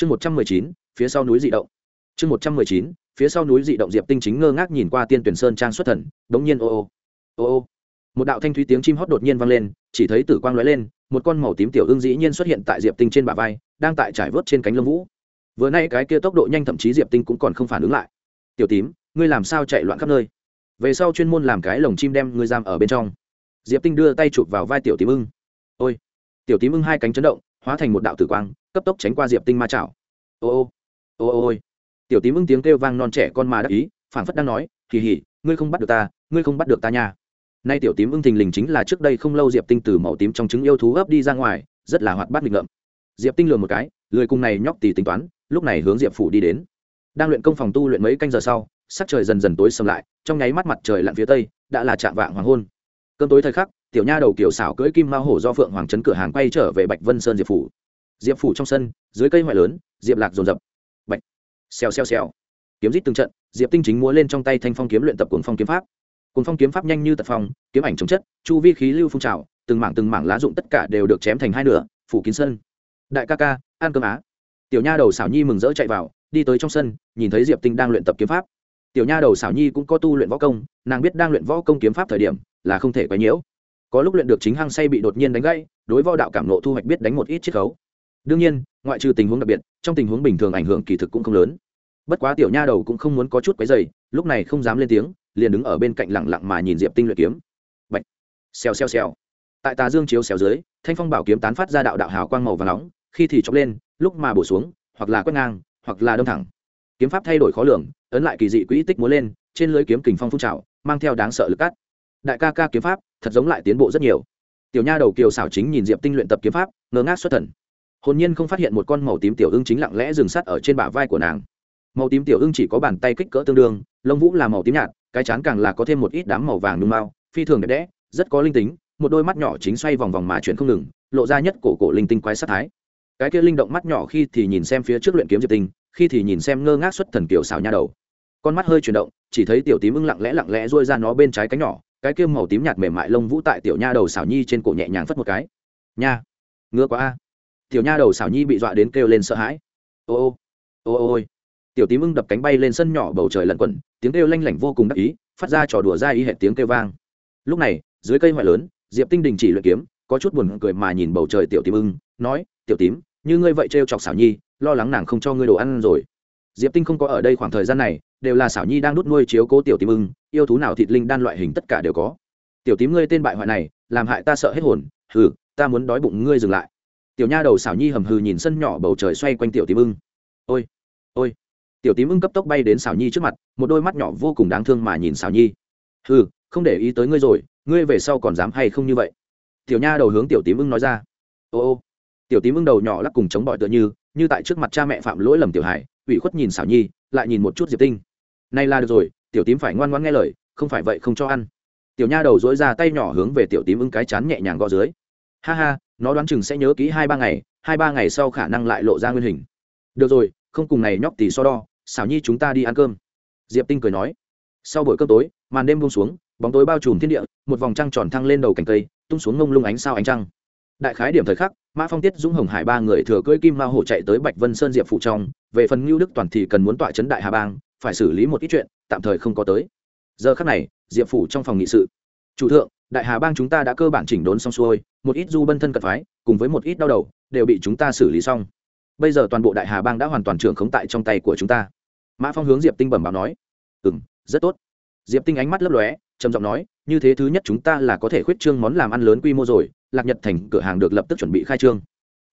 chương một trăm mười chín, phía sau núi dị động. Chương một trăm mười chín, phía sau núi dị động diệp tinh chính ngơ ngác nhìn qua tiên tuyển sơn trang xuất thần đ ố n g nhiên ô ô. Ô ô. Một đạo thanh thúy tiếng chim hót đột nhiên vang lên, chỉ thấy tử quang lóe lên, một con màu tím tiểu ương dĩ nhiên xuất hiện tại diệp tinh trên bả vai, đang tại trải vớt trên cánh lông vũ. Vừa nay cái kia tốc độ nhanh thậm chí diệp tinh cũng còn không phản ứng lại. Tiểu tím, ngươi làm sao chạy loạn khắp nơi? Về sau chuyên môn làm cái lồng chim đem ngươi giam ở bên trong. Diệp tinh đưa tay chụp vào vai tiểu tím ưng. Ôi. Tiểu tím ưng hai cánh chấn động, hóa thành một đạo tử quang cấp tốc tránh qua diệp tinh ma chảo. Ô ô ô ô ôi. Tiểu tím ưng tiếng kêu vang non trẻ con mà đắc ý, phảng phất đang nói kỳ hỉ ngươi không bắt được ta, ngươi không bắt được ta nha. Nay tiểu tím ưng thình lình chính là trước đây không lâu diệp tinh từ màu tím trong trứng yêu thú ấp đi ra ngoài, rất là hoạt bát nghịch ngợm. Diệp tinh lừa một cái, lười cùng này nhóc tì tính toán, lúc này hướng diệp phủ đi đến. Đang luyện công phòng tu luyện mấy canh giờ sau, sắc trời dần dần tối sầm lại, trong nháy mắt mặt trời lặn phía tây, đã là chạm vạng hoàng hôn. Cơn tối thời khắc, tiểu nha đầu kiểu xảo cưỡi kim mao hổ do phượng hoàng trấn cửa hàng quay trở về bạch vân sơn diệp phủ diệp phủ trong sân, dưới cây ngoại lớn, diệp lạc dồn dập. Bạch. Xèo xèo xèo. Kiếm rít từng trận, diệp tinh chính múa lên trong tay thanh phong kiếm luyện tập cuồng phong kiếm pháp. Cuồng phong kiếm pháp nhanh như tật phong, kiếm ảnh chống chất, chu vi khí lưu phun trào, từng mảng từng mảng lá dụng tất cả đều được chém thành hai nửa, phủ kín sân. Đại ca ca, ăn cơm á. Tiểu nha đầu xảo nhi mừng rỡ chạy vào, đi tới trong sân, nhìn thấy diệp tinh đang luyện tập kiếm pháp. Tiểu nha đầu xảo nhi cũng có tu luyện võ công, nàng biết đang luyện võ công kiếm pháp thời điểm là không thể quấy nhiễu. Có lúc luyện được chính hăng say bị đột nhiên đánh gãy, đối võ đạo cảm nộ thu hoạch biết đánh một ít chiết khấu đương nhiên, ngoại trừ tình huống đặc biệt, trong tình huống bình thường ảnh hưởng kỳ thực cũng không lớn. Bất quá tiểu nha đầu cũng không muốn có chút quấy dày lúc này không dám lên tiếng, liền đứng ở bên cạnh lẳng lặng mà nhìn diệp tinh luyện kiếm. Bạch. xèo xèo xèo. Tại tà dương chiếu xèo dưới, thanh phong bảo kiếm tán phát ra đạo đạo hào quang màu và nóng, khi thì chọc lên, lúc mà bổ xuống, hoặc là quét ngang, hoặc là đâm thẳng. Kiếm pháp thay đổi khó lường, ấn lại kỳ dị quỹ tích múa lên, trên lưới kiếm kình phong phun trào, mang theo đáng sợ lực cắt. Đại ca ca kiếm pháp, thật giống lại tiến bộ rất nhiều. Tiểu nha đầu kiều xảo chính nhìn diệp tinh luyện tập kiếm pháp, ngơ ngác xuất thần hồn nhiên không phát hiện một con màu tím tiểu ưng chính lặng lẽ dừng sắt ở trên bả vai của nàng. Màu tím tiểu ưng chỉ có bàn tay kích cỡ tương đương, lông vũ là màu tím nhạt, cái chán càng là có thêm một ít đám màu vàng nung mao phi thường đẹp đẽ, rất có linh tính, một đôi mắt nhỏ chính xoay vòng vòng mà chuyển không ngừng, lộ ra nhất cổ cổ linh tinh quái sát thái. Cái kia linh động mắt nhỏ khi thì nhìn xem phía trước luyện kiếm diệp tinh khi thì nhìn xem ngơ ngác xuất thần kiểu xào nha đầu. Con mắt hơi chuyển động, chỉ thấy tiểu tím ưng lặng lẽ lặng lẽ rôi ra nó bên trái cánh nhỏ, cái kia màu tím nhạt mềm mại lông vũ tại tiểu nha đầu xảo nhi trên cổ nhẹ nhàng phất một cái. Nha, ngứa quá a tiểu nha đầu xảo nhi bị dọa đến kêu lên sợ hãi. Ô ô ô ô ôi. Tiểu tím ưng đập cánh bay lên sân nhỏ bầu trời lẩn quẩn, tiếng kêu lanh lảnh vô cùng đắc ý, phát ra trò đùa dai y hệ tiếng kêu vang. Lúc này, dưới cây hoại lớn, diệp tinh đình chỉ luyện kiếm, có chút buồn cười mà nhìn bầu trời tiểu tím ưng, nói, tiểu tím, như ngươi vậy trêu chọc xảo nhi, lo lắng nàng không cho ngươi đồ ăn rồi. Diệp tinh không có ở đây khoảng thời gian này, đều là xảo nhi đang đút nuôi chiếu cố tiểu tím ưng, yêu thú nào thịt linh đan loại hình tất cả đều có. Tiểu tím ngươi tên bại hoại này, làm hại ta sợ hết hồn, hừ, ta muốn đói bụng ngươi dừng lại tiểu nha đầu xảo nhi hầm hừ nhìn sân nhỏ bầu trời xoay quanh tiểu tím ưng. Ôi ôi. Tiểu tím ưng cấp tốc bay đến xảo nhi trước mặt, một đôi mắt nhỏ vô cùng đáng thương mà nhìn xảo nhi. Hừ, không để ý tới ngươi rồi, ngươi về sau còn dám hay không như vậy? Tiểu nha đầu hướng tiểu tím ưng nói ra. Ô ô. Tiểu tím ưng đầu nhỏ lắc cùng chống bọi tựa như như tại trước mặt cha mẹ phạm lỗi lầm tiểu hải ủy khuất nhìn xảo nhi, lại nhìn một chút diệp tinh. Nay là được rồi, tiểu tím phải ngoan ngoãn nghe lời, không phải vậy không cho ăn. Tiểu nha đầu dối ra tay nhỏ hướng về tiểu tím ưng cái chán nhẹ nhàng gõ dưới. Ha ha nó đoán chừng sẽ nhớ kỹ hai ba ngày, hai ba ngày sau khả năng lại lộ ra nguyên hình. Được rồi, không cùng này nhóc tỉ so đo, xảo nhi chúng ta đi ăn cơm. Diệp tinh cười nói. Sau buổi cơm tối, màn đêm buông xuống, bóng tối bao trùm thiên địa, một vòng trăng tròn thăng lên đầu cành cây, tung xuống ngông lung ánh sao ánh trăng. Đại khái điểm thời khắc, mã phong tiết, dũng hồng hải ba người thừa cưỡi kim ma hổ chạy tới bạch vân sơn diệp phụ trong, về phần ngưu đức toàn thì cần muốn tọa chấn đại hà bang, phải xử lý một ít chuyện, tạm thời không có tới. Giờ khắc này, diệp phủ trong phòng nghị sự. Chủ thượng đại hà bang chúng ta đã cơ bản chỉnh đốn xong xuôi, một ít du bân thân cận phái, cùng với một ít đau đầu, đều bị chúng ta xử lý xong. Bây giờ toàn bộ đại hà bang đã hoàn toàn trưởng khống tại trong tay của chúng ta. Mã phong hướng diệp tinh bẩm báo nói. Ừ m rất tốt. Diệp tinh ánh mắt lấp lóe, trầm giọng nói, như thế thứ nhất chúng ta là có thể khuyết trương món làm ăn lớn quy mô rồi, lạc nhật thành cửa hàng được lập tức chuẩn bị khai trương.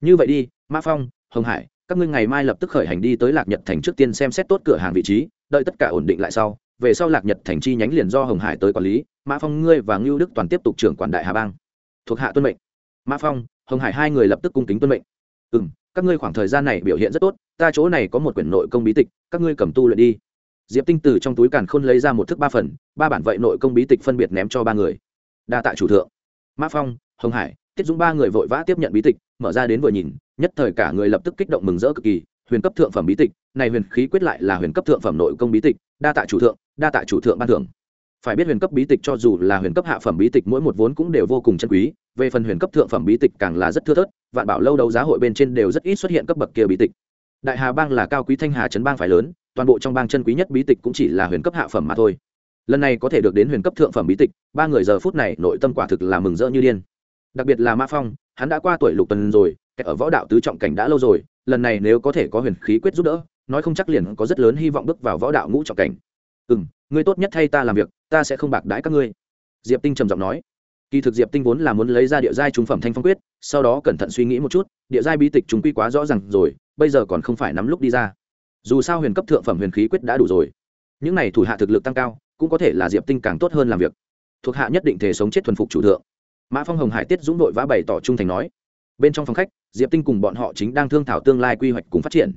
Như vậy đi, mã phong, hồng hải, các ngươi ngày mai lập tức khởi hành đi tới lạc nhật thành trước tiên xem xét tốt cửa hàng vị trí, đợi tất cả ổn định lại sau về sau lạc nhật thành chi nhánh liền do hồng hải tới quản lý, mã phong, ngươi và ngưu đức toàn tiếp tục trưởng quản đại hà bang. Thuộc hạ tuân mệnh. Mã phong, hồng hải hai người lập tức cung kính tuân mệnh. Ừ m các ngươi khoảng thời gian này biểu hiện rất tốt, ta chỗ này có một quyển nội công bí tịch, các ngươi cầm tu luyện đi. Diệp tinh từ trong túi càn khôn lấy ra một thức ba phần, ba bản vậy nội công bí tịch phân biệt ném cho ba người. Đa tạ chủ thượng. Mã phong, hồng hải, tiết dũng ba người vội vã tiếp nhận bí tịch, mở ra đến vừa nhìn, nhất thời cả người lập tức kích động mừng rỡ cực kỳ, huyền cấp thượng phẩm bí tịch, này huyền khí quyết lại là huyền cấp thượng phẩm nội công bí tịch, đa tạ chủ thượng đa tạ chủ thượng ban thưởng. Phải biết huyền cấp bí tịch cho dù là huyền cấp hạ phẩm bí tịch mỗi một vốn cũng đều vô cùng chân quý, về phần huyền cấp thượng phẩm bí tịch càng là rất thưa thớt, vạn bảo lâu đấu giá hội bên trên đều rất ít xuất hiện cấp bậc kia bí tịch. Đại hà bang là cao quý thanh hà trấn bang phải lớn, toàn bộ trong bang chân quý nhất bí tịch cũng chỉ là huyền cấp hạ phẩm mà thôi. Lần này có thể được đến huyền cấp thượng phẩm bí tịch, ba người giờ phút này nội tâm quả thực là mừng rỡ như điên. Đặc biệt là ma phong, hắn đã qua tuổi lục tuần rồi ở võ đạo tứ trọng cảnh đã lâu rồi, lần này nếu có thể có huyền khí quyết giúp đỡ, nói không chắc liền có rất lớn hy vọng bước vào võ đạo ngũ trọng cảnh ừ m ngươi tốt nhất thay ta làm việc, ta sẽ không bạc đãi các ngươi. Diệp tinh trầm giọng nói. Kỳ thực diệp tinh vốn là muốn lấy ra địa giai trung phẩm thanh phong quyết, sau đó cẩn thận suy nghĩ một chút, địa giai bi tịch chúng quy quá rõ r à n g rồi, bây giờ còn không phải nắm lúc đi ra. Dù sao huyền cấp thượng phẩm huyền khí quyết đã đủ rồi. Những này thủ hạ thực lực tăng cao, cũng có thể là diệp tinh càng tốt hơn làm việc. Thuộc hạ nhất định thể sống chết thuần phục chủ thượng. Mã phong hồng hải tiết dũng đội vã bày tỏ trung thành nói. Bên trong phòng khách, diệp tinh cùng bọn họ chính đang thương thảo tương lai quy hoạch cùng phát triển.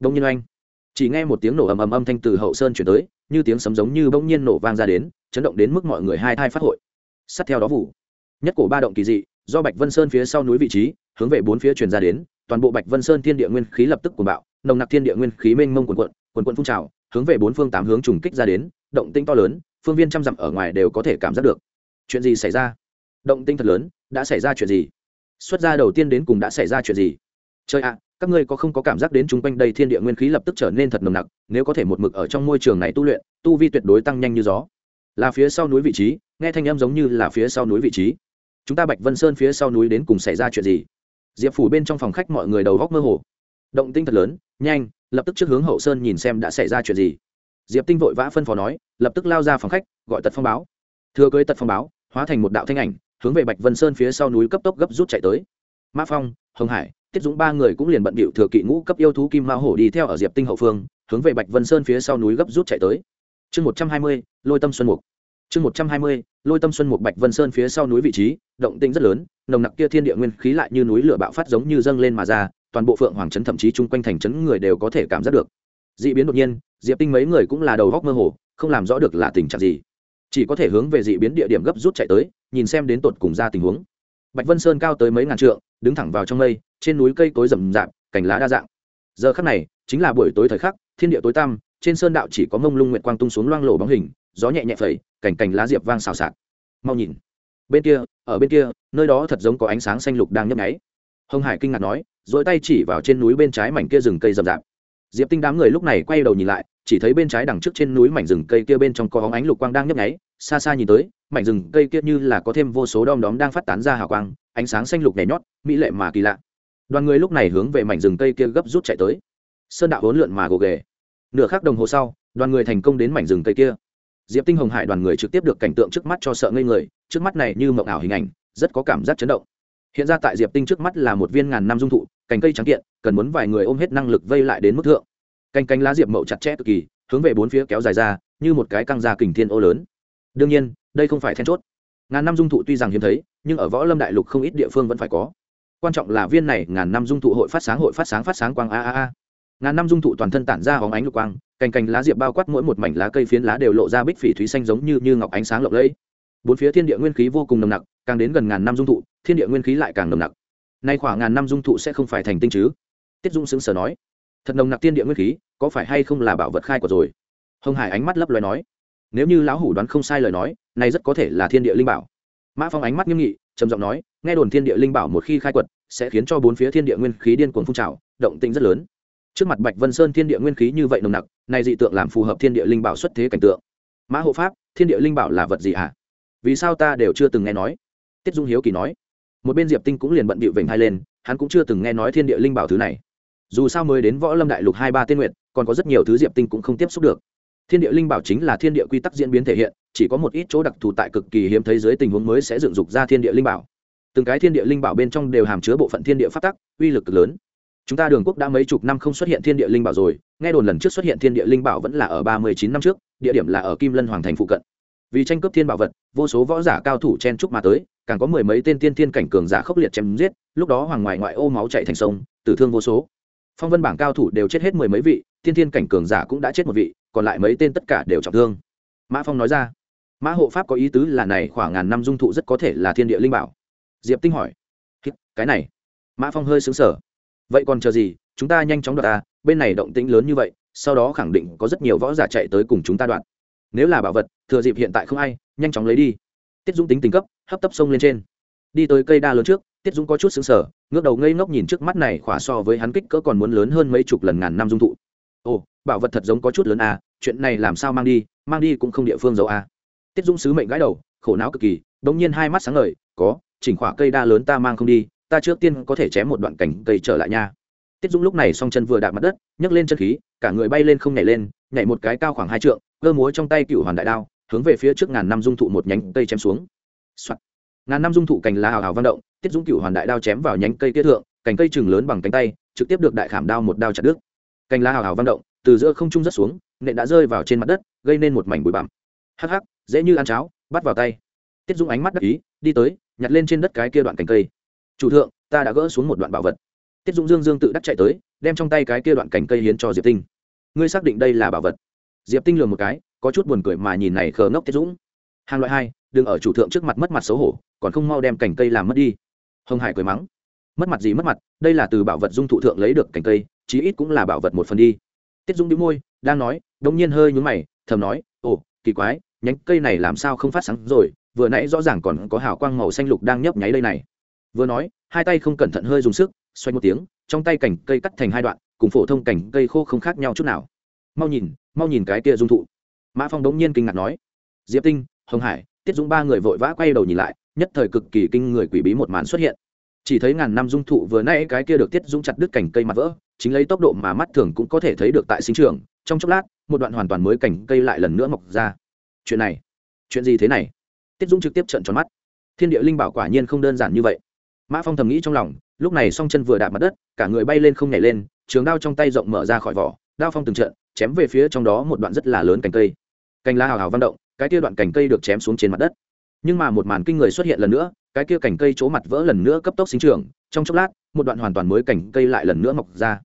Đông nhiên oanh, chỉ nghe một tiếng nổ ầm ầm âm thanh từ hậu sơn chuyển tới như tiếng sấm giống như bỗng nhiên nổ vang ra đến, chấn động đến mức mọi người hai thai phát hội. Sát theo đó vụ, nhất cổ ba động kỳ dị, do bạch vân sơn phía sau núi vị trí, hướng về bốn phía truyền ra đến, toàn bộ bạch vân sơn thiên địa nguyên khí lập tức cuồng bạo, nồng nặc thiên địa nguyên khí mênh mông quần quận quần quận phun trào, hướng về bốn phương tám hướng trùng kích ra đến, động tinh to lớn, phương viên trăm dặm ở ngoài đều có thể cảm giác được. Chuyện gì xảy ra? Động tinh thật lớn, đã xảy ra chuyện gì? Xuất ra đầu tiên đến cùng đã xảy ra chuyện gì? Chơi ạ các ngươi có không có cảm giác đến chung quanh đây thiên địa nguyên khí lập tức trở nên thật nồng nặc, nếu có thể một mực ở trong môi trường này tu luyện, tu vi tuyệt đối tăng nhanh như gió. Là phía sau núi vị trí, nghe thanh âm giống như là phía sau núi vị trí. Chúng ta bạch vân sơn phía sau núi đến cùng xảy ra chuyện gì? Diệp phủ bên trong phòng khách mọi người đầu góc mơ hồ. Động tinh thật lớn, nhanh, lập tức trước hướng hậu sơn nhìn xem đã xảy ra chuyện gì. Diệp tinh vội vã phân phó nói, lập tức lao ra phòng khách, gọi tật phong báo. Thừa cưới tật phong báo, hóa thành một đạo thanh ảnh, hướng về bạch vân sơn phía sau núi cấp tốc gấp rút chạy tới. Mã phong, hồng hải tiết dũng ba người cũng liền bận bịu thừa kỵ ngũ cấp yêu thú kim mao hổ đi theo ở diệp tinh hậu phương, hướng về bạch vân sơn phía sau núi gấp rút chạy tới. Chương một trăm hai mươi, lôi tâm xuân mục. Chương một trăm hai mươi, lôi tâm xuân mục bạch vân sơn phía sau núi vị trí, động tĩnh rất lớn, nồng nặc kia thiên địa nguyên khí lại như núi lửa bạo phát giống như dâng lên mà ra, toàn bộ phượng hoàng trấn thậm chí chung quanh thành trấn người đều có thể cảm giác được. D ị biến đột nhiên, diệp tinh mấy người cũng là đầu góc mơ hồ, không làm rõ được là tình trạng gì. Chỉ có thể hướng về d ị biến địa điểm gấp rút chạy tới, nhìn xem đến tột cùng ra tình huống. Bạch vân sơn cao tới mấy ngàn trượng, đứng thẳng vào trong mây trên núi cây tối rậm rạp, cành lá đa dạng. Giờ khắc này, chính là buổi tối thời khắc, thiên địa tối tăm, trên sơn đạo chỉ có mông lung nguyệt quang tung xuống loang lổ bóng hình, gió nhẹ nhẹ phẩy, cành cành lá diệp vang xào xạc. Mau nhìn. Bên kia, ở bên kia, nơi đó thật giống có ánh sáng xanh lục đang nhấp nháy. Hồng hải kinh ngạc nói dỗi tay chỉ vào trên núi bên trái mảnh kia rừng cây rậm rạp. Diệp tinh đám người lúc này quay đầu nhìn lại, chỉ thấy bên trái đằng trước trên núi mảnh rừng cây kia bên trong có hóng ánh lục quang đang nhấp nháy, xa xa nhìn tới, mảnh rừng cây kia như là có thêm vô số đom đóm đang phát tán ra hào quang, ánh sáng xanh lục nhảy nhót, mỹ lệ mà kỳ lạ đoàn người lúc này hướng về mảnh rừng cây kia gấp rút chạy tới. Sơn đạo hỗn lượn mà gồ ghề. Nửa khắc đồng hồ sau, đoàn người thành công đến mảnh rừng cây kia. Diệp tinh hồng hải đoàn người trực tiếp được cảnh tượng trước mắt cho sợ ngây người, trước mắt này như mộng ảo hình ảnh, rất có cảm giác chấn động. Hiện ra tại diệp tinh trước mắt là một viên ngàn năm dung thụ, cành cây trắng kiện, cần muốn vài người ôm hết năng lực vây lại đến mức thượng. Cành cánh lá diệp mậu chặt chẽ cực kỳ, hướng về bốn phía kéo dài ra, như một cái căng ra kình thiên ô lớn. Đương nhiên, đây không phải then chốt. Ngàn năm dung thụ tuy rằng hiếm thấy, nhưng ở võ lâm đại lục không ít địa phương vẫn phải có quan trọng là viên này ngàn năm dung thụ hội phát sáng, hội phát sáng phát sáng quang, a a a. Ngàn năm dung thụ toàn thân tản ra hóng ánh lục quang, cành cành lá diệp bao quát mỗi một mảnh lá cây phiến lá đều lộ ra bích phỉ thúy xanh giống như như ngọc ánh sáng lộng lẫy. Bốn phía thiên địa nguyên khí vô cùng nồng nặc, càng đến gần ngàn năm dung thụ, thiên địa nguyên khí lại càng nồng nặc. Nay khoảng ngàn năm dung thụ sẽ không phải thành tinh chứ? Tiết dung xứng sở nói. Thật nồng nặc thiên địa nguyên khí, có phải hay không là bảo vật khai của rồi? Hồng hải ánh mắt lấp loài nói. Nếu như lão hủ đoán không sai lời nói, nay rất có thể là thiên địa linh bảo mã phong ánh mắt nghiêm nghị, trầm giọng nói, nghe đồn thiên địa linh bảo một khi khai quật, sẽ khiến cho bốn phía thiên địa nguyên khí điên cuồng phun trào, động tĩnh rất lớn. Trước mặt bạch vân sơn thiên địa nguyên khí như vậy nồng nặc, này dị tượng làm phù hợp thiên địa linh bảo xuất thế cảnh tượng. Mã hộ pháp, thiên địa linh bảo là vật gì hả? Vì sao ta đều chưa từng nghe nói? Tiết dung hiếu kỳ nói. Một bên diệp tinh cũng liền bận bịu vểnh hai lên, hắn cũng chưa từng nghe nói thiên địa linh bảo thứ này. Dù sao mới đến võ lâm đại lục hai ba tiên nguyện còn có rất nhiều thứ diệp tinh cũng không tiếp xúc được thiên địa linh bảo chính là thiên địa quy tắc diễn biến thể hiện, chỉ có một ít chỗ đặc thù tại cực kỳ hiếm thấy dưới tình huống mới sẽ dựng dục ra thiên địa linh bảo. Từng cái thiên địa linh bảo bên trong đều hàm chứa bộ phận thiên địa phát tắc, uy lực cực lớn. Chúng ta đường quốc đã mấy chục năm không xuất hiện thiên địa linh bảo rồi, nghe đồn lần trước xuất hiện thiên địa linh bảo vẫn là ở ba mươi chín năm trước, địa điểm là ở kim lân hoàng thành phụ cận. Vì tranh cướp thiên bảo vật, vô số võ giả cao thủ chen trúc mà tới, càng có mười mấy tên tiên thiên cảnh cường giả khốc liệt chém giết, lúc đó hoàng ngoại ngoại ô máu chạy thành sông, tử thương vô số. Phong vân bảng cao thủ đều chết hết mười mấy vị tiên thiên cảnh cường giả cũng đã chết một vị, còn lại mấy tên tất cả đều trọng thương. Mã phong nói ra. Mã hộ pháp có ý tứ là này khoảng ngàn năm dung thụ rất có thể là thiên địa linh bảo. Diệp tinh hỏi. Cái này. Mã phong hơi xứng sở vậy còn chờ gì? Chúng ta nhanh chóng đoạt ta. Bên này động tĩnh lớn như vậy, sau đó khẳng định có rất nhiều võ giả chạy tới cùng chúng ta đoạt. Nếu là bảo vật, thừa dịp hiện tại không ai, nhanh chóng lấy đi. Tiết dũng tính tính cấp, hấp tấp sông lên trên. Đi tới cây đa lớn trước, tiết dũng có chút xứng sở ngước đầu ngây ngốc nhìn trước mắt này khỏa so với hắn kích cỡ còn muốn lớn hơn mấy chục lần ngàn năm dung thụ ồ, bảo vật thật giống có chút lớn à chuyện này làm sao mang đi mang đi cũng không địa phương giàu à. Tiết dũng sứ mệnh gãi đầu, khổ não cực kỳ, đống nhiên hai mắt sáng ngời, có, chỉnh khỏa cây đa lớn ta mang không đi, ta trước tiên có thể chém một đoạn cảnh cây trở lại nha. Tiết dũng lúc này song chân vừa đạp mặt đất, nhấc lên chân khí, cả người bay lên không nhảy lên, nhảy một cái cao khoảng hai trượng, cơ múa trong tay cựu hoàn đại đao, hướng về phía trước ngàn năm dung thụ một nhánh cây chém xuống、Soạn. ngàn năm dung thụ cành lá hào hào vang động, tiết dũng cựu hoàn đại đao chém vào nhánh cây tiết thượng, cành cây chừng lớn bằng cánh tay, trực tiếp được đại khảm đao một đao chặt đứt cành lá hào hào vang động, từ giữa không trung rất xuống nệ đã rơi vào trên mặt đất, gây nên một mảnh bụi bặm. Hắc hắc, dễ như ăn cháo, bắt vào tay. Tiết dũng ánh mắt đắc ý, đi tới, nhặt lên trên đất cái kia đoạn cành cây. Chủ thượng, ta đã gỡ xuống một đoạn bảo vật. Tiết dũng dương dương tự đắc chạy tới, đem trong tay cái kia đoạn cành cây hiến cho diệp tinh. Ngươi xác định đây là bảo vật? Diệp tinh lường một cái, có chút buồn cười mà nhìn này khờ ngốc tiết dũng. Hàng loại hai, đừng ở chủ thượng trước mặt mất mặt xấu hổ, còn không mau đem cành cây làm mất đi. Hồng hải cười mắng. Mất mặt gì mất mặt, đây là từ bảo vật dung thụ thượng lấy được cành cây chí ít cũng là bảo vật một phần đi. Tiết dung đĩu môi, đang nói đống nhiên hơi nhún mày, thầm nói, ồ, kỳ quái, nhánh cây này làm sao không phát sáng rồi, vừa nãy rõ ràng còn có hào quang màu xanh lục đang nhấp nháy đây này. Vừa nói, hai tay không cẩn thận hơi dùng sức, xoay một tiếng, trong tay cành cây cắt thành hai đoạn, cùng phổ thông cành cây khô không khác nhau chút nào. Mau nhìn mau nhìn cái kia dung thụ. Mã phong đống nhiên kinh ngạc nói. Diệp tinh, hồng hải, tiết dũng ba người vội vã quay đầu nhìn lại, nhất thời cực kỳ kinh người quỷ bí một màn xuất hiện. Chỉ thấy ngàn năm dung thụ vừa nãy cái kia được tiết dũng chặt đứt cành cây mặt vỡ chính lấy tốc độ mà mắt thường cũng có thể thấy được tại sinh trường, trong chốc lát, một đoạn hoàn toàn mới cảnh cây lại lần nữa mọc ra. Chuyện này, chuyện gì thế này? Tiết dũng trực tiếp trận tròn mắt. Thiên địa linh bảo quả nhiên không đơn giản như vậy. Mã phong thầm nghĩ trong lòng, lúc này song chân vừa đạp mặt đất, cả người bay lên không nhảy lên, trường đao trong tay rộng mở ra khỏi vỏ, đao phong từng trận, chém về phía trong đó một đoạn rất là lớn cành cây. Cành la hào hào văn động, cái kia đoạn cành cây được chém xuống trên mặt đất. Nhưng mà một màn kinh người xuất hiện lần nữa, cái kia cành cây chỗ mặt vỡ lần nữa cấp tốc sinh trưởng trong chốc lát, một đoạn hoàn toàn mới cảnh cây lại lần nữa mọc ra.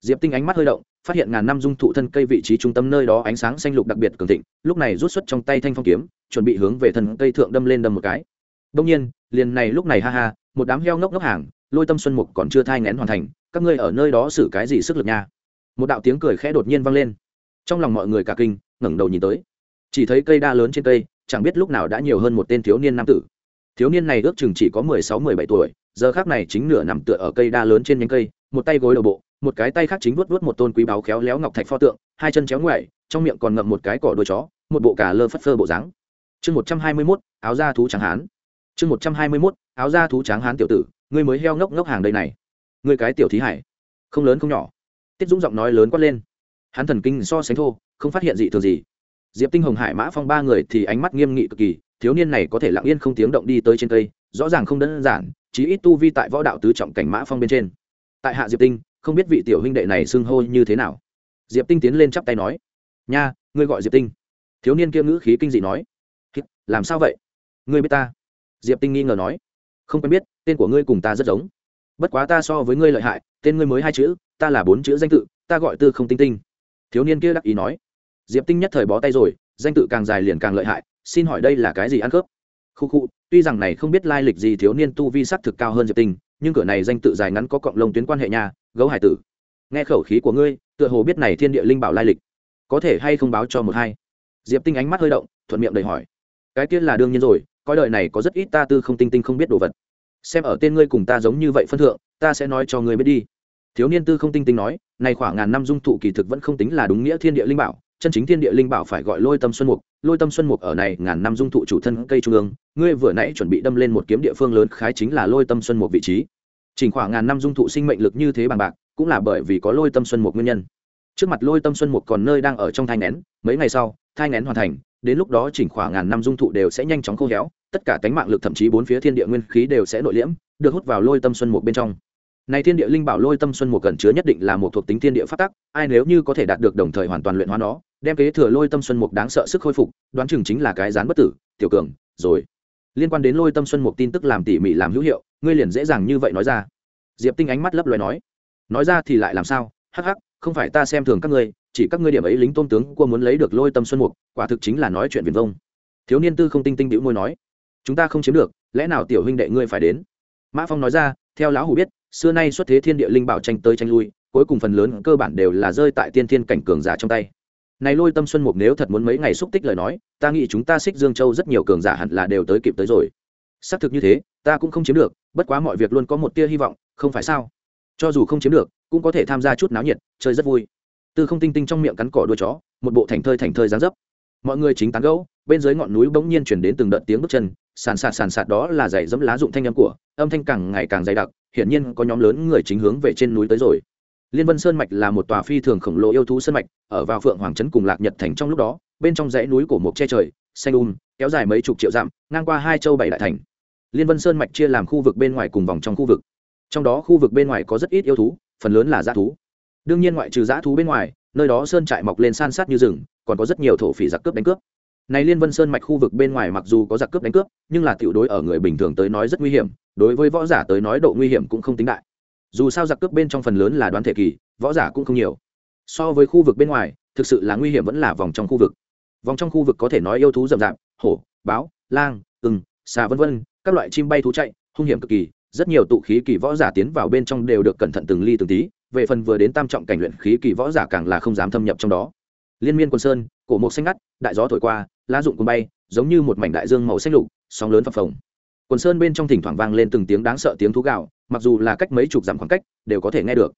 Diệp tinh ánh mắt hơi động, phát hiện ngàn năm dung thụ thân cây vị trí trung tâm nơi đó ánh sáng xanh lục đặc biệt cường thịnh, lúc này rút xuất trong tay thanh phong kiếm, chuẩn bị hướng về thân cây thượng đâm lên đâm một cái. Đông nhiên, liền này lúc này ha ha, một đám heo ngốc ngốc hàng, lôi tâm xuân mục còn chưa thai ngén hoàn thành, các ngươi ở nơi đó xử cái gì sức lực nha? Một đạo tiếng cười khẽ đột nhiên vang lên. Trong lòng mọi người cả kinh, ngẩng đầu nhìn tới. Chỉ thấy cây đa lớn trên cây, chẳng biết lúc nào đã nhiều hơn một tên thiếu niên nam tử thiếu niên này ước chừng chỉ có mười sáu, mười bảy tuổi, giờ khác này chính nửa nằm tựa ở cây đa lớn trên nhánh cây, một tay gối đầu bộ, một cái tay khác chính vuốt vuốt một tôn quý báo khéo léo ngọc thạch pho tượng, hai chân chéo ngoại trong miệng còn ngậm một cái cỏ đuôi chó, một bộ cả lơ phất phơ bộ dáng. Chương một trăm hai mươi mốt, áo da thú trắng hán. Chương một trăm hai mươi mốt, áo da thú trắng hán tiểu tử, ngươi mới heo ngốc ngốc hàng đây này. Ngươi cái tiểu thí hải. Không lớn không nhỏ. Tiết dũng giọng nói lớn quát lên. Hắn thần kinh so sánh thô, không phát hiện gì thường gì diệp tinh hồng hải mã phong ba người thì ánh mắt nghiêm nghị cực kỳ, thiếu niên này có thể lặng yên không tiếng động đi tới trên cây, rõ ràng không đơn giản, chí ít tu vi tại võ đạo tứ trọng cảnh mã phong bên trên. Tại hạ diệp tinh, không biết vị tiểu huynh đệ này xưng hô như thế nào. Diệp tinh tiến lên chắp tay nói, nha, ngươi gọi diệp tinh. Thiếu niên kia ngữ khí kinh dị nói làm sao vậy? Ngươi biết ta? Diệp tinh nghi ngờ nói, không quen biết, tên của ngươi cùng ta rất giống. Bất quá ta so với ngươi lợi hại, tên ngươi mới hai chữ, ta là bốn chữ danh tự, ta gọi tư không tinh tinh. Thiếu niên kia đắc ý nói diệp tinh nhất thời bó tay rồi, danh tự càng dài liền càng lợi hại, xin hỏi đây là cái gì ăn khớp? Khu khu, tuy rằng này không biết lai lịch gì thiếu niên tu vi sắc thực cao hơn diệp tinh, nhưng cửa này danh tự dài ngắn có cộng lông tuyến quan hệ nhà gấu hải tử. Nghe khẩu khí của ngươi, tựa hồ biết này thiên địa linh bảo lai lịch. Có thể hay không báo cho một hai? Diệp tinh ánh mắt hơi động, thuận miệng đầy hỏi. Cái tiên là đương nhiên rồi, coi đời này có rất ít ta tư không tinh tinh không biết đồ vật. Xem ở tên ngươi cùng ta giống như vậy phân thượng, ta sẽ nói cho ngươi biết đi. Thiếu niên tư không tinh tinh nói, này khoảng ngàn năm dung thụ kỳ thực vẫn không tính là đúng nghĩa thiên địa linh bảo chân chính thiên địa linh bảo phải gọi lôi tâm xuân mục. Lôi tâm xuân mục ở này ngàn năm dung thụ chủ thân cây trung ương, ngươi vừa nãy chuẩn bị đâm lên một kiếm địa phương lớn khái chính là lôi tâm xuân mục vị trí. Chỉnh khoảng ngàn năm dung thụ sinh mệnh lực như thế bằng bạc, cũng là bởi vì có lôi tâm xuân mục nguyên nhân. Trước mặt lôi tâm xuân mục còn nơi đang ở trong thai nén mấy ngày sau, thai nén hoàn thành, đến lúc đó chỉnh khoảng ngàn năm dung thụ đều sẽ nhanh chóng khô héo, tất cả cánh mạng lực thậm chí bốn phía thiên địa nguyên khí đều sẽ nội liễm, được hút vào lôi tâm xuân mục bên trong này thiên địa linh bảo lôi tâm xuân mục cần chứa nhất định là một thuộc tính thiên địa phát tắc, ai nếu như có thể đạt được đồng thời hoàn toàn luyện hóa nó, đem kế thừa lôi tâm xuân mục đáng sợ sức khôi phục, đoán chừng chính là cái rán bất tử, tiểu cường, rồi. Liên quan đến lôi tâm xuân mục tin tức làm tỉ mỉ làm hữu hiệu, ngươi liền dễ dàng như vậy nói ra. Diệp tinh ánh mắt lấp loài nói. Nói ra thì lại làm sao? Hắc hắc, không phải ta xem thường các ngươi, chỉ các ngươi điểm ấy lính tôn tướng của muốn lấy được lôi tâm xuân mục, quả thực chính là nói chuyện viền vông. Thiếu niên tư không tinh tinh bĩu môi nói. Chúng ta không chiếm được, lẽ nào tiểu huynh đệ ngươi phải đến? Mã phong nói ra, theo lão hủ biết xưa nay xuất thế thiên địa linh bảo tranh tới tranh lui, cuối cùng phần lớn cơ bản đều là rơi tại tiên thiên cảnh cường giả trong tay. Này lôi tâm xuân mục nếu thật muốn mấy ngày xúc tích lời nói, ta nghĩ chúng ta xích dương châu rất nhiều cường giả hẳn là đều tới kịp tới rồi. Xác thực như thế, ta cũng không chiếm được, bất quá mọi việc luôn có một tia hy vọng, không phải sao? Cho dù không chiếm được, cũng có thể tham gia chút náo nhiệt, chơi rất vui. Tư không tinh tinh trong miệng cắn cỏ đuôi chó, một bộ thành thơi thành thơi dáng dấp. Mọi người chính tán gẫu, bên dưới ngọn núi bỗng nhiên chuyển đến từng đợt tiếng bước chân sàn sạt sàn sạt đó là giày dẫm lá dụng thanh âm của, âm thanh càng ngày càng dày đặc, hiển nhiên có nhóm lớn người chính hướng về trên núi tới rồi. Liên vân sơn mạch là một tòa phi thường khổng lồ yêu thú sơn mạch, ở vào phượng hoàng trấn cùng lạc nhật thành trong lúc đó, bên trong dãy núi của một che trời, xanh um kéo dài mấy chục triệu dặm, ngang qua hai châu bảy đại thành. Liên vân sơn mạch chia làm khu vực bên ngoài cùng vòng trong khu vực. Trong đó khu vực bên ngoài có rất ít yêu thú, phần lớn là dã thú. Đương nhiên ngoại trừ dã thú bên ngoài, nơi đó sơn trại mọc lên san sát như rừng, còn có rất nhiều thổ phỉ giặc cướp đánh cướp này liên vân sơn mạch khu vực bên ngoài mặc dù có giặc cướp đánh cướp, nhưng là tiểu đối ở người bình thường tới nói rất nguy hiểm, đối với võ giả tới nói độ nguy hiểm cũng không tính đại. Dù sao giặc cướp bên trong phần lớn là đoán thể kỳ, võ giả cũng không nhiều. So với khu vực bên ngoài, thực sự là nguy hiểm vẫn là vòng trong khu vực. Vòng trong khu vực có thể nói yêu thú rậm rạp, hổ, báo, lang, ưng, xà vân vân, các loại chim bay thú chạy, hung hiểm cực kỳ, rất nhiều tụ khí kỳ võ giả tiến vào bên trong đều được cẩn thận từng ly từng tí, về phần vừa đến tam trọng cảnh luyện khí kỳ võ giả càng là không dám thâm nhập trong đó. Liên miên quân sơn, cổ mộc xanh ngắt, đại gió thổi qua lá dụng cùng bay, giống như một mảnh đại dương màu xanh lục, sóng lớn phập phồng. Quần sơn bên trong thỉnh thoảng vang lên từng tiếng đáng sợ tiếng thú gạo mặc dù là cách mấy chục dặm khoảng cách, đều có thể nghe được.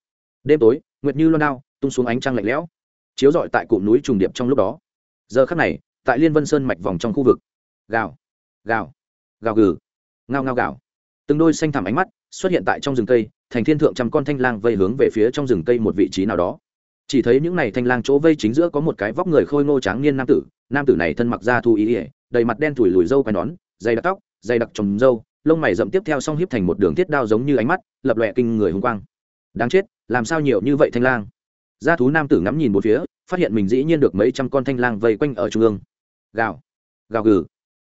Đêm tối, nguyệt như loan đao tung xuống ánh trăng lạnh lẽo, chiếu rọi tại cụm núi trùng điệp trong lúc đó. Giờ khắc này, tại liên vân sơn mạch vòng trong khu vực, gào gào gào gừ, ngao ngao gào. Từng đôi xanh thẳm ánh mắt xuất hiện tại trong rừng cây, thành thiên thượng trăm con thanh lang vây hướng về phía trong rừng cây một vị trí nào đó. Chỉ thấy những này thanh lang chỗ vây chính giữa có một cái vóc người khôi ngô tráng niên nam tử nam tử này thân mặc da thu ý ỉa, đầy mặt đen thủi lùi dâu quai nón, dày đặc tóc, dày đặc trồng dâu lông mày rậm tiếp theo xong hiếp thành một đường thiết đao giống như ánh mắt, lập lòe kinh người hùng quang. Đáng chết, làm sao nhiều như vậy thanh lang? Gia thú nam tử ngắm nhìn một phía, phát hiện mình dĩ nhiên được mấy trăm con thanh lang vây quanh ở trung ương. Gào gào gừ.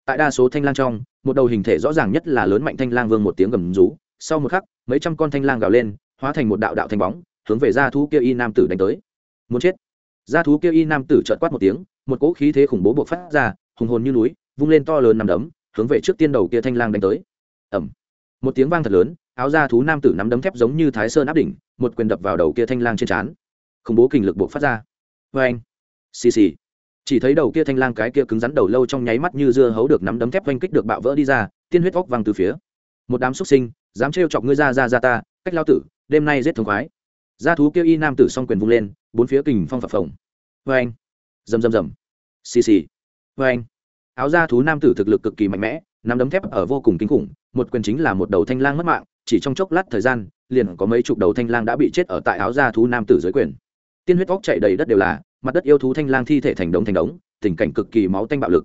Tại đa số thanh lang trong, một đầu hình thể rõ ràng nhất là lớn mạnh thanh lang vương một tiếng gầm rú. Sau một khắc, mấy trăm con thanh lang gào lên, hóa thành một đạo đạo thanh bóng, hướng về gia thú kia y nam tử đánh tới. Muốn chết. Gia thú kia y nam tử trợt quát một tiếng một cỗ khí thế khủng bố buộc phát ra, hùng hồn như núi, vung lên to lớn nằm đấm, hướng về trước tiên đầu kia thanh lang đánh tới. Ẩm một tiếng vang thật lớn, áo da thú nam tử nắm đấm thép giống như thái sơn áp đỉnh, một quyền đập vào đầu kia thanh lang trên trán. Khủng bố kình lực buộc phát ra. Vê anh xì xì. Chỉ thấy đầu kia thanh lang cái kia cứng rắn đầu lâu trong nháy mắt như dưa hấu được nắm đấm thép oanh kích được bạo vỡ đi ra, tiên huyết vóc văng từ phía. Một đám xuất sinh, dám trêu chọc ngươi ra ra ra ta, cách lao tử, đêm nay giết thống khoái. Da thú kia y nam tử s quyền vung lên, bốn phía kình phong phập phồng. Vê anh rầm rầm rầm xì xì. Vê anh. Áo da thú nam tử thực lực cực kỳ mạnh mẽ, nắm đấm thép ở vô cùng kinh khủng, một quyền chính là một đầu thanh lang mất mạng, chỉ trong chốc lát thời gian, liền có mấy chục đầu thanh lang đã bị chết ở tại áo da thú nam tử dưới quyền. Tiên huyết óc chạy đầy đất đều là, mặt đất yêu thú thanh lang thi thể thành đống thành đống, tình cảnh cực kỳ máu tanh bạo lực.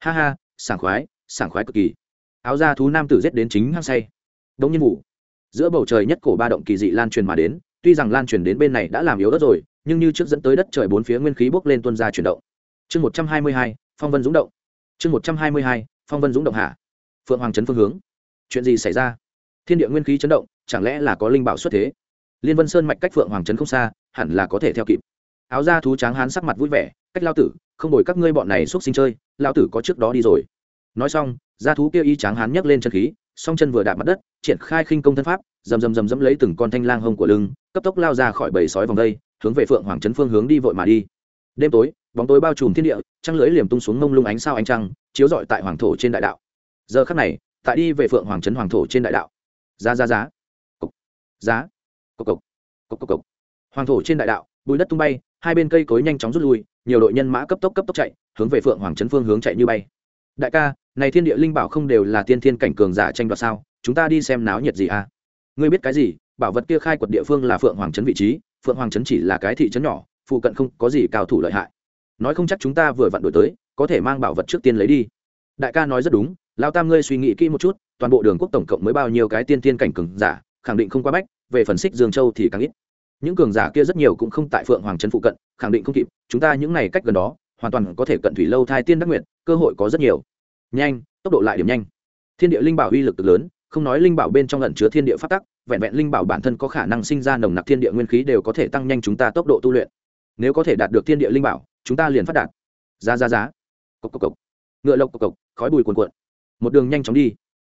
Ha ha, sảng khoái sảng khoái cực kỳ. Áo da thú nam tử giết đến chính hăng say. Đống nhiên vụ. Giữa bầu trời nhất cổ ba động kỳ dị lan truyền mà đến, tuy rằng lan truyền đến bên này đã làm yếu đất rồi, nhưng như trước dẫn tới đất trời bốn phía nguyên khí bốc lên tuân ra chuyển động chương một trăm hai mươi hai, phong vân dũng động. Chương một trăm hai mươi hai, phong vân dũng động hạ phượng hoàng trấn phương hướng. Chuyện gì xảy ra? Thiên địa nguyên khí chấn động, chẳng lẽ là có linh bảo xuất thế? Liên vân sơn mạch cách phượng hoàng trấn không xa, hẳn là có thể theo kịp. Áo da thú tráng hán sắc mặt vui vẻ, cách lao tử, không đổi các ngươi bọn này x sinh chơi, lao tử có trước đó đi rồi. Nói xong, da thú kia y tráng hán nhấc lên chân khí, song chân vừa đạp mặt đất, triển khai khinh công thân pháp, rầm rầm rầm dẫm lấy từng con thanh lang hông của lưng, cấp tốc lao ra khỏi bầy sói vòng đây, hướng về phượng hoàng trấn phương hướng đi vội mà đi. Đêm tối bóng tối bao trùm thiên địa, trăng lưỡi liềm tung xuống mông lung ánh sao ánh trăng, chiếu rọi tại hoàng thổ trên đại đạo. Giờ khắc này, tại đi về phượng hoàng trấn hoàng thổ trên đại đạo. Giá giá giá. Cộc giá. Cộc cộc cộc cộc cộc hoàng thổ trên đại đạo, bùi đất tung bay, hai bên cây cối nhanh chóng rút lui, nhiều đội nhân mã cấp tốc cấp tốc chạy, hướng về phượng hoàng trấn phương hướng chạy như bay. Đại ca, này thiên địa linh bảo không đều là tiên thiên cảnh cường giả tranh đoạt sao? Chúng ta đi xem náo nhiệt gì à? Ngươi biết cái gì? Bảo vật kia khai quật địa phương là phượng hoàng trấn vị trí, phượng hoàng trấn chỉ là cái thị trấn nhỏ, phụ cận không có gì cao thủ lợi hại nói không chắc chúng ta vừa vặn đổi tới, có thể mang bảo vật trước tiên lấy đi. Đại ca nói rất đúng, lao tam ngươi suy nghĩ kỹ một chút, toàn bộ đường quốc tổng cộng mới bao nhiêu cái tiên tiên cảnh cường giả, khẳng định không quá bách, về phần xích dương châu thì càng ít. Những cường giả kia rất nhiều cũng không tại phượng hoàng trấn phụ cận, khẳng định không kịp, chúng ta những này cách gần đó, hoàn toàn có thể cận thủy lâu thai tiên đắc nguyện, cơ hội có rất nhiều. Nhanh, tốc độ lại điểm nhanh. Thiên địa linh bảo uy lực lớn, không nói linh bảo bên trong lẩn chứa thiên địa phát tắc, vẹn vẹn linh bảo bản thân có khả năng sinh ra nồng nặc thiên địa nguyên khí đều có thể tăng nhanh chúng ta tốc độ tu luyện. Nếu có thể đạt được thiên địa linh bảo chúng ta liền phát đạt. Giá giá giá. Cốc cốc cốc. ngựa lộc, cộc cộc. Khói bùi cuồn cuộn. Một đường nhanh chóng đi.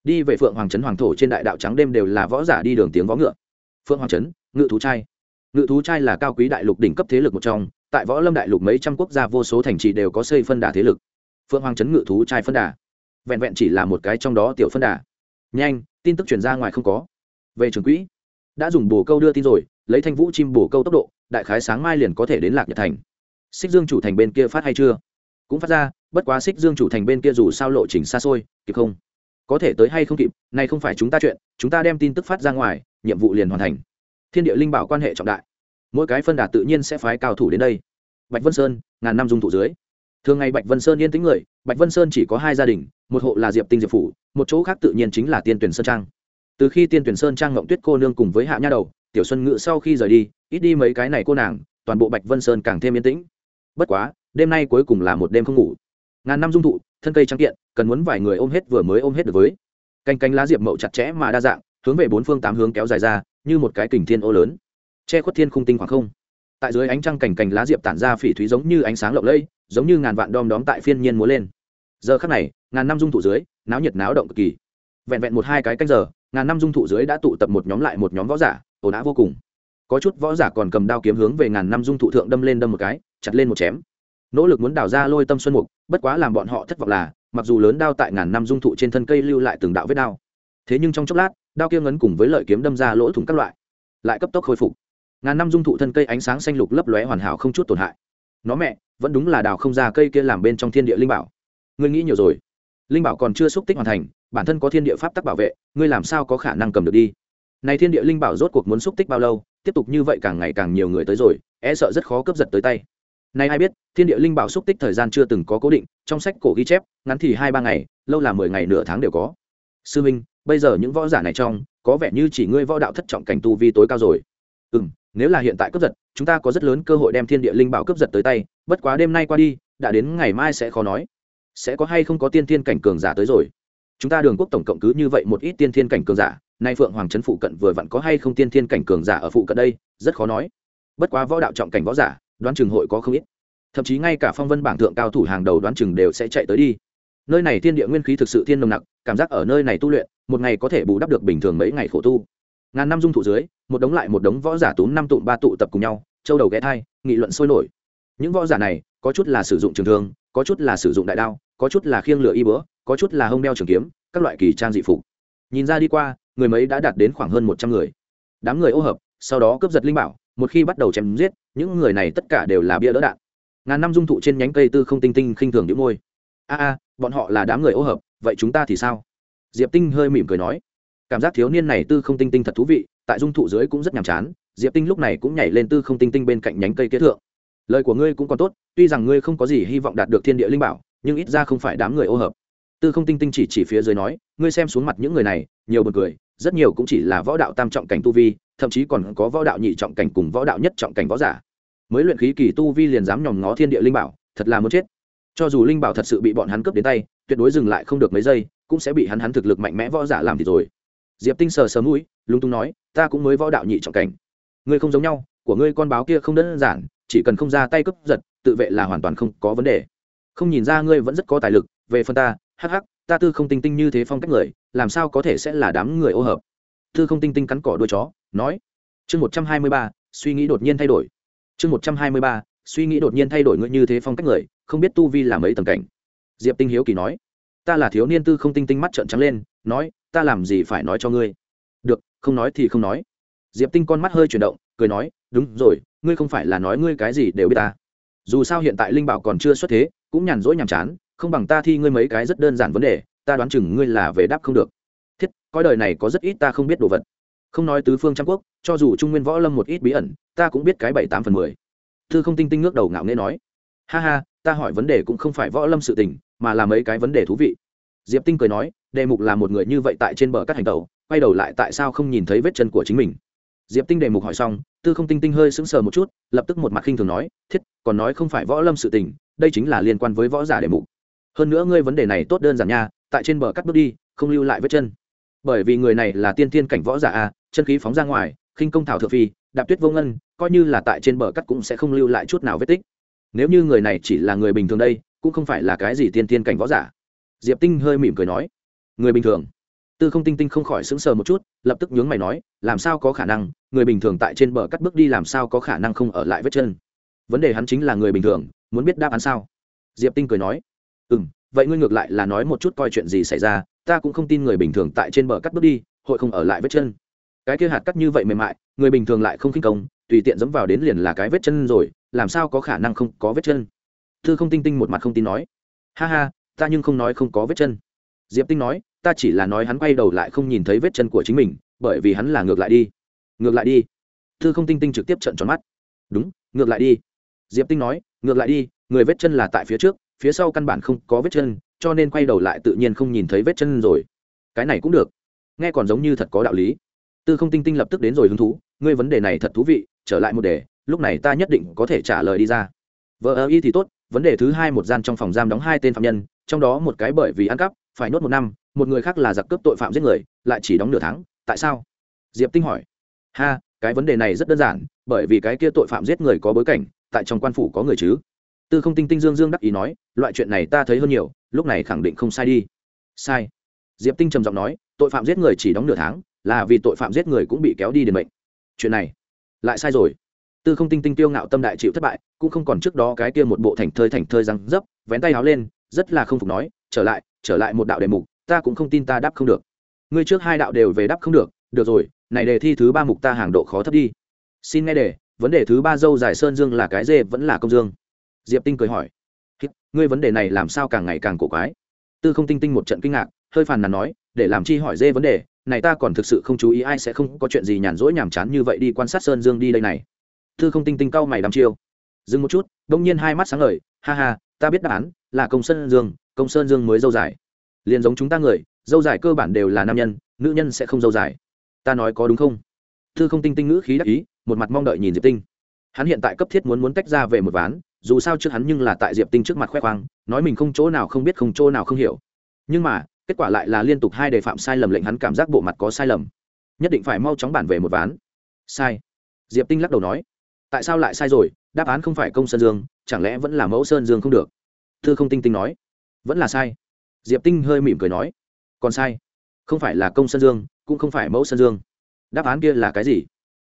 Đi về phượng hoàng trấn hoàng thổ trên đại đạo trắng đêm đều là võ giả đi đường tiếng võ ngựa. Phượng hoàng trấn, ngự thú trai. Ngự thú trai là cao quý đại lục đỉnh cấp thế lực một trong. Tại võ lâm đại lục mấy trăm quốc gia vô số thành trì đều có xây phân đà thế lực. Phượng hoàng trấn ngự thú trai phân đà. Vẹn vẹn chỉ là một cái trong đó tiểu phân đà. Nhanh, tin tức chuyển ra ngoài không có. Về trường quỹ. Đã dùng bồ câu đưa tin rồi, lấy thanh vũ chim bồ câu tốc độ, đại khái sáng mai liền có thể đến lạc nhật thành xích dương chủ thành bên kia phát hay chưa? Cũng phát ra, bất quá xích dương chủ thành bên kia dù sao lộ trình xa xôi, kịp không? Có thể tới hay không kịp này không phải chúng ta chuyện, chúng ta đem tin tức phát ra ngoài, nhiệm vụ liền hoàn thành. Thiên địa linh bảo quan hệ trọng đại. Mỗi cái phân đạt tự nhiên sẽ phái cao thủ đến đây. Bạch vân sơn, ngàn năm dung thụ dưới. Thường ngày bạch vân sơn yên tĩnh người, bạch vân sơn chỉ có hai gia đình, một hộ là diệp tinh diệp phủ, một chỗ khác tự nhiên chính là tiên tuyển sơn trang. Từ khi tiên tuyển sơn trang ngộng tuyết cô nương cùng với hạ nha đầu, tiểu xuân ngự sau khi rời đi, ít đi mấy cái này cô nàng, toàn bộ bạch vân sơn càng thêm yên tĩnh bất quá, đêm nay cuối cùng là một đêm không ngủ. Ngàn năm dung thụ, thân cây trắng kiện, cần muốn vài người ôm hết vừa mới ôm hết được với. Canh cánh lá diệp mậu chặt chẽ mà đa dạng, hướng về bốn phương tám hướng kéo dài ra, như một cái kình thiên ô lớn. Che khuất thiên khung tinh khoảng không. Tại dưới ánh trăng cành cành lá diệp tản ra phỉ thúy giống như ánh sáng lộng lẫy, giống như ngàn vạn đom đóm tại phiên nhiên múa lên. Giờ khắc này, ngàn năm dung thụ dưới, náo nhiệt náo động cực kỳ. Vẹn vẹn một hai cái canh giờ, ngàn năm dung thụ dưới đã tụ tập một nhóm lại một nhóm võ giả, ồn ào vô cùng. Có chút võ giả còn cầm đao kiếm hướng về ngàn năm dung thụ thượng đâm lên đâm một cái chặt lên một chém. Nỗ lực muốn đào ra lôi tâm xuân mục, bất quá làm bọn họ thất vọng là, mặc dù lớn đao tại ngàn năm dung thụ trên thân cây lưu lại từng đạo vết đao. Thế nhưng trong chốc lát, đao kia ngấn cùng với lợi kiếm đâm ra lỗ thủng các loại, lại cấp tốc khôi phục. Ngàn năm dung thụ thân cây ánh sáng xanh lục lấp lóe hoàn hảo không chút tổn hại. Nó mẹ, vẫn đúng là đào không ra cây kia làm bên trong thiên địa linh bảo. Ngươi nghĩ nhiều rồi. Linh bảo còn chưa xúc tích hoàn thành, bản thân có thiên địa pháp tắc bảo vệ, ngươi làm sao có khả năng cầm được đi? Này thiên địa linh bảo rốt cuộc muốn xúc tích bao lâu, tiếp tục như vậy càng ngày càng nhiều người tới rồi e sợ rất khó cướp giật tới tay nay ai biết, thiên địa linh bảo xúc tích thời gian chưa từng có cố định, trong sách cổ ghi chép, ngắn thì hai ba ngày, lâu là mười ngày nửa tháng đều có. Sư minh, bây giờ những võ giả này trong, có vẻ như chỉ ngươi võ đạo thất trọng cảnh tu vi tối cao rồi. Ừ m nếu là hiện tại cướp giật, chúng ta có rất lớn cơ hội đem thiên địa linh bảo cướp giật tới tay, bất quá đêm nay qua đi, đã đến ngày mai sẽ khó nói. Sẽ có hay không có tiên thiên cảnh cường giả tới rồi? Chúng ta đường quốc tổng cộng cứ như vậy một ít tiên thiên cảnh cường giả, nay phượng hoàng trấn phụ cận vừa vặn có hay không tiên thiên cảnh cường giả ở phụ cận đây? Rất khó nói. Bất quá võ đạo trọng cảnh võ giả đoán chừng hội có không ít. Thậm chí ngay cả phong vân bảng thượng cao thủ hàng đầu đoán chừng đều sẽ chạy tới đi. Nơi này thiên địa nguyên khí thực sự thiên nồng nặc, cảm giác ở nơi này tu luyện, một ngày có thể bù đắp được bình thường mấy ngày khổ tu. Ngàn năm dung thụ dưới, một đống lại một đống võ giả túm năm tụm ba tụ tập cùng nhau, châu đầu ghé thai, nghị luận sôi nổi. Những võ giả này, có chút là sử dụng trường thương, có chút là sử dụng đại đao, có chút là khiêng lửa y bữa có chút là hông đeo trường kiếm, các loại kỳ trang dị phục. Nhìn ra đi qua, người mấy đã đạt đến khoảng hơn một trăm người. Đám người ô hợp, sau đó cướp giật linh bảo một khi bắt đầu chém giết, những người này tất cả đều là bia đỡ đạn. Ngàn năm dung thụ trên nhánh cây tư không tinh tinh khinh thường đĩu môi. A a, bọn họ là đám người ô hợp, vậy chúng ta thì sao? Diệp tinh hơi mỉm cười nói. Cảm giác thiếu niên này tư không tinh tinh thật thú vị, tại dung thụ dưới cũng rất nhàm chán. Diệp tinh lúc này cũng nhảy lên tư không tinh tinh bên cạnh nhánh cây kế thượng. Lời của ngươi cũng còn tốt, tuy rằng ngươi không có gì hy vọng đạt được thiên địa linh bảo, nhưng ít ra không phải đám người ô hợp. Tư không tinh tinh chỉ chỉ phía dưới nói, ngươi xem xuống mặt những người này, nhiều b u ồ n cười, rất nhiều cũng chỉ là võ đạo tam trọng cảnh tu vi thậm chí còn có võ đạo nhị trọng cảnh cùng võ đạo nhất trọng cảnh võ giả. Mới luyện khí kỳ tu vi liền dám nhòm ngó thiên địa linh bảo, thật là muốn chết. Cho dù linh bảo thật sự bị bọn hắn cướp đến tay, tuyệt đối dừng lại không được mấy giây, cũng sẽ bị hắn hắn thực lực mạnh mẽ võ giả làm thì rồi. Diệp tinh sờ sờ mũi lung tung nói, ta cũng mới võ đạo nhị trọng cảnh. Ngươi không giống nhau, của ngươi con báo kia không đơn giản, chỉ cần không ra tay cướp giật, tự vệ là hoàn toàn không có vấn đề. Không nhìn ra ngươi vẫn rất có tài lực, về phần ta, hắc hắc, ta tư không tinh tinh như thế phong cách người, làm sao có thể sẽ là đám người ô hợp? Tư không tinh tinh cắn cỏ đuôi chó nói. Chương một trăm hai mươi ba, suy nghĩ đột nhiên thay đổi. Chương một trăm hai mươi ba, suy nghĩ đột nhiên thay đổi ngươi như thế phong cách người, không biết tu vi là mấy tầng cảnh. Diệp tinh hiếu kỳ nói. Ta là thiếu niên tư không tinh tinh mắt trợn trắng lên, nói, ta làm gì phải nói cho ngươi? Được, không nói thì không nói. Diệp tinh con mắt hơi chuyển động, cười nói, đúng rồi, ngươi không phải là nói ngươi cái gì đều biết ta. Dù sao hiện tại linh bảo còn chưa xuất thế, cũng nhàn rỗi nhàm chán, không bằng ta thi ngươi mấy cái rất đơn giản vấn đề, ta đoán chừng ngươi là về đáp không được. Thiết, coi đời này có rất ít ta không biết đồ vật không nói tứ phương trăm quốc, cho dù trung nguyên võ lâm một ít bí ẩn, ta cũng biết cái bảy tám phần mười. Thư không tinh tinh ngước đầu ngạo nghễ nói, ha ha, ta hỏi vấn đề cũng không phải võ lâm sự tình, mà là mấy cái vấn đề thú vị. Diệp tinh cười nói, đề mục là một người như vậy tại trên bờ các hành tàu quay đầu lại tại sao không nhìn thấy vết chân của chính mình? Diệp tinh đề mục hỏi xong, tư không tinh tinh hơi sững sờ một chút, lập tức một mặt khinh thường nói, thiết, còn nói không phải võ lâm sự tình, đây chính là liên quan với võ giả đề mục. Hơn nữa ngươi vấn đề này tốt đơn giản nha, tại trên bờ cắt bước đi, không lưu lại vết chân bởi vì người này là tiên tiên cảnh võ giả a, chân khí phóng ra ngoài, khinh công thảo thượng phi, đạp tuyết vô ngân, coi như là tại trên bờ cắt cũng sẽ không lưu lại chút nào vết tích. Nếu như người này chỉ là người bình thường đây, cũng không phải là cái gì tiên tiên cảnh võ giả. Diệp tinh hơi mỉm cười nói, người bình thường. Tư không tinh tinh không khỏi sững sờ một chút, lập tức nhướng mày nói, làm sao có khả năng, người bình thường tại trên bờ cắt bước đi làm sao có khả năng không ở lại vết chân? Vấn đề hắn chính là người bình thường, muốn biết đáp án sao? Diệp tinh cười nói ừ m vậy ngươi ngược lại là nói một chút coi chuyện gì xảy ra ta cũng không tin người bình thường tại trên bờ cắt bước đi, hội không ở lại vết chân. Cái kia hạt cắt như vậy mềm mại, người bình thường lại không khinh công, tùy tiện dẫm vào đến liền là cái vết chân rồi, làm sao có khả năng không có vết chân? Thư không tinh tinh một mặt không tin nói. Ha ha, ta nhưng không nói không có vết chân. Diệp tinh nói, ta chỉ là nói hắn quay đầu lại không nhìn thấy vết chân của chính mình, bởi vì hắn là ngược lại đi. Ngược lại đi. Thư không tinh tinh trực tiếp trận tròn mắt. Đúng, ngược lại đi. Diệp tinh nói, ngược lại đi, người vết chân là tại phía trước, phía sau căn bản không có vết chân cho nên quay đầu lại tự nhiên không nhìn thấy vết chân rồi. Cái này cũng được. Nghe còn giống như thật có đạo lý. Tư không tinh tinh lập tức đến rồi hứng thú, ngươi vấn đề này thật thú vị, trở lại một đề, lúc này ta nhất định có thể trả lời đi ra. Vợ ơ y thì tốt, vấn đề thứ hai một gian trong phòng giam đóng hai tên phạm nhân, trong đó một cái bởi vì ăn cắp, phải nốt một năm, một người khác là giặc cướp tội phạm giết người, lại chỉ đóng nửa tháng, tại sao? Diệp tinh hỏi. Ha, cái vấn đề này rất đơn giản, bởi vì cái kia tội phạm giết người có bối cảnh, tại trong quan phủ có người chứ? Tư không tinh tinh dương dương đắc ý nói, loại chuyện này ta thấy hơn nhiều lúc này khẳng định không sai đi. Sai. Diệp tinh trầm giọng nói, tội phạm giết người chỉ đóng nửa tháng, là vì tội phạm giết người cũng bị kéo đi đền mệnh. Chuyện này, lại sai rồi. Tư không tinh tinh tiêu ngạo tâm đại chịu thất bại, cũng không còn trước đó cái kia một bộ thành thơi thành thơi răng dấp, vén tay áo lên, rất là không phục nói, trở lại trở lại một đạo đề mục, ta cũng không tin ta đáp không được. Ngươi trước hai đạo đều về đáp không được được rồi, này đề thi thứ ba mục ta hàng độ khó thấp đi. Xin nghe đề, vấn đề thứ ba dâu dài sơn dương là cái dê vẫn là công dương. Diệp tinh cười hỏi ngươi vấn đề này làm sao càng ngày càng cổ quái? Tư không tinh tinh một trận kinh ngạc, hơi phàn nàn nói, để làm chi hỏi dê vấn đề, này ta còn thực sự không chú ý ai sẽ không có chuyện gì nhàn rỗi nhàm chán như vậy đi quan sát sơn dương đi đây này. Tư không tinh tinh cau mày đăm chiêu. Dừng một chút, đông nhiên hai mắt sáng lời ha ha, ta biết đáp án, là công sơn dương, công sơn dương mới dâu dài. Liền giống chúng ta người, dâu dài cơ bản đều là nam nhân, nữ nhân sẽ không dâu dài. Ta nói có đúng không? Tư không tinh tinh ngữ khí đắc ý, một mặt mong đợi nhìn diệp tinh. Hắn hiện tại cấp thiết muốn muốn tách ra về một ván dù sao trước hắn nhưng là tại diệp tinh trước mặt khoe khoang nói mình không chỗ nào không biết không chỗ nào không hiểu nhưng mà kết quả lại là liên tục hai đề phạm sai lầm lệnh hắn cảm giác bộ mặt có sai lầm nhất định phải mau chóng bản về một ván sai diệp tinh lắc đầu nói tại sao lại sai rồi đáp án không phải công sơn dương chẳng lẽ vẫn là mẫu sơn dương không được thư không tinh tinh nói vẫn là sai diệp tinh hơi mỉm cười nói còn sai không phải là công sơn dương cũng không phải mẫu sơn dương đáp án kia là cái gì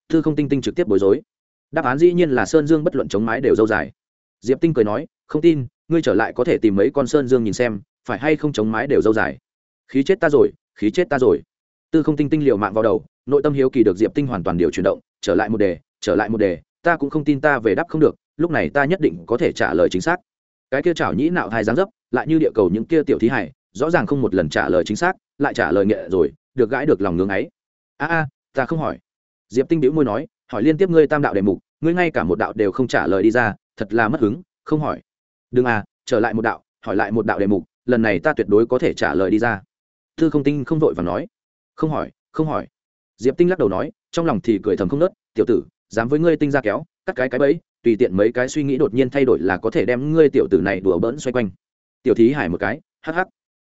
thư không tinh tinh trực tiếp bối rối đáp án dĩ nhiên là sơn dương bất luận chống mái đều dâu dài diệp tinh cười nói, không tin, ngươi trở lại có thể tìm mấy con sơn dương nhìn xem, phải hay không chống mái đều dâu dài. Khí chết ta rồi, khí chết ta rồi. Tư không tinh tinh liều mạng vào đầu, nội tâm hiếu kỳ được diệp tinh hoàn toàn điều chuyển động, trở lại một đề, trở lại một đề, ta cũng không tin ta về đáp không được, lúc này ta nhất định có thể trả lời chính xác. Cái kia chảo nhĩ nạo hai dáng dấp, lại như địa cầu những kia tiểu thí hải, rõ ràng không một lần trả lời chính xác, lại trả lời nghệ rồi, được gãi được lòng ngưng ấy. A a, ta không hỏi. Diệp tinh bĩu môi nói, hỏi liên tiếp ngươi tam đạo đề mục, ngươi ngay cả một đạo đều không trả lời đi ra thật là mất hứng, không hỏi. Đừng à trở lại một đạo, hỏi lại một đạo đề mục, lần này ta tuyệt đối có thể trả lời đi ra. Thư không tinh không vội và nói. Không hỏi không hỏi. Diệp tinh lắc đầu nói, trong lòng thì cười thầm không nớt, tiểu tử, dám với ngươi tinh ra kéo, cắt cái cái bẫy, tùy tiện mấy cái suy nghĩ đột nhiên thay đổi là có thể đem ngươi tiểu tử này đùa bỡn xoay quanh. Tiểu thí hải một cái, hắc hắc.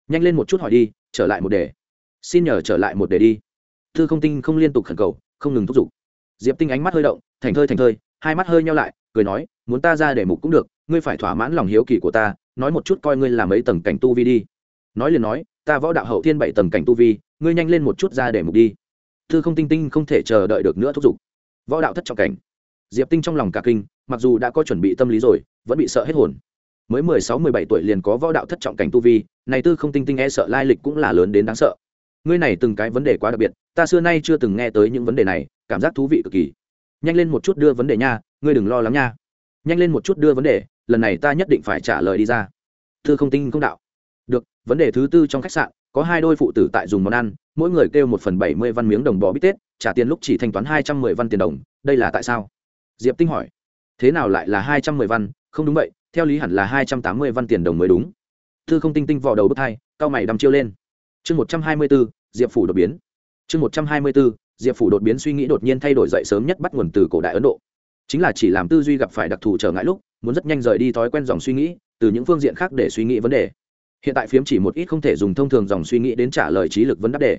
Nhanh lên một chút hỏi đi, trở lại một đề. Xin nhờ trở lại một đề đi. Thư không tinh không liên tục khẩn cầu, không ngừng thúc giục. Diệp tinh ánh mắt hơi động, thành thơi thành thơi, hai mắt hơi nhau lại cười nói, muốn ta ra để mục cũng được, ngươi phải thỏa mãn lòng hiếu kỳ của ta, nói một chút coi ngươi làm mấy tầng cảnh tu vi đi. Nói liền nói, ta võ đạo hậu thiên bảy tầng cảnh tu vi, ngươi nhanh lên một chút ra để mục đi. Thư không tinh tinh không thể chờ đợi được nữa thúc giục. Võ đạo thất trọng cảnh. Diệp tinh trong lòng cả kinh, mặc dù đã có chuẩn bị tâm lý rồi, vẫn bị sợ hết hồn. Mới mười sáu, mười bảy tuổi liền có võ đạo thất trọng cảnh tu vi, này tư không tinh tinh e sợ lai lịch cũng là lớn đến đáng sợ. Ngươi này từng cái vấn đề quá đặc biệt, ta xưa nay chưa từng nghe tới những vấn đề này, cảm giác thú vị cực kỳ nhanh lên một chút đưa vấn đề nha, ngươi đừng lo lắng nha. Nhanh lên một chút đưa vấn đề, lần này ta nhất định phải trả lời đi ra. Thư không tinh không đạo. Được, vấn đề thứ tư trong khách sạn, có hai đôi phụ tử tại dùng món ăn, mỗi người kêu một phần bảy mươi văn miếng đồng bò bít tết, trả tiền lúc chỉ thanh toán hai trăm mười văn tiền đồng, đây là tại sao? Diệp tinh hỏi. Thế nào lại là hai trăm mười văn? Không đúng vậy, theo lý hẳn là hai trăm tám mươi văn tiền đồng mới đúng. Thư không tinh tinh vò đầu bước thai cao mày đăm chiêu lên. Chương một trăm hai mươi bốn diệp phủ đột biến. Chương một trăm hai mươi bốn diệp phủ đột biến suy nghĩ đột nhiên thay đổi dậy sớm nhất bắt nguồn từ cổ đại ấn độ chính là chỉ làm tư duy gặp phải đặc thù trở ngại lúc muốn rất nhanh rời đi thói quen dòng suy nghĩ từ những phương diện khác để suy nghĩ vấn đề hiện tại phiếm chỉ một ít không thể dùng thông thường dòng suy nghĩ đến trả lời trí lực vấn đáp đề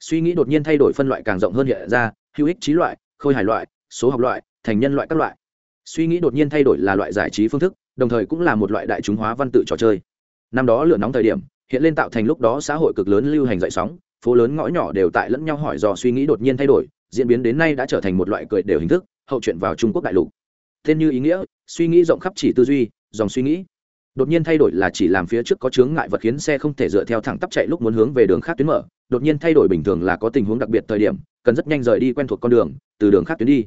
suy nghĩ đột nhiên thay đổi phân loại càng rộng hơn hiện ra hữu ích trí loại khôi hài loại số học loại thành nhân loại các loại suy nghĩ đột nhiên thay đổi là loại giải trí phương thức đồng thời cũng là một loại đại chúng hóa văn tự trò chơi năm đó lửa nóng thời điểm hiện lên tạo thành lúc đó xã hội cực lớn lưu hành dậy sóng phố lớn ngõ nhỏ đều tại lẫn nhau hỏi do suy nghĩ đột nhiên thay đổi, diễn biến đến nay đã trở thành một loại cười đều hình thức, hậu chuyện vào trung quốc đại lục. Tên như ý nghĩa, suy nghĩ rộng khắp chỉ tư duy, dòng suy nghĩ. Đột nhiên thay đổi là chỉ làm phía trước có chướng ngại vật khiến xe không thể dựa theo thẳng tắp chạy lúc muốn hướng về đường khác tuyến mở. Đột nhiên thay đổi bình thường là có tình huống đặc biệt thời điểm, cần rất nhanh rời đi quen thuộc con đường, từ đường khác tuyến đi.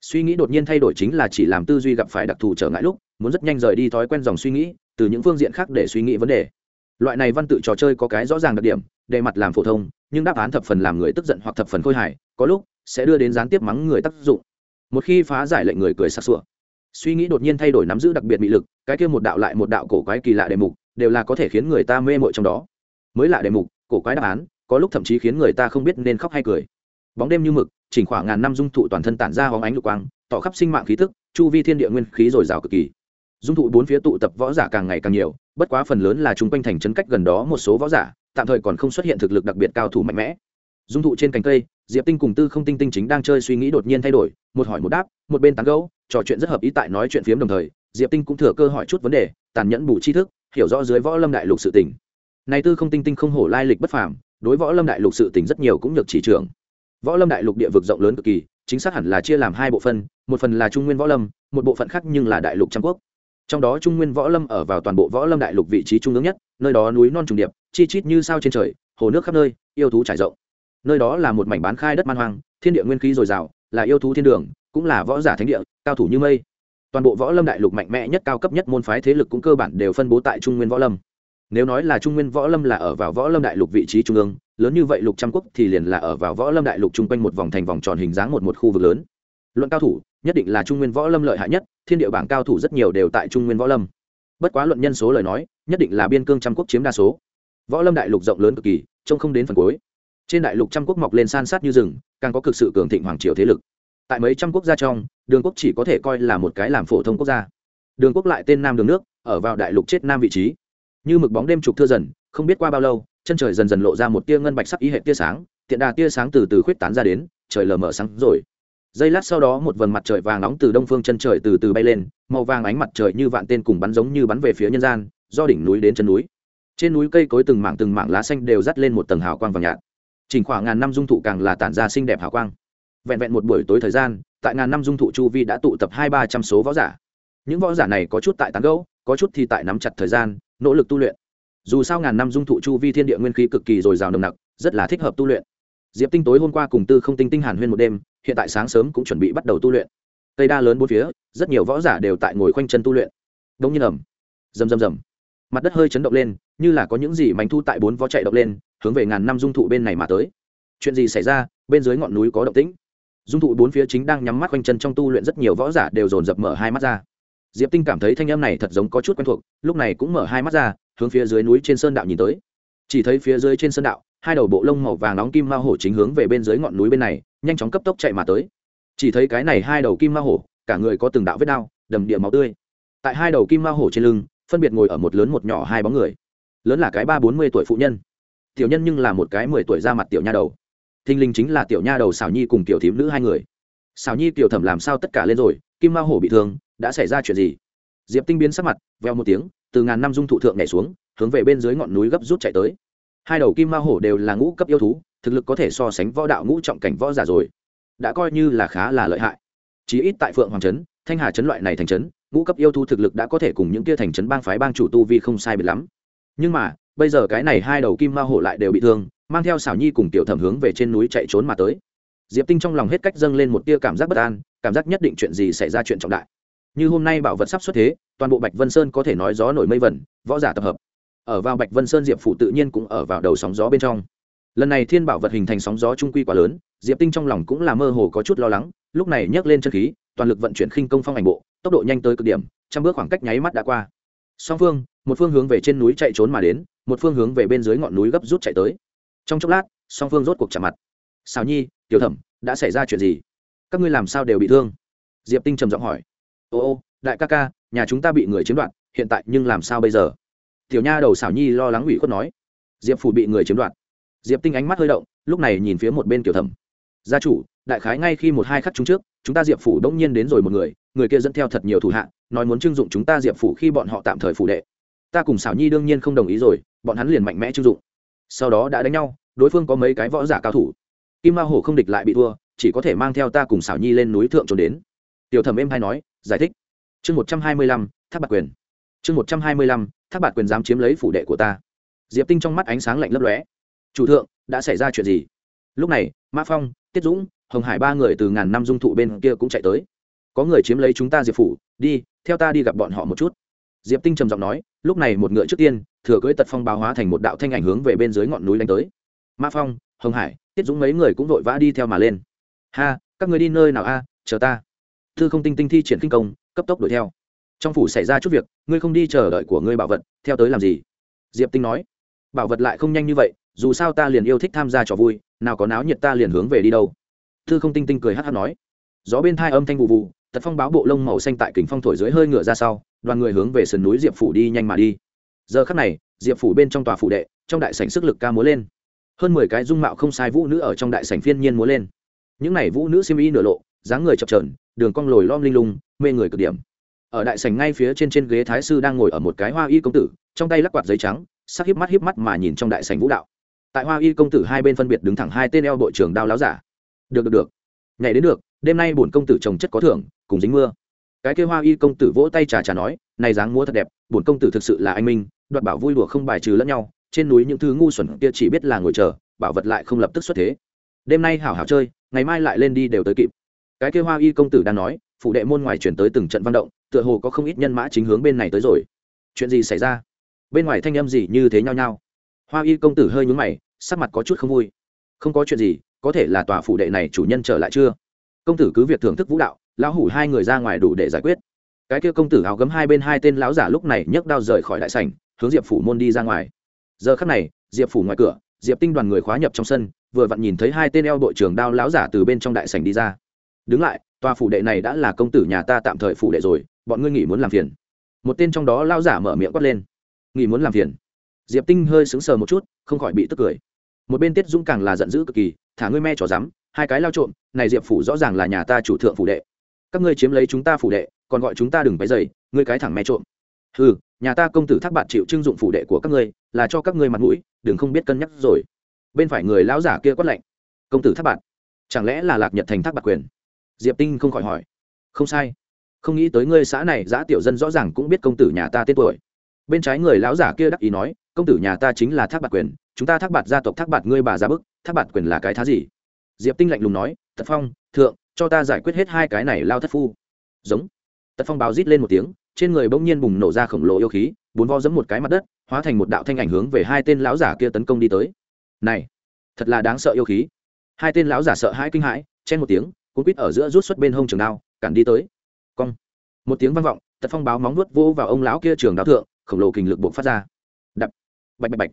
Suy nghĩ đột nhiên thay đổi chính là chỉ làm tư duy gặp phải đặc thù trở ngại lúc, muốn rất nhanh rời đi thói quen dòng suy nghĩ, từ những phương diện khác để suy nghĩ vấn đề loại này văn tự trò chơi có cái rõ ràng đặc điểm đề mặt làm phổ thông, nhưng đáp án thập phần làm người tức giận hoặc thập phần khôi hài, có lúc sẽ đưa đến gián tiếp mắng người tác dụng. Một khi phá giải lệnh người cười sặc sụa. Suy nghĩ đột nhiên thay đổi nắm giữ đặc biệt bị lực, cái kia một đạo lại một đạo cổ quái kỳ lạ đề mục, đều là có thể khiến người ta mê mội trong đó. Mới lạ đề mục, cổ quái đáp án, có lúc thậm chí khiến người ta không biết nên khóc hay cười. Bóng đêm như mực, chỉnh khoảng ngàn năm dung thụ toàn thân tản ra hóng ánh lục quang, tỏ khắp sinh mạng khí thức chu vi thiên địa nguyên khí dồi dào cực kỳ dung thụ bốn phía tụ tập võ giả càng ngày càng nhiều, bất quá phần lớn là chung quanh thành trấn cách gần đó một số võ giả, tạm thời còn không xuất hiện thực lực đặc biệt cao thủ mạnh mẽ. Dung thụ trên cành cây, diệp tinh cùng tư không tinh tinh chính đang chơi suy nghĩ đột nhiên thay đổi, một hỏi một đáp, một bên tán gẫu, trò chuyện rất hợp ý tại nói chuyện phiếm đồng thời, diệp tinh cũng thừa cơ hỏi chút vấn đề, tàn nhẫn bù tri thức, hiểu rõ dưới võ lâm đại lục sự tỉnh này tư không tinh tinh không hổ lai lịch bất phàm, đối võ lâm đại lục sự tỉnh rất nhiều cũng được chỉ trưởng võ lâm đại lục địa vực rộng lớn cực kỳ, chính xác hẳn là chia làm hai bộ phận, một phần là trung nguyên võ lâm, một bộ phận khác nhưng là đại lục trăm quốc trong đó trung nguyên võ lâm ở vào toàn bộ võ lâm đại lục vị trí trung ương nhất, nơi đó núi non trùng điệp, chi chít như sao trên trời, hồ nước khắp nơi, yêu thú trải rộng. Nơi đó là một mảnh bán khai đất man hoang, thiên địa nguyên khí dồi dào, là yêu thú thiên đường, cũng là võ giả thánh địa, cao thủ như mây. Toàn bộ võ lâm đại lục mạnh mẽ nhất cao cấp nhất môn phái thế lực cũng cơ bản đều phân bố tại trung nguyên võ lâm. Nếu nói là trung nguyên võ lâm là ở vào võ lâm đại lục vị trí trung ương, lớn như vậy lục trăm quốc thì liền là ở vào võ lâm đại lục chung quanh một vòng thành vòng tròn hình dáng một một khu vực lớn luận cao thủ, nhất định là trung nguyên võ lâm lợi hại nhất, thiên địa bảng cao thủ rất nhiều đều tại trung nguyên võ lâm. Bất quá luận nhân số lời nói, nhất định là biên cương trăm quốc chiếm đa số. Võ lâm đại lục rộng lớn cực kỳ, trông không đến phần cuối. Trên đại lục trăm quốc mọc lên san sát như rừng, càng có cực sự cường thịnh hoàng triều thế lực. Tại mấy trăm quốc gia trong, đường quốc chỉ có thể coi là một cái làm phổ thông quốc gia. Đường quốc lại tên nam đường nước, ở vào đại lục chết nam vị trí. Như mực bóng đêm trục thưa dần, không biết qua bao lâu, chân trời dần dần lộ ra một tia ngân bạch sắc ý hệ tia sáng, tiện đà tia sáng từ từ khuyết tán ra đến, trời lờ mờ sáng rồi giây lát sau đó một vầng mặt trời vàng nóng từ đông phương chân trời từ từ bay lên, màu vàng ánh mặt trời như vạn tên cùng bắn giống như bắn về phía nhân gian, do đỉnh núi đến chân núi. Trên núi cây cối từng mảng từng mảng lá xanh đều dắt lên một tầng hào quang vàng nhạt. Chỉnh khoảng ngàn năm dung thụ càng là tản ra xinh đẹp hào quang. Vẹn vẹn một buổi tối thời gian, tại ngàn năm dung thụ chu vi đã tụ tập hai ba trăm số võ giả. Những võ giả này có chút tại tán gẫu, có chút thì tại nắm chặt thời gian, nỗ lực tu luyện. Dù sao ngàn năm dung thụ chu vi thiên địa nguyên khí cực kỳ dồi dào nồng nặc, rất là thích hợp tu luyện. Diệp tinh tối hôm qua cùng tư không tinh tinh hàn huyên một đêm hiện tại sáng sớm cũng chuẩn bị bắt đầu tu luyện. Tây đa lớn bốn phía, rất nhiều võ giả đều tại ngồi khoanh chân tu luyện. Đông nhiên ẩm rầm rầm rầm. Mặt đất hơi chấn động lên, như là có những gì mảnh thu tại bốn vó chạy động lên, hướng về ngàn năm dung thụ bên này mà tới. Chuyện gì xảy ra? Bên dưới ngọn núi có động tĩnh. Dung thụ bốn phía chính đang nhắm mắt quanh chân trong tu luyện rất nhiều võ giả đều dồn dập mở hai mắt ra. Diệp tinh cảm thấy thanh âm này thật giống có chút quen thuộc, lúc này cũng mở hai mắt ra, hướng phía dưới núi trên sơn đạo nhìn tới. Chỉ thấy phía dưới trên sơn đạo, hai đầu bộ lông màu vàng nóng kim ma hổ chính hướng về bên dưới ngọn núi bên này nhanh chóng cấp tốc chạy mà tới. Chỉ thấy cái này hai đầu kim ma hổ, cả người có từng đạo vết đao đầm địa máu tươi. Tại hai đầu kim ma hổ trên lưng, phân biệt ngồi ở một lớn một nhỏ hai bóng người. Lớn là cái ba bốn mươi tuổi phụ nhân. Tiểu nhân nhưng là một cái mười tuổi ra mặt tiểu nha đầu. Thinh linh chính là tiểu nha đầu xảo nhi cùng tiểu thím nữ hai người. Xảo nhi tiểu thẩm làm sao tất cả lên rồi, kim ma hổ bị thương, đã xảy ra chuyện gì? Diệp tinh biến sắc mặt, veo một tiếng, từ ngàn năm dung thụ thượng nhảy xuống, hướng về bên dưới ngọn núi gấp rút chạy tới. Hai đầu kim ma hổ đều là ngũ cấp yêu thú thực lực có thể so sánh võ đạo ngũ trọng cảnh võ giả rồi. Đã coi như là khá là lợi hại. Chí ít tại phượng hoàng trấn, thanh hà trấn loại này thành trấn, ngũ cấp yêu thu thực lực đã có thể cùng những kia thành trấn bang phái bang chủ tu vi không sai biệt lắm. Nhưng mà, bây giờ cái này hai đầu kim ma hổ lại đều bị thương, mang theo xảo nhi cùng tiểu thẩm hướng về trên núi chạy trốn mà tới. Diệp tinh trong lòng hết cách dâng lên một tia cảm giác bất an, cảm giác nhất định chuyện gì xảy ra chuyện trọng đại. Như hôm nay bảo vật sắp xuất thế, toàn bộ bạch vân sơn có thể nói gió nổi mây vẩn, võ giả tập hợp. Ở vào bạch vân sơn diệp phụ tự nhiên cũng ở vào đầu sóng gió bên trong lần này thiên bảo vật hình thành sóng gió trung quy quá lớn, diệp tinh trong lòng cũng là mơ hồ có chút lo lắng, lúc này nhấc lên chân khí, toàn lực vận chuyển khinh công phong ảnh bộ, tốc độ nhanh tới cực điểm, trăm bước khoảng cách nháy mắt đã qua. Song phương, một phương hướng về trên núi chạy trốn mà đến, một phương hướng về bên dưới ngọn núi gấp rút chạy tới. Trong chốc lát, song phương rốt cuộc chạm mặt. Xào nhi, tiểu thẩm, đã xảy ra chuyện gì? Các ngươi làm sao đều bị thương? Diệp tinh trầm giọng hỏi. Ô ô, đại ca ca, nhà chúng ta bị người chiếm đoạt, hiện tại nhưng làm sao bây giờ? Tiểu nha đầu xảo nhi lo lắng ủy khuất nói. Diệp phủ bị người chiếm đoạt diệp tinh ánh mắt hơi động, lúc này nhìn phía một bên tiểu thẩm. Gia chủ, đại khái ngay khi một hai khắc chúng trước, chúng ta diệp phủ đông nhiên đến rồi một người người kia dẫn theo thật nhiều thủ hạ, nói muốn trưng dụng chúng ta diệp phủ khi bọn họ tạm thời phủ đệ. Ta cùng xảo nhi đương nhiên không đồng ý rồi, bọn hắn liền mạnh mẽ trưng dụng. Sau đó đã đánh nhau, đối phương có mấy cái võ giả cao thủ. Kim ma hổ không địch lại bị thua, chỉ có thể mang theo ta cùng xảo nhi lên núi thượng trốn đến. Tiểu thẩm em hay nói, giải thích. Chương một trăm hai mươi lăm, thác bạc quyền. Chương một trăm hai mươi lăm, thác bạc quyền dám chiếm lấy phủ đệ của ta. Diệp tinh trong mắt ánh sáng lạnh lấp lóe chủ thượng, đã xảy ra chuyện gì? Lúc này, mã phong, tiết dũng, hồng hải ba người từ ngàn năm dung thụ bên kia cũng chạy tới. Có người chiếm lấy chúng ta diệp phủ, đi, theo ta đi gặp bọn họ một chút. Diệp tinh trầm giọng nói, lúc này một ngựa trước tiên, thừa cưỡi tật phong báo hóa thành một đạo thanh ảnh hướng về bên dưới ngọn núi đánh tới. Mã phong, hồng hải, tiết dũng mấy người cũng vội vã đi theo mà lên. Ha, các người đi nơi nào a? Chờ ta. Thư không tinh tinh thi triển kinh công, cấp tốc đuổi theo. Trong phủ xảy ra chút việc, ngươi không đi chờ đợi của ngươi bảo vật, theo tới làm gì? Diệp tinh nói bảo vật lại không nhanh như vậy, dù sao ta liền yêu thích tham gia trò vui, nào có náo nhiệt ta liền hướng về đi đâu. Thư không tinh tinh cười hát hát nói. Gió bên thai âm thanh vụ vụ, tật phong báo bộ lông màu xanh tại kính phong thổi dưới hơi ngựa ra sau, đoàn người hướng về sườn núi diệp phủ đi nhanh mà đi. Giờ khắc này, diệp phủ bên trong tòa phủ đệ, trong đại sảnh sức lực ca múa lên. Hơn mười cái dung mạo không sai vũ nữ ở trong đại sảnh phiên nhiên múa lên. Những này vũ nữ xiêm y nửa lộ, dáng người chập trờn đường cong lồi lom linh lung, mê người cực điểm. Ở đại sảnh ngay phía trên trên ghế thái sư đang ngồi ở một cái hoa y công tử, trong tay lắc quạt giấy trắng sắc híp mắt híp mắt mà nhìn trong đại sảnh vũ đạo. Tại hoa y công tử hai bên phân biệt đứng thẳng hai tên eo bộ trưởng đao láo giả. Được được được. Nhảy đến được, đêm nay bổn công tử trồng chất có thưởng, cùng dính mưa. Cái kia hoa y công tử vỗ tay trà trà nói, này dáng múa thật đẹp, bổn công tử thực sự là anh minh, đoạt bảo vui đùa không bài trừ lẫn nhau, trên núi những thứ ngu xuẩn kia chỉ biết là ngồi chờ, bảo vật lại không lập tức xuất thế. Đêm nay hảo hảo chơi, ngày mai lại lên đi đều tới kịp. Cái kia hoa y công tử đang nói, phụ đệ môn ngoài chuyển tới từng trận văn động, tựa hồ có không ít nhân mã chính hướng bên này tới rồi. Chuyện gì xảy ra? Bên ngoài thanh âm gì như thế nhau nhau. Hoa y công tử hơi nhúng mày, sắc mặt có chút không vui. Không có chuyện gì, có thể là tòa phủ đệ này chủ nhân trở lại chưa? Công tử cứ việc thưởng thức vũ đạo, lão hủ hai người ra ngoài đủ để giải quyết. Cái kia công tử áo gấm hai bên hai tên lão giả lúc này nhấc đao rời khỏi đại sảnh, hướng diệp phủ môn đi ra ngoài. Giờ khắc này, diệp phủ ngoài cửa, diệp tinh đoàn người khóa nhập trong sân, vừa vặn nhìn thấy hai tên eo đội trưởng đao lão giả từ bên trong đại sảnh đi ra. Đứng lại, tòa phủ đệ này đã là công tử nhà ta tạm thời phủ đệ rồi, bọn ngươi nghĩ muốn làm phiền. Một tên trong đó lão giả mở miệng quát lên nghỉ muốn làm phiền. Diệp tinh hơi sững sờ một chút, không khỏi bị tức cười. Một bên tiết dũng càng là giận dữ cực kỳ, thả ngươi me trò rắm, hai cái lao trộm, này diệp phủ rõ ràng là nhà ta chủ thượng phủ đệ. Các ngươi chiếm lấy chúng ta phủ đệ, còn gọi chúng ta đừng váy dày ngươi cái thẳng me trộm. Ừ nhà ta công tử thác bạn chịu trưng dụng phủ đệ của các ngươi, là cho các ngươi mặt mũi, đừng không biết cân nhắc rồi. Bên phải người lão giả kia quát lạnh. Công tử thác bạn, chẳng lẽ là lạc nhật thành thác bạc quyền? Diệp tinh không khỏi hỏi. Không sai. Không nghĩ tới ngươi xã này, giã tiểu dân rõ ràng cũng biết công tử nhà ta tên tuổi bên trái người lão giả kia đắc ý nói, công tử nhà ta chính là thác bạc quyền, chúng ta thác bạt gia tộc thác bạt ngươi bà ra bức, thác bạt quyền là cái thá gì? Diệp tinh lạnh lùng nói, tật phong, thượng, cho ta giải quyết hết hai cái này lao thất phu. Giống. Tật phong báo rít lên một tiếng, trên người bỗng nhiên bùng nổ ra khổng lồ yêu khí, bốn vo giẫm một cái mặt đất, hóa thành một đạo thanh ảnh hướng về hai tên lão giả kia tấn công đi tới. Này, thật là đáng sợ yêu khí. Hai tên lão giả sợ hãi kinh hãi, chen một tiếng, cuốn quýt ở giữa rút xuất bên hông trường đao, cản đi tới. Cong. Một tiếng vang vọng, tật phong báo móng nuốt vô vào ông lão kia trường đao thượng khổng lồ kình lực buộc phát ra. Đập. Bạch bạch bạch.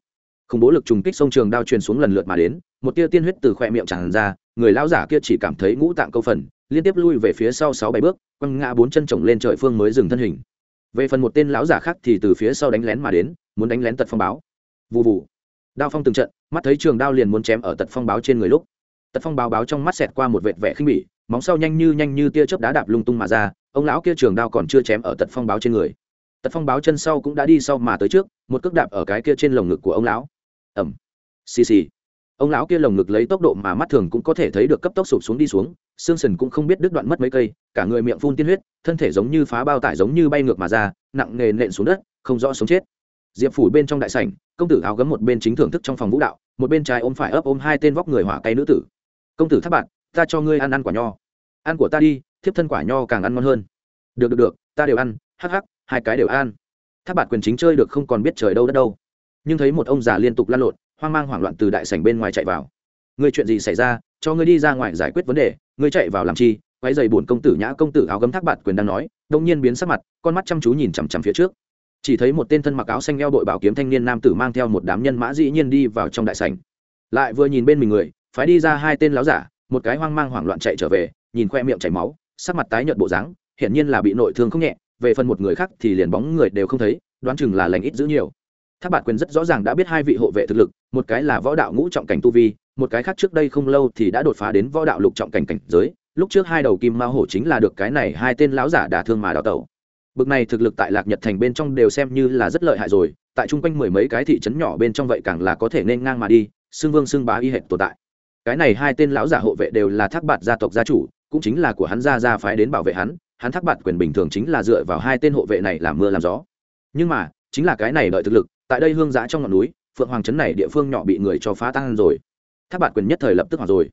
Khủng bố lực trùng kích sông trường đao truyền xuống lần lượt mà đến, một tia tiên huyết từ khoe miệng tràn ra, người lão giả kia chỉ cảm thấy ngũ tạng câu phần, liên tiếp lui về phía sau sáu bảy bước, quăng ngã bốn chân chồng lên trời phương mới dừng thân hình. Về phần một tên lão giả khác thì từ phía sau đánh lén mà đến, muốn đánh lén tật phong báo. Vụ vụ đao phong từng trận, mắt thấy trường đao liền muốn chém ở tật phong báo trên người lúc. Tật phong báo báo trong mắt xẹt qua một vệt vẻ khinh bỉ, móng sau nhanh như nhanh như tia chớp đá đạp lung tung mà ra, ông lão kia trường đao còn chưa chém ở tật phong báo trên người tật phong báo chân sau cũng đã đi sau mà tới trước, một cước đạp ở cái kia trên lồng ngực của ông lão. Ẩm xì xì. Ông lão kia lồng ngực lấy tốc độ mà mắt thường cũng có thể thấy được cấp tốc sụp xuống đi xuống, xương sần cũng không biết đứt đoạn mất mấy cây, cả người miệng phun tiên huyết, thân thể giống như phá bao tải giống như bay ngược mà ra, nặng nề nện xuống đất, không rõ sống chết. Diệp phủ bên trong đại sảnh, công tử áo gấm một bên chính thưởng thức trong phòng vũ đạo, một bên trái ôm phải ấp ôm hai tên vóc người hỏa cây nữ tử. Công tử thác bạn, ta cho ngươi ăn ăn quả nho. Ăn của ta đi, thiếp thân quả nho càng ăn ngon hơn. Được được được, ta đều ăn hắc hắc hai cái đều an, thác bạt quyền chính chơi được không còn biết trời đâu đất đâu. Nhưng thấy một ông già liên tục lan lộn hoang mang hoảng loạn từ đại sảnh bên ngoài chạy vào. Người chuyện gì xảy ra? Cho ngươi đi ra ngoài giải quyết vấn đề. Ngươi chạy vào làm chi? Quái dày bổn công tử nhã công tử áo gấm thác bạt quyền đang nói đông nhiên biến sắc mặt con mắt chăm chú nhìn chằm chằm phía trước. Chỉ thấy một tên thân mặc áo xanh eo đội bảo kiếm thanh niên nam tử mang theo một đám nhân mã dĩ nhiên đi vào trong đại sảnh. Lại vừa nhìn bên mình người phái đi ra hai tên láo giả một cái hoang mang hoảng loạn chạy trở về nhìn khoe miệng chảy máu sắc mặt tái nhợt bộ dáng hiển nhiên là bị nội thương không nhẹ về phần một người khác thì liền bóng người đều không thấy, đoán chừng là lành ít giữ nhiều. Thác bạt quyền rất rõ ràng đã biết hai vị hộ vệ thực lực, một cái là võ đạo ngũ trọng cảnh tu vi, một cái khác trước đây không lâu thì đã đột phá đến võ đạo lục trọng cảnh cảnh giới, lúc trước hai đầu kim ma hổ chính là được cái này hai tên lão giả đả thương mà đào tẩu. Bực này thực lực tại lạc nhật thành bên trong đều xem như là rất lợi hại rồi, tại chung quanh mười mấy cái thị trấn nhỏ bên trong vậy càng là có thể nên ngang mà đi, xưng vương xưng bá y hệt tồn tại. Cái này hai tên lão giả hộ vệ đều là thác bạt gia tộc gia chủ, cũng chính là của hắn gia gia phái đến bảo vệ hắn hắn thác bạt quyền bình thường chính là dựa vào hai tên hộ vệ này làm mưa làm gió. Nhưng mà, chính là cái này đợi thực lực, tại đây hương giã trong ngọn núi, phượng hoàng trấn này địa phương nhỏ bị người cho phá tan rồi. Thác bạt quyền nhất thời lập tức hoặc rồi.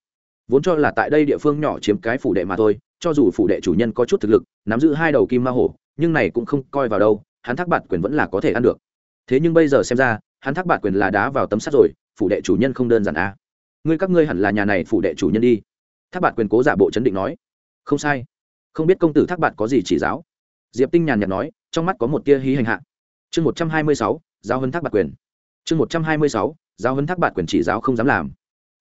Vốn cho là tại đây địa phương nhỏ chiếm cái phủ đệ mà thôi, cho dù phủ đệ chủ nhân có chút thực lực, nắm giữ hai đầu kim ma hổ, nhưng này cũng không coi vào đâu, hắn thác bạt quyền vẫn là có thể ăn được. Thế nhưng bây giờ xem ra, hắn thác bạt quyền là đá vào tấm sắt rồi, phủ đệ chủ nhân không đơn giản à. ngươi các ngươi hẳn là nhà này phủ đệ chủ nhân đi. Thác bạt quyền cố giả bộ chấn định nói. Không sai không biết công tử thác bạt có gì chỉ giáo. Diệp tinh nhàn nhạt nói, trong mắt có một tia hí hành hạ. Chương một trăm hai mươi sáu, giáo huấn thác bạt quyền. Chương một trăm hai mươi sáu, giáo huấn thác bạt quyền chỉ giáo không dám làm.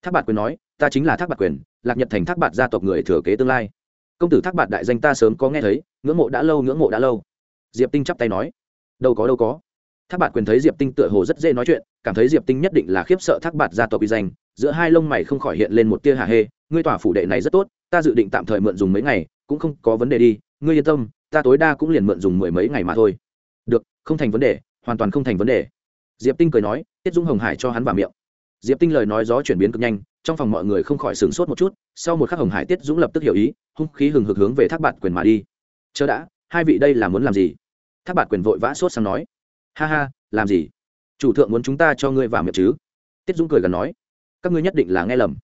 Thác bạt quyền nói, ta chính là thác bạt quyền, lạc nhật thành thác bạt gia tộc người thừa kế tương lai. Công tử thác bạt đại danh ta sớm có nghe thấy, ngưỡng mộ đã lâu, ngưỡng mộ đã lâu. Diệp tinh chắp tay nói, đâu có đâu có thác bạt quyền thấy diệp tinh tựa hồ rất dễ nói chuyện, cảm thấy diệp tinh nhất định là khiếp sợ thác bạt gia tộc uy danh, giữa hai lông mày không khỏi hiện lên một tia hà hê, ngươi tỏa phủ đệ này rất tốt, ta dự định tạm thời mượn dùng mấy ngày, cũng không có vấn đề đi, ngươi yên tâm, ta tối đa cũng liền mượn dùng mười mấy ngày mà thôi. Được, không thành vấn đề, hoàn toàn không thành vấn đề. Diệp tinh cười nói, tiết dung hồng hải cho hắn vào miệng. Diệp tinh lời nói gió chuyển biến cực nhanh, trong phòng mọi người không khỏi sửng sốt một chút, sau một khắc hồng hải tiết dũng lập tức hiểu ý, hung khí hừng hực hướng về thác bạt quyền mà đi. Chớ đã, hai vị đây là muốn làm gì? Thác bạt quyền vội vã sốt sang nói ha ha, làm gì? Chủ thượng muốn chúng ta cho ngươi vào miệng chứ? Tiết dũng cười gần nói, các ngươi nhất định là nghe lầm.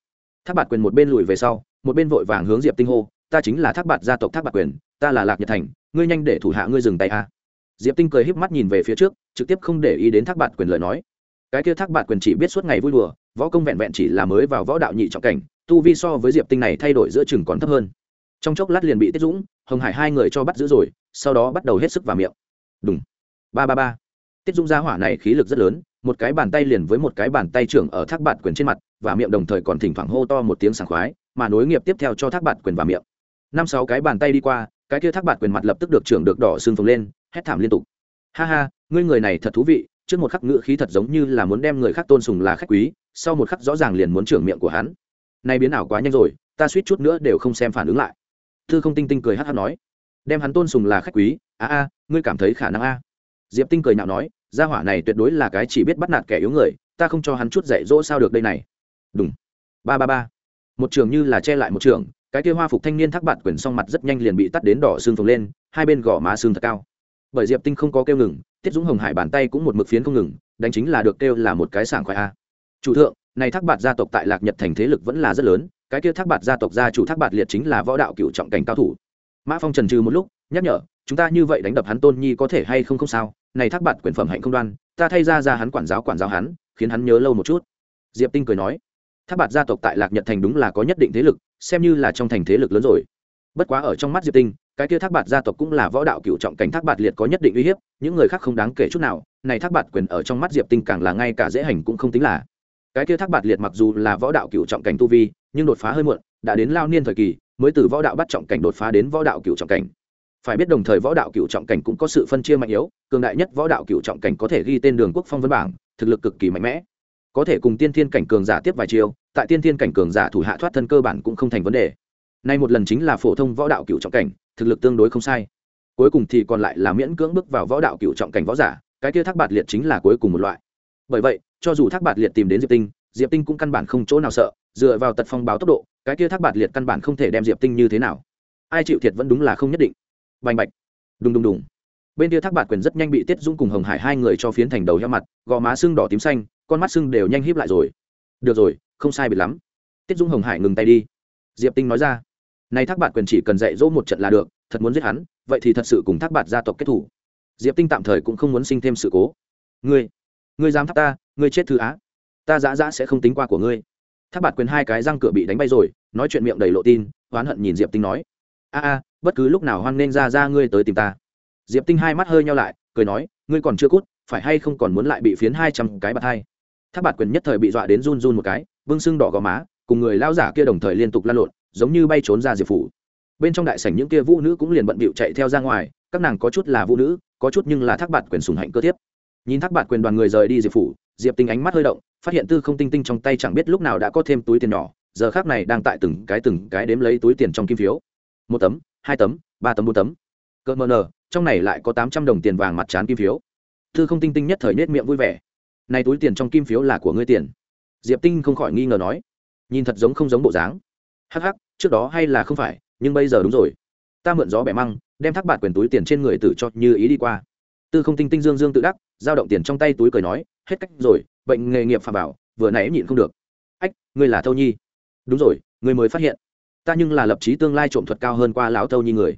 Thác bạt quyền một bên lùi về sau, một bên vội vàng hướng diệp tinh hô, ta chính là thác bạt gia tộc thác bạt quyền, ta là lạc nhật thành, ngươi nhanh để thủ hạ ngươi dừng tay a. Diệp tinh cười híp mắt nhìn về phía trước, trực tiếp không để ý đến thác bạt quyền lời nói. Cái kia thác bạt quyền chỉ biết suốt ngày vui đùa, võ công vẹn vẹn chỉ là mới vào võ đạo nhị trọng cảnh, tu vi so với diệp tinh này thay đổi giữa chừng còn thấp hơn. Trong chốc lát liền bị tiết dũng, hồng hải hai người cho bắt giữ rồi, sau đó bắt đầu hết sức vào miệng. Đúng ba ba ba tiết Dung gia hỏa này khí lực rất lớn, một cái bàn tay liền với một cái bàn tay trưởng ở thác bạt quyền trên mặt, và miệng đồng thời còn thỉnh thoảng hô to một tiếng sảng khoái, mà nối nghiệp tiếp theo cho thác bạt quyền và miệng. Năm sáu cái bàn tay đi qua, cái kia thác bạt quyền mặt lập tức được trưởng được đỏ xương phồng lên, hét thảm liên tục. Ha ha, ngươi người này thật thú vị, trước một khắc ngữ khí thật giống như là muốn đem người khác tôn sùng là khách quý, sau một khắc rõ ràng liền muốn trưởng miệng của hắn. Nay biến ảo quá nhanh rồi, ta suýt chút nữa đều không xem phản ứng lại. Thư không tinh tinh cười hát hát nói, đem hắn tôn sùng là khách quý, a a, ngươi cảm thấy khả năng a diệp tinh cười nhạo nói, gia hỏa này tuyệt đối là cái chỉ biết bắt nạt kẻ yếu người, ta không cho hắn chút dạy dỗ sao được đây này. Đúng ba ba ba. Một trường như là che lại một trường, cái kia hoa phục thanh niên thác bạt quyển song mặt rất nhanh liền bị tắt đến đỏ xương phồng lên, hai bên gò má xương thật cao. Bởi diệp tinh không có kêu ngừng, tiết dũng hồng hải bàn tay cũng một mực phiến không ngừng, đánh chính là được kêu là một cái sảng khoai a. Chủ thượng, này thác bạt gia tộc tại lạc nhật thành thế lực vẫn là rất lớn, cái kia thác bạt gia tộc gia chủ thác bạt liệt chính là võ đạo cựu trọng cảnh cao thủ. Mã phong trần trừ một lúc, nhắc nhở, chúng ta như vậy đánh đập hắn tôn nhi có thể hay không không sao này thác bạt quyền phẩm hạnh không đoan, ta thay ra ra hắn quản giáo quản giáo hắn, khiến hắn nhớ lâu một chút. Diệp tinh cười nói. Thác bạt gia tộc tại lạc nhật thành đúng là có nhất định thế lực, xem như là trong thành thế lực lớn rồi. Bất quá ở trong mắt diệp tinh, cái kia thác bạt gia tộc cũng là võ đạo cựu trọng cảnh thác bạt liệt có nhất định uy hiếp, những người khác không đáng kể chút nào, này thác bạt quyền ở trong mắt diệp tinh càng là ngay cả dễ hành cũng không tính là. Cái kia thác bạt liệt mặc dù là võ đạo cựu trọng cảnh tu vi, nhưng đột phá hơi muộn, đã đến lao niên thời kỳ, mới từ võ đạo bắt trọng cảnh đột phá đến võ đạo cựu trọng cảnh phải biết đồng thời võ đạo cựu trọng cảnh cũng có sự phân chia mạnh yếu, cường đại nhất võ đạo cựu trọng cảnh có thể ghi tên đường quốc phong vân bảng, thực lực cực kỳ mạnh mẽ. Có thể cùng tiên thiên cảnh cường giả tiếp vài chiêu, tại tiên thiên cảnh cường giả thủ hạ thoát thân cơ bản cũng không thành vấn đề. Nay một lần chính là phổ thông võ đạo cựu trọng cảnh, thực lực tương đối không sai. Cuối cùng thì còn lại là miễn cưỡng bước vào võ đạo cựu trọng cảnh võ giả, cái kia thác bạt liệt chính là cuối cùng một loại. Bởi vậy, cho dù thác bạt liệt tìm đến diệp tinh diệp tinh cũng căn bản không chỗ nào sợ, dựa vào tật phong báo tốc độ, cái kia thác bạt liệt căn bản không thể đem diệp tinh như thế nào. Ai chịu thiệt vẫn đúng là không nhất định bành bạch. Đùng đùng đùng. Bên kia thác bạt quyền rất nhanh bị tiết dung cùng hồng hải hai người cho phiến thành đầu heo mặt, gò má sưng đỏ tím xanh, con mắt sưng đều nhanh híp lại rồi. Được rồi, không sai biệt lắm. Tiết dung hồng hải ngừng tay đi. Diệp tinh nói ra. Nay thác bạt quyền chỉ cần dạy dỗ một trận là được, thật muốn giết hắn, vậy thì thật sự cùng thác bạt gia tộc kết thủ. Diệp tinh tạm thời cũng không muốn sinh thêm sự cố. Ngươi ngươi dám thác ta, ngươi chết thư á. Ta dã dã sẽ không tính qua của ngươi. Thác bạt quyền hai cái răng cửa bị đánh bay rồi, nói chuyện miệng đầy lộ tin, oán hận nhìn diệp tinh nói. A a bất cứ lúc nào hoan nên ra ra ngươi tới tìm ta. Diệp tinh hai mắt hơi nhau lại, cười nói, ngươi còn chưa cút, phải hay không còn muốn lại bị phiến hai trăm cái bạt hai? Thác bạt quyền nhất thời bị dọa đến run run một cái vương sưng đỏ gò má, cùng người lao giả kia đồng thời liên tục lan lộn, giống như bay trốn ra diệp phủ. Bên trong đại sảnh những kia vũ nữ cũng liền bận bịu chạy theo ra ngoài, các nàng có chút là vũ nữ, có chút nhưng là thác bạt quyền sùng hạnh cơ tiếp nhìn thác bạt quyền đoàn người rời đi diệp phủ, diệp tinh ánh mắt hơi động, phát hiện tư không tinh tinh trong tay chẳng biết lúc nào đã có thêm túi tiền nhỏ, giờ khác này đang tại từng cái từng cái đếm lấy túi tiền trong kim phiếu. Một tấm hai tấm, ba tấm, bốn tấm. Cỡ mờ nờ, trong này lại có tám trăm đồng tiền vàng mặt trán kim phiếu. Tư không tinh tinh nhất thời nết miệng vui vẻ. Này túi tiền trong kim phiếu là của ngươi tiền. Diệp tinh không khỏi nghi ngờ nói. Nhìn thật giống không giống bộ dáng. Hắc hắc, trước đó hay là không phải, nhưng bây giờ đúng rồi. Ta mượn gió bẻ măng, đem thác bạt quyền túi tiền trên người tử cho như ý đi qua. Tư không tinh tinh dương dương tự đắc, giao động tiền trong tay túi cười nói, hết cách rồi, bệnh nghề nghiệp phạm bảo, vừa nãy nhịn không được. Ách, ngươi là thâu nhi. Đúng rồi, ngươi mới phát hiện ta nhưng là lập trí tương lai trộm thuật cao hơn qua lão thâu như người.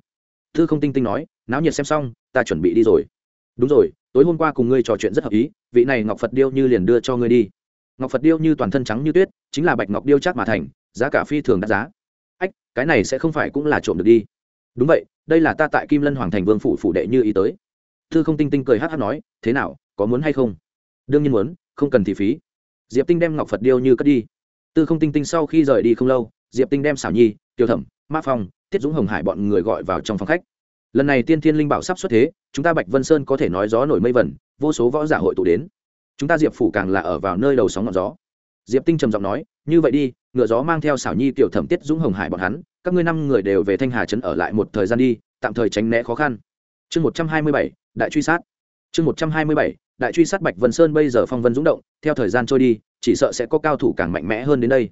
Thư không tinh tinh nói, náo nhiệt xem xong, ta chuẩn bị đi rồi. Đúng rồi, tối hôm qua cùng ngươi trò chuyện rất hợp ý, vị này ngọc phật điêu như liền đưa cho ngươi đi. Ngọc phật điêu như toàn thân trắng như tuyết, chính là bạch ngọc điêu chắc mà thành, giá cả phi thường đắt giá. Ách, cái này sẽ không phải cũng là trộm được đi. Đúng vậy, đây là ta tại kim lân hoàng thành vương phủ phủ đệ như ý tới. Thư không tinh tinh cười hát hát nói, thế nào, có muốn hay không? Đương nhiên muốn, không cần thì phí. Diệp tinh đem ngọc phật điêu như cất đi. Tư không tinh tinh sau khi rời đi không lâu diệp tinh đem xảo nhi, tiêu thẩm ma phong, tiết dũng hồng hải bọn người gọi vào trong phòng khách. Lần này tiên thiên linh bảo sắp xuất thế, chúng ta bạch vân sơn có thể nói gió nổi mây vẩn, vô số võ giả hội tụ đến. Chúng ta diệp phủ càng là ở vào nơi đầu sóng ngọn gió. Diệp tinh trầm giọng nói, như vậy đi, ngựa gió mang theo xảo nhi, tiểu thẩm, tiết dũng hồng hải bọn hắn, các ngươi năm người đều về thanh hà trấn ở lại một thời gian đi, tạm thời tránh né khó khăn. Chương một trăm hai mươi bảy, đại truy sát. Chương một trăm hai mươi bảy, đại truy sát bạch vân sơn bây giờ phong vân dũng động, theo thời gian trôi đi, chỉ sợ sẽ có cao thủ càng mạnh mẽ hơn đến đây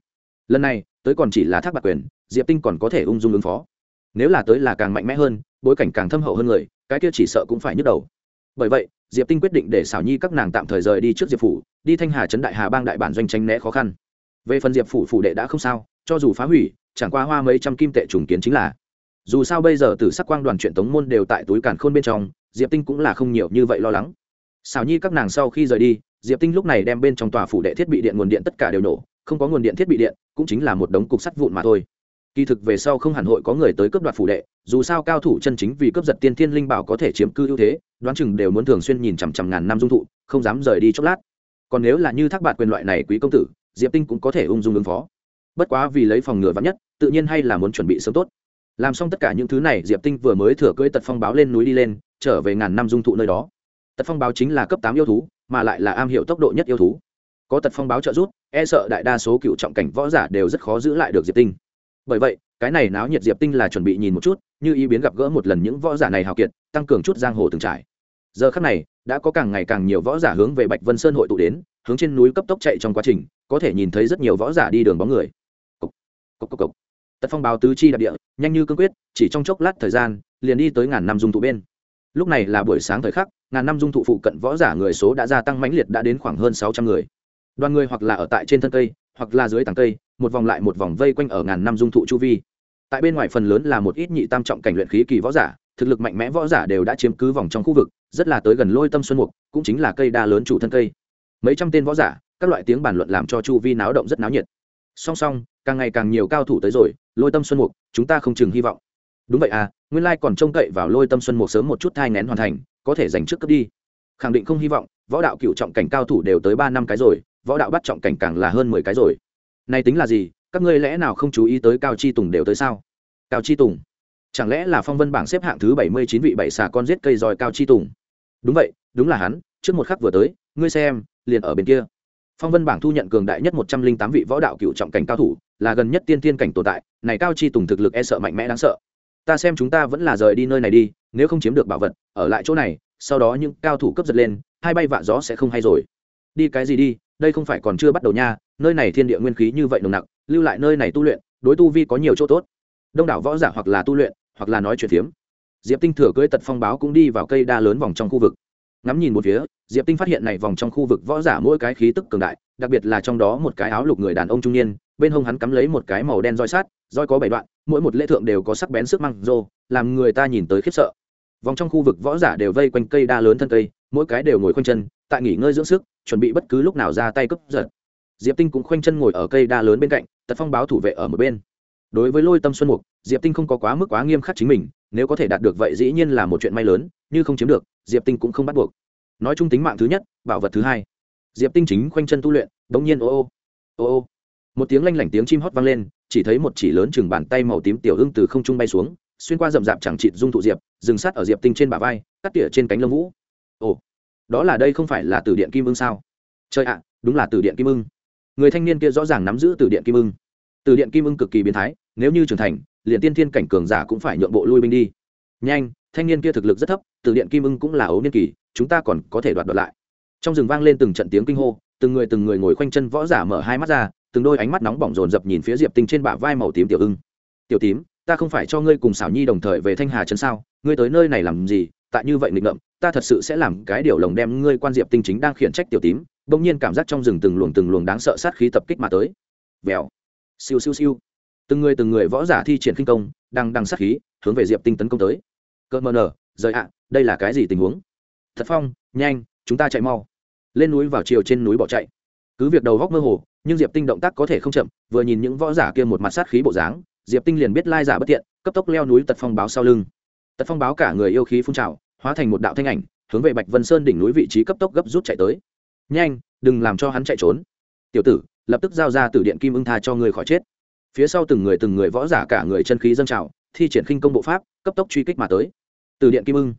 lần này, tới còn chỉ là thác bạc quyền, diệp tinh còn có thể ung dung ứng phó. Nếu là tới là càng mạnh mẽ hơn, bối cảnh càng thâm hậu hơn người, cái kia chỉ sợ cũng phải nhức đầu. Bởi vậy, diệp tinh quyết định để xảo nhi các nàng tạm thời rời đi trước diệp phủ, đi thanh hà trấn đại hà bang đại bản doanh tranh né khó khăn. Về phần diệp phủ phủ đệ đã không sao, cho dù phá hủy, chẳng qua hoa mấy trăm kim tệ trùng kiến chính là. Dù sao bây giờ từ sắc quang đoàn chuyện tống môn đều tại túi càn khôn bên trong, diệp tinh cũng là không nhiều như vậy lo lắng. Xảo nhi các nàng sau khi rời đi, diệp tinh lúc này đem bên trong tòa phủ đệ thiết bị điện nguồn điện tất cả đều nổ không có nguồn điện thiết bị điện, cũng chính là một đống cục sắt vụn mà thôi. Kỳ thực về sau không hẳn hội có người tới cướp đoạt phủ đệ, dù sao cao thủ chân chính vì cướp giật tiên thiên linh bảo có thể chiếm cư ưu thế, đoán chừng đều muốn thường xuyên nhìn chằm chằm ngàn năm dung thụ, không dám rời đi chốc lát. Còn nếu là như thác bạt quyền loại này quý công tử, diệp tinh cũng có thể ung dung ứng phó. Bất quá vì lấy phòng ngừa vắn nhất, tự nhiên hay là muốn chuẩn bị sớm tốt. Làm xong tất cả những thứ này, diệp tinh vừa mới thừa cưỡi tật phong báo lên núi đi lên, trở về ngàn năm dung thụ nơi đó. Tật phong báo chính là cấp tám yêu thú, mà lại là am hiểu tốc độ nhất yêu thú có tật phong báo trợ giúp e sợ đại đa số cựu trọng cảnh võ giả đều rất khó giữ lại được diệp tinh. Bởi vậy cái này náo nhiệt diệp tinh là chuẩn bị nhìn một chút như ý biến gặp gỡ một lần những võ giả này hào kiệt tăng cường chút giang hồ từng trải. Giờ khắc này đã có càng ngày càng nhiều võ giả hướng về bạch vân sơn hội tụ đến hướng trên núi cấp tốc chạy trong quá trình có thể nhìn thấy rất nhiều võ giả đi đường bóng người. Cốc, cốc, cốc, cốc. tật phong báo tứ chi đặc địa nhanh như cương quyết chỉ trong chốc lát thời gian liền đi tới ngàn năm dung thụ bên. Lúc này là buổi sáng thời khắc ngàn năm dung thụ phụ cận võ giả người số đã gia tăng mãnh liệt đã đến khoảng hơn sáu trăm người đoàn người hoặc là ở tại trên thân cây, hoặc là dưới tàng cây, một vòng lại một vòng vây quanh ở ngàn năm dung thụ chu vi. Tại bên ngoài phần lớn là một ít nhị tam trọng cảnh luyện khí kỳ võ giả, thực lực mạnh mẽ võ giả đều đã chiếm cứ vòng trong khu vực, rất là tới gần lôi tâm xuân mục, cũng chính là cây đa lớn chủ thân cây. Mấy trăm tên võ giả, các loại tiếng bàn luận làm cho chu vi náo động rất náo nhiệt. Song song, càng ngày càng nhiều cao thủ tới rồi, lôi tâm xuân mục, chúng ta không chừng hy vọng. Đúng vậy à nguyên lai còn trông cậy vào lôi tâm xuân mục sớm một chút thai ngén hoàn thành, có thể giành trước cấp đi. Khẳng định không hy vọng, võ đạo cựu trọng cảnh cao thủ đều tới ba năm cái rồi võ đạo bắt trọng cảnh càng là hơn mười cái rồi. Này tính là gì? Các ngươi lẽ nào không chú ý tới cao chi tùng đều tới sao? Cao chi tùng? Chẳng lẽ là phong vân bảng xếp hạng thứ bảy mươi chín vị bảy xà con giết cây roi cao chi tùng? Đúng vậy, đúng là hắn, trước một khắc vừa tới, ngươi xem, liền ở bên kia. Phong vân bảng thu nhận cường đại nhất một trăm linh tám vị võ đạo cựu trọng cảnh cao thủ, là gần nhất tiên tiên cảnh tồn tại, này cao chi tùng thực lực e sợ mạnh mẽ đáng sợ. Ta xem chúng ta vẫn là rời đi nơi này đi, nếu không chiếm được bảo vật, ở lại chỗ này, sau đó những cao thủ cấp giật lên, hai bay vạ gió sẽ không hay rồi đi cái gì đi, đây không phải còn chưa bắt đầu nha, nơi này thiên địa nguyên khí như vậy nồng nặc, lưu lại nơi này tu luyện, đối tu vi có nhiều chỗ tốt. Đông đảo võ giả hoặc là tu luyện, hoặc là nói chuyện phiếm. Diệp tinh thừa cưỡi tật phong báo cũng đi vào cây đa lớn vòng trong khu vực. Ngắm nhìn một phía, diệp tinh phát hiện này vòng trong khu vực võ giả mỗi cái khí tức cường đại, đặc biệt là trong đó một cái áo lục người đàn ông trung niên, bên hông hắn cắm lấy một cái màu đen roi sát roi có bảy đoạn, mỗi một lễ thượng đều có sắc bén sức măng rô, làm người ta nhìn tới khiếp sợ. Vòng trong khu vực võ giả đều vây quanh cây đa lớn thân cây, mỗi cái đều ngồi khoanh chân tại nghỉ ngơi dưỡng sức, chuẩn bị bất cứ lúc nào ra tay cướp giật. Diệp tinh cũng khoanh chân ngồi ở cây đa lớn bên cạnh, tật phong báo thủ vệ ở một bên. Đối với lôi tâm xuân mục, diệp tinh không có quá mức quá nghiêm khắc chính mình, nếu có thể đạt được vậy dĩ nhiên là một chuyện may lớn, như không chiếm được, diệp tinh cũng không bắt buộc. Nói chung tính mạng thứ nhất, bảo vật thứ hai. Diệp tinh chính khoanh chân tu luyện đ ỗ n g nhiên ô ô ô ô. Một tiếng lanh lảnh tiếng chim hót vang lên, chỉ thấy một chỉ lớn chừng bàn tay màu tím tiểu ưng từ không trung bay xuống, xuyên qua rậm rạp chẳng trịt dung thụ diệp, dừng sát ở diệp tinh trên bả vai, cắt tỉa trên cánh lông vũ. Ồ đó là đây không phải là từ điện kim ưng sao? Chơi ạ, đúng là từ điện kim ưng. Người thanh niên kia rõ ràng nắm giữ từ điện kim ưng. Từ điện kim ưng cực kỳ biến thái, nếu như trưởng thành, liền tiên thiên cảnh cường giả cũng phải nhượng bộ lui binh đi. Nhanh, thanh niên kia thực lực rất thấp, từ điện kim ưng cũng là ấu niên kỳ, chúng ta còn có thể đoạt đoạt lại. Trong rừng vang lên từng trận tiếng kinh hô, từng người từng người ngồi khoanh chân võ giả mở hai mắt ra, từng đôi ánh mắt nóng bỏng rồn rập nhìn phía diệp tinh trên bả vai màu tím tiểu ưng. Tiểu tím, ta không phải cho ngươi cùng xảo nhi đồng thời về thanh hà trấn sao? Ngươi tới nơi này làm gì? Tại như vậy nghịch ngợm ta thật sự sẽ làm cái điều lồng đem ngươi quan diệp tinh chính đang khiển trách tiểu tím, bỗng nhiên cảm giác trong rừng từng luồng từng luồng đáng sợ sát khí tập kích mà tới. Vèo. Siêu siêu siêu. Từng người từng người võ giả thi triển khinh công, đang đằng sát khí, hướng về diệp tinh tấn công tới. Cơ mờ nở, rời ạ, đây là cái gì tình huống? Thật phong, nhanh, chúng ta chạy mau. Lên núi vào chiều trên núi bỏ chạy. Cứ việc đầu góc mơ hồ, nhưng diệp tinh động tác có thể không chậm, vừa nhìn những võ giả kia một mặt sát khí bộ dáng, diệp tinh liền biết lai giả bất tiện, cấp tốc leo núi tật phong báo sau lưng. Tật phong báo cả người yêu khí phun trào hóa thành một đạo thanh ảnh, hướng về bạch vân sơn đỉnh núi vị trí cấp tốc gấp rút chạy tới. Nhanh, đừng làm cho hắn chạy trốn. Tiểu tử, lập tức giao ra từ điện kim ưng tha cho người khỏi chết. Phía sau từng người từng người võ giả cả người chân khí dâng trào, thi triển khinh công bộ pháp, cấp tốc truy kích mà tới. Từ điện kim ưng.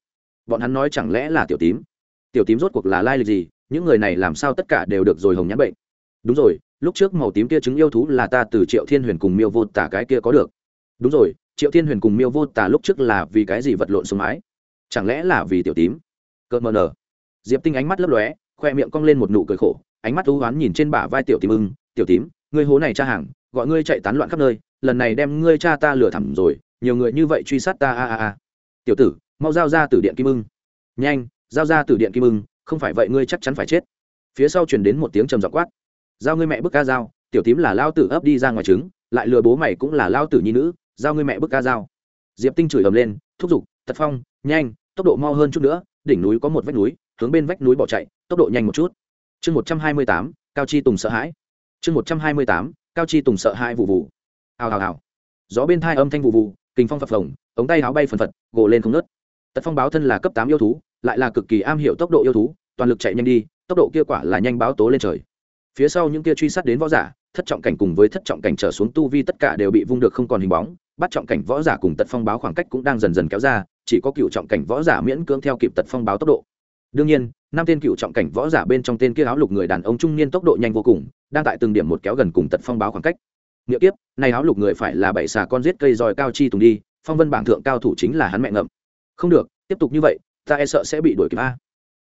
Bọn hắn nói chẳng lẽ là tiểu tím? Tiểu tím rốt cuộc là lai lịch gì? Những người này làm sao tất cả đều được rồi hồng nhãn bệnh? Đúng rồi, lúc trước màu tím kia chứng yêu thú là ta từ triệu thiên huyền cùng miêu vô tả cái kia có được. Đúng rồi, triệu thiên huyền cùng miêu vô tả lúc trước là vì cái gì vật lộn xuống mái chẳng lẽ là vì tiểu tím? Cợt mờ nở. Diệp tinh ánh mắt lấp lóe, khoe miệng cong lên một nụ cười khổ, ánh mắt thú oán nhìn trên bả vai tiểu tím ưng, tiểu tím, ngươi hố này cha hàng, gọi ngươi chạy tán loạn khắp nơi, lần này đem ngươi cha ta lừa thẳm rồi, nhiều người như vậy truy sát ta, a a a. Tiểu tử, mau giao ra từ điện kim ưng. Nhanh, giao ra từ điện kim ưng, không phải vậy ngươi chắc chắn phải chết. Phía sau chuyển đến một tiếng trầm giọng quát. Giao ngươi mẹ bức ca dao, tiểu tím là lao tử ấp đi ra ngoài trứng, lại lừa bố mày cũng là lao tử nhi nữ, giao ngươi mẹ bức ca dao. Diệp tinh chửi ầm lên, thúc giục, tật phong nhanh, tốc độ mau hơn chút nữa, đỉnh núi có một vách núi, hướng bên vách núi bỏ chạy, tốc độ nhanh một chút. Chương một trăm hai mươi tám, cao chi tùng sợ hãi. Chương một trăm hai mươi tám, cao chi tùng sợ hãi vụ vụ. Hào hào hào. Gió bên thai âm thanh vụ vụ kinh phong phập phồng, ống tay áo bay phần phật, gồ lên không nớt tật phong báo thân là cấp tám yêu thú, lại là cực kỳ am hiểu tốc độ yêu thú, toàn lực chạy nhanh đi, tốc độ kia quả là nhanh báo tố lên trời. Phía sau những kia truy sát đến võ giả, thất trọng cảnh cùng với thất trọng cảnh trở xuống tu vi tất cả đều bị vung được không còn hình bóng bắt trọng cảnh võ giả cùng tật phong báo khoảng cách cũng đang dần dần kéo ra chỉ có cựu trọng cảnh võ giả miễn cưỡng theo kịp tật phong báo tốc độ. Đương nhiên năm tên cựu trọng cảnh võ giả bên trong tên kia áo lục người đàn ông trung niên tốc độ nhanh vô cùng đang tại từng điểm một kéo gần cùng tật phong báo khoảng cách. Nghĩa Kiếp, này áo lục người phải là bảy xà con giết cây roi cao chi tùng đi phong vân bảng thượng cao thủ chính là hắn mẹ ngậm. Không được tiếp tục như vậy ta e sợ sẽ bị đuổi kịp a.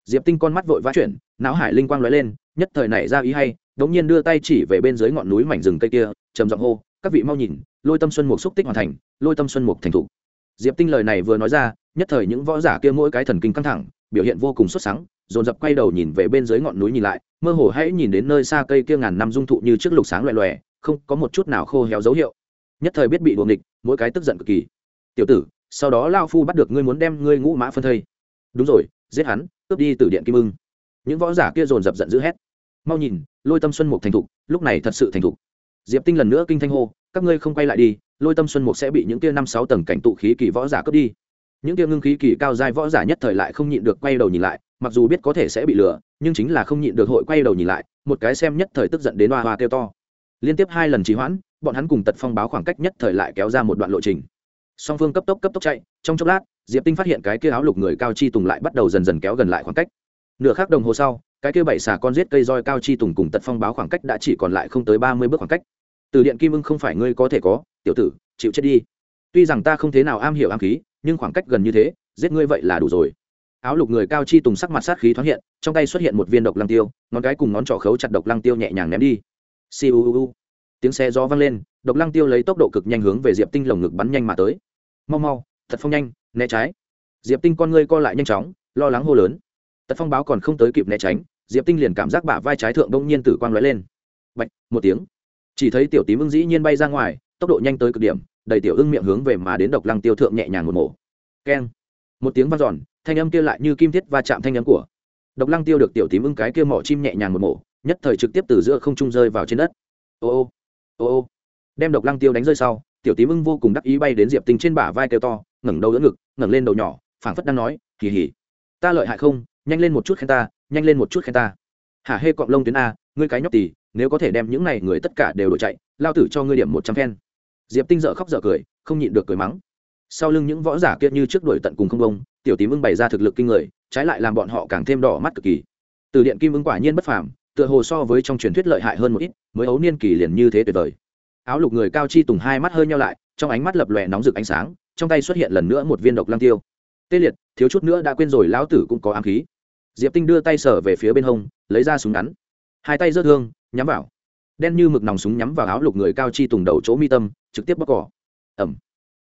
Diệp tinh con mắt vội vã chuyển não hải linh quang lóe lên nhất thời này ra ý hay đống nhiên đưa tay chỉ về bên dưới ngọn núi mảnh rừng cây kia trầm giọng hô các vị mau nhìn, lôi tâm xuân mục xúc tích hoàn thành, lôi tâm xuân mục thành thủ diệp tinh lời này vừa nói ra, nhất thời những võ giả kia mỗi cái thần kinh căng thẳng, biểu hiện vô cùng xuất sắc, dồn dập quay đầu nhìn về bên dưới ngọn núi nhìn lại, mơ hồ hãy nhìn đến nơi xa cây kia ngàn năm dung thụ như trước lục sáng loè loè, không có một chút nào khô héo dấu hiệu. Nhất thời biết bị đuồng địch mỗi cái tức giận cực kỳ. Tiểu tử, sau đó lao phu bắt được ngươi muốn đem ngươi ngũ mã phân thây. Đúng rồi, giết hắn, cướp đi từ điện kim ưng. Những võ giả kia dồn dập giận dữ hét. Mau nhìn, lôi tâm xuân mục thành thục, lúc này thật sự thành thục diệp tinh lần nữa kinh thanh hô, các ngươi không quay lại đi, lôi tâm xuân mục sẽ bị những tia năm sáu tầng cảnh tụ khí kỳ võ giả cướp đi. Những tia ngưng khí kỳ cao giai võ giả nhất thời lại không nhịn được quay đầu nhìn lại, mặc dù biết có thể sẽ bị lừa, nhưng chính là không nhịn được hội quay đầu nhìn lại, một cái xem nhất thời tức giận đến hoa hoa kêu to. Liên tiếp hai lần trì hoãn, bọn hắn cùng tật phong báo khoảng cách nhất thời lại kéo ra một đoạn lộ trình. Song phương cấp tốc cấp tốc chạy, trong chốc lát, diệp tinh phát hiện cái kia áo lục người cao chi tùng lại bắt đầu dần dần kéo gần lại khoảng cách. Nửa khắc đồng hồ sau, cái kia bảy xà con giết cây roi cao chi tùng cùng tật phong báo khoảng cách đã chỉ còn lại không tới ba mươi bước khoảng cách từ điện kim ưng không phải ngươi có thể có, tiểu tử, chịu chết đi. Tuy rằng ta không thế nào am hiểu am khí, nhưng khoảng cách gần như thế, giết ngươi vậy là đủ rồi. Áo lục người cao chi tùng sắc mặt sát khí thoáng hiện, trong tay xuất hiện một viên độc lăng tiêu, ngón cái cùng ngón trỏ khấu chặt độc lăng tiêu nhẹ nhàng ném đi. Siêu tiếng xe gió vang lên, độc lăng tiêu lấy tốc độ cực nhanh hướng về diệp tinh lồng ngực bắn nhanh mà tới. Mau mau, thật phong nhanh, né trái. Diệp tinh con ngươi co lại nhanh chóng, lo lắng hô lớn. Tật phong báo còn không tới kịp né tránh, diệp tinh liền cảm giác bả vai trái thượng đông nhiên tử quang lóe lên. Bạch, một tiếng chỉ thấy tiểu tím ưng dĩ nhiên bay ra ngoài, tốc độ nhanh tới cực điểm, đầy tiểu ưng miệng hướng về mà đến độc lăng tiêu thượng nhẹ nhàng một mổ. Keng. Một tiếng vang giòn thanh âm kia lại như kim thiết va chạm thanh âm của. Độc lăng tiêu được tiểu tím ưng cái kia mỏ chim nhẹ nhàng một mổ, nhất thời trực tiếp từ giữa không trung rơi vào trên đất. Ô ô ô ô. Đem độc lăng tiêu đánh rơi sau, tiểu tím ưng vô cùng đắc ý bay đến diệp tinh trên bả vai kêu to, ngẩng đầu đỡ ngực, ngẩng lên đầu nhỏ, phảng phất đang nói kỳ hỉ ta lợi hại không? Nhanh lên một chút khen ta, nhanh lên một chút khen ta. Hả hê cọng lông tuyến a ngươi cái nhóc tỳ nếu có thể đem những này người tất cả đều đổi chạy, lao tử cho ngươi điểm một trăm phen. Diệp tinh dợ khóc dợ cười, không nhịn được cười mắng. Sau lưng những võ giả kia như trước đuổi tận cùng không bông, tiểu tím ưng bày ra thực lực kinh người, trái lại làm bọn họ càng thêm đỏ mắt cực kỳ. Từ điện kim ưng quả nhiên bất phàm, tựa hồ so với trong truyền thuyết lợi hại hơn một ít, mới ấu niên kỳ liền như thế tuyệt vời. Áo lục người cao chi tùng hai mắt hơi nhau lại, trong ánh mắt lập lòe nóng rực ánh sáng, trong tay xuất hiện lần nữa một viên độc lăng tiêu. Tê liệt, thiếu chút nữa đã quên rồi, lão tử cũng có ám khí. Diệp tinh đưa tay sở về phía bên hông, lấy ra súng ngắn hai tay rớt thương, nhắm vào. Đen như mực nòng súng nhắm vào áo lục người cao chi tùng đầu chỗ mi tâm, trực tiếp bóc cỏ ẩm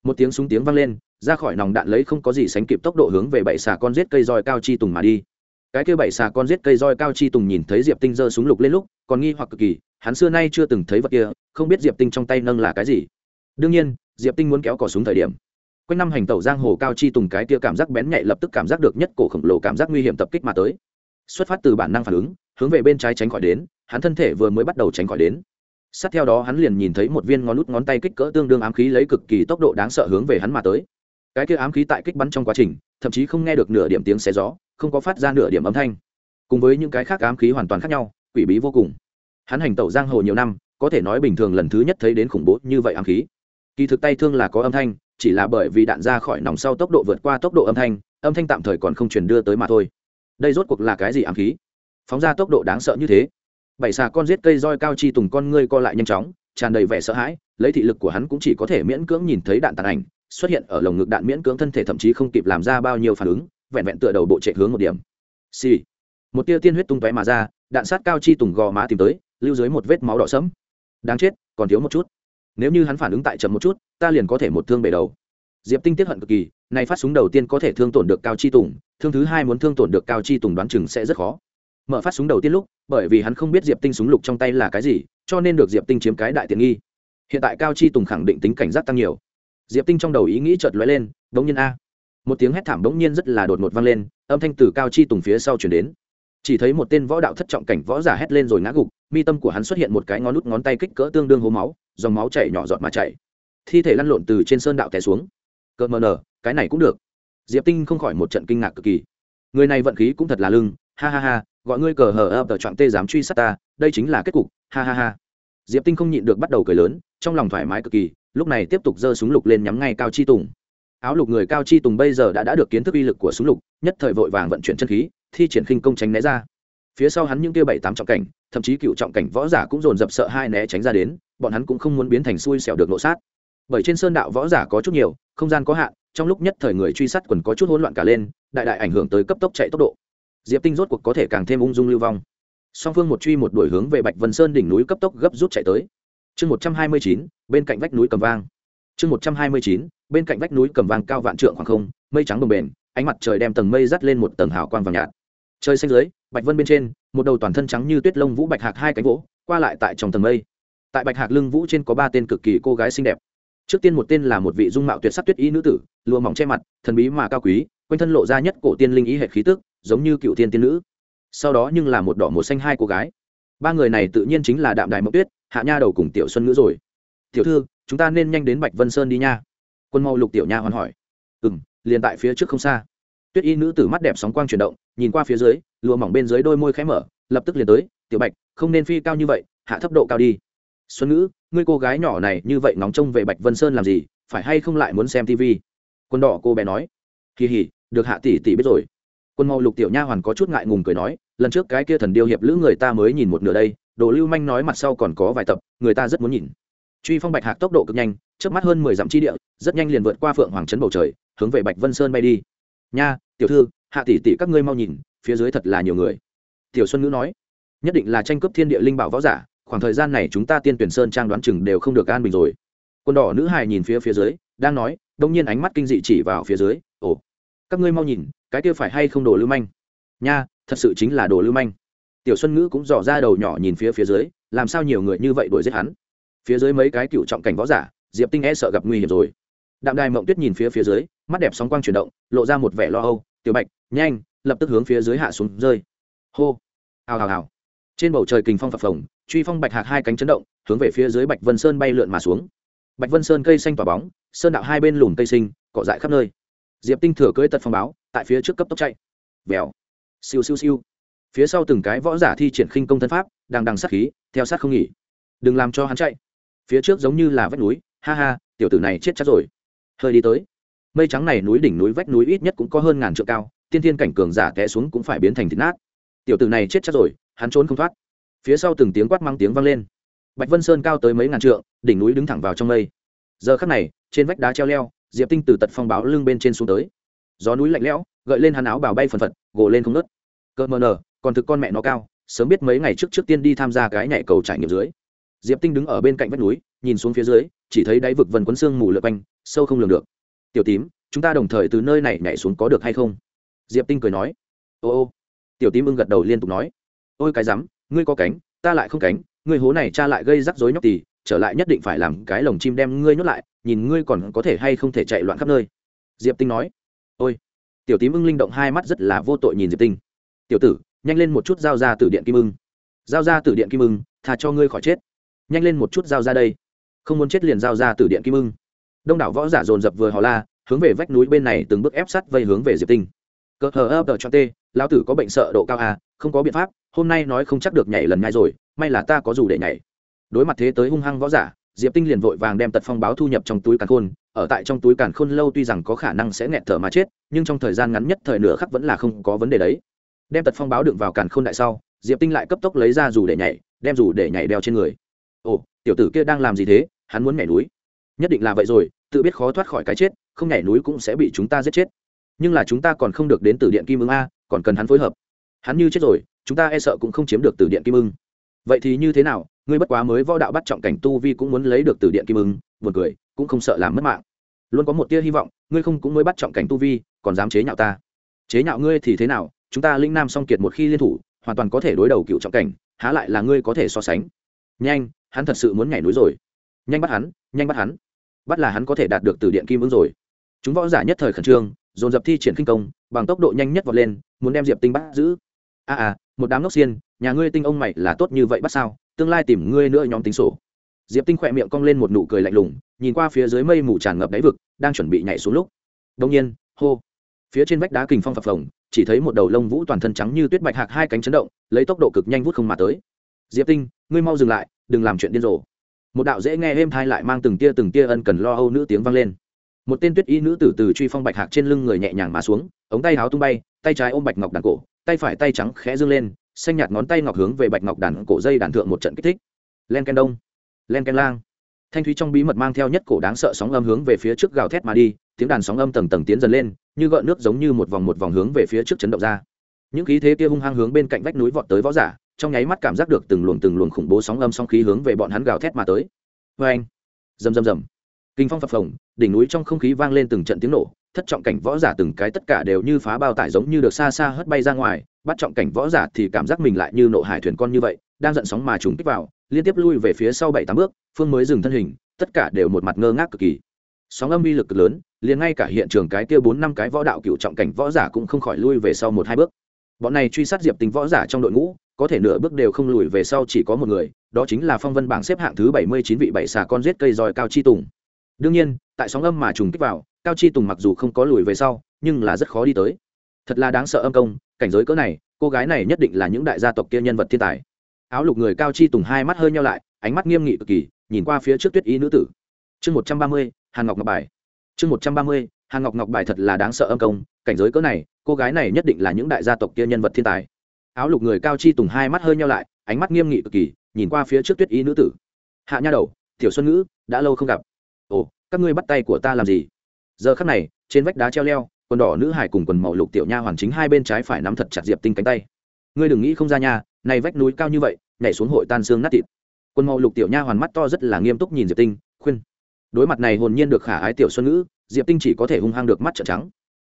một tiếng súng tiếng vang lên, ra khỏi nòng đạn lấy không có gì sánh kịp tốc độ hướng về bảy xà con giết cây roi cao chi tùng mà đi. Cái kia bảy xà con giết cây roi cao chi tùng nhìn thấy diệp tinh giơ súng lục lên lúc, còn nghi hoặc cực kỳ, hắn xưa nay chưa từng thấy vật kia, không biết diệp tinh trong tay nâng là cái gì. Đương nhiên, diệp tinh muốn kéo cỏ súng thời điểm. Quanh năm hành tẩu giang hồ cao chi tùng cái kia cảm giác bén nhạy lập tức cảm giác được nhất cổ khổng lồ cảm giác nguy hiểm tập kích mà tới. Xuất phát từ bản năng phản ứng hướng về bên trái tránh khỏi đến, hắn thân thể vừa mới bắt đầu tránh khỏi đến. Sát theo đó hắn liền nhìn thấy một viên ngón nút ngón tay kích cỡ tương đương ám khí lấy cực kỳ tốc độ đáng sợ hướng về hắn mà tới. Cái kia ám khí tại kích bắn trong quá trình, thậm chí không nghe được nửa điểm tiếng xé gió, không có phát ra nửa điểm âm thanh. Cùng với những cái khác ám khí hoàn toàn khác nhau, quỷ bí vô cùng. Hắn hành tẩu giang hồ nhiều năm, có thể nói bình thường lần thứ nhất thấy đến khủng bố như vậy ám khí. Kỳ thực tay thương là có âm thanh, chỉ là bởi vì đạn ra khỏi nòng sau tốc độ vượt qua tốc độ âm thanh âm thanh tạm thời còn không truyền đưa tới mà thôi. Đây rốt cuộc là cái gì ám khí? Phóng ra tốc độ đáng sợ như thế. Bảy xà con giết cây roi cao chi tùng con ngươi co lại nhanh chóng, tràn đầy vẻ sợ hãi, lấy thị lực của hắn cũng chỉ có thể miễn cưỡng nhìn thấy đạn tàn ảnh, xuất hiện ở lồng ngực đạn miễn cưỡng thân thể thậm chí không kịp làm ra bao nhiêu phản ứng, vẹn vẹn tựa đầu bộ chạy hướng một điểm. Xì、sì. một tia tiên huyết tung tóe mà ra, đạn sát cao chi tùng gò má tìm tới, lưu dưới một vết máu đỏ sẫm. Đáng chết, còn thiếu một chút. Nếu như hắn phản ứng tại chậm một chút, ta liền có thể một thương bể đầu. Diệp tinh tiết hận cực kỳ, này phát súng đầu tiên có thể thương tổn được cao chi tùng, thương thứ hai muốn thương tổn được cao chi tùng đoán chừng sẽ rất khó mở phát súng đầu tiên lúc, bởi vì hắn không biết diệp tinh súng lục trong tay là cái gì, cho nên được diệp tinh chiếm cái đại tiện nghi. Hiện tại cao chi tùng khẳng định tính cảnh giác tăng nhiều. Diệp tinh trong đầu ý nghĩ chợt lóe lên, đống nhiên a. Một tiếng hét thảm đống nhiên rất là đột ngột vang lên, âm thanh từ cao chi tùng phía sau chuyển đến. Chỉ thấy một tên võ đạo thất trọng cảnh võ giả hét lên rồi ngã gục, mi tâm của hắn xuất hiện một cái ngón nút ngón tay kích cỡ tương đương hố máu, dòng máu chảy nhỏ giọt mà chảy. Thi thể lăn lộn từ trên sơn đạo té xuống. Cỡ mờ nở, cái này cũng được. Diệp tinh không khỏi một trận kinh ngạc cực kỳ. Người này vận khí cũng thật là lưng, ha ha ha gọi ngươi cờ hờ ập tờ chọn tê dám truy sát ta, đây chính là kết cục, ha ha ha. Diệp tinh không nhịn được bắt đầu cười lớn, trong lòng thoải mái cực kỳ, lúc này tiếp tục giơ súng lục lên nhắm ngay cao chi tùng. Áo lục người cao chi tùng bây giờ đã đã được kiến thức uy lực của súng lục, nhất thời vội vàng vận chuyển chân khí, thi triển khinh công tránh né ra. Phía sau hắn những kia bảy tám trọng cảnh, thậm chí cựu trọng cảnh võ giả cũng dồn dập sợ hai né tránh ra đến, bọn hắn cũng không muốn biến thành xui xẻo được nộ sát. Bởi trên sơn đạo võ giả có chút nhiều, không gian có hạn, trong lúc nhất thời người truy sát quần có chút hỗn loạn cả lên, đại đại ảnh hưởng tới cấp tốc chạy tốc độ diệp tinh rốt cuộc có thể càng thêm ung dung lưu vong song phương một truy một đuổi hướng về bạch vân sơn đỉnh núi cấp tốc gấp rút chạy tới chương một trăm hai mươi chín bên cạnh vách núi cầm vang chương một trăm hai mươi chín bên cạnh vách núi cầm vang cao vạn trượng khoảng không mây trắng bồng bền ánh mặt trời đem tầng mây dắt lên một tầng hào quang vàng nhạt trời xanh dưới bạch vân bên trên một đầu toàn thân trắng như tuyết lông vũ bạch hạc hai cánh vỗ qua lại tại trong tầng mây tại bạch hạc lưng vũ trên có ba tên cực kỳ cô gái xinh đẹp trước tiên một tên là một vị dung mạo tuyệt sắc tuyết y nữ tử lụa mỏng che mặt thần bí mà cao quý quanh thân lộ ra nhất cổ tiên linh ý hệ khí tức giống như cựu tiên tiên nữ. Sau đó nhưng là một đỏ một xanh hai cô gái. Ba người này tự nhiên chính là đạm đài mộng tuyết, hạ nha đầu cùng tiểu xuân nữ rồi. Tiểu thư, chúng ta nên nhanh đến bạch vân sơn đi nha. Quân mau lục tiểu nha hoàn hỏi. Ừ m liền tại phía trước không xa. Tuyết y nữ tử mắt đẹp sóng quang chuyển động, nhìn qua phía dưới, lụa mỏng bên dưới đôi môi khẽ mở, lập tức liền tới, tiểu bạch, không nên phi cao như vậy, hạ thấp độ cao đi. Xuân nữ ngươi cô gái nhỏ này như vậy nóng trông về bạch vân sơn làm gì, phải hay không lại muốn xem tv quân đỏ cô bé nói. Kỳ hỉ, được hạ tỷ tỷ biết rồi quân màu lục tiểu nha hoàn có chút ngại ngùng cười nói, lần trước cái kia thần điêu hiệp lữ người ta mới nhìn một nửa đây, đồ lưu manh nói mặt sau còn có vài tập, người ta rất muốn nhìn. Truy phong bạch hạc tốc độ cực nhanh trước mắt hơn mười dặm chi địa, rất nhanh liền vượt qua phượng hoàng trấn bầu trời, hướng về bạch vân sơn bay đi. Nha, tiểu thư, hạ tỷ tỷ các ngươi mau nhìn, phía dưới thật là nhiều người. Tiểu xuân ngữ nói, nhất định là tranh cướp thiên địa linh bảo võ giả, khoảng thời gian này chúng ta tiên tuyển sơn trang đoán chừng đều không được an bình rồi. Quân đỏ nữ hài nhìn phía phía dưới, đang nói, đông nhiên ánh mắt kinh dị chỉ vào phía dưới, ồ, các ngươi mau nhìn cái kia phải hay không đồ lưu manh? Nha, thật sự chính là đồ lưu manh. Tiểu xuân ngữ cũng dò ra đầu nhỏ nhìn phía phía dưới, làm sao nhiều người như vậy đuổi giết hắn? Phía dưới mấy cái cựu trọng cảnh võ giả, diệp tinh e sợ gặp nguy hiểm rồi. Đạm đài mộng tuyết nhìn phía phía dưới, mắt đẹp sóng quang chuyển động, lộ ra một vẻ lo âu, tiểu bạch, nhanh, lập tức hướng phía dưới hạ xuống, rơi. Hô. Hào hào hào. Trên bầu trời kình phong phập phồng, truy phong bạch hạc hai cánh chấn động, hướng về phía dưới bạch vân sơn bay lượn mà xuống. Bạch vân sơn cây xanh tỏa bóng, sơn đạo hai bên lùm cây sinh, cỏ dại khắp nơi diệp tinh thừa cưới tật phong báo, tại phía trước cấp tốc chạy. Vèo. Siêu siêu siêu. Phía sau từng cái võ giả thi triển khinh công thân pháp, đang đằng sát khí, theo sát không nghỉ. Đừng làm cho hắn chạy. Phía trước giống như là vách núi, ha ha, tiểu tử này chết chắc rồi. Hơi đi tới. Mây trắng này núi đỉnh núi vách núi ít nhất cũng có hơn ngàn trượng cao, tiên thiên cảnh cường giả té xuống cũng phải biến thành thịt nát. Tiểu tử này chết chắc rồi, hắn trốn không thoát. Phía sau từng tiếng quát mang tiếng vang lên. Bạch vân sơn cao tới mấy ngàn trượng, đỉnh núi đứng thẳng vào trong mây. Giờ khắc này, trên vách đá treo leo diệp tinh từ tật phong báo lưng bên trên xuống tới gió núi lạnh lẽo gợi lên hắn áo bào bay phần phật gồ lên không nớt cơ mờ nờ còn thực con mẹ nó cao sớm biết mấy ngày trước trước tiên đi tham gia cái nhảy cầu trải nghiệm dưới diệp tinh đứng ở bên cạnh vách núi nhìn xuống phía dưới chỉ thấy đáy vực vần quấn xương mù lượt quanh sâu không lường được tiểu tím chúng ta đồng thời từ nơi này nhảy xuống có được hay không diệp tinh cười nói ô ô tiểu tím ưng gật đầu liên tục nói ôi cái rắm, ngươi có cánh, ta lại không cánh, ngươi hố này cha lại gây rắc rối nhóc tì trở lại nhất định phải làm cái lồng chim đem ngươi nhốt lại, nhìn ngươi còn có thể hay không thể chạy loạn khắp nơi. Diệp tinh nói. Ôi. Tiểu tím ưng linh động hai mắt rất là vô tội nhìn diệp tinh. Tiểu tử, nhanh lên một chút giao ra từ điện kim ưng. Giao ra từ điện kim ưng thà cho ngươi khỏi chết. Nhanh lên một chút giao ra đây. Không muốn chết liền giao ra từ điện kim ưng. Đông đảo võ giả dồn dập vừa hò la, hướng về vách núi bên này từng bước ép sát vây hướng về diệp tinh. Cờ hờ ấp cho tê, lão tử có bệnh sợ độ cao à không có biện pháp, hôm nay nói không chắc được nhảy lần ngay rồi, may là ta có dù để nhảy đối mặt thế tới hung hăng võ giả, diệp tinh liền vội vàng đem tật phong báo thu nhập trong túi càn khôn. Ở tại trong túi càn khôn lâu tuy rằng có khả năng sẽ nghẹt thở mà chết, nhưng trong thời gian ngắn nhất thời nửa khắc vẫn là không có vấn đề đấy. Đem tật phong báo đựng vào càn khôn đại sau, diệp tinh lại cấp tốc lấy ra dù để nhảy, đem dù để nhảy đeo trên người. Ồ, tiểu tử kia đang làm gì thế? Hắn muốn nhảy núi. Nhất định là vậy rồi, tự biết khó thoát khỏi cái chết, không nhảy núi cũng sẽ bị chúng ta giết chết. Nhưng là chúng ta còn không được đến từ điện kim ưng a, còn cần hắn phối hợp. Hắn như chết rồi, chúng ta e sợ cũng không chiếm được từ điện kim ưng. Vậy thì như thế nào? Ngươi bất quá mới võ đạo bắt trọng cảnh tu vi cũng muốn lấy được từ điện kim ứng buồn cười cũng không sợ làm mất mạng. Luôn có một tia hy vọng ngươi không cũng mới bắt trọng cảnh tu vi còn dám chế nhạo ta. Chế nhạo ngươi thì thế nào? Chúng ta linh nam song kiệt một khi liên thủ hoàn toàn có thể đối đầu cựu trọng cảnh há lại là ngươi có thể so sánh. Nhanh hắn thật sự muốn nhảy núi rồi. Nhanh bắt hắn nhanh bắt hắn. Bắt là hắn có thể đạt được từ điện kim ứng rồi. Chúng võ giả nhất thời khẩn trương dồn dập thi triển kinh công bằng tốc độ nhanh nhất vọt lên muốn đem diệp tinh bắt giữ. A à, à một đám ngốc xiên nhà ngươi tinh ông mày là tốt như vậy bắt sao? Tương lai tìm ngươi nữa nhóm tính sổ. Diệp tinh khỏe miệng cong lên một nụ cười lạnh lùng, nhìn qua phía dưới mây mù tràn ngập đáy vực, đang chuẩn bị nhảy xuống lúc. Đông nhiên, hô. Phía trên vách đá kình phong phập phồng, chỉ thấy một đầu lông vũ toàn thân trắng như tuyết bạch hạc hai cánh chấn động, lấy tốc độ cực nhanh vút không mà tới. Diệp tinh, ngươi mau dừng lại, đừng làm chuyện điên rồ. Một đạo dễ nghe êm thai lại mang từng tia từng tia ân cần lo âu nữ tiếng vang lên. Một tên tuyết y nữ tử từ truy phong bạch hạc trên lưng người nhẹ nhàng mà xuống, ống tay háo tung bay, tay trái ôm bạch ngọc đàn cổ, tay phải tay trắng khẽ dương lên xanh nhạt ngón tay ngọc hướng về bạch ngọc đàn cổ dây đàn thượng một trận kích thích. Len ken đông, len ken lang. Thanh thúy trong bí mật mang theo nhất cổ đáng sợ sóng âm hướng về phía trước gào thét mà đi, tiếng đàn sóng âm tầng tầng tiến dần lên, như gợn nước giống như một vòng một vòng hướng về phía trước chấn động ra. Những khí thế kia hung hăng hướng bên cạnh vách núi vọt tới võ giả, trong nháy mắt cảm giác được từng luồng từng luồng khủng bố sóng âm sóng khí hướng về bọn hắn gào thét mà tới. Vê anh rầm rầm rầm. Kinh phong phập phồng, đỉnh núi trong không khí vang lên từng trận tiếng nổ thất trọng cảnh võ giả từng cái tất cả đều như phá bao tải giống như được xa xa hất bay ra ngoài, bắt trọng cảnh võ giả thì cảm giác mình lại như nộ hải thuyền con như vậy, đang giận sóng mà trùng kích vào, liên tiếp lui về phía sau bảy tám bước, phương mới dừng thân hình, tất cả đều một mặt ngơ ngác cực kỳ. Sóng âm uy lực cực lớn, liền ngay cả hiện trường cái kia bốn năm cái võ đạo cựu trọng cảnh võ giả cũng không khỏi lui về sau một hai bước. Bọn này truy sát diệp tính võ giả trong đội ngũ, có thể nửa bước đều không lùi về sau chỉ có một người, đó chính là phong vân bảng xếp hạng thứ bảy mươi chín vị bảy xà con giết cây roi cao chi tùng. Đương nhiên tại sóng âm mà trùng kích vào, cao chi tùng mặc dù không có lùi về sau, nhưng là rất khó đi tới. Thật là đáng sợ âm công, cảnh giới cỡ này, cô gái này nhất định là những đại gia tộc kia nhân vật thiên tài. Áo lục người cao chi tùng hai mắt hơi nhau lại, ánh mắt nghiêm nghị cực kỳ, nhìn qua phía trước tuyết ý nữ tử. Chương một trăm ba mươi, hàn ngọc ngọc bài. Chương một trăm ba mươi, hàn ngọc ngọc bài thật là đáng sợ âm công, cảnh giới cỡ này, cô gái này nhất định là những đại gia tộc kia nhân vật thiên tài. Áo lục người cao chi tùng hai mắt hơi nhau lại, ánh mắt nghiêm nghị cực kỳ, nhìn qua phía trước tuyết ý nữ tử. Hạ nha đầu, tiểu xuân ngữ, đã lâu không gặp. Ồ các ngươi bắt tay của ta làm gì? Giờ khắc này, trên vách đá treo leo, quần đỏ nữ hải cùng quần màu lục tiểu nha hoàn chính hai bên trái phải nắm thật chặt diệp tinh cánh tay. Ngươi đừng nghĩ không ra nhà này vách núi cao như vậy, nhảy xuống hội tan xương nát thịt. Quần màu lục tiểu nha hoàn mắt to rất là nghiêm túc nhìn diệp tinh, khuyên. Đối mặt này hồn nhiên được khả ái tiểu xuân ngữ, diệp tinh chỉ có thể hung hăng được mắt trợn trắng.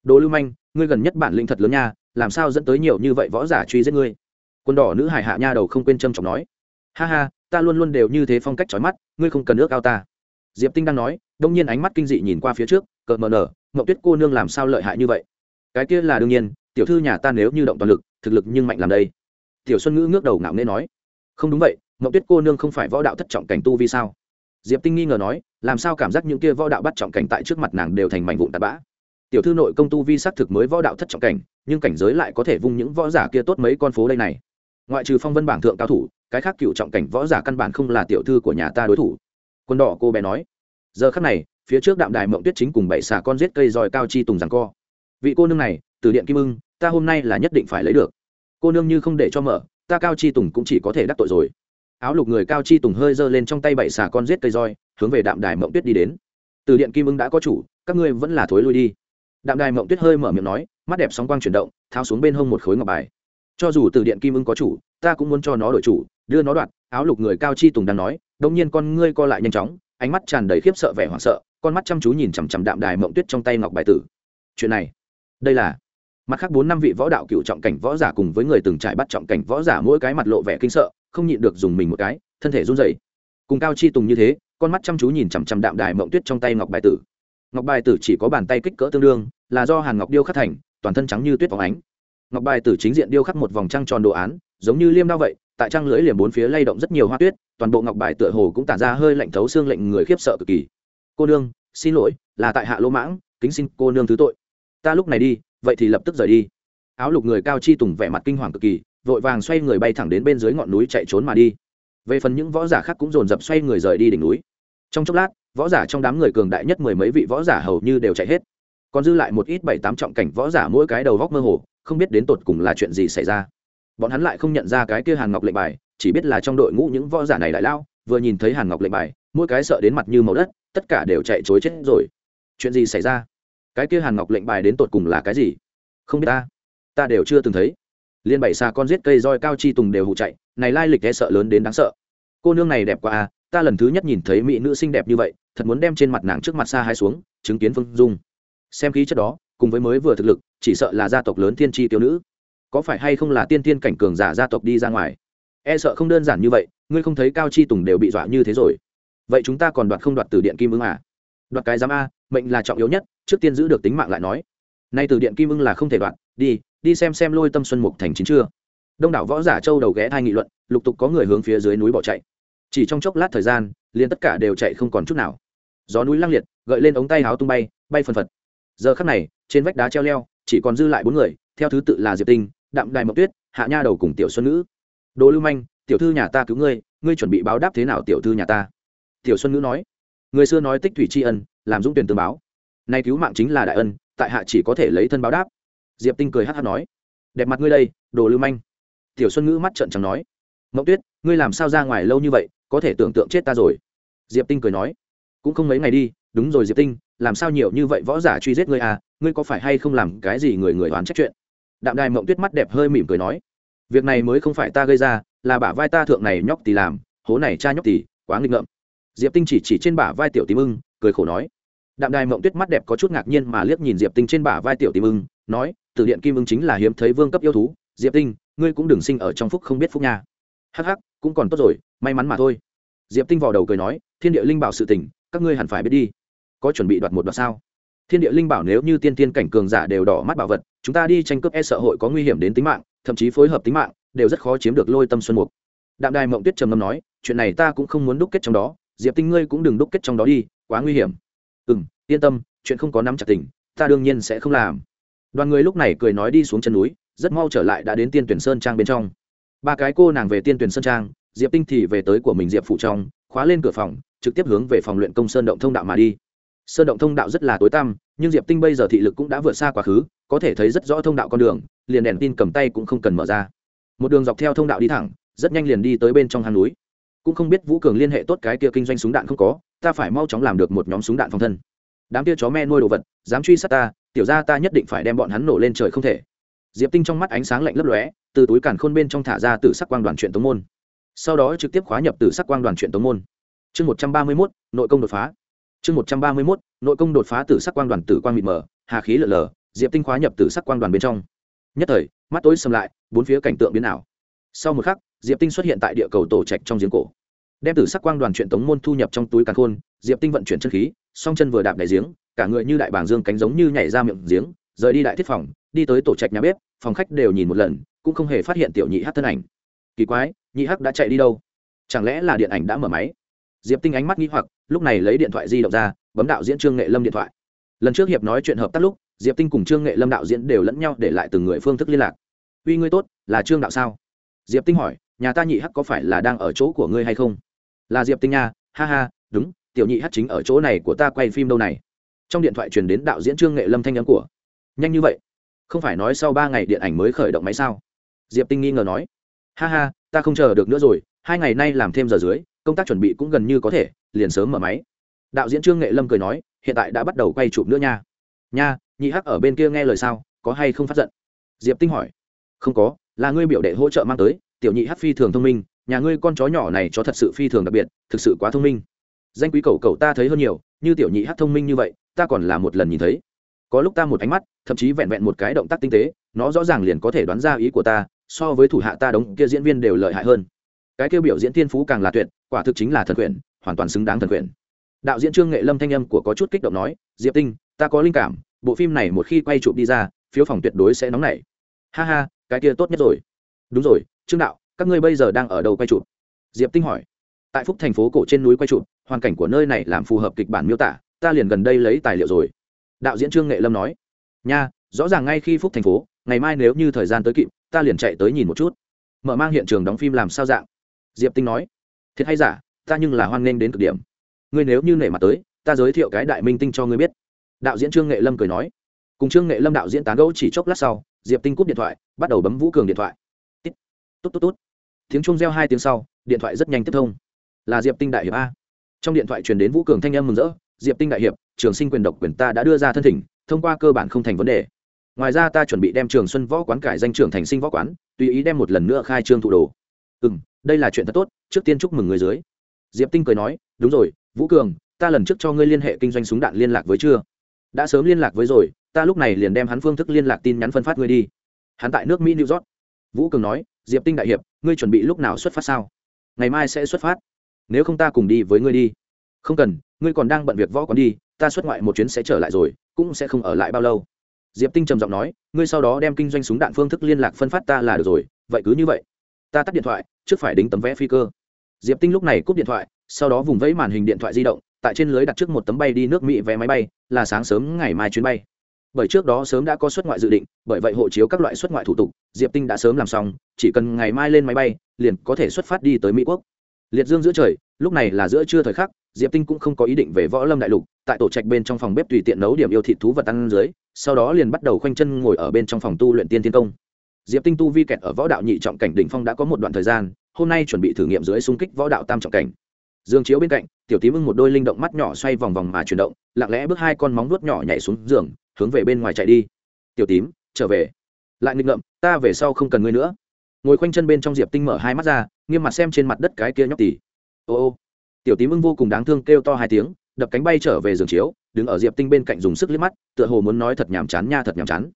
Đồ lưu manh, ngươi gần nhất bản linh thật lớn nha, làm sao dẫn tới nhiều như vậy võ giả truy giết ngươi? Quần đỏ nữ hải hạ nha đầu không quên trâm trọng nói. Ha ha, ta luôn luôn đều như thế phong cách trói mắt, ngươi không cần ước ao ta diệp tinh đang nói, đông nhiên ánh mắt kinh dị nhìn qua phía trước, cợt mờ nở mậu tuyết cô nương làm sao lợi hại như vậy? Cái kia là đương nhiên, tiểu thư nhà ta nếu như động toàn lực, thực lực nhưng mạnh làm đây. Tiểu xuân ngữ ngước đầu ngạo nghễ nói, không đúng vậy mậu tuyết cô nương không phải võ đạo thất trọng cảnh tu vì sao? Diệp tinh nghi ngờ nói, làm sao cảm giác những kia võ đạo bắt trọng cảnh tại trước mặt nàng đều thành mảnh vụn tạt bã? Tiểu thư nội công tu vi xác thực mới võ đạo thất trọng cảnh, nhưng cảnh giới lại có thể vung những võ giả kia tốt mấy con phố đây này. Ngoại trừ phong vân bảng thượng cao thủ, cái khác cựu trọng cảnh võ giả căn bản không là tiểu thư của nhà ta đối thủ quân đỏ cô bé nói. Giờ khắc này, phía trước đạm đài mộng tuyết chính cùng bảy xà con giết cây roi cao chi tùng rằng co. Vị cô nương này, từ điện kim ưng, ta hôm nay là nhất định phải lấy được. Cô nương như không để cho mở, ta cao chi tùng cũng chỉ có thể đắc tội rồi. Áo lục người cao chi tùng hơi giơ lên trong tay bảy xà con giết cây roi, hướng về đạm đài mộng tuyết đi đến. Từ điện kim ưng đã có chủ, các ngươi vẫn là thối lui đi. Đạm đài mộng tuyết hơi mở miệng nói, mắt đẹp sóng quang chuyển động, tháo xuống bên hông một khối ngọc bài. Cho dù từ điện kim ưng có chủ, ta cũng muốn cho nó đổi chủ, đưa nó đoạt, áo lục người cao chi tùng đang nói đông nhiên con ngươi co lại nhanh chóng, ánh mắt tràn đầy khiếp sợ vẻ hoảng sợ, con mắt chăm chú nhìn chằm chằm đạm đài mộng tuyết trong tay ngọc bài tử. Chuyện này, đây là mặt khác bốn năm vị võ đạo cựu trọng cảnh võ giả cùng với người từng trải bắt trọng cảnh võ giả mỗi cái mặt lộ vẻ kinh sợ, không nhịn được dùng mình một cái, thân thể run rẩy. Cùng cao chi tùng như thế, con mắt chăm chú nhìn chằm chằm đạm đài mộng tuyết trong tay ngọc bài tử. Ngọc bài tử chỉ có bàn tay kích cỡ tương đương, là do hàn ngọc điêu khắc thành, toàn thân trắng như tuyết phóng ánh. Ngọc bài tử chính diện điêu khắc một vòng trăng tròn đồ án, giống như liêm đao vậy tại trang lưỡi liềm bốn phía lay động rất nhiều hoa tuyết, toàn bộ ngọc bài tựa hồ cũng tản ra hơi lạnh thấu xương lệnh người khiếp sợ cực kỳ. Cô nương, xin lỗi, là tại hạ lỗ mãng, kính xin cô nương thứ tội. Ta lúc này đi, vậy thì lập tức rời đi. Áo lục người cao chi tùng vẻ mặt kinh hoàng cực kỳ, vội vàng xoay người bay thẳng đến bên dưới ngọn núi chạy trốn mà đi. Về phần những võ giả khác cũng dồn dập xoay người rời đi đỉnh núi. Trong chốc lát, võ giả trong đám người cường đại nhất mười mấy vị võ giả hầu như đều chạy hết. Còn dư lại một ít bảy tám trọng cảnh võ giả mỗi cái đầu góc mơ hồ, không biết đến tột cùng là chuyện gì xảy ra bọn hắn lại không nhận ra cái kia hàn ngọc lệnh bài, chỉ biết là trong đội ngũ những võ giả này đại lao, vừa nhìn thấy hàn ngọc lệnh bài, mỗi cái sợ đến mặt như màu đất, tất cả đều chạy chối chết rồi. Chuyện gì xảy ra? Cái kia hàn ngọc lệnh bài đến tột cùng là cái gì? Không biết ta. Ta đều chưa từng thấy. Liên bảy xa con giết cây roi cao chi tùng đều hụ chạy, này lai lịch e sợ lớn đến đáng sợ. Cô nương này đẹp quá à ta lần thứ nhất nhìn thấy mỹ nữ xinh đẹp như vậy, thật muốn đem trên mặt nàng trước mặt xa hai xuống, chứng kiến phương dung. Xem khí chất đó, cùng với mới vừa thực lực, chỉ sợ là gia tộc lớn Thiên tri tiểu nữ có phải hay không là tiên tiên cảnh cường giả gia tộc đi ra ngoài? E sợ không đơn giản như vậy, ngươi không thấy cao chi tùng đều bị dọa như thế rồi. Vậy chúng ta còn đoạt không đoạt từ điện kim ưng à? Đoạt cái giám a, mệnh là trọng yếu nhất, trước tiên giữ được tính mạng lại nói. Nay từ điện kim ưng là không thể đoạt, đi đi xem xem lôi tâm xuân mục thành chín chưa. Đông đảo võ giả châu đầu ghé thai nghị luận, lục tục có người hướng phía dưới núi bỏ chạy. Chỉ trong chốc lát thời gian, liền tất cả đều chạy không còn chút nào. Gió núi lăng liệt, gợi lên ống tay háo tung bay bay phần phật. Giờ khắc này, trên vách đá treo leo, chỉ còn dư lại bốn người, theo thứ tự là diệp tinh đạm đài mộc tuyết, hạ nha đầu cùng tiểu xuân nữ đồ lưu manh, tiểu thư nhà ta cứu ngươi ngươi chuẩn bị báo đáp thế nào tiểu thư nhà ta? Tiểu xuân nữ nói. Người xưa nói tích thủy tri ân, làm dũng tuyển tương báo. Nay cứu mạng chính là đại ân, tại hạ chỉ có thể lấy thân báo đáp. Diệp tinh cười hát hát nói. Đẹp mặt ngươi đây đồ lưu manh. Tiểu xuân ngữ mắt trợn trắng nói. Mộng tuyết, ngươi làm sao ra ngoài lâu như vậy, có thể tưởng tượng chết ta rồi. Diệp tinh cười nói. Cũng không mấy ngày đi, đúng rồi diệp tinh, làm sao nhiều như vậy võ giả truy giết ngươi à ngươi có phải hay không làm cái gì người người oán trách chuyện? Đạm đài mộng tuyết mắt đẹp hơi mỉm cười nói, việc này mới không phải ta gây ra, là bả vai ta thượng này nhóc tì làm, hố này cha nhóc tì, quá nghịch ngợm. Diệp tinh chỉ chỉ trên bả vai tiểu tím ưng, cười khổ nói, đạm đài mộng tuyết mắt đẹp có chút ngạc nhiên mà liếc nhìn diệp tinh trên bả vai tiểu tím ưng, nói, từ điện kim ưng chính là hiếm thấy vương cấp yêu thú, diệp tinh, ngươi cũng đừng sinh ở trong phúc không biết phúc nha. Hắc hắc, cũng còn tốt rồi, may mắn mà thôi. Diệp tinh vào đầu cười nói, thiên địa linh bảo sự tình, các ngươi hẳn phải biết đi. Có chuẩn bị đoạt một đoạt sao? Thiên địa linh bảo nếu như tiên tiên cảnh cường giả đều đỏ mắt bảo vật, chúng ta đi tranh cướp e sợ hội có nguy hiểm đến tính mạng, thậm chí phối hợp tính mạng, đều rất khó chiếm được lôi tâm xuân mục. Đạm đài mộng tuyết trầm ngâm nói, chuyện này ta cũng không muốn đúc kết trong đó, diệp tinh ngươi cũng đừng đúc kết trong đó đi, quá nguy hiểm. Ừ m yên tâm, chuyện không có nắm chặt tình, ta đương nhiên sẽ không làm. Đoàn người lúc này cười nói đi xuống chân núi, rất mau trở lại đã đến tiên tuyển sơn trang bên trong. Ba cái cô nàng về tiên tuyển sơn trang, diệp tinh thì về tới của mình diệp phụ trong, khóa lên cửa phòng, trực tiếp hướng về phòng luyện công sơn động thông đạo mà đi sơn động thông đạo rất là tối tăm, nhưng diệp tinh bây giờ thị lực cũng đã vượt xa quá khứ, có thể thấy rất rõ thông đạo con đường, liền đèn tin cầm tay cũng không cần mở ra. Một đường dọc theo thông đạo đi thẳng, rất nhanh liền đi tới bên trong hang núi. Cũng không biết vũ cường liên hệ tốt cái kia kinh doanh súng đạn không có, ta phải mau chóng làm được một nhóm súng đạn phòng thân. Đám kia chó me nuôi đồ vật, dám truy sát ta, tiểu ra ta nhất định phải đem bọn hắn nổ lên trời không thể. Diệp tinh trong mắt ánh sáng lạnh lấp lóe, từ túi càn khôn bên trong thả ra từ sắc quang đoàn chuyện tống môn. Sau đó trực tiếp khóa nhập từ sắc quang đoàn chuyện tống môn. Chương một trăm ba mươi mốt, nội công đột phá chương một trăm ba mươi mốt, nội công đột phá từ sắc quang đoàn tử quang mịt mờ, hà khí lở lờ, diệp tinh khóa nhập tử sắc quang đoàn bên trong. Nhất thời, mắt tối xâm lại, bốn phía cảnh tượng biến ảo. Sau một khắc, diệp tinh xuất hiện tại địa cầu tổ trạch trong giếng cổ. Đem tử sắc quang đoàn chuyện tống môn thu nhập trong túi càn khôn, diệp tinh vận chuyển chân khí, song chân vừa đạp đại giếng, cả người như đại bàng dương cánh giống như nhảy ra miệng giếng, rời đi đại thiết phòng, đi tới tổ trạch nhà bếp, phòng khách đều nhìn một lần, cũng không hề phát hiện tiểu nhị hát thân ảnh. Kỳ quái, nhị hắc đã chạy đi đâu? Chẳng lẽ là điện ảnh đã mở máy? Diệp tinh ánh mắt nghĩ hoặc, lúc này lấy điện thoại di động ra, bấm đạo diễn trương nghệ lâm điện thoại. Lần trước hiệp nói chuyện hợp tác lúc, diệp tinh cùng trương nghệ lâm đạo diễn đều lẫn nhau để lại từng người phương thức liên lạc. Uy, ngươi tốt, là trương đạo sao? Diệp tinh hỏi, nhà ta nhị hắc có phải là đang ở chỗ của ngươi hay không? Là diệp tinh nha, ha ha, đúng, tiểu nhị hắc chính ở chỗ này của ta quay phim đâu này. Trong điện thoại truyền đến đạo diễn trương nghệ lâm thanh nhắn của, nhanh như vậy, không phải nói sau ba ngày điện ảnh mới khởi động máy sao? Diệp tinh nghi ngờ nói, ha ha, ta không chờ được nữa rồi, hai ngày nay làm thêm giờ dưới công tác chuẩn bị cũng gần như có thể, liền sớm mở máy. Đạo diễn trương nghệ lâm cười nói, hiện tại đã bắt đầu quay chụp nữa nha. Nha, nhị hắc ở bên kia nghe lời sao, có hay không phát giận? Diệp tinh hỏi. Không có, là ngươi biểu đệ hỗ trợ mang tới, tiểu nhị hắc phi thường thông minh, nhà ngươi con chó nhỏ này cho thật sự phi thường đặc biệt, thực sự quá thông minh. Danh quý cầu cầu ta thấy hơn nhiều, như tiểu nhị hắc thông minh như vậy, ta còn là một lần nhìn thấy. Có lúc ta một ánh mắt, thậm chí vẹn vẹn một cái động tác tinh tế, nó rõ ràng liền có thể đoán ra ý của ta, so với thủ hạ ta đống kia diễn viên đều lợi hại hơn cái kêu biểu diễn tiên phú càng là tuyệt, quả thực chính là thần quyền, hoàn toàn xứng đáng thần quyền. Đạo diễn trương nghệ lâm thanh âm của có chút kích động nói, diệp tinh, ta có linh cảm, bộ phim này một khi quay chụp đi ra, phiếu phòng tuyệt đối sẽ nóng nảy. Ha ha, cái kia tốt nhất rồi. Đúng rồi, trương đạo, các ngươi bây giờ đang ở đâu quay chụp? Diệp tinh hỏi. Tại phúc thành phố cổ trên núi quay chụp, hoàn cảnh của nơi này làm phù hợp kịch bản miêu tả, ta liền gần đây lấy tài liệu rồi. Đạo diễn trương nghệ lâm nói. Nha, rõ ràng ngay khi phúc thành phố, ngày mai nếu như thời gian tới kịp, ta liền chạy tới nhìn một chút. Mở mang hiện trường đóng phim làm sao dạng? Diệp tinh nói, thiệt hay giả, ta nhưng là hoan nghênh đến cực điểm. Ngươi nếu như nể mặt tới, ta giới thiệu cái đại minh tinh cho ngươi biết. Đạo diễn trương nghệ lâm cười nói. Cùng trương nghệ lâm đạo diễn tán gẫu chỉ chốc lát sau, diệp tinh cúp điện thoại, bắt đầu bấm vũ cường điện thoại. Tít tốt tốt tốt tiếng chung reo hai tiếng sau, điện thoại rất nhanh tiếp thông. Là diệp tinh đại hiệp a. Trong điện thoại truyền đến vũ cường thanh âm mừng rỡ, diệp tinh đại hiệp, trường sinh quyền độc quyền ta đã đưa ra thân thỉnh, thông qua cơ bản không thành vấn đề. Ngoài ra ta chuẩn bị đem trường xuân võ quán cải danh trường thành sinh võ quán, tùy ý đem một lần nữa khai trương thủ đồ. Ừ m đây là chuyện thật tốt, trước tiên chúc mừng người dưới. Diệp tinh cười nói, đúng rồi, vũ cường, ta lần trước cho ngươi liên hệ kinh doanh súng đạn liên lạc với chưa? Đã sớm liên lạc với rồi, ta lúc này liền đem hắn phương thức liên lạc tin nhắn phân phát ngươi đi. Hắn tại nước mỹ, new york. Vũ cường nói, diệp tinh đại hiệp, ngươi chuẩn bị lúc nào xuất phát sao? Ngày mai sẽ xuất phát. Nếu không ta cùng đi với ngươi đi. Không cần, ngươi còn đang bận việc võ còn đi, ta xuất ngoại một chuyến sẽ trở lại rồi, cũng sẽ không ở lại bao lâu. Diệp tinh trầm giọng nói, ngươi sau đó đem kinh doanh súng đạn phương thức liên lạc phân phát ta là được rồi, vậy cứ như vậy. Ta tắt điện thoại trước phải đính tấm vé phi cơ. Diệp tinh lúc này cúp điện thoại, sau đó vùng vẫy màn hình điện thoại di động, tại trên lưới đặt trước một tấm bay đi nước mỹ vé máy bay, là sáng sớm ngày mai chuyến bay. Bởi trước đó sớm đã có xuất ngoại dự định, bởi vậy hộ chiếu các loại xuất ngoại thủ tục, diệp tinh đã sớm làm xong, chỉ cần ngày mai lên máy bay, liền có thể xuất phát đi tới mỹ quốc. Liệt dương giữa trời, lúc này là giữa trưa thời khắc, diệp tinh cũng không có ý định về võ lâm đại lục, tại tổ trạch bên trong phòng bếp tùy tiện nấu điểm yêu thịt thú vật ăn dưới, sau đó liền bắt đầu khoanh chân ngồi ở bên trong phòng tu luyện tiên thiên công diệp tinh tu vi kẹt ở võ đạo nhị trọng cảnh đỉnh phong đã có một đoạn thời gian, hôm nay chuẩn bị thử nghiệm dưới xung kích võ đạo tam trọng cảnh. Dương chiếu bên cạnh, tiểu tím ưng một đôi linh động mắt nhỏ xoay vòng vòng mà chuyển động, lặng lẽ bước hai con móng vuốt nhỏ nhảy xuống giường, hướng về bên ngoài chạy đi. Tiểu tím, trở về. Lại nghịch ngợm, ta về sau không cần ngươi nữa. Ngồi khoanh chân bên trong diệp tinh mở hai mắt ra, nghiêm mặt xem trên mặt đất cái kia nhóc tỉ ô ô. Tiểu tím ưng vô cùng đáng thương kêu to hai tiếng, đập cánh bay trở về giường chiếu, đứng ở diệp tinh bên cạnh dùng sức liếc mắt, tựa hồ muốn nói thật nhàm chán nha thật nhàm chán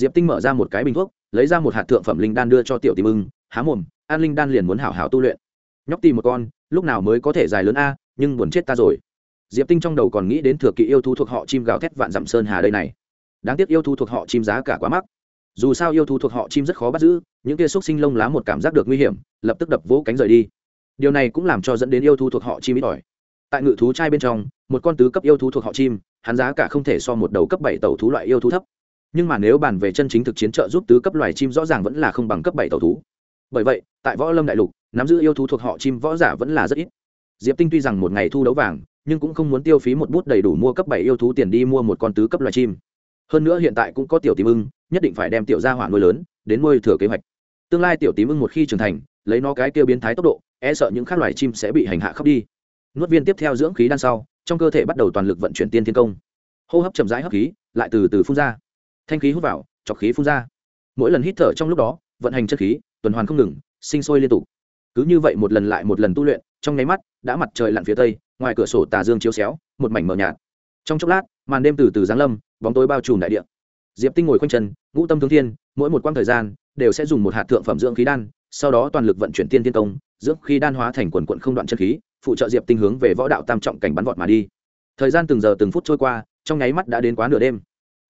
diệp tinh mở ra một cái bình thuốc, lấy ra một hạt thượng phẩm linh đan đưa cho tiểu Tỷ ưng há mồm an linh đan liền muốn hảo hảo tu luyện. Nhóc tìm một con, lúc nào mới có thể dài lớn a, nhưng buồn chết ta rồi. Diệp tinh trong đầu còn nghĩ đến thừa kỵ yêu thú thuộc họ chim gào thét vạn dặm sơn hà đây này. Đáng tiếc yêu thú thuộc họ chim giá cả quá mắc. Dù sao yêu thú thuộc họ chim rất khó bắt giữ, những kia xúc sinh lông lá một cảm giác được nguy hiểm, lập tức đập vỗ cánh rời đi. Điều này cũng làm cho dẫn đến yêu thú thuộc họ chim ít ỏi. Tại ngự thú trai bên trong, một con tứ cấp yêu thú thuộc họ chim, hắn giá cả không thể so một đầu cấp bảy tàu thú loại yêu thú thấp nhưng mà nếu bàn về chân chính thực chiến trợ giúp tứ cấp loài chim rõ ràng vẫn là không bằng cấp bảy tàu thú. Bởi vậy, tại võ lâm đại lục, nắm giữ yêu thú thuộc họ chim võ giả vẫn là rất ít. Diệp tinh tuy rằng một ngày thu đấu vàng, nhưng cũng không muốn tiêu phí một bút đầy đủ mua cấp bảy yêu thú tiền đi mua một con tứ cấp loài chim. Hơn nữa hiện tại cũng có tiểu tím ưng, nhất định phải đem tiểu gia hỏa nuôi lớn, đến nuôi thừa kế hoạch. Tương lai tiểu tím ưng một khi trưởng thành, lấy nó cái tiêu biến thái tốc độ e sợ những khác loài chim sẽ bị hành hạ khắp đi. Nuốt viên tiếp theo dưỡng khí đan sau, trong cơ thể bắt đầu toàn lực vận chuyển tiên thiên công. Hô hấp chậm rãi hấp khí, lại từ từ phun ra thanh khí hút vào, chọc khí phun ra. Mỗi lần hít thở trong lúc đó, vận hành chất khí, tuần hoàn không ngừng, sinh sôi liên tục. Cứ như vậy một lần lại một lần tu luyện, trong nháy mắt, đã mặt trời lặn phía tây, ngoài cửa sổ tà dương chiếu xéo, một mảnh mờ nhạt. Trong chốc lát, màn đêm từ từ giáng lâm, bóng tối bao trùm đại địa. Diệp tinh ngồi quanh chân, ngũ tâm thương thiên, mỗi một quãng thời gian, đều sẽ dùng một hạt thượng phẩm dưỡng khí đan, sau đó toàn lực vận chuyển tiên tiên công, dưỡng khí đan hóa thành quần quận không đoạn chân khí, phụ trợ diệp tinh hướng về võ đạo tam trọng cảnh bắn vọt mà đi. Thời gian từng giờ từng phút trôi qua, trong nháy mắt đã đến quá nửa đêm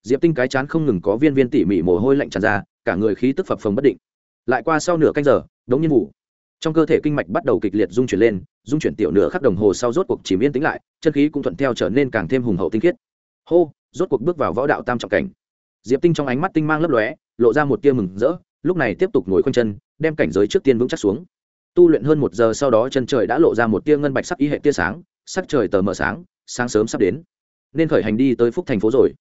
diệp tinh cái chán không ngừng có viên viên tỉ mỉ mồ hôi lạnh tràn ra, cả người khí tức phập phồng bất định. Lại qua sau nửa canh giờ, đống nhiên ngủ. Trong cơ thể kinh mạch bắt đầu kịch liệt dung chuyển lên dung chuyển tiểu nửa khắc đồng hồ sau rốt cuộc chìm yên tĩnh lại, chân khí cũng thuận theo trở nên càng thêm hùng hậu tinh khiết. Hô, rốt cuộc bước vào võ đạo tam trọng cảnh. Diệp tinh trong ánh mắt tinh mang lấp lóe, lộ ra một tia mừng rỡ, lúc này tiếp tục ngồi khoanh chân, đem cảnh giới trước tiên vững chắc xuống. Tu luyện hơn một giờ sau đó chân trời đã lộ ra một tia ngân bạch sắc y hệ tia sáng, sắc trời tờ mờ sáng sáng sớm sắp đến. Nên khởi hành đi tới phúc thành phố rồi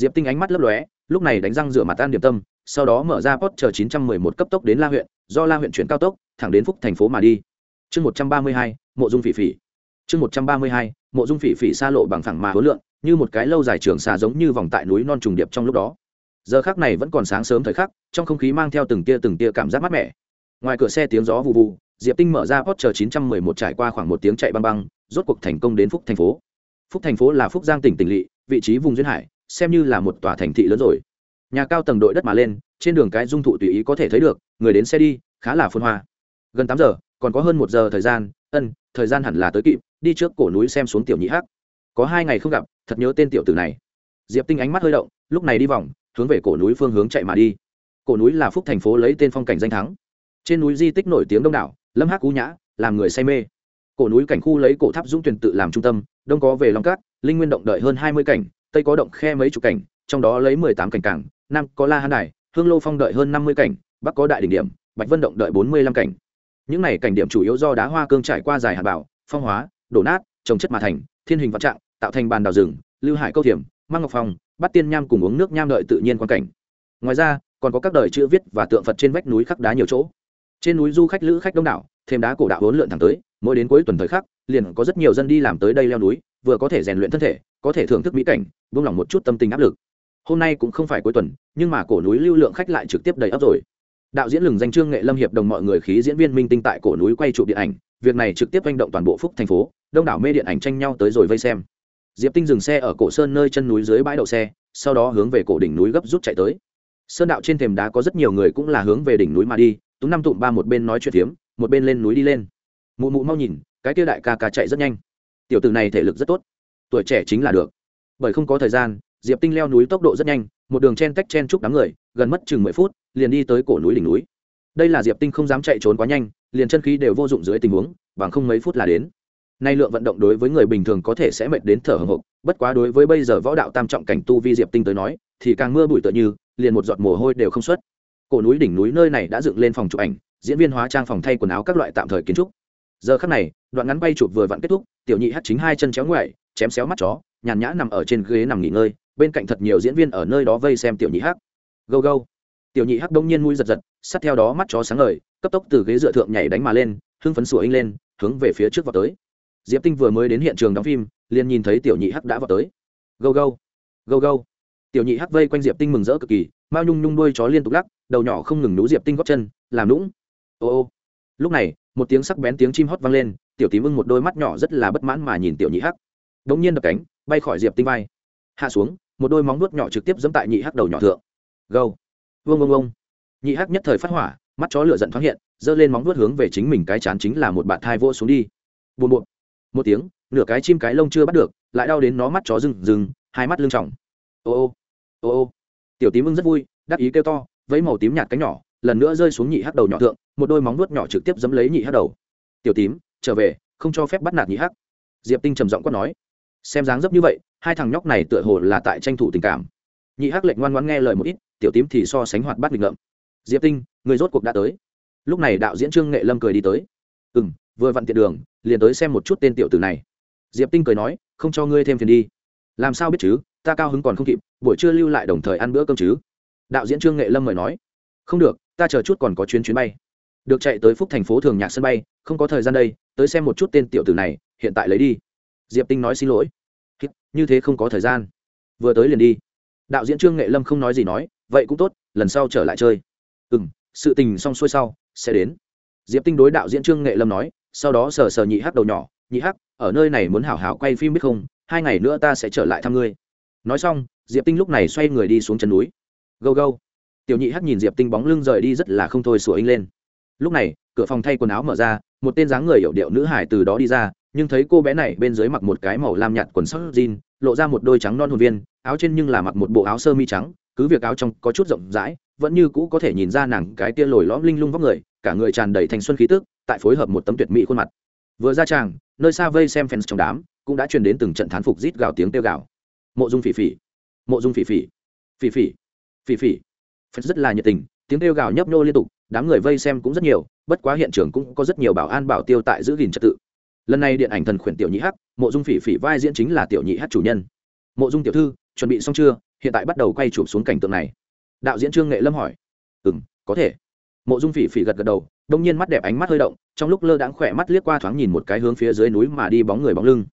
diệp tinh ánh mắt lấp lóe lúc này đánh răng rửa mặt tan điểm tâm sau đó mở ra post chờ 911 cấp tốc đến La huyện, do La huyện chuyển cao tốc, thẳng đến Phúc thành phố mà đi. Chương 132, Mộ Dung Phỉ Phỉ. Chương 132, Mộ Dung Phỉ Phỉ xa lộ bằng phẳng mà hối lượng, như một cái lâu dài trường xa giống như vòng tại núi non trùng điệp trong lúc đó. Giờ khắc này vẫn còn sáng sớm thời khắc, trong không khí mang theo từng tia từng tia cảm giác mát mẻ. Ngoài cửa xe tiếng gió vụ vụ Diệp Tinh mở ra post chờ 911 trải qua khoảng một tiếng chạy băng băng, rốt cuộc thành công đến Phúc thành phố. phúc thành phố là phúc giang tỉnh tỉnh lỵ vị trí vùng duyên hải xem như là một tòa thành thị lớn rồi. Nhà cao tầng đội đất mà lên, trên đường cái dung thụ tùy ý có thể thấy được, người đến xe đi, khá là phồn hoa. Gần tám giờ, còn có hơn một giờ thời gian, ân, thời gian hẳn là tới kịp, đi trước cổ núi xem xuống tiểu nhị hắc. Có hai ngày không gặp, thật nhớ tên tiểu tử này. Diệp tinh ánh mắt hơi động, lúc này đi vòng, hướng về cổ núi phương hướng chạy mà đi. Cổ núi là phúc thành phố lấy tên phong cảnh danh thắng. Trên núi di tích nổi tiếng đông đảo, lâm hắc cú nhã, làm người say mê. Cổ núi cảnh khu lấy cổ tháp dũng tuyển tự làm trung tâm, đông có về long cát, linh nguyên động đợi hơn hai mươi cảnh tây có động khe mấy chục cảnh, trong đó lấy mười tám cảnh cảng nam có la hán đài, hương lô phong đợi hơn năm mươi cảnh, bắc có đại đỉnh điểm, bạch vân động đợi bốn mươi lăm cảnh. Những này cảnh điểm chủ yếu do đá hoa cương trải qua dài hạt bảo, phong hóa, đổ nát, trồng chất mà thành, thiên hình vạn trạng, tạo thành bàn đào rừng, lưu hải câu thiểm mang ngọc phong bắt tiên nham cùng uống nước nham đợi tự nhiên quan cảnh. Ngoài ra, còn có các đời chữ viết và tượng phật trên vách núi khắc đá nhiều chỗ. Trên núi du khách, lữ khách đông đảo, thêm đá cổ đạo hỗn lượn thẳng tới, mỗi đến cuối tuần thời khắc, liền có rất nhiều dân đi làm tới đây leo núi, vừa có thể rèn luyện thân thể có thể thưởng thức mỹ cảnh, buông lỏng một chút tâm tình áp lực. Hôm nay cũng không phải cuối tuần, nhưng mà cổ núi lưu lượng khách lại trực tiếp đầy ấp rồi. Đạo diễn lừng danh trương nghệ lâm hiệp đồng mọi người khí diễn viên minh tinh tại cổ núi quay trụ điện ảnh, việc này trực tiếp manh động toàn bộ phúc thành phố, đông đảo mê điện ảnh tranh nhau tới rồi vây xem. Diệp tinh dừng xe ở cổ sơn nơi chân núi dưới bãi đậu xe, sau đó hướng về cổ đỉnh núi gấp rút chạy tới. Sơn đạo trên thềm đá có rất nhiều người cũng là hướng về đỉnh núi mà đi, tú năm tụm ba một bên nói chuyện phiếm, một bên lên núi đi lên. Mụ mụ mau nhìn, cái kia đại ca ca chạy rất nhanh. Tiểu tử này thể lực rất tốt tuổi trẻ chính là được. Bởi không có thời gian, diệp tinh leo núi tốc độ rất nhanh, một đường chen tách chen chúc đám người, gần mất chừng mười phút, liền đi tới cổ núi đỉnh núi. Đây là diệp tinh không dám chạy trốn quá nhanh, liền chân khí đều vô dụng dưới tình huống, bằng không mấy phút là đến. Nay lượng vận động đối với người bình thường có thể sẽ mệt đến thở hồng hộc, bất quá đối với bây giờ võ đạo tam trọng cảnh tu vi diệp tinh tới nói, thì càng mưa bụi tựa như, liền một giọt mồ hôi đều không xuất. Cổ núi đỉnh núi nơi này đã dựng lên phòng chụp ảnh, diễn viên hóa trang phòng thay quần áo các loại tạm thời kiến trúc. Giờ khắc này, đoạn ngắn bay chụp vừa vặn kết thúc, tiểu nhị hất chính hai chân chéo ngoại chém xéo mắt chó, nhàn nhã nằm ở trên ghế nằm nghỉ ngơi, bên cạnh thật nhiều diễn viên ở nơi đó vây xem tiểu nhị hắc. Gâu gâu. Tiểu nhị hắc đông nhiên mũi giật giật, sát theo đó mắt chó sáng ngời, cấp tốc từ ghế dựa thượng nhảy đánh mà lên, hưng phấn sủa inh lên, hướng về phía trước vào tới. Diệp tinh vừa mới đến hiện trường đóng phim, liền nhìn thấy tiểu nhị hắc đã vào tới. Gâu gâu. Gâu gâu. Tiểu nhị hắc vây quanh diệp tinh mừng rỡ cực kỳ, mao nhung nhung đuôi chó liên tục lắc, đầu nhỏ không ngừng nú diệp tinh góp chân, làm lũng ô ô. Lúc này, một tiếng sắc bén tiếng chim hót vang lên, tiểu tím ưng một đôi mắt nhỏ rất là bất mãn mà nhìn tiểu nhị hắc đ nhiên đập cánh, bay khỏi diệp tinh vai. Hạ xuống, một đôi móng nuốt nhỏ trực tiếp dẫm tại nhị hắc đầu nhỏ thượng. Gâu. Vương vương vương nhị hắc nhất thời phát hỏa, mắt chó lửa giận thoáng hiện, giơ lên móng nuốt hướng về chính mình cái chán chính là một bạt thai vô xuống đi. Buồn buồn. Một tiếng, nửa cái chim cái lông chưa bắt được, lại đau đến nó mắt chó rừng rừng hai mắt lưng tròng. Ô ô. Ô ô. Tiểu tím ưng rất vui, đắc ý kêu to với màu tím nhạt cánh nhỏ, lần nữa rơi xuống nhị hắc đầu nhỏ thượng, một đôi móng nuốt nhỏ trực tiếp dẫm lấy nhị hắc đầu. Tiểu tím, trở về, không cho phép bắt nạt nhị hắc. Diệp tinh trầm giọng quát nói xem dáng dấp như vậy, hai thằng nhóc này tựa hồ là tại tranh thủ tình cảm. Nhị hắc lệnh ngoan ngoãn nghe lời một ít, tiểu tím thì so sánh hoạt bát nghịch ngợm. Diệp tinh, người rốt cuộc đã tới. Lúc này đạo diễn trương nghệ lâm cười đi tới. Ừ m vừa vặn tiện đường, liền tới xem một chút tên tiểu tử này. Diệp tinh cười nói, không cho ngươi thêm phiền đi. Làm sao biết chứ, ta cao hứng còn không kịp, buổi trưa lưu lại đồng thời ăn bữa cơm chứ. Đạo diễn trương nghệ lâm mời nói. Không được, ta chờ chút còn có chuyến chuyến bay. Được chạy tới phúc thành phố thường nhạc sân bay, không có thời gian đây, tới xem một chút tên tiểu tử này, hiện tại lấy đi. Diệp tinh nói xin lỗi như thế không có thời gian. Vừa tới liền đi. Đạo diễn trương nghệ lâm không nói gì nói, vậy cũng tốt, lần sau trở lại chơi. Ừ m sự tình xong xuôi sau, sẽ đến. Diệp tinh đối đạo diễn trương nghệ lâm nói, sau đó sờ sờ nhị hắc đầu nhỏ, nhị hắc, ở nơi này muốn hảo hảo quay phim biết không? Hai ngày nữa ta sẽ trở lại thăm ngươi. Nói xong, diệp tinh lúc này xoay người đi xuống chân núi. Gâu gâu. Tiểu nhị hắc nhìn diệp tinh bóng lưng rời đi rất là không thôi sủa anh lên. Lúc này, cửa phòng thay quần áo mở ra, một tên dáng người hiểu điệu nữ hải từ đó đi ra, nhưng thấy cô bé này bên dưới mặc một cái màu lam nhạt quần sóc jean lộ ra một đôi trắng non hồn viên, áo trên nhưng là mặc một bộ áo sơ mi trắng, cứ việc áo trong có chút rộng rãi, vẫn như cũ có thể nhìn ra nàng cái tia lồi lõm linh lung vóc người, cả người tràn đầy thành xuân khí tức, tại phối hợp một tấm tuyệt mỹ khuôn mặt. Vừa ra tràng, nơi xa vây xem fans trong đám, cũng đã truyền đến từng trận thán phục rít gào tiếng kêu gào. Mộ dung phỉ phỉ, mộ dung phỉ phỉ phỉ phỉ phỉ phỉ. Fans rất là nhiệt tình, tiếng kêu gào nhấp nhô liên tục, đám người vây xem cũng rất nhiều, bất quá hiện trường cũng có rất nhiều bảo an bảo tiêu tại giữ gìn trật tự. Lần này điện ảnh thần khuyển tiểu nhị hắc mộ dung phỉ phỉ vai diễn chính là tiểu nhị hát chủ nhân. Mộ dung tiểu thư, chuẩn bị xong chưa? Hiện tại bắt đầu quay chụp xuống cảnh tượng này. Đạo diễn trương nghệ lâm hỏi. Ừ m có thể. Mộ dung phỉ phỉ gật gật đầu, đông nhiên mắt đẹp ánh mắt hơi động, trong lúc lơ đãng khỏe mắt liếc qua thoáng nhìn một cái hướng phía dưới núi mà đi bóng người bóng lưng.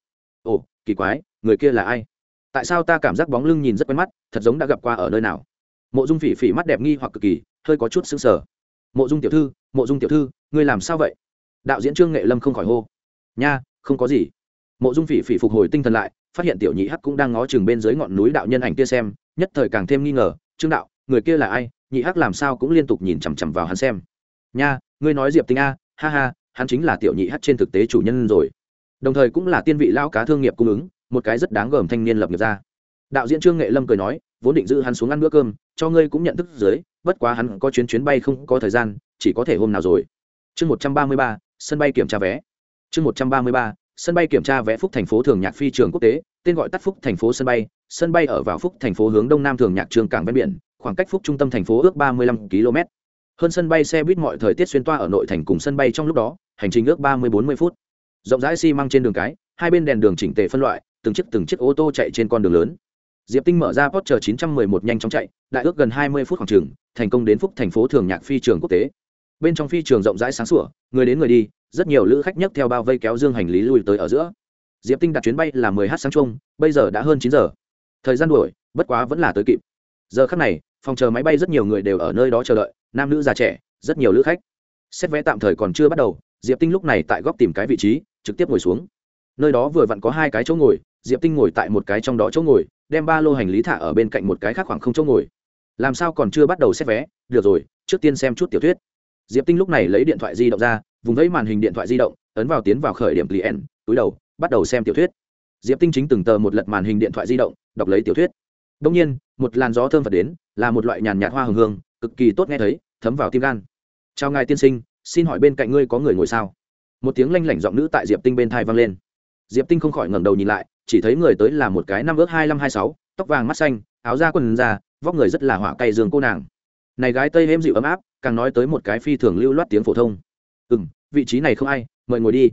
Ồ, kỳ quái, người kia là ai? Tại sao ta cảm giác bóng lưng nhìn rất quen mắt, thật giống đã gặp qua ở nơi nào? Mộ dung phỉ phỉ mắt đẹp nghi hoặc cực kỳ, hơi có chút sững sờ. Mộ dung tiểu thư, mộ dung tiểu thư, ngươi làm sao vậy? Đạo diễn trương nghệ lâm không khỏi hô. Nha, không có gì mộ dung phỉ phỉ phục hồi tinh thần lại, phát hiện tiểu nhị hắc cũng đang ngó chừng bên dưới ngọn núi đạo nhân ảnh kia xem, nhất thời càng thêm nghi ngờ, trương đạo, người kia là ai? Nhị hắc làm sao cũng liên tục nhìn chằm chằm vào hắn xem. Nha, ngươi nói diệp tinh a, ha ha, hắn chính là tiểu nhị hắc trên thực tế chủ nhân rồi. Đồng thời cũng là tiên vị lao cá thương nghiệp cung ứng, một cái rất đáng gờm thanh niên lập nghiệp ra. Đạo diễn trương nghệ lâm cười nói, vốn định giữ hắn xuống ăn bữa cơm, cho ngươi cũng nhận thức dưới, bất quá hắn có chuyến chuyến bay không có thời gian, chỉ có thể hôm nào rồi. Chương một trăm ba mươi ba, sân bay kiểm tra vé. Chương một trăm ba mươi ba sân bay kiểm tra vé phúc thành phố thường nhạc phi trường quốc tế, tên gọi tắt phúc thành phố sân bay. Sân bay ở vào phúc thành phố hướng đông nam thường nhạc trường cảng ven biển, khoảng cách phúc trung tâm thành phố ước ba mươi lăm km. Hơn sân bay xe buýt mọi thời tiết xuyên toa ở nội thành cùng sân bay trong lúc đó, hành trình ước ba mươi bốn mươi phút. Rộng rãi xi măng trên đường cái, hai bên đèn đường chỉnh tề phân loại, từng chiếc từng chiếc ô tô chạy trên con đường lớn. Diệp tinh mở ra porsche 911 nhanh chóng chạy, đại ước gần 20 phút khoảng trường thành công đến phúc thành phố thường nhạc phi trường quốc tế. Bên trong phi trường rộng rãi sáng sủa, người đến người đi rất nhiều lữ khách nhấc theo bao vây kéo dương hành lý lui tới ở giữa. Diệp tinh đặt chuyến bay là 10 h sáng chung, bây giờ đã hơn 9 giờ. Thời gian đuổi, bất quá vẫn là tới kịp. Giờ khắc này, phòng chờ máy bay rất nhiều người đều ở nơi đó chờ đợi, nam nữ già trẻ, rất nhiều lữ khách. Xét vé tạm thời còn chưa bắt đầu, diệp tinh lúc này tại góc tìm cái vị trí, trực tiếp ngồi xuống. Nơi đó vừa vặn có hai cái chỗ ngồi, diệp tinh ngồi tại một cái trong đó chỗ ngồi, đem ba lô hành lý thả ở bên cạnh một cái khác khoảng không chỗ ngồi. Làm sao còn chưa bắt đầu xét vé? Được rồi, trước tiên xem chút tiểu thuyết. Diệp tinh lúc này lấy điện thoại di động ra vùng vẫy màn hình điện thoại di động, ấn vào tiến vào khởi điểm client túi đầu, bắt đầu xem tiểu thuyết. Diệp tinh chính từng tờ một lật màn hình điện thoại di động, đọc lấy tiểu thuyết. Đông nhiên, một làn gió thơm phật đến, là một loại nhàn nhạt hoa hồng hương, cực kỳ tốt nghe thấy, thấm vào tim gan. Chào ngài tiên sinh, xin hỏi bên cạnh ngươi có người ngồi sao? Một tiếng lanh lảnh giọng nữ tại diệp tinh bên thai vang lên. Diệp tinh không khỏi ngẩng đầu nhìn lại, chỉ thấy người tới là một cái năm ước hai năm hai sáu, tóc vàng mắt xanh, áo da quần da, vóc người rất là hỏa cay giường cô nàng. Này gái tây hêm dịu ấm áp, càng nói tới một cái phi thường lưu loát tiếng phổ thông ừ m vị trí này không ai, mời ngồi đi.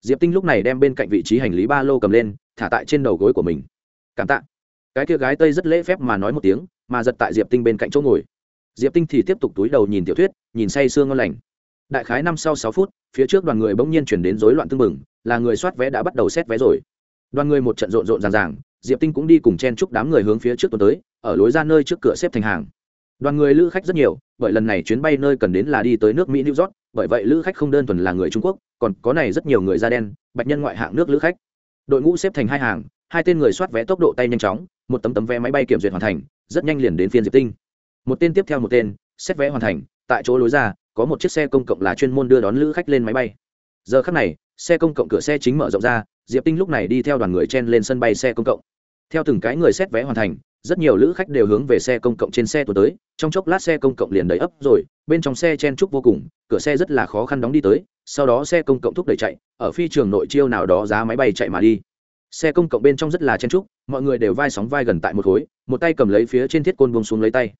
Diệp tinh lúc này đem bên cạnh vị trí hành lý ba lô cầm lên, thả tại trên đầu gối của mình. Cảm tạ. Cái kia gái tây rất lễ phép mà nói một tiếng, mà giật tại diệp tinh bên cạnh chỗ ngồi. Diệp tinh thì tiếp tục túi đầu nhìn tiểu thuyết, nhìn say sương ngon lành. Đại khái năm sau sáu phút, phía trước đoàn người bỗng nhiên chuyển đến rối loạn tưng bừng, là người soát vé đã bắt đầu xét vé rồi. Đoàn người một trận rộn rộn ràng ràng, diệp tinh cũng đi cùng chen chúc đám người hướng phía trước tuần tới, ở lối ra nơi trước cửa xếp thành hàng đoàn người lữ khách rất nhiều, bởi lần này chuyến bay nơi cần đến là đi tới nước mỹ, new york, bởi vậy lữ khách không đơn thuần là người trung quốc, còn có này rất nhiều người da đen, bạch nhân ngoại hạng nước lữ khách. Đội ngũ xếp thành hai hàng, hai tên người soát vé tốc độ tay nhanh chóng, một tấm tấm vé máy bay kiểm duyệt hoàn thành, rất nhanh liền đến phiên diệp tinh. Một tên tiếp theo một tên, xét vé hoàn thành, tại chỗ lối ra, có một chiếc xe công cộng là chuyên môn đưa đón lữ khách lên máy bay. Giờ khắc này, xe công cộng cửa xe chính mở rộng ra, diệp tinh lúc này đi theo đoàn người chen lên sân bay xe công cộng. Theo từng cái người xét vé hoàn thành rất nhiều lữ khách đều hướng về xe công cộng trên xe tuần tới, trong chốc lát xe công cộng liền đầy ấp rồi, bên trong xe chen chúc vô cùng, cửa xe rất là khó khăn đóng đi tới, sau đó xe công cộng thúc đẩy chạy, ở phi trường nội chiêu nào đó giá máy bay chạy mà đi. Xe công cộng bên trong rất là chen chúc, mọi người đều vai sóng vai gần tại một khối, một tay cầm lấy phía trên thiết côn buông xuống lấy tay.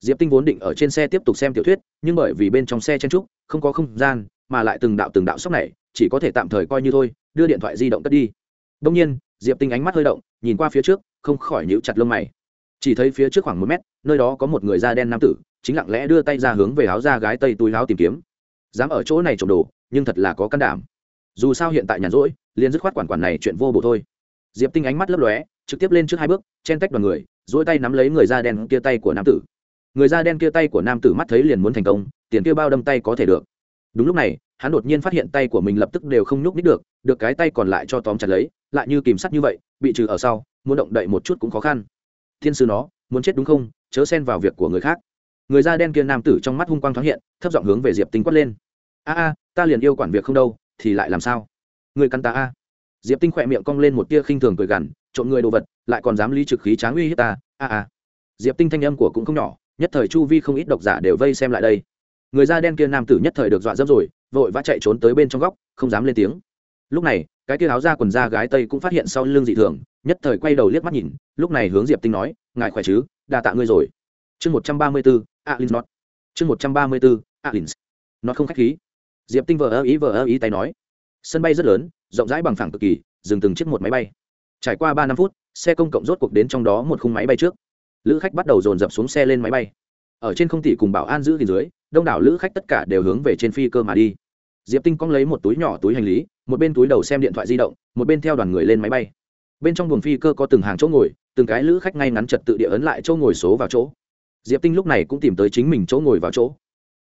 Diệp tinh vốn định ở trên xe tiếp tục xem tiểu thuyết, nhưng bởi vì bên trong xe chen trúc không có không gian, mà lại từng đạo từng đạo sốc này, chỉ có thể tạm thời coi như thôi, đưa điện thoại di động cất đi. Đông nhiên, diệp tinh ánh mắt hơi động, nhìn qua phía trước, không khỏi nhíu chặt lông mày chỉ thấy phía trước khoảng một mét, nơi đó có một người da đen nam tử, chính lặng lẽ đưa tay ra hướng về áo da gái tây túi áo tìm kiếm. Dám ở chỗ này trộm đồ, nhưng thật là có can đảm. Dù sao hiện tại nhàn rỗi, liền dứt khoát quản quản này chuyện vô bổ thôi. Diệp tinh ánh mắt lấp lóe, trực tiếp lên trước hai bước, chen tách đoàn người dỗi tay nắm lấy người da đen kia tay của nam tử. Người da đen kia tay của nam tử mắt thấy liền muốn thành công, tiền kia bao đâm tay có thể được. Đúng lúc này, hắn đột nhiên phát hiện tay của mình lập tức đều không nhúc nít được được cái tay còn lại cho tóm chặt lấy, lại như kìm sắt như vậy, bị trừ ở sau, muốn động đậy một chút cũng khó khăn thiên sư nó, muốn chết đúng không? Chớ xen vào việc của người khác. Người da đen kia nam tử trong mắt hung quang thoáng hiện, thấp giọng hướng về diệp tinh quát lên. A a, ta liền yêu quản việc không đâu, thì lại làm sao? Người căn ta a. Diệp tinh khỏe miệng cong lên một tia khinh thường cười gằn trộn người đồ vật, lại còn dám ly trực khí tráng uy hiếp ta, a a. Diệp tinh thanh âm của cũng không nhỏ, nhất thời chu vi không ít độc giả đều vây xem lại đây. Người da đen kia nam tử nhất thời được dọa dẫm rồi, vội vã chạy trốn tới bên trong góc, không dám lên tiếng. Lúc này, cái kia áo da quần da gái tây cũng phát hiện sau lưng dị thường nhất thời quay đầu liếc mắt nhìn, lúc này hướng diệp tinh nói, ngài khỏe chứ? Đa tạ ngươi rồi. Chương một trăm ba mươi bốn alin not. Chương một trăm ba mươi bốn alin nó không k h á c h khí. Diệp tinh vờ ơ ý vờ ơ ý tay nói, sân bay rất lớn, rộng rãi bằng phẳng cực kỳ, dừng từng chiếc một máy bay. Trải qua ba năm phút, xe công cộng rốt cuộc đến trong đó một khung máy bay trước. Lữ khách bắt đầu dồn dập xuống xe lên máy bay. Ở trên không tỷ cùng bảo an giữ thì dưới, đông đảo lữ khách tất cả đều hướng về trên phi cơ mà đi. Diệp tinh cong lấy một túi nhỏ túi hành lý, một bên túi đầu xem điện thoại di động, một bên theo đoàn người lên máy bay bên trong buồng phi cơ có từng hàng chỗ ngồi, từng cái lữ khách ngay ngắn trật tự địa ấn lại chỗ ngồi số vào chỗ. Diệp tinh lúc này cũng tìm tới chính mình chỗ ngồi vào chỗ.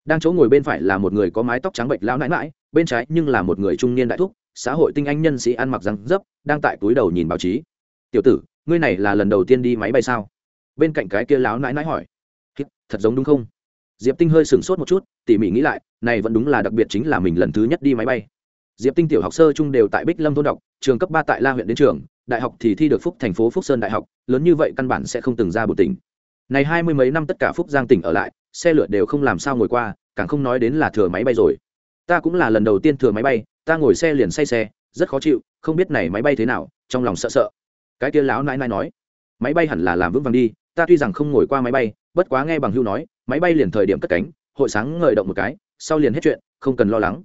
Đang chỗ ngồi bên phải là một người có mái tóc trắng bệnh lão nãi mãi bên trái nhưng là một người trung niên đại thúc, xã hội tinh anh nhân sĩ ăn mặc răng dấp, đang tại túi đầu nhìn báo chí. Tiểu tử, ngươi này là lần đầu tiên đi máy bay sao? Bên cạnh cái kia lão nãi nãi hỏi. Thật giống đúng không? Diệp tinh hơi sửng sốt một chút, tỉ mỉ nghĩ lại, này vẫn đúng là đặc biệt chính là mình lần thứ nhất đi máy bay. Diệp tinh tiểu học sơ trung đều tại bích lâm thôn đọc, trường cấp ba tại la huyện đến trường đại học thì thi được phúc thành phố phúc sơn đại học, lớn như vậy căn bản sẽ không từng ra bộ tỉnh. Này hai mươi mấy năm tất cả phúc giang tỉnh ở lại, xe lửa đều không làm sao ngồi qua, càng không nói đến là thừa máy bay rồi. Ta cũng là lần đầu tiên thừa máy bay, ta ngồi xe liền say xe, rất khó chịu, không biết này máy bay thế nào, trong lòng sợ sợ. Cái kia lão nãi nãi nói, máy bay hẳn là làm vững vàng đi, ta tuy rằng không ngồi qua máy bay, bất quá nghe bằng hưu nói, máy bay liền thời điểm cất cánh, hội sáng ngời động một cái, sau liền hết chuyện, không cần lo lắng.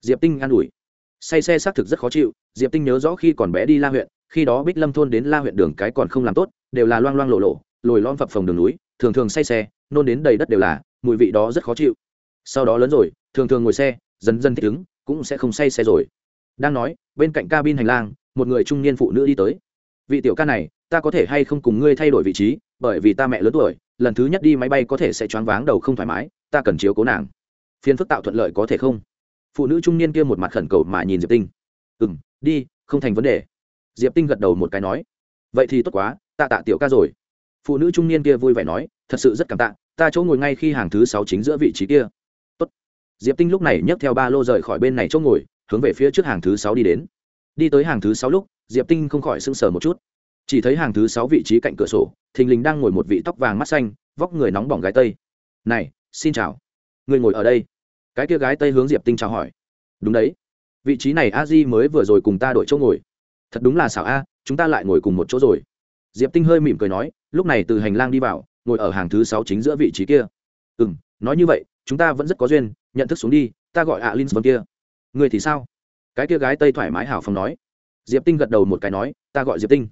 Diệp tinh an ủi say xe xác thực rất khó chịu, diệp tinh nhớ rõ khi còn bé đi la huyện, khi đó bích lâm thôn đến la huyện đường cái còn không làm tốt, đều là loang loang lộ lộ, lồi lom phập phồng đường núi, thường thường say xe, nôn đến đầy đất đều là, mùi vị đó rất khó chịu. Sau đó lớn rồi, thường thường ngồi xe, dần dần thích ứng, cũng sẽ không say xe rồi. Đang nói, bên cạnh cabin hành lang, một người trung niên phụ nữ đi tới. Vị tiểu ca này, ta có thể hay không cùng ngươi thay đổi vị trí, bởi vì ta mẹ lớn tuổi, lần thứ nhất đi máy bay có thể sẽ choáng váng đầu không thoải mái, ta cần chiếu cố nàng. Phiên phức tạo thuận lợi có thể không? Phụ nữ trung niên kia một mặt khẩn cầu mà nhìn diệp tinh. Ừ m đi, không thành vấn đề. Diệp tinh gật đầu một cái nói. Vậy thì tốt quá, tạ tạ tiểu ca rồi. Phụ nữ trung niên kia vui vẻ nói. Thật sự rất cảm tạ, ta chỗ ngồi ngay khi hàng thứ sáu chính giữa vị trí kia. Tốt. diệp tinh lúc này nhấc theo ba lô rời khỏi bên này chỗ ngồi, hướng về phía trước hàng thứ sáu đi đến. Đi tới hàng thứ sáu lúc, diệp tinh không khỏi sưng sờ một chút. Chỉ thấy hàng thứ sáu vị trí cạnh cửa sổ, thình lình đang ngồi một vị tóc vàng mắt xanh, vóc người nóng bỏng gái tây. Này, xin chào. Người ngồi ở đây cái kia gái tây hướng diệp tinh chào hỏi. Đúng đấy. Vị trí này a di mới vừa rồi cùng ta đổi chỗ ngồi. Thật đúng là xảo a, chúng ta lại ngồi cùng một chỗ rồi. Diệp tinh hơi mỉm cười nói, lúc này từ hành lang đi vào, ngồi ở hàng thứ sáu chính giữa vị trí kia. Ừ m nói như vậy, chúng ta vẫn rất có duyên, nhận thức xuống đi, ta gọi ạ à linh vân kia. Người thì sao? Cái kia gái tây thoải mái hào phóng nói. Diệp tinh gật đầu một cái nói, ta gọi diệp tinh.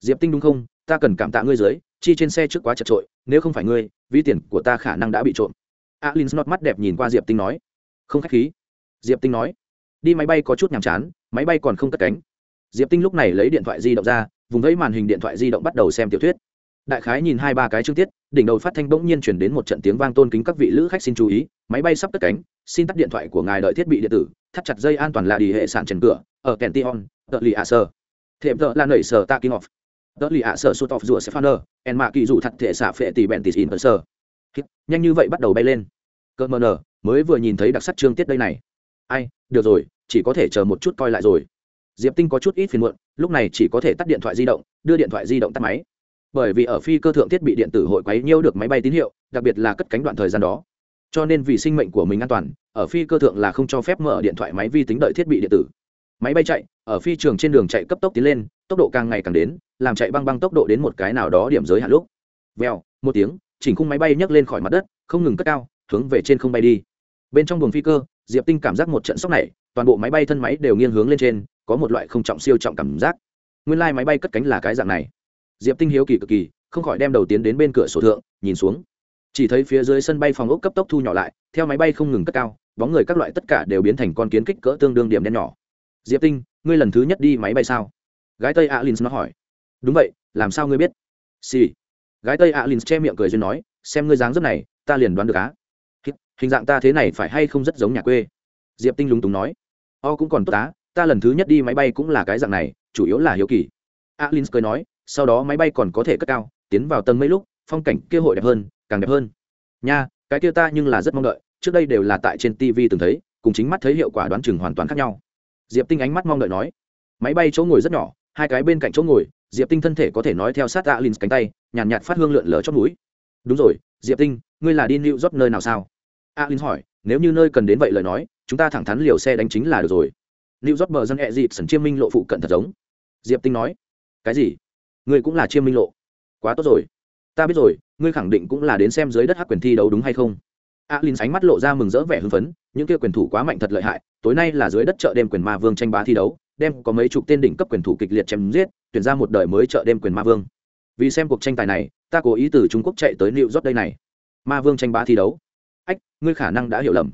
Diệp tinh đúng không? Ta cần cảm tạ ngươi dưới, chi trên xe trước quá chật trội, nếu không phải ngươi, ví tiền của ta khả năng đã bị trộm. Alin snot mắt đẹp nhìn qua diệp tinh nói không k h á c h khí. Diệp tinh nói. Đi máy bay có chút nhàm chán, máy bay còn không cất cánh. Diệp tinh lúc này lấy điện thoại di động ra, vùng vẫy màn hình điện thoại di động bắt đầu xem tiểu thuyết. Đại khái nhìn hai ba cái chương tiết, đỉnh đầu phát thanh bỗng nhiên chuyển đến một trận tiếng vang tôn kính các vị lữ khách xin chú ý, máy bay sắp cất cánh, xin tắt điện thoại của ngài đợi thiết bị điện tử, thắt chặt dây an toàn là đi hệ sản trần cửa, ở kention tợ lì ạ sơ thềm tợ là nẩy sờ ta kinh off. Tợ lì ạ sơ sút off rùa stefaner en mạ kỳ dù thật thể xạ phệ tỷ bèn tỷ in sơ nhanh như vậy bắt đầu bay lên. Cơ mờ nở mới vừa nhìn thấy đặc sắc chương tiết đây này. Ai, được rồi, chỉ có thể chờ một chút coi lại rồi. Diệp tinh có chút ít phiền muộn, lúc này chỉ có thể tắt điện thoại di động, đưa điện thoại di động tắt máy. Bởi vì ở phi cơ thượng thiết bị điện tử hội quấy nhiêu được máy bay tín hiệu, đặc biệt là cất cánh đoạn thời gian đó. Cho nên vì sinh mệnh của mình an toàn, ở phi cơ thượng là không cho phép mở điện thoại máy vi tính đợi thiết bị điện tử. Máy bay chạy, ở phi trường trên đường chạy cấp tốc tiến lên, tốc độ càng ngày càng đến, làm chạy băng băng tốc độ đến một cái nào đó điểm giới hạn lúc. Vèo, một tiếng, chỉnh khung máy bay nhấc lên khỏi mặt đất, không ngừng cất cao, hướng về trên không bay đi bên trong buồng phi cơ, diệp tinh cảm giác một trận sốc này, toàn bộ máy bay thân máy đều nghiêng hướng lên trên, có một loại không trọng siêu trọng cảm giác. Nguyên lai máy bay cất cánh là cái dạng này. Diệp tinh hiếu kỳ cực kỳ, không khỏi đem đầu tiến đến bên cửa sổ thượng, nhìn xuống. Chỉ thấy phía dưới sân bay phòng ốc cấp tốc thu nhỏ lại, theo máy bay không ngừng cất cao, bóng người các loại tất cả đều biến thành con kiến kích cỡ tương đương điểm đen nhỏ. Diệp tinh, ngươi lần thứ nhất đi máy bay sao? Gái tây alin nó hỏi. Đúng vậy, làm sao ngươi biết? Xì、sì. gái tây alin che miệng cười duyên nói, xem ngươi dáng dấp này, ta liền đoán được á hình dạng ta thế này phải hay không rất giống nhà quê? Diệp tinh lúng túng nói. O cũng còn tốt tá ta lần thứ nhất đi máy bay cũng là cái dạng này chủ yếu là hiếu kỳ. Alin cười nói sau đó máy bay còn có thể cất cao tiến vào tầng mấy lúc phong cảnh kia hội đẹp hơn càng đẹp hơn. Nha cái kia ta nhưng là rất mong đợi trước đây đều là tại trên tv từng thấy cùng chính mắt thấy hiệu quả đoán chừng hoàn toàn khác nhau. Diệp tinh ánh mắt mong đợi nói. Máy bay chỗ ngồi rất nhỏ hai cái bên cạnh chỗ ngồi diệp tinh thân thể có thể nói theo sát alin cánh tay nhàn nhạt, nhạt phát hương lượn lờ trong núi đúng rồi diệp tinh ngươi là đi new york nơi nào sao? Alin hỏi, nếu như nơi cần đến vậy lời nói, chúng ta thẳng thắn liều xe đánh chính là được rồi. New york bờ dân e dịp sần chiêm minh lộ phụ cận thật giống. Diệp tinh nói, cái gì? Ngươi cũng là chiêm minh lộ? Quá tốt rồi. Ta biết rồi, ngươi khẳng định cũng là đến xem dưới đất hắc quyền thi đấu đúng hay không? Alin ánh mắt lộ ra mừng rỡ vẻ hưng phấn, những kia quyền thủ quá mạnh thật lợi hại, tối nay là dưới đất chợ đêm quyền ma vương tranh bá thi đấu, đem có mấy chục tên đỉnh cấp quyền thủ kịch liệt chém giết, tuyển ra một đời mới chợ đêm quyền ma vương. Vì xem cuộc tranh tài này, ta cố ý từ trung quốc chạy tới new york đây này. Ma vương tranh bá thi đấu ách, ngươi khả năng đã hiểu lầm.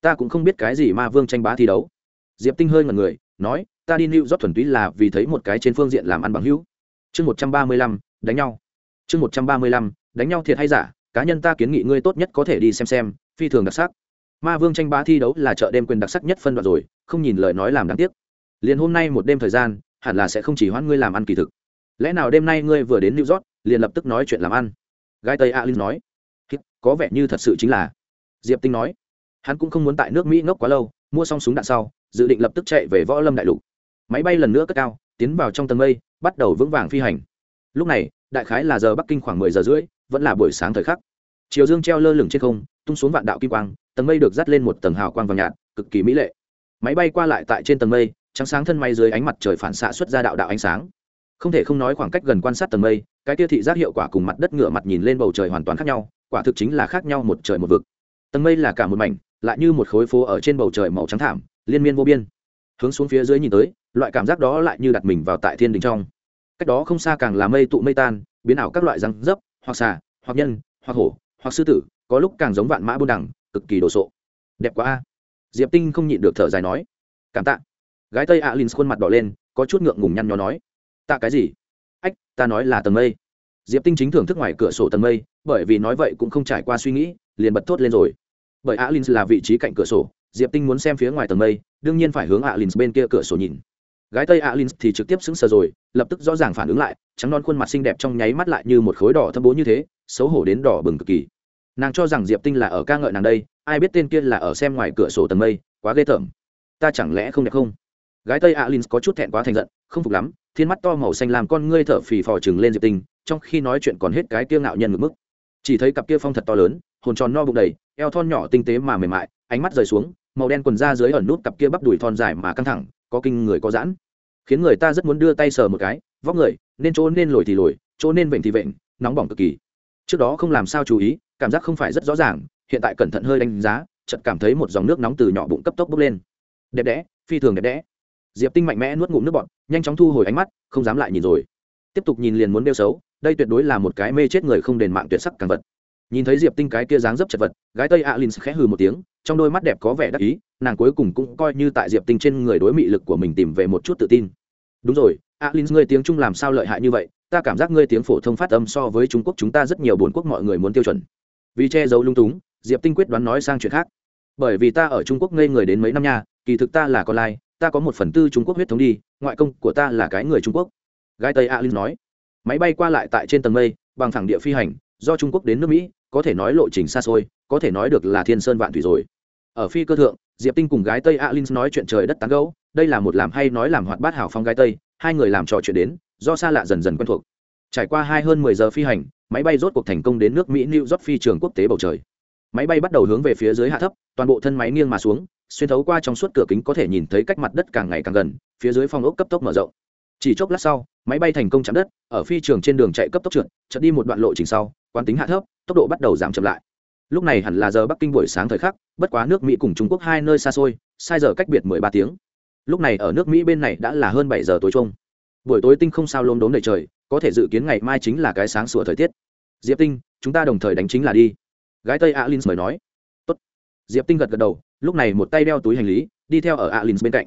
Ta cũng không biết cái gì ma vương tranh bá thi đấu. Diệp tinh hơi ngần người, nói, ta đi new york thuần túy là vì thấy một cái trên phương diện làm ăn bằng hữu. Chương một trăm ba mươi lăm, đánh nhau. Chương một trăm ba mươi lăm, đánh nhau thiệt hay giả, cá nhân ta kiến nghị ngươi tốt nhất có thể đi xem xem, phi thường đặc sắc. Ma vương tranh bá thi đấu là chợ đêm quyền đặc sắc nhất phân đoạn rồi, không nhìn lời nói làm đáng tiếc. Liền hôm nay một đêm thời gian, hẳn là sẽ không chỉ hoãn ngươi làm ăn kỳ thực. Lẽ nào đêm nay ngươi vừa đến new york, liền lập tức nói chuyện làm ăn? Gai tây alin nói có vẻ như thật sự chính là diệp tinh nói, hắn cũng không muốn tại nước mỹ ngốc quá lâu, mua xong súng đạn sau, dự định lập tức chạy về võ lâm đại lục. Máy bay lần nữa cất cao, tiến vào trong tầng mây, bắt đầu vững vàng phi hành. Lúc này, đại khái là giờ bắc kinh khoảng mười giờ rưỡi, vẫn là buổi sáng thời khắc. Chiều dương treo lơ lửng trên không, tung xuống vạn đạo kim quang, tầng mây được dắt lên một tầng hào quang vàng nhạt, cực kỳ mỹ lệ. Máy bay qua lại tại trên tầng mây, trắng sáng thân máy dưới ánh mặt trời phản xạ xuất ra đạo đạo ánh sáng. Không thể không nói khoảng cách gần quan sát tầng mây, cái tiêu thị giác hiệu quả cùng mặt đất ngựa mặt nhìn lên bầu trời hoàn toàn khác nhau, quả thực chính là khác nhau một trời một vực tầng mây là cả một mảnh, lại như một khối phố ở trên bầu trời màu trắng thảm, liên miên vô biên. Hướng xuống phía dưới nhìn tới, loại cảm giác đó lại như đặt mình vào tại thiên đình trong. Cách đó không xa càng là mây tụ mây tan, biến ảo các loại răng dấp, hoặc xà, hoặc nhân, hoặc hổ, hoặc sư tử, có lúc càng giống vạn mã buôn đẳng cực kỳ đồ sộ. Đẹp quá a. Diệp tinh không nhịn được thở dài nói, cảm tạ. Gái tây alin khuôn mặt đỏ lên, có chút ngượng ngùng nhăn nhó nói, tạ cái gì? Ách, ta nói là tầng mây. Diệp tinh chính thưởng thức ngoài cửa sổ tầng mây, bởi vì nói vậy cũng không trải qua suy nghĩ, liền bật thốt lên rồi bởi alin là vị trí cạnh cửa sổ, diệp tinh muốn xem phía ngoài tầng mây, đương nhiên phải hướng alin bên kia cửa sổ nhìn. Gái tây alin thì trực tiếp sững sờ rồi, lập tức rõ ràng phản ứng lại, trắng non khuôn mặt xinh đẹp trong nháy mắt lại như một khối đỏ thâm bố như thế, xấu hổ đến đỏ bừng cực kỳ. Nàng cho rằng diệp tinh là ở ca ngợi nàng đây, ai biết tên kia là ở xem ngoài cửa sổ tầng mây, quá ghê tởm. Ta chẳng lẽ không đẹp không? Gái tây alin có chút thẹn quá thành giận, không phục lắm, thiên mắt to màu xanh làm con ngươi thở phì phò chừng lên diệp tinh, trong khi nói chuyện còn hết cái kiêu ngạo nhân ngực mức. Chỉ thấy cặp kia phong thật to lớn hồn tròn no bụng đầy, eo thon nhỏ tinh tế mà mềm mại, ánh mắt rời xuống, màu đen quần da dưới ẩn nút cặp kia bắp đùi thon dài mà căng thẳng, có kinh người có giãn. Khiến người ta rất muốn đưa tay sờ một cái, vóc người, nên chỗ nên lồi thì lồi, chỗ nên vệnh thì vệnh nóng bỏng cực kỳ. Trước đó không làm sao chú ý, cảm giác không phải rất rõ ràng, hiện tại cẩn thận hơi đánh giá, chợt cảm thấy một dòng nước nóng từ nhỏ bụng cấp tốc bốc lên. Đẹp đẽ, phi thường đẹp đẽ. Diệp tinh mạnh mẽ nuốt ngụm nước bọt, nhanh chóng thu hồi ánh mắt, không dám lại nhìn rồi. Tiếp tục nhìn liền muốn đeo xấu, đây tuyệt đối là một cái mê chết người không đền mạng tuyệt sắc càng vật nhìn thấy diệp tinh cái kia dáng dấp chật vật, gái tây alin khẽ hừ một tiếng, trong đôi mắt đẹp có vẻ đắc ý, nàng cuối cùng cũng coi như tại diệp tinh trên người đối mị lực của mình tìm về một chút tự tin. Đúng rồi, alin, ngươi tiếng trung làm sao lợi hại như vậy? Ta cảm giác ngươi tiếng phổ thông phát âm so với trung quốc chúng ta rất nhiều bốn quốc mọi người muốn tiêu chuẩn. Vì che giấu lung túng, diệp tinh quyết đoán nói sang chuyện khác. Bởi vì ta ở trung quốc ngây người đến mấy năm nha, kỳ thực ta là con lai, ta có một phần tư trung quốc huyết thống đi, ngoại công của ta là cái người trung quốc. Gái tây alin nói. Máy bay qua lại tại trên tầng mây, bằng thẳng địa phi hành, do trung quốc đến nước mỹ có thể nói lộ trình xa xôi, có thể nói được là thiên sơn vạn thủy rồi. Ở phi cơ thượng, diệp tinh cùng gái tây alin nói chuyện trời đất tán gẫu, đây là một làm hay nói làm hoạt bát hảo phong gái tây, hai người làm trò chuyện đến, do xa lạ dần dần quen thuộc. Trải qua hai hơn mười giờ phi hành, máy bay rốt cuộc thành công đến nước mỹ new york phi trường quốc tế bầu trời. Máy bay bắt đầu hướng về phía dưới hạ thấp, toàn bộ thân máy nghiêng mà xuống, xuyên thấu qua trong suốt cửa kính có thể nhìn thấy cách mặt đất càng ngày càng gần, phía dưới phòng ốc cấp tốc mở rộng. Chỉ chốc lát sau, máy bay thành công chạm đất, ở phi trường trên đường chạy cấp tốc trượt, chợt đi một đoạn lộ trình sau, quán tính hạ thấp tốc độ bắt đầu giảm chậm lại. Lúc này hẳn là giờ bắc kinh buổi sáng thời khắc, bất quá nước mỹ cùng trung quốc hai nơi xa xôi, sai giờ cách biệt mười ba tiếng. Lúc này ở nước mỹ bên này đã là hơn bảy giờ tối trung buổi tối tinh không sao lốm đốm đầy trời, có thể dự kiến ngày mai chính là cái sáng sủa thời tiết. Diệp tinh, chúng ta đồng thời đánh chính là đi. Gái tây alin mời nói. Tốt. diệp tinh gật gật đầu, lúc này một tay đeo túi hành lý, đi theo ở alin bên cạnh.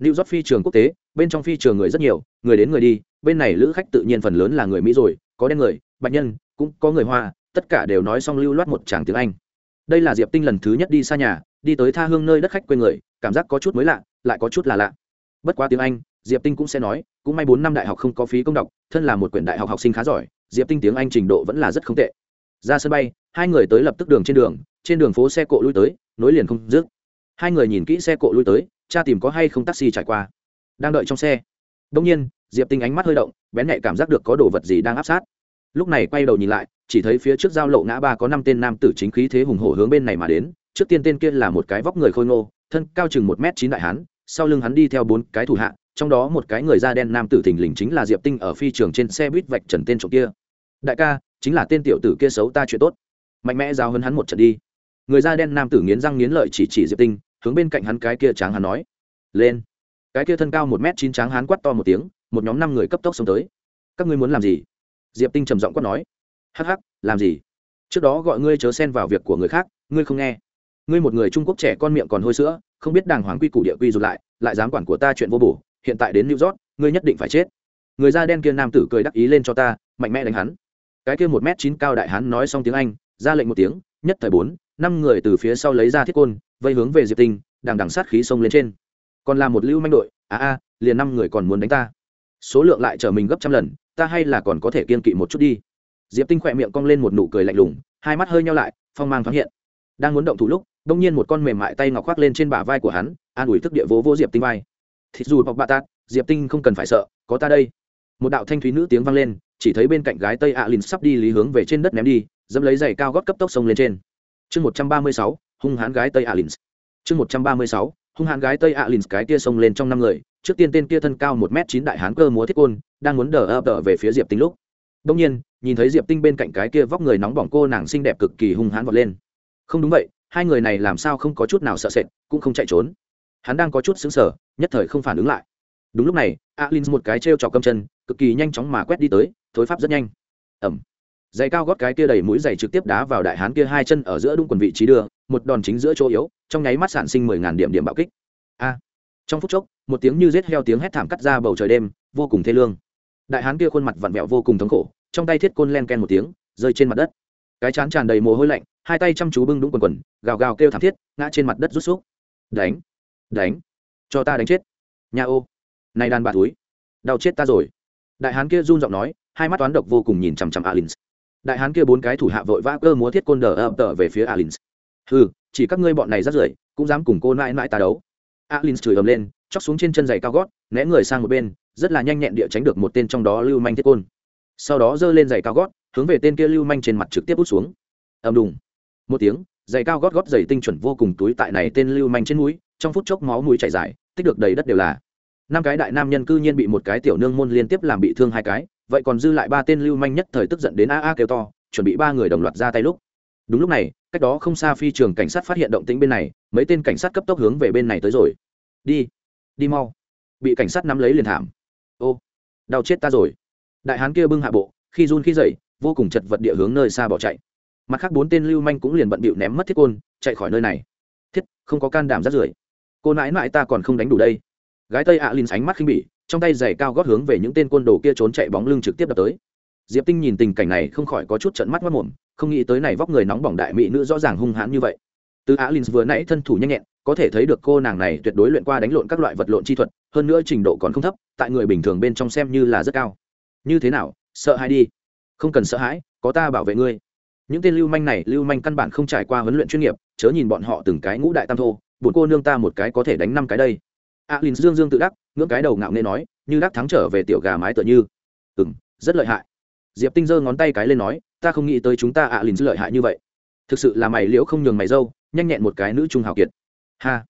New york phi trường quốc tế, bên trong phi trường người rất nhiều, người đến người đi, bên này lữ khách tự nhiên phần lớn là người mỹ rồi, có đen người, bạch nhân, cũng có người hoa tất cả đều nói xong lưu loát một tràng tiếng anh. Đây là diệp tinh lần thứ nhất đi xa nhà, đi tới tha hương nơi đất khách quê người, cảm giác có chút mới lạ, lại có chút là lạ. Bất quá tiếng anh, diệp tinh cũng sẽ nói, cũng may bốn năm đại học không có phí công đọc, thân là một quyển đại học học sinh khá giỏi, diệp tinh tiếng anh trình độ vẫn là rất không tệ. Ra sân bay, hai người tới lập tức đường trên đường trên đường phố xe cộ lui tới, nối liền không dứt. Hai người nhìn kỹ xe cộ lui tới cha tìm có hay không taxi trải qua. Đang đợi trong xe đông nhiên, diệp tinh ánh mắt hơi động, bén nhạy cảm giác được có đồ vật gì đang áp sát. Lúc này quay đầu nhìn lại chỉ thấy phía trước giao lộ ngã ba có năm tên nam tử chính khí thế hùng hổ hướng bên này mà đến, trước tiên tên kia là một cái vóc người khôi ngô, thân cao chừng một m chín đại hán, sau lưng hắn đi theo bốn cái thủ hạ, trong đó một cái người da đen nam tử thình lình chính là diệp tinh ở phi trường trên xe buýt vạch trần tên trộm kia. Đại ca, chính là tên tiểu tử kia xấu ta chuyện tốt. Mạnh mẽ giao hơn hắn một trận đi. Người da đen nam tử nghiến răng nghiến lợi chỉ chỉ diệp tinh, hướng bên cạnh hắn cái kia tráng hắn nói, lên. Cái kia thân cao một m chín tráng hắn quát to một tiếng, một nhóm năm người cấp tốc xông tới. Các ngươi muốn làm gì? Diệp tinh trầm giọng quát nói hắc hắc, làm gì? Trước đó gọi ngươi chớ xen vào việc của người khác, ngươi không nghe. Ngươi một người trung quốc trẻ con miệng còn hôi sữa, không biết đàng hoàng quy củ địa quy rụt lại lại dám quản của ta chuyện vô bổ, hiện tại đến new york, ngươi nhất định phải chết. Người da đen kia nam tử cười đắc ý lên cho ta, mạnh mẽ đánh hắn. Cái kia một m chín cao đại hắn nói xong tiếng anh, ra lệnh một tiếng, nhất thời bốn, năm người từ phía sau lấy ra thiết côn, vây hướng về diệp tinh đằng đằng sát khí xông lên trên. Còn là một lưu manh đội à a, liền năm người còn muốn đánh ta. Số lượng lại trở mình gấp trăm lần, ta hay là còn có thể kiên kỵ một chút đi diệp tinh khỏe miệng cong lên một nụ cười lạnh lùng, hai mắt hơi nhau lại, phong mang thoáng hiện. Đang muốn động thủ lúc, đông nhiên một con mềm mại tay ngọc khoác lên trên bả vai của hắn, an ủi thức địa vỗ vỗ diệp tinh vai. Thịt dù bọc bạ tát diệp tinh không cần phải sợ, có ta đây. Một đạo thanh thúy nữ tiếng vang lên, chỉ thấy bên cạnh gái tây ạ à sắp đi lý hướng về trên đất ném đi, dẫm lấy giày cao gót cấp tốc sông lên trên. Chương một trăm ba mươi sáu, hung hãn gái tây ạ à chương một trăm ba mươi sáu, hung hãn gái tây ạ à cái kia sông lên trong năm người, trước tiên tên kia thân cao một m chín đại hán cơ múa thiết côn, đang muốn đờ ập đờ về phía diệp tinh lúc đông nhiên, nhìn thấy diệp tinh bên cạnh cái kia vóc người nóng bỏng cô nàng xinh đẹp cực kỳ hung hãn vọt lên. Không đúng vậy, hai người này làm sao không có chút nào sợ sệt, cũng không chạy trốn. Hắn đang có chút xứng sở nhất thời không phản ứng lại. Đúng lúc này, alin một cái t r e o trọc cầm chân, cực kỳ nhanh chóng mà quét đi tới, thối pháp rất nhanh. Ẩm. Giày cao gót cái kia đầy mũi giày trực tiếp đá vào đại hán kia hai chân ở giữa đúng quần vị trí đưa, một đòn chính giữa chỗ yếu, trong nháy mắt sản sinh mười ngàn điểm điểm bạo kích. A. Trong phút chốc, một tiếng như rết heo tiếng hét thảm cắt ra bầu trời đêm, vô cùng thê lương đại hán kia khuôn mặt vặn vẹo vô cùng thống khổ, trong tay thiết côn len ken một tiếng, rơi trên mặt đất. Cái chán tràn đầy mồ hôi lạnh, hai tay chăm chú bưng đúng quần quần, gào gào kêu thảm thiết, ngã trên mặt đất rút xúc. Đánh đánh, cho ta đánh chết. Nhà ô, này đàn bà túi đau chết ta rồi. Đại hán kia run giọng nói, hai mắt toán độc vô cùng nhìn chằm chằm alin đại hán kia bốn cái thủ hạ vội vã cơ múa thiết côn đờ ập tờ về phía alin ừ chỉ các ngươi bọn này rất rưởi, cũng dám cùng cô mãi mãi ta đấu. Alin chửi ầm lên, chóc xuống trên chân giày cao gót, né người sang một bên rất là nhanh nhẹn địa tránh được một tên trong đó lưu manh thiết côn. Sau đó giơ lên giày cao gót, hướng về tên kia lưu manh trên mặt trực tiếp út xuống. Ầm đùng. Một tiếng, giày cao gót gót giày tinh chuẩn vô cùng túi tại này tên lưu manh trên núi trong phút chốc máu mũi chảy dài, tích được đầy đất đều là. Năm cái đại nam nhân cư nhiên bị một cái tiểu nương môn liên tiếp làm bị thương hai cái, vậy còn dư lại ba tên lưu manh nhất thời tức giận đến a a kêu to, chuẩn bị ba người đồng loạt ra tay lúc. Đúng lúc này, cách đó không xa phi trường cảnh sát phát hiện động tĩnh bên này, mấy tên cảnh sát cấp tốc hướng về bên này tới rồi. Đi đi mau. Bị cảnh sát nắm lấy liền thảm ô, đau chết ta rồi. Đại hán kia bưng hạ bộ, khi run khi dậy vô cùng chật vật địa hướng nơi xa bỏ chạy. Mặt khác bốn tên lưu manh cũng liền bận bịu ném mất thiết côn, chạy khỏi nơi này. Thiết, không có can đảm rát rưởi. Cô nãi nãi ta còn không đánh đủ đây. Gái tây ạ à linh sánh mắt khinh bỉ, trong tay giày cao gót hướng về những tên côn đồ kia trốn chạy bóng lưng trực tiếp đập tới. Diệp tinh nhìn tình cảnh này không khỏi có chút trận mắt mất mồm, không nghĩ tới này vóc người nóng bỏng đại mỹ nữ rõ ràng hung hãn như vậy. Từ á h vừa nãy thân thủ nhanh nhẹn có thể thấy được cô nàng này tuyệt đối luyện qua đánh lộn các loại vật lộn chi thuật hơn nữa trình độ còn không thấp tại người bình thường bên trong xem như là rất cao. Như thế nào sợ hãi đi. Không cần sợ hãi có ta bảo vệ ngươi. Những tên lưu manh này lưu manh căn bản không trải qua huấn luyện chuyên nghiệp chớ nhìn bọn họ từng cái ngũ đại tam thô bụt cô nương ta một cái có thể đánh năm cái đây. A à, dương dương tự đắc ngưỡng cái đầu ngạo nghê nói như đắc thắng trở về tiểu gà mái tựa như. Ừ m rất lợi hại. Diệp tinh giơ ngón tay cái lên nói ta không nghĩ tới chúng ta a à, h lợi hại như vậy. Thực sự là mày liễu không nhường mày dâu nhanh nhẹn một cái nữ trung hào kiệt ha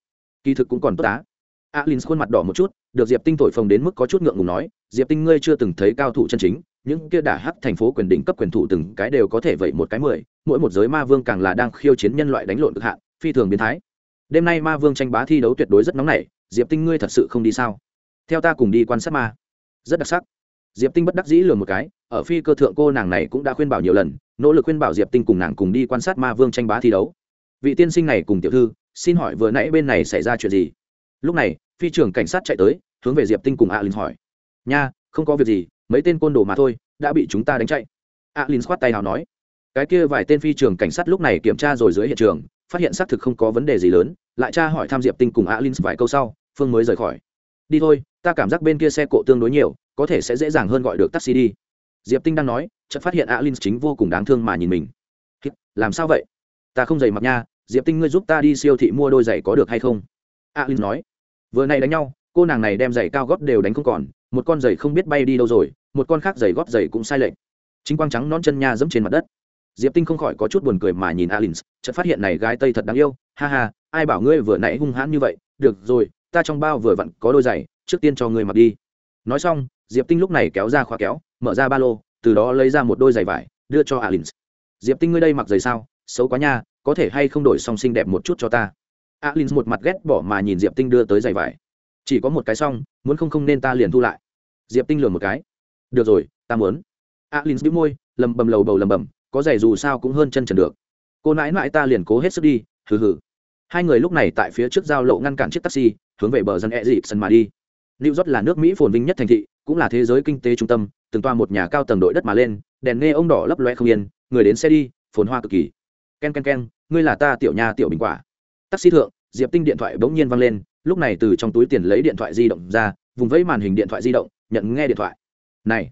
kỳ thực cũng còn tốt á. A à, khuôn mặt đỏ một chút được diệp tinh thổi phồng đến mức có chút ngượng ngùng nói diệp tinh ngươi chưa từng thấy cao thủ chân chính những kia đả hắc thành phố quyền đỉnh cấp quyền thủ từng cái đều có thể vậy một cái mười mỗi một giới ma vương càng là đang khiêu chiến nhân loại đánh lộn cực hạn phi thường biến thái. Đêm nay ma vương tranh bá thi đấu tuyệt đối rất nóng nảy diệp tinh ngươi thật sự không đi sao? Theo ta cùng đi quan sát ma. Rất đặc sắc. Diệp tinh bất đắc dĩ lừa một cái ở phi cơ thượng cô nàng này cũng đã khuyên bảo nhiều lần nỗ lực khuyên bảo diệp tinh cùng nàng cùng đi quan sát ma vương tranh bá thi đấu. Vị tiên sinh này cùng tiểu thư xin hỏi vừa nãy bên này xảy ra chuyện gì? Lúc này, phi trưởng cảnh sát chạy tới, hướng về diệp tinh cùng alin hỏi. Nha, không có việc gì, mấy tên côn đồ mà thôi, đã bị chúng ta đánh chạy. Alin khoát tay nào nói. Cái kia vài tên phi trưởng cảnh sát lúc này kiểm tra rồi dưới hiện trường, phát hiện xác thực không có vấn đề gì lớn, lại tra hỏi tham diệp tinh cùng alin vài câu sau, phương mới rời khỏi. Đi thôi, ta cảm giác bên kia xe cộ tương đối nhiều, có thể sẽ dễ dàng hơn gọi được taxi đi. Diệp tinh đang nói, chợt phát hiện alin chính vô cùng đáng thương mà nhìn mình. Làm sao vậy? Ta không giày mặc nha diệp tinh ngươi giúp ta đi siêu thị mua đôi giày có được hay không? Alin nói. Vừa nay đánh nhau, cô nàng này đem giày cao gót đều đánh không còn, một con giày không biết bay đi đâu rồi, một con khác giày gót giày cũng sai lệch. Chính quang trắng non chân nha dẫm trên mặt đất. Diệp tinh không khỏi có chút buồn cười mà nhìn alin chợt phát hiện này gái tây thật đáng yêu, ha ha, ai bảo ngươi vừa nãy hung hãn như vậy, được rồi, ta trong bao vừa vặn có đôi giày, trước tiên cho ngươi mặc đi. Nói xong, diệp tinh lúc này kéo ra khóa kéo, mở ra ba lô, từ đó lấy ra một đôi giày vải, đưa cho alin diệp tinh ngươi đây mặc giày sao? Xấu quá nha có thể hay không đổi song xinh đẹp một chút cho ta? Alin một mặt ghét bỏ mà nhìn diệp tinh đưa tới giày vải. Chỉ có một cái xong, muốn không không nên ta liền thu lại. Diệp tinh lừa một cái. Được rồi, ta muốn. Alin đĩu môi, lầm bầm lầu bầu lầm bầm, có giày dù sao cũng hơn chân trần được. Cô nãi nãi ta liền cố hết sức đi, hừ hừ. Hai người lúc này tại phía trước giao lộ ngăn cản chiếc taxi, hướng về bờ dân e dịp sân mà đi. New york là nước mỹ phồn vinh nhất thành thị, cũng là thế giới kinh tế trung tâm, từng toa một nhà cao tầng đội đất mà lên, đèn nghe ông đỏ lấp loe không yên, người đến xe đi, phồn hoa cực kỳ. Ken ken ken ngươi là ta tiểu Nha tiểu bình quả. Taxi thượng, diệp tinh điện thoại bỗng nhiên văng lên, lúc này từ trong túi tiền lấy điện thoại di động ra, vùng vẫy màn hình điện thoại di động, nhận nghe điện thoại. Này,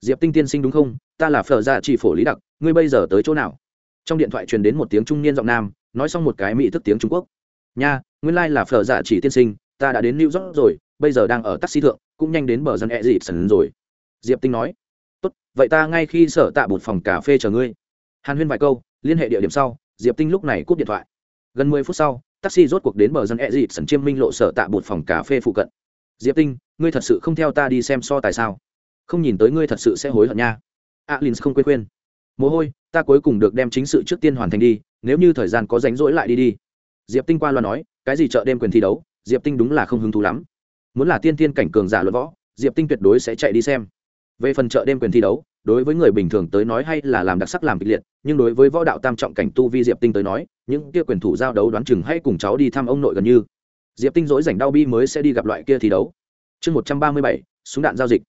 diệp tinh tiên sinh đúng không? Ta là phở dạ chỉ phổ lý đặc, ngươi bây giờ tới chỗ nào? Trong điện thoại truyền đến một tiếng trung niên giọng nam, nói xong một cái mỹ thức tiếng trung quốc. Nha, nguyên lai、like、là phở dạ chỉ tiên sinh, ta đã đến new york rồi, bây giờ đang ở taxi thượng, cũng nhanh đến bờ dân e dịp sần rồi. Diệp tinh nói, tốt, vậy ta ngay khi sở tạ bột phòng cà phê chờ ngươi. Hàn huyên vài câu, liên hệ địa điểm sau diệp tinh lúc này cúp điện thoại. Gần mười phút sau taxi rốt cuộc đến bờ dân e dịp sần chiêm minh lộ sở tạ bột phòng cà phê phụ cận. Diệp tinh ngươi thật sự không theo ta đi xem so tại sao? Không nhìn tới ngươi thật sự sẽ hối hận nha. Alin à, không quên quên. Mồ hôi ta cuối cùng được đem chính sự trước tiên hoàn thành đi nếu như thời gian có rảnh rỗi lại đi đi. Diệp tinh qua loa nói cái gì chợ đêm quyền thi đấu diệp tinh đúng là không hứng thú lắm. Muốn là tiên tiên cảnh cường giả luận võ diệp tinh tuyệt đối sẽ chạy đi xem. Về phần chợ đêm quyền thi đấu đối với người bình thường tới nói hay là làm đặc sắc làm kịch liệt, nhưng đối với võ đạo tam trọng cảnh tu vi diệp tinh tới nói, những kia quyền thủ giao đấu đoán chừng hay cùng cháu đi thăm ông nội gần như. Diệp tinh dỗi rảnh đau bi mới sẽ đi gặp loại kia thi đấu. Chương một trăm ba mươi bảy, súng đạn giao dịch.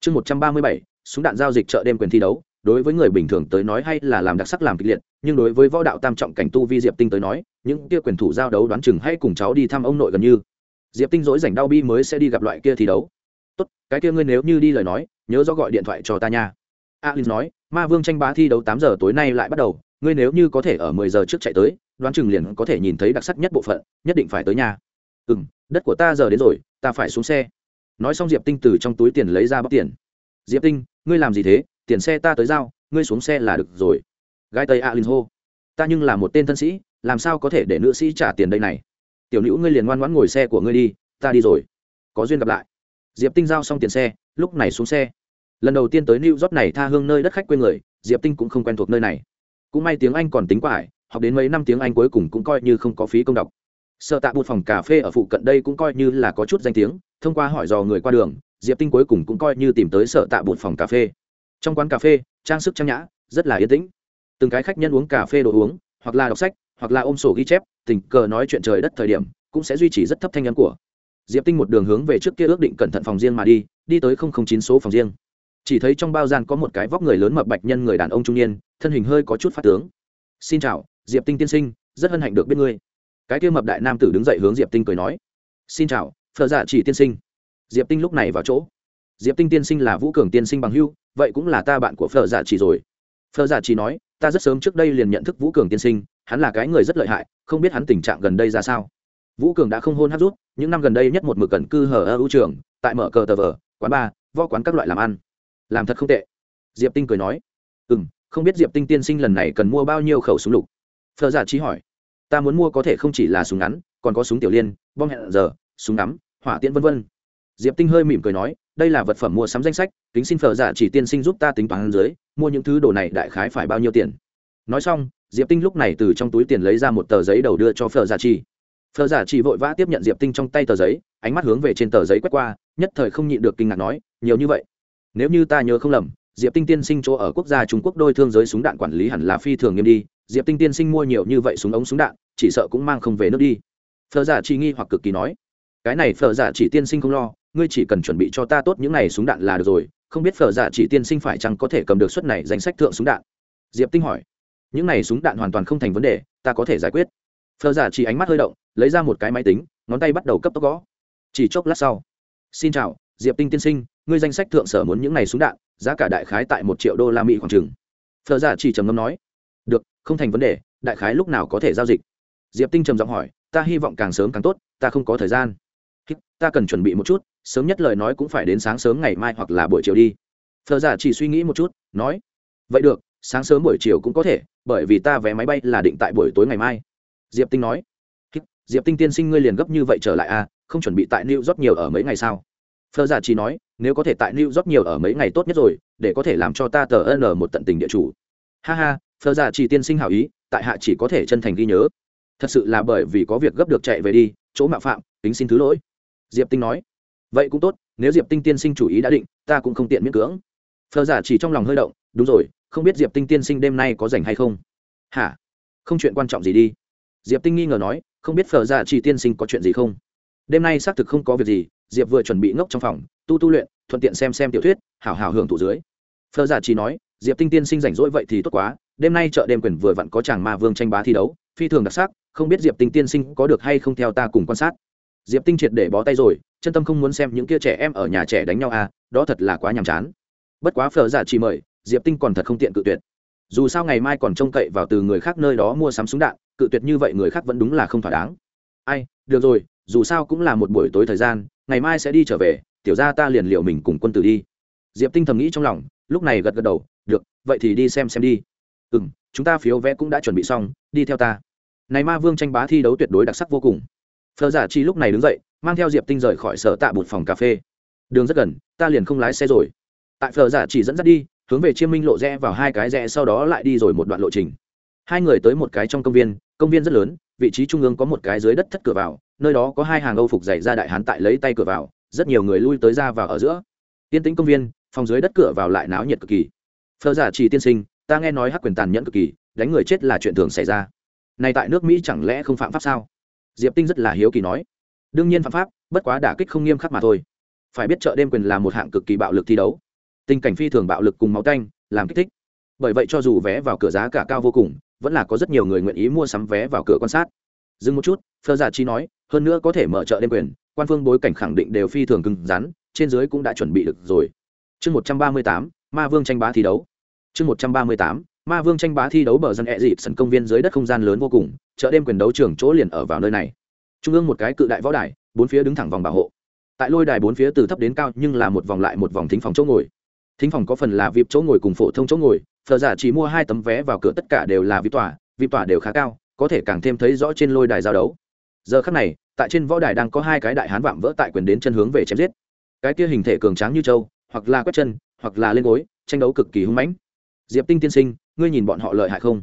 Chương một trăm ba mươi bảy, súng đạn giao dịch chợ đêm quyền thi đấu. Đối với người bình thường tới nói hay là làm đặc sắc làm kịch liệt, nhưng đối với võ đạo tam trọng cảnh tu vi diệp tinh tới nói, những kia quyền thủ giao đấu đoán chừng hay cùng cháu đi thăm ông nội gần như. Diệp tinh dỗi rảnh đau bi mới sẽ đi gặp loại kia thi đấu. Tốt, cái kia ngươi nếu như đi lời nói, nhớ rõ gọi điện thoại cho ta nha alin nói, ma vương tranh bá thi đấu tám giờ tối nay lại bắt đầu, ngươi nếu như có thể ở mười giờ trước chạy tới, đoán chừng liền có thể nhìn thấy đặc sắc nhất bộ phận, nhất định phải tới nhà. Ừ m đất của ta giờ đến rồi, ta phải xuống xe. Nói xong diệp tinh từ trong túi tiền lấy ra bóc tiền. Diệp tinh, ngươi làm gì thế? Tiền xe ta tới giao, ngươi xuống xe là được rồi. Gai tây alin hô, ta nhưng là một tên thân sĩ, làm sao có thể để nữ sĩ trả tiền đây này? Tiểu nữ ngươi liền ngoan ngoãn ngồi xe của ngươi đi, ta đi rồi, có duyên gặp lại. Diệp tinh giao xong tiền xe, lúc này xuống xe lần đầu tiên tới new york này tha hương nơi đất khách quê người, diệp tinh cũng không quen thuộc nơi này. Cũng may tiếng anh còn tính quải, học đến mấy năm tiếng anh cuối cùng cũng coi như không có phí công đọc. Sợ tạ bụt phòng cà phê ở phụ cận đây cũng coi như là có chút danh tiếng, thông qua hỏi dò người qua đường, diệp tinh cuối cùng cũng coi như tìm tới sợ tạ bụt phòng cà phê. Trong quán cà phê, trang sức trang nhã, rất là yên tĩnh. Từng cái khách nhân uống cà phê đồ uống, hoặc là đọc sách, hoặc là ôm sổ ghi chép, tình cờ nói chuyện trời đất thời điểm, cũng sẽ duy trì rất thấp thanh nhắn của. Diệp tinh một đường hướng về trước kia ước định cẩn thận phòng riêng mà đi đi tới không không chín số phòng riêng chỉ thấy trong bao gian có một cái vóc người lớn mập bạch nhân người đàn ông trung niên, thân hình hơi có chút phát tướng. Xin chào, diệp tinh tiên sinh, rất hân hạnh được biết ngươi. Cái kia mập đại nam tử đứng dậy hướng diệp tinh cười nói. Xin chào phờ dạ chỉ tiên sinh. Diệp tinh lúc này vào chỗ. Diệp tinh tiên sinh là vũ cường tiên sinh bằng hưu, vậy cũng là ta bạn của phờ dạ chỉ rồi. Phờ dạ chỉ nói, ta rất sớm trước đây liền nhận thức vũ cường tiên sinh, hắn là cái người rất lợi hại, không biết hắn tình trạng gần đây ra sao. Vũ cường đã không hôn hát rút, những năm gần đây nhất một mực cần cư hở ở ưu trường, tại mở cờ tờ vờ, quán bar vo quán các loại làm ăn làm thật không tệ. Diệp tinh cười nói ừ m không biết diệp tinh tiên sinh lần này cần mua bao nhiêu khẩu súng lục? Phờ giả trí hỏi, ta muốn mua có thể không chỉ là súng ngắn, còn có súng tiểu liên, bom hẹn giờ, súng ngắm, hỏa tiễn v v diệp tinh hơi mỉm cười nói, đây là vật phẩm mua sắm danh sách, kính xin phờ giả chỉ tiên sinh giúp ta tính toán dưới, mua những thứ đồ này đại khái phải bao nhiêu tiền? Nói xong, diệp tinh lúc này từ trong túi tiền lấy ra một tờ giấy đầu đưa cho phờ giả Chi. phờ giả Chi vội vã tiếp nhận diệp tinh trong tay tờ giấy, ánh mắt hướng về trên tờ giấy quét qua, nhất thời không nhịn được kinh ngạc nói, nhiều như vậy? Nếu như ta nhớ không lầm, diệp tinh tiên sinh chỗ ở quốc gia trung quốc đôi thương giới súng đạn quản lý hẳn là phi thường nghiêm đi. Diệp tinh tiên sinh mua nhiều như vậy súng ống súng đạn, chỉ sợ cũng mang không về nước đi. Phờ giả chỉ nghi hoặc cực kỳ nói, cái này phờ giả chỉ tiên sinh không lo, ngươi chỉ cần chuẩn bị cho ta tốt những này súng đạn là được rồi, không biết Phở giả chỉ tiên sinh phải chăng có thể cầm được suất này danh sách thượng súng đạn? Diệp tinh hỏi, những này súng đạn hoàn toàn không thành vấn đề, ta có thể giải quyết. Phở giả chỉ ánh mắt hơi động, lấy ra một cái máy tính, ngón tay bắt đầu cấp tốc gõ. Chỉ chốc lát sau, xin chào, diệp tinh tiên sinh ngươi danh sách thượng sở muốn những này súng đạn, giá cả đại khái tại một triệu đô la mỹ khoảng chừng. Phở giả chỉ trầm ngâm nói, được, không thành vấn đề, đại khái lúc nào có thể giao dịch? Diệp tinh trầm giọng hỏi, ta hy vọng càng sớm càng tốt, ta không có thời gian. Ta cần chuẩn bị một chút, sớm nhất lời nói cũng phải đến sáng sớm ngày mai hoặc là buổi chiều đi. Phở giả chỉ suy nghĩ một chút, nói, vậy được, sáng sớm buổi chiều cũng có thể, bởi vì ta vé máy bay là định tại buổi tối ngày mai. Diệp tinh nói diệp tinh tiên sinh ngươi liền gấp như vậy trở lại à không chuẩn bị tại new york nhiều ở mấy ngày sao? Phở giả chỉ nói, nếu có thể tại new york nhiều ở mấy ngày tốt nhất rồi, để có thể làm cho ta tờ n một tận tình địa chủ. Ha ha, Phở giả chỉ tiên sinh hảo ý, tại hạ chỉ có thể chân thành ghi nhớ. Thật sự là bởi vì có việc gấp được chạy về đi, chỗ mạo phạm, tính xin thứ lỗi. Diệp tinh nói, vậy cũng tốt, nếu diệp tinh tiên sinh chủ ý đã định, ta cũng không tiện miễn cưỡng. Phờ giả chỉ trong lòng hơi động, đúng rồi, không biết diệp tinh tiên sinh đêm nay có rảnh hay không? Hả? Không chuyện quan trọng gì đi. Diệp tinh nghi ngờ nói, không biết phờ giả chỉ tiên sinh có chuyện gì không? Đêm nay xác thực không có việc gì diệp vừa chuẩn bị ngốc trong phòng, tu tu luyện, thuận tiện xem xem tiểu thuyết, hảo hảo hưởng thụ dưới. Phờ giả chỉ nói, diệp tinh tiên sinh rảnh rỗi vậy thì tốt quá, đêm nay chợ đêm quyền vừa vặn có chàng ma vương tranh bá thi đấu, phi thường đặc sắc, không biết diệp tinh tiên sinh có được hay không theo ta cùng quan sát. Diệp tinh triệt để bó tay rồi, chân tâm không muốn xem những kia trẻ em ở nhà trẻ đánh nhau à đó thật là quá nhàm chán. Bất quá phở giả chỉ mời, diệp tinh còn thật không tiện cự tuyệt. Dù sao ngày mai còn trông cậy vào từ người khác nơi đó mua sắm súng đạn, cự tuyệt như vậy người khác vẫn đúng là không thỏa đáng. Ai, được rồi, dù sao cũng là một buổi tối thời gian ngày mai sẽ đi trở về, tiểu ra ta liền liệu mình cùng quân tử đi. Diệp tinh thầm nghĩ trong lòng, lúc này gật gật đầu, được, vậy thì đi xem xem đi. Ừ m chúng ta phiếu vé cũng đã chuẩn bị xong, đi theo ta. Này ma vương tranh bá thi đấu tuyệt đối đặc sắc vô cùng. Phờ giả chi lúc này đứng dậy, mang theo diệp tinh rời khỏi sở tạ bụt phòng cà phê. Đường rất gần, ta liền không lái xe rồi. Tại phờ giả chỉ dẫn dắt đi, hướng về chiêm minh lộ rẽ vào hai cái rẽ sau đó lại đi rồi một đoạn lộ trình. Hai người tới một cái trong công viên công viên rất lớn, vị trí trung ương có một cái dưới đất thất cửa vào nơi đó có hai hàng âu phục dày ra đại hán tại lấy tay cửa vào, rất nhiều người lui tới ra vào ở giữa. Tiên tĩnh công viên, phòng dưới đất cửa vào lại náo nhiệt cực kỳ. Phờ giả chỉ tiên sinh, ta nghe nói hắc quyền tàn nhẫn cực kỳ, đánh người chết là chuyện thường xảy ra. Này tại nước mỹ chẳng lẽ không phạm pháp sao? Diệp tinh rất là hiếu kỳ nói. Đương nhiên phạm pháp, bất quá đả kích không nghiêm khắc mà thôi. Phải biết chợ đêm quyền là một hạng cực kỳ bạo lực thi đấu. Tình cảnh phi thường bạo lực cùng máu tanh, làm kích thích. Bởi vậy cho dù vé vào cửa giá cả cao vô cùng, vẫn là có rất nhiều người nguyện ý mua sắm vé vào cửa quan sát. Dừng một chút phơ giả chi nói hơn nữa có thể mở chợ đêm quyền, quan phương bối cảnh khẳng định đều phi thường cứng rắn, trên dưới cũng đã chuẩn bị được rồi. Chương một trăm ba mươi tám, ma vương tranh bá thi đấu. Chương một trăm ba mươi tám, ma vương tranh bá thi đấu bờ dân ẹ dịp sân công viên dưới đất không gian lớn vô cùng, chợ đêm quyền đấu trường chỗ liền ở vào nơi này. Trung ương một cái cự đại võ đài, bốn phía đứng thẳng vòng bảo hộ. Tại lôi đài bốn phía từ thấp đến cao nhưng là một vòng lại một vòng thính phòng chỗ ngồi. Thính phòng có phần là vịp chỗ ngồi cùng phổ thông chỗ ngồi thờ giả chỉ mua hai tấm vé vào cửa tất cả đều là vip tòa vip tòa đều khá cao, có thể càng thêm thấy rõ trên lôi đài giao đấu giờ khắc này, tại trên võ đài đang có hai cái đại hán vạm vỡ tại quyền đến chân hướng về chém giết. Cái kia hình thể cường tráng như trâu, hoặc là quét chân, hoặc là lên gối, tranh đấu cực kỳ hung mãnh. Diệp tinh tiên sinh, ngươi nhìn bọn họ lợi hại không?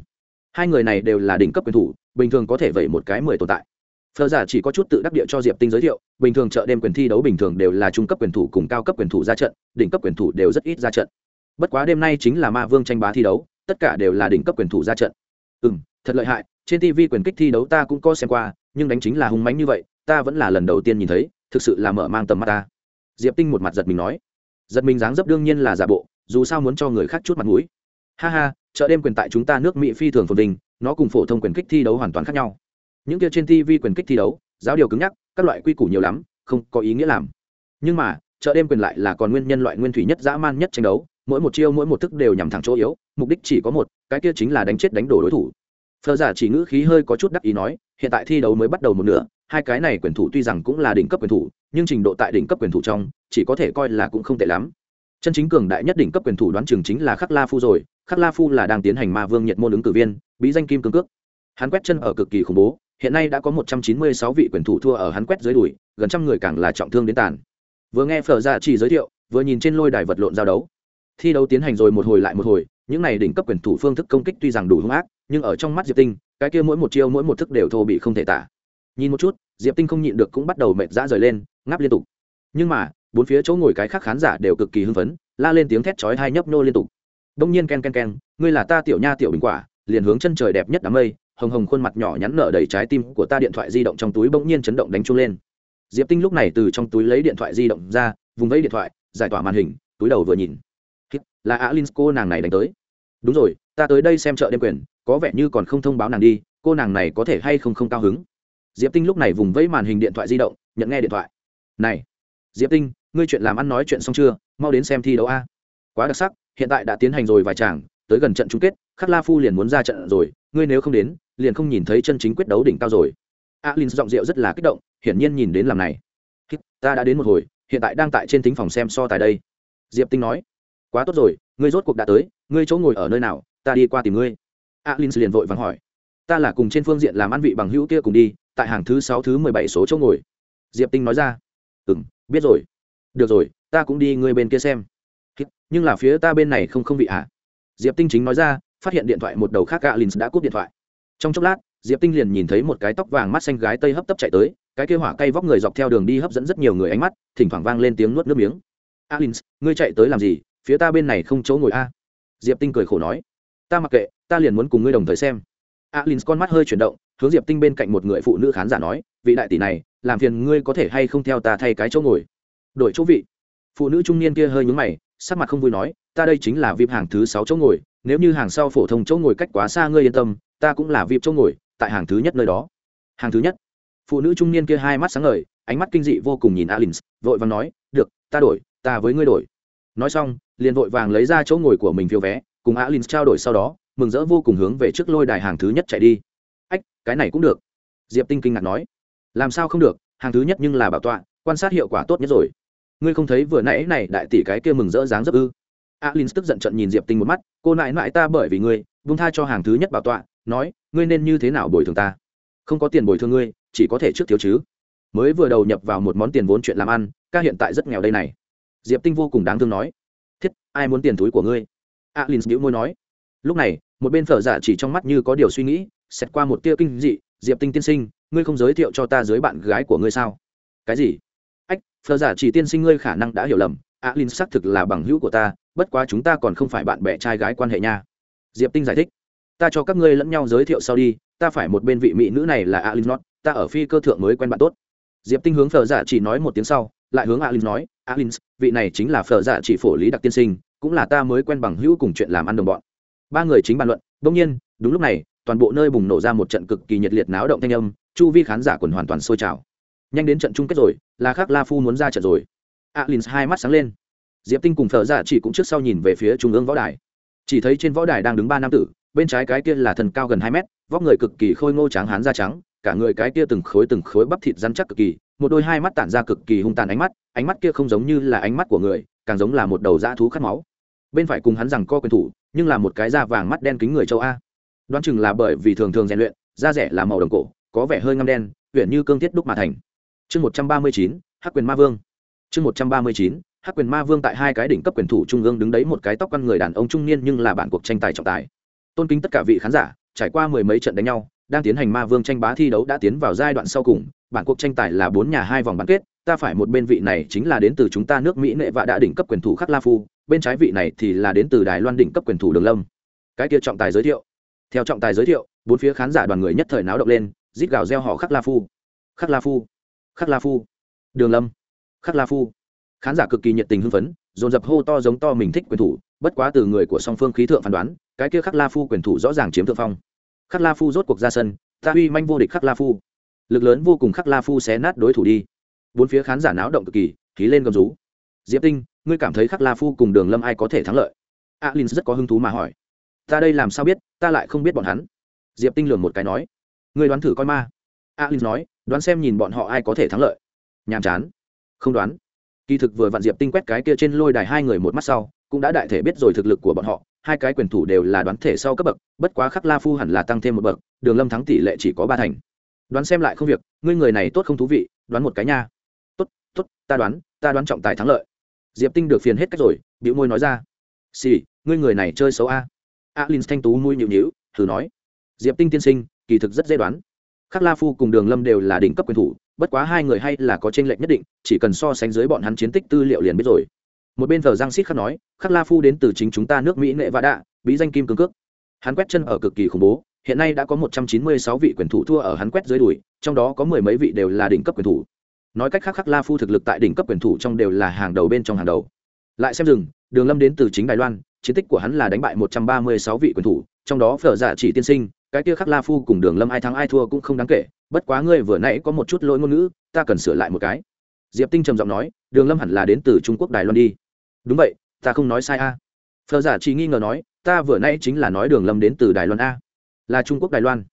Hai người này đều là đỉnh cấp quyền thủ, bình thường có thể vẩy một cái mười tồn tại. Phờ giả chỉ có chút tự đắc địa cho diệp tinh giới thiệu, bình thường chợ đêm quyền thi đấu bình thường đều là trung cấp quyền thủ cùng cao cấp quyền thủ ra trận, đỉnh cấp quyền thủ đều rất ít ra trận. Bất quá đêm nay chính là ma vương tranh bá thi đấu, tất cả đều là đỉnh cấp quyền thủ ra trận. Ừ m thật lợi hại, trên tv quyền kích thi đấu ta cũng có xem qua nhưng đánh chính là hung mánh như vậy, ta vẫn là lần đầu tiên nhìn thấy, thực sự là mở mang tầm mắt ta. Diệp tinh một mặt giật mình nói. Giật mình dáng dấp đương nhiên là giả bộ, dù sao muốn cho người khác chút mặt mũi. Ha ha, chợ đêm quyền tại chúng ta nước mỹ phi thường phồn vinh, nó cùng phổ thông quyền kích thi đấu hoàn toàn khác nhau. Những kia trên tv quyền kích thi đấu, giáo điều cứng nhắc, các loại quy củ nhiều lắm, không có ý nghĩa làm. Nhưng mà, chợ đêm quyền lại là còn nguyên nhân loại nguyên thủy nhất dã man nhất tranh đấu, mỗi một chiêu mỗi một thức đều nhằm thẳng chỗ yếu, mục đích chỉ có một, cái kia chính là đánh chết đánh đổ đối thủ. Phờ giả chỉ ngữ khí hơi có chút đắc ý nói hiện tại thi đấu mới bắt đầu một nửa, hai cái này quyền thủ tuy rằng cũng là đỉnh cấp quyền thủ, nhưng trình độ tại đỉnh cấp quyền thủ trong, chỉ có thể coi là cũng không tệ lắm. Chân chính cường đại nhất đỉnh cấp quyền thủ đoán chừng chính là khắc la phu rồi, khắc la phu là đang tiến hành ma vương nhiệt môn ứng cử viên, bí danh kim cương cước. Hắn quét chân ở cực kỳ khủng bố, hiện nay đã có một trăm chín mươi sáu vị quyền thủ thua ở hắn quét dưới đùi, gần trăm người càng là trọng thương đến tàn. Vừa nghe phở ra chỉ giới thiệu, vừa nhìn trên lôi đài vật lộn giao đấu. Thi đấu tiến hành rồi một hồi lại một hồi, những này đỉnh cấp quyền thủ phương thức công kích tuy rằng đủ hung ác, nhưng ở trong mắt diệp tinh cái kia mỗi một chiêu mỗi một thức đều thô bị không thể tả. Nhìn một chút, diệp tinh không nhịn được cũng bắt đầu mệt dã rời lên, ngáp liên tục. Nhưng mà, bốn phía chỗ ngồi cái khác khán giả đều cực kỳ hưng phấn, la lên tiếng thét chói hai nhấp nô liên tục. Đông nhiên ken ken ken, ngươi là ta tiểu nha tiểu bình quả, liền hướng chân trời đẹp nhất đám mây, hồng hồng khuôn mặt nhỏ nhắn nở đầy trái tim của ta điện thoại di động trong túi bỗng nhiên chấn động đánh chung lên. Diệp tinh lúc này từ trong túi lấy điện thoại di động ra, vùng vẫy điện thoại, giải tỏa màn hình, túi đầu vừa nhìn. Là alin, cô nàng này đánh tới. Đúng rồi, ta tới đây xem chợ đêm quyền có vẻ như còn không thông báo nàng đi, cô nàng này có thể hay không không cao hứng. Diệp tinh lúc này vùng vẫy màn hình điện thoại di động, nhận nghe điện thoại. Này, diệp tinh, ngươi chuyện làm ăn nói chuyện xong chưa? Mau đến xem thi đấu a. Quá đặc sắc, hiện tại đã tiến hành rồi vài chàng tới gần trận chung kết, khắc la phu liền muốn ra trận rồi, ngươi nếu không đến, liền không nhìn thấy chân chính quyết đấu đỉnh cao rồi. Alin giọng rượu rất là kích động, hiển nhiên nhìn đến làm này. Ta đã đến một hồi, hiện tại đang tại trên thính phòng xem so tài đây. Diệp tinh nói. Quá tốt rồi, ngươi rốt cuộc đã tới, ngươi chỗ ngồi ở nơi nào, ta đi qua tìm ngươi alin liền vội vàng hỏi, ta là cùng trên phương diện làm ăn vị bằng hữu kia cùng đi, tại hàng thứ sáu, thứ mười bảy số chỗ ngồi. Diệp tinh nói ra ừ m biết rồi. Được rồi, ta cũng đi ngươi bên kia xem. Nhưng là phía ta bên này không không vị ạ à? diệp tinh chính nói ra, phát hiện điện thoại một đầu khác alin đã cúp điện thoại. Trong chốc lát, diệp tinh liền nhìn thấy một cái tóc vàng mắt xanh gái tây hấp tấp chạy tới, cái kêu hỏa cây vóc người dọc theo đường đi hấp dẫn rất nhiều người ánh mắt, thỉnh thoảng vang lên tiếng nuốt nước miếng. Alin ngươi chạy tới làm gì? Phía ta bên này không chỗ ngồi a. Diệp tinh cười khổ nói ta mặc kệ, ta liền muốn cùng ngươi đồng thời xem. Alin con mắt hơi chuyển động, hướng diệp tinh bên cạnh một người phụ nữ khán giả nói, vị đại tỷ này, làm phiền ngươi có thể hay không theo ta thay cái chỗ ngồi. Đổi chỗ vị. Phụ nữ trung niên kia hơi nhúng mày, sắc mặt không vui nói, ta đây chính là vip hàng thứ sáu chỗ ngồi, nếu như hàng sau phổ thông chỗ ngồi cách quá xa ngươi yên tâm, ta cũng là vip chỗ ngồi, tại hàng thứ nhất nơi đó. Hàng thứ nhất. Phụ nữ trung niên kia hai mắt sáng ngời, ánh mắt kinh dị vô cùng nhìn alin vội vàng nói, được, ta đổi, ta với ngươi đổi. Nói xong, liền vội vàng lấy ra chỗ ngồi của mình phiếu vé cùng alin trao đổi sau đó, mừng rỡ vô cùng hướng về trước lôi đài hàng thứ nhất chạy đi. Ách, cái này cũng được. Diệp tinh kinh ngạc nói. Làm sao không được, hàng thứ nhất nhưng là bảo tọa, quan sát hiệu quả tốt nhất rồi. Ngươi không thấy vừa nãy này đại tỷ cái kia mừng rỡ dáng dấp ư? Alin tức giận trận nhìn diệp tinh một mắt, cô nại nại ta bởi vì ngươi vung tha cho hàng thứ nhất bảo tọa, nói, ngươi nên như thế nào bồi thường ta? Không có tiền bồi thường ngươi, chỉ có thể trước thiếu chứ. Mới vừa đầu nhập vào một món tiền vốn chuyện làm ăn, ca hiện tại rất nghèo đây này. Diệp tinh vô cùng đáng thương nói. Thiết, ai muốn tiền túi của ngươi? Alin nhíu môi nói. Lúc này, một bên phở giả chỉ trong mắt như có điều suy nghĩ xét qua một tia kinh dị, diệp tinh tiên sinh, ngươi không giới thiệu cho ta dưới bạn gái của ngươi sao? Cái gì? Ách, phở giả chỉ tiên sinh ngươi khả năng đã hiểu lầm alin xác thực là bằng hữu của ta, bất quá chúng ta còn không phải bạn bè trai gái quan hệ nha. Diệp tinh giải thích. Ta cho các ngươi lẫn nhau giới thiệu sau đi, ta phải một bên vị mỹ nữ này là alin not ta ở phi cơ thượng mới quen bạn tốt. Diệp tinh hướng phở giả chỉ nói một tiếng sau lại hướng alin nói, alin, vị này chính là phở giả chỉ phổ lý đặc tiên sinh, cũng là ta mới quen bằng hữu cùng chuyện làm ăn đồng bọn. Ba người chính bàn luận đông nhiên, đúng lúc này, toàn bộ nơi bùng nổ ra một trận cực kỳ nhiệt liệt náo động thanh âm, chu vi khán giả quần hoàn toàn sôi trào. Nhanh đến trận chung kết rồi là khác la phu muốn ra trận rồi. Alin hai mắt sáng lên. Diệp tinh cùng phở giả chỉ cũng trước sau nhìn về phía trung ương võ đài. Chỉ thấy trên võ đài đang đứng ba nam tử, bên trái cái kia là thần cao gần hai mét, vóc người cực kỳ khôi ngô trắng hán da trắng, cả người cái kia từng khối từng khối bắp thịt rắn chắc cực kỳ một đôi hai mắt tản ra cực kỳ hung tàn ánh mắt ánh mắt kia không giống như là ánh mắt của người, càng giống là một đầu dã thú khát máu. Bên phải cùng hắn rằng co quyền thủ, nhưng là một cái da vàng mắt đen kính người châu a. Đoán chừng là bởi vì thường thường rèn luyện, da rẻ là màu đồng cổ, có vẻ hơi ngăm đen huyện như cương thiết đúc mà thành. Chương một trăm ba mươi chín, hắc quyền ma vương. Chương một trăm ba mươi chín, hắc quyền ma vương tại hai cái đỉnh cấp quyền thủ trung ương đứng đấy một cái tóc con người đàn ông trung niên nhưng là bản cuộc tranh tài trọng tài. Tôn kính tất cả vị khán giả, trải qua mười mấy trận đánh nhau đang tiến hành ma vương tranh bá thi đấu đã tiến vào giai đoạn sau cùng, bản cuộc tranh tài là bốn nhà hai vòng bán kết, ta phải một bên vị này chính là đến từ chúng ta nước mỹ nệ và đã đỉnh cấp quyền thủ khắc la phu, bên trái vị này thì là đến từ đài loan đỉnh cấp quyền thủ đường lâm. Cái kia trọng tài giới thiệu. Theo trọng tài giới thiệu, bốn phía khán giả đoàn người nhất thời náo động lên, rít gào reo họ khắc la phu. Khắc la phu, khắc la phu, đường lâm, khắc la phu. Khán giả cực kỳ nhiệt tình hưng phấn, dồn dập hô to giống to mình thích quyền thủ, bất quá từ người của song phương khí thượng phán đoán, cái kia khắc la phu quyền thủ rõ ràng chiếm thượng phong khắc la phu rốt cuộc ra sân, ta uy manh vô địch khắc la phu. Lực lớn vô cùng khắc la phu xé nát đối thủ đi. Bốn phía khán giả náo động cực kỳ khí lên gầm rú. Diệp tinh, ngươi cảm thấy khắc la phu cùng đường lâm ai có thể thắng lợi? Alin rất có hứng thú mà hỏi. Ta đây làm sao biết, ta lại không biết bọn hắn. Diệp tinh lường một cái nói. Ngươi đoán thử coi ma. Alin nói, đoán xem nhìn bọn họ ai có thể thắng lợi. Nhàm chán. Không đoán. Kỳ thực vừa vặn diệp tinh quét cái kia trên lôi đài hai người một mắt sau, cũng đã đại thể biết rồi thực lực của bọn họ hai cái quyền thủ đều là đoán thể sau cấp bậc, bất quá khắc la phu hẳn là tăng thêm một bậc, đường lâm thắng tỷ lệ chỉ có ba thành. Đoán xem lại không việc, ngươi người này tốt không thú vị, đoán một cái nha. Tốt tốt, ta đoán ta đoán trọng tài thắng lợi. Diệp tinh được phiền hết cách rồi biểu môi nói ra. Xì, ngươi người này chơi xấu a. A linh thanh tú mũi nhịu nhịu, thử nói. Diệp tinh tiên sinh, kỳ thực rất dễ đoán. Khắc la phu cùng đường lâm đều là đỉnh cấp quyền thủ, bất quá hai người hay là có tranh lệch nhất định, chỉ cần so sánh dưới bọn hắn chiến tích tư liệu liền biết rồi một bên thờ giang xít khắc nói, khắc la phu đến từ chính chúng ta nước mỹ nghệ vã đạ, bí danh kim cương cước. Hắn quét chân ở cực kỳ khủng bố, hiện nay đã có một trăm chín mươi sáu vị quyền thủ thua ở hắn quét dưới đùi, trong đó có mười mấy vị đều là đỉnh cấp quyền thủ. Nói cách khác, khắc la phu thực lực tại đỉnh cấp quyền thủ trong đều là hàng đầu bên trong hàng đầu. Lại xem rừng, đường lâm đến từ chính đài loan, chiến tích của hắn là đánh bại một trăm ba mươi sáu vị quyền thủ, trong đó phở giả chỉ tiên sinh, cái kia khắc la phu cùng đường lâm ai thắng ai thua cũng không đáng kể, bất quá ngươi vừa nãy có một chút lỗi ngôn ngữ, ta cần sửa lại một cái. Diệp tinh trầm giọng nói, đường lâm hẳn là đến từ trung quốc đài loan đi đúng vậy, ta không nói sai a. Phờ giả chỉ nghi ngờ nói, ta vừa nãy chính là nói đường lâm đến từ đài loan a. Là trung quốc đài loan.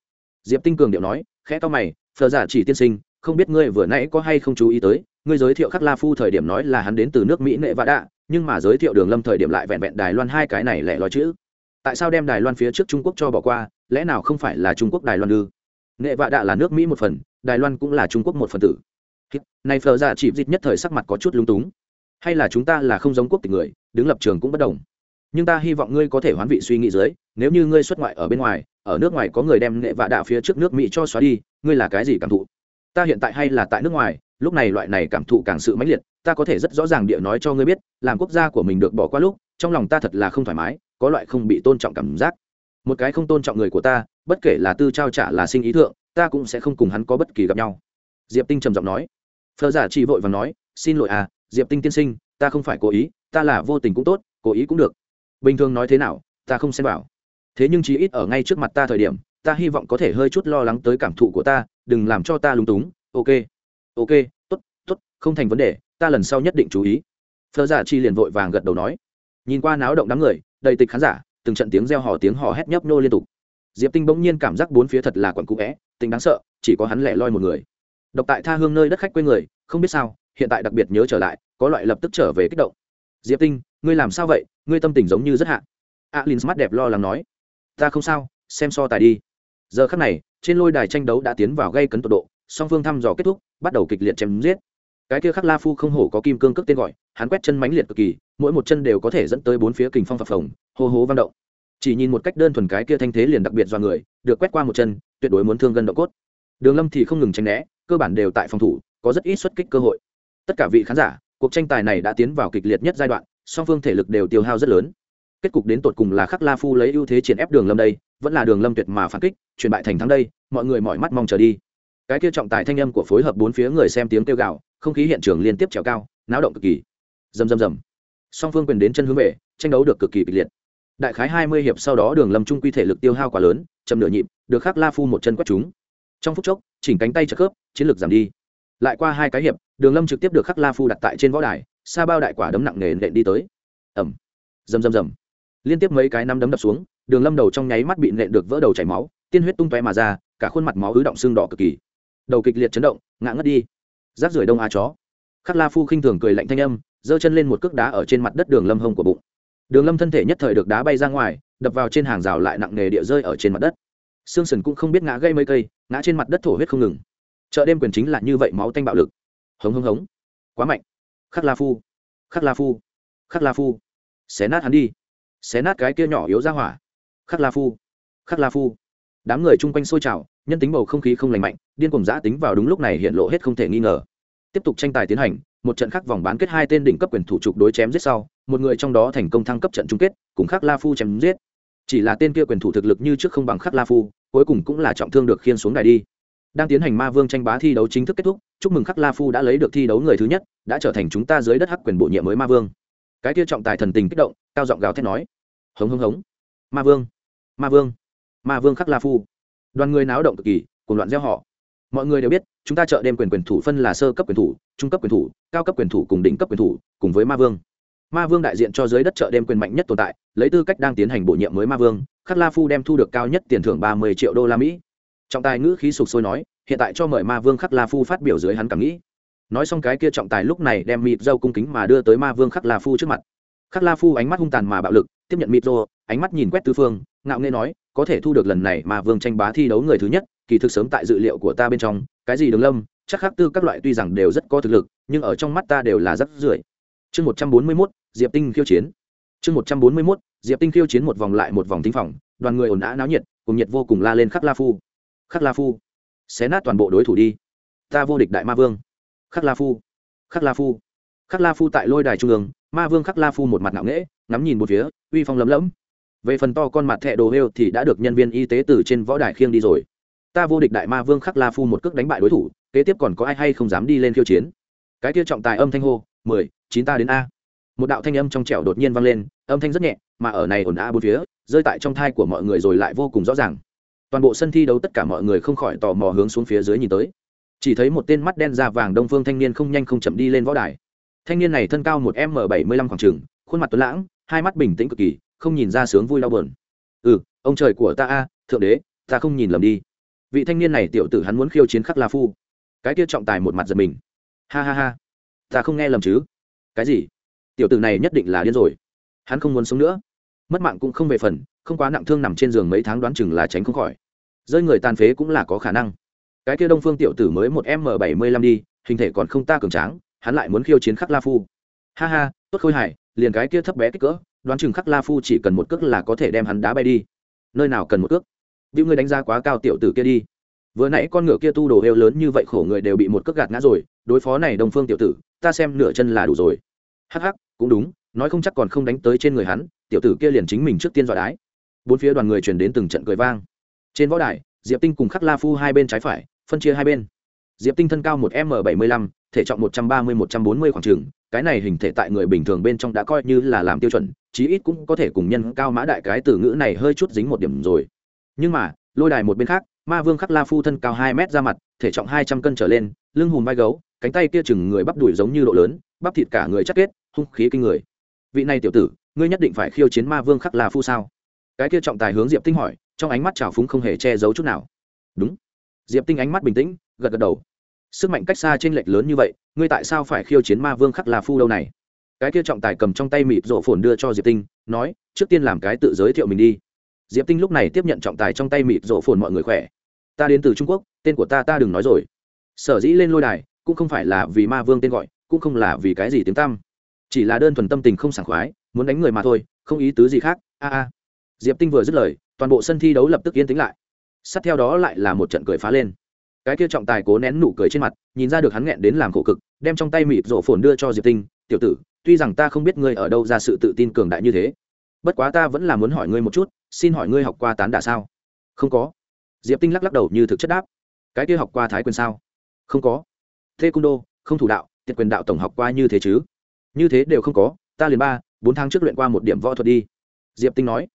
Diệp tinh cường điệu nói, khẽ to mày phờ giả chỉ tiên sinh, không biết ngươi vừa nãy có hay không chú ý tới, ngươi giới thiệu khắc la phu thời điểm nói là hắn đến từ nước mỹ nệ vã đạ, nhưng mà giới thiệu đường lâm thời điểm lại vẹn vẹn đài loan hai cái này lẻ loi chữ. Tại sao đem đài loan phía trước trung quốc cho bỏ qua, lẽ nào không phải là trung quốc đài loan ư? Nệ vạ đạ là nước mỹ một phần, đài loan cũng là trung quốc một phần tử. Này phờ giả chỉ dịch nhất thời sắc mặt có chút lung túng hay là chúng ta là không giống quốc tịch người, đứng lập trường cũng bất đồng. Nhưng ta hy vọng ngươi có thể hoán vị suy nghĩ dưới, nếu như ngươi xuất ngoại ở bên ngoài, ở nước ngoài có người đem nghệ vạ đạo phía trước nước mỹ cho xóa đi, ngươi là cái gì cảm thụ? Ta hiện tại hay là tại nước ngoài, lúc này loại này cảm thụ càng sự mãnh liệt, ta có thể rất rõ ràng địa nói cho ngươi biết, làm quốc gia của mình được bỏ qua lúc, trong lòng ta thật là không thoải mái, có loại không bị tôn trọng cảm giác. Một cái không tôn trọng người của ta, bất kể là tư trao trả là sinh ý thượng, ta cũng sẽ không cùng hắn có bất kỳ gặp nhau. Diệp tinh trầm giọng nói. Phờ giả chỉ vội và nói, xin lỗi à diệp tinh tiên sinh, ta không phải cố ý, ta là vô tình cũng tốt, cố ý cũng được. Bình thường nói thế nào, ta không xem bảo. Thế nhưng chí ít ở ngay trước mặt ta thời điểm, ta hy vọng có thể hơi chút lo lắng tới cảm thụ của ta, đừng làm cho ta lúng túng. Ok. Ok, tốt không thành vấn đề, ta lần sau nhất định chú ý. Thơ giả chi liền vội vàng gật đầu nói. Nhìn qua náo động đám người, đầy tịch khán giả, từng trận tiếng reo hò tiếng hò hét nhấp nô liên tục. Diệp tinh bỗng nhiên cảm giác bốn phía thật là quặn cũ vẽ tính đáng sợ, chỉ có hắn lẻ loi một người. Độc tại tha hương nơi đất khách quê người, không biết sao hiện tại đặc biệt nhớ trở lại, có loại lập tức trở về kích động. Diệp tinh, ngươi làm sao vậy? Ngươi tâm tình giống như rất hạ. Alin mắt đẹp lo lắng nói. Ta không sao, xem so tài đi. Giờ khắc này, trên lôi đài tranh đấu đã tiến vào gây cấn tột độ, song phương thăm dò kết thúc, bắt đầu kịch liệt chém giết. Cái kia khắc la phu không hổ có kim cương cước tên gọi, hắn quét chân mánh liệt cực kỳ, mỗi một chân đều có thể dẫn tới bốn phía kình phong phập phồng, hô hố vang động. Chỉ nhìn một cách đơn thuần cái kia thanh thế liền đặc biệt do người, được quét qua một chân, tuyệt đối muốn thương gân độ cốt. Đường lâm thì không ngừng tránh né, cơ bản đều tại phòng thủ, có rất ít xuất kích cơ hội tất cả vị khán giả, cuộc tranh tài này đã tiến vào kịch liệt nhất giai đoạn, song phương thể lực đều tiêu hao rất lớn. Kết cục đến tột cùng là khắc la phu lấy ưu thế triển ép đường lâm đây, vẫn là đường lâm tuyệt mà phản kích, chuyển bại thành thắng đây, mọi người mỏi mắt mong chờ đi. Cái kia trọng tài thanh âm của phối hợp bốn phía người xem tiếng kêu gào, không khí hiện trường liên tiếp trèo cao, náo động cực kỳ. Rầm rầm rầm. Song phương quyền đến chân hướng về, tranh đấu được cực kỳ kịch liệt. Đại khái hai mươi hiệp sau đó đường lâm trung quy thể lực tiêu hao quá lớn, chậm nửa nhịp, được khắc la phu một chân quét chúng trong phút chốc, chỉnh cánh tay trợ khớp, chiến lược giảm đi. Lại qua hai cái hiệp đường lâm trực tiếp được khắc la phu đặt tại trên võ đài, sa bao đại quả đấm nặng nề nện đi tới. Ẩm rầm rầm rầm. Liên tiếp mấy cái năm đấm đập xuống, đường lâm đầu trong nháy mắt bị nện được vỡ đầu chảy máu, tiên huyết tung tóe mà ra, cả khuôn mặt máu ứ động xương đỏ cực kỳ. Đầu kịch liệt chấn động, ngã ngất đi. Rác rưởi đông a chó. Khắc la phu khinh thường cười lạnh thanh âm, giơ chân lên một cước đá ở trên mặt đất đường lâm hông của bụng. Đường lâm thân thể nhất thời được đá bay ra ngoài, đập vào trên hàng rào lại nặng nề địa rơi ở trên mặt đất. Sương sần cũng không biết ngã gây mấy cây, ngã trên mặt đất thổ huyết không ngừng. Chợ đêm quyền chính là như vậy máu tanh bạo lực hống hống hống. Quá mạnh. Khắc la phu. Khắc la phu. Khắc la phu. Xé nát hắn đi. Xé nát cái kia nhỏ yếu ra hỏa. Khắc la phu. Khắc la phu. Đám người chung quanh sôi trào, nhân tính bầu không khí không lành mạnh, điên cùng giã tính vào đúng lúc này hiện lộ hết không thể nghi ngờ. Tiếp tục tranh tài tiến hành, một trận khắc vòng bán kết hai tên đỉnh cấp quyền thủ trục đối chém giết sau, một người trong đó thành công thăng cấp trận chung kết, cùng khắc la phu chém giết. Chỉ là tên kia quyền thủ thực lực như trước không bằng khắc la phu, cuối cùng cũng là trọng thương được khiên xuống đài đi đang tiến hành ma vương tranh bá thi đấu chính thức kết thúc, chúc mừng khắc la phu đã lấy được thi đấu người thứ nhất, đã trở thành chúng ta dưới đất hắc quyền bổ nhiệm mới ma vương. Cái kia trọng tài thần tình kích động, cao giọng gào thét nói. Hống hống hống. Ma vương ma vương ma vương khắc la phu. Đoàn người náo động cực kỳ cùng loạn gieo họ mọi người đều biết, chúng ta chợ đêm quyền quyền thủ phân là sơ cấp quyền thủ, trung cấp quyền thủ, cao cấp quyền thủ cùng đỉnh cấp quyền thủ, cùng với ma vương. Ma vương đại diện cho giới đất chợ đêm quyền mạnh nhất tồn tại, lấy tư cách đang tiến hành bổ nhiệm mới ma vương, khắc la phu đem thu được cao nhất tiền thưởng ba mươi triệu đô la mỹ trọng tài ngữ khí sục sôi nói, hiện tại cho mời ma vương khắc la phu phát biểu dưới hắn cảm nghĩ. Nói xong cái kia trọng tài lúc này đem mịt dâu cung kính mà đưa tới ma vương khắc la phu trước mặt. Khắc la phu ánh mắt hung tàn mà bạo lực, tiếp nhận mịt dô ánh mắt nhìn quét tư phương, ngạo nghê nói, có thể thu được lần này ma vương tranh bá thi đấu người thứ nhất, kỳ thực sớm tại dự liệu của ta bên trong, cái gì đường lâm, chắc khắc tư các loại tuy rằng đều rất có thực lực, nhưng ở trong mắt ta đều là rất rưỡi. chương một trăm bốn mươi mốt, diệp tinh khiêu chiến. Chương một trăm bốn mươi mốt, diệp tinh khiêu chiến một vòng lại một vòng tinh phòng, đoàn người ồn ào náo nhiệt, cùng nhiệt vô cùng la lên khắc la phu khắc la phu. Xé nát toàn bộ đối thủ đi. Ta vô địch đại ma vương. Khắc la phu. Khắc la phu. Khắc la phu tại lôi đài trung ương, ma vương khắc la phu một mặt ngạo nghễ, ngắm nhìn một phía, uy phong lấm lẫm. Về phần to con mặt thẹ đồ hêu thì đã được nhân viên y tế từ trên võ đài khiêng đi rồi. Ta vô địch đại ma vương khắc la phu một cước đánh bại đối thủ, kế tiếp còn có ai hay không dám đi lên khiêu chiến? Cái kia trọng tài âm thanh hô, mười, chín ta đến a. Một đạo thanh âm trong trẻo đột nhiên vang lên, âm thanh rất nhẹ, mà ở này ổn a bốn phía, rơi tại trong thai của mọi người rồi lại vô cùng rõ ràng toàn bộ sân thi đấu tất cả mọi người không khỏi tò mò hướng xuống phía dưới nhìn tới. Chỉ thấy một tên mắt đen da vàng đông phương thanh niên không nhanh không chậm đi lên võ đài. Thanh niên này thân cao một m bảy mươi lăm khoảng trừng khuôn mặt tuấn lãng, hai mắt bình tĩnh cực kỳ, không nhìn ra sướng vui đau buồn. Ừ ông trời của ta a, thượng đế, ta không nhìn lầm đi. Vị thanh niên này tiểu tử hắn muốn khiêu chiến khắc la phu. Cái kia trọng tài một mặt giật mình. Ha ha ha, ta không nghe lầm chứ. Cái gì? Tiểu tử này nhất định là điên rồi. Hắn không muốn sống nữa. Mất mạng cũng không về phần không quá nặng thương nằm trên giường mấy tháng đoán chừng là tránh không khỏi. Rơi người tàn phế cũng là có khả năng. Cái kia đông phương tiểu tử mới một m bảy mươi lăm đi, hình thể còn không ta cường tráng, hắn lại muốn khiêu chiến khắc la phu. Ha ha, tốt khôi hài, liền cái kia thấp bé kích cỡ, đoán chừng khắc la phu chỉ cần một cước là có thể đem hắn đá bay đi. Nơi nào cần một cước? Vì ngươi đánh giá quá cao tiểu tử kia đi. Vừa nãy con ngựa kia tu đồ heo lớn như vậy khổ người đều bị một cước gạt ngã rồi, đối phó này đông phương tiểu tử, ta xem nửa chân là đủ rồi. Hắc hắc, cũng đúng, nói không chắc còn không đánh tới trên người hắn, tiểu tử kia liền chính mình trước tiên dọa đái bốn phía đoàn người truyền đến từng trận cười vang. Trên võ đài, diệp tinh cùng khắc la phu hai bên trái phải, phân chia hai bên. Diệp tinh thân cao một m bảy mươi lăm, thể trọng một trăm ba mươi, một trăm bốn mươi khoảng trường cái này hình thể tại người bình thường bên trong đã coi như là làm tiêu chuẩn, chí ít cũng có thể cùng nhân cao mã đại cái từ ngữ này hơi chút dính một điểm rồi. Nhưng mà, lôi đài một bên khác, ma vương khắc la phu thân cao hai mét ra mặt, thể trọng hai trăm cân trở lên, lưng hùm vai gấu, cánh tay kia chừng người bắp đùi giống như độ lớn, bắp thịt cả người chắc kết, hung khí kinh người. Vị này tiểu tử, ngươi nhất định phải khiêu chiến ma vương khắc La phu sao? Cái kia trọng tài hướng diệp tinh hỏi, trong ánh mắt trào phúng không hề che giấu chút nào. Đúng. Diệp tinh ánh mắt bình tĩnh, gật gật đầu. Sức mạnh cách xa t r ê n lệch lớn như vậy, ngươi tại sao phải khiêu chiến ma vương khắc là phu đâu này? Cái kia trọng tài cầm trong tay mịt rổ phồn đưa cho diệp tinh, nói, trước tiên làm cái tự giới thiệu mình đi. Diệp tinh lúc này tiếp nhận trọng tài trong tay mịt rổ phồn mọi người khỏe. Ta đến từ trung quốc, tên của ta ta đừng nói rồi. Sở dĩ lên lôi đài, cũng không phải là vì ma vương tên gọi, cũng không là vì cái gì tiếng tăm. Chỉ là đơn thuần tâm tình không sảng khoái, muốn đánh người mà thôi, không ý tứ gì khác. A a diệp tinh vừa dứt lời, toàn bộ sân thi đấu lập tức yên tĩnh lại. Sát theo đó lại là một trận cười phá lên. Cái kia trọng tài cố nén nụ cười trên mặt, nhìn ra được hắn nghẹn đến làm khổ cực, đem trong tay mịt rổ phồn đưa cho diệp tinh, tiểu tử, tuy rằng ta không biết ngươi ở đâu ra sự tự tin cường đại như thế, bất quá ta vẫn là muốn hỏi ngươi một chút, xin hỏi ngươi học qua tán đả sao? Không có. Diệp tinh lắc lắc đầu như thực chất đáp. Cái kia học qua thái quyền sao? Không có. Thế cung đô, không thủ đạo, tiệt quyền đạo tổng học qua như thế chứ? Như thế đều không có, ta liền ba, bốn tháng trước luyện qua một điểm võ thuật đi. Diệp tinh nói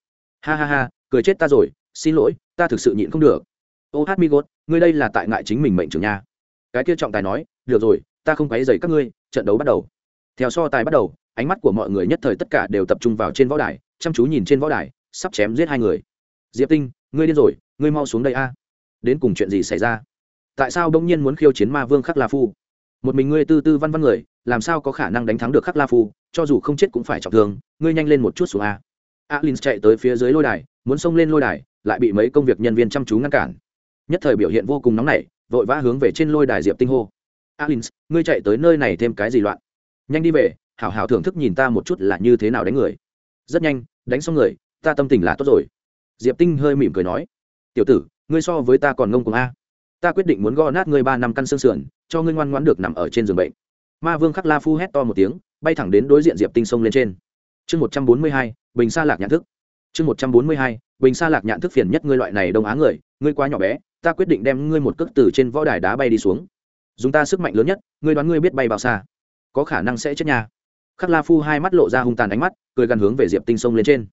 ha ha ha, cười chết ta rồi, xin lỗi, ta thực sự nhịn không được. Ô hát mi gốt ngươi đây là tại ngại chính mình mệnh trưởng nha. Cái kia trọng tài nói, được rồi, ta không quấy dày các ngươi, trận đấu bắt đầu. Theo so tài bắt đầu, ánh mắt của mọi người nhất thời tất cả đều tập trung vào trên võ đài, chăm chú nhìn trên võ đài, sắp chém giết hai người. Diệp tinh, ngươi điên rồi, ngươi mau xuống đây a. À. Đến cùng chuyện gì xảy ra? Tại sao bỗng nhiên muốn khiêu chiến ma vương khắc la phu? Một mình ngươi tư tư văn văn người, làm sao có khả năng đánh thắng được khắc la phu? Cho dù không chết cũng phải trọng thương, ngươi nhanh lên một chút xuống a alin chạy tới phía dưới lôi đài, muốn xông lên lôi đài, lại bị mấy công việc nhân viên chăm chú ngăn cản. Nhất thời biểu hiện vô cùng nóng nảy, vội vã hướng về trên lôi đài diệp tinh hô. Alin ngươi chạy tới nơi này thêm cái gì loạn? Nhanh đi về, hảo hảo thưởng thức nhìn ta một chút là như thế nào đánh người. Rất nhanh, đánh xong người, ta tâm tình là tốt rồi. Diệp tinh hơi mỉm cười nói. Tiểu tử, ngươi so với ta còn ngông cùng a. Ta quyết định muốn gõ nát ngươi ba năm căn xương sườn, cho ngươi ngoan ngoãn được nằm ở trên giường bệnh. Ma vương khắc la phu hét to một tiếng, bay thẳng đến đối diện diệp tinh sông lên trên chương một trăm bốn mươi hai, bình sa lạc nhãn thức. Chương một trăm bốn mươi hai, bình sa lạc nhãn thức phiền nhất ngươi loại này đông á người, ngươi quá nhỏ bé, ta quyết định đem ngươi một cước từ trên võ đài đá bay đi xuống. Dùng ta sức mạnh lớn nhất, ngươi đoán ngươi biết bay bao xa? Có khả năng sẽ chết nhà khắc la phu hai mắt lộ ra hung tàn ánh mắt, cười gần hướng về diệp tinh sông lên trên.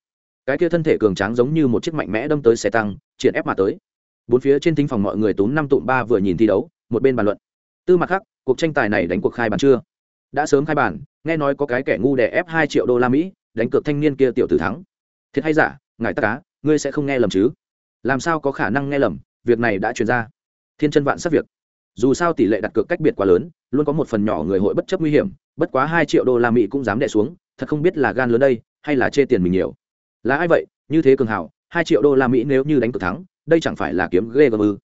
Cái kia thân thể cường tráng giống như một chiếc mạnh mẽ đâm tới xe tăng, triển ép mà tới. Bốn phía trên thính phòng mọi người túm năm tụm ba vừa nhìn thi đấu, một bên bàn luận. Tư mặt khác, cuộc tranh tài này đánh cuộc khai bàn chưa? Đã sớm khai bàn nghe nói có cái kẻ ngu đè ép hai triệu đô la mỹ đánh cược thanh niên kia tiểu tử thắng. Thiệt hay giả, ngài ta cá, ngươi sẽ không nghe lầm chứ? Làm sao có khả năng nghe lầm? Việc này đã truyền ra. Thiên chân vạn sắc việc. Dù sao tỷ lệ đặt cược cách biệt quá lớn, luôn có một phần nhỏ người hội bất chấp nguy hiểm, bất quá hai triệu đô la mỹ cũng dám đẻ xuống, thật không biết là gan lớn đây, hay là chê tiền mình nhiều. Là ai vậy? Như thế cường hảo hai triệu đô la mỹ nếu như đánh cược thắng, đây chẳng phải là kiếm ghê gớm ư?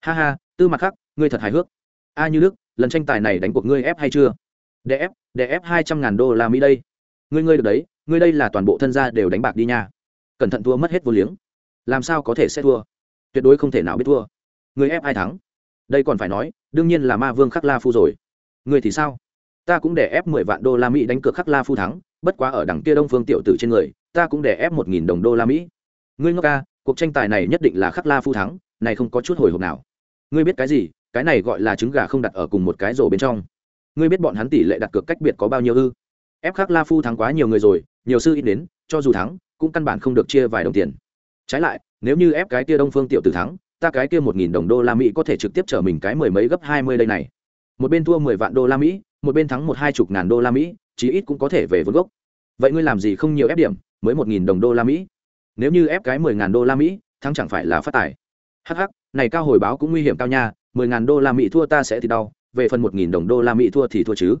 Ha ha, tư mặt khác, ngươi thật hài hước. A như đức, lần tranh tài này đánh cuộc ngươi ép hay chưa? Để ép để ép hai trăm ngàn đô la mỹ đây ngươi ngươi được đấy, ngươi đây là toàn bộ thân gia đều đánh bạc đi nha. Cẩn thận thua mất hết vô liếng. Làm sao có thể sẽ thua? Tuyệt đối không thể nào biết thua. Người ép ai thắng? Đây còn phải nói, đương nhiên là ma vương khắc la phu rồi. Người thì sao? Ta cũng để ép mười vạn đô la mỹ đánh cược khắc la phu thắng, bất quá ở đằng kia đông phương tiểu tử trên người, ta cũng để ép một nghìn đồng đô la mỹ. Ngươi ngốc ca, cuộc tranh tài này nhất định là khắc la phu thắng, này không có chút hồi hộp nào. Ngươi biết cái gì? Cái này gọi là trứng gà không đặt ở cùng một cái rổ bên trong. Ngươi biết bọn hắn tỷ lệ đặt cược cách biệt có bao nhiêu ư? Ép khắc la phu thắng quá nhiều người rồi, nhiều sư ít đến, cho dù thắng, cũng căn bản không được chia vài đồng tiền. Trái lại, nếu như ép cái kia đông phương tiểu tử thắng, ta cái kia một nghìn đồng đô la mỹ có thể trực tiếp chở mình cái mười mấy gấp hai mươi đây này. Một bên thua mười vạn đô la mỹ, một bên thắng một hai chục ngàn đô la mỹ, chí ít cũng có thể về vốn gốc. Vậy ngươi làm gì không nhiều ép điểm, mới một nghìn đồng đô la mỹ? Nếu như ép cái mười ngàn đô la mỹ, thắng chẳng phải là phát tài. Hh này cao hồi báo cũng nguy hiểm cao nha, mười ngàn đô la mỹ thua ta sẽ thì đau, về phần một nghìn đồng đô la mỹ thua thì thua chứ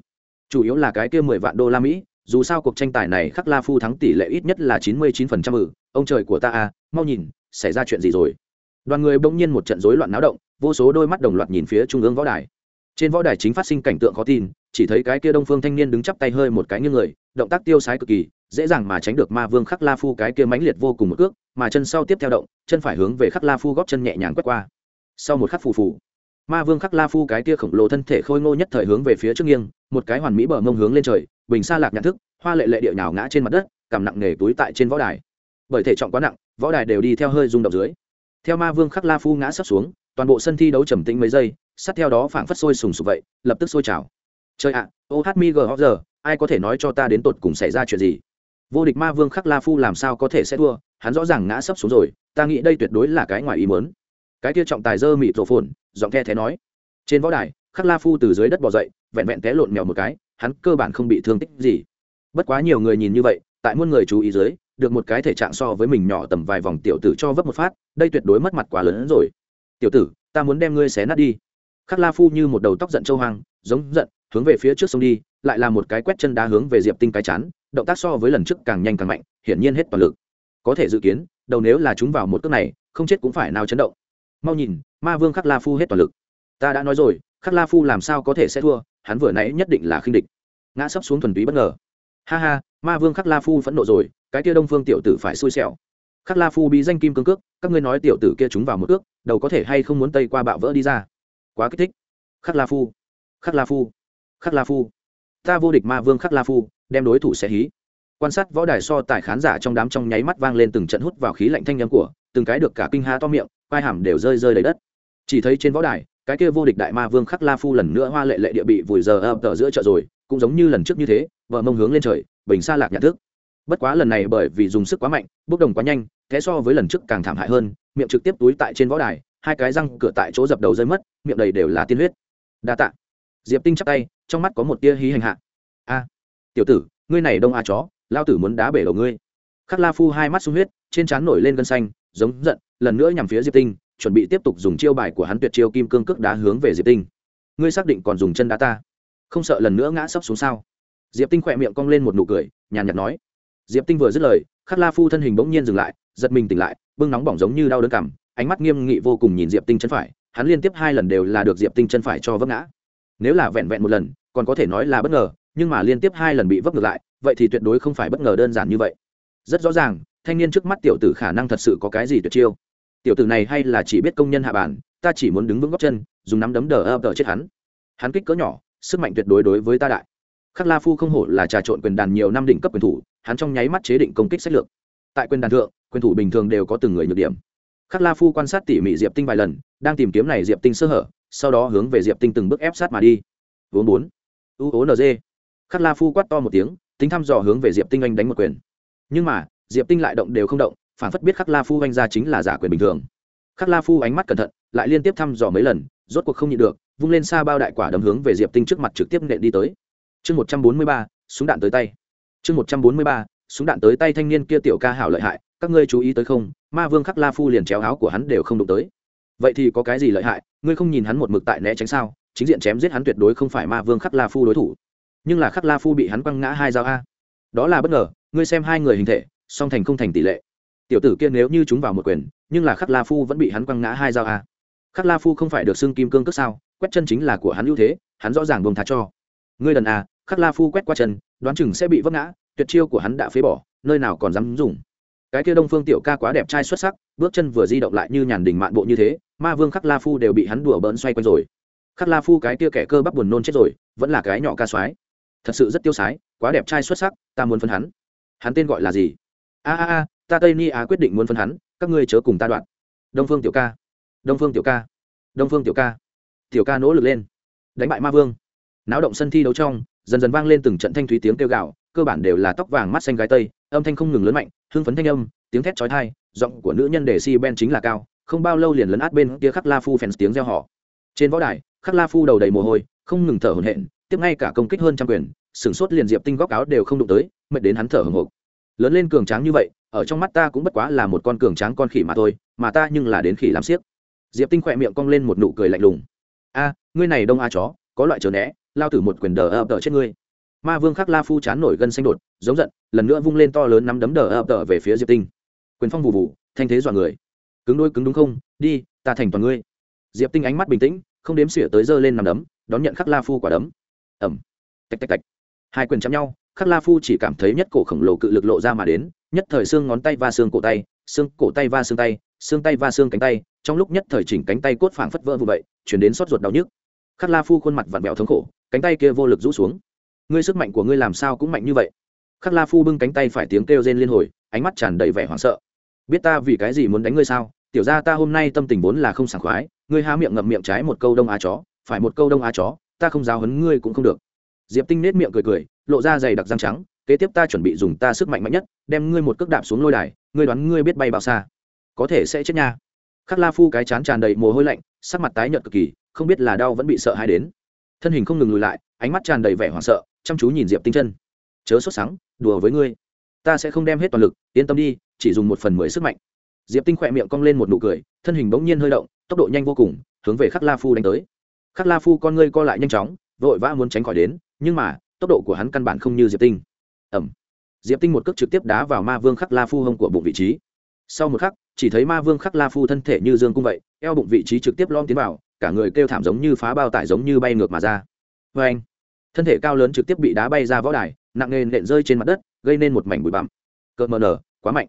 chủ yếu là cái kia mười vạn đô la mỹ, dù sao cuộc tranh tài này khắc la phu thắng tỷ lệ ít nhất là chín mươi chín phần trăm ừ ông trời của ta à mau nhìn, xảy ra chuyện gì rồi. Đoàn người bỗng nhiên một trận rối loạn náo động, vô số đôi mắt đồng loạt nhìn phía trung ương võ đài. Trên võ đài chính phát sinh cảnh tượng khó tin, chỉ thấy cái kia đông phương thanh niên đứng chắp tay hơi một cái nghiêng người, động tác tiêu sái cực kỳ, dễ dàng mà tránh được ma vương khắc la phu cái kia mãnh liệt vô cùng một cước, mà chân sau tiếp theo động, chân phải hướng về khắc la phu góp chân nhẹ nhàng quét qua. Sau một khắc phù phù ma vương khắc la phu cái kia khổng lồ thân thể khôi ngô nhất thời hướng về phía trước nghiêng, một cái hoàn mỹ bờ mông hướng lên trời, bình xa lạc nhận thức, hoa lệ lệ địa nhào ngã trên mặt đất cảm nặng nề túi tại trên võ đài. Bởi thể trọng quá nặng, võ đài đều đi theo hơi rung động dưới. Theo ma vương khắc la phu ngã sắp xuống, toàn bộ sân thi đấu trầm tĩnh mấy giây, sát theo đó phảng phất sôi sùng sục vậy, lập tức sôi trào. Trời ạ, ô hát mi g giờ, ai có thể nói cho ta đến tột cùng xảy ra chuyện gì? Vô địch ma vương khắc la phu làm sao có thể sẽ thua, hắn rõ ràng ngã sấp xuống rồi, ta nghĩ đây tuyệt đối là cái ngoài ý mớn cái kia trọng tài dơ mịt rổ phồn, giọng the thế nói. Trên võ đài, khắc la phu từ dưới đất bỏ dậy, vẹn vẹn té lộn mèo một cái, hắn cơ bản không bị thương tích gì. Bất quá nhiều người nhìn như vậy, tại muôn người chú ý dưới, được một cái thể trạng so với mình nhỏ tầm vài vòng tiểu tử cho vấp một phát, đây tuyệt đối mất mặt quá lớn hơn rồi. Tiểu tử, ta muốn đem ngươi xé nát đi. Khắc la phu như một đầu tóc giận châu hoang, giống giận, hướng về phía trước sông đi, lại là một cái quét chân đá hướng về diệp tinh cái chán, động tác so với lần trước càng nhanh càng mạnh, hiển nhiên hết toàn lực. Có thể dự kiến, đầu nếu là chúng vào một cước này, không chết cũng phải nào chấn động mau nhìn, ma vương khắc la phu hết toàn lực. Ta đã nói rồi, khắc la phu làm sao có thể sẽ thua, hắn vừa nãy nhất định là khinh địch. Ngã sấp xuống thuần túy bất ngờ. Ha ha, ma vương khắc la phu phẫn nộ rồi, cái kia đông phương tiểu tử phải xui xẻo. Khắc la phu bị danh kim cương cước, các ngươi nói tiểu tử kia chúng vào một ước đầu có thể hay không muốn tây qua bạo vỡ đi ra? Quá kích thích. Khắc la phu. Khắc la phu. Khắc la phu. Ta vô địch ma vương khắc la phu, đem đối thủ sẽ hí. Quan sát võ đài so tài khán giả trong đám trong nháy mắt vang lên từng trận hút vào khí lạnh thanh nhắm của, từng cái được cả kinh ha to miệng vai hàm đều rơi rơi đầy đất. Chỉ thấy trên võ đài, cái kia vô địch đại ma vương khắc la phu lần nữa hoa lệ lệ địa bị vùi giờ ập tờ giữa chợ rồi, cũng giống như lần trước như thế, vợ mông hướng lên trời, bình xa lạc nhận thức. Bất quá lần này bởi vì dùng sức quá mạnh bốc đồng quá nhanh, thế so với lần trước càng thảm hại hơn, miệng trực tiếp túi tại trên võ đài, hai cái răng cửa tại chỗ dập đầu rơi mất, miệng đầy đều là tiên huyết. Đa tạ. Diệp tinh chắp tay, trong mắt có một tia hí hành hạ. A, tiểu tử, ngươi này đông a chó lao tử muốn đá bể đầu ngươi. Khắc la phu hai mắt sung huyết, trên trán nổi lên gân xanh giống giận, lần nữa nhằm phía diệp tinh, chuẩn bị tiếp tục dùng chiêu bài của hắn tuyệt chiêu kim cương cước đá hướng về diệp tinh. Ngươi xác định còn dùng chân đá ta? Không sợ lần nữa ngã sấp xuống sao? Diệp tinh khỏe miệng cong lên một nụ cười, nhàn nhạt nói. Diệp tinh vừa dứt lời, khắc la phu thân hình bỗng nhiên dừng lại, giật mình tỉnh lại, bưng nóng bỏng giống như đau đớn cảm, ánh mắt nghiêm nghị vô cùng nhìn diệp tinh chân phải, hắn liên tiếp hai lần đều là được diệp tinh chân phải cho vấp ngã. Nếu là vẹn vẹn một lần, còn có thể nói là bất ngờ, nhưng mà liên tiếp hai lần bị vấp ngược lại, vậy thì tuyệt đối không phải bất ngờ đơn giản như vậy. Rất rõ ràng thanh niên trước mắt tiểu tử khả năng thật sự có cái gì tuyệt chiêu. Tiểu tử này hay là chỉ biết công nhân hạ bản ta chỉ muốn đứng vững góc chân dùng nắm đấm đờ ơ đờ chết hắn. Hắn kích cỡ nhỏ sức mạnh tuyệt đối đối với ta đại. Khắc la phu không hổ là trà trộn quyền đàn nhiều năm đỉnh cấp quyền thủ hắn trong nháy mắt chế định công kích sách lược. Tại quyền đàn thượng quyền thủ bình thường đều có từng người nhược điểm. Khắc la phu quan sát tỉ mỉ diệp tinh vài lần đang tìm kiếm này diệp tinh sơ hở sau đó hướng về diệp tinh từng bước ép sát mà đi. Vốn bốn u ố G, khắc la phu quát to một tiếng tính thăm dò hướng về diệp tinh anh đánh một quyền. Nhưng mà diệp tinh lại động đều không động, phản phất biết khắc la phu anh ra chính là giả quyền bình thường. Khắc la phu ánh mắt cẩn thận, lại liên tiếp thăm dò mấy lần, rốt cuộc không nhịn được, vung lên xa bao đại quả đấm hướng về diệp tinh trước mặt trực tiếp nện đi tới. Chương một trăm bốn mươi ba, súng đạn tới tay. Chương một trăm bốn mươi ba, súng đạn tới tay thanh niên kia tiểu ca hảo lợi hại, các ngươi chú ý tới không, ma vương khắc la phu liền chéo áo của hắn đều không đụng tới. Vậy thì có cái gì lợi hại, ngươi không nhìn hắn một mực tại né tránh sao, chính diện chém giết hắn tuyệt đối không phải ma vương khắc la phu đối thủ. Nhưng là khắc la phu bị hắn quăng ngã hai dao a. Đó là bất ngờ, ngươi xem hai người hình thể song thành không thành tỷ lệ. Tiểu tử kia nếu như chúng vào một quyền, nhưng là khắc la phu vẫn bị hắn quăng ngã hai dao a. Khắc la phu không phải được xưng kim cương cước sao, quét chân chính là của hắn ưu thế, hắn rõ ràng buông thá cho. Ngươi đần a khắc la phu quét qua chân, đoán chừng sẽ bị vấp ngã, tuyệt chiêu của hắn đã phế bỏ, nơi nào còn dám dùng. Cái kia đông phương tiểu ca quá đẹp trai xuất sắc, bước chân vừa di động lại như nhàn đình mạn bộ như thế, ma vương khắc la phu đều bị hắn đùa bỡn xoay quanh rồi. Khắc la phu cái kia kẻ cơ bắp buồn nôn chết rồi, vẫn là cái nhỏ ca soái. Thật sự rất tiêu sái, quá đẹp trai xuất sắc, ta muốn phân hắn. Hắn tên gọi là gì? A a a, ta tây ni á quyết định muốn phân hắn, các ngươi chớ cùng ta đoạn. Đông phương tiểu ca. Đông phương tiểu ca. Đông phương tiểu ca. Tiểu ca nỗ lực lên. Đánh bại ma vương. Náo động sân thi đấu trong, dần dần vang lên từng trận thanh thúy tiếng kêu gạo cơ bản đều là tóc vàng mắt xanh gái tây, âm thanh không ngừng lớn mạnh, hưng phấn thanh âm, tiếng thét chói tai, giọng của nữ nhân để si ben chính là cao, không bao lâu liền lấn át bên kia khắc la phu phèn tiếng reo họ trên võ đài, khắc la phu đầu đầy mồ hôi, không ngừng thở hổn hển, tiếp ngay cả công kích hơn trăm quyền, sửng sốt liền diệp tinh góc áo đều không đụng tới, mệt đến hắn thở hổn hộc lớn lên cường tráng như vậy, ở trong mắt ta cũng bất quá là một con cường tráng con khỉ mà thôi, mà ta nhưng là đến khỉ làm siếc diệp tinh khỏe miệng cong lên một nụ cười lạnh lùng. A, ngươi này đông a chó, có loại chớ né, lao tử một quyền đờ ập đờ chết ngươi. Ma vương khắc la phu chán nổi gân xanh đột, giống giận, lần nữa vung lên to lớn nắm đấm đờ ập đờ về phía diệp tinh. Quyền phong vụ vụ thanh thế dọa người. Cứng đôi cứng đúng không? Đi, ta thành toàn ngươi. Diệp tinh ánh mắt bình tĩnh, không đếm xỉa tới giơ lên nằm đấm, đón nhận khắc la phu quả đấm. Ẩm tạch tạch tạch. Hai quyền chạm nhau khắc la phu chỉ cảm thấy nhất cổ khổng lồ cự lực lộ ra mà đến, nhất thời xương ngón tay va xương cổ tay, xương cổ tay va xương tay xương tay va xương cánh tay, trong lúc nhất thời chỉnh cánh tay cốt phảng phất vỡ vụ vậy, chuyển đến sốt ruột đau nhức. Khắc la phu khuôn mặt vặn vẹo thống khổ, cánh tay kia vô lực rũ xuống. Ngươi sức mạnh của ngươi làm sao cũng mạnh như vậy. Khắc la phu bưng cánh tay phải tiếng kêu rên liên hồi, ánh mắt tràn đầy vẻ hoảng sợ. Biết ta vì cái gì muốn đánh ngươi sao? Tiểu ra ta hôm nay tâm tình vốn là không sảng khoái, ngươi há miệng ngậm miệng trái một câu đông á chó, phải một câu đông á chó, ta không giáo hấn ngươi cũng không được diệp tinh nết miệng cười cười, lộ ra dày đặc răng trắng, kế tiếp ta chuẩn bị dùng ta sức mạnh mạnh nhất, đem ngươi một cước đạp xuống lôi đài, ngươi đoán ngươi biết bay bao xa. Có thể sẽ chết nha. Khắc la phu cái chán tràn đầy mồ hôi lạnh, sắc mặt tái nhợt cực kỳ, không biết là đau vẫn bị sợ hãi đến. Thân hình không ngừng lùi lại, ánh mắt tràn đầy vẻ hoảng sợ, chăm chú nhìn diệp tinh chân. Chớ sốt sáng đùa với ngươi. Ta sẽ không đem hết toàn lực, yên tâm đi, chỉ dùng một phần mười sức mạnh. Diệp tinh khỏe miệng cong lên một nụ cười, thân hình bỗng nhiên hơi động, tốc độ nhanh vô cùng, hướng về khắc la phu đánh tới. Khắc la phu con ngươi co lại nhanh chóng, vội vã muốn tránh khỏi đến nhưng mà, tốc độ của hắn căn bản không như diệp tinh. Ẩm diệp tinh một cước trực tiếp đá vào ma vương khắc la phu hông của bụng vị trí. Sau một khắc, chỉ thấy ma vương khắc la phu thân thể như dương cung vậy, eo bụng vị trí trực tiếp lom tiến vào, cả người kêu thảm giống như phá bao tải giống như bay ngược mà ra. Vê anh thân thể cao lớn trực tiếp bị đá bay ra võ đài, nặng nề nện rơi trên mặt đất, gây nên một mảnh bụi bặm. Cợt mờ nở, quá mạnh.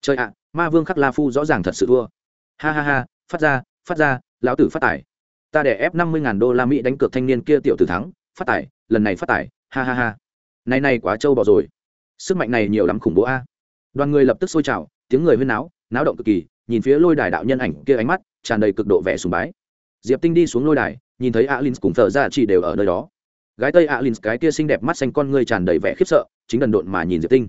Trời ạ, ma vương khắc la phu rõ ràng thật sự thua. Ha ha ha, phát ra phát ra, lão tử phát tải. Ta để ép năm mươi ngàn đô la mỹ đánh cược thanh niên kia tiểu tử thắng, phát tải lần này phát tải, ha ha ha. Này này quá trâu bò rồi. Sức mạnh này nhiều lắm khủng bố a. Đoàn người lập tức sôi trào, tiếng người huyên náo náo động cực kỳ, nhìn phía lôi đài đạo nhân ảnh kia ánh mắt, tràn đầy cực độ vẻ sùng bái. Diệp tinh đi xuống lôi đài, nhìn thấy alin cùng thợ ra dạ chỉ đều ở nơi đó. Gái tây alin cái kia xinh đẹp mắt xanh con ngươi tràn đầy vẻ khiếp sợ, chính đần độn mà nhìn diệp tinh.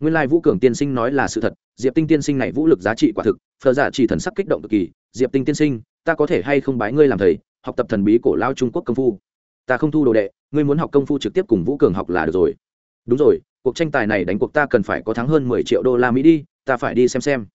Nguyên lai vũ cường tiên sinh nói là sự thật, diệp tinh tiên sinh này vũ lực giá trị quả thực phờ giả dạ chỉ thần sắc kích động cực kỳ, diệp tinh tiên sinh, ta có thể hay không bái ngươi làm thầy, học tập thần bí cổ lao trung quốc công phu? Ta không thu đồ đệ, ngươi muốn học công phu trực tiếp cùng vũ cường học là được rồi. Đúng rồi, cuộc tranh tài này đánh cuộc ta cần phải có thắng hơn mười triệu đô la mỹ đi, ta phải đi xem xem.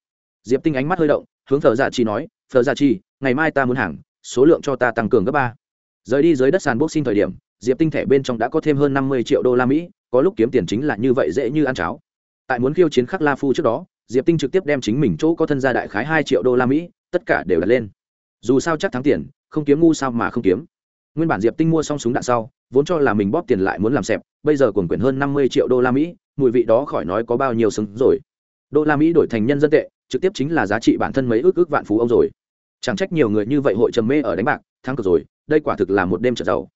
Diệp tinh ánh mắt hơi động, hướng thờ giả dạ chi nói thờ giả dạ chi, ngày mai ta muốn hàng, số lượng cho ta tăng cường gấp ba. Rời đi dưới đất sàn boxing thời điểm, diệp tinh thẻ bên trong đã có thêm hơn năm mươi triệu đô la mỹ, có lúc kiếm tiền chính là như vậy dễ như ăn cháo. Tại muốn khiêu chiến khắc la phu trước đó, diệp tinh trực tiếp đem chính mình chỗ có thân gia đại khái hai triệu đô la mỹ, tất cả đều đặt lên. Dù sao chắc thắng tiền, không kiếm ngu sao mà không kiếm nguyên bản diệp tinh mua xong súng đạn sau, vốn cho là mình bóp tiền lại muốn làm xẹp, bây giờ cuồng quyển hơn năm mươi triệu đô la mỹ, mùi vị đó khỏi nói có bao nhiêu xứng rồi. Đô la mỹ đổi thành nhân dân tệ, trực tiếp chính là giá trị bản thân mấy ước ước vạn phú ông rồi. Chẳng trách nhiều người như vậy hội trầm mê ở đánh bạc, thắng cực rồi, đây quả thực là một đêm trở giàu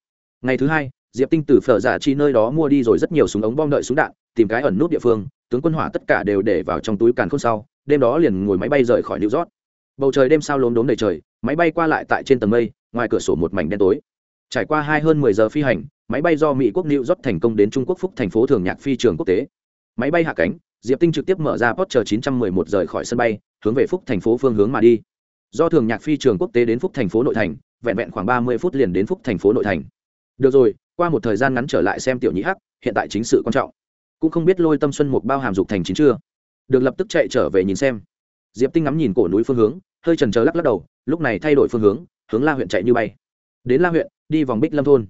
ngày thứ hai, diệp tinh từ phở giả chi nơi đó mua đi rồi rất nhiều súng ống bom đợi súng đạn, tìm cái ẩn nút địa phương, tướng quân hỏa tất cả đều để vào trong túi càn khôn sau, đêm đó liền ngồi máy bay rời khỏi new york. Bầu trời đêm sao lốm đốm đầy trời, máy bay qua lại tại trên tầng mây, ngoài cửa sổ một mảnh đen tối trải qua hai hơn mười giờ phi hành, máy bay do mỹ quốc new york thành công đến trung quốc phúc thành phố thường nhạc phi trường quốc tế. Máy bay hạ cánh, diệp tinh trực tiếp mở ra post chờ 911 rời khỏi sân bay, hướng về phúc thành phố phương hướng mà đi. Do thường nhạc phi trường quốc tế đến phúc thành phố nội thành, vẹn vẹn khoảng ba mươi phút liền đến phúc thành phố nội thành. Được rồi, qua một thời gian ngắn trở lại xem tiểu nhĩ hắc, hiện tại chính sự quan trọng. Cũng không biết lôi tâm xuân một bao hàm dục thành chín chưa. Được lập tức chạy trở về nhìn xem. Diệp tinh ngắm nhìn cổ núi phương hướng, hơi trần chờ lắc lắc đầu, lúc này thay đổi phương hướng hướng la huyện chạy như bay đến la huyện, đi vòng bích lâm thôn.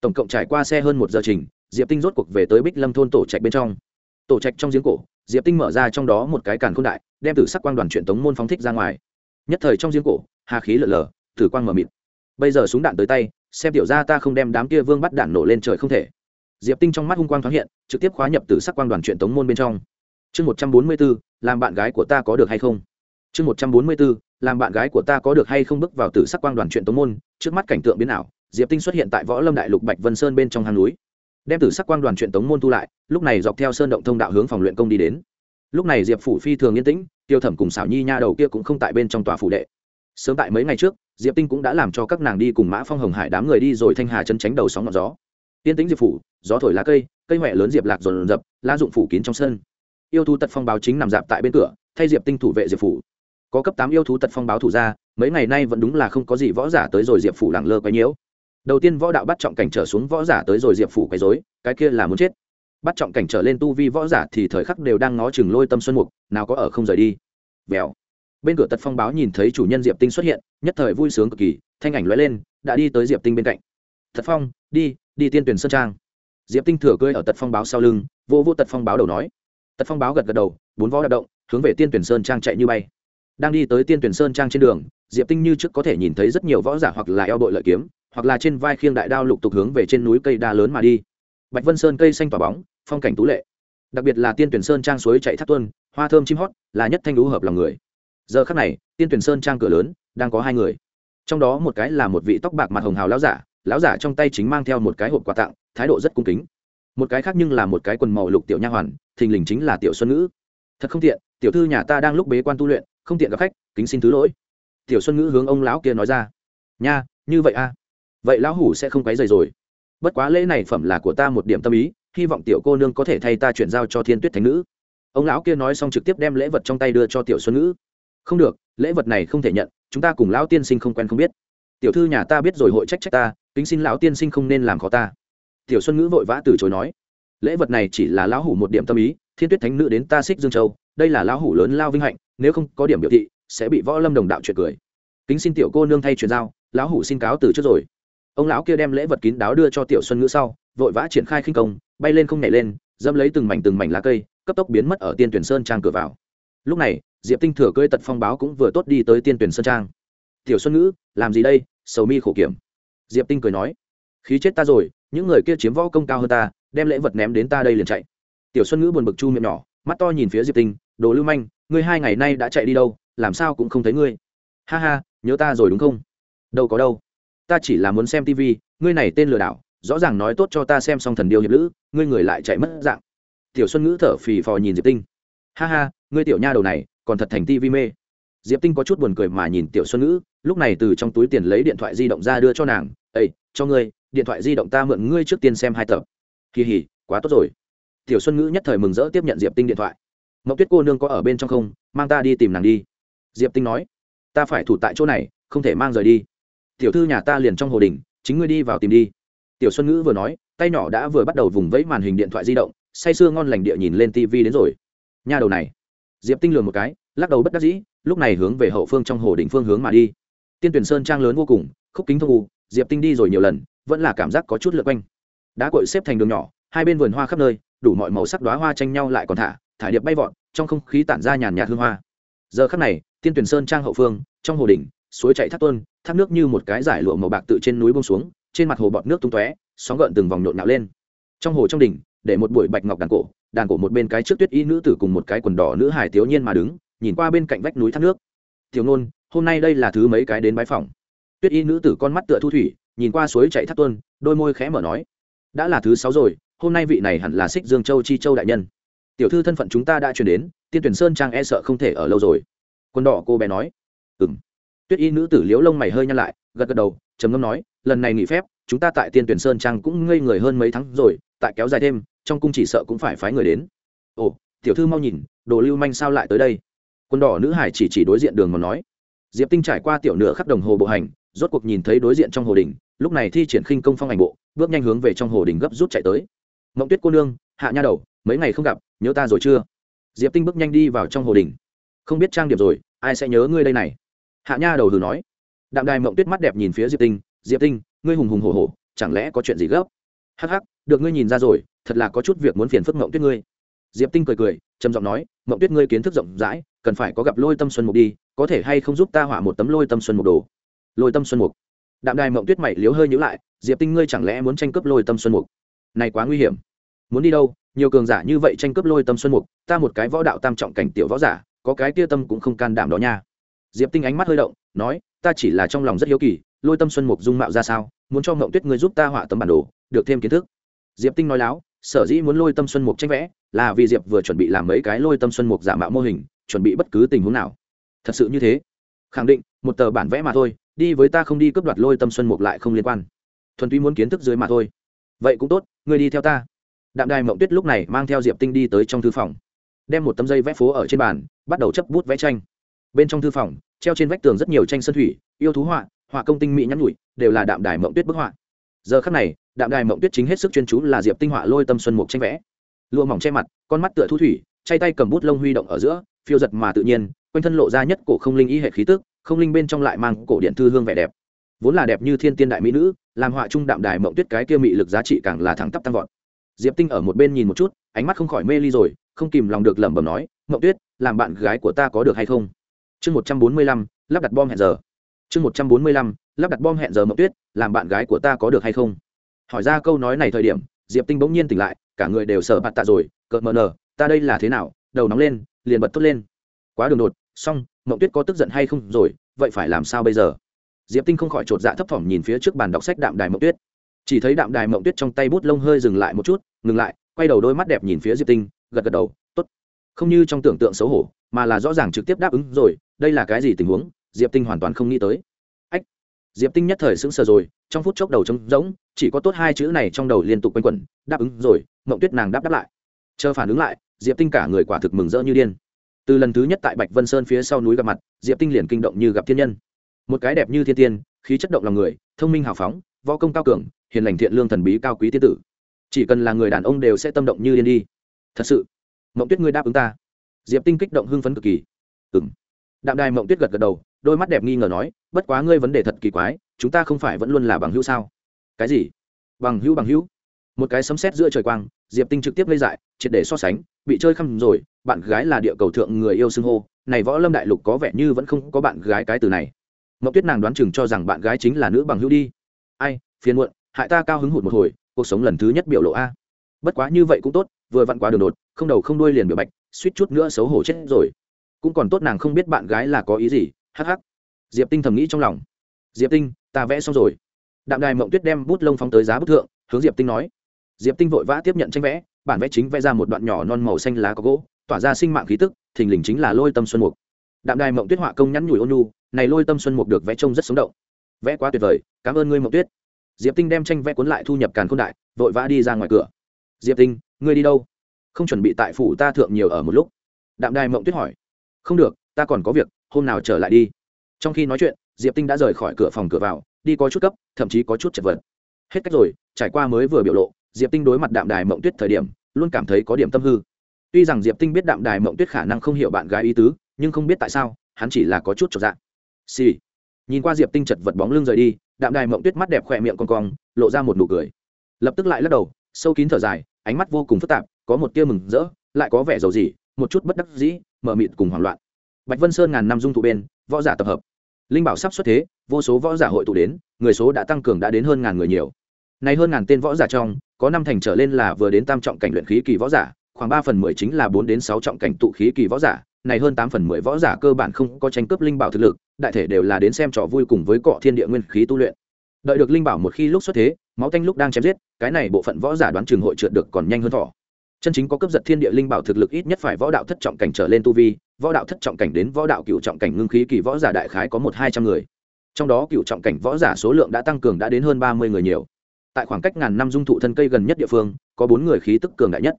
Tổng cộng trải qua xe hơn một giờ trình, diệp tinh rốt cuộc về tới bích lâm thôn tổ trạch bên trong. Tổ trạch trong giếng cổ, diệp tinh mở ra trong đó một cái càn k h ô n đại, đem tử sắc quang đoàn truyền tống môn phóng thích ra ngoài. Nhất thời trong giếng cổ, hà khí lở lở, tử quang mờ mịt. Bây giờ súng đạn tới tay, xem tiểu ra ta không đem đám kia vương bắt đạn nổ lên trời không thể. Diệp tinh trong mắt hung quang thoáng hiện, trực tiếp khóa nhập tử sắc quang đoàn truyền tống môn bên trong. Chương một trăm bốn mươi b ố làm bạn gái của ta có được hay không? Chương một trăm bốn mươi b ố làm bạn gái của ta có được hay không bước vào tử sắc quang đoàn chuyện tống môn, trước mắt cảnh tượng biến ảo, diệp tinh xuất hiện tại võ lâm đại lục bạch vân sơn bên trong hang núi. Đem tử sắc quang đoàn chuyện tống môn thu lại, lúc này dọc theo sơn động thông đạo hướng phòng luyện công đi đến. Lúc này diệp phủ phi thường yên tĩnh, tiêu thẩm cùng xảo nhi nha đầu kia cũng không tại bên trong tòa phủ đệ. Sớm tại mấy ngày trước, diệp tinh cũng đã làm cho các nàng đi cùng mã phong hồng hải đám người đi rồi thanh hà chân tránh đầu sóng ngọn gió. Yên tĩnh diệp phủ, gió thổi lá cây cây huệ lớn diệp lạc dồn dập, lá dụng phủ kín trong sân. Yêu thú tật phong báo chính nằm dạp tại bên cửa, thay diệp tinh thủ vệ diệp phủ có cấp tám yêu thú tật phong báo thủ ra, mấy ngày nay vẫn đúng là không có gì võ giả tới rồi diệp phủ lẳng lơ quấy nhiễu. Đầu tiên võ đạo bắt trọng cảnh trở xuống võ giả tới rồi diệp phủ quấy dối cái kia là muốn chết. Bắt trọng cảnh trở lên tu vi võ giả thì thời khắc đều đang ngó chừng lôi tâm xuân mục, nào có ở không rời đi. Vèo. Bên cửa tật phong báo nhìn thấy chủ nhân diệp tinh xuất hiện, nhất thời vui sướng cực kỳ, thanh ảnh lóe lên, đã đi tới diệp tinh bên cạnh. Thật phong, đi đi tiên tuyển sơn trang. Diệp tinh thừa cười ở tật phong báo sau lưng, vô vô tật phong báo đầu nói. Tật phong báo gật gật đầu, bốn võ đạo động, hướng về tiên tuyển sơn trang chạy như bay đang đi tới tiên tuyển sơn trang trên đường, diệp tinh như trước có thể nhìn thấy rất nhiều võ giả hoặc là eo đội lợi kiếm, hoặc là trên vai khiêng đại đao lục tục hướng về trên núi cây đa lớn mà đi. Bạch vân sơn cây xanh tỏa bóng, phong cảnh tú lệ. Đặc biệt là tiên tuyển sơn trang suối chạy thác tuân hoa thơm chim hót, là nhất thanh lũ hợp lòng người. Giờ khắc này, tiên tuyển sơn trang cửa lớn, đang có hai người. Trong đó một cái là một vị tóc bạc mặt hồng hào lão giả lão giả trong tay chính mang theo một cái hộp quà tặng, thái độ rất cung kính. Một cái khác nhưng là một cái quần màu lục tiểu nha hoàn, thình lình chính là tiểu xuân ngữ. Thật không tiện, tiểu thư nhà ta đang lúc bế quan tu luyện không tiện gặp khách, kính xin thứ lỗi. Tiểu xuân ngữ hướng ông lão kia nói ra. Nha, như vậy a à? vậy lão hủ sẽ không quấy rầy rồi. Bất quá lễ này phẩm là của ta một điểm tâm ý, hy vọng tiểu cô nương có thể thay ta chuyển giao cho thiên tuyết thánh nữ. Ông lão kia nói xong trực tiếp đem lễ vật trong tay đưa cho tiểu xuân nữ không được, lễ vật này không thể nhận, chúng ta cùng lão tiên sinh không quen không biết. Tiểu thư nhà ta biết rồi hội trách trách ta, kính xin lão tiên sinh không nên làm khó ta. Tiểu xuân ngữ vội vã từ chối nói. Lễ vật này chỉ là lão hủ một điểm tâm ý, thiên tuyết thánh nữ đến ta xích dương châu đây là lão hủ lớn lao vinh hạnh, nếu không có điểm biểu thị, sẽ bị võ lâm đồng đạo chuyện cười. Kính xin tiểu cô nương thay truyền giao, lão hủ xin cáo từ trước rồi. Ông lão kia đem lễ vật kín đáo đưa cho tiểu xuân ngữ sau, vội vã triển khai khinh công, bay lên không nhảy lên, dẫm lấy từng mảnh từng mảnh lá cây, cấp tốc biến mất ở tiên tuyển sơn trang cửa vào. Lúc này, diệp tinh thừa cơi tật phong báo cũng vừa tốt đi tới tiên tuyển sơn trang. Tiểu xuân ngữ, làm gì đây? Sầu mi khổ kiểm. Diệp tinh cười nói. Khí chết ta rồi, những người kia chiếm võ công cao hơn ta, đem lễ vật ném đến ta đây liền chạy. Tiểu xuân ngữ buồn bực chu miệng nhỏ mắt to nhìn phía diệp tinh, đồ lưu manh, ngươi hai ngày nay đã chạy đi đâu, làm sao cũng không thấy ngươi? Ha ha, nhớ ta rồi đúng không? Đâu có đâu. Ta chỉ là muốn xem tv ngươi này tên lừa đảo, rõ ràng nói tốt cho ta xem xong thần điêu hiệp lữ, ngươi người lại chạy mất dạng. Tiểu xuân ngữ thở phì phò nhìn diệp tinh. Ha ha, ngươi tiểu nha đầu này, còn thật thành tv mê. Diệp tinh có chút buồn cười mà nhìn tiểu xuân ngữ, lúc này từ trong túi tiền lấy điện thoại di động ra đưa cho nàng. Ây cho ngươi, điện thoại di động ta mượn ngươi trước tiên xem hai tập. Kỳ hỉ, quá tốt rồi tiểu xuân ngữ nhất thời mừng rỡ tiếp nhận diệp tinh điện thoại. Mậu tuyết cô nương có ở bên trong không? Mang ta đi tìm nàng đi. Diệp tinh nói. Ta phải thủ tại chỗ này, không thể mang rời đi. Tiểu thư nhà ta liền trong hồ đình, chính ngươi đi vào tìm đi. Tiểu xuân ngữ vừa nói, tay nhỏ đã vừa bắt đầu vùng vẫy màn hình điện thoại di động, say sưa ngon lành địa nhìn lên tv đến rồi. Nha đầu này. Diệp tinh lừa một cái, lắc đầu bất đắc dĩ, lúc này hướng về hậu phương trong hồ đỉnh phương hướng mà đi. Tiên tuyển sơn trang lớn vô cùng, khúc kính thông u, diệp tinh đi rồi nhiều lần, vẫn là cảm giác có chút lượt quanh. Đá cội xếp thành đường nhỏ, hai bên vườn hoa khắp nơi đủ mọi màu sắc đoá hoa tranh nhau lại còn thả, thải điệp bay vọt, trong không khí tản ra nhàn nhạt hương hoa. Giờ khắc này, tiên tuyển sơn trang hậu phương, trong hồ đỉnh, suối chạy thác tuôn, thác nước như một cái giải lụa màu bạc tự trên núi bông xuống, trên mặt hồ bọt nước tung tóe, sóng gợn từng vòng nhộn nhạo lên. Trong hồ trong đỉnh, để một buổi bạch ngọc đàn cổ đàn cổ một bên cái trước tuyết y nữ tử cùng một cái quần đỏ nữ hải thiếu nhiên mà đứng, nhìn qua bên cạnh vách núi thác nước. Tiểu nôn, hôm nay đây là thứ mấy cái đến bái phòng tuyết y nữ tử con mắt tựa thu thủy, nhìn qua suối chạy thác tuôn, đôi môi khẽ mở nói, đã là thứ sáu rồi hôm nay vị này hẳn là xích dương châu chi châu đại nhân. Tiểu thư thân phận chúng ta đã chuyển đến, tiên tuyển sơn trang e sợ không thể ở lâu rồi. Quân đỏ cô bé nói. Ừng tuyết y nữ tử liếu lông mày hơi nhăn lại, gật gật đầu, trầm ngâm nói, lần này nghỉ phép, chúng ta tại tiên tuyển sơn trang cũng ngây người hơn mấy tháng rồi, tại kéo dài thêm, trong cung chỉ sợ cũng phải phái người đến. Ồ, tiểu thư mau nhìn, đồ lưu manh sao lại tới đây? Quân đỏ nữ hải chỉ chỉ đối diện đường mà nói. Diệp tinh trải qua tiểu nửa khắp đồng hồ bộ hành, rốt cuộc nhìn thấy đối diện trong hồ đình, lúc này thi triển khinh công phong ảnh bộ, bước nhanh hướng về trong hồ đình gấp rút chạy tới mộng tuyết cô nương, hạ nha đầu, mấy ngày không gặp, nhớ ta rồi chưa? Diệp tinh bước nhanh đi vào trong hồ đình. Không biết trang điểm rồi, ai sẽ nhớ ngươi đây này? Hạ nha đầu hừ nói. Đạm đài mộng tuyết mắt đẹp nhìn phía diệp tinh diệp tinh, ngươi hùng hùng hổ hổ, chẳng lẽ có chuyện gì gấp? Hắc hắc, được ngươi nhìn ra rồi, thật là có chút việc muốn phiền phức mộng tuyết ngươi. Diệp tinh cười cười, trầm giọng nói, mộng tuyết ngươi kiến thức rộng rãi, cần phải có gặp lôi tâm xuân mục đi, có thể hay không giúp ta hỏa một tấm lôi tâm xuân mục đồ? Lôi tâm xuân mục? Đạm đài mộng tuyết mày liếu hơi nhữ lại, diệp tinh ngươi chẳng lẽ muốn tranh cướp lôi tâm xuân mục? Này quá nguy hiểm muốn đi đâu, nhiều cường giả như vậy tranh cướp lôi tâm xuân mục, ta một cái võ đạo tam trọng cảnh tiểu võ giả, có cái kia tâm cũng không can đảm đó nha. Diệp tinh ánh mắt hơi động, nói, ta chỉ là trong lòng rất hiếu kỳ, lôi tâm xuân mục dung mạo ra sao, muốn cho mộng tuyết ngươi giúp ta họa tấm bản đồ, được thêm kiến thức. Diệp tinh nói láo, sở dĩ muốn lôi tâm xuân mục tranh vẽ, là vì diệp vừa chuẩn bị làm mấy cái lôi tâm xuân mục giả mạo mô hình, chuẩn bị bất cứ tình huống nào. Thật sự như thế. Khẳng định, một tờ bản vẽ mà thôi, đi với ta không đi cướp đoạt lôi tâm xuân mục lại không liên quan. Thuần túy muốn kiến thức dưới mà thôi. Vậy cũng tốt, ngươi đi theo ta đạm đài mộng tuyết lúc này mang theo diệp tinh đi tới trong thư phòng. Đem một tấm dây vẽ phố ở trên bàn, bắt đầu chấp bút vẽ tranh. Bên trong thư phòng, treo trên vách tường rất nhiều tranh sân thủy, yêu thú họa họa công tinh mỹ nhắn nhủi, đều là đạm đài mộng tuyết bức họa. Giờ khắc này, đạm đài mộng tuyết chính hết sức chuyên chú là diệp tinh họa lôi tâm xuân mục tranh vẽ. Lụa mỏng che mặt, con mắt tựa thu thủy, chay tay cầm bút lông huy động ở giữa, phiêu giật mà tự nhiên, quanh thân lộ ra nhất cổ không linh y hệ khí tức, không linh bên trong lại mang cổ điện thư hương vẻ đẹp. Vốn là đẹp như thiên tiên đại mỹ nữ, làm họa trung đạm đài mộng tuyết cái kia mị lực giá trị càng là thẳng tắp tăng vọt diệp tinh ở một bên nhìn một chút, ánh mắt không khỏi mê ly rồi, không kìm lòng được lẩm bẩm nói mộng tuyết, làm bạn gái của ta có được hay không? Chương một trăm bốn mươi lăm, lắp đặt bom hẹn giờ. Chương một trăm bốn mươi lăm, lắp đặt bom hẹn giờ mộng tuyết, làm bạn gái của ta có được hay không? Hỏi ra câu nói này thời điểm, diệp tinh bỗng nhiên tỉnh lại, cả người đều sợ bạt tạ rồi, cợt mờ nờ ta đây là thế nào? Đầu nóng lên, liền bật thốt lên. Quá đường đột, xong mộng tuyết có tức giận hay không rồi, vậy phải làm sao bây giờ? Diệp tinh không khỏi chột dạ thấp thỏm nhìn phía trước bàn đọc sách đạm đài mộng tuyết chỉ thấy đạm đài mộng tuyết trong tay bút lông hơi dừng lại một chút, ngừng lại, quay đầu đôi mắt đẹp nhìn phía diệp tinh, gật gật đầu t ố t không như trong tưởng tượng xấu hổ, mà là rõ ràng trực tiếp đáp ứng rồi, đây là cái gì tình huống? Diệp tinh hoàn toàn không nghĩ tới. Ách. Diệp tinh nhất thời sững sờ rồi, trong phút chốc đầu trống rỗng, chỉ có tốt hai chữ này trong đầu liên tục quanh quẩn, đáp ứng rồi, mộng tuyết nàng đáp đáp lại. Chờ phản ứng lại, diệp tinh cả người quả thực mừng rỡ như điên. Từ lần thứ nhất tại bạch vân sơn phía sau núi gặp mặt, diệp tinh liền kinh động như gặp thiên nhân. Một cái đẹp như thiên tiên, khí chất động lòng người, thông minh hào phóng, võ công cao cường hiền lành thiện lương thần bí cao quý tiên tử. Chỉ cần là người đàn ông đều sẽ tâm động như điên đi. Thật sự, mộng tuyết ngươi đáp ứng ta. Diệp tinh kích động hưng phấn cực kỳ. Ừ m đạm đài mộng tuyết gật gật đầu, đôi mắt đẹp nghi ngờ nói, bất quá ngươi vấn đề thật kỳ quái, chúng ta không phải vẫn luôn là bằng hữu sao? Cái gì? Bằng hữu bằng hữu? Một cái sấm sét giữa trời quang, diệp tinh trực tiếp gây dại, triệt để so sánh, bị chơi khăm rồi, bạn gái là địa cầu thượng người yêu xưng hô, này võ lâm đại lục có vẻ như vẫn không có bạn gái cái từ này. Mộng tuyết nàng đoán chừng cho rằng bạn gái chính là nữ bằng hữu đi. Ai, phiền muộn hại ta cao hứng hụt một hồi, cuộc sống lần thứ nhất biểu lộ a. Bất quá như vậy cũng tốt, vừa vặn quá đường đột, không đầu không đuôi liền biểu bạch, suýt chút nữa xấu hổ chết rồi. Cũng còn tốt nàng không biết bạn gái là có ý gì, hắc hắc. Diệp tinh thầm nghĩ trong lòng. Diệp tinh, ta vẽ xong rồi. Đạm đài mộng tuyết đem bút lông phóng tới giá bức thượng, hướng diệp tinh nói. Diệp tinh vội vã tiếp nhận tranh vẽ, bản vẽ chính vẽ ra một đoạn nhỏ non màu xanh lá có gỗ, tỏa ra sinh mạng khí tức, thình lình chính là lôi tâm xuân mục. Đạm đài mộng tuyết họa công nhắn nhủi ôn nhu, này lôi tâm xuân mục được vẽ trông rất sống động. Vẽ quá tuyệt vời, cảm ơn ngươi mộng tuyết diệp tinh đem tranh vẽ cuốn lại thu nhập càn k h ô n đại, vội vã đi ra ngoài cửa. Diệp tinh, ngươi đi đâu? Không chuẩn bị tại phủ ta thượng nhiều ở một lúc. Đạm đài mộng tuyết hỏi. Không được, ta còn có việc, hôm nào trở lại đi. Trong khi nói chuyện, diệp tinh đã rời khỏi cửa phòng cửa vào, đi có chút cấp thậm chí có chút chật vật. Hết cách rồi, trải qua mới vừa biểu lộ, diệp tinh đối mặt đạm đài mộng tuyết thời điểm, luôn cảm thấy có điểm tâm hư. Tuy rằng diệp tinh biết đạm đài mộng tuyết khả năng không hiểu bạn gái ý tứ, nhưng không biết tại sao, hắn chỉ là có chút trọn dạng xì、sì. nhìn qua diệp tinh chật vật bóng lưng rời đi đạm đài mộng tuyết mắt đẹp khỏe miệng con cong, lộ ra một nụ cười. Lập tức lại lắc đầu, sâu kín thở dài, ánh mắt vô cùng phức tạp, có một tia mừng rỡ, lại có vẻ giàu gì, một chút bất đắc dĩ mờ mịt cùng hoảng loạn. Bạch vân sơn ngàn năm dung thụ bên, võ giả tập hợp. Linh bảo sắp xuất thế, vô số võ giả hội tụ đến, người số đã tăng cường đã đến hơn ngàn người nhiều. Này hơn ngàn tên võ giả trong, có năm thành trở lên là vừa đến tam trọng cảnh luyện khí kỳ võ giả, khoảng ba phần mười chính là bốn đến sáu trọng cảnh tụ khí kỳ võ giả này hơn tám phần mười võ giả cơ bản không có tranh cướp linh bảo thực lực, đại thể đều là đến xem trò vui cùng với cọ thiên địa nguyên khí tu luyện. Đợi được linh bảo một khi lúc xuất thế, máu tanh lúc đang chém giết, cái này bộ phận võ giả đoán trường hội trượt được còn nhanh hơn thỏ chân chính có cấp giật thiên địa linh bảo thực lực ít nhất phải võ đạo thất trọng cảnh trở lên tu vi, võ đạo thất trọng cảnh đến võ đạo cựu trọng cảnh ngưng khí kỳ võ giả đại khái có một hai trăm người. Trong đó cựu trọng cảnh võ giả số lượng đã tăng cường đã đến hơn ba mươi người nhiều. Tại khoảng cách ngàn năm dung thụ thân cây gần nhất địa phương, có bốn người khí tức cường đại nhất.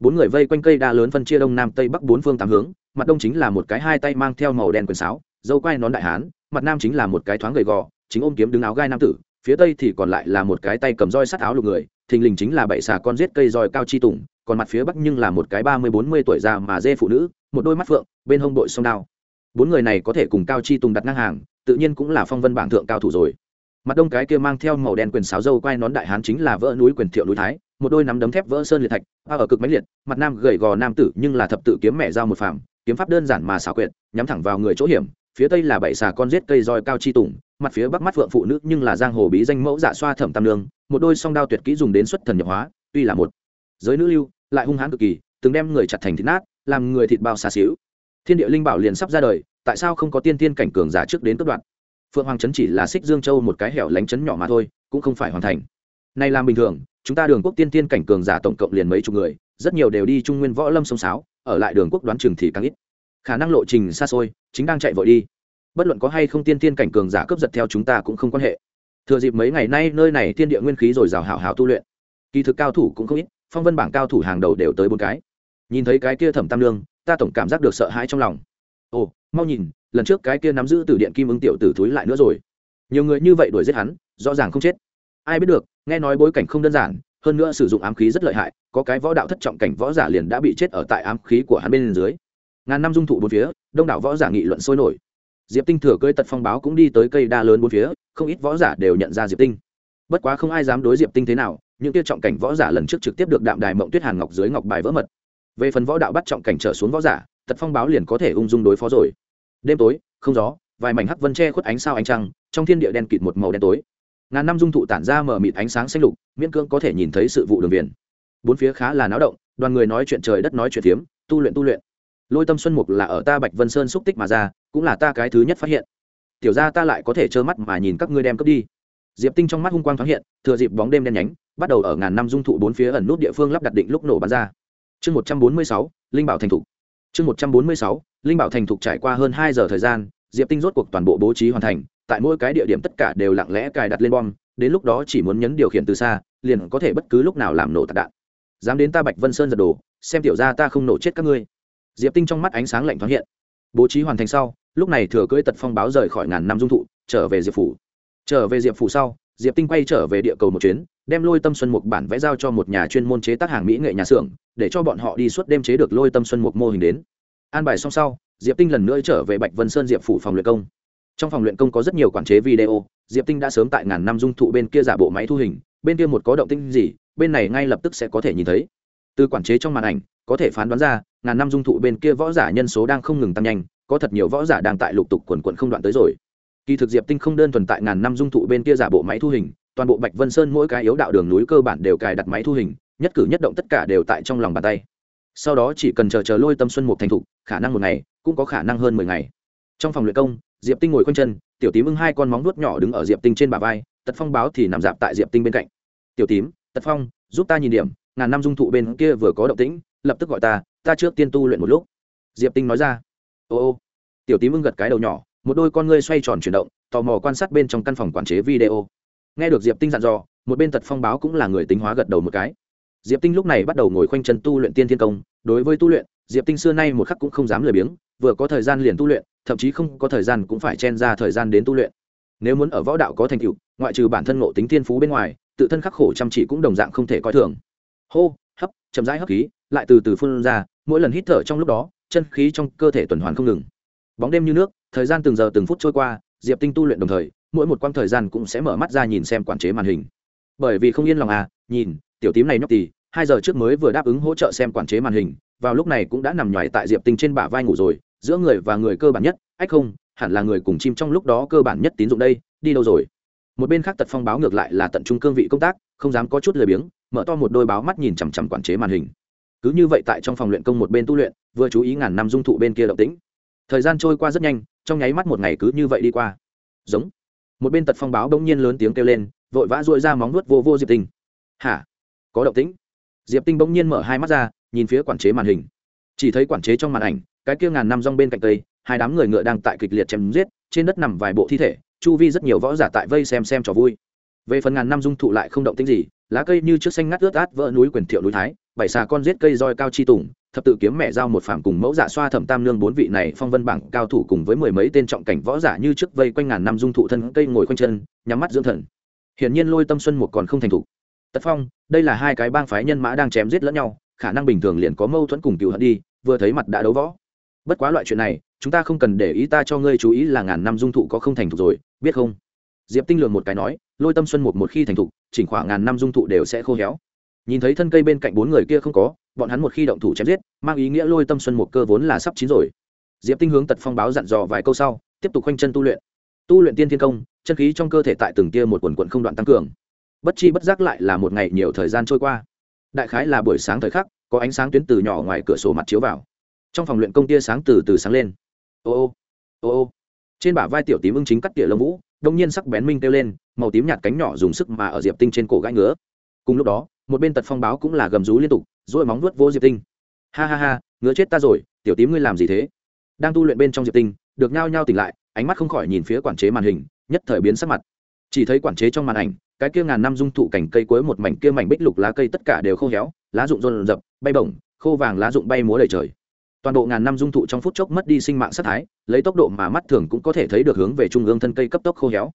Bốn người vây quanh cây đa lớn phân chia đông nam tây bắc bốn phương tám hướng mặt đông chính là một cái hai tay mang theo màu đen quyền sáo, dâu quai nón đại hán, mặt nam chính là một cái thoáng gầy gò, chính ôm kiếm đứng áo gai nam tử, phía tây thì còn lại là một cái tay cầm roi sắt áo lục người, thình lình chính là bảy xà con giết cây roi cao chi tùng, còn mặt phía bắc nhưng là một cái ba mươi bốn mươi tuổi già mà dê phụ nữ, một đôi mắt phượng, bên hông đội sông đao bốn người này có thể cùng cao chi tùng đặt ngang hàng, tự nhiên cũng là phong vân bảng thượng cao thủ rồi mặt đông cái kia mang theo màu đen quyền sáo dâu quai nón đại hán chính là vỡ núi quyền thiệu núi thái, một đôi nắm đấm thép vỡ sơn liệt thạch, ba ở cực máy liệt, mặt nam gầy gò nam tử nhưng là thập tự kiếm mẹ dao một phàm kiếm pháp đơn giản mà xảo quyệt, nhắm thẳng vào người chỗ hiểm, phía tây là bảy xà con giết cây roi cao chi tùng, mặt phía bắc mắt phượng phụ nữ nhưng là giang hồ bí danh mẫu dạ xoa thẩm tam lương một đôi song đao tuyệt kỹ dùng đến xuất thần nhập hóa, tuy là một giới nữ lưu, lại hung hãn cực kỳ, từng đem người chặt thành thịt nát, làm người thịt bao xà xíu thiên địa linh bảo liền sắp ra đời, tại sao không có tiên tiên cảnh cường giả trước đến cấp đoạn phượng hoàng trấn chỉ là xích dương châu một cái hẻo lánh trấn nhỏ mà thôi, cũng không phải hoàn thành. Này làm bình thường, chúng ta đường quốc tiên tiên cảnh cường giả tổng cộng liền mấy chục người rất nhiều đều đi trung nguyên võ lâm sông sáo, ở lại đường quốc đoán chừng thì càng ít. Khả năng lộ trình xa xôi, chính đang chạy vội đi. Bất luận có hay không tiên tiên cảnh cường giả cướp giật theo chúng ta cũng không quan hệ. Thừa dịp mấy ngày nay nơi này thiên địa nguyên khí rồi rào hảo hảo tu luyện. Kỳ thực cao thủ cũng không ít, phong vân bảng cao thủ hàng đầu đều tới bốn cái. Nhìn thấy cái kia thẩm tam lương, ta tổng cảm giác được sợ hãi trong lòng. Ồ, mau nhìn, lần trước cái kia nắm giữ từ điện kim ứng tiểu tử thúi lại nữa rồi. Nhiều người như vậy đuổi giết hắn, rõ ràng không chết. Ai biết được, nghe nói bối cảnh không đơn giản hơn nữa sử dụng ám khí rất lợi hại, có cái võ đạo thất trọng cảnh võ giả liền đã bị chết ở tại ám khí của hắn bên dưới. Ngàn năm dung thụ bốn phía, đông đảo võ giả nghị luận sôi nổi. Diệp tinh thừa cơi tật phong báo cũng đi tới cây đa lớn bốn phía, không ít võ giả đều nhận ra diệp tinh. Bất quá không ai dám đối diệp tinh thế nào, những tiêu trọng cảnh võ giả lần trước trực tiếp được đạm đài mộng tuyết hàn ngọc dưới ngọc bài vỡ mật. Về phần võ đạo bắt trọng cảnh trở xuống võ giả, tật phong báo liền có thể ung dung đối phó rồi. Đêm tối, không gió, vài mảnh hắc vân che khuất ánh sao ánh trăng, trong thiên địa đen kịt một màu đen tối ngàn năm dung thụ tản ra mở mịt ánh sáng xanh lục, miễn cưỡng có thể nhìn thấy sự vụ đường viền. Bốn phía khá là náo động, đoàn người nói chuyện trời đất nói chuyện phiếm, tu luyện tu luyện. Lôi tâm xuân mục là ở ta bạch vân sơn xúc tích mà ra, cũng là ta cái thứ nhất phát hiện. Tiểu ra ta lại có thể trơ mắt mà nhìn các ngươi đem cướp đi. Diệp tinh trong mắt hung quang thoáng hiện, thừa dịp bóng đêm đen nhánh, bắt đầu ở ngàn năm dung thụ bốn phía ẩn nút địa phương lắp đặt định lúc nổ bắn ra. Chương một trăm bốn mươi sáu, linh bảo thành thục. Chương một trăm bốn mươi sáu, linh bảo thành thục trải qua hơn hai giờ thời gian, diệp tinh rốt cuộc toàn bộ bố trí hoàn thành tại mỗi cái địa điểm tất cả đều lặng lẽ cài đặt lên bom, đến lúc đó chỉ muốn nhấn điều khiển từ xa, liền có thể bất cứ lúc nào làm nổ tạc đạn. Dám đến ta bạch vân sơn giật đồ, xem tiểu ra ta không nổ chết các ngươi. Diệp tinh trong mắt ánh sáng lạnh thoáng hiện. Bố trí hoàn thành sau, lúc này thừa cưỡi tật phong báo rời khỏi ngàn năm dung thụ, trở về diệp phủ. Trở về diệp phủ sau, diệp tinh quay trở về địa cầu một chuyến, đem lôi tâm xuân mục bản vẽ giao cho một nhà chuyên môn chế tác hàng mỹ nghệ nhà xưởng, để cho bọn họ đi suốt đêm chế được lôi tâm xuân mục mô hình đến. An bài xong sau, diệp tinh lần nữa trở về bạch vân sơn diệp phủ phòng luyện công trong phòng luyện công có rất nhiều quản chế video, diệp tinh đã sớm tại ngàn năm dung thụ bên kia giả bộ máy thu hình, bên kia một có động tinh gì, bên này ngay lập tức sẽ có thể nhìn thấy. Từ quản chế trong màn ảnh, có thể phán đoán ra, ngàn năm dung thụ bên kia võ giả nhân số đang không ngừng tăng nhanh, có thật nhiều võ giả đang tại lục tục quần quận không đoạn tới rồi. Kỳ thực diệp tinh không đơn thuần tại ngàn năm dung thụ bên kia giả bộ máy thu hình, toàn bộ bạch vân sơn mỗi cái yếu đạo đường núi cơ bản đều cài đặt máy thu hình, nhất cử nhất động tất cả đều tại trong lòng bàn tay. Sau đó chỉ cần chờ chờ lôi tâm xuân một thành thục, khả năng một ngày, cũng có khả năng hơn mười ngày. Trong phòng luyện công diệp tinh ngồi khoanh chân, tiểu tím ưng hai con móng nuốt nhỏ đứng ở diệp tinh trên bả vai, tật phong báo thì nằm dạp tại diệp tinh bên cạnh. Tiểu tím, tật phong, giúp ta nhìn điểm, ngàn năm dung thụ bên kia vừa có động tĩnh, lập tức gọi ta ta trước tiên tu luyện một lúc. Diệp tinh nói ra. Ô ô. Tiểu tím ưng gật cái đầu nhỏ, một đôi con ngươi xoay tròn chuyển động, tò mò quan sát bên trong căn phòng quản chế video. Nghe được diệp tinh dặn dò, một bên tật phong báo cũng là người tính hóa gật đầu một cái. Diệp tinh lúc này bắt đầu ngồi khoanh chân tu luyện tiên thiên công, đối với tu luyện diệp tinh xưa nay một khắc cũng không dám lười biếng, vừa có thời gian liền tu luyện, thậm chí không có thời gian cũng phải chen ra thời gian đến tu luyện. Nếu muốn ở võ đạo có thành tựu, ngoại trừ bản thân ngộ tính thiên phú bên ngoài, tự thân khắc khổ chăm chỉ cũng đồng dạng không thể coi thường. Hô, hấp, chậm rãi hấp khí, lại từ từ phun ra, mỗi lần hít thở trong lúc đó, chân khí trong cơ thể tuần hoàn không ngừng. Bóng đêm như nước, thời gian từng giờ từng phút trôi qua, diệp tinh tu luyện đồng thời, mỗi một quãng thời gian cũng sẽ mở mắt ra nhìn xem quản chế màn hình. Bởi vì không yên lòng à nhìn, tiểu tím này nhóc tì hai giờ trước mới vừa đáp ứng hỗ trợ xem quản chế màn hình, vào lúc này cũng đã nằm nhoài tại diệp tinh trên bả vai ngủ rồi, giữa người và người cơ bản nhất, ách không, hẳn là người cùng chim trong lúc đó cơ bản nhất tín dụng đây, đi đâu rồi? Một bên khác tật phong báo ngược lại là tận trung cương vị công tác, không dám có chút lười biếng, mở to một đôi báo mắt nhìn chằm chằm quản chế màn hình. Cứ như vậy tại trong phòng luyện công một bên tu luyện, vừa chú ý ngàn năm dung thụ bên kia động tĩnh. Thời gian trôi qua rất nhanh, trong nháy mắt một ngày cứ như vậy đi qua. Giống. Một bên tật phong báo bỗng nhiên lớn tiếng kêu lên, vội vã dội ra móng nuốt vô vô diệp tinh. Hả? Có động tĩnh? Diệp tinh bỗng nhiên mở hai mắt ra, nhìn phía quản chế màn hình. Chỉ thấy quản chế trong màn ảnh, cái kia ngàn năm rong bên cạnh tây hai đám người ngựa đang tại kịch liệt chém giết, trên đất nằm vài bộ thi thể, chu vi rất nhiều võ giả tại vây xem xem trò vui. Về phần ngàn năm dung thụ lại không động tĩnh gì, lá cây như trước xanh ngắt ướt át vỡ núi quyền thiệu núi thái, bảy xà con giết cây roi cao chi tùng, thập tự kiếm mẹ giao một phàm cùng mẫu giả xoa thẩm tam nương bốn vị này phong vân bảng cao thủ cùng với mười mấy tên trọng cảnh võ giả như trước vây quanh ngàn năm dung thụ thân cây ngồi quanh chân, nhắm mắt dưỡng thần. Hiển nhiên lôi tâm xuân một còn không thành thủ tật phong, đây là hai cái bang phái nhân mã đang chém giết lẫn nhau, khả năng bình thường liền có mâu thuẫn cùng cựu hận đi, vừa thấy mặt đã đấu võ. Bất quá loại chuyện này, chúng ta không cần để ý ta cho ngươi chú ý là ngàn năm dung thụ có không thành thục rồi, biết không? Diệp tinh lường một cái nói, lôi tâm xuân một một khi thành thục, chỉnh khoảng ngàn năm dung thụ đều sẽ khô héo. Nhìn thấy thân cây bên cạnh bốn người kia không có, bọn hắn một khi động thủ chém giết, mang ý nghĩa lôi tâm xuân một cơ vốn là sắp chín rồi. Diệp tinh hướng tật phong báo dặn dò vài câu sau, tiếp tục khoanh chân tu luyện. Tu luyện tiên thiên công, chân khí trong cơ thể tại từng tia một quần quận không đoạn tăng cường bất chi bất giác lại là một ngày nhiều thời gian trôi qua. Đại khái là buổi sáng thời khắc, có ánh sáng tuyến từ nhỏ ngoài cửa sổ mặt chiếu vào. Trong phòng luyện công tia sáng từ từ sáng lên. Ô ô ô ô. Trên bả vai tiểu tím ưng chính cắt tỉa lông vũ, đông nhiên sắc bén minh kêu lên, màu tím nhạt cánh nhỏ dùng sức mà ở diệp tinh trên cổ gãi ngứa. Cùng lúc đó, một bên tật phong báo cũng là gầm rú liên tục rồi móng vuốt vô diệp tinh. Ha ha ha, ngứa chết ta rồi, tiểu tím ngươi làm gì thế? Đang tu luyện bên trong diệp tinh, được nhao nhao tỉnh lại, ánh mắt không khỏi nhìn phía quản chế màn hình, nhất thời biến sắc mặt. Chỉ thấy quản chế trong màn ảnh cái kia ngàn năm dung thụ cảnh cây cuối một mảnh kia mảnh bích lục lá cây tất cả đều khô héo, lá rụng rôn rập, bay bổng, khô vàng lá rụng bay múa đầy trời. Toàn bộ ngàn năm dung thụ trong phút chốc mất đi sinh mạng sát thái, lấy tốc độ mà mắt thường cũng có thể thấy được hướng về trung ương thân cây cấp tốc khô héo.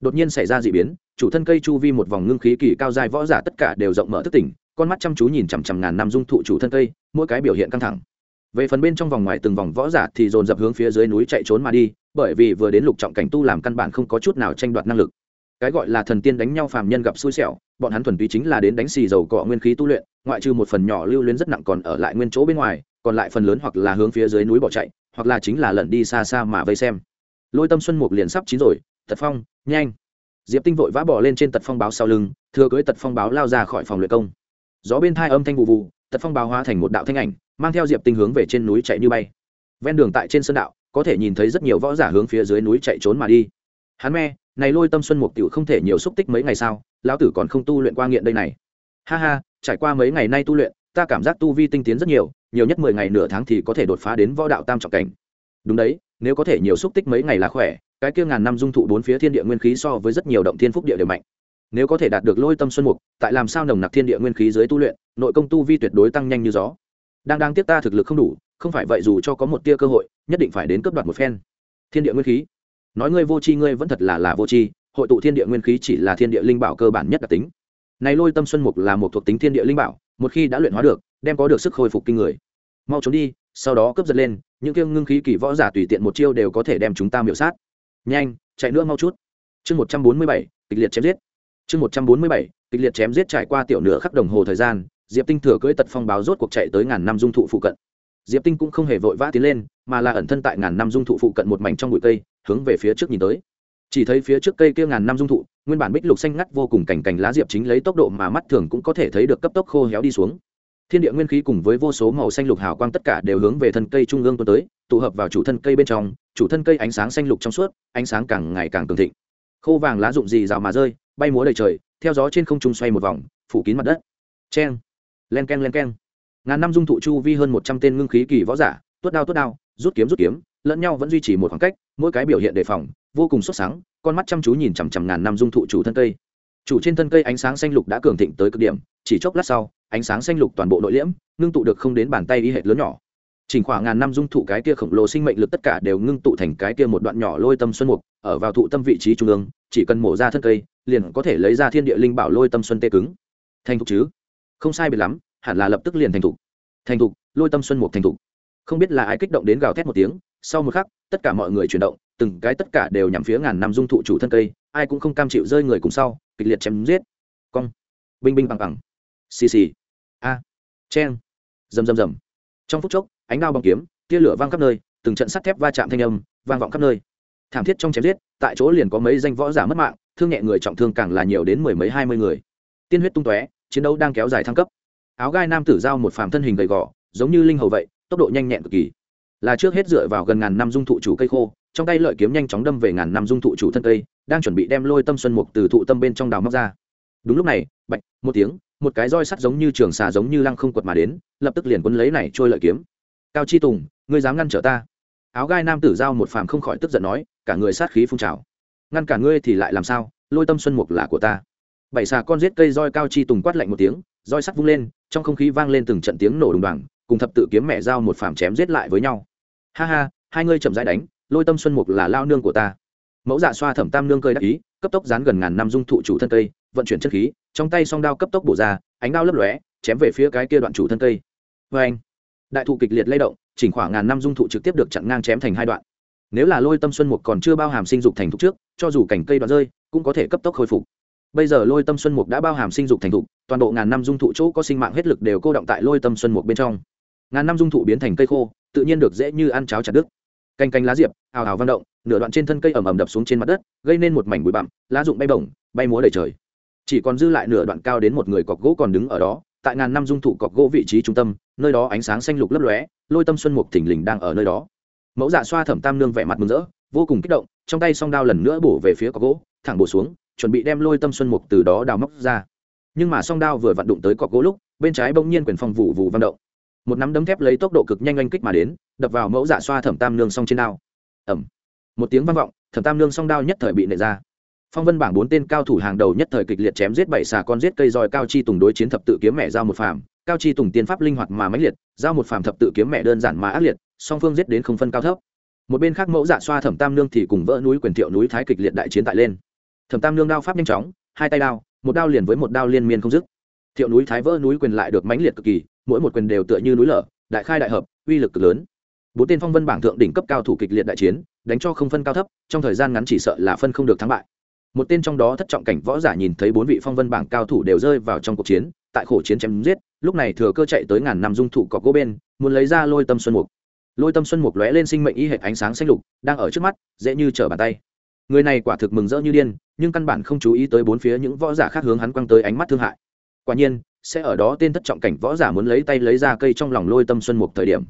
Đột nhiên xảy ra d ị biến, chủ thân cây chu vi một vòng ngưng khí kỳ cao dài võ giả tất cả đều rộng mở thức tỉnh, con mắt chăm chú nhìn chằm chằm ngàn năm dung thụ chủ thân cây, mỗi cái biểu hiện căng thẳng. Về phần bên trong vòng ngoài từng vòng võ giả thì dồn dập hướng phía dưới núi chạy trốn mà đi, bởi vì vừa đến lục trọng cảnh tu làm căn bản không có chút nào tranh đoạt năng lực cái gọi là thần tiên đánh nhau phàm nhân gặp xui xẻo, bọn hắn thuần túy chính là đến đánh xì dầu cọ nguyên khí tu luyện, ngoại trừ một phần nhỏ lưu luyến rất nặng còn ở lại nguyên chỗ bên ngoài, còn lại phần lớn hoặc là hướng phía dưới núi bỏ chạy, hoặc là chính là lẩn đi xa xa mà vây xem. Lôi tâm xuân mục liền sắp chín rồi, tật phong, nhanh. Diệp tinh vội vã bỏ lên trên tật phong báo sau lưng, thừa cưới tật phong báo lao ra khỏi phòng luyện công. Gió bên thai âm thanh vụ vụ, tật phong báo hóa thành một đạo thanh ảnh, mang theo diệp tinh hướng về trên núi chạy như bay. Ven đường tại trên sơn đạo, có thể nhìn thấy rất nhiều võ giả hướng phía dưới núi chạy trốn mà đi. Hắn me này lôi tâm xuân mục tiểu không thể nhiều xúc tích mấy ngày sao, lão tử còn không tu luyện qua nghiện đây này. Ha ha, trải qua mấy ngày nay tu luyện, ta cảm giác tu vi tinh tiến rất nhiều nhiều nhất mười ngày nửa tháng thì có thể đột phá đến võ đạo tam trọng cảnh. Đúng đấy, nếu có thể nhiều xúc tích mấy ngày là khỏe, cái kia ngàn năm dung thụ bốn phía thiên địa nguyên khí so với rất nhiều động thiên phúc địa đều mạnh. Nếu có thể đạt được lôi tâm xuân mục, tại làm sao nồng nặc thiên địa nguyên khí dưới tu luyện, nội công tu vi tuyệt đối tăng nhanh như gió. Đang đang tiếp ta thực lực không đủ, không phải vậy dù cho có một tia cơ hội, nhất định phải đến cấp đoạt một phen. Thiên địa nguyên khí nói ngươi vô tri ngươi vẫn thật là là vô tri, hội tụ thiên địa nguyên khí chỉ là thiên địa linh bảo cơ bản nhất đặc tính. Này lôi tâm xuân mục là một thuộc tính thiên địa linh bảo, một khi đã luyện hóa được, đem có được sức hồi phục kinh người. Mau trốn đi, sau đó cướp giật lên, những kiêng ngưng khí kỳ võ giả tùy tiện một chiêu đều có thể đem chúng ta miểu sát. Nhanh, chạy nữa mau chút. Chương một trăm bốn mươi bảy, kịch liệt chém giết. Chương một trăm bốn mươi bảy, kịch liệt chém giết trải qua tiểu nửa khắc đồng hồ thời gian, diệp tinh thừa cưỡi tật phong báo rốt cuộc chạy tới ngàn năm dung thụ phụ cận. Diệp tinh cũng không hề vội vã tiến lên, mà là ẩn thân tại ngàn năm dung thụ phụ cận một mảnh trong bụi cây hướng về phía trước nhìn tới. Chỉ thấy phía trước cây kia ngàn năm dung thụ, nguyên bản bích lục xanh ngắt vô cùng cảnh cảnh lá diệp chính lấy tốc độ mà mắt thường cũng có thể thấy được cấp tốc khô héo đi xuống. Thiên địa nguyên khí cùng với vô số màu xanh lục hào quang tất cả đều hướng về thân cây trung ương tuần tới, tụ hợp vào chủ thân cây bên trong, chủ thân cây ánh sáng xanh lục trong suốt, ánh sáng càng ngày càng cường thịnh. Khô vàng lá rụng gì rào mà rơi, bay múa đầy trời, theo gió trên không trung xoay một vòng, phủ kín mặt đất. Cheng, len keng len keng. Ngàn năm dung thụ chu vi hơn một trăm tên ngưng khí kỳ võ giả, tuốt đao tuốt đao, rút kiếm rút kiếm, lẫn nhau vẫn duy trì một khoảng cách mỗi cái biểu hiện đề phòng, vô cùng xuất sáng, con mắt chăm chú nhìn chằm chằm ngàn năm dung thụ chủ thân cây. Chủ trên thân cây ánh sáng xanh lục đã cường thịnh tới cực điểm, chỉ chốc lát sau, ánh sáng xanh lục toàn bộ nội liễm, ngưng tụ được không đến bàn tay y hệt lớn nhỏ. Chỉnh khoảng ngàn năm dung thụ cái kia khổng lồ sinh mệnh lực tất cả đều ngưng tụ thành cái kia một đoạn nhỏ lôi tâm xuân mục, ở vào thụ tâm vị trí trung ương, chỉ cần mổ ra thân cây, liền có thể lấy ra thiên địa linh bảo lôi tâm xuân tê cứng. Thành thục chứ? Không sai biệt lắm, hẳn là lập tức liền thành thục. Thành thục, lôi tâm xuân mục thành thục. Không biết là ai kích động đến gào thét một tiếng sau một khắc, tất cả mọi người chuyển động, từng cái tất cả đều nhằm phía ngàn năm dung thụ chủ thân cây, ai cũng không cam chịu rơi người cùng sau, kịch liệt chém giết. Cong. Binh binh bằng bằng. Xì xì. A. À. cheng. Rầm rầm rầm. Trong phút chốc, ánh đao bằng kiếm, tia lửa vang khắp nơi, từng trận sắt thép va chạm thanh âm, vang vọng khắp nơi. Thảm thiết trong chém giết, tại chỗ liền có mấy danh võ giả mất mạng, thương nhẹ người trọng thương càng là nhiều đến mười mấy hai mươi người. Tiên huyết tung tóe, chiến đấu đang kéo dài thăng cấp. Áo gai nam tử giao một phàm thân hình gầy gò, giống như linh hầu vậy, tốc độ nhanh nhẹn cực kỳ là trước hết dựa vào gần ngàn năm dung thụ chủ cây khô, trong tay lợi kiếm nhanh chóng đâm về ngàn năm dung thụ chủ thân cây, đang chuẩn bị đem lôi tâm xuân mục từ thụ tâm bên trong đào móc ra. Đúng lúc này, bạch, một tiếng, một cái roi sắt giống như trường xà giống như lăng không quật mà đến, lập tức liền quấn lấy này trôi lợi kiếm. Cao chi tùng, ngươi dám ngăn trở ta? Áo gai nam tử giao một phàm không khỏi tức giận nói, cả người sát khí phun trào. Ngăn cả ngươi thì lại làm sao? Lôi tâm xuân mục là của ta. Bảy xà con giết cây roi cao chi tùng quát lạnh một tiếng, roi sắt vung lên, trong không khí vang lên từng trận tiếng nổ đùng đoàng, cùng thập tự kiếm mẹ giao một phàm chém giết lại với nhau ha ha, hai ngươi chậm rãi đánh, lôi tâm xuân mục là lao nương của ta. Mẫu dạ xoa thẩm tam nương cơi đắc ý, cấp tốc dán gần ngàn năm dung thụ chủ thân cây, vận chuyển chân khí, trong tay song đao cấp tốc bổ ra, ánh đao lấp lóe, chém về phía cái kia đoạn chủ thân cây. Vê anh, đại thụ kịch liệt lay động, chỉnh khoảng ngàn năm dung thụ trực tiếp được chặn ngang chém thành hai đoạn. Nếu là lôi tâm xuân mục còn chưa bao hàm sinh dục thành thục trước, cho dù cảnh cây đoạn rơi, cũng có thể cấp tốc khôi phục. Bây giờ lôi tâm xuân mục đã bao hàm sinh dục thành thục, toàn bộ ngàn năm dung thụ chỗ có sinh mạng hết lực đều cô động tại lôi tâm xuân mục bên trong ngàn năm dung thụ biến thành cây khô, tự nhiên được dễ như ăn cháo chặt đứt. Canh canh lá diệp, ào ào vang động, nửa đoạn trên thân cây ẩm ẩm đập xuống trên mặt đất, gây nên một mảnh bụi bặm, lá rụng bay bổng, bay múa đầy trời. Chỉ còn dư lại nửa đoạn cao đến một người cọc gỗ còn đứng ở đó, tại ngàn năm dung thụ cọc gỗ vị trí trung tâm, nơi đó ánh sáng xanh lục lấp lóe, lôi tâm xuân mục thỉnh lình đang ở nơi đó. Mẫu dạ xoa thẩm tam nương vẻ mặt mừng rỡ, vô cùng kích động, trong tay song đao lần nữa bổ về phía cọc gỗ, thẳng bổ xuống, chuẩn bị đem lôi tâm xuân mục từ đó đào móc ra. Nhưng mà song đao vừa vặn đụng tới cọc gỗ lúc, bên trái bỗng nhiên quyền phong vụ vụ vang động một nắm đấm thép lấy tốc độ cực nhanh oanh kích mà đến, đập vào mẫu dạ xoa thẩm tam nương song trên đao. Ẩm một tiếng vang vọng, thẩm tam nương song đao nhất thời bị nệ ra. Phong vân bảng bốn tên cao thủ hàng đầu nhất thời kịch liệt chém giết bảy xà con giết cây roi cao chi tùng đối chiến thập tự kiếm mẹ giao một phàm, cao chi tùng tiên pháp linh hoạt mà mãnh liệt, giao một phàm thập tự kiếm mẹ đơn giản mà ác liệt, song phương giết đến không phân cao thấp. Một bên khác mẫu dạ xoa thẩm tam nương thì cùng vỡ núi quyền thiệu núi thái kịch liệt đại chiến tại lên. Thẩm tam nương đao pháp nhanh chóng, hai tay đao, một đao liền với một đao liên miên không dứt. Thiệu núi thái vỡ núi quyền lại được mãnh liệt cực kỳ mỗi một quyền đều tựa như núi lở, đại khai đại hợp, uy lực cực lớn. Bốn tên phong vân bảng thượng đỉnh cấp cao thủ kịch liệt đại chiến, đánh cho không phân cao thấp, trong thời gian ngắn chỉ sợ là phân không được thắng bại. Một tên trong đó thất trọng cảnh võ giả nhìn thấy bốn vị phong vân bảng cao thủ đều rơi vào trong cuộc chiến, tại khổ chiến chém giết, lúc này thừa cơ chạy tới ngàn năm dung thủ cọc gỗ bên, muốn lấy ra lôi tâm xuân mục. Lôi tâm xuân mục lóe lên sinh mệnh y hệ ánh sáng xanh lục, đang ở trước mắt, dễ như trở bàn tay. Người này quả thực mừng rỡ như điên, nhưng căn bản không chú ý tới bốn phía những võ giả khác hướng hắn quăng tới ánh mắt thương hại. Quả nhiên sẽ ở đó tên thất trọng cảnh võ giả muốn lấy tay lấy ra cây trong lòng lôi tâm xuân mục thời điểm.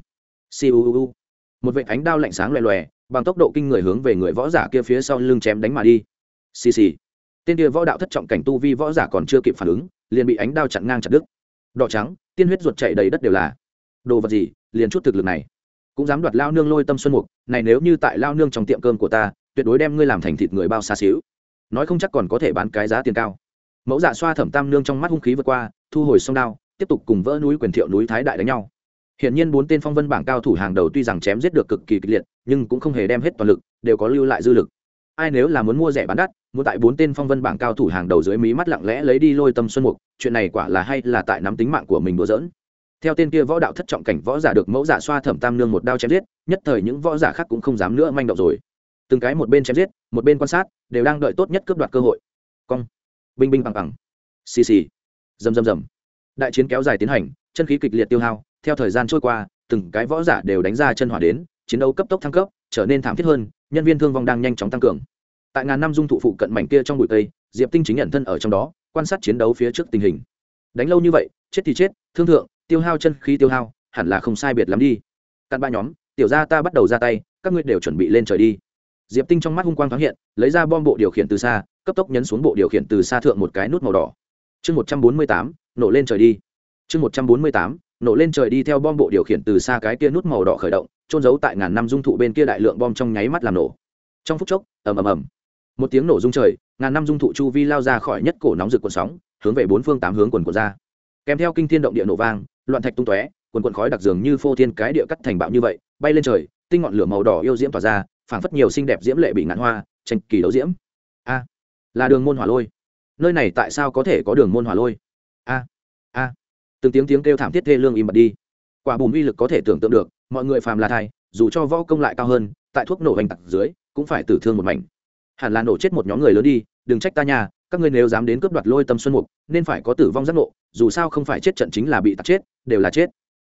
Siêu một vệ ánh đao lạnh sáng loè loè, bằng tốc độ kinh người hướng về người võ giả kia phía sau lưng chém đánh mà đi. Xì xì. Tên kia võ đạo thất trọng cảnh tu vi võ giả còn chưa kịp phản ứng, liền bị ánh đao chặn ngang chặt đứt. Đỏ trắng, tiên huyết ruột chảy đầy đất đều là. Đồ vật gì, liền chút thực lực này. Cũng dám đoạt lao nương lôi tâm xuân mục, này nếu như tại lao nương trong tiệm cơm của ta, tuyệt đối đem ngươi làm thành thịt người bao xa xíu. Nói không chắc còn có thể bán cái giá tiền cao mẫu dạ xoa thẩm tam nương trong mắt hung khí vượt qua, thu hồi sông đao, tiếp tục cùng vỡ núi quyền thiệu núi thái đại đánh nhau. Hiện nhiên bốn tên phong vân bảng cao thủ hàng đầu tuy rằng chém giết được cực kỳ kịch liệt, nhưng cũng không hề đem hết toàn lực, đều có lưu lại dư lực. Ai nếu là muốn mua rẻ bán đắt, muốn tại bốn tên phong vân bảng cao thủ hàng đầu dưới mí mắt lặng lẽ lấy đi lôi tâm xuân mục, chuyện này quả là hay là tại nắm tính mạng của mình đùa giỡn. Theo tên kia võ đạo thất trọng cảnh võ giả được mẫu giả xoa thẩm tam nương một đao chém giết, nhất thời những võ giả khác cũng không dám nữa manh động rồi. Từng cái một bên chém giết, một bên quan sát, đều đang đợi tốt nhất cướp đoạt cơ hội. Cong binh binh bằng bằng. Xì xì. Rầm rầm rầm. Đại chiến kéo dài tiến hành, chân khí kịch liệt tiêu hao, theo thời gian trôi qua, từng cái võ giả đều đánh ra chân hỏa đến, chiến đấu cấp tốc thăng cấp, trở nên thảm thiết hơn, nhân viên thương vong đang nhanh chóng tăng cường. Tại ngàn năm dung thụ phụ cận mảnh kia trong bụi tây diệp tinh chính nhận thân ở trong đó, quan sát chiến đấu phía trước tình hình. Đánh lâu như vậy, chết thì chết, thương thượng, tiêu hao chân khí tiêu hao, hẳn là không sai biệt lắm đi. Cặn ba nhóm, tiểu gia ta bắt đầu ra tay, các ngươi đều chuẩn bị lên trời đi. Diệp tinh trong mắt hung quang thoáng hiện, lấy ra bom bộ điều khiển từ xa cấp tốc nhấn xuống bộ điều khiển từ xa thượng một cái nút màu đỏ. Chương một trăm bốn mươi tám, nổ lên trời đi. Chương một trăm bốn mươi tám, nổ lên trời đi theo bom bộ điều khiển từ xa cái kia nút màu đỏ khởi động trôn giấu tại ngàn năm dung thụ bên kia đại lượng bom trong nháy mắt làm nổ. Trong phút chốc, ầm ầm ầm. Một tiếng nổ rung trời, ngàn năm dung thụ chu vi lao ra khỏi nhất cổ nóng rực cuộn sóng, hướng về bốn phương tám hướng quần quần ra. Kèm theo kinh thiên động địa nổ vang, loạn thạch tung tóe, quần quần khói đặc dường như phô thiên cái địa cắt thành bạo như vậy, bay lên trời, tinh ngọn lửa màu đỏ yêu diễm tỏa ra, phảng phất nhiều xinh đẹp diễm lệ bị ngạn hoa, tranh kỳ đấu diễm là đường môn hỏa lôi. Nơi này tại sao có thể có đường môn hỏa lôi? A a. Từng tiếng tiếng kêu thảm thiết thê lương im bật đi. Quả bùn uy lực có thể tưởng tượng được, mọi người phàm là thai, dù cho võ công lại cao hơn, tại thuốc nổ hành tặc dưới, cũng phải tử thương một mảnh. Hẳn là nổ chết một nhóm người lớn đi, đừng trách ta nhà các ngươi nếu dám đến cướp đoạt lôi tâm xuân mục, nên phải có tử vong giác ngộ, dù sao không phải chết trận chính là bị tặc chết, đều là chết.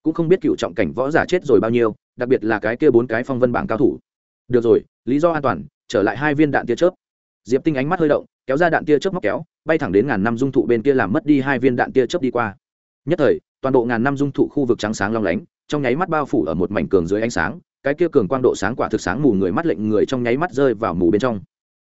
Cũng không biết cựu trọng cảnh võ giả chết rồi bao nhiêu, đặc biệt là cái kia bốn cái phong vân bảng cao thủ. Được rồi, lý do an toàn, trở lại hai viên đạn tia chớp diệp tinh ánh mắt hơi động, kéo ra đạn tia chớp móc kéo, bay thẳng đến ngàn năm dung thụ bên kia làm mất đi hai viên đạn tia chớp đi qua. Nhất thời, toàn bộ ngàn năm dung thụ khu vực trắng sáng long lánh, trong nháy mắt bao phủ ở một mảnh cường dưới ánh sáng, cái kia cường quang độ sáng quả thực sáng mù người mắt lệnh người trong nháy mắt rơi vào mù bên trong.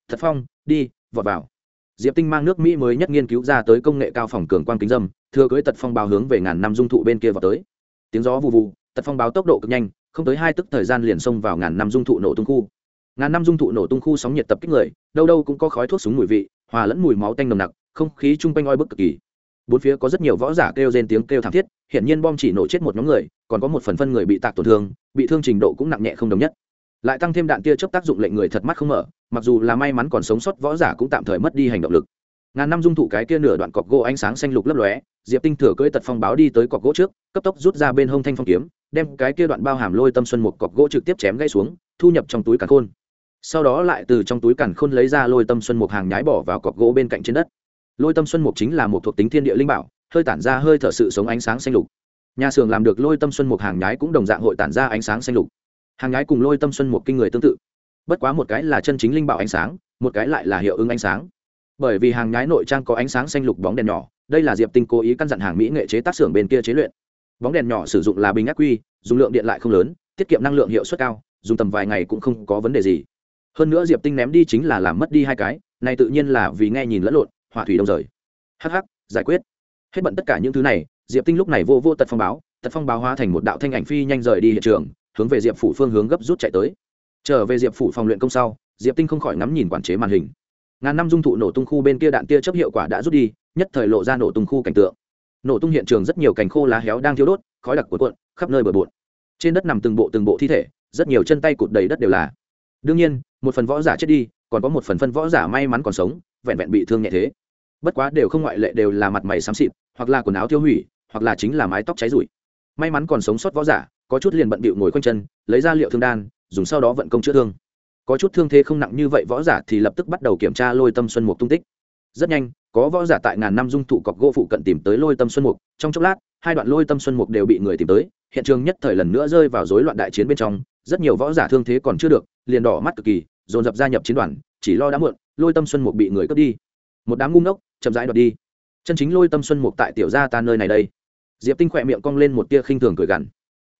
Thật phong, đi, vọt vào. Diệp tinh mang nước mỹ mới nhất nghiên cứu ra tới công nghệ cao phòng cường quang kính dâm, thừa cưới tật phong báo hướng về ngàn năm dung thụ bên kia vào tới. Tiếng gió vụ vụ tật phong báo tốc độ cực nhanh, không tới hai tức thời gian liền xông vào ngàn năm dung thụ nổ tung khu ngàn năm dung thụ nổ tung khu sóng nhiệt tập kích người, đâu đâu cũng có khói thuốc súng mùi vị, hòa lẫn mùi máu tanh nồng nặc, không khí chung quanh oi bức cực kỳ. Bốn phía có rất nhiều võ giả kêu rên tiếng kêu thảm thiết hiện nhiên bom chỉ nổ chết một nhóm người, còn có một phần phân người bị tạc tổn thương, bị thương trình độ cũng nặng nhẹ không đồng nhất. Lại tăng thêm đạn tia chớp tác dụng lệnh người thật mắt không mở, mặc dù là may mắn còn sống sót võ giả cũng tạm thời mất đi hành động lực. Ngàn năm dung thụ cái kia nửa đoạn cọc gỗ ánh sáng xanh lục lấp lóe, diệp tinh thừa cưỡi tật phong báo đi tới cọc gỗ trước, cấp tốc rút ra bên hông thanh phong kiếm, đem cái kia đoạn bao hàm lôi tâm xuân một cọc gỗ trực tiếp chém gãy xuống, thu nhập trong túi cả khôn sau đó lại từ trong túi càn khôn lấy ra lôi tâm xuân mục hàng nhái bỏ vào cọc gỗ bên cạnh trên đất. Lôi tâm xuân mục chính là một thuộc tính thiên địa linh bảo, hơi tản ra hơi thở sự sống ánh sáng xanh lục. Nhà xưởng làm được lôi tâm xuân mục hàng nhái cũng đồng dạng hội tản ra ánh sáng xanh lục. Hàng nhái cùng lôi tâm xuân mục kinh người tương tự. Bất quá một cái là chân chính linh bảo ánh sáng, một cái lại là hiệu ứng ánh sáng. Bởi vì hàng nhái nội trang có ánh sáng xanh lục bóng đèn nhỏ, đây là diệp tinh cố ý căn dặn hàng mỹ nghệ chế tác xưởng bên kia chế luyện. Bóng đèn nhỏ sử dụng là bình ác quy, dùng lượng điện lại không lớn, tiết kiệm năng lượng hiệu suất cao, dùng tầm vài ngày cũng không có vấn đề gì hơn nữa diệp tinh ném đi chính là làm mất đi hai cái, này tự nhiên là vì nghe nhìn lẫn lộn, hỏa thủy đông rời. Hh giải quyết. Hết bận tất cả những thứ này, diệp tinh lúc này vô vô tật phong báo, tật phong báo hóa thành một đạo thanh ảnh phi nhanh rời đi hiện trường, hướng về diệp phủ phương hướng gấp rút chạy tới. Trở về diệp phủ phòng luyện công sau, diệp tinh không khỏi ngắm nhìn quản chế màn hình. Ngàn năm dung thụ nổ tung khu bên kia đạn tia chấp hiệu quả đã rút đi, nhất thời lộ ra nổ tung khu cảnh tượng. Nổ tung hiện trường rất nhiều cành khô lá héo đang thiếu đốt, khói đặc cuộn cuộn, khắp nơi bờ bộn. Trên đất nằm từng bộ từng bộ thi thể, rất nhiều chân tay cụt đầy đất đều là. Đương nhiên một phần võ giả chết đi, còn có một phần phân võ giả may mắn còn sống, vẹn vẹn bị thương nhẹ thế. Bất quá đều không ngoại lệ đều là mặt mày xám xịt, hoặc là quần áo tiêu hủy, hoặc là chính là mái tóc cháy rụi. May mắn còn sống sót võ giả, có chút liền bận bịu ngồi quanh chân, lấy ra liệu thương đan, dùng sau đó vận công chữa thương. Có chút thương thế không nặng như vậy võ giả thì lập tức bắt đầu kiểm tra lôi tâm xuân mục tung tích. Rất nhanh, có võ giả tại ngàn năm dung thụ cọc gỗ phụ cận tìm tới lôi tâm xuân mục, trong chốc lát, hai đoạn lôi tâm xuân mục đều bị người tìm tới, hiện trường nhất thời lần nữa rơi vào rối loạn đại chiến bên trong rất nhiều võ giả thương thế còn chưa được, liền đỏ mắt cực kỳ, dồn dập gia nhập chiến đoàn, chỉ lo đã muộn, lôi tâm xuân mục bị người cướp đi. Một đám ngu ngốc, chậm rãi đoạt đi. Chân chính lôi tâm xuân mục tại tiểu gia ta nơi này đây. Diệp tinh khỏe miệng cong lên một tia khinh thường cười gằn.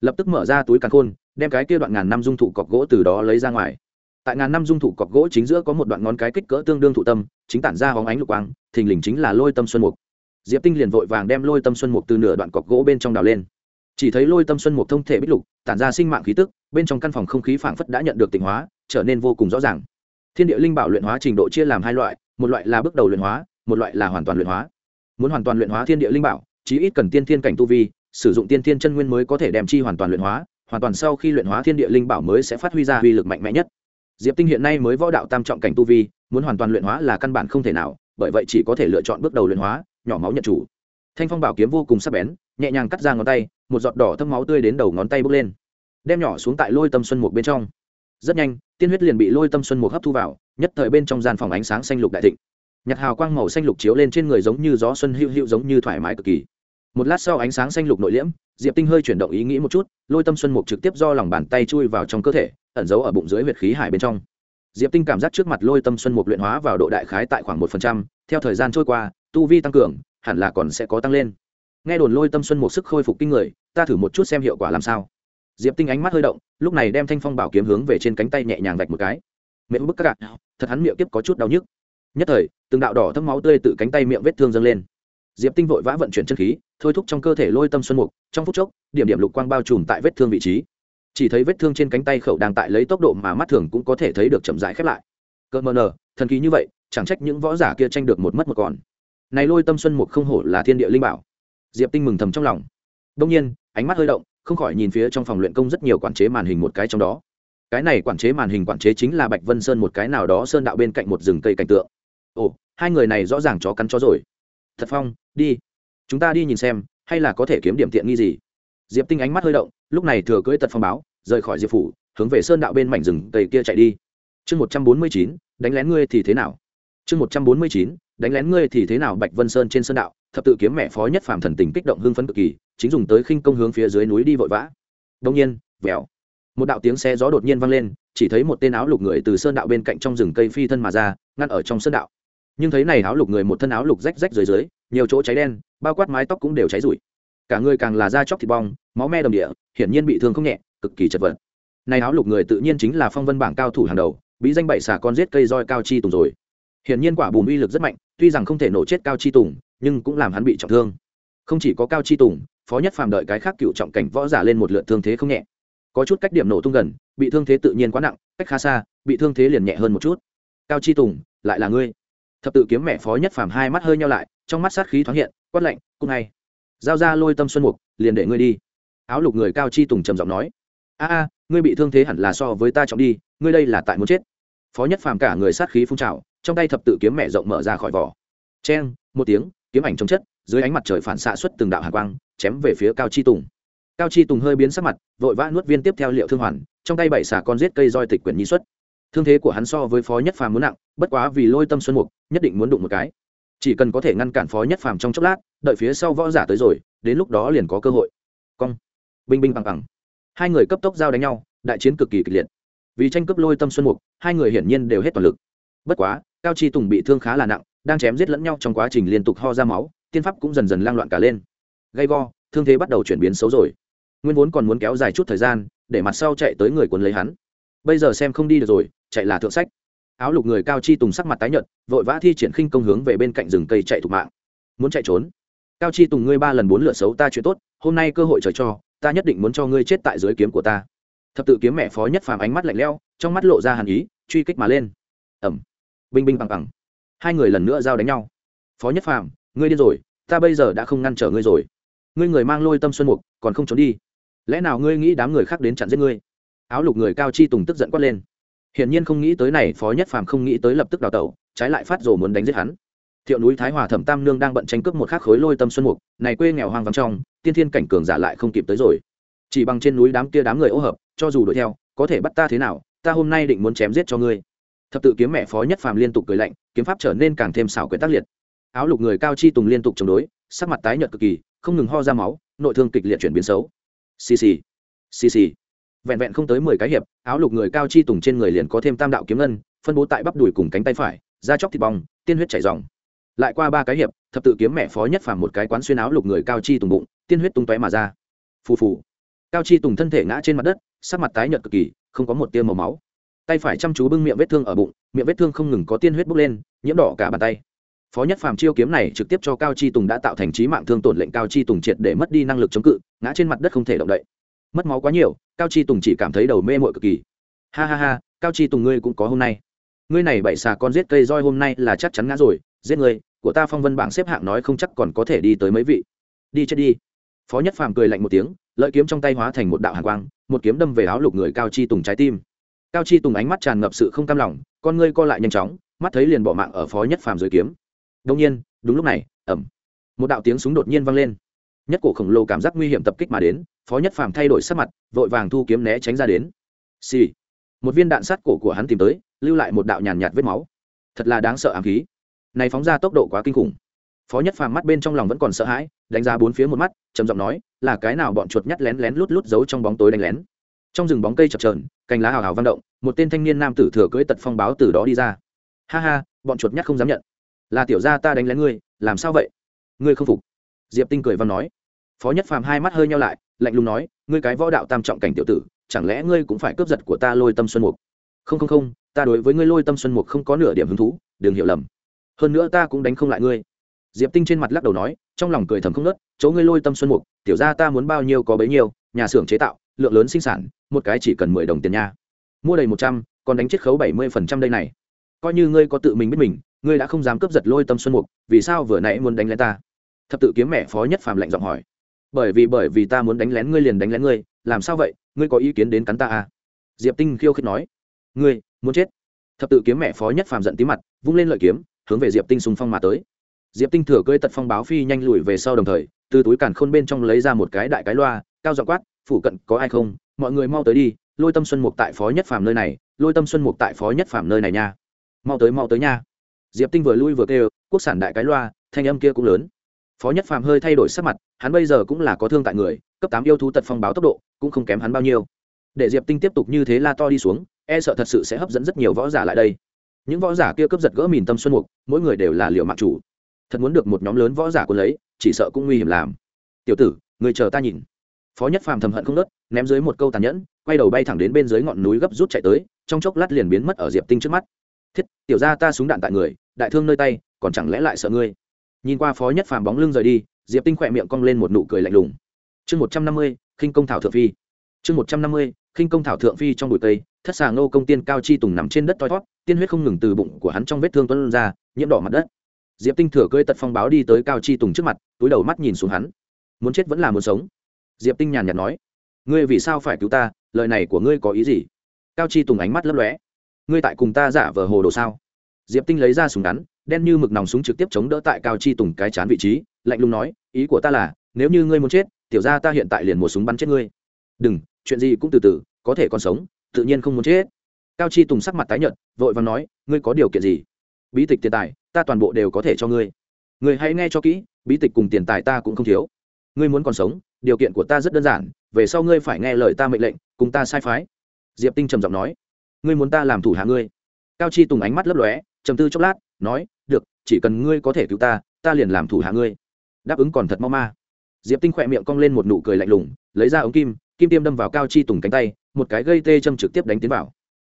Lập tức mở ra túi càn khôn, đem cái kia đoạn ngàn năm dung thụ cọc gỗ từ đó lấy ra ngoài. Tại ngàn năm dung thụ cọc gỗ chính giữa có một đoạn ngón cái kích cỡ tương đương thụ tâm, chính tản ra hóng ánh lục quang, thình lình chính là lôi tâm xuân mục. Diệp tinh liền vội vàng đem lôi tâm xuân mục từ nửa đoạn cọc gỗ bên trong đào lên chỉ thấy lôi tâm xuân mục thông thể bích lục, tản ra sinh mạng khí tức, bên trong căn phòng không khí phảng phất đã nhận được tịnh hóa, trở nên vô cùng rõ ràng. Thiên địa linh bảo luyện hóa trình độ chia làm hai loại, một loại là bước đầu luyện hóa, một loại là hoàn toàn luyện hóa. Muốn hoàn toàn luyện hóa thiên địa linh bảo, chí ít cần tiên thiên cảnh tu vi, sử dụng tiên thiên chân nguyên mới có thể đem chi hoàn toàn luyện hóa, hoàn toàn sau khi luyện hóa thiên địa linh bảo mới sẽ phát huy ra uy lực mạnh mẽ nhất. Diệp tinh hiện nay mới võ đạo tam trọng cảnh tu vi, muốn hoàn toàn luyện hóa là căn bản không thể nào, bởi vậy chỉ có thể lựa chọn bước đầu luyện hóa, nhỏ máu nhận chủ. Thanh phong bảo kiếm vô cùng sắc bén, nhẹ nhàng cắt ra ngón tay một giọt đỏ thâm máu tươi đến đầu ngón tay bốc lên. Đem nhỏ xuống tại lôi tâm xuân mục bên trong. Rất nhanh, tiên huyết liền bị lôi tâm xuân mục hấp thu vào, nhất thời bên trong gian phòng ánh sáng xanh lục đại thịnh. Nhặt hào quang màu xanh lục chiếu lên trên người giống như gió xuân hữu hữu giống như thoải mái cực kỳ. Một lát sau ánh sáng xanh lục nội liễm, diệp tinh hơi chuyển động ý nghĩ một chút, lôi tâm xuân mục trực tiếp do lòng bàn tay chui vào trong cơ thể, ẩn giấu ở bụng dưới huyệt khí hải bên trong. Diệp tinh cảm giác trước mặt lôi tâm xuân mục luyện hóa vào độ đại khái tại khoảng một phần trăm, theo thời gian trôi qua, tu vi tăng cường, hẳn là còn sẽ có tăng lên nghe đồn lôi tâm xuân một sức khôi phục kinh người, ta thử một chút xem hiệu quả làm sao. Diệp tinh ánh mắt hơi động, lúc này đem thanh phong bảo kiếm hướng về trên cánh tay nhẹ nhàng vạch một cái. Mẹ bức các gạt thật hắn miệng kiếp có chút đau nhức. Nhất thời, từng đạo đỏ thấm máu tươi từ cánh tay miệng vết thương dâng lên. Diệp tinh vội vã vận chuyển chân khí, thôi thúc trong cơ thể lôi tâm xuân mục trong phút chốc, điểm điểm lục quang bao trùm tại vết thương vị trí. Chỉ thấy vết thương trên cánh tay khẩu đang tại lấy tốc độ mà mắt thường cũng có thể thấy được chậm rãi khép lại. Cơn mờ nờ, thần kỳ như vậy, chẳng trách những võ giả kia tranh được một mất một còn. Này lôi tâm xuân mục không hổ là thiên địa linh bảo diệp tinh mừng thầm trong lòng. Đông nhiên, ánh mắt hơi động, không khỏi nhìn phía trong phòng luyện công rất nhiều quản chế màn hình một cái trong đó. Cái này quản chế màn hình quản chế chính là bạch vân sơn một cái nào đó sơn đạo bên cạnh một rừng cây cảnh tượng. Ồ, hai người này rõ ràng chó cắn chó rồi. Thật phong, đi. Chúng ta đi nhìn xem, hay là có thể kiếm điểm tiện nghi gì. Diệp tinh ánh mắt hơi động, lúc này thừa cưỡi tật phong báo, rời khỏi diệp phủ, hướng về sơn đạo bên mảnh rừng cây kia chạy đi. Chương một trăm bốn mươi chín, đánh lén ngươi thì thế nào? Chương một trăm bốn mươi chín, đánh lén ngươi thì thế nào bạch vân sơn trên sơn đạo? Thập tự kiếm mẹ phó nhất phàm thần tình kích động hưng phấn cực kỳ, chính dùng tới khinh công hướng phía dưới núi đi vội vã. Đông nhiên, vèo. Một đạo tiếng xe gió đột nhiên vang lên, chỉ thấy một tên áo lục người từ sơn đạo bên cạnh trong rừng cây phi thân mà ra, ngăn ở trong sơn đạo. Nhưng thấy này áo lục người một thân áo lục rách rách dưới dưới, nhiều chỗ cháy đen, bao quát mái tóc cũng đều cháy rụi. Cả người càng là da chóc thịt bong, máu me đồng địa, hiển nhiên bị thương không nhẹ, cực kỳ chật vật. Này áo lục người tự nhiên chính là phong vân bảng cao thủ hàng đầu bị danh bậy xà con giết cây roi cao chi tùng rồi. Hiển nhiên quả bùn uy lực rất mạnh, tuy rằng không thể nổ chết cao chi tùng nhưng cũng làm hắn bị trọng thương. Không chỉ có cao chi tùng, phó nhất phàm đợi cái khác cựu trọng cảnh võ giả lên một lượt thương thế không nhẹ. Có chút cách điểm nổ tung gần, bị thương thế tự nhiên quá nặng, cách khá xa, bị thương thế liền nhẹ hơn một chút. Cao chi tùng, lại là ngươi. Thập tự kiếm mẹ phó nhất phàm hai mắt hơi nhau lại, trong mắt sát khí thoáng hiện, quát lạnh cung ngay giao ra lôi tâm xuân mục, liền để ngươi đi. Áo lục người cao chi tùng trầm giọng nói, a a, ngươi bị thương thế hẳn là so với ta trọng đi, ngươi đây là tại muốn chết. Phó nhất phàm cả người sát khí phun trào, trong tay thập tự kiếm mẹ rộng mở ra khỏi vỏ. Chen một tiếng kiếm ảnh trong chất, dưới ánh mặt trời phản xạ xuất từng đạo hạ quang, chém về phía cao chi tùng. Cao chi tùng hơi biến sắc mặt, vội vã nuốt viên tiếp theo liệu thương hoàn, trong tay bảy xả con giết cây roi tịch quyển nhi xuất. Thương thế của hắn so với phó nhất phàm muốn nặng, bất quá vì lôi tâm xuân mục, nhất định muốn đụng một cái. Chỉ cần có thể ngăn cản phó nhất phàm trong chốc lát, đợi phía sau võ giả tới rồi, đến lúc đó liền có cơ hội. Cong. Binh binh bằng bằng. Hai người cấp tốc giao đánh nhau, đại chiến cực kỳ kịch liệt. Vì tranh cướp lôi tâm xuân mục, hai người hiển nhiên đều hết toàn lực. Bất quá, cao chi tùng bị thương khá là nặng đang chém giết lẫn nhau trong quá trình liên tục ho ra máu, tiên pháp cũng dần dần lang loạn cả lên. Gay go, thương thế bắt đầu chuyển biến xấu rồi. Nguyên vốn còn muốn kéo dài chút thời gian, để mặt sau chạy tới người cuốn lấy hắn. Bây giờ xem không đi được rồi, chạy là thượng sách. Áo lục người cao chi tùng sắc mặt tái nhợt, vội vã thi triển khinh công hướng về bên cạnh rừng cây chạy thục mạng. Muốn chạy trốn. Cao chi tùng ngươi ba lần bốn lựa xấu ta chuyện tốt, hôm nay cơ hội trời cho, ta nhất định muốn cho ngươi chết tại dưới kiếm của ta. Thập tự kiếm mẹ phó nhất phàm ánh mắt lạnh leo trong mắt lộ ra hàn ý, truy kích mà lên. Ẩm binh binh bằng bằng hai người lần nữa giao đánh nhau. Phó nhất phàm, ngươi điên rồi, ta bây giờ đã không ngăn trở ngươi rồi. Ngươi người mang lôi tâm xuân mục, còn không trốn đi. Lẽ nào ngươi nghĩ đám người khác đến chặn giết ngươi? Áo lục người cao chi tùng tức giận quát lên. Hiển nhiên không nghĩ tới này, phó nhất phàm không nghĩ tới lập tức đào tẩu, trái lại phát rồ muốn đánh giết hắn. Thiệu núi thái hòa thẩm tam nương đang bận tranh cướp một khắc khối lôi tâm xuân mục, này quê nghèo hoang vắng trong, tiên thiên cảnh cường giả lại không kịp tới rồi. Chỉ bằng trên núi đám kia đám người ô hợp, cho dù đuổi theo, có thể bắt ta thế nào, ta hôm nay định muốn chém giết cho ngươi thập tự kiếm mẹ phó nhất phàm liên tục cười lạnh, kiếm pháp trở nên càng thêm xảo quyệt tác liệt. Áo lục người cao chi tùng liên tục chống đối, sắc mặt tái nhợt cực kỳ, không ngừng ho ra máu, nội thương kịch liệt chuyển biến xấu. Xì xì xì xì. Vẹn vẹn không tới mười cái hiệp, áo lục người cao chi tùng trên người liền có thêm tam đạo kiếm ngân, phân bố tại bắp đùi cùng cánh tay phải, da chóc thịt bong, tiên huyết chảy dòng lại qua ba cái hiệp, thập tự kiếm mẹ phó nhất phàm một cái quán xuyên áo lục người cao chi tùng bụng, tiên huyết tung tóe mà ra. Phù phù. Cao chi tùng thân thể ngã trên mặt đất, sắc mặt tái nhợt cực kỳ, không có một tia màu máu tay phải chăm chú bưng miệng vết thương ở bụng, miệng vết thương không ngừng có tiên huyết bốc lên, nhiễm đỏ cả bàn tay. Phó nhất phàm chiêu kiếm này trực tiếp cho cao chi tùng đã tạo thành trí mạng thương tổn lệnh cao chi tùng triệt để mất đi năng lực chống cự, ngã trên mặt đất không thể động đậy. Mất máu quá nhiều, cao chi tùng chỉ cảm thấy đầu mê mội cực kỳ. Ha ha ha, cao chi tùng ngươi cũng có hôm nay. Ngươi này bảy xà con giết cây roi hôm nay là chắc chắn ngã rồi, giết ngươi, của ta phong vân bảng xếp hạng nói không chắc còn có thể đi tới mấy vị. Đi chết đi. Phó nhất phàm cười lạnh một tiếng, lợi kiếm trong tay hóa thành một đạo hàng quang, một kiếm đâm về áo lục người cao chi tùng trái tim cao chi tùng ánh mắt tràn ngập sự không cam lòng, con ngươi co lại nhanh chóng, mắt thấy liền bỏ mạng ở phó nhất phàm dưới kiếm. Đông nhiên, đúng lúc này ẩm một đạo tiếng súng đột nhiên vang lên. Nhất cổ khổng lồ cảm giác nguy hiểm tập kích mà đến, phó nhất phàm thay đổi sắc mặt, vội vàng thu kiếm né tránh ra đến. Xì、sì. một viên đạn sát cổ của hắn tìm tới, lưu lại một đạo nhàn nhạt vết máu. Thật là đáng sợ ám khí. Này phóng ra tốc độ quá kinh khủng. Phó nhất phàm mắt bên trong lòng vẫn còn sợ hãi, đánh giá bốn phía một mắt, trầm giọng nói, là cái nào bọn chuột nhắt lén lén lút lút giấu trong bóng tối đánh lén? Trong rừng bóng cây chập trờn cành lá hào hào vang động một tên thanh niên nam tử thừa cưỡi tật phong báo từ đó đi ra. Ha ha, bọn chuột nhắt không dám nhận. Là tiểu gia ta đánh lén ngươi, làm sao vậy? Ngươi không phục. Diệp tinh cười văn nói. Phó nhất phàm hai mắt hơi nhau lại, lạnh lùng nói, ngươi cái võ đạo tam trọng cảnh tiểu tử, chẳng lẽ ngươi cũng phải cướp giật của ta lôi tâm xuân mục? Không không không, ta đối với ngươi lôi tâm xuân mục không có nửa điểm hứng thú, đừng hiểu lầm. Hơn nữa ta cũng đánh không lại ngươi. Diệp tinh trên mặt lắc đầu nói, trong lòng cười thầm không nớt chỗ ngươi lôi tâm xuân mục, tiểu ra ta muốn bao nhiêu có bấy nhiêu, nhà xưởng chế tạo, lượng lớn sinh sản, một cái chỉ cần mười đồng tiền nha mua đầy một trăm, còn đánh chiết khấu bảy mươi phần trăm đây này. Coi như ngươi có tự mình biết mình, ngươi đã không dám cướp giật lôi tâm xuân mục, vì sao vừa nãy muốn đánh lén ta? Thập tự kiếm mẹ phó nhất phàm lạnh giọng hỏi. Bởi vì bởi vì ta muốn đánh lén ngươi liền đánh lén ngươi, làm sao vậy? Ngươi có ý kiến đến cắn ta à? Diệp tinh khiêu khích nói. Ngươi, muốn chết. Thập tự kiếm mẹ phó nhất phàm giận tí mặt, vung lên lợi kiếm, hướng về diệp tinh sùng phong mà tới. Diệp tinh thừa cưỡi tật phong báo phi nhanh lùi về sau đồng thời, từ túi càn khôn bên trong lấy ra một cái đại cái loa, cao dọ quát, phủ cận có ai không? Mọi người mau tới đi lôi tâm xuân mục tại phó nhất phàm nơi này, lôi tâm xuân mục tại phó nhất phàm nơi này nha. Mau tới mau tới nha. Diệp tinh vừa lui vừa kêu, quốc sản đại cái loa, thanh âm kia cũng lớn. Phó nhất phàm hơi thay đổi sắc mặt, hắn bây giờ cũng là có thương tại người, cấp tám yêu thú tật phong báo tốc độ, cũng không kém hắn bao nhiêu. Để diệp tinh tiếp tục như thế la to đi xuống e sợ thật sự sẽ hấp dẫn rất nhiều võ giả lại đây. Những võ giả kia cướp giật gỡ mìn tâm xuân mục, mỗi người đều là liệu mạng chủ. Thật muốn được một nhóm lớn võ giả quân lấy, chỉ sợ cũng nguy hiểm làm. Tiểu tử, người chờ ta nhìn. Phó nhất phàm thầm hận không nớt, ném dưới một câu tàn nhẫn quay đầu bay thẳng đến bên dưới ngọn núi gấp rút chạy tới, trong chốc lát liền biến mất ở diệp tinh trước mắt. Thiết, tiểu ra ta súng đạn tại người, đại thương nơi tay, còn chẳng lẽ lại sợ ngươi? Nhìn qua phó nhất phàm bóng lưng rời đi, diệp tinh khỏe miệng cong lên một nụ cười lạnh lùng. Chương một trăm năm mươi, khinh công thảo thượng phi. Chương một trăm năm mươi, khinh công thảo thượng phi trong bụi tây thất xà ngô công tiên cao chi tùng nằm trên đất toi thót, tiên huyết không ngừng từ bụng của hắn trong vết thương tuân ra, nhiễm đỏ mặt đất. Diệp tinh thừa cơi tật phong báo đi tới cao chi tùng trước mặt, túi đầu mắt nhìn xuống hắn. Muốn chết vẫn là muốn sống. Diệp tinh nhàn nhạt nói ngươi vì sao phải cứu ta, lời này của ngươi có ý gì? Cao chi tùng ánh mắt lấp lóe. Ngươi tại cùng ta giả vờ hồ đồ sao? Diệp tinh lấy ra súng ngắn, đen như mực nòng súng trực tiếp chống đỡ tại cao chi tùng cái chán vị trí, lạnh lùng nói, ý của ta là, nếu như ngươi muốn chết, tiểu ra ta hiện tại liền một súng bắn chết ngươi. Đừng, chuyện gì cũng từ từ, có thể còn sống, tự nhiên không muốn chết. Cao chi tùng sắc mặt tái nhợt, vội vàng nói, ngươi có điều kiện gì? Bí tịch tiền tài, ta toàn bộ đều có thể cho ngươi. Ngươi hãy nghe cho kỹ, bí tịch cùng tiền tài ta cũng không thiếu. Ngươi muốn còn sống điều kiện của ta rất đơn giản, về sau ngươi phải nghe lời ta mệnh lệnh, cùng ta sai phái. Diệp tinh trầm giọng nói. Ngươi muốn ta làm thủ hạ ngươi? Cao chi tùng ánh mắt lấp lóe, trầm tư chốc lát, nói, được, chỉ cần ngươi có thể cứu ta ta liền làm thủ hạ ngươi. Đáp ứng còn thật mau ma. Diệp tinh khỏe miệng cong lên một nụ cười lạnh lùng, lấy ra ống kim kim tiêm đâm vào cao chi tùng cánh tay, một cái gây tê châm trực tiếp đánh tiến vào.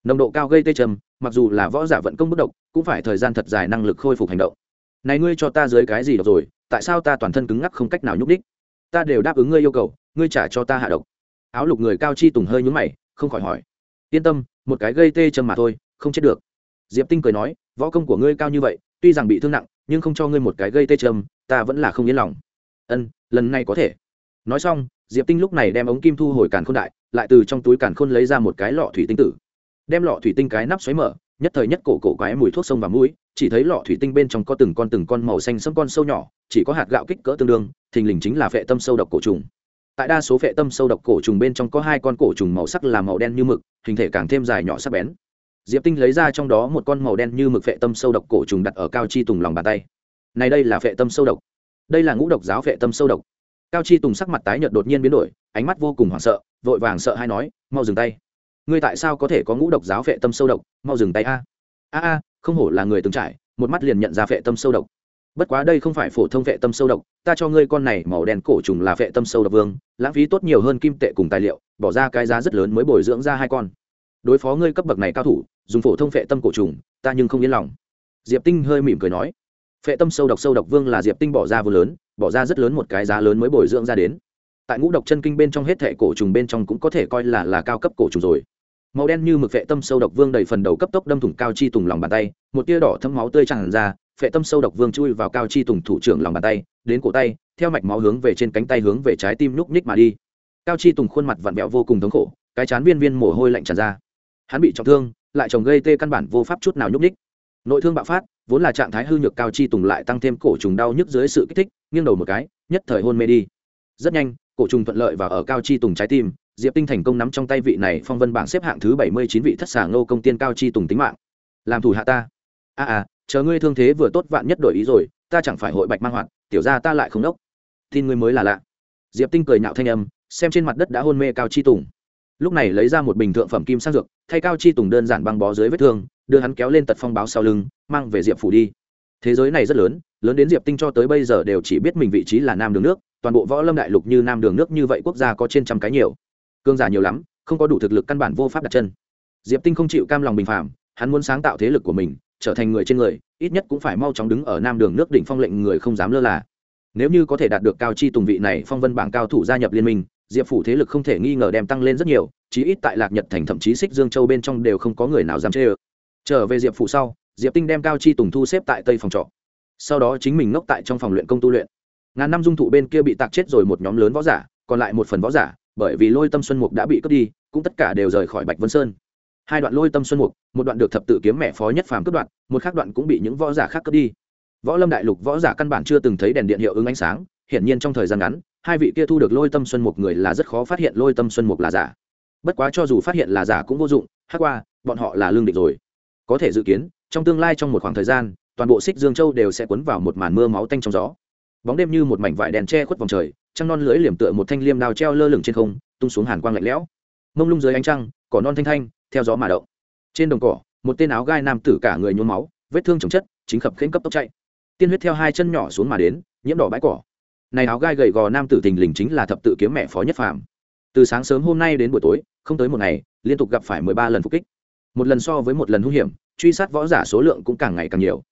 Nồng độ cao gây tê châm, mặc dù là võ giả vận công bất động cũng phải thời gian thật dài năng lực khôi phục hành động. Này ngươi cho ta dưới cái gì độc rồi, tại sao ta toàn thân cứng ngắc không cách nào nhúc đích ta đều đáp ứng ngươi yêu cầu, ngươi trả cho ta hạ độc. Áo lục người cao chi tùng hơi nhúng mày, không khỏi hỏi. Yên tâm, một cái gây tê châm mà thôi, không chết được. Diệp tinh cười nói, võ công của ngươi cao như vậy, tuy rằng bị thương nặng, nhưng không cho ngươi một cái gây tê châm, ta vẫn là không yên lòng. Ân, lần này có thể. Nói xong, diệp tinh lúc này đem ống kim thu hồi càn khôn đại, lại từ trong túi càn khôn lấy ra một cái lọ thủy tinh tử đem lọ thủy tinh cái nắp xoáy mở, nhất thời nhất cổ cổ quái mùi thuốc sông và mũi, chỉ thấy lọ thủy tinh bên trong có từng con từng con màu xanh sẫm con sâu nhỏ, chỉ có hạt gạo kích cỡ tương đương, thình lình chính là phệ tâm sâu độc cổ trùng. Tại đa số phệ tâm sâu độc cổ trùng bên trong có hai con cổ trùng màu sắc là màu đen như mực, hình thể càng thêm dài nhỏ sắc bén. Diệp tinh lấy ra trong đó một con màu đen như mực phệ tâm sâu độc cổ trùng đặt ở cao chi tùng lòng bàn tay. Này đây là phệ tâm sâu độc. Đây là ngũ độc giáo phệ tâm sâu độc. Cao chi tùng sắc mặt tái nhợt đột nhiên biến đổi, ánh mắt vô cùng hoảng sợ, vội vàng sợ hay nói, mau dừng tay ngươi tại sao có thể có ngũ độc giáo phệ tâm sâu độc, mau dừng tay a. A a, không hổ là người từng trải, một mắt liền nhận ra phệ tâm sâu độc. Bất quá đây không phải phổ thông phệ tâm sâu độc, ta cho ngươi con này màu đen cổ trùng là phệ tâm sâu độc vương, lãng phí tốt nhiều hơn kim tệ cùng tài liệu, bỏ ra cái giá rất lớn mới bồi dưỡng ra hai con. Đối phó ngươi cấp bậc này cao thủ, dùng phổ thông phệ tâm cổ trùng, ta nhưng không yên lòng. Diệp tinh hơi mỉm cười nói. Phệ tâm sâu độc sâu độc vương là diệp tinh bỏ ra vừa lớn, bỏ ra rất lớn một cái giá lớn mới bồi dưỡng ra đến. Tại ngũ độc chân kinh bên trong hết thệ cổ trùng bên trong cũng có thể coi là là cao cấp cổ trùng rồi màu đen như mực vệ tâm sâu độc vương đầy phần đầu cấp tốc đâm thủng cao chi tùng lòng bàn tay, một tia đỏ thấm máu tươi tràn ra vệ tâm sâu độc vương chui vào cao chi tùng thủ trưởng lòng bàn tay, đến cổ tay, theo mạch máu hướng về trên cánh tay hướng về trái tim nhúc nhích mà đi. Cao chi tùng khuôn mặt vặn vẹo vô cùng thống khổ, cái chán viên viên mồ hôi lạnh tràn ra. Hắn bị trọng thương, lại chồng gây tê căn bản vô pháp chút nào nhúc ních nội thương bạo phát, vốn là trạng thái hư nhược cao chi tùng lại tăng thêm cổ trùng đau nhức dưới sự kích thích, nghiêng đầu một cái, nhất thời hôn mê đi. Rất nhanh, cổ trùng thuận lợi và ở cao chi tùng trái tim diệp tinh thành công nắm trong tay vị này phong vân bảng xếp hạng thứ bảy mươi chín vị thất xà ngô công tiên cao chi tùng tính mạng. Làm thủ hạ ta. A à, à chờ ngươi thương thế vừa tốt vạn nhất đổi ý rồi ta chẳng phải hội bạch mang hoạt tiểu ra ta lại không đốc. Tin ngươi mới là lạ. Diệp tinh cười nhạo thanh âm xem trên mặt đất đã hôn mê cao chi tùng. Lúc này lấy ra một bình thượng phẩm kim sang dược thay cao chi tùng đơn giản băng bó dưới vết thương đưa hắn kéo lên tật phong báo sau lưng mang về diệp phủ đi. Thế giới này rất lớn lớn đến diệp tinh cho tới bây giờ đều chỉ biết mình vị trí là nam đường nước toàn bộ võ lâm đại lục như nam đường nước như vậy quốc gia có trên trăm cái nhiều cương giả nhiều lắm, không có đủ thực lực căn bản vô pháp đặt chân. Diệp tinh không chịu cam lòng bình phạm hắn muốn sáng tạo thế lực của mình, trở thành người trên người, ít nhất cũng phải mau chóng đứng ở nam đường nước đỉnh phong lệnh người không dám lơ là. Nếu như có thể đạt được cao chi tùng vị này, phong vân bảng cao thủ gia nhập liên minh, diệp phủ thế lực không thể nghi ngờ đem tăng lên rất nhiều, chí ít tại lạc nhật thành thậm chí xích dương châu bên trong đều không có người nào dám chê ơ. Trở về diệp phủ sau, diệp tinh đem cao chi tùng thu xếp tại tây phòng trọ. Sau đó chính mình ngốc tại trong phòng luyện công tu luyện. Ngàn năm dung thụ bên kia bị tạc chết rồi một nhóm lớn võ giả, còn lại một phần võ giả bởi vì lôi tâm xuân mục đã bị cướp đi, cũng tất cả đều rời khỏi bạch vân sơn. Hai đoạn lôi tâm xuân mục, một đoạn được thập tự kiếm mẹ phó nhất phàm cướp đoạn, một khác đoạn cũng bị những võ giả khác cướp đi. Võ lâm đại lục võ giả căn bản chưa từng thấy đèn điện hiệu ứng ánh sáng, hiển nhiên trong thời gian ngắn, hai vị kia thu được lôi tâm xuân mục người là rất khó phát hiện lôi tâm xuân mục là giả. Bất quá cho dù phát hiện là giả cũng vô dụng, hát qua, bọn họ là lương địch rồi. Có thể dự kiến, trong tương lai trong một khoảng thời gian, toàn bộ xích dương châu đều sẽ cuốn vào một màn mưa máu tanh trong gió. Bóng đêm như một mảnh vải đèn che khuất vòng trời trăng non lưỡi liềm tựa một thanh liêm đao treo lơ lửng trên không, tung xuống hàn quang lạnh lẽo. Mông lung dưới ánh trăng, cỏ non thanh thanh, theo gió mà động. Trên đồng cỏ, một tên áo gai nam tử cả người nhuốm máu, vết thương chồng chất, chính khập khênh cấp tốc chạy. Tiên huyết theo hai chân nhỏ xuống mà đến, nhiễm đỏ bãi cỏ. Này áo gai gầy gò nam tử thình lình chính là thập tự kiếm mẹ phó nhất phàm. Từ sáng sớm hôm nay đến buổi tối, không tới một ngày, liên tục gặp phải mười ba lần phục kích. Một lần so với một lần hung hiểm, truy sát võ giả số lượng cũng càng ngày càng nhiều.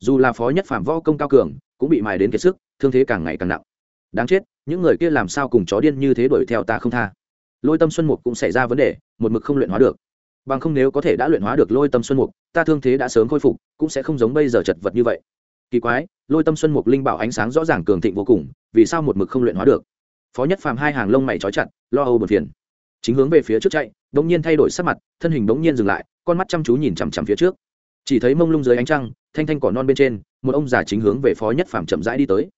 Dù là phó nhất phàm võ công cao cường, cũng bị mài đến kiệt sức, thương thế càng ngày càng nặng đáng chết, những người kia làm sao cùng chó điên như thế đuổi theo ta không tha? Lôi tâm xuân mục cũng xảy ra vấn đề, một mực không luyện hóa được. Bằng không nếu có thể đã luyện hóa được lôi tâm xuân mục, ta thương thế đã sớm khôi phục, cũng sẽ không giống bây giờ chật vật như vậy. Kỳ quái, lôi tâm xuân mục linh bảo ánh sáng rõ ràng cường thịnh vô cùng, vì sao một mực không luyện hóa được? Phó nhất phàm hai hàng lông mày trói chặt, lo âu bật phiền. Chính hướng về phía trước chạy đ ỗ n g nhiên thay đổi sắc mặt, thân hình đ ỗ n g nhiên dừng lại, con mắt chăm chú nhìn chằm chằm phía trước. Chỉ thấy mông lung dưới ánh trăng, thanh thanh cỏ non bên trên, một ông già chính hướng về phó nhất phàm chậm rãi đi tới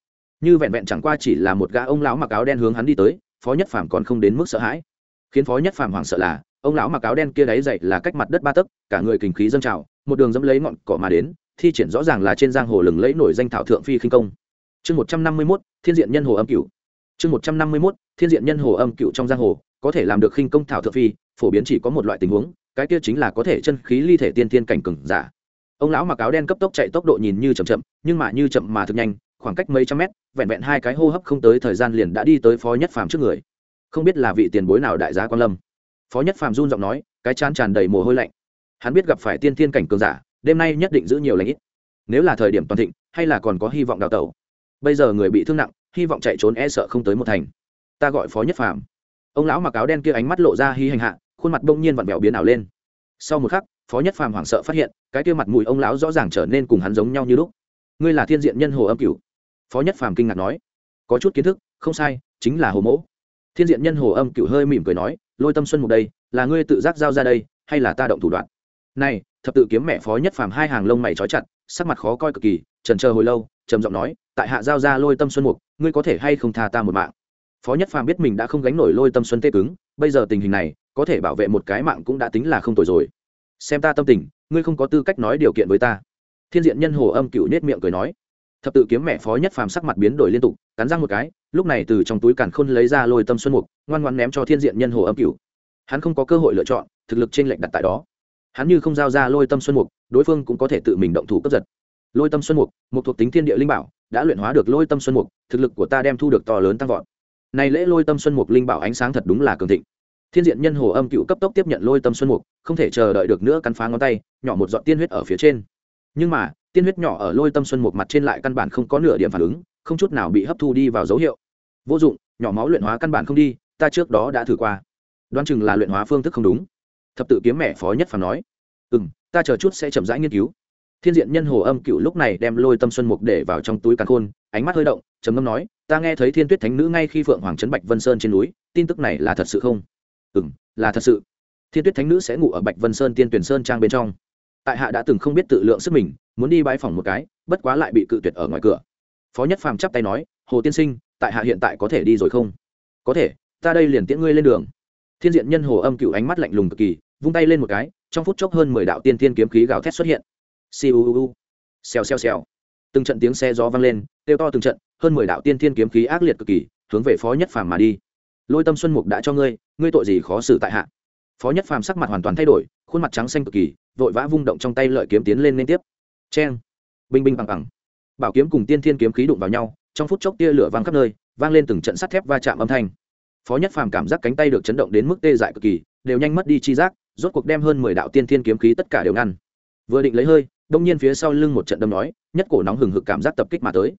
như vẹn vẹn chẳng qua chỉ là một gã ông lão mặc áo đen hướng hắn đi tới, phó nhất phàm còn không đến mức sợ hãi. Khiến phó nhất phàm hoảng sợ là, ông lão mặc áo đen kia đáy dậy là cách mặt đất ba tấc, cả người kình khí dâng trào, một đường dẫm lấy ngọn cỏ mà đến, thi triển rõ ràng là trên giang hồ lừng lẫy nổi danh thảo thượng phi khinh công. Chương một trăm năm mươi mốt, thiên diện nhân hồ âm cựu chương một trăm năm mươi mốt, thiên diện nhân hồ âm cựu trong giang hồ, có thể làm được khinh công thảo thượng phi, phổ biến chỉ có một loại tình huống, cái kia chính là có thể chân khí ly thể tiên thiên cảnh cừng giả. Ông lão mặc áo đen cấp tốc chạy tốc độ nhìn như chậm chậm, nhưng mà như chậm mà thực nhanh khoảng cách mấy trăm mét, vẹn vẹn hai cái hô hấp không tới thời gian liền đã đi tới phó nhất phàm trước người. Không biết là vị tiền bối nào đại giá quan lâm. Phó nhất phàm run giọng nói, cái chán tràn đầy mồ hôi lạnh. Hắn biết gặp phải tiên thiên cảnh cường giả, đêm nay nhất định giữ nhiều lãnh ít. Nếu là thời điểm toàn thịnh, hay là còn có hy vọng đào tẩu. Bây giờ người bị thương nặng, hy vọng chạy trốn e sợ không tới một thành. Ta gọi phó nhất phàm. Ông lão mặc áo đen kia ánh mắt lộ ra hy hành hạ, khuôn mặt bỗng nhiên vặn vẹo biến ảo lên. Sau một khắc, phó nhất phàm hoảng sợ phát hiện, cái kia mặt mùi ông lão rõ ràng trở nên cùng hắn giống nhau như lúc. Ngươi là thiên diện nhân hồ âm cửu phó nhất phàm kinh ngạc nói, có chút kiến thức, không sai, chính là hồ mẫu thiên diện nhân hồ âm Cựu hơi mỉm cười nói, lôi tâm xuân một đây, là ngươi tự giác giao ra đây, hay là ta động thủ đoạn? Này, thập tự kiếm mẹ phó nhất phàm hai hàng lông mày trói chặt, sắc mặt khó coi cực kỳ, trần chờ hồi lâu, trầm giọng nói, tại hạ giao ra lôi tâm xuân mục ngươi có thể hay không tha ta một mạng? Phó nhất phàm biết mình đã không gánh nổi lôi tâm xuân tê cứng, bây giờ tình hình này, có thể bảo vệ một cái mạng cũng đã tính là không tồi rồi. Xem ta tâm tình, ngươi không có tư cách nói điều kiện với ta. Thiên diện nhân hồ âm cựu nết miệng cười nói thập tự kiếm mẹ phó nhất phàm sắc mặt biến đổi liên tục, cắn răng một cái, lúc này từ trong túi càn khôn lấy ra lôi tâm xuân mục, ngoan ngoan ném cho thiên diện nhân hồ âm cựu hắn không có cơ hội lựa chọn, thực lực trên lệnh đặt tại đó. Hắn như không giao ra lôi tâm xuân mục, đối phương cũng có thể tự mình động thủ cấp giật. Lôi tâm xuân mục, một thuộc tính thiên địa linh bảo, đã luyện hóa được lôi tâm xuân mục, thực lực của ta đem thu được to lớn tăng vọt. Này lễ lôi tâm xuân mục linh bảo ánh sáng thật đúng là cường thịnh. Thiên diện nhân hồ âm cựu cấp tốc tiếp nhận lôi tâm xuân mục, không thể chờ đợi được nữa cắn phá ngón tay, nhỏ một giọt tiên huyết ở phía trên. Nhưng mà tiên huyết nhỏ ở lôi tâm xuân mục mặt trên lại căn bản không có nửa điểm phản ứng, không chút nào bị hấp thu đi vào dấu hiệu. Vô dụng, nhỏ máu luyện hóa căn bản không đi, ta trước đó đã thử qua. Đoán chừng là luyện hóa phương thức không đúng. Thập tự kiếm mẹ phó nhất phản nói. Ừ m ta chờ chút sẽ chậm rãi nghiên cứu. Thiên diện nhân hồ âm cựu lúc này đem lôi tâm xuân mục để vào trong túi càn khôn, ánh mắt hơi động, trầm ngâm nói, ta nghe thấy thiên tuyết thánh nữ ngay khi phượng hoàng trấn bạch vân sơn trên núi, tin tức này là thật sự không? Ừ m là thật sự. Thiên tuyết thánh nữ sẽ ngủ ở bạch vân sơn tiên tuyển sơn trang bên trong. Tại hạ đã từng không biết tự lượng sức mình muốn đi bãi phòng một cái, bất quá lại bị cự tuyệt ở ngoài cửa. Phó nhất phàm chắp tay nói, hồ tiên sinh, tại hạ hiện tại có thể đi rồi không? Có thể, ta đây liền tiễn ngươi lên đường. Thiên diện nhân hồ âm cựu ánh mắt lạnh lùng cực kỳ, vung tay lên một cái, trong phút chốc hơn mười đạo tiên thiên kiếm khí gào thét xuất hiện. Siêu xèo xèo xèo. Từng trận tiếng xe gió vang lên, kêu to từng trận, hơn mười đạo tiên thiên kiếm khí ác liệt cực kỳ, hướng về phó nhất phàm mà đi. Lôi tâm xuân mục đã cho ngươi ngươi tội gì khó xử tại hạ? Phó nhất phàm sắc mặt hoàn toàn thay đổi, khuôn mặt trắng xanh cực kỳ, vội vã vung động trong tay lợi kiếm tiến lên liên tiếp cheng. Binh binh bằng bằng. Bảo kiếm cùng tiên thiên kiếm khí đụng vào nhau, trong phút chốc tia lửa vang khắp nơi, vang lên từng trận sắt thép va chạm âm thanh. Phó nhất phàm cảm giác cánh tay được chấn động đến mức tê dại cực kỳ, đều nhanh mất đi chi giác, rốt cuộc đem hơn mười đạo tiên thiên kiếm khí tất cả đều ngăn. Vừa định lấy hơi, đông nhiên phía sau lưng một trận đâm nói, nhất cổ nóng hừng hực cảm giác tập kích mà tới.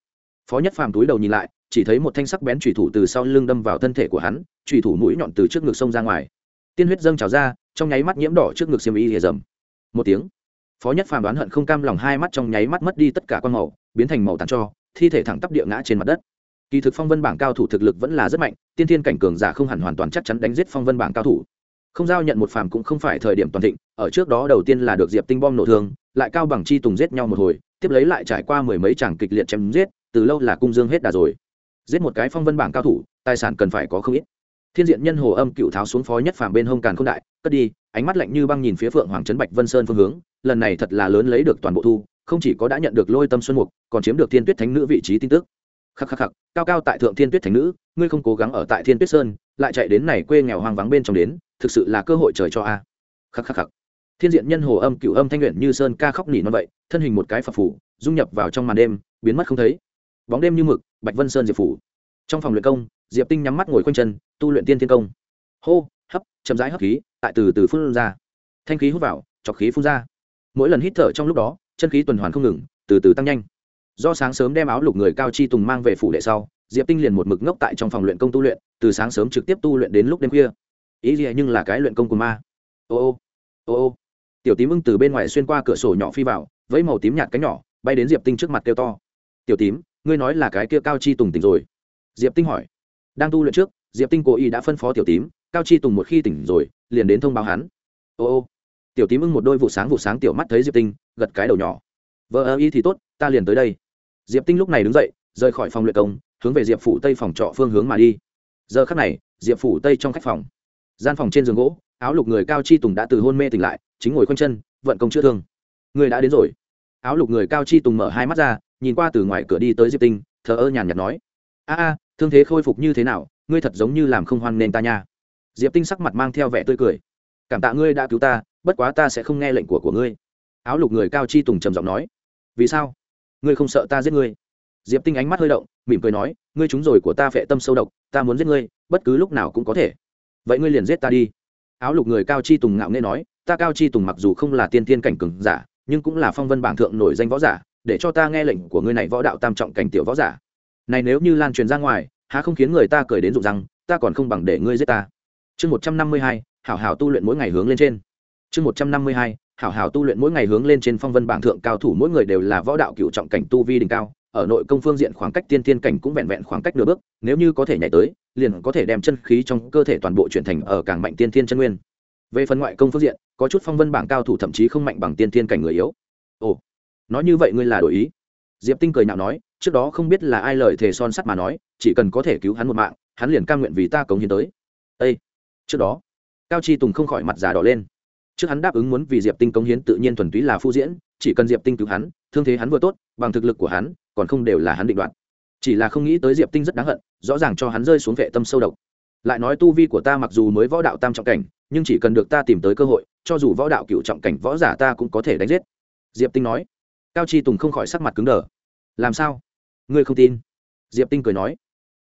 Phó nhất phàm túi đầu nhìn lại, chỉ thấy một thanh sắc bén trùy thủ từ sau lưng đâm vào thân thể của hắn trùy thủ mũi nhọn từ trước ngực sông ra ngoài. Tiên huyết dâng trào ra, trong nháy mắt nhiễm đỏ trước ngực xiêm y hề rầm. Một tiếng phó nhất phàm đoán hận không cam lòng hai mắt trong nháy mắt mất đi tất cả quang màu, biến thành màu tàn cho, thi thể thẳng tắp địa ngã trên mặt đất. Kỳ thực phong vân bảng cao thủ thực lực vẫn là rất mạnh, tiên thiên cảnh cường giả không hẳn hoàn toàn chắc chắn đánh giết phong vân bảng cao thủ. Không giao nhận một phàm cũng không phải thời điểm toàn thịnh, ở trước đó đầu tiên là được diệp tinh bom nổ thương, lại cao bằng chi tùng giết nhau một hồi, tiếp lấy lại trải qua mười mấy tràng kịch liệt chém giết, từ lâu là cung dương hết đà rồi. Giết một cái phong vân bảng cao thủ, tài sản cần phải có không ít. Thiên diện nhân hồ âm cựu tháo xuống phó nhất phàm bên hông càn không đại, cất đi. Ánh mắt lạnh như băng nhìn phía phượng hoàng trấn bạch vân sơn phương hướng lần này thật là lớn lấy được toàn bộ thu, không chỉ có đã nhận được lôi tâm xuân mục, còn chiếm được thiên tuyết thánh nữ vị trí tin tức. Khắc khắc khắc, cao cao tại thượng thiên tuyết thánh nữ, ngươi không cố gắng ở tại thiên tuyết sơn, lại chạy đến này quê nghèo hoang vắng bên trong đến, thực sự là cơ hội trời cho a. Khắc khắc khắc. Thiên diện nhân hồ âm cựu âm thanh nguyện như sơn ca khóc nỉ non vậy, thân hình một cái phập phủ, dung nhập vào trong màn đêm, biến mất không thấy. Bóng đêm như mực, bạch vân sơn diệp phủ. Trong phòng luyện công, diệp tinh nhắm mắt ngồi quanh chân, tu luyện tiên thiên công. Hô, hấp, chậm rãi hấp khí, tại từ từ phun ra. Thanh khí hút vào, chọc khí phun ra mỗi lần hít thở trong lúc đó, chân khí tuần hoàn không ngừng, từ từ tăng nhanh. Do sáng sớm đem áo lục người cao chi tùng mang về phủ đệ sau, diệp tinh liền một mực ngốc tại trong phòng luyện công tu luyện, từ sáng sớm trực tiếp tu luyện đến lúc đêm khuya. Ý gì nhưng là cái luyện công của ma. Ô ô ô ô. Tiểu tím ưng từ bên ngoài xuyên qua cửa sổ nhỏ phi vào với màu tím nhạt cánh nhỏ, bay đến diệp tinh trước mặt kêu to. Tiểu tím, ngươi nói là cái kia cao chi tùng tỉnh rồi? Diệp tinh hỏi. Đang tu luyện trước, diệp tinh cố ý đã phân phó tiểu tím, cao chi tùng một khi tỉnh rồi, liền đến thông báo hắn. Ô ô tiểu tím ưng một đôi vụ sáng vụ sáng tiểu mắt thấy diệp tinh, gật cái đầu nhỏ. Vợ ơ y thì tốt, ta liền tới đây. Diệp tinh lúc này đứng dậy, rời khỏi phòng luyện công, hướng về diệp phủ tây phòng trọ phương hướng mà đi. Giờ khắc này, diệp phủ tây trong khách phòng. Gian phòng trên giường gỗ, áo lục người cao chi tùng đã từ hôn mê tỉnh lại, chính ngồi khoanh chân, vận công chữa thương. Người đã đến rồi. Áo lục người cao chi tùng mở hai mắt ra, nhìn qua từ ngoài cửa đi tới diệp tinh, thờ ơ nhàn nhạt nói. A a, thương thế khôi phục như thế nào? Ngươi thật giống như làm không hoan nên ta nha. Diệp tinh sắc mặt mang theo vẻ tươi cười cảm tạ ngươi đã cứu ta, bất quá ta sẽ không nghe lệnh của của ngươi. Áo lục người cao chi tùng trầm giọng nói, vì sao? Ngươi không sợ ta giết ngươi? Diệp tinh ánh mắt hơi động, mỉm cười nói, ngươi trúng rồi của ta phệ tâm sâu độc, ta muốn giết ngươi, bất cứ lúc nào cũng có thể. Vậy ngươi liền giết ta đi. Áo lục người cao chi tùng ngạo nghê nói, ta cao chi tùng mặc dù không là tiên tiên cảnh cường giả, nhưng cũng là phong vân bảng thượng nổi danh võ giả, để cho ta nghe lệnh của ngươi này võ đạo tam trọng cảnh tiểu võ giả. Này nếu như lan truyền ra ngoài, há không khiến người ta cười đến rụng rằng ta còn không bằng để ngươi giết ta. Chương một trăm năm mươi hai hảo hảo tu luyện mỗi ngày hướng lên trên. Chương một trăm năm mươi hai, hảo hảo tu luyện mỗi ngày hướng lên trên phong vân bảng thượng cao thủ mỗi người đều là võ đạo cựu trọng cảnh tu vi đỉnh cao, ở nội công phương diện khoảng cách tiên tiên cảnh cũng vẹn vẹn khoảng cách nửa bước, nếu như có thể nhảy tới, liền có thể đem chân khí trong cơ thể toàn bộ chuyển thành ở càng mạnh tiên tiên chân nguyên. Về phần ngoại công phương diện, có chút phong vân bảng cao thủ thậm chí không mạnh bằng tiên tiên cảnh người yếu. Ồ, nói như vậy ngươi là đổi ý? Diệp tinh cười nhạo nói, trước đó không biết là ai lời thề son sắt mà nói, chỉ cần có thể cứu hắn một mạng, hắn liền cam nguyện vì ta cống hiến tới. Ê! trước đó cao chi tùng không khỏi mặt già đỏ lên. Trước hắn đáp ứng muốn vì diệp tinh cống hiến tự nhiên thuần túy là phu diễn, chỉ cần diệp tinh cứu hắn, thương thế hắn vừa tốt, bằng thực lực của hắn, còn không đều là hắn định đoạt. Chỉ là không nghĩ tới diệp tinh rất đáng hận, rõ ràng cho hắn rơi xuống vệ tâm sâu độc. Lại nói tu vi của ta mặc dù mới võ đạo tam trọng cảnh, nhưng chỉ cần được ta tìm tới cơ hội, cho dù võ đạo cựu trọng cảnh võ giả ta cũng có thể đánh giết. Diệp tinh nói. Cao chi tùng không khỏi sắc mặt cứng đờ. Làm sao? Ngươi không tin? Diệp tinh cười nói.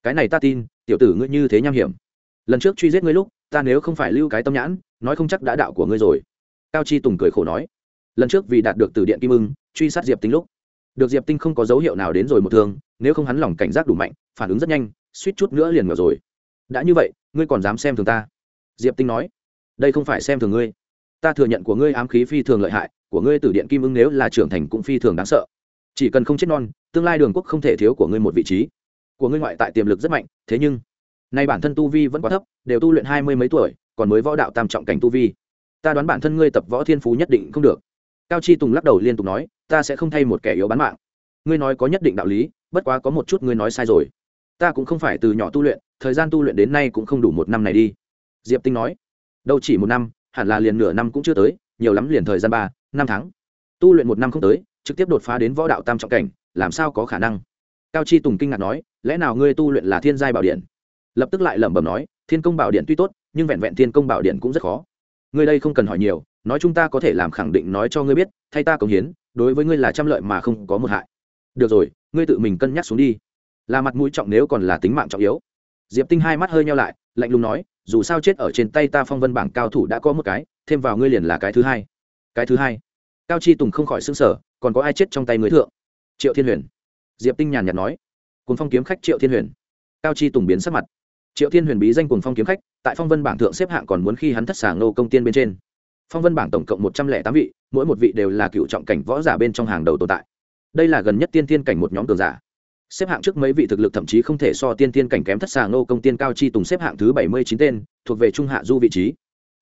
Cái này ta tin, tiểu tử ngươi như thế nham hiểm. Lần trước truy giết ngươi lúc ta nếu không phải lưu cái tâm nhãn, nói không chắc đã đạo của ngươi rồi. Cao chi tùng cười khổ nói, lần trước vì đạt được từ điện kim ưng, truy sát diệp tinh lúc, được diệp tinh không có dấu hiệu nào đến rồi một thương, nếu không hắn lòng cảnh giác đủ mạnh, phản ứng rất nhanh, suýt chút nữa liền ngờ rồi. Đã như vậy, ngươi còn dám xem thường ta? Diệp tinh nói, đây không phải xem thường ngươi. Ta thừa nhận của ngươi ám khí phi thường lợi hại, của ngươi từ điện kim ưng nếu là trưởng thành cũng phi thường đáng sợ. Chỉ cần không chết non, tương lai đường quốc không thể thiếu của ngươi một vị trí. Của ngươi ngoại tại tiềm lực rất mạnh, thế nhưng nay bản thân tu vi vẫn quá thấp, đều tu luyện hai mươi mấy tuổi, còn mới võ đạo tam trọng cảnh tu vi. Ta đoán bản thân ngươi tập võ thiên phú nhất định không được. Cao chi tùng lắc đầu liên tục nói, ta sẽ không thay một kẻ yếu bán mạng. Ngươi nói có nhất định đạo lý, bất quá có một chút ngươi nói sai rồi. Ta cũng không phải từ nhỏ tu luyện, thời gian tu luyện đến nay cũng không đủ một năm này đi. Diệp tinh nói, đâu chỉ một năm, hẳn là liền nửa năm cũng chưa tới, nhiều lắm liền thời gian ba, năm tháng. Tu luyện một năm không tới, trực tiếp đột phá đến võ đạo tam trọng cảnh, làm sao có khả năng? Cao chi tùng kinh ngạc nói, lẽ nào ngươi tu luyện là thiên giai bảo điện? Lập tức lại lẩm bẩm nói, thiên công bảo điện tuy tốt, nhưng vẹn vẹn thiên công bảo điện cũng rất khó. Ngươi đây không cần hỏi nhiều, nói chúng ta có thể làm khẳng định nói cho ngươi biết, thay ta cống hiến, đối với ngươi là trăm lợi mà không có một hại. Được rồi, ngươi tự mình cân nhắc xuống đi. Là mặt mũi trọng nếu còn là tính mạng trọng yếu. Diệp tinh hai mắt hơi nhau lại, lạnh lùng nói, dù sao chết ở trên tay ta phong vân bảng cao thủ đã có một cái, thêm vào ngươi liền là cái thứ hai. Cái thứ hai? Cao chi tùng không khỏi xứng sở còn có ai chết trong tay người thượng? Triệu thiên huyền. Diệp tinh nhàn nhạt nói. Cùng phong kiếm khách triệu thiên huyền. Cao chi tùng biến sắc mặt triệu thiên huyền bí danh cùng phong kiếm khách, tại phong vân bảng thượng xếp hạng còn muốn khi hắn thất sàng Ngô công tiên bên trên. Phong vân bảng tổng cộng một trăm lẻ tám vị, mỗi một vị đều là cựu trọng cảnh võ giả bên trong hàng đầu tồn tại. Đây là gần nhất tiên tiên cảnh một nhóm cường giả. Xếp hạng trước mấy vị thực lực thậm chí không thể so tiên tiên cảnh kém thất sàng Ngô công tiên cao chi tùng xếp hạng thứ bảy mươi chín tên, thuộc về trung hạ du vị trí.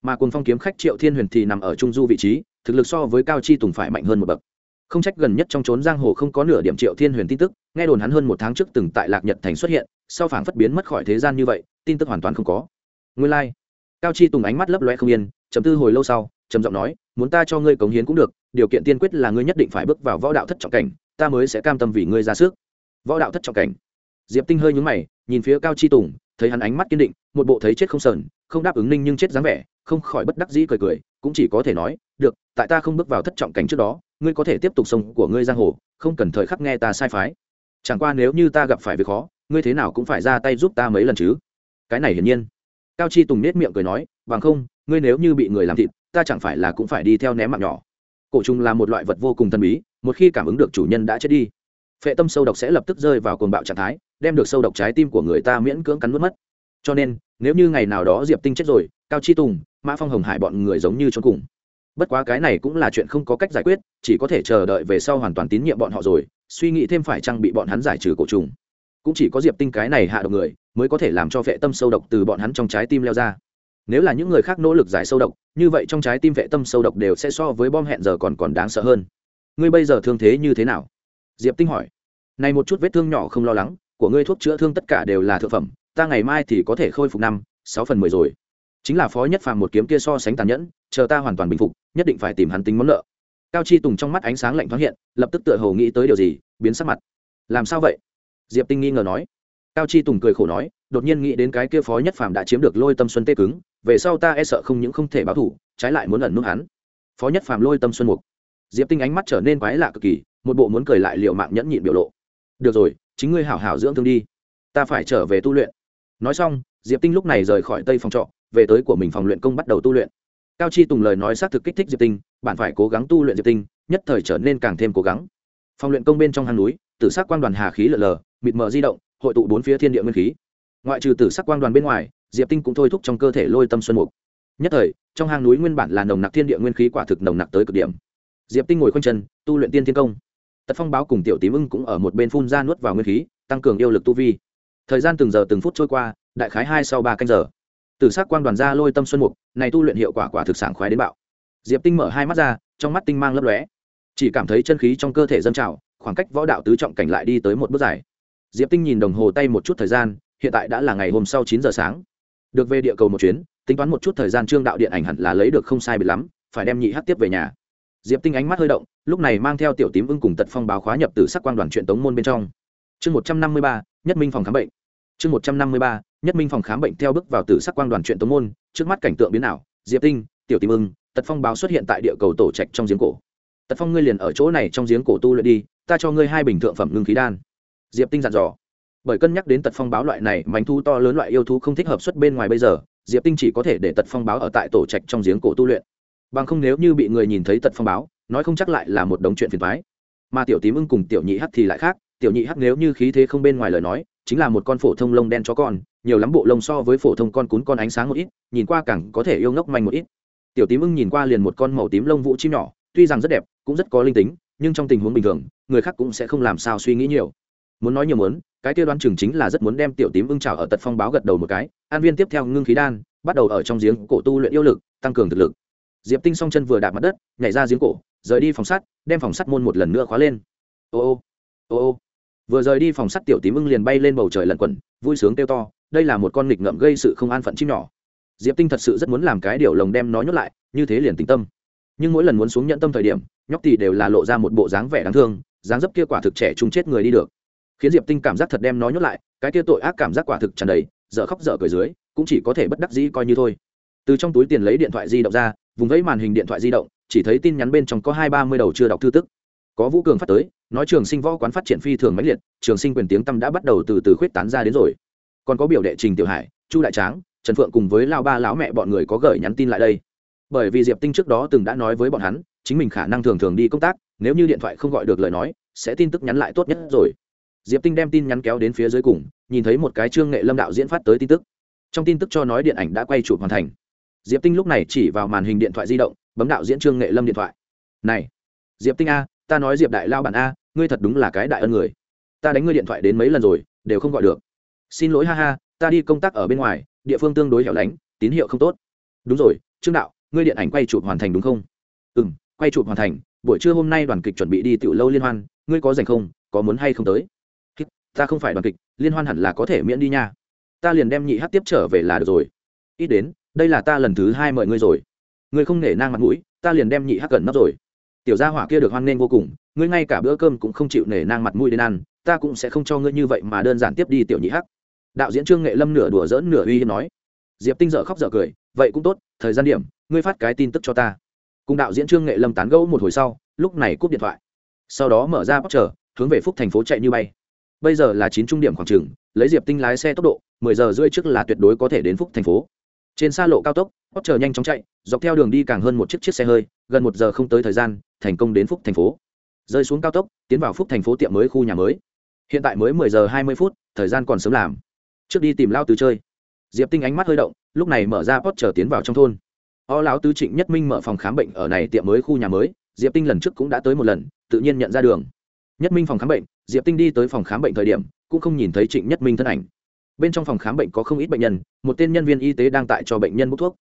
Mà cùng phong kiếm khách triệu thiên huyền thì nằm ở trung du vị trí, thực lực so với cao chi tùng phải mạnh hơn một bậc không trách gần nhất trong trốn giang hồ không có nửa điểm triệu thiên huyền tin tức, nghe đồn hắn hơn một tháng trước từng tại lạc nhật thành xuất hiện, sau phảng phất biến mất khỏi thế gian như vậy, tin tức hoàn toàn không có nguyên lai、like. cao chi tùng ánh mắt lấp loe không yên chấm tư hồi lâu sau, trầm giọng nói, muốn ta cho ngươi cống hiến cũng được, điều kiện tiên quyết là ngươi nhất định phải bước vào võ đạo thất trọng cảnh, ta mới sẽ cam tâm vì ngươi ra sức võ đạo thất trọng cảnh diệp tinh hơi nhúng mày, nhìn phía cao chi tùng, thấy hắn ánh mắt kiên định, một bộ thấy chết không sờn, không đáp ứng ninh nhưng chết dáng vẻ không khỏi bất đắc dĩ cười cười, cũng chỉ có thể nói, được, tại ta không bước vào thất trọng cảnh trước đó, ngươi có thể tiếp tục sống của ngươi giang hồ, không cần thời khắc nghe ta sai phái. Chẳng qua nếu như ta gặp phải việc khó, ngươi thế nào cũng phải ra tay giúp ta mấy lần chứ. Cái này hiển nhiên. Cao chi tùng nết miệng cười nói, bằng không, ngươi nếu như bị người làm thịt, ta chẳng phải là cũng phải đi theo ném mạng nhỏ. Cổ trùng là một loại vật vô cùng thần bí, một khi cảm ứng được chủ nhân đã chết đi, phệ tâm sâu độc sẽ lập tức rơi vào cồn bạo trạng thái, đem được sâu độc trái tim của người ta miễn cưỡng cắn nuốt mất cho nên, nếu như ngày nào đó diệp tinh chết rồi, cao chi tùng, mã phong hồng hải bọn người giống như trốn cùng. Bất quá cái này cũng là chuyện không có cách giải quyết, chỉ có thể chờ đợi về sau hoàn toàn tín nhiệm bọn họ rồi, suy nghĩ thêm phải trang bị bọn hắn giải trừ cổ trùng. Cũng chỉ có diệp tinh cái này hạ độc người, mới có thể làm cho vệ tâm sâu độc từ bọn hắn trong trái tim leo ra. Nếu là những người khác nỗ lực giải sâu độc, như vậy trong trái tim vệ tâm sâu độc đều sẽ so với bom hẹn giờ còn còn đáng sợ hơn. Ngươi bây giờ thương thế như thế nào? Diệp tinh hỏi. Này một chút vết thương nhỏ không lo lắng, của ngươi thuốc chữa thương tất cả đều là thượng phẩm ta ngày mai thì có thể khôi phục năm, sáu phần mười rồi. Chính là phó nhất phàm một kiếm kia so sánh tàn nhẫn, chờ ta hoàn toàn bình phục, nhất định phải tìm hắn tính món nợ. Cao chi tùng trong mắt ánh sáng lạnh thoáng hiện, lập tức tựa hồ nghĩ tới điều gì, biến sắc mặt. Làm sao vậy? Diệp tinh nghi ngờ nói. Cao chi tùng cười khổ nói, đột nhiên nghĩ đến cái kia phó nhất phàm đã chiếm được lôi tâm xuân tê cứng, về sau ta e sợ không những không thể báo thủ, trái lại muốn ẩn nút hắn. Phó nhất phàm lôi tâm xuân mục. Diệp tinh ánh mắt trở nên quái lạ cực kỳ, một bộ muốn cười lại liệu mạng nhẫn nhịn biểu lộ. Được rồi, chính ngươi hảo hảo dưỡng thương đi. Ta phải trở về tu luyện nói xong, diệp tinh lúc này rời khỏi tây phòng trọ, về tới của mình phòng luyện công bắt đầu tu luyện. Cao chi tùng lời nói xác thực kích thích diệp tinh, bạn phải cố gắng tu luyện diệp tinh, nhất thời trở nên càng thêm cố gắng. Phòng luyện công bên trong hang núi, tử sắc quang đoàn hà khí lở lờ, mịt mờ di động, hội tụ bốn phía thiên địa nguyên khí. Ngoại trừ tử sắc quang đoàn bên ngoài, diệp tinh cũng thôi thúc trong cơ thể lôi tâm xuân mục. Nhất thời, trong hang núi nguyên bản là nồng nặc thiên địa nguyên khí quả thực nồng nặc tới cực điểm. Diệp tinh ngồi khoanh chân, tu luyện tiên thiên công. Tật phong báo cùng tiểu tím ưng cũng ở một bên phun ra nuốt vào nguyên khí, tăng cường yêu lực tu vi thời gian từng giờ từng phút trôi qua, đại khái hai sau ba canh giờ. Từ s ắ c quang đoàn ra lôi tâm xuân mục này tu luyện hiệu quả quả thực sản khoái đến bạo. Diệp tinh mở hai mắt ra, trong mắt tinh mang lấp lóe. Chỉ cảm thấy chân khí trong cơ thể dâng trào, khoảng cách võ đạo tứ trọng cảnh lại đi tới một bước dài. Diệp tinh nhìn đồng hồ tay một chút thời gian, hiện tại đã là ngày hôm sau chín giờ sáng. Được về địa cầu một chuyến, tính toán một chút thời gian trương đạo điện ảnh hẳn là lấy được không sai bị lắm, phải đem nhị hát tiếp về nhà. Diệp tinh ánh mắt hơi động, lúc này mang theo tiểu tím ưng cùng tật phong báo khóa nhập từ sắc quan đoàn chuyện tống môn bên trong. Chương một trăm năm mươi ba, nhất minh phòng khám bệnh chương một trăm năm mươi ba, nhất minh phòng khám bệnh theo bước vào Tử sắc Quang đoàn chuyện tống môn, trước mắt cảnh tượng biến ảo, diệp tinh, tiểu tím ưng, tật phong báo xuất hiện tại địa cầu tổ trạch trong giếng cổ. Tật phong ngươi liền ở chỗ này trong giếng cổ tu luyện đi, ta cho ngươi hai bình thượng phẩm ngưng khí đan. Diệp tinh dặn dò. Bởi cân nhắc đến tật phong báo loại này, mánh thu to lớn loại yêu thú không thích hợp xuất bên ngoài bây giờ, diệp tinh chỉ có thể để tật phong báo ở tại tổ trạch trong giếng cổ tu luyện. Bằng không nếu như bị người nhìn thấy tật phong báo, nói không chắc lại là một đống chuyện phiền thoái mà tiểu tím ưng cùng tiểu nhị hắc thì lại khác, tiểu nhị hắc nếu như khí thế không bên ngoài lời nói chính là một con phổ thông lông đen chó con, nhiều lắm bộ lông so với phổ thông con cún con ánh sáng một ít, nhìn qua càng có thể yêu ngốc manh một ít. Tiểu tím ưng nhìn qua liền một con màu tím lông vũ chim nhỏ, tuy rằng rất đẹp, cũng rất có linh tính, nhưng trong tình huống bình thường, người khác cũng sẽ không làm sao suy nghĩ nhiều. Muốn nói nhiều muốn, cái kia đoán chừng chính là rất muốn đem tiểu tím ưng trào ở tật phong báo gật đầu một cái, an viên tiếp theo ngưng khí đan, bắt đầu ở trong giếng cổ tu luyện yêu lực, tăng cường thực lực. Diệp tinh song chân vừa đạp mặt đất, nhảy ra giếng cổ, rời đi phòng sắt, đem phòng sắt môn một lần nữa khóa lên. Ô ô ô ô vừa rời đi phòng sắt tiểu tím ưng liền bay lên bầu trời lẩn quẩn, vui sướng kêu to, đây là một con nghịch ngợm gây sự không an phận chim nhỏ. Diệp tinh thật sự rất muốn làm cái điều lồng đem nó nhốt lại, như thế liền tính tâm. Nhưng mỗi lần muốn xuống nhận tâm thời điểm, nhóc tỷ đều là lộ ra một bộ dáng vẻ đáng thương, dáng dấp kia quả thực trẻ trung chết người đi được. Khiến diệp tinh cảm giác thật đem nó nhốt lại, cái kia tội ác cảm giác quả thực tràn đầy, dở khóc dở cười dưới, cũng chỉ có thể bất đắc dĩ coi như thôi. Từ trong túi tiền lấy điện thoại di động ra, vùng vẫy màn hình điện thoại di động, chỉ thấy tin nhắn bên trong có hai ba mươi đầu chưa đọc thư tức. Có vũ cường phát tới nói trường sinh võ quán phát triển phi thường mãnh liệt, trường sinh quyền tiếng tâm đã bắt đầu từ từ khuyết tán ra đến rồi. Còn có biểu đệ trình tiểu hải, chu đại tráng, trần phượng cùng với lao ba lão mẹ bọn người có gửi nhắn tin lại đây. Bởi vì diệp tinh trước đó từng đã nói với bọn hắn, chính mình khả năng thường thường đi công tác, nếu như điện thoại không gọi được lời nói, sẽ tin tức nhắn lại tốt nhất rồi. Diệp tinh đem tin nhắn kéo đến phía dưới cùng, nhìn thấy một cái trương nghệ lâm đạo diễn phát tới tin tức. Trong tin tức cho nói điện ảnh đã quay chụp hoàn thành. Diệp tinh lúc này chỉ vào màn hình điện thoại di động, bấm đạo diễn trương nghệ lâm điện thoại. Này, diệp tinh a ta nói diệp đại lao bản a, ngươi thật đúng là cái đại ân người. Ta đánh ngươi điện thoại đến mấy lần rồi, đều không gọi được. Xin lỗi, ha ha, ta đi công tác ở bên ngoài, địa phương tương đối hẻo lánh, tín hiệu không tốt. Đúng rồi, trương đạo, ngươi điện ảnh quay chụp hoàn thành đúng không? Ừ m quay chụp hoàn thành, buổi trưa hôm nay đoàn kịch chuẩn bị đi tiểu lâu liên hoan, ngươi có dành không, có muốn hay không tới? Ta không phải đoàn kịch, liên hoan hẳn là có thể miễn đi nha. Ta liền đem nhị hát tiếp trở về là được rồi. Ít đến, đây là ta lần thứ hai mời ngươi rồi. Ngươi không nể nang mặt mũi, ta liền đem nhị hát cẩn nắp rồi tiểu gia hỏa kia được hoan nghênh vô cùng, ngươi ngay cả bữa cơm cũng không chịu nể nang mặt mũi đến ăn, ta cũng sẽ không cho ngươi như vậy mà đơn giản tiếp đi tiểu nhị hắc. Đạo diễn trương nghệ lâm nửa đùa dỡn nửa uy hiếp nói. Diệp tinh dở khóc dở cười, vậy cũng tốt, thời gian điểm, ngươi phát cái tin tức cho ta. Cùng đạo diễn trương nghệ lâm tán gẫu một hồi sau, lúc này cúp điện thoại. Sau đó mở ra bóc chờ, hướng về phúc thành phố chạy như bay. Bây giờ là chín trung điểm khoảng trường, lấy diệp tinh lái xe tốc độ, mười giờ rưỡi trước là tuyệt đối có thể đến phúc thành phố. Trên xa lộ cao tốc bóc chờ nhanh chóng chạy, dọc theo đường đi càng hơn một chiếc chiếc xe hơi gần một giờ không tới thời gian, thành công đến phúc thành phố. Rơi xuống cao tốc, tiến vào phúc thành phố tiệm mới khu nhà mới. Hiện tại mới mười giờ hai mươi phút, thời gian còn sớm làm. Trước đi tìm lao tứ chơi. Diệp tinh ánh mắt hơi động, lúc này mở ra pot chờ tiến vào trong thôn. O lão tứ trịnh nhất minh mở phòng khám bệnh ở này tiệm mới khu nhà mới, diệp tinh lần trước cũng đã tới một lần, tự nhiên nhận ra đường. Nhất minh phòng khám bệnh, diệp tinh đi tới phòng khám bệnh thời điểm, cũng không nhìn thấy trịnh nhất minh thân ảnh. Bên trong phòng khám bệnh có không ít bệnh nhân, một tên nhân viên y tế đang tại cho bệnh nhân bốc thuốc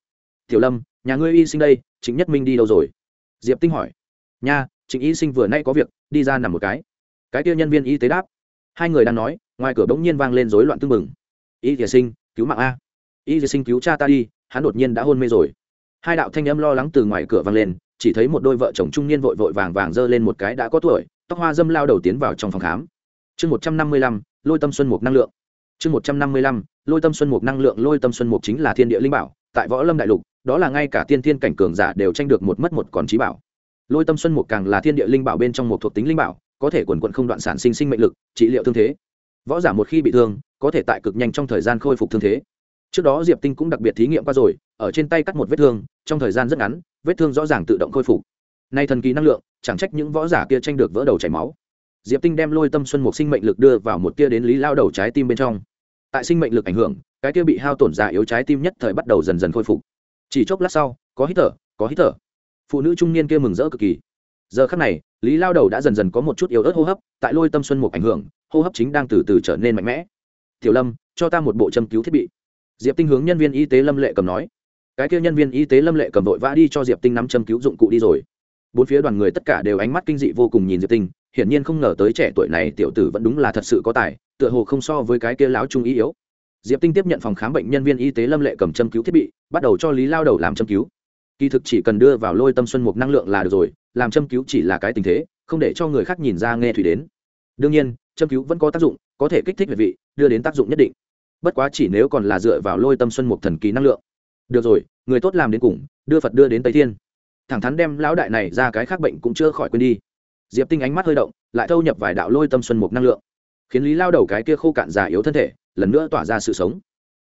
tiểu lâm, nhà ngươi y sinh đây Chính nhất minh đi đâu rồi? Diệp tinh hỏi. Nha chính y sinh vừa nay có việc, đi ra nằm một cái. Cái kia nhân viên y tế đáp. Hai người đang nói, ngoài cửa bỗng nhiên vang lên rối loạn tưng bừng. Y thìa sinh, cứu mạng a. Y thìa sinh cứu cha ta đi, hắn đột nhiên đã hôn mê rồi. Hai đạo thanh âm lo lắng từ ngoài cửa vang lên, chỉ thấy một đôi vợ chồng trung niên vội vội vàng vàng giơ lên một cái đã có tuổi, tóc hoa dâm lao đầu tiến vào trong phòng khám. Chương một trăm năm mươi lăm, lôi tâm xuân mục năng lượng. Chương một trăm năm mươi lăm, lôi tâm xuân mục năng lượng, lôi tâm xuân mục chính là thiên địa linh bảo, tại võ lâm đại lục đó là ngay cả tiên thiên cảnh cường giả đều tranh được một mất một còn trí bảo. Lôi tâm xuân mục càng là thiên địa linh bảo bên trong một thuộc tính linh bảo, có thể quần quận không đoạn sản sinh sinh mệnh lực, trị liệu thương thế. Võ giả một khi bị thương, có thể tại cực nhanh trong thời gian khôi phục thương thế. Trước đó diệp tinh cũng đặc biệt thí nghiệm qua rồi, ở trên tay cắt một vết thương, trong thời gian rất ngắn, vết thương rõ ràng tự động khôi phục. Nay thần kỳ năng lượng, chẳng trách những võ giả kia tranh được vỡ đầu chảy máu. Diệp tinh đem lôi tâm xuân một sinh mệnh lực đưa vào một tia đến lý lao đầu trái tim bên trong. Tại sinh mệnh lực ảnh hưởng, cái tia bị hao tổn giả yếu trái tim nhất thời bắt đầu dần dần khôi phục chỉ chốc lát sau, có hít thở, có hít thở. Phụ nữ trung niên kia mừng rỡ cực kỳ. Giờ khắc này, lý lao đầu đã dần dần có một chút yếu ớt hô hấp, tại lôi tâm xuân một ảnh hưởng, hô hấp chính đang từ từ trở nên mạnh mẽ. Tiểu lâm, cho ta một bộ châm cứu thiết bị. Diệp tinh hướng nhân viên y tế lâm lệ cầm nói. Cái kia nhân viên y tế lâm lệ cầm vội vã đi cho diệp tinh nắm châm cứu dụng cụ đi rồi. Bốn phía đoàn người tất cả đều ánh mắt kinh dị vô cùng nhìn diệp tinh, hiển nhiên không ngờ tới trẻ tuổi này tiểu tử vẫn đúng là thật sự có tài, tựa hồ không so với cái kia láo trung ý yếu diệp tinh tiếp nhận phòng khám bệnh nhân viên y tế lâm lệ cầm châm cứu thiết bị, bắt đầu cho lý lao đầu làm châm cứu. Kỳ thực chỉ cần đưa vào lôi tâm xuân mục năng lượng là được rồi, làm châm cứu chỉ là cái tình thế, không để cho người khác nhìn ra nghe thủy đến. Đương nhiên, châm cứu vẫn có tác dụng, có thể kích thích về vị, đưa đến tác dụng nhất định. Bất quá chỉ nếu còn là dựa vào lôi tâm xuân mục thần kỳ năng lượng. Được rồi, người tốt làm đến cùng, đưa phật đưa đến tây thiên. Thẳng thắn đem lão đại này ra cái khác bệnh cũng chưa khỏi quên đi. Diệp tinh ánh mắt hơi động, lại thâu nhập vài đạo lôi tâm xuân mục năng lượng khiến lý lao đầu cái kia khô cạn già yếu thân thể lần nữa tỏa ra sự sống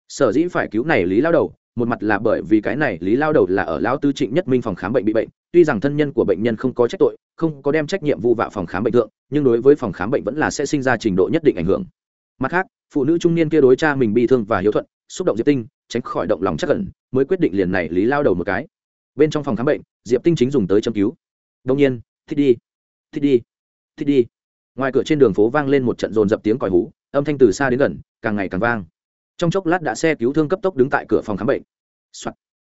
sở dĩ phải cứu này lý lao đầu một mặt là bởi vì cái này lý lao đầu là ở lão tư trịnh nhất minh phòng khám bệnh bị bệnh tuy rằng thân nhân của bệnh nhân không có trách tội không có đem trách nhiệm vu vạ phòng khám bệnh thượng nhưng đối với phòng khám bệnh vẫn là sẽ sinh ra trình độ nhất định ảnh hưởng mặt khác phụ nữ trung niên kia đối cha mình bị thương và hiếu thuận xúc động diệp tinh tránh khỏi động lòng chắc cẩn mới quyết định liền này lý lao đầu một cái bên trong phòng khám bệnh diệp tinh chính dùng tới châm cứu đông nhiên thích đi thích đi thích đi ngoài cửa trên đường phố vang lên một trận rồn dập tiếng còi hú, âm thanh từ xa đến gần, càng ngày càng vang. Trong chốc lát đã xe cứu thương cấp tốc đứng tại cửa phòng khám bệnh、Soạn.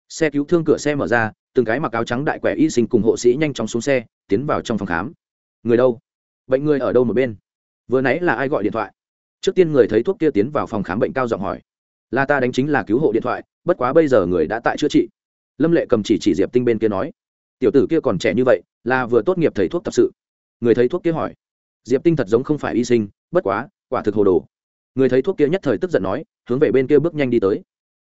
xe cứu thương cửa xe mở ra, từng cái mặc áo trắng đại quẻ y sinh cùng hộ sĩ nhanh chóng xuống xe, tiến vào trong phòng khám. Người đâu? Bệnh người ở đâu một bên? Vừa nãy là ai gọi điện thoại? Trước tiên người thấy thuốc kia tiến vào phòng khám bệnh cao giọng hỏi. Là ta đánh chính là cứu hộ điện thoại, bất quá bây giờ người đã tại chữa trị. Lâm lệ cầm chỉ chỉ diệp tinh bên kia nói. Tiểu tử kia còn trẻ như vậy, là vừa tốt nghiệp thầy thuốc tập sự. Người thấy thuốc kia hỏi diệp tinh thật giống không phải y sinh, bất quá, quả thực hồ đồ. Người thấy thuốc kia nhất thời tức giận nói, hướng về bên kia bước nhanh đi tới.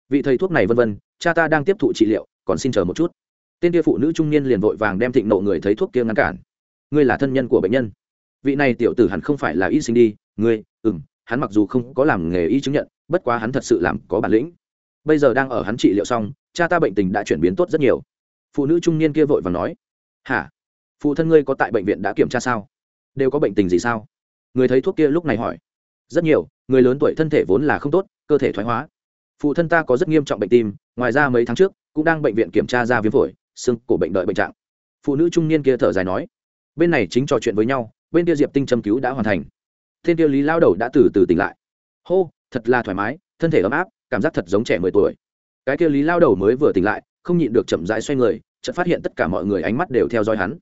Vị thầy thuốc này vân vân, cha ta đang tiếp thụ trị liệu, còn xin chờ một chút. Tên kia phụ nữ trung niên liền vội vàng đem thịnh nộ người thấy thuốc kia ngăn cản. Ngươi là thân nhân của bệnh nhân. Vị này tiểu tử hẳn không phải là y sinh đi, ngươi ừ m hắn mặc dù không có làm nghề y chứng nhận, bất quá hắn thật sự làm có bản lĩnh. Bây giờ đang ở hắn trị liệu xong, cha ta bệnh tình đã chuyển biến tốt rất nhiều. Phụ nữ trung niên kia vội và nói, hả? Phụ thân ngươi có tại bệnh viện đã kiểm tra sao? Đều có bệnh tình gì sao? Người thấy thuốc kia lúc này hỏi. Rất nhiều, người lớn tuổi thân thể vốn là không tốt, cơ thể thoái hóa. Phụ thân ta có rất nghiêm trọng bệnh tim, ngoài ra mấy tháng trước, cũng đang bệnh viện kiểm tra ra viêm phổi, xương cổ bệnh đợi bệnh trạng. Phụ nữ trung niên kia thở dài nói, bên này chính trò chuyện với nhau, bên kia diệp tinh châm cứu đã hoàn thành. Thiên tiêu lý lao đầu đã từ từ tỉnh lại. Hô, thật là thoải mái, thân thể ấm áp, cảm giác thật giống trẻ mười tuổi. Cái kia lý lao đầu mới vừa tỉnh lại, không nhịn được chậm rãi xoay người, chợt phát hiện tất cả mọi người ánh mắt đều theo dõi hắn.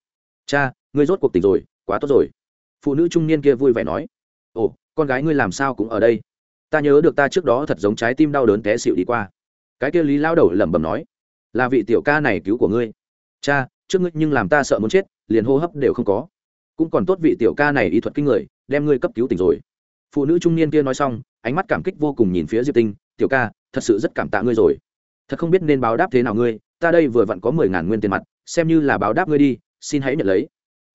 Cha, ngươi rốt cuộc tỉnh rồi, quá tốt rồi phụ nữ trung niên kia vui vẻ nói, ồ, con gái ngươi làm sao cũng ở đây? Ta nhớ được ta trước đó thật giống trái tim đau đớn té xịu đi qua. Cái kia lý lao đầu lẩm bẩm nói, là vị tiểu ca này cứu của ngươi. Cha, trước ngươi nhưng làm ta sợ muốn chết, liền hô hấp đều không có. Cũng còn tốt vị tiểu ca này y thuật kinh người, đem ngươi cấp cứu tỉnh rồi. Phụ nữ trung niên kia nói xong, ánh mắt cảm kích vô cùng nhìn phía diệp tinh, tiểu ca, thật sự rất cảm tạ ngươi rồi. Thật không biết nên báo đáp thế nào ngươi, ta đây vừa vặn có mười ngàn nguyên tiền mặt, xem như là báo đáp ngươi đi, xin hãy nhận lấy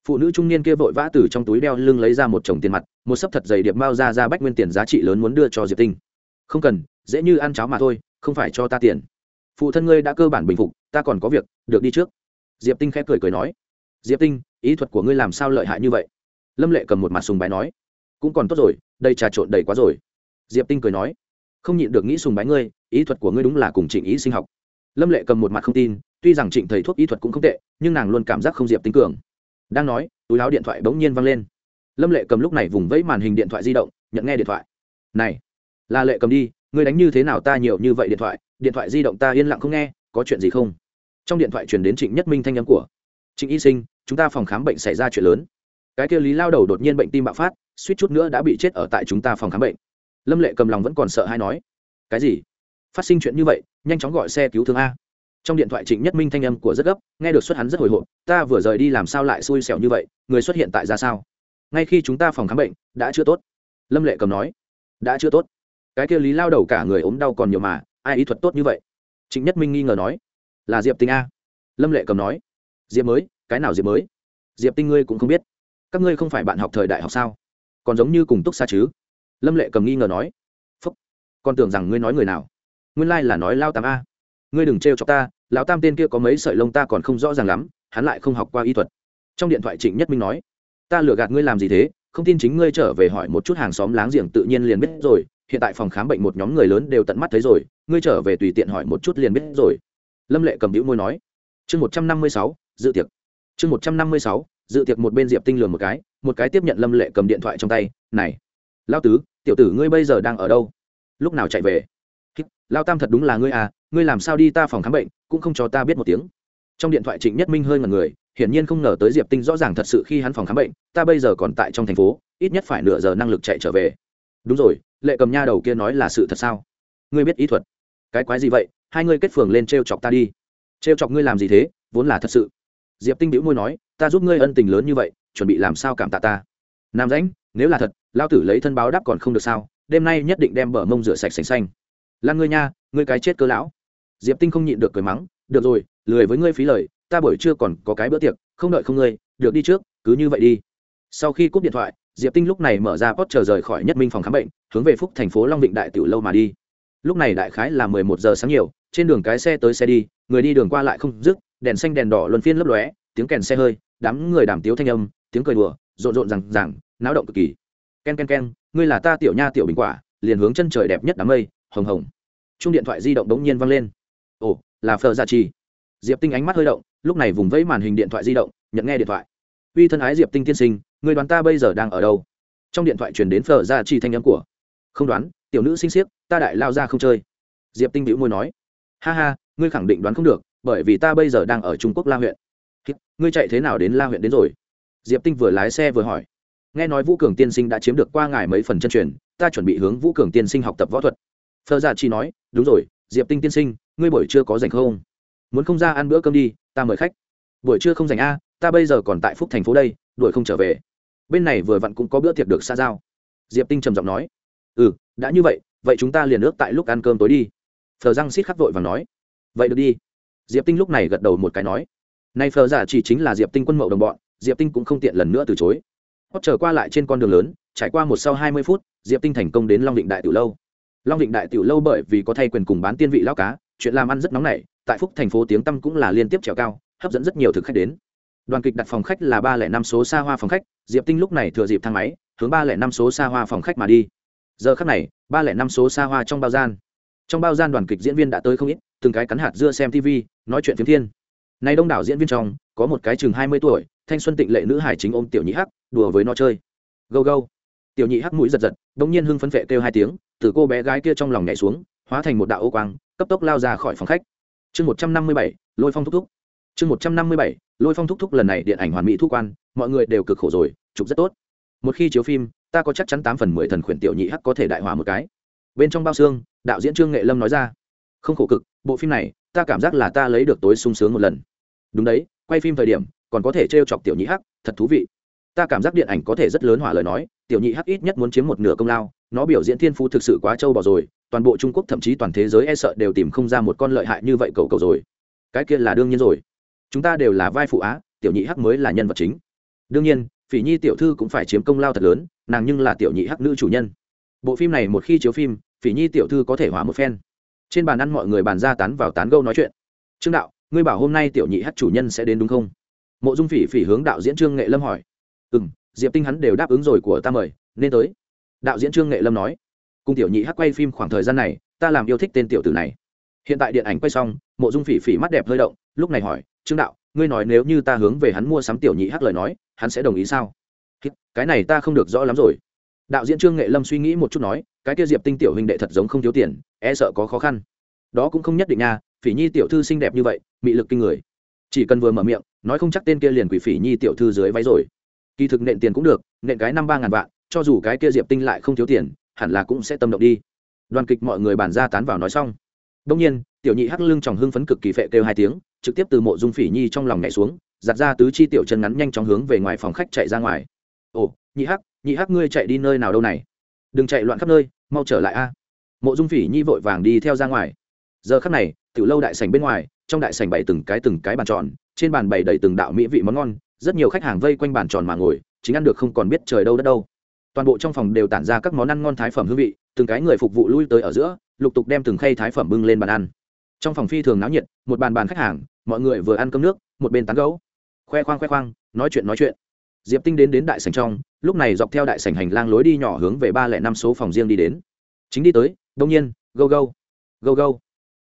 phụ nữ trung niên kia vội vã từ trong túi đeo lưng lấy ra một chồng tiền mặt, một sấp thật dày điệp mao ra ra bách nguyên tiền giá trị lớn muốn đưa cho diệp tinh. Không cần, dễ như ăn cháo mà thôi, không phải cho ta tiền. Phụ thân ngươi đã cơ bản bình phục, ta còn có việc, được đi trước. Diệp tinh khẽ cười cười nói. Diệp tinh, ý thuật của ngươi làm sao lợi hại như vậy? Lâm lệ cầm một mặt sùng bái nói. Cũng còn tốt rồi, đây trà trộn đầy quá rồi. Diệp tinh cười nói. Không nhịn được nghĩ sùng bái ngươi, ý thuật của ngươi đúng là cùng trịnh ý sinh học. Lâm lệ cầm một mặt không tin, tuy rằng trịnh thầy thuốc ý thuật cũng không tệ, nhưng nàng luôn cảm giác không diệp tinh cường đang nói, túi áo điện thoại bỗng nhiên văng lên. Lâm lệ cầm lúc này vùng vẫy màn hình điện thoại di động, nhận nghe điện thoại. Này là lệ cầm đi, ngươi đánh như thế nào ta nhiều như vậy điện thoại điện thoại di động ta yên lặng không nghe, có chuyện gì không? Trong điện thoại truyền đến trịnh nhất minh thanh âm của, trịnh y sinh, chúng ta phòng khám bệnh xảy ra chuyện lớn. Cái kia lý lao đầu đột nhiên bệnh tim bạo phát, suýt chút nữa đã bị chết ở tại chúng ta phòng khám bệnh. Lâm lệ cầm lòng vẫn còn sợ hay nói, cái gì? Phát sinh chuyện như vậy, nhanh chóng gọi xe cứu thương a trong điện thoại trịnh nhất minh thanh âm của rất gấp, nghe được xuất hắn rất hồi hộp, ta vừa rời đi làm sao lại xui xẻo như vậy, người xuất hiện tại ra sao? Ngay khi chúng ta phòng khám bệnh, đã chưa tốt. Lâm lệ cầm nói, đã chưa tốt. Cái kia lý lao đầu cả người ốm đau còn nhiều mà, ai ý thuật tốt như vậy? Trịnh nhất minh nghi ngờ nói, là diệp tinh a. Lâm lệ cầm nói, diệp mới, cái nào diệp mới? Diệp tinh ngươi cũng không biết. Các ngươi không phải bạn học thời đại học sao? Còn giống như cùng túc xa chứ? Lâm lệ cầm nghi ngờ nói, phúc con tưởng rằng ngươi nói người nào? Nguyên lai là nói lao Tám a ngươi đừng trêu cho ta, lão tam tên kia có mấy sợi lông ta còn không rõ ràng lắm, hắn lại không học qua y thuật. Trong điện thoại trịnh nhất minh nói, ta lừa gạt ngươi làm gì thế, không tin chính ngươi trở về hỏi một chút hàng xóm láng giềng tự nhiên liền biết rồi, hiện tại phòng khám bệnh một nhóm người lớn đều tận mắt thấy rồi, ngươi trở về tùy tiện hỏi một chút liền biết rồi. Lâm lệ cầm đĩu môi nói, chương một trăm năm mươi sáu, dự tiệc. Chương một trăm năm mươi sáu, dự tiệc một bên diệp tinh lường một cái một cái tiếp nhận lâm lệ cầm điện thoại trong tay, này lao tứ, tiểu tử ngươi bây giờ đang ở đâu? Lúc nào chạy về? Lao tam thật đúng là ngươi à ngươi làm sao đi ta phòng khám bệnh, cũng không cho ta biết một tiếng. Trong điện thoại trịnh nhất minh hơi ngần người, hiển nhiên không ngờ tới diệp tinh rõ ràng thật sự khi hắn phòng khám bệnh, ta bây giờ còn tại trong thành phố, ít nhất phải nửa giờ năng lực chạy trở về. Đúng rồi, lệ cầm nha đầu kia nói là sự thật sao? Ngươi biết ý thuật. Cái quái gì vậy? Hai ngươi kết phường lên t r e o chọc ta đi. T r e o chọc ngươi làm gì thế? Vốn là thật sự. Diệp tinh đĩu môi nói, ta giúp ngươi ân tình lớn như vậy, chuẩn bị làm sao cảm tạ ta? Nam rãnh, nếu là thật, lao tử lấy thân báo đáp còn không được sao? Đêm nay nhất định đem bờ mông rửa sạch sành xanh. Lan ngươi nha, ngươi cái chết cơ lão diệp tinh không nhịn được cười mắng, được rồi, lười với ngươi phí lời, ta buổi trưa còn có cái bữa tiệc, không đợi không ngươi, được đi trước, cứ như vậy đi. Sau khi cúp điện thoại, diệp tinh lúc này mở ra post chờ rời khỏi nhất minh phòng khám bệnh, hướng về phúc thành phố long Vịnh đại tiểu lâu mà đi. Lúc này đại khái là mười một giờ sáng nhiều, trên đường cái xe tới xe đi, người đi đường qua lại không dứt, đèn xanh đèn đỏ luân phiên lấp lóe, tiếng kèn xe hơi, đám người đàm tiếu thanh âm, tiếng cười đùa, rộn rộn rằng rằng náo động cực kỳ. Ken ken ken, ngươi là ta tiểu nha tiểu bình quả, liền hướng chân trời đẹp nhất đám mây, hồng hồng. Chung điện thoại di động đống nhiên văng lên ồ, là phờ gia dạ trì. Diệp tinh ánh mắt hơi động, lúc này vùng vẫy màn hình điện thoại di động, nhận nghe điện thoại. Uy thân ái diệp tinh tiên sinh, người đoàn ta bây giờ đang ở đâu? Trong điện thoại truyền đến phờ gia dạ trì thanh nhắm của. Không đoán, tiểu nữ sinh siếc ta đại lao ra không chơi. Diệp tinh bĩu môi nói. Ha ha, ngươi khẳng định đoán không được, bởi vì ta bây giờ đang ở trung quốc la huyện. Ngươi chạy thế nào đến la huyện đến rồi? Diệp tinh vừa lái xe vừa hỏi. Nghe nói vũ cường tiên sinh đã chiếm được qua ngài mấy phần chân truyền, ta chuẩn bị hướng vũ cường tiên sinh học tập võ thuật. Phờ gia chi nói, đúng rồi, diệp tinh tiên sinh ngươi buổi trưa có dành không? Muốn không ra ăn bữa cơm đi, ta mời khách. Buổi trưa không dành a, ta bây giờ còn tại phúc thành phố đây, đuổi không trở về. Bên này vừa vặn cũng có bữa tiệc được xa giao. Diệp tinh trầm giọng nói. Ừ đã như vậy vậy chúng ta liền ước tại lúc ăn cơm tối đi. Phờ răng xít khắc vội và nói. Vậy được đi. Diệp tinh lúc này gật đầu một cái nói. Nay phờ giả chỉ chính là diệp tinh quân mậu đồng bọn, diệp tinh cũng không tiện lần nữa từ chối. Hót trở qua lại trên con đường lớn, trải qua một sau hai mươi phút, diệp tinh thành công đến long định đại tiểu lâu. Long định đại tiểu lâu bởi vì có thay quyền cùng bán tiên vị lao cá chuyện làm ăn rất nóng nảy, tại phúc thành phố tiếng tăm cũng là liên tiếp trèo cao, hấp dẫn rất nhiều thực khách đến. Đoàn kịch đặt phòng khách là ba lẻ năm số xa hoa phòng khách, diệp tinh lúc này thừa dịp thang máy, hướng ba lẻ năm số xa hoa phòng khách mà đi. Giờ khắc này, ba lẻ năm số xa hoa trong bao gian. Trong bao gian đoàn kịch diễn viên đã tới không ít, từng cái cắn hạt dưa xem tv nói chuyện phiếm thiên. Nay đông đảo diễn viên trong, có một cái chừng hai mươi tuổi, thanh xuân tịnh lệ nữ hải chính ôm tiểu nhị hắc, đùa với nó chơi. Gâu gâu. Tiểu nhị hắc mũi giật giật đ ỗ n g nhiên hưng phấn vệ kêu hai tiếng, từ cô bé gái kia trong lòng nhảy xuống hóa thành một đạo ô quang, cấp tốc lao ra khỏi phòng khách. Chương một trăm năm mươi bảy, lôi phong thúc thúc. Chương một trăm năm mươi bảy, lôi phong thúc thúc lần này điện ảnh hoàn mỹ thu quan, mọi người đều cực khổ rồi, chụp rất tốt. Một khi chiếu phim, ta có chắc chắn tám phần mười thần khuyển tiểu nhị hắc có thể đại hòa một cái. Bên trong bao xương, đạo diễn trương nghệ lâm nói ra, không khổ cực, bộ phim này, ta cảm giác là ta lấy được tối sung sướng một lần. Đúng đấy, quay phim thời điểm, còn có thể t chọc tiểu nhị hắc, thật thú vị. Ta cảm giác điện ảnh có thể rất lớn hỏa lời nói, tiểu nhị hắc ít nhất muốn chiếm một nửa công lao nó biểu diễn thiên phú thực sự quá trâu bò rồi, toàn bộ trung quốc thậm chí toàn thế giới e sợ đều tìm không ra một con lợi hại như vậy cầu cầu rồi. Cái kia là đương nhiên rồi. Chúng ta đều là vai phụ á, tiểu nhị hắc mới là nhân vật chính. Đương nhiên, phỉ nhi tiểu thư cũng phải chiếm công lao thật lớn, nàng nhưng là tiểu nhị hắc nữ chủ nhân. Bộ phim này một khi chiếu phim, phỉ nhi tiểu thư có thể hỏa một phen. Trên bàn ăn mọi người bàn ra tán vào tán gâu nói chuyện. Trương đạo, ngươi bảo hôm nay tiểu nhị hắc chủ nhân sẽ đến đúng không? Mộ dung phỉ phỉ hướng đạo diễn trương nghệ lâm hỏi. Ừ m diệp tinh hắn đều đáp ứng rồi của ta mời, nên tới đạo diễn trương nghệ lâm nói, cùng tiểu nhị hắc quay phim khoảng thời gian này, ta làm yêu thích tên tiểu tử này. Hiện tại điện ảnh quay xong, mộ dung phỉ phỉ mắt đẹp hơi động, lúc này hỏi, trương đạo, ngươi nói nếu như ta hướng về hắn mua sắm tiểu nhị hắc lời nói, hắn sẽ đồng ý sao? Cái này ta không được rõ lắm rồi. Đạo diễn trương nghệ lâm suy nghĩ một chút nói, cái kia diệp tinh tiểu hình đệ thật giống không thiếu tiền e sợ có khó khăn. Đó cũng không nhất định nha, phỉ nhi tiểu thư xinh đẹp như vậy, mị lực kinh người. Chỉ cần vừa mở miệng, nói không chắc tên kia liền quỷ phỉ nhi tiểu thư dưới váy rồi. Kỳ thực nện tiền cũng được, nện cái năm ba ngàn vạn cho dù cái kia diệp tinh lại không thiếu tiền, hẳn là cũng sẽ tâm động đi. Đoàn kịch mọi người bàn ra tán vào nói xong. Đông nhiên, tiểu nhị hắc lưng tròng hưng phấn cực kỳ phệ kêu hai tiếng, trực tiếp từ mộ dung phỉ nhi trong lòng nhảy xuống, giặt ra tứ chi tiểu chân ngắn nhanh chóng hướng về ngoài phòng khách chạy ra ngoài. Ồ, nhị hắc nhị hắc ngươi chạy đi nơi nào đâu này? Đừng chạy loạn khắp nơi, mau trở lại a. Mộ dung phỉ nhi vội vàng đi theo ra ngoài. Giờ khắc này, tiểu lâu đại sảnh bên ngoài, trong đại sảnh bày từng cái từng cái bàn tròn, trên bàn bày đầy từng đạo mỹ vị món ngon, rất nhiều khách hàng vây quanh bàn tròn mà ngồi, chính ăn được không còn biết trời đâu đất đâu toàn bộ trong phòng đều tản ra các món ăn ngon thái phẩm hương vị, từng cái người phục vụ lui tới ở giữa, lục tục đem từng khay thái phẩm bưng lên bàn ăn. Trong phòng phi thường náo nhiệt, một bàn bàn khách hàng, mọi người vừa ăn cơm nước, một bên tán gấu khoe khoang khoe khoang, nói chuyện nói chuyện. Diệp tinh đến đến đại sảnh trong, lúc này dọc theo đại sảnh hành lang lối đi nhỏ hướng về ba lẻ năm số phòng riêng đi đến. Chính đi tới, đông nhiên go go go go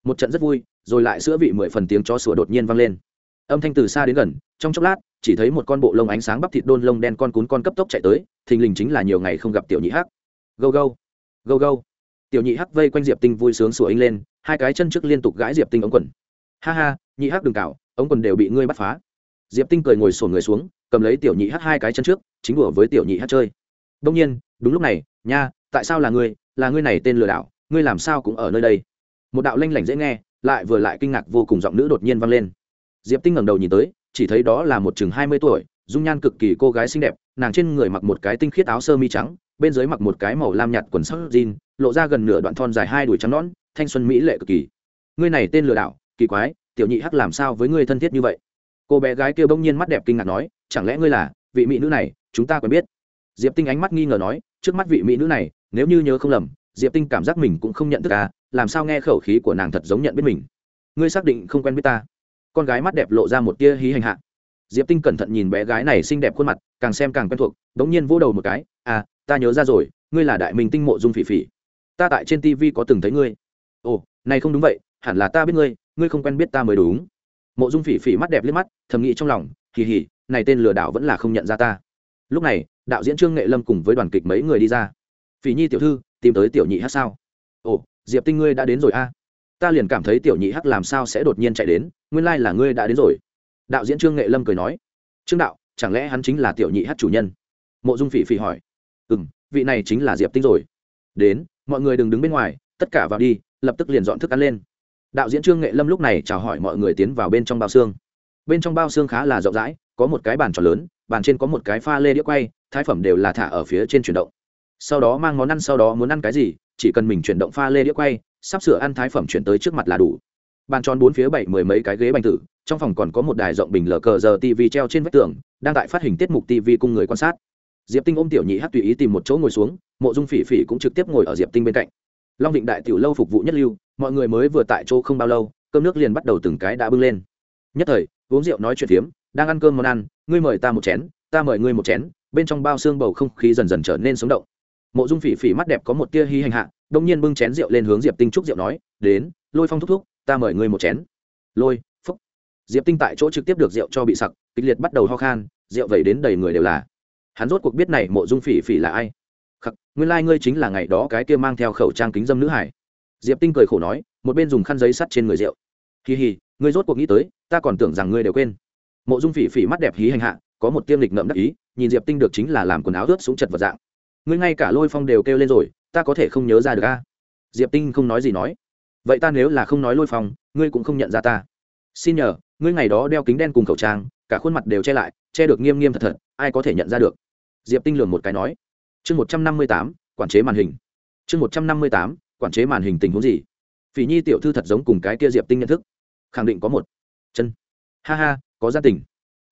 một trận rất vui, rồi lại sữa vị mười phần tiếng chó sủa đột nhiên vang lên. Âm thanh từ xa đến gần, trong chốc lát, chỉ thấy một con bộ lông ánh sáng bắp thịt đôn lông đen con cún con cấp tốc chạy tới thình lình chính là nhiều ngày không gặp tiểu nhị hắc. Gâu gâu gâu gâu. Tiểu nhị hắc vây quanh diệp tinh vui sướng sủa inh lên, hai cái chân trước liên tục gãi diệp tinh ống quần. Ha ha, nhị hắc đừng cào, ống quần đều bị ngươi bắt phá. Diệp tinh cười ngồi sổn người xuống, cầm lấy tiểu nhị hắc hai cái chân trước, chính đùa với tiểu nhị hắc chơi. Đông nhiên, đúng lúc này, nha, tại sao là ngươi? Là ngươi này tên lừa đảo, ngươi làm sao cũng ở nơi đây? Một đạo lanh lảnh dễ nghe, lại vừa lại kinh ngạc vô cùng giọng nữ đột nhiên vang lên. Diệp tinh ngẩng đầu nhìn tới, chỉ thấy đó là một chừng hai mươi tuổi dung nhan cực kỳ cô gái xinh đẹp nàng trên người mặc một cái tinh khiết áo sơ mi trắng bên dưới mặc một cái màu lam nhạt quần sắc jean lộ ra gần nửa đoạn thon dài hai đùi trắng nõn thanh xuân mỹ lệ cực kỳ. Ngươi này tên lừa đảo kỳ quái tiểu nhị hắc làm sao với ngươi thân thiết như vậy? Cô bé gái kia bỗng nhiên mắt đẹp kinh ngạc nói chẳng lẽ ngươi là vị mỹ nữ này chúng ta quen biết. Diệp tinh ánh mắt nghi ngờ nói trước mắt vị mỹ nữ này nếu như nhớ không lầm diệp tinh cảm giác mình cũng không nhận thức ta, làm sao nghe khẩu khí của nàng thật giống nhận biết mình? Ngươi xác định không quen biết ta. Con gái mắt đẹp lộ ra một tia hí hành hạ diệp tinh cẩn thận nhìn bé gái này xinh đẹp khuôn mặt, càng xem càng quen thuộc đ ố n g nhiên vỗ đầu một cái à ta nhớ ra rồi, ngươi là đại minh tinh mộ dung phỉ phỉ. Ta tại trên tv có từng thấy ngươi. Ồ, này không đúng vậy, hẳn là ta biết ngươi ngươi không quen biết ta mới đúng. Mộ dung phỉ phỉ mắt đẹp liếc mắt, thầm nghĩ trong lòng kỳ hỉ này tên lừa đảo vẫn là không nhận ra ta. Lúc này, đạo diễn trương nghệ lâm cùng với đoàn kịch mấy người đi ra. Phỉ nhi tiểu thư, tìm tới tiểu nhị hát sao? Ồ, diệp tinh ngươi đã đến rồi a. Ta liền cảm thấy tiểu nhị hát làm sao sẽ đột nhiên chạy đến, nguyên lai là ngươi đã đến rồi đạo diễn trương nghệ lâm cười nói, trương đạo, chẳng lẽ hắn chính là tiểu nhị hát chủ nhân? Mộ dung phỉ phỉ hỏi ừ m vị này chính là diệp tinh rồi. Đến, mọi người đừng đứng bên ngoài, tất cả vào đi, lập tức liền dọn thức ăn lên. Đạo diễn trương nghệ lâm lúc này chào hỏi mọi người tiến vào bên trong bao xương. Bên trong bao xương khá là rộng rãi, có một cái bàn tròn lớn, bàn trên có một cái pha lê đĩa quay, thái phẩm đều là thả ở phía trên chuyển động. Sau đó mang món ăn, sau đó muốn ăn cái gì, chỉ cần mình chuyển động pha lê đĩa quay, sắp sửa ăn thái phẩm chuyển tới trước mặt là đủ bàn tròn bốn phía bảy mười mấy cái ghế bành tử, trong phòng còn có một đài rộng bình lờ cờ giờ tv treo trên vách tường, đang tại phát hình tiết mục tv cùng người quan sát. Diệp tinh ôm tiểu nhị hát tùy ý tìm một chỗ ngồi xuống, mộ dung phỉ phỉ cũng trực tiếp ngồi ở diệp tinh bên cạnh. Long định đại tiểu lâu phục vụ nhất lưu, mọi người mới vừa tại chỗ không bao lâu, cơm nước liền bắt đầu từng cái đã bưng lên. Nhất thời, uống rượu nói chuyện phiếm, đang ăn cơm món ăn, ngươi mời ta một chén, ta mời ngươi một chén, bên trong bao xương bầu không khí dần dần trở nên sống động. Mộ dung phỉ phỉ mắt đẹp có một tia hy hành hạ đông nhiên bưng chén rượu lên hướng diệp tinh trúc rượu nói, đến, lôi phong thúc thúc ta mời ngươi một chén. Lôi, phúc. Diệp tinh tại chỗ trực tiếp được rượu cho bị sặc, kịch liệt bắt đầu ho khan, rượu vẩy đến đầy người đều là. Hắn rốt cuộc biết này mộ dung phỉ phỉ là ai. Khắc, nguyên lai、like、ngươi chính là ngày đó cái kia mang theo khẩu trang kính dâm nữ hải. Diệp tinh cười khổ nói, một bên dùng khăn giấy sắt trên người rượu. Kỳ hì, ngươi rốt cuộc nghĩ tới, ta còn tưởng rằng ngươi đều quên. Mộ dung phỉ phỉ mắt đẹp hí hành hạ, có một tiêm lịch ngậm đắc ý, nhìn diệp tinh được chính là làm quần áo ướt xuống chật vật dạng. Ngươi ngay cả lôi phong đều kêu lên rồi, ta có thể không nhớ ra được a? Diệp tinh không nói gì nói vậy ta nếu là không nói lôi phong, ngươi cũng không nhận ra ta. Xin nhờ, ngươi ngày đó đeo kính đen cùng khẩu trang, cả khuôn mặt đều che lại, che được nghiêm nghiêm thật thật, ai có thể nhận ra được? Diệp tinh lường một cái nói. Chương một trăm năm mươi tám, quản chế màn hình. Chương một trăm năm mươi tám, quản chế màn hình tình huống gì? Phỉ nhi tiểu thư thật giống cùng cái kia diệp tinh nhận thức. Khẳng định có một chân. Ha ha, có gia tình.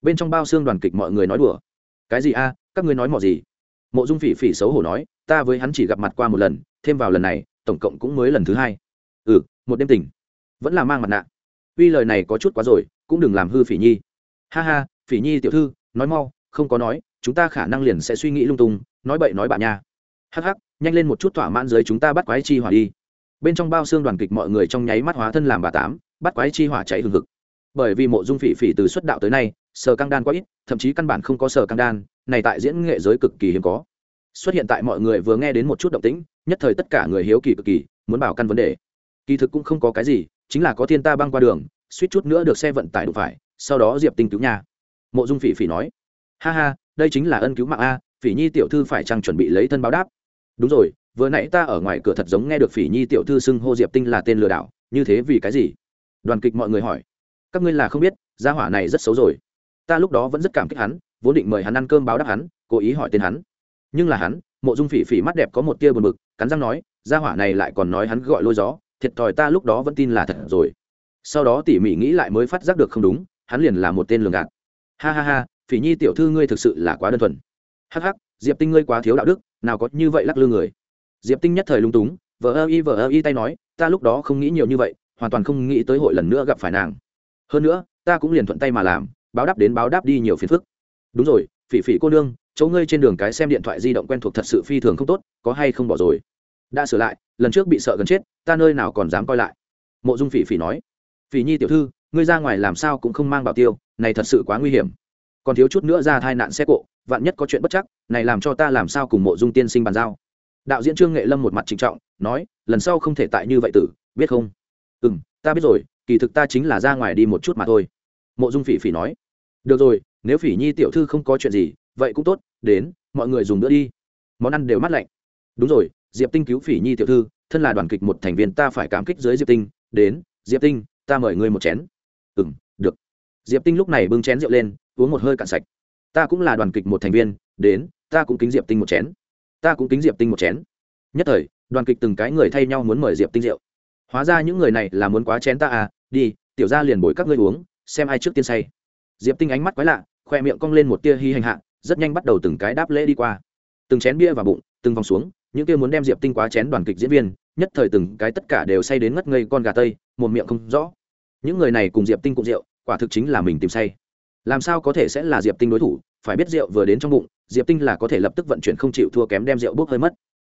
Bên trong bao xương đoàn kịch mọi người nói đùa. Cái gì a, các ngươi nói mọi gì? Mộ dung phỉ phỉ xấu hổ nói, ta với hắn chỉ gặp mặt qua một lần, thêm vào lần này, tổng cộng cũng mới lần thứ hai ừ một đêm tình. Vẫn là mang mặt nạ. Uy lời này có chút quá rồi, cũng đừng làm hư phỉ nhi. Ha ha, phỉ nhi tiểu thư, nói mau, không có nói, chúng ta khả năng liền sẽ suy nghĩ lung tung, nói bậy nói bạn nha. Hắc hắc, nhanh lên một chút thỏa mãn dưới chúng ta bắt quái chi hỏa đi. Bên trong bao xương đoàn kịch mọi người trong nháy mắt hóa thân làm bà tám, bắt quái chi hỏa cháy hừng hực. Bởi vì mộ dung phỉ phỉ từ xuất đạo tới nay, sờ căng đan quá ít, thậm chí căn bản không có sờ căng đan, này tại diễn nghệ giới cực kỳ hiếm có. Xuất hiện tại mọi người vừa nghe đến một chút động tĩnh, nhất thời tất cả người hiếu kỳ cực kỳ, muốn bảo căn vấn đề kỳ thực cũng không có cái gì, chính là có thiên ta băng qua đường, suýt chút nữa được xe vận tải đụng phải, sau đó diệp tinh cứu nhà. Mộ dung phỉ phỉ nói, ha ha, đây chính là ân cứu mạng a, phỉ nhi tiểu thư phải chăng chuẩn bị lấy thân báo đáp? Đúng rồi, vừa nãy ta ở ngoài cửa thật giống nghe được phỉ nhi tiểu thư xưng hô diệp tinh là tên lừa đảo, như thế vì cái gì? Đoàn kịch mọi người hỏi, các ngươi là không biết, gia hỏa này rất xấu rồi. Ta lúc đó vẫn rất cảm kích hắn, vốn định mời hắn ăn cơm báo đáp hắn, cố ý hỏi tên hắn. Nhưng là hắn, mộ dung phỉ phỉ mắt đẹp có một tia buồn bực, cắn răng nói, gia hỏa này lại còn nói hắn gọi lôi gió thiệt thòi ta lúc đó vẫn tin là thật rồi. Sau đó tỉ mỉ nghĩ lại mới phát giác được không đúng, hắn liền là một tên lường gạt. Ha ha ha, phỉ nhi tiểu thư ngươi thực sự là quá đơn thuần. Hắc hắc, diệp tinh ngươi quá thiếu đạo đức, nào có như vậy lắc lư người. Diệp tinh nhất thời lung túng, vờ ơ y vờ ơ y tay nói, ta lúc đó không nghĩ nhiều như vậy, hoàn toàn không nghĩ tới hội lần nữa gặp phải nàng. Hơn nữa, ta cũng liền thuận tay mà làm, báo đáp đến báo đáp đi nhiều phiền phức. Đúng rồi, phỉ phỉ cô nương, chỗ ngươi trên đường cái xem điện thoại di động quen thuộc thật sự phi thường không tốt, có hay không bỏ rồi? Đã sửa lại lần trước bị sợ gần chết, ta nơi nào còn dám coi lại. Mộ dung phỉ phỉ nói, phỉ nhi tiểu thư, ngươi ra ngoài làm sao cũng không mang bảo tiêu, này thật sự quá nguy hiểm. Còn thiếu chút nữa ra tai nạn xe cộ, vạn nhất có chuyện bất chắc, này làm cho ta làm sao cùng mộ dung tiên sinh bàn giao? Đạo diễn trương nghệ lâm một mặt trịnh trọng, nói, lần sau không thể tại như vậy tử, biết không? Ừ m ta biết rồi, kỳ thực ta chính là ra ngoài đi một chút mà thôi. Mộ dung phỉ phỉ nói, được rồi, nếu phỉ nhi tiểu thư không có chuyện gì, vậy cũng tốt, đến, mọi người dùng bữa đi. Món ăn đều mát lạnh. Đúng rồi diệp tinh cứu phỉ nhi tiểu thư, thân là đoàn kịch một thành viên ta phải cảm kích dưới diệp tinh, đến, diệp tinh, ta mời ngươi một chén. Ừ m được. Diệp tinh lúc này bưng chén rượu lên, uống một hơi cạn sạch. Ta cũng là đoàn kịch một thành viên, đến, ta cũng kính diệp tinh một chén. Ta cũng kính diệp tinh một chén. Nhất thời, đoàn kịch từng cái người thay nhau muốn mời diệp tinh rượu. Hóa ra những người này là muốn quá chén ta à đi, tiểu ra liền bồi các ngươi uống, xem ai trước tiên say. Diệp tinh ánh mắt quái lạ, khoe miệng cong lên một tia hy hành hạ, rất nhanh bắt đầu từng cái đáp lễ đi qua. Từng chén bia vào bụng, từng vòng xuống những kia muốn đem diệp tinh quá chén đoàn kịch diễn viên, nhất thời từng cái tất cả đều say đến ngất ngây con gà tây, một miệng không rõ. Những người này cùng diệp tinh cùng rượu, quả thực chính là mình tìm say. Làm sao có thể sẽ là diệp tinh đối thủ, phải biết rượu vừa đến trong bụng, diệp tinh là có thể lập tức vận chuyển không chịu thua kém đem rượu bốc hơi mất.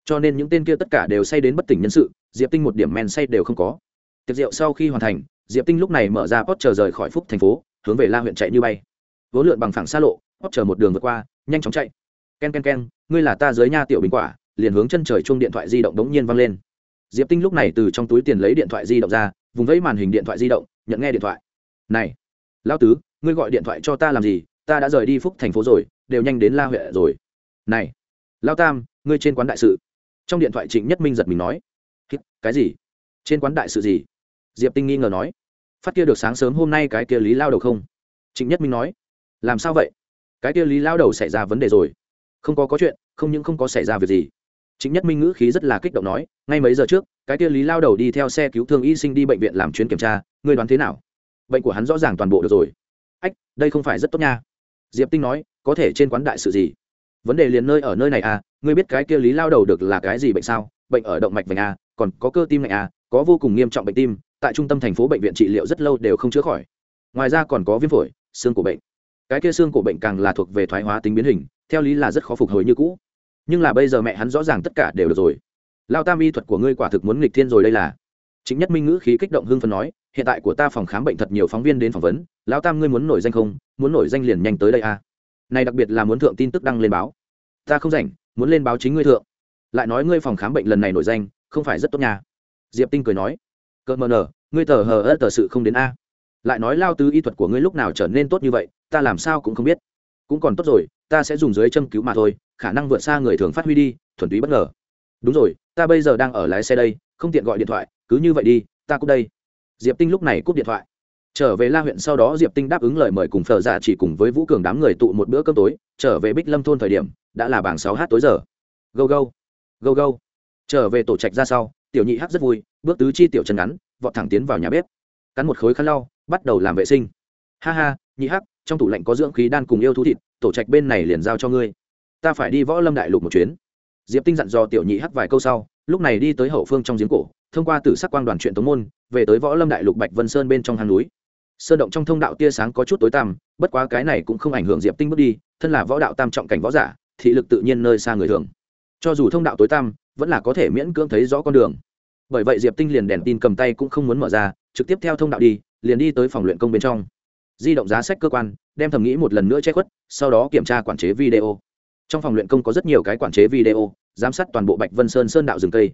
Cho nên những tên kia tất cả đều say đến bất tỉnh nhân sự, diệp tinh một điểm men say đều không có. Tiệc rượu sau khi hoàn thành, diệp tinh lúc này mở ra pot chờ rời khỏi phúc thành phố, hướng về la huyện chạy như bay. Vốn lượn bằng phẳng xa lộ pot chờ một đường vượt qua, nhanh chóng chạy. Ken ken ken, ngươi là ta dưới nha tiểu bình quả liền hướng chân trời chuông điện thoại di động đống nhiên văng lên. Diệp tinh lúc này từ trong túi tiền lấy điện thoại di động ra, vùng vẫy màn hình điện thoại di động, nhận nghe điện thoại. Này lao tứ, ngươi gọi điện thoại cho ta làm gì? Ta đã rời đi phúc thành phố rồi, đều nhanh đến la huệ rồi. Này lao tam, ngươi trên quán đại sự. Trong điện thoại trịnh nhất minh giật mình nói. Cái gì? Trên quán đại sự gì? Diệp tinh nghi ngờ nói. Phát kia được sáng sớm hôm nay cái kia lý lao đầu không? Trịnh nhất minh nói. Làm sao vậy? Cái kia lý lao đầu xảy ra vấn đề rồi. Không có có chuyện, không những không có xảy ra việc gì. Chính nhất minh ngữ khí rất là kích động nói, ngay mấy giờ trước, cái kia lý lao đầu đi theo xe cứu thương y sinh đi bệnh viện làm chuyến kiểm tra, ngươi đoán thế nào? Bệnh của hắn rõ ràng toàn bộ được rồi. Ách, đây không phải rất tốt nha. Diệp tinh nói, có thể trên quán đại sự gì? Vấn đề liền nơi ở nơi này à ngươi biết cái kia lý lao đầu được là cái gì bệnh sao? Bệnh ở động mạch vành à còn có cơ tim này à có vô cùng nghiêm trọng bệnh tim, tại trung tâm thành phố bệnh viện trị liệu rất lâu đều không chữa khỏi. Ngoài ra còn có viêm phổi, xương cổ bệnh. Cái kia xương cổ bệnh càng là thuộc về thoái hóa tính biến hình, theo lý là rất khó phục hồi như cũ nhưng là bây giờ mẹ hắn rõ ràng tất cả đều được rồi. Lao tam y thuật của ngươi quả thực muốn nghịch thiên rồi đây là. Chính nhất minh ngữ khí kích động hưng phấn nói, hiện tại của ta phòng khám bệnh thật nhiều phóng viên đến phỏng vấn, lao tam ngươi muốn nổi danh không? Muốn nổi danh liền nhanh tới đây à. này đặc biệt là muốn thượng tin tức đăng lên báo. Ta không rảnh, muốn lên báo chính ngươi thượng. Lại nói ngươi phòng khám bệnh lần này nổi danh, không phải rất tốt nhà diệp tinh cười nói cỡ mờ nở, ngươi tờ hờ ớt tờ sự không đến a. Lại nói lao tứ y thuật của ngươi lúc nào trở nên tốt như vậy, ta làm sao cũng không biết. Cũng còn tốt rồi, ta sẽ dùng dưới châm cứu mà thôi khả năng vượt xa người thường phát huy đi, thuần túy bất ngờ. Đúng rồi, ta bây giờ đang ở lái xe đây, không tiện gọi điện thoại, cứ như vậy đi, ta cúp đây. Diệp tinh lúc này cúp điện thoại. Trở về la huyện sau đó diệp tinh đáp ứng lời mời cùng phở dạ chỉ cùng với vũ cường đám người tụ một bữa cơm tối, trở về bích lâm thôn thời điểm, đã là bảng sáu h tối giờ. Go go go go trở về tổ trạch ra sau, tiểu nhị hắc rất vui, bước tứ chi tiểu chân ngắn, vọt thẳng tiến vào nhà bếp. Cắn một khối khăn lau, bắt đầu làm vệ sinh. Ha ha, nhị hắc, trong tủ lạnh có dưỡng khí đan cùng yêu thú thịt, tổ trạch bên này liền giao cho ngươi ta phải đi võ lâm đại lục một chuyến. Diệp tinh dặn dò tiểu nhị hắt vài câu sau, lúc này đi tới hậu phương trong giếng cổ, thông qua tử sắc quang đoàn chuyện tống môn, về tới võ lâm đại lục bạch vân sơn bên trong hang núi. Sơn động trong thông đạo tia sáng có chút tối tăm, bất quá cái này cũng không ảnh hưởng diệp tinh bước đi, thân là võ đạo tam trọng cảnh võ giả, thị lực tự nhiên nơi xa người thường. Cho dù thông đạo tối tăm, vẫn là có thể miễn cưỡng thấy rõ con đường. Bởi vậy diệp tinh liền đèn tin cầm tay cũng không muốn mở ra, trực tiếp theo thông đạo đi, liền đi tới phòng luyện công bên trong. Di động giá sách cơ quan, đem thầm nghĩ một lần nữa che khuất, sau đó kiểm tra quản chế video trong phòng luyện công có rất nhiều cái quản chế video, giám sát toàn bộ bạch vân sơn sơn đạo rừng cây.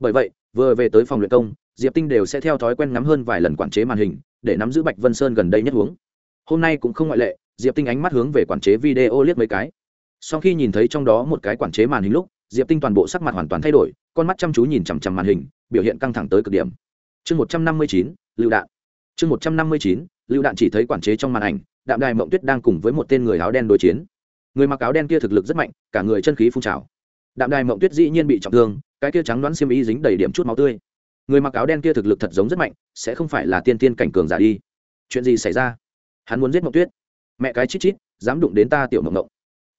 Bởi vậy, vừa về tới phòng luyện công, diệp tinh đều sẽ theo thói quen ngắm hơn vài lần quản chế màn hình, để nắm giữ bạch vân sơn gần đây nhất hướng hôm nay cũng không ngoại lệ, diệp tinh ánh mắt hướng về quản chế video liếc mấy cái. Sau khi nhìn thấy trong đó một cái quản chế màn hình lúc, diệp tinh toàn bộ sắc mặt hoàn toàn thay đổi, con mắt chăm chú nhìn chằm chằm màn hình, biểu hiện căng thẳng tới cực điểm. Chương một trăm năm mươi chín lựu đạn. Chương một trăm năm mươi chín lựu đạn chỉ thấy quản chế trong màn ảnh, đạm đài mộng tuyết đang cùng với một tên người áo đen đối chiến người mặc áo đen kia thực lực rất mạnh, cả người chân khí phun trào. Đạm đài mộng tuyết dĩ nhiên bị trọng thương, cái kia trắng đoán xiêm y dính đầy điểm chút máu tươi. Người mặc áo đen kia thực lực thật giống rất mạnh, sẽ không phải là tiên tiên cảnh cường giả đi. Chuyện gì xảy ra? Hắn muốn giết mộng tuyết. Mẹ cái chít chít, dám đụng đến ta tiểu mộng mộng.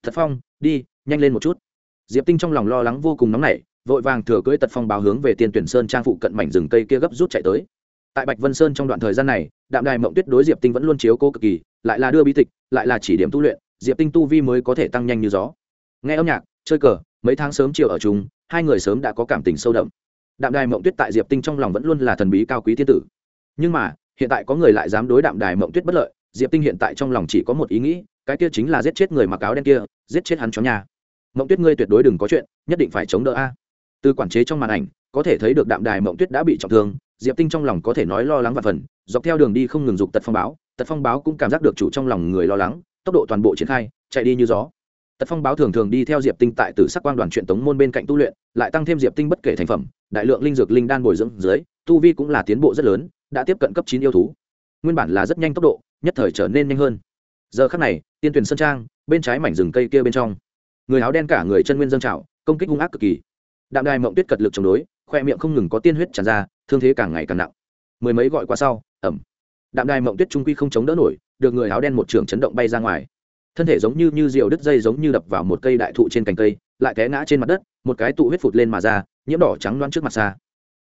Thật phong, đi, nhanh lên một chút. Diệp tinh trong lòng lo lắng vô cùng nóng nảy, vội vàng thừa cưỡi tật phong báo hướng về tiên tuyển sơn trang phụ cận mảnh rừng cây kia gấp rút chạy tới. Tại bạch vân sơn trong đoạn thời gian này, đạm đài mộng tuyết đối diệp tinh vẫn luôn chiếu cố cực kỳ, lại là đưa bi tịch, lại là chỉ điểm tu luyện diệp tinh tu vi mới có thể tăng nhanh như gió. Nghe âm nhạc, chơi cờ, mấy tháng sớm chiều ở chung, hai người sớm đã có cảm tình sâu đậm. Đạm đài mộng tuyết tại diệp tinh trong lòng vẫn luôn là thần bí cao quý thiên tử. Nhưng mà, hiện tại có người lại dám đối đạm đài mộng tuyết bất lợi, diệp tinh hiện tại trong lòng chỉ có một ý nghĩ, cái kia chính là giết chết người mặc áo đen kia, giết chết hắn cho nhà. Mộng tuyết ngươi tuyệt đối đừng có chuyện, nhất định phải chống đỡ a. Từ quản chế trong màn ảnh, có thể thấy được đạm đài mộng tuyết đã bị trọng thương, diệp tinh trong lòng có thể nói lo lắng và phần, dọc theo đường đi không ngừng dục tật phong báo, tật phong báo cũng cảm giác được chủ trong lòng người lo lắng tốc độ toàn bộ triển khai, chạy đi như gió. Tật phong báo thường thường đi theo diệp tinh tại tử sắc quang đoàn truyện tống môn bên cạnh tu luyện, lại tăng thêm diệp tinh bất kể thành phẩm, đại lượng linh dược linh đan bồi dưỡng dưới, tu vi cũng là tiến bộ rất lớn, đã tiếp cận cấp chín yêu thú. Nguyên bản là rất nhanh tốc độ, nhất thời trở nên nhanh hơn. Giờ khắc này, tiên tuyển sơn trang, bên trái mảnh rừng cây kia bên trong. Người áo đen cả người chân nguyên dâng trào, công kích hung ác cực kỳ. Đạm đài mộng tuyết cật lực chống đối, khoe miệng không ngừng có tiên huyết tràn ra, thương thế càng ngày càng nặng. Mười mấy gọi qua sau ẩm đạm đài mộng tuyết trung quy không chống đỡ nổi được người áo đen một trường chấn động bay ra ngoài. Thân thể giống như như diều đứt dây giống như đập vào một cây đại thụ trên cành cây, lại té ngã trên mặt đất, một cái tụ huyết phụt lên mà ra, nhiễm đỏ trắng loan trước mặt xa.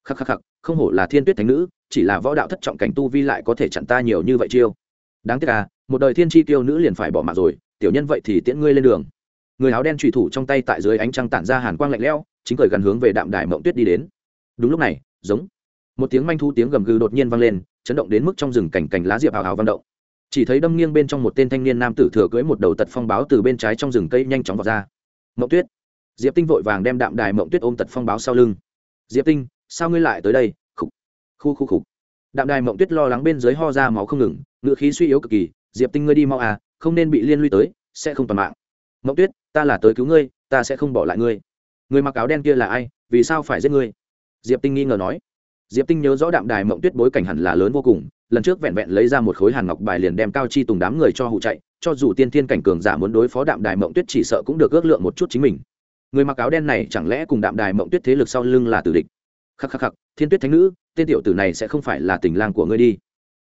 Khắc khắc khắc, không hổ là thiên tuyết thánh nữ, chỉ là võ đạo thất trọng cảnh tu vi lại có thể chặn ta nhiều như vậy chiêu. Đáng tiếc à một đời thiên tri tiêu nữ liền phải bỏ mạng rồi, tiểu nhân vậy thì tiễn ngươi lên đường. Người áo đen trùy thủ trong tay tại dưới ánh trăng tản ra hàn quang lạnh lẽo, chính cởi gần hướng về đạm đài mộng tuyết đi đến. Đúng lúc này, giống, một tiếng manh thu tiếng gầm gừ đột nhiên vang lên, chấn động đến mức trong rừng cảnh cảnh lá diệp hào hào vang động chỉ thấy đâm nghiêng bên trong một tên thanh niên nam tử thừa cưỡi một đầu tật phong báo từ bên trái trong rừng cây nhanh chóng vào ra. Mộng tuyết. Diệp tinh vội vàng đem đạm đài mộng tuyết ôm tật phong báo sau lưng. Diệp tinh, sao ngươi lại tới đây? Khục, khu khu khục. Đạm đài mộng tuyết lo lắng bên dưới ho ra máu không ngừng, ngựa khí suy yếu cực kỳ. Diệp tinh ngươi đi mau à không nên bị liên lụy tới, sẽ không toàn mạng. Mộng tuyết, ta là tới cứu ngươi, ta sẽ không bỏ lại ngươi. Người mặc áo đen kia là ai, vì sao phải giết ngươi? Diệp tinh nghi ngờ nói. Diệp tinh nhớ rõ đạm đài mộng tuyết bối cảnh hẳn là lớn vô cùng lần trước vẹn vẹn lấy ra một khối hàn ngọc bài liền đem cao chi tùng đám người cho hụ chạy, cho dù tiên thiên cảnh cường giả muốn đối phó đạm đài mộng tuyết chỉ sợ cũng được ước lượng một chút chính mình. Người mặc áo đen này chẳng lẽ cùng đạm đài mộng tuyết thế lực sau lưng là tử địch? Khắc khắc khắc, thiên tuyết thánh nữ, tên tiểu tử này sẽ không phải là tình lang của ngươi đi.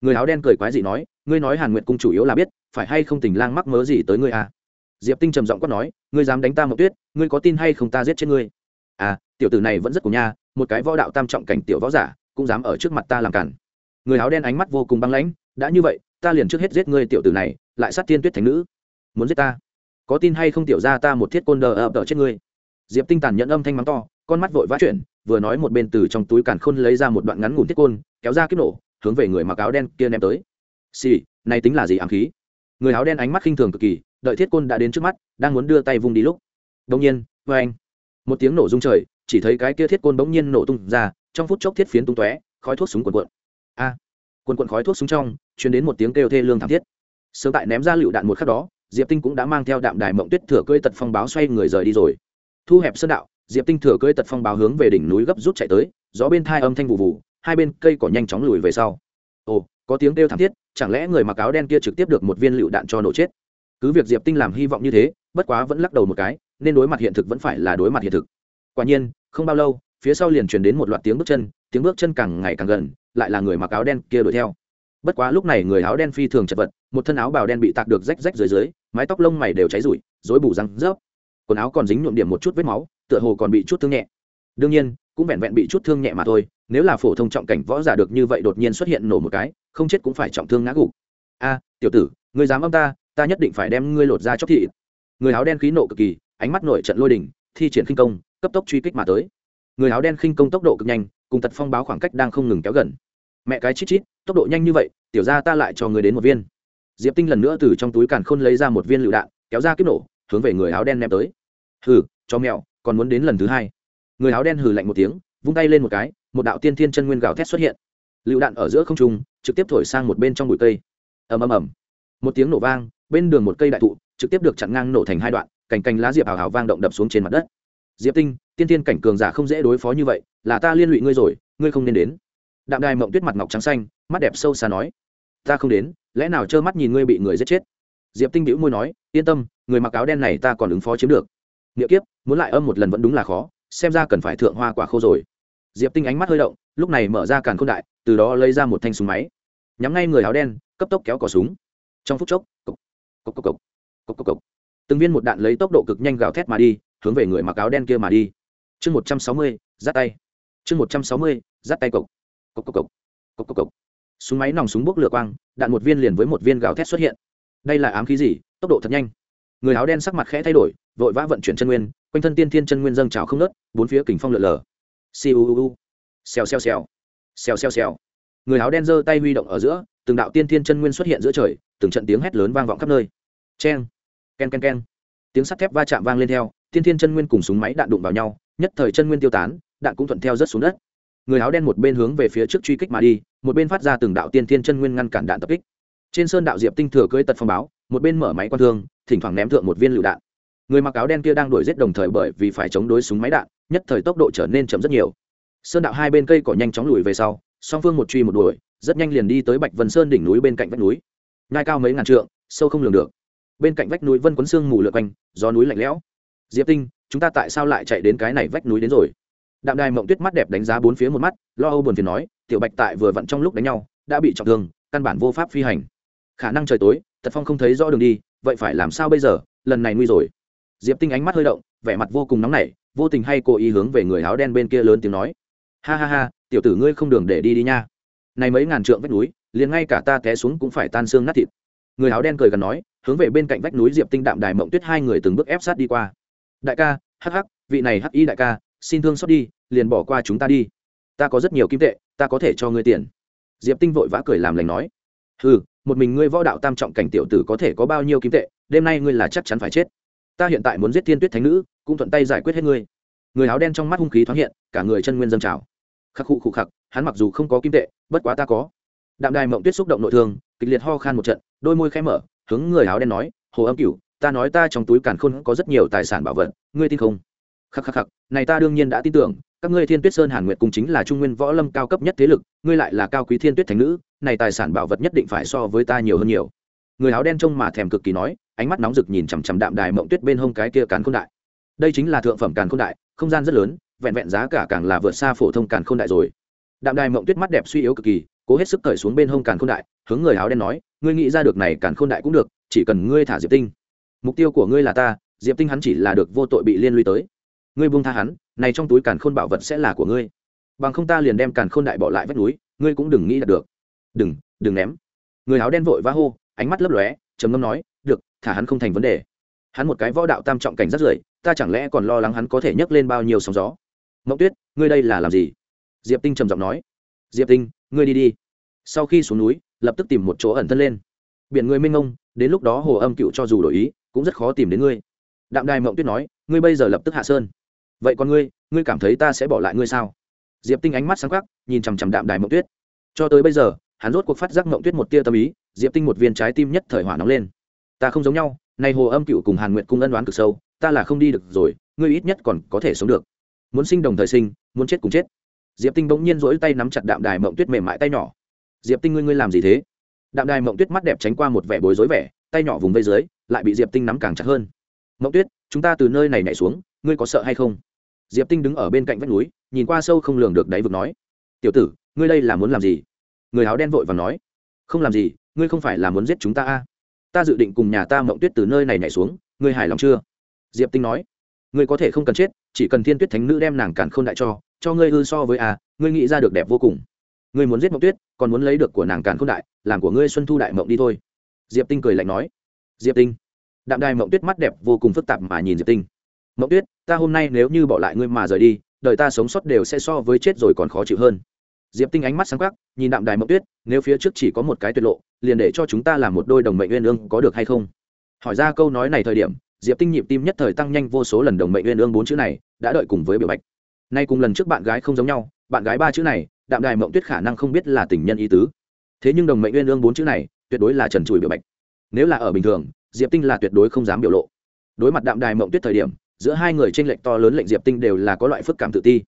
Người áo đen cười quái dị nói, ngươi nói hàn nguyệt cung chủ yếu là biết, phải hay không tình lang mắc mớ gì tới ngươi à? Diệp tinh trầm giọng quát nói, ngươi dám đánh ta mộng tuyết, ngươi có tin hay không ta giết chết ngươi? À tiểu tử này vẫn rất cổ nha, một cái võ đạo tam trọng cảnh tiểu võ giả, cũng dám ở trước mặt ta làm cản người áo đen ánh mắt vô cùng băng lãnh đã như vậy ta liền trước hết giết ngươi tiểu tử này lại sát thiên tuyết thánh nữ. Muốn giết ta? Có tin hay không tiểu ra ta một thiết côn đờ ập đỡ chết ngươi? Diệp tinh tàn nhận âm thanh mắng to con mắt vội vã chuyển vừa nói một bên từ trong túi càn khôn lấy ra một đoạn ngắn ngủn thiết côn kéo ra kiếp nổ hướng về người mặc áo đen kia ném tới. Xì、sì, này tính là gì ám khí? Người áo đen ánh mắt khinh thường cực kỳ đợi thiết côn đã đến trước mắt đang muốn đưa tay vung đi lúc. Đông nhiên vê anh. Một tiếng nổ rung trời chỉ thấy cái kia thiết côn bỗng nhiên nổ tung ra trong phút chốc thiết phiến tung tóe khói thuốc súng quần quận a. À, quần quận khói thuốc súng trong chuyển đến một tiếng kêu thê lương thảm thiết. Sớm tại ném ra lựu đạn một khắc đó diệp tinh cũng đã mang theo đạm đài mộng tuyết thừa cơi tật phong báo xoay người rời đi rồi. Thu hẹp sơn đạo diệp tinh thừa cơi tật phong báo hướng về đỉnh núi gấp rút chạy tới gió bên thai âm thanh vụ vụ hai bên cây cỏ nhanh chóng lùi về sau. Ồ có tiếng kêu thảm thiết chẳng lẽ người mặc áo đen kia trực tiếp được một viên lựu đạn cho nổ chết? Cứ việc diệp tinh làm hy vọng như thế bất quá vẫn lắc đầu một cái nên đối mặt hiện thực vẫn phải là đối mặt hiện thực. Quả nhiên không bao lâu phía sau liền truyền đến một loạt tiếng bước chân tiếng bước chân càng ngày càng gần lại là người mặc áo đen kia đuổi theo. Bất quá lúc này người áo đen phi thường chật vật một thân áo bào đen bị tạc được rách rách dưới dưới mái tóc lông mày đều cháy rụi rối bù răng rớp. Quần áo còn dính nhuộm điểm một chút vết máu tựa hồ còn bị chút thương nhẹ. Đương nhiên cũng vẹn vẹn bị chút thương nhẹ mà thôi nếu là phổ thông trọng cảnh võ giả được như vậy đột nhiên xuất hiện nổ một cái không chết cũng phải trọng thương ngã gục. A tiểu tử ngươi dám âm ta ta nhất định phải đem ngươi lột ra chóc thị người áo đen khí nộ cực kỳ ánh mắt nổi trận lôi đình, thi triển khinh công cấp tốc truy kích mà tới. Người áo đen khinh công tốc độ cực nhanh cùng tật phong báo khoảng cách đang không ngừng kéo gần. Mẹ cái chít chít, tốc độ nhanh như vậy, tiểu ra ta lại cho người đến một viên. Diệp tinh lần nữa từ trong túi càn khôn lấy ra một viên lựu đạn, kéo ra kiếp nổ, hướng về người áo đen ném tới. Hừ, cho mẹo, còn muốn đến lần thứ hai. Người áo đen hừ lạnh một tiếng, vung tay lên một cái, một đạo tiên thiên chân nguyên gào thét xuất hiện. Lựu đạn ở giữa không trung, trực tiếp thổi sang một bên trong bụi cây. Ầm ầm ầm. Một tiếng nổ vang, bên đường một cây đại thụ, trực tiếp được chặn ngang nổ thành hai đoạn, cành cành lá diệp hào hào vang động đập xuống trên mặt đất diệp tinh, tiên tiên cảnh cường giả không dễ đối phó như vậy, là ta liên lụy ngươi rồi, ngươi không nên đến. Đạm đài mộng tuyết mặt ngọc trắng xanh, mắt đẹp sâu xa nói. Ta không đến, lẽ nào trơ mắt nhìn ngươi bị người giết chết? Diệp tinh bĩu môi nói, yên tâm, người mặc áo đen này ta còn ứng phó chiếm được. Nghĩa kiếp, muốn lại âm một lần vẫn đúng là khó, xem ra cần phải thượng hoa quả khô rồi. Diệp tinh ánh mắt hơi động, lúc này mở ra càn k h ô n đại, từ đó lấy ra một thanh súng máy. Nhắm ngay người áo đen, cấp tốc kéo cỏ súng. Trong phút chốc cộc cộc cộc cộc cộc cộc cộc. Từng viên một đạn lấy tốc độ cực nhanh gào thét mà đi hướng về người mặc áo đen kia mà đi. Chương một trăm sáu mươi, giắt tay. Chương một trăm sáu mươi, giắt tay cộc. Cộc cộc cộc. Cộc cộc cộc. Súng máy nòng súng bốc lửa quang, đạn một viên liền với một viên gào thét xuất hiện. Đây là ám khí gì? Tốc độ thật nhanh. Người áo đen sắc mặt khẽ thay đổi, vội vã vận chuyển chân nguyên, quanh thân tiên thiên chân nguyên dâng trào không nớt bốn phía kình phong lượn lờ. Siêu xèo xèo xèo. Xèo xèo xèo. Người áo đen giơ tay huy động ở giữa, từng đạo tiên thiên chân nguyên xuất hiện giữa trời, từng trận tiếng hét lớn vang vọng khắp nơi. Cheng. Ken ken ken. Tiếng sắt thép va chạm vang lên theo tiên thiên chân nguyên cùng súng máy đạn đụng vào nhau, nhất thời chân nguyên tiêu tán, đạn cũng thuận theo rớt xuống đất. Người áo đen một bên hướng về phía trước truy kích mà đi, một bên phát ra từng đạo tiên thiên chân nguyên ngăn cản đạn tập kích. Trên sơn đạo diệp tinh thừa cưỡi tật phong báo, một bên mở máy quan thương, thỉnh thoảng ném thượng một viên lựu đạn. Người mặc áo đen kia đang đuổi giết đồng thời bởi vì phải chống đối súng máy đạn, nhất thời tốc độ trở nên chậm rất nhiều. Sơn đạo hai bên cây cỏ nhanh chóng lùi về sau, song phương một truy một đuổi, rất nhanh liền đi tới bạch vân sơn đỉnh núi bên cạnh vách núi. Ngai cao mấy ngàn trượng, sâu không lường được. Bên cạnh vách núi vân quấn sương mù lượt quanh, gió núi lạnh lẽo diệp tinh, chúng ta tại sao lại chạy đến cái này vách núi đến rồi? Đạm đài mộng tuyết mắt đẹp đánh giá bốn phía một mắt, lo âu buồn phiền nói, tiểu bạch tại vừa vặn trong lúc đánh nhau, đã bị trọng thương, căn bản vô pháp phi hành. Khả năng trời tối, tật phong không thấy rõ đường đi, vậy phải làm sao bây giờ? Lần này nguy rồi. Diệp tinh ánh mắt hơi động, vẻ mặt vô cùng nóng nảy, vô tình hay cố ý hướng về người áo đen bên kia lớn tiếng nói. Ha ha ha, tiểu tử ngươi không đường để đi đi nha. Này mấy ngàn trượng vách núi, liền ngay cả ta té xuống cũng phải tan xương nát thịt. Người áo đen cười gần nói, hướng về bên cạnh vách núi diệp tinh đạm đài mộng tuyết hai người từng bước ép sát đi qua đại ca hắc hắc vị này hắc y đại ca xin thương xót đi liền bỏ qua chúng ta đi. Ta có rất nhiều kim tệ ta có thể cho ngươi tiền. Diệp tinh vội vã cười làm lành nói. Ừ một mình ngươi võ đạo tam trọng cảnh tiểu tử có thể có bao nhiêu kim tệ đêm nay ngươi là chắc chắn phải chết. Ta hiện tại muốn giết thiên tuyết thánh nữ cũng thuận tay giải quyết hết ngươi. Người áo đen trong mắt hung khí thoáng hiện cả người chân nguyên dâng trào. Khắc khụ khụ khặc, hắn mặc dù không có kim tệ bất quá ta có. Đạm đài mộng tuyết xúc động nội thương kịch liệt ho khan một trận đôi môi khẽ mở hướng người áo đen nói hồ âm cửu ta nói ta trong túi càn khôn có rất nhiều tài sản bảo vật, ngươi tin không? Khắc khắc khắc, này ta đương nhiên đã tin tưởng, các ngươi thiên tuyết sơn hàn nguyệt cùng chính là trung nguyên võ lâm cao cấp nhất thế lực, ngươi lại là cao quý thiên tuyết thánh nữ, này tài sản bảo vật nhất định phải so với ta nhiều hơn nhiều. Người áo đen trông mà thèm cực kỳ nói, ánh mắt nóng rực nhìn chằm chằm đạm đài mộng tuyết bên hông cái kia càn khôn đại. Đây chính là thượng phẩm càn khôn đại, không gian rất lớn, vẹn vẹn giá cả càng là vượt xa phổ thông càn khôn đại rồi. Đạm đài mộng tuyết mắt đẹp suy yếu cực kỳ, cố hết sức cởi xuống bên hông càn khôn đại, hướng người áo đen nói, ngươi nghĩ ra được này càn khôn đại cũng được, chỉ cần ngươi thả diệp tinh mục tiêu của ngươi là ta, diệp tinh hắn chỉ là được vô tội bị liên lụy tới. Ngươi buông tha hắn, này trong túi càn khôn bảo vật sẽ là của ngươi. Bằng không ta liền đem càn khôn đại bỏ lại vách núi, ngươi cũng đừng nghĩ là được. Đừng đừng ném. Người áo đen vội vã hô, ánh mắt lấp lóe, trầm ngâm nói, được, thả hắn không thành vấn đề. Hắn một cái võ đạo tam trọng cảnh rất rưởi, ta chẳng lẽ còn lo lắng hắn có thể nhấc lên bao nhiêu sóng gió? Mộng tuyết, ngươi đây là làm gì? Diệp tinh trầm giọng nói, diệp tinh, ngươi đi đi. Sau khi xuống núi, lập tức tìm một chỗ ẩn thân lên. Biển người minh ngông đến lúc đó hồ âm cựu cho dù đổi ý, cũng rất khó tìm đến ngươi. Đạm đài mộng tuyết nói, ngươi bây giờ lập tức hạ sơn. Vậy còn ngươi ngươi cảm thấy ta sẽ bỏ lại ngươi sao? Diệp tinh ánh mắt sáng khắc nhìn chằm chằm đạm đài mộng tuyết. Cho tới bây giờ, hắn rốt cuộc phát giác mộng tuyết một tia tâm ý, diệp tinh một viên trái tim nhất thời hỏa nóng lên. Ta không giống nhau, nay hồ âm cựu cùng hàn nguyện cung ân đoán cực sâu, ta là không đi được rồi, ngươi ít nhất còn có thể sống được. Muốn sinh đồng thời sinh, muốn chết cùng chết. Diệp tinh bỗng nhiên rỗi tay nắm chặt đạm đài mộng tuyết mềm mại tay nhỏ. Diệp tinh ngươi ngươi làm gì thế? Đạm đài mộng tuyết mắt đẹp tránh qua một vẻ bối rối vẻ, tay nhỏ vùng vây dưới, lại bị diệp tinh nắm càng chặt hơn. Mộng tuyết, chúng ta từ nơi này nhảy xuống, ngươi có sợ hay không? Diệp tinh đứng ở bên cạnh vách núi, nhìn qua sâu không lường được đáy vực nói. Tiểu tử, ngươi đây là muốn làm gì? Người áo đen vội và nói. Không làm gì, ngươi không phải là muốn giết chúng ta a à? ta dự định cùng nhà ta mộng tuyết từ nơi này nhảy xuống, ngươi hài lòng chưa? Diệp tinh nói. Ngươi có thể không cần chết, chỉ cần thiên tuyết thánh nữ đem nàng cản k h ô n đại cho cho ngươi hư so với a ngươi nghĩ ra được đẹp vô cùng ngươi muốn giết mộng tuyết, còn muốn lấy được của nàng Càn k h ô n đại, làm của ngươi xuân thu đại mộng đi thôi. Diệp tinh cười lạnh nói. Diệp tinh. Đạm đài mộng tuyết mắt đẹp vô cùng phức tạp mà nhìn diệp tinh. Mộng tuyết, ta hôm nay nếu như bỏ lại ngươi mà rời đi, đời ta sống sót đều sẽ so với chết rồi còn khó chịu hơn. Diệp tinh ánh mắt sáng khắc nhìn đạm đài mộng tuyết, nếu phía trước chỉ có một cái tuyệt lộ, liền để cho chúng ta làm một đôi đồng mệnh uyên ương có được hay không? Hỏi ra câu nói này thời điểm, diệp tinh nhịp tim nhất thời tăng nhanh vô số lần đồng mệnh uyên ương bốn chữ này, đã đợi cùng với biểu bạch. Nay cùng lần trước bạn gái không giống nhau, bạn gái ba chữ này đạm đài mộng tuyết khả năng không biết là tình nhân ý tứ. Thế nhưng đồng mệnh uyên ương bốn chữ này, tuyệt đối là trần trụi biểu bạch. Nếu là ở bình thường, diệp tinh là tuyệt đối không dám biểu lộ. Đối mặt đạm đài mộng tuyết thời điểm, giữa hai người tranh lệch to lớn lệnh diệp tinh đều là có loại phức cảm tự ti.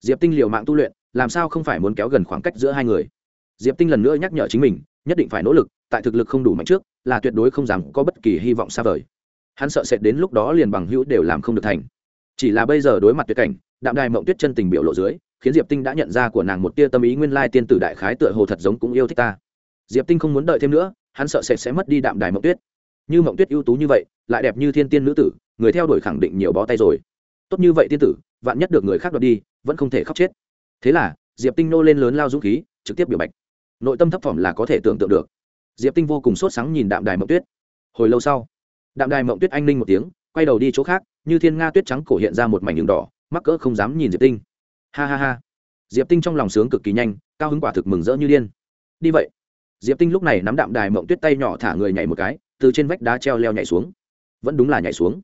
Diệp tinh liều mạng tu luyện, làm sao không phải muốn kéo gần khoảng cách giữa hai người? Diệp tinh lần nữa nhắc nhở chính mình, nhất định phải nỗ lực, tại thực lực không đủ mạnh trước, là tuyệt đối không dám có bất kỳ hy vọng xa vời. Hắn sợ sệt đến lúc đó liền bằng hữu đều làm không được thành. Chỉ là bây giờ đối mặt tuyệt cảnh, đạm đài mộng tuyết chân tình biểu lộ dưới khiến diệp tinh đã nhận ra của nàng một tia tâm ý nguyên lai tiên tử đại khái tựa hồ thật giống cũng yêu thích ta. Diệp tinh không muốn đợi thêm nữa, hắn sợ sệt sẽ mất đi đạm đài mộng tuyết. Như mộng tuyết ưu tú như vậy, lại đẹp như thiên tiên nữ tử, người theo đuổi khẳng định nhiều bó tay rồi. Tốt như vậy tiên tử, vạn nhất được người khác đoạt đi, vẫn không thể khóc chết. Thế là, diệp tinh nô lên lớn lao dũng khí, trực tiếp biểu bạch. Nội tâm thấp phẩm là có thể tưởng tượng được. Diệp tinh vô cùng sốt sáng nhìn đạm đài mộng tuyết. Hồi lâu sau, đạm đài mộng tuyết anh ninh một tiếng, quay đầu đi chỗ khác, như thiên nga tuyết trắng cổ hiện ra một mảnh đường đỏ, mắc cỡ không dám nhìn diệp tinh ha ha ha. Diệp tinh trong lòng sướng cực kỳ nhanh, cao hứng quả thực mừng rỡ như điên. Đi vậy. Diệp tinh lúc này nắm đạm đài mộng tuyết tay nhỏ thả người nhảy một cái, từ trên vách đá treo leo nhảy xuống. Vẫn đúng là nhảy xuống.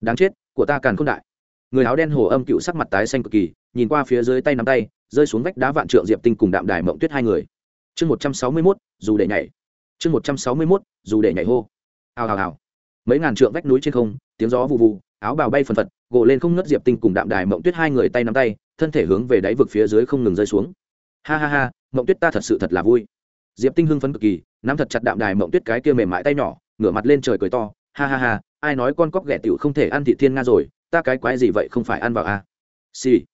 Đáng chết, của ta càn không đại. Người áo đen hồ âm cựu sắc mặt tái xanh cực kỳ, nhìn qua phía dưới tay nắm tay, rơi xuống vách đá vạn trượng diệp tinh cùng đạm đài mộng tuyết hai người. Chương một trăm sáu mươi mốt, dù để nhảy. Chương một trăm sáu mươi mốt, dù để nhảy hô. Hào hào hào. Mấy ngàn trượng vách núi trên không, tiếng gió vụ vụ áo bào bay phần phật gộ lên không ngất diệp tinh cùng đạm đài mộng tuyết hai người tay nắm tay thân thể hướng về đáy vực phía dưới không ngừng rơi xuống. Ha ha ha, mộng tuyết ta thật sự thật là vui. Diệp tinh hưng phấn cực kỳ, nắm thật chặt đạm đài mộng tuyết cái kia mềm mại tay nhỏ, ngửa mặt lên trời cười to. Ha ha ha, ai nói con cóc ghẻ tiểu không thể ăn thị thiên nga rồi, ta cái quái gì vậy không phải ăn vào a à? xì、sì.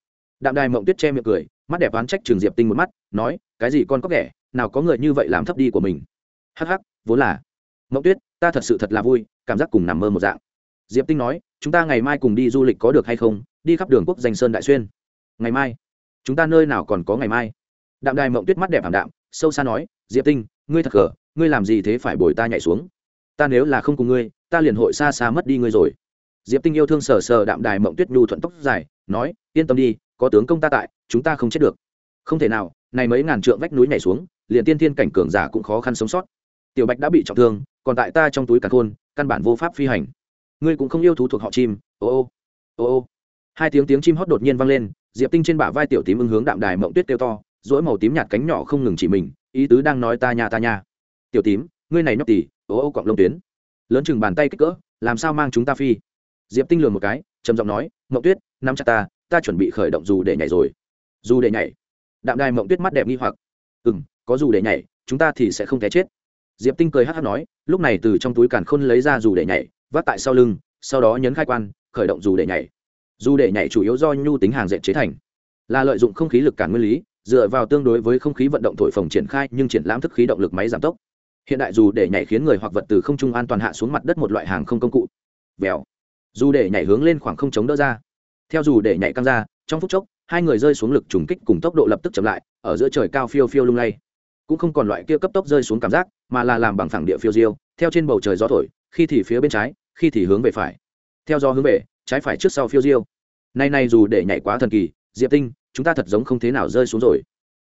đạm đài mộng tuyết che miệng cười, mắt đẹp oán trách trường diệp tinh một mắt, nói, cái gì con cóc ghẻ, nào có người như vậy làm thấp đi của mình. Hắc hắc, vốn là. Mộng tuyết, ta thật sự thật là vui, cảm giác cùng nằm mơ một dạng. Diệp tinh nói, chúng ta ngày mai cùng đi du lịch có được hay không? Đi khắp đường quốc danh sơn đại xuyên ngày mai. Chúng ta nơi nào còn có ngày mai? Đạm đài mộng tuyết mắt đẹp ảm đạm, sâu xa nói, diệp tinh, ngươi thật cờ ngươi làm gì thế phải bồi ta nhảy xuống? Ta nếu là không cùng ngươi, ta liền hội xa xa mất đi ngươi rồi. Diệp tinh yêu thương sờ sờ đạm đài mộng tuyết nhu thuận tóc dài, nói, yên tâm đi, có tướng công ta tại, chúng ta không chết được. Không thể nào, này mấy ngàn trượng vách núi nhảy xuống, liền tiên thiên cảnh cường giả cũng khó khăn sống sót. Tiểu bạch đã bị trọng thương, còn tại ta trong túi càn khôn, căn bản vô pháp phi hành. Ngươi cũng không yêu thú thuộc họ chim, ô ô ô ô. Hai tiếng tiếng chim hót đột nhiên vang lên diệp tinh trên bả vai tiểu tím ưng hướng đạm đài mộng tuyết kêu to dỗi màu tím nhạt cánh nhỏ không ngừng chỉ mình, ý tứ đang nói ta nha ta nha. Tiểu tím, ngươi này nhóc tỉ ô ô cọng lông tuyến. Lớn chừng bàn tay kích cỡ, làm sao mang chúng ta phi? Diệp tinh lường một cái, trầm giọng nói, mộng tuyết, nắm chặt ta ta chuẩn bị khởi động dù để nhảy rồi. Dù để nhảy? Đạm đài mộng tuyết mắt đẹp nghi hoặc. Ừ m có dù để nhảy, chúng ta thì sẽ không té chết. Diệp tinh cười hát hát nói, lúc này từ trong túi càn khôn lấy ra dù để nhảy, vác tại sau lưng, sau đó nhấn khai quan, khởi động dù để nhảy dù để nhảy chủ yếu do nhu tính hàng dệt chế thành, là lợi dụng không khí lực cản nguyên lý, dựa vào tương đối với không khí vận động thổi phồng triển khai nhưng triển lãm thức khí động lực máy giảm tốc. Hiện đại dù để nhảy khiến người hoặc vật từ không trung an toàn hạ xuống mặt đất một loại hàng không công cụ. Vèo. Dù để nhảy hướng lên khoảng không chống đỡ ra. Theo dù để nhảy căng ra, trong phút chốc, hai người rơi xuống lực trùng kích cùng tốc độ lập tức chậm lại, ở giữa trời cao phiêu phiêu lung lay. Cũng không còn loại kia cấp tốc rơi xuống cảm giác, mà là làm bằng phẳng địa phiêu diêu, theo trên bầu trời gió thổi, khi thì phía bên trái, khi thì hướng về phải. Theo gió hướng về trái phải trước sau phiêu diêu. Nay nay dù để nhảy quá thần kỳ, diệp tinh, chúng ta thật giống không thế nào rơi xuống rồi.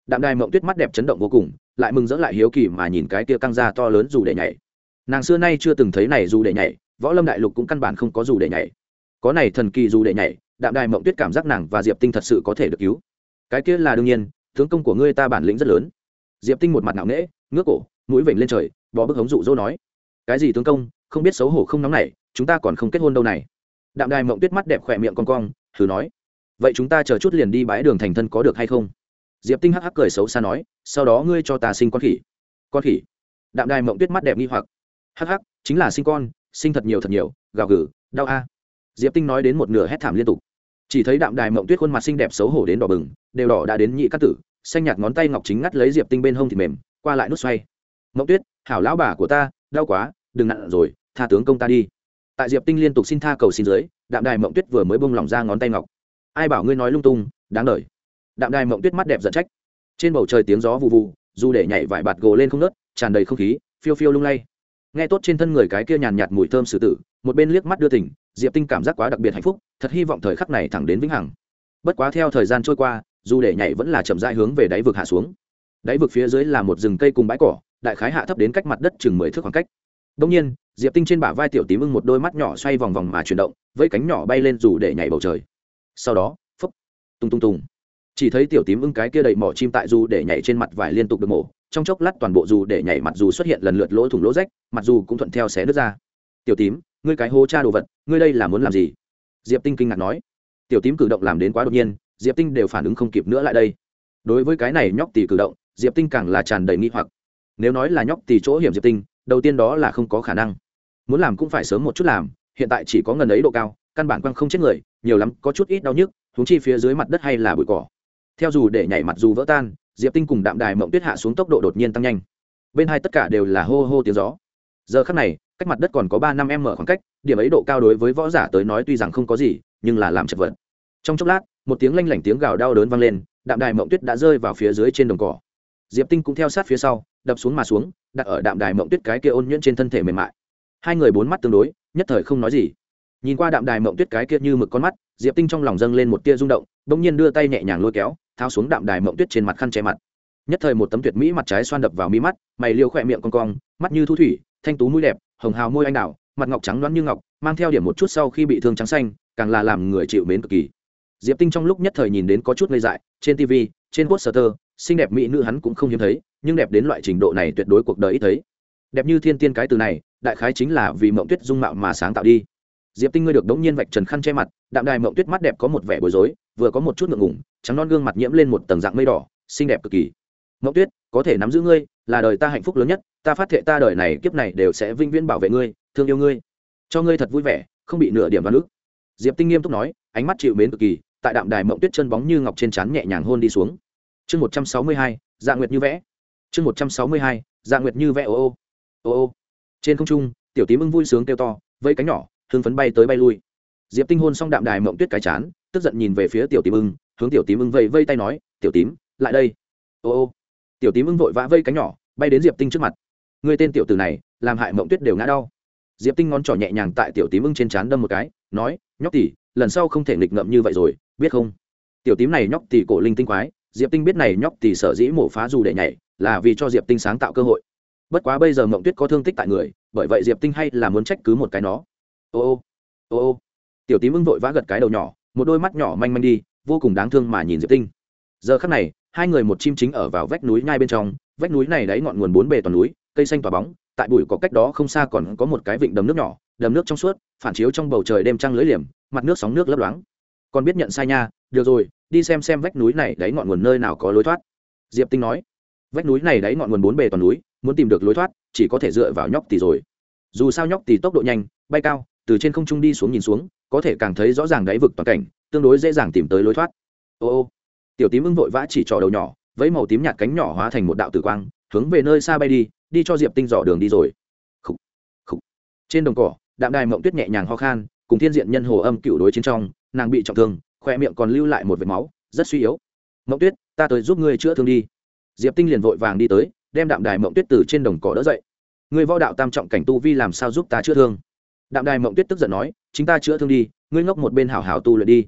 Đạm đài mộng tuyết mắt đẹp chấn động vô cùng, lại mừng rỡ lại hiếu kỳ mà nhìn cái kia căng ra to lớn dù để nhảy. Nàng xưa nay chưa từng thấy này dù để nhảy, võ lâm đại lục cũng căn bản không có dù để nhảy. Có này thần kỳ dù để nhảy, đạm đài mộng tuyết cảm giác nàng và diệp tinh thật sự có thể được cứu. Cái kia là đương nhiên, tướng công của ngươi ta bản lĩnh rất lớn. Diệp tinh một mặt ngạo nghễ, ngước cổ, mũi vểnh lên trời bỏ bức hống dụ dỗ nói. Cái gì tướng công, không biết xấu hổ không nóng này chúng ta còn không kết hôn đâu này đạm đài mộng tuyết mắt đẹp khỏe miệng con cong, thử nói, vậy chúng ta chờ chút liền đi bãi đường thành thân có được hay không? Diệp tinh hắc hắc cười xấu xa nói, sau đó ngươi cho ta sinh con khỉ. Con khỉ? Đạm đài mộng tuyết mắt đẹp nghi hoặc, hắc hắc, chính là sinh con, sinh thật nhiều thật nhiều, gào gừ, đau a. Diệp tinh nói đến một nửa hét thảm liên tục. Chỉ thấy đạm đài mộng tuyết khuôn mặt xinh đẹp xấu hổ đến đỏ bừng, đều đỏ đã đến nhị cát tử, xanh nhạt ngón tay ngọc chính ngắt lấy diệp tinh bên hông thịt mềm, qua lại nút xoay. Mộng tuyết, hảo lão bà của ta, đau quá, đừng nặn rồi, tha tướng công ta đi tại diệp tinh liên tục xin tha cầu xin dưới đạm đài mộng tuyết vừa mới bông lỏng ra ngón tay ngọc. Ai bảo ngươi nói lung tung, đáng lời. đạm đài mộng tuyết mắt đẹp giận trách. Trên bầu trời tiếng gió vụ vụ dù để nhảy vải bạt gồ lên không nớt tràn đầy không khí, phiêu phiêu lung lay. Nghe tốt trên thân người cái kia nhàn nhạt mùi thơm sử tử, một bên liếc mắt đưa tỉnh, diệp tinh cảm giác quá đặc biệt hạnh phúc, thật hy vọng thời khắc này thẳng đến vĩnh hằng. Bất quá theo thời gian trôi qua, dù để nhảy vẫn là chậm rãi hướng về đáy vực hạ xuống. Đáy vực phía dưới là một rừng cây cùng bãi cỏ, đại khái hạ thấp đến cách mặt đất chừng mười thước khoảng cách đông nhiên, diệp tinh trên bả vai tiểu tím ưng một đôi mắt nhỏ xoay vòng vòng mà chuyển động với cánh nhỏ bay lên dù để nhảy bầu trời. Sau đó phấp tung tung tung. Chỉ thấy tiểu tím ưng cái kia đầy mỏ chim tại dù để nhảy trên mặt vải liên tục được mổ, trong chốc lát toàn bộ dù để nhảy mặt dù xuất hiện lần lượt lỗ thủng lỗ rách, mặt dù cũng thuận theo xé nước ra. Tiểu tím, ngươi cái hô cha đồ vật, ngươi đây là muốn làm gì? Diệp tinh kinh ngạc nói. Tiểu tím cử động làm đến quá đột nhiên, diệp tinh đều phản ứng không kịp nữa lại đây. Đối với cái này nhóc tỷ cử động, diệp tinh càng là tràn đầy nghi hoặc. Nếu nói là nhóc tỷ chỗ hiểm diệp tinh đầu tiên đó là không có khả năng. Muốn làm cũng phải sớm một chút làm, hiện tại chỉ có ngần ấy độ cao, căn bản quăng không chết người, nhiều lắm có chút ít đau nhức thúng chi phía dưới mặt đất hay là bụi cỏ. Theo dù để nhảy mặt dù vỡ tan, diệp tinh cùng đạm đài mộng tuyết hạ xuống tốc độ đột nhiên tăng nhanh. Bên hai tất cả đều là hô hô tiếng gió. Giờ khắc này, cách mặt đất còn có ba năm m khoảng cách, điểm ấy độ cao đối với võ giả tới nói tuy rằng không có gì, nhưng là làm chật vật. Trong chốc lát, một tiếng lanh lảnh tiếng gào đau đớn vang lên, đạm đài mộng tuyết đã rơi vào phía dưới trên đồng cỏ. Diệp tinh cũng theo sát phía sau, đập xuống mà xuống đặt ở đạm đài mộng tuyết cái kia ôn nhuyễn trên thân thể mềm mại. Hai người bốn mắt tương đối, nhất thời không nói gì. Nhìn qua đạm đài mộng tuyết cái kia như mực con mắt, diệp tinh trong lòng dâng lên một tia rung động, bỗng nhiên đưa tay nhẹ nhàng lôi kéo thao xuống đạm đài mộng tuyết trên mặt khăn che mặt. Nhất thời một tấm tuyệt mỹ mặt trái xoan đập vào mi mắt, mày liêu khỏe miệng con cong, mắt như thu thủy, thanh tú mũi đẹp, hồng hào môi anh đào, mặt ngọc trắng loáng như ngọc, mang theo điểm một chút sau khi bị thương trắng xanh, càng là làm người chịu mến cực kỳ. Diệp tinh trong lúc nhất thời nhìn đến có chút ngây dại, trên tv trên poster xinh đẹp mỹ nữ hắn cũng không hiếm thấy, nhưng đẹp đến loại trình độ này tuyệt đối cuộc đời ít thấy. Đẹp như thiên tiên cái từ này, đại khái chính là vì mộng tuyết dung mạo mà sáng tạo đi. Diệp tinh ngươi được đống nhiên vạch trần khăn che mặt, đạm đài mộng tuyết mắt đẹp có một vẻ bối rối, vừa có một chút ngượng ngủng trắng non gương mặt nhiễm lên một tầng dạng mây đỏ, xinh đẹp cực kỳ. Mộng tuyết, có thể nắm giữ ngươi, là đời ta hạnh phúc lớn nhất, ta phát thệ ta đời này, kiếp này đều sẽ vinh viễn bảo vệ ngươi, thương yêu ngươi. Cho ngươi thật vui vẻ, không bị nửa điểm vào nước diệp tinh nghiêm túc nói, ánh mắt chịu mến cực kỳ, tại đạm đài mộng tuyết chân bóng như ngọc trên trán nhẹ nhàng hôn đi xuống chương một trăm sáu mươi hai dạ nguyệt như vẽ. Chương một trăm sáu mươi hai dạ nguyệt như vẽ, ô ô. Ô ô. Trên không trung, tiểu tím ưng vui sướng kêu to vây cánh nhỏ, hưng phấn bay tới bay lui. Diệp tinh hôn xong đạm đài mộng tuyết cái chán, tức giận nhìn về phía tiểu tím ưng, hướng tiểu tím ưng vây vây tay nói, tiểu tím, lại đây. Ô ô. Tiểu tím ưng vội vã vây cánh nhỏ, bay đến diệp tinh trước mặt. Người tên tiểu tử này, làm hại mộng tuyết đều ngã đau. Diệp tinh ngón trỏ nhẹ nhàng tại tiểu tím ưng trên trán đâm một cái, nói, nhóc tỉ lần sau không thể nghịch ngợm như vậy rồi, biết không? Tiểu tím này nhóc tỉ cổ linh tinh quái diệp tinh biết này nhóc thì sở dĩ mổ phá dù để nhảy, là vì cho diệp tinh sáng tạo cơ hội. Bất quá bây giờ mộng tuyết có thương tích tại người, bởi vậy diệp tinh hay là muốn trách cứ một cái nó. Ô ô ô ô. Tiểu tím ưng vội vã gật cái đầu nhỏ, một đôi mắt nhỏ manh manh đi, vô cùng đáng thương mà nhìn diệp tinh. Giờ khắc này, hai người một chim chính ở vào vách núi nhai bên trong, vách núi này đáy ngọn nguồn bốn bề toàn núi, cây xanh tỏa bóng, tại bụi có cách đó không xa còn có một cái vịnh đầm nước nhỏ, đầm nước trong suốt, phản chiếu trong bầu trời đêm trăng lưới liềm, mặt nước sóng nước lấp loáng. Còn biết nhận sai nha, được rồi đi xem xem vách núi này đáy ngọn nguồn nơi nào có lối thoát. Diệp tinh nói vách núi này đáy ngọn nguồn bốn bề toàn núi muốn tìm được lối thoát chỉ có thể dựa vào nhóc tỷ rồi. Dù sao nhóc tỷ tốc độ nhanh bay cao từ trên không trung đi xuống nhìn xuống có thể càng thấy rõ ràng đáy vực toàn cảnh tương đối dễ dàng tìm tới lối thoát. Ô ô tiểu tím ưng vội vã chỉ trỏ đầu nhỏ với màu tím nhạt cánh nhỏ hóa thành một đạo tử quang hướng về nơi xa bay đi đi cho diệp tinh dò đường đi rồi. Khủ, khủ. trên đồng cỏ đạm đài mộng tuyết nhẹ nhàng ho khan cùng thiên diện nhân hồ âm cựu đối chiến trong nàng bị trọng thương khoe miệng còn lưu lại một vệt máu, rất suy yếu. Mộng tuyết, ta tới giúp ngươi chữa thương đi. Diệp tinh liền vội vàng đi tới, đem đạm đài mộng tuyết từ trên đồng cỏ đỡ dậy. Ngươi võ đạo tam trọng cảnh tu vi làm sao giúp ta chữa thương? Đạm đài mộng tuyết tức giận nói, chính ta chữa thương đi, ngươi ngốc một bên hảo hảo tu luyện đi.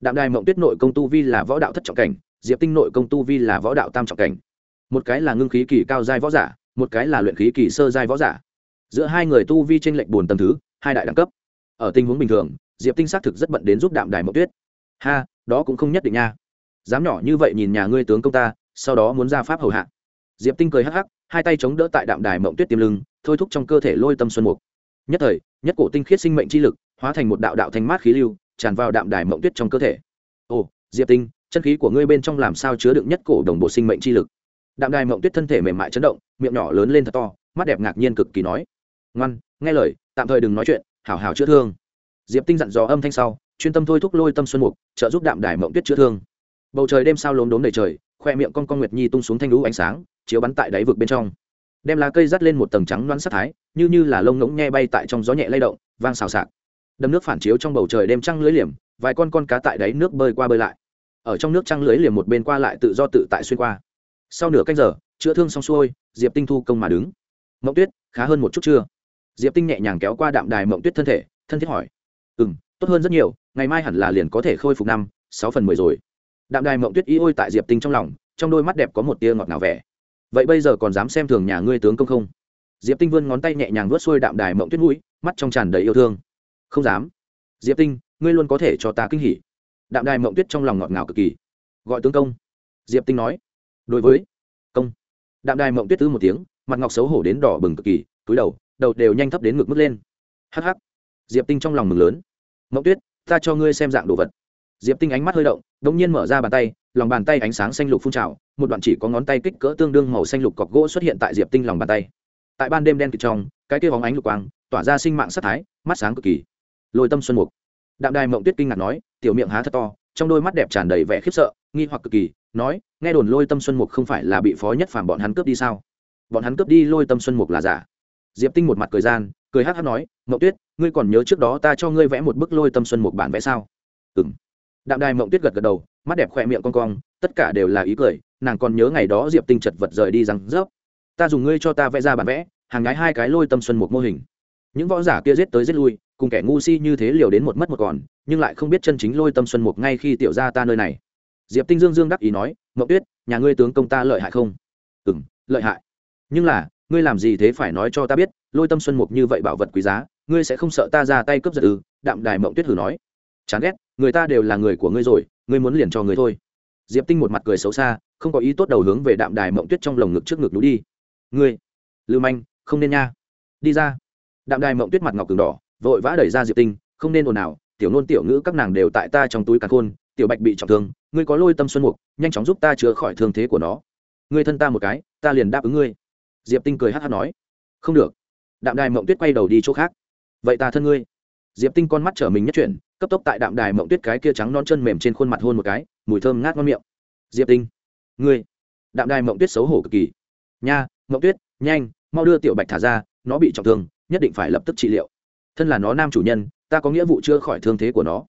Đạm đài mộng tuyết nội công tu vi là võ đạo thất trọng cảnh, diệp tinh nội công tu vi là võ đạo tam trọng cảnh. Một cái là ngưng khí kỳ cao giai võ giả, một cái là luyện khí kỳ sơ giai võ giả. Giữa hai người tu vi tranh lệch bồn tầm thứ, hai đại đẳng cấp. Ở tình huống bình thường, diệp tinh xác thực rất bận đến giúp đạm đài mộng tuyết ha, đó cũng không nhất định nha. Dám nhỏ như vậy nhìn nhà ngươi tướng công ta, sau đó muốn ra pháp hầu hạ. Diệp tinh cười hắc hắc, hai tay chống đỡ tại đạm đài mộng tuyết tiêm lưng, thôi thúc trong cơ thể lôi tâm xuân mục. Nhất thời, nhất cổ tinh khiết sinh mệnh chi lực, hóa thành một đạo đạo thanh mát khí lưu, tràn vào đạm đài mộng tuyết trong cơ thể. Ồ, diệp tinh, chân khí của ngươi bên trong làm sao chứa đựng nhất cổ đồng bộ sinh mệnh chi lực? Đạm đài mộng tuyết thân thể mềm mại chấn động, miệng nhỏ lớn lên thật to, mắt đẹp ngạc nhiên cực kỳ nói. Ngoan, nghe lời, tạm thời đừng nói chuyện, hảo hảo chữa thương. Diệp tinh dặn dò âm thanh sau chuyên tâm thôi thúc lôi tâm xuân mục, trợ giúp đạm đài mộng tuyết chữa thương. Bầu trời đêm sao lốm đốm đầy trời, khoe miệng con con nguyệt nhi tung xuống thanh lũ ánh sáng, chiếu bắn tại đáy vực bên trong. Đem lá cây dắt lên một tầng trắng loãng sắc thái, như như là lông ngỗng nghe bay tại trong gió nhẹ lay động, vang xào xạc. Đầm nước phản chiếu trong bầu trời đêm trăng lưới liềm, vài con con cá tại đáy nước bơi qua bơi lại. Ở trong nước trăng lưới liềm một bên qua lại tự do tự tại xuyên qua. Sau nửa canh giờ, chữa thương xong xuôi, diệp tinh thu công mà đứng. Mộng tuyết, khá hơn một chút chưa? Diệp tinh nhẹ nhàng kéo qua đạm đài mộng tuyết thân thể, thân thiết hỏi. Ừ m tốt hơn rất nhiều, ngày mai hẳn là liền có thể khôi phục năm, sáu phần mười rồi. Đạm đài mộng tuyết y ôi tại diệp tinh trong lòng, trong đôi mắt đẹp có một tia ngọt ngào vẻ. Vậy bây giờ còn dám xem thường nhà ngươi tướng công không? Diệp tinh vươn ngón tay nhẹ nhàng vớt xuôi đạm đài mộng tuyết mũi, mắt trong tràn đầy yêu thương. Không dám. Diệp tinh, ngươi luôn có thể cho ta kinh hỉ. Đạm đài mộng tuyết trong lòng ngọt ngào cực kỳ. Gọi tướng công. Diệp tinh nói. Đối với. Công. Đạm đài mộng tuyết tứ một tiếng, mặt ngọc xấu hổ đến đỏ bừng cực kỳ, túi đầu đầu đều nhanh thấp đến ngực mức lên. Hắc hắc. Diệp tinh trong lòng mừng lớn mộng tuyết, ta cho ngươi xem dạng đồ vật. Diệp tinh ánh mắt hơi động đ ỗ n g nhiên mở ra bàn tay, lòng bàn tay ánh sáng xanh lục phun trào, một đoạn chỉ có ngón tay kích cỡ tương đương màu xanh lục cọc gỗ xuất hiện tại diệp tinh lòng bàn tay. Tại ban đêm đen kịt trong, cái kia bóng ánh lục quang, tỏa ra sinh mạng sắc thái, mắt sáng cực kỳ. Lôi tâm xuân mục. Đạm đài mộng tuyết kinh ngạc nói, tiểu miệng há thật to, trong đôi mắt đẹp tràn đầy vẻ khiếp sợ, nghi hoặc cực kỳ, nói, nghe đồn lôi tâm xuân mục không phải là bị phó nhất phàm bọn hắn cướp đi sao? Bọn hắn cướp đi lôi tâm xuân mục là giả. Diệp tinh một mặt cười gian, cười hát hát nói mậu tuyết ngươi còn nhớ trước đó ta cho ngươi vẽ một bức lôi tâm xuân một bản vẽ sao? Ừng đạm đài mộng tuyết gật gật đầu, mắt đẹp khỏe miệng con cong, tất cả đều là ý cười, nàng còn nhớ ngày đó diệp tinh chật vật rời đi rằng rớp ta dùng ngươi cho ta vẽ ra bản vẽ, hàng ngái hai cái lôi tâm xuân một mô hình. Những võ giả kia giết tới giết lui, cùng kẻ ngu si như thế liều đến một mất một còn, nhưng lại không biết chân chính lôi tâm xuân một ngay khi tiểu ra ta nơi này. Diệp tinh dương dương đắc ý nói mậu tuyết, nhà ngươi tướng công ta lợi hại không? Ừ m lợi hại. Nhưng là, ngươi làm gì thế phải nói cho ta biết, lôi tâm xuân mục như vậy bảo vật quý giá ngươi sẽ không sợ ta ra tay cướp giật ư? Đạm đài mộng tuyết hử nói. Chán ghét, người ta đều là người của ngươi rồi, ngươi muốn liền cho người thôi. Diệp tinh một mặt cười xấu xa, không có ý tốt đầu hướng về đạm đài mộng tuyết trong lồng ngực trước ngực núi đi. Ngươi, lưu manh, không nên nha. Đi ra. Đạm đài mộng tuyết mặt ngọc cường đỏ, vội vã đẩy ra diệp tinh, không nên ồn ào, tiểu nôn tiểu ngữ các nàng đều tại ta trong túi cà khôn, tiểu bạch bị trọng thương, ngươi có lôi tâm xuân mục, nhanh chóng giúp ta chữa khỏi thương thế của nó. Ngươi thân ta một cái, ta liền đáp ứng ngươi. Diệp tinh cười hát hát nói. Không được. Đạm đài mộng tuyết quay đầu đi chỗ khác vậy ta thân ngươi. Diệp tinh con mắt trở mình nhất chuyển, cấp tốc tại đạm đài mộng tuyết cái kia trắng non chân mềm trên khuôn mặt hôn một cái, mùi thơm ngát ngon miệng. Diệp tinh, ngươi, đạm đài mộng tuyết xấu hổ cực kỳ. Nha, mộng tuyết, nhanh, mau đưa tiểu bạch thả ra, nó bị trọng thương, nhất định phải lập tức trị liệu. Thân là nó nam chủ nhân, ta có nghĩa vụ chữa khỏi thương thế của nó.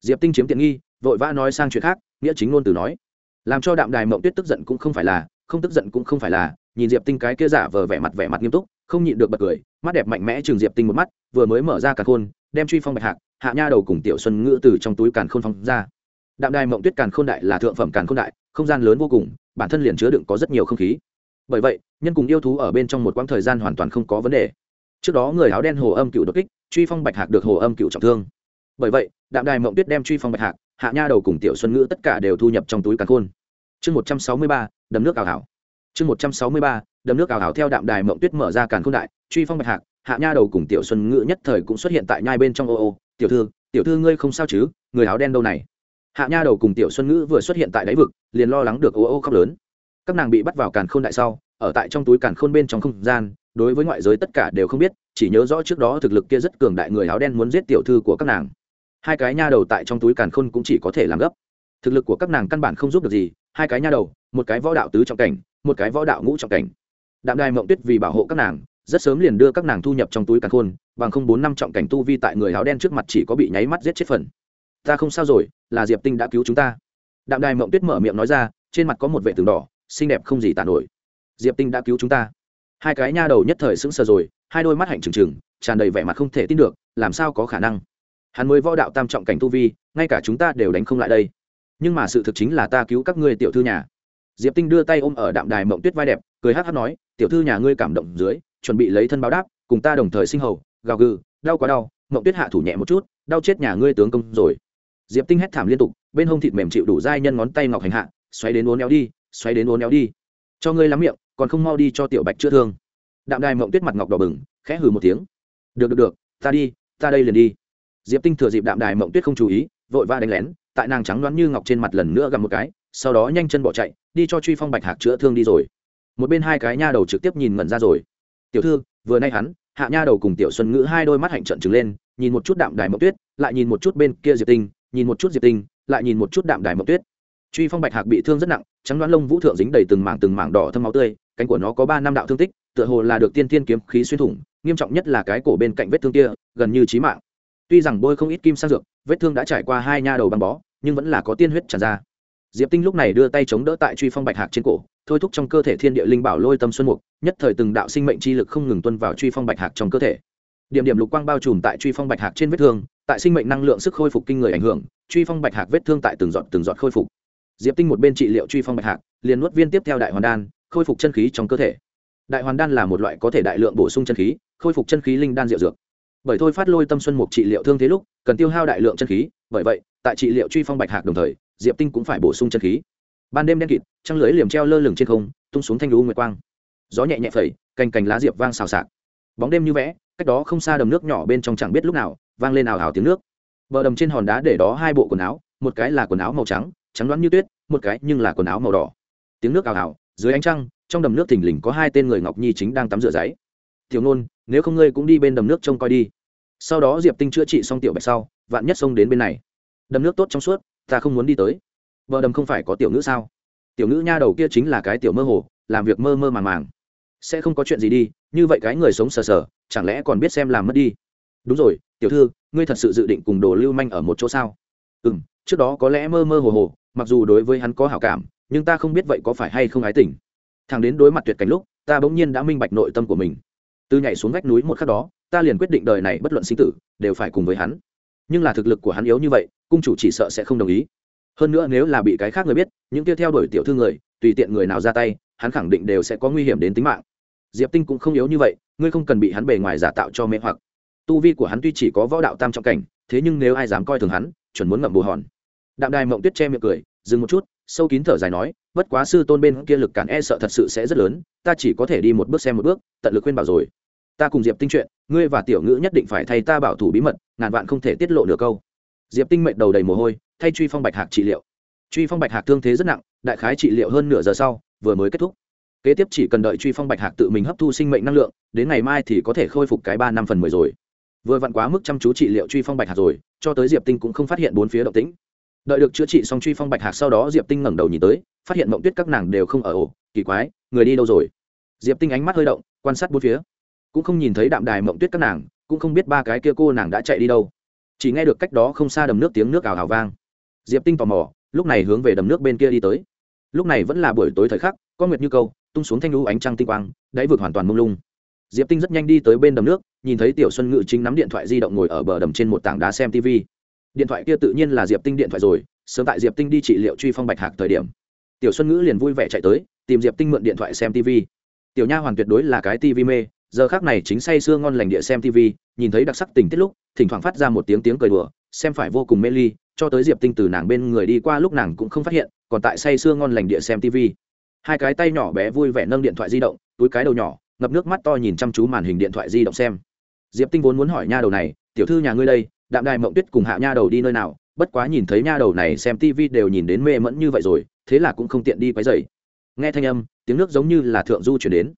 Diệp tinh chiếm tiện nghi, vội vã nói sang chuyện khác, nghĩa chính ngôn từ nói. Làm cho đạm đài mộng tuyết tức giận cũng không phải là, không tức giận cũng không phải là, nhìn diệp tinh cái kia giả vờ vẻ mặt vẻ mặt nghiêm túc không nhịn được bật cười, mắt đẹp mạnh mẽ trường diệp tinh một mắt, vừa mới mở ra càn khôn, đem truy phong bạch hạc, hạ nha đầu cùng tiểu xuân ngữ từ trong túi càn khôn phong ra. Đạm đài mộng tuyết càn khôn đại là thượng phẩm càn khôn đại, không gian lớn vô cùng, bản thân liền chứa đựng có rất nhiều không khí. Bởi vậy, nhân cùng yêu thú ở bên trong một quãng thời gian hoàn toàn không có vấn đề. Trước đó người áo đen hồ âm cựu đột kích, truy phong bạch hạc được hồ âm cựu trọng thương. Bởi vậy, đạm đài mộng tuyết đem truy phong bạch hạc, hạ nha đầu cùng tiểu xuân ngữ tất cả đều thu nhập trong túi càn khôn. Chương một trăm sáu mươi ba, đầm nước ảo hảo chương một trăm sáu mươi ba đầm nước ảo hảo theo đạm đài mộng tuyết mở ra càn khôn đại, truy phong bạch hạc, hạ nha đầu cùng tiểu xuân ngữ nhất thời cũng xuất hiện tại nhai bên trong ô ô. Tiểu thư tiểu thư ngươi không sao chứ, người áo đen đâu này? Hạ nha đầu cùng tiểu xuân ngữ vừa xuất hiện tại đáy vực, liền lo lắng được ô ô khóc lớn. Các nàng bị bắt vào càn khôn đại sau, ở tại trong túi càn khôn bên trong không gian, đối với ngoại giới tất cả đều không biết, chỉ nhớ rõ trước đó thực lực kia rất cường đại người áo đen muốn giết tiểu thư của các nàng. Hai cái nha đầu tại trong túi càn khôn cũng chỉ có thể làm gấp. Thực lực của các nàng căn bản không giúp được gì, hai cái nha đầu, một cái võ đạo tứ trọng cảnh, một cái võ đạo ngũ trọng cảnh đạm đài mộng tuyết vì bảo hộ các nàng, rất sớm liền đưa các nàng thu nhập trong túi càn khôn, bằng không bốn năm trọng cảnh tu vi tại người áo đen trước mặt chỉ có bị nháy mắt giết chết phần. Ta không sao rồi, là diệp tinh đã cứu chúng ta. Đạm đài mộng tuyết mở miệng nói ra, trên mặt có một vệ tường đỏ, xinh đẹp không gì tàn nổi. Diệp tinh đã cứu chúng ta. Hai cái nha đầu nhất thời sững sờ rồi, hai đôi mắt hạnh trừng trừng, tràn đầy vẻ mặt không thể tin được, làm sao có khả năng? Hắn mới võ đạo tam trọng cảnh tu vi, ngay cả chúng ta đều đánh không lại đây. Nhưng mà sự thực chính là ta cứu các ngươi tiểu thư nhà. Diệp tinh đưa tay ôm ở đạm đài mộng tuyết vai đẹp, cười hát hát nói tiểu thư nhà ngươi cảm động dưới, chuẩn bị lấy thân báo đáp, cùng ta đồng thời sinh hầu, gào gừ, đau quá đau, mộng tuyết hạ thủ nhẹ một chút, đau chết nhà ngươi tướng công rồi. Diệp tinh hét thảm liên tục, bên hông thịt mềm chịu đủ dai nhân ngón tay ngọc hành hạ xoay đến uốn éo đi xoay đến uốn éo đi. Cho ngươi lắm miệng, còn không mau đi cho tiểu bạch chữa thương. Đạm đài mộng tuyết mặt ngọc đỏ bừng, khẽ hừ một tiếng. Được được được, ta đi, ta đây liền đi. Diệp tinh thừa dịp đạm đài mộng tuyết không chú ý, vội va đánh lén, tại nàng trắng đoán như ngọc trên mặt lần nữa gặm một cái, sau đó nhanh chân bỏ chạy, đi cho truy phong bạch hạc chữa thương đi rồi một bên hai cái nha đầu trực tiếp nhìn ngẩn ra rồi. Tiểu thư, vừa nay hắn, hạ nha đầu cùng tiểu xuân ngữ hai đôi mắt hạnh trận trừng lên, nhìn một chút đạm đài mộng tuyết, lại nhìn một chút bên kia diệp tinh, nhìn một chút diệp tinh, lại nhìn một chút đạm đài mộng tuyết. Truy phong bạch hạc bị thương rất nặng, trắng đoán lông vũ thượng dính đầy từng mảng từng mảng đỏ thâm máu tươi, cánh của nó có ba năm đạo thương tích, tựa hồ là được tiên tiên kiếm khí xuyên thủng, nghiêm trọng nhất là cái cổ bên cạnh vết thương kia, gần như chí mạng. Tuy rằng bôi không ít kim sang dược, vết thương đã trải qua hai nha đầu băng bó, nhưng vẫn là có tiên huyết tràn ra. Diệp tinh lúc này đưa tay chống đỡ tại truy phong bạch hạc trên cổ thôi thúc trong cơ thể thiên địa linh bảo lôi tâm xuân mục, nhất thời từng đạo sinh mệnh chi lực không ngừng tuân vào truy phong bạch hạc trong cơ thể. Điểm điểm lục quang bao trùm tại truy phong bạch hạc trên vết thương, tại sinh mệnh năng lượng sức khôi phục kinh người ảnh hưởng, truy phong bạch hạc vết thương tại từng giọt từng giọt khôi phục. Diệp tinh một bên trị liệu truy phong bạch hạc, liền nuốt viên tiếp theo đại hoàn đan, khôi phục chân khí trong cơ thể. Đại hoàn đan là một loại có thể đại lượng bổ sung chân khí, khôi phục chân khí linh đan diệu dược. Bởi thôi phát lôi tâm xuân mục trị liệu thương thế lúc, cần tiêu hao đại lượng chân khí, bởi vậy, tại trị liệu truy phong bạch hạc đồng thời, diệp tinh cũng phải bổ sung chân khí ban đêm đen kịt, trăng lưới liềm treo lơ lửng trên không, tung xuống thanh lũ nguyệt quang. Gió nhẹ nhẹ phẩy, cành cành lá diệp vang xào xạc. Bóng đêm như vẽ, cách đó không xa đầm nước nhỏ bên trong chẳng biết lúc nào, vang lên ảo ảo tiếng nước. Bờ đầm trên hòn đá để đó hai bộ quần áo, một cái là quần áo màu trắng trắng đoán như tuyết, một cái nhưng là quần áo màu đỏ. Tiếng nước ảo ảo dưới ánh trăng, trong đầm nước thình lình có hai tên người ngọc nhi chính đang tắm rửa giấy. Tiểu nôn, nếu không ngươi cũng đi bên đầm nước trông coi đi. Sau đó diệp tinh chữa trị xong tiểu bạch sau, vạn nhất xông đến bên này. Đầm nước tốt trong suốt, ta không muốn đi tới vợ đầm không phải có tiểu ngữ sao? Tiểu ngữ nha đầu kia chính là cái tiểu mơ hồ, làm việc mơ mơ màng màng. Sẽ không có chuyện gì đi, như vậy cái người sống sờ sờ, chẳng lẽ còn biết xem làm mất đi? Đúng rồi, tiểu thư, ngươi thật sự dự định cùng đồ lưu manh ở một chỗ sao? Ừ m trước đó có lẽ mơ mơ hồ hồ, mặc dù đối với hắn có hảo cảm, nhưng ta không biết vậy có phải hay không ái tình. Thằng đến đối mặt tuyệt cảnh lúc, ta bỗng nhiên đã minh bạch nội tâm của mình. Từ nhảy xuống vách núi một khắc đó, ta liền quyết định đời này bất luận sinh tử, đều phải cùng với hắn. Nhưng là thực lực của hắn yếu như vậy, cung chủ chỉ sợ sẽ không đồng ý hơn nữa nếu là bị cái khác người biết, những kia theo đuổi tiểu thư người, tùy tiện người nào ra tay, hắn khẳng định đều sẽ có nguy hiểm đến tính mạng. Diệp tinh cũng không yếu như vậy, ngươi không cần bị hắn bề ngoài giả tạo cho mê hoặc. Tu vi của hắn tuy chỉ có võ đạo tam trọng cảnh, thế nhưng nếu ai dám coi thường hắn, chuẩn muốn ngậm bù hòn. Đạm đài mộng tuyết che miệng cười, dừng một chút, sâu kín thở dài nói, bất quá sư tôn bên kia lực cản e sợ thật sự sẽ rất lớn, ta chỉ có thể đi một bước xem một bước, tận lực khuyên bảo rồi. Ta cùng diệp tinh chuyện, ngươi và tiểu ngữ nhất định phải thay ta bảo thủ bí mật, ngàn vạn không thể tiết lộ được câu. Diệp tinh mệnh đầu đầy mồ hôi thay truy phong bạch hạc trị liệu. Truy phong bạch hạc thương thế rất nặng, đại khái trị liệu hơn nửa giờ sau, vừa mới kết thúc. Kế tiếp chỉ cần đợi truy phong bạch hạc tự mình hấp thu sinh mệnh năng lượng, đến ngày mai thì có thể khôi phục cái ba năm phần mười rồi. Vừa vặn quá mức chăm chú trị liệu truy phong bạch hạc rồi, cho tới diệp tinh cũng không phát hiện bốn phía động tĩnh. Đợi được chữa trị xong truy phong bạch hạc sau đó diệp tinh ngẩng đầu nhìn tới, phát hiện mộng tuyết các nàng đều không ở ổ, kỳ quái, người đi đâu rồi? Diệp tinh ánh mắt hơi động, quan sát bốn phía. Cũng không nhìn thấy đạm đài mộng tuyết các nàng, cũng không biết ba cái kia cô nàng đã chạy đi đâu. Chỉ nghe được cách đó không xa đầm nước tiếng nước ào ào vang diệp tinh tò mò, lúc này hướng về đầm nước bên kia đi tới. Lúc này vẫn là buổi tối thời khắc, con nguyệt như câu, tung xuống thanh lũ ánh trăng tinh quang, đáy vực hoàn toàn mông lung. Diệp tinh rất nhanh đi tới bên đầm nước, nhìn thấy tiểu xuân ngự chính nắm điện thoại di động ngồi ở bờ đầm trên một tảng đá xem tv điện thoại kia tự nhiên là diệp tinh điện thoại rồi, sớm tại diệp tinh đi trị liệu truy phong bạch hạc thời điểm. Tiểu xuân ngữ liền vui vẻ chạy tới, tìm diệp tinh mượn điện thoại xem tv tiểu nha hoàn tuyệt đối là cái tv mê giờ khác này chính say sưa ngon lành địa xem tv nhìn thấy đặc sắc tình tiết lúc, thỉnh thoảng phát ra một tiếng tiếng cười đùa, xem phải vô cùng mê ly, cho tới diệp tinh từ nàng bên người đi qua lúc nàng cũng không phát hiện, còn tại say sưa ngon lành địa xem tv hai cái tay nhỏ bé vui vẻ nâng điện thoại di động, túi cái đầu nhỏ, ngập nước mắt to nhìn chăm chú màn hình điện thoại di động xem. Diệp tinh vốn muốn hỏi nha đầu này, tiểu thư nhà ngươi đây, đạm đài mộng tuyết cùng hạ nha đầu đi nơi nào? Bất quá nhìn thấy nha đầu này xem tv đều nhìn đến mê mẫn như vậy rồi, thế là cũng không tiện đi quấy dày nghe thanh âm, tiếng nước giống như là thượng du chuyển đến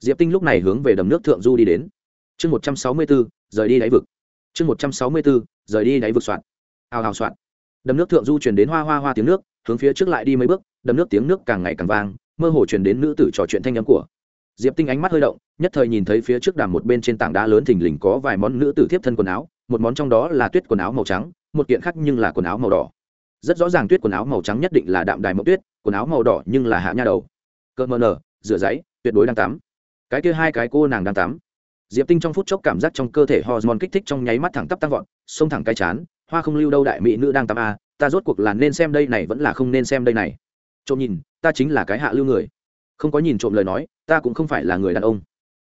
diệp tinh lúc này hướng về đầm nước thượng du đi đến. Chương một trăm sáu mươi bốn, rời đi đáy vực. Chương một trăm sáu mươi bốn, rời đi đáy vực soạn. Hào hào soạn. Đầm nước thượng du chuyển đến hoa hoa hoa tiếng nước, hướng phía trước lại đi mấy bước, đầm nước tiếng nước càng ngày càng vang, mơ hồ chuyển đến nữ tử trò chuyện thanh âm của. Diệp tinh ánh mắt hơi động, nhất thời nhìn thấy phía trước đàm một bên trên tảng đá lớn thình lình có vài món nữ tử thiếp thân quần áo, một món trong đó là tuyết quần áo màu trắng, một kiện khác nhưng là quần áo màu đỏ. Rất rõ ràng tuyết quần áo màu trắng nhất định là đạm đài mậu tuyết, quần áo màu đỏ nhưng là hạ nha đầu. Cơ mờ nở, rửa giấy, tuyệt đối đang tắm cái kia hai cái cô nàng đang tắm. Diệp tinh trong phút chốc cảm giác trong cơ thể hormone kích thích trong nháy mắt thẳng tắp tăng vọt, xông thẳng cái chán, hoa không lưu đâu đại mỹ nữ đang tắm a, ta rốt cuộc là nên xem đây này vẫn là không nên xem đây này. Trộm nhìn, ta chính là cái hạ lưu người. Không có nhìn trộm lời nói, ta cũng không phải là người đàn ông.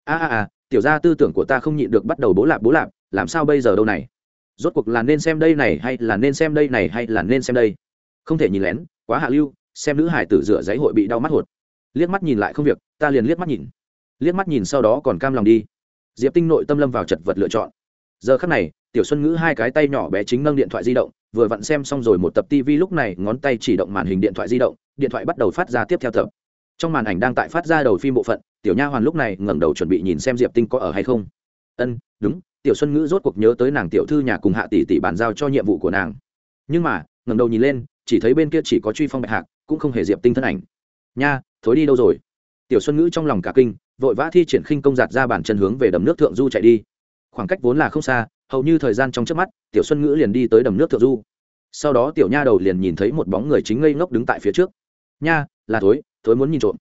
A a a, tiểu ra tư tưởng của ta không nhịn được bắt đầu bố lạp bố lạp, làm sao bây giờ đâu này? Rốt cuộc là nên xem đây này hay là nên xem đây này hay là nên xem đây? Không thể nhìn lén, quá hạ lưu, xem nữ hải tử rửa giấy hội bị đau mắt hột. Liếc mắt nhìn lại không việc, ta liền liếc mắt nhìn liếc mắt nhìn sau đó còn cam lòng đi. Diệp tinh nội tâm lâm vào chật vật lựa chọn. Giờ khắc này, tiểu xuân ngữ hai cái tay nhỏ bé chính nâng điện thoại di động, vừa vặn xem xong rồi một tập tv lúc này, ngón tay chỉ động màn hình điện thoại di động, điện thoại bắt đầu phát ra tiếp theo tập. Trong màn ảnh đang tại phát ra đầu phim bộ phận, tiểu nha hoàn lúc này ngẩng đầu chuẩn bị nhìn xem diệp tinh có ở hay không. Ân, đúng, tiểu xuân ngữ rốt cuộc nhớ tới nàng tiểu thư nhà cùng hạ tỷ tỷ bàn giao cho nhiệm vụ của nàng. Nhưng mà, ngẩng đầu nhìn lên, chỉ thấy bên kia chỉ có truy phong bạch hạc, cũng không hề diệp tinh thân ảnh. Nha, thối đi đâu rồi? Tiểu xuân ngữ trong lòng cả kinh vội vã thi triển khinh công giạt ra bản chân hướng về đầm nước thượng du chạy đi. Khoảng cách vốn là không xa, hầu như thời gian trong trước mắt, tiểu xuân ngữ liền đi tới đầm nước thượng du. Sau đó tiểu nha đầu liền nhìn thấy một bóng người chính ngây ngốc đứng tại phía trước. Nha, là thối thối muốn nhìn trộm.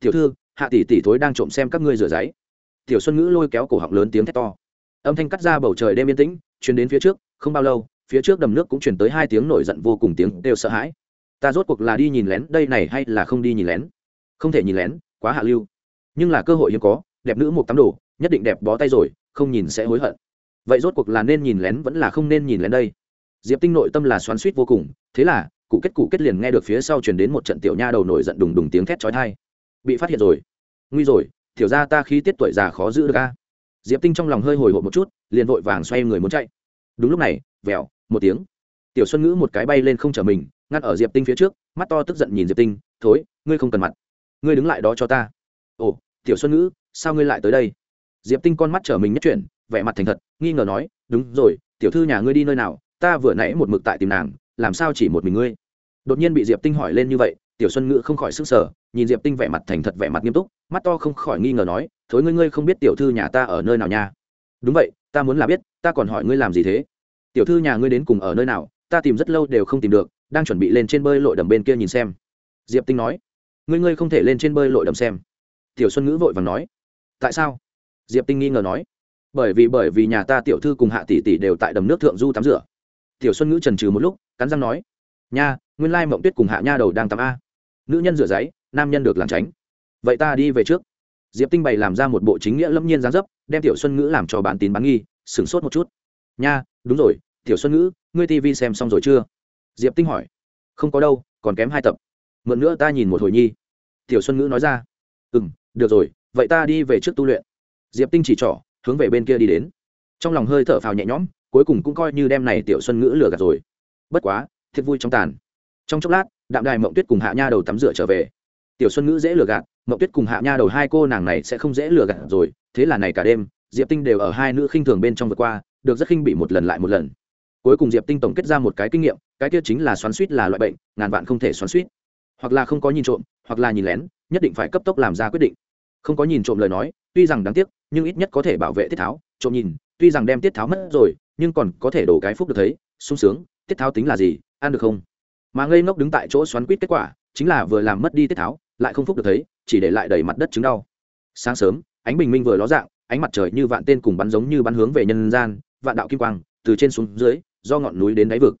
Tiểu thư, hạ tỷ tỷ thối đang trộm xem các ngươi rửa giấy. Tiểu xuân ngữ lôi kéo cổ họng lớn tiếng thét to. Âm thanh cắt ra bầu trời đêm yên tĩnh, truyền đến phía trước, không bao lâu, phía trước đầm nước cũng chuyển tới hai tiếng nổi giận vô cùng tiếng đều sợ hãi. Ta rốt cuộc là đi nhìn lén, đây này hay là không đi nhìn lén? Không thể nhìn lén, quá hạ lưu nhưng là cơ hội hiếm có, đẹp nữ một tắm đồ, nhất định đẹp bó tay rồi, không nhìn sẽ hối hận. Vậy rốt cuộc là nên nhìn lén vẫn là không nên nhìn lén đây? Diệp tinh nội tâm là xoắn suýt vô cùng, thế là, cụ kết cụ kết liền nghe được phía sau truyền đến một trận tiểu nha đầu nổi giận đùng đùng tiếng thét chói thai bị phát hiện rồi. Nguy rồi, tiểu ra ta khi tiết tuổi già khó giữ được a. Diệp tinh trong lòng hơi hồi hộp một chút, liền vội vàng xoay người muốn chạy. Đúng lúc này, vèo, một tiếng. Tiểu xuân ngữ một cái bay lên không chở mình ngắt ở diệp tinh phía trước, mắt to tức giận nhìn diệp tinh, thối, ngươi không cần mặt. Ngươi đứng lại đó cho ta. Ồ tiểu xuân ngữ, sao ngươi lại tới đây? Diệp tinh con mắt chở mình nhất chuyển, vẻ mặt thành thật, nghi ngờ nói, đúng rồi, tiểu thư nhà ngươi đi nơi nào, ta vừa nãy một mực tại tìm nàng, làm sao chỉ một mình ngươi? Đột nhiên bị diệp tinh hỏi lên như vậy, tiểu xuân ngữ không khỏi sức sở nhìn diệp tinh vẻ mặt thành thật, vẻ mặt nghiêm túc, mắt to không khỏi nghi ngờ nói, thối ngươi ngươi không biết tiểu thư nhà ta ở nơi nào nha? Đúng vậy, ta muốn là biết, ta còn hỏi ngươi làm gì thế? Tiểu thư nhà ngươi đến cùng ở nơi nào, ta tìm rất lâu đều không tìm được, đang chuẩn bị lên trên bơi lội đầm bên kia nhìn xem. Diệp tinh nói, ngươi ngươi không thể lên trên bơi lội đầm xem tiểu xuân ngữ vội vàng nói, tại sao? Diệp tinh nghi ngờ nói, bởi vì bởi vì nhà ta tiểu thư cùng hạ tỷ tỷ đều tại đầm nước thượng du tắm rửa. Tiểu xuân ngữ trần trừ một lúc, cắn răng nói, nha, nguyên lai mộng tuyết cùng hạ nha đầu đang tắm a. Nữ nhân rửa giấy, nam nhân được làm tránh. Vậy ta đi về trước. Diệp tinh bày làm ra một bộ chính nghĩa lâm nhiên gián dấp, đem tiểu xuân ngữ làm cho bạn tín bán nghi, sửng sốt một chút. Nha, đúng rồi, tiểu xuân ngữ, ngươi tv xem xong rồi chưa? Diệp tinh hỏi. Không có đâu, còn kém hai tập. Mượn nữa ta nhìn một hồi nhi. Tiểu xuân ngữ nói ra. Ừ m được rồi, vậy ta đi về trước tu luyện. Diệp tinh chỉ trỏ, hướng về bên kia đi đến. Trong lòng hơi thở phào nhẹ nhõm, cuối cùng cũng coi như đem này tiểu xuân ngữ lừa gạt rồi. Bất quá, thiệt vui trong tàn. Trong chốc lát, đạm đài mộng tuyết cùng hạ nha đầu tắm rửa trở về. Tiểu xuân ngữ dễ lừa gạt, mộng tuyết cùng hạ nha đầu hai cô nàng này sẽ không dễ lừa gạt rồi, thế là này cả đêm, diệp tinh đều ở hai nữ khinh thường bên trong vượt qua, được rất khinh bị một lần lại một lần. Cuối cùng diệp tinh tổng kết ra một cái kinh nghiệm, cái kia chính là xoắn suýt là loại bệnh, ngàn vạn không thể xoắn suýt. Hoặc là không có nhìn trộm, hoặc là nhìn lén nhất định phải cấp tốc làm ra quyết định. Không có nhìn trộm lời nói, tuy rằng đáng tiếc, nhưng ít nhất có thể bảo vệ tiết tháo. Trộm nhìn, tuy rằng đem tiết tháo mất rồi, nhưng còn có thể đổ cái phúc được thấy. Sung sướng, tiết tháo tính là gì, ăn được không? Mà ngây ngốc đứng tại chỗ xoắn quýt kết quả, chính là vừa làm mất đi tiết tháo, lại không phúc được thấy, chỉ để lại đầy mặt đất chứng đau. Sáng sớm, ánh bình minh vừa ló dạng, ánh mặt trời như vạn tên cùng bắn giống như bắn hướng về nhân gian, vạn đạo kim quang, từ trên xuống dưới, do ngọn núi đến đáy vực.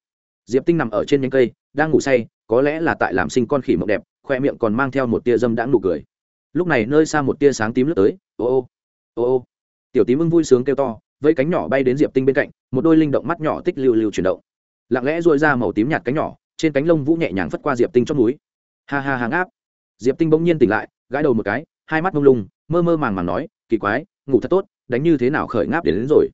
Diệp tinh nằm ở trên nhánh cây, đang ngủ say, có lẽ là tại làm sinh con khỉ mộng đẹp khoe miệng còn mang theo một tia dâm đãng nụ cười. Lúc này nơi xa một tia sáng tím lướt tới ô ô ô ô. Tiểu tím ưng vui sướng kêu to với cánh nhỏ bay đến diệp tinh bên cạnh một đôi linh động mắt nhỏ tích lưu lưu chuyển động. Lặng lẽ dội ra màu tím nhạt cánh nhỏ trên cánh lông vũ nhẹ nhàng phất qua diệp tinh trong núi. Ha ha hàng áp. Diệp tinh bỗng nhiên tỉnh lại gãi đầu một cái hai mắt mông lung mơ mơ màng màng nói kỳ quái ngủ thật tốt đánh như thế nào khởi ngáp đến, đến rồi.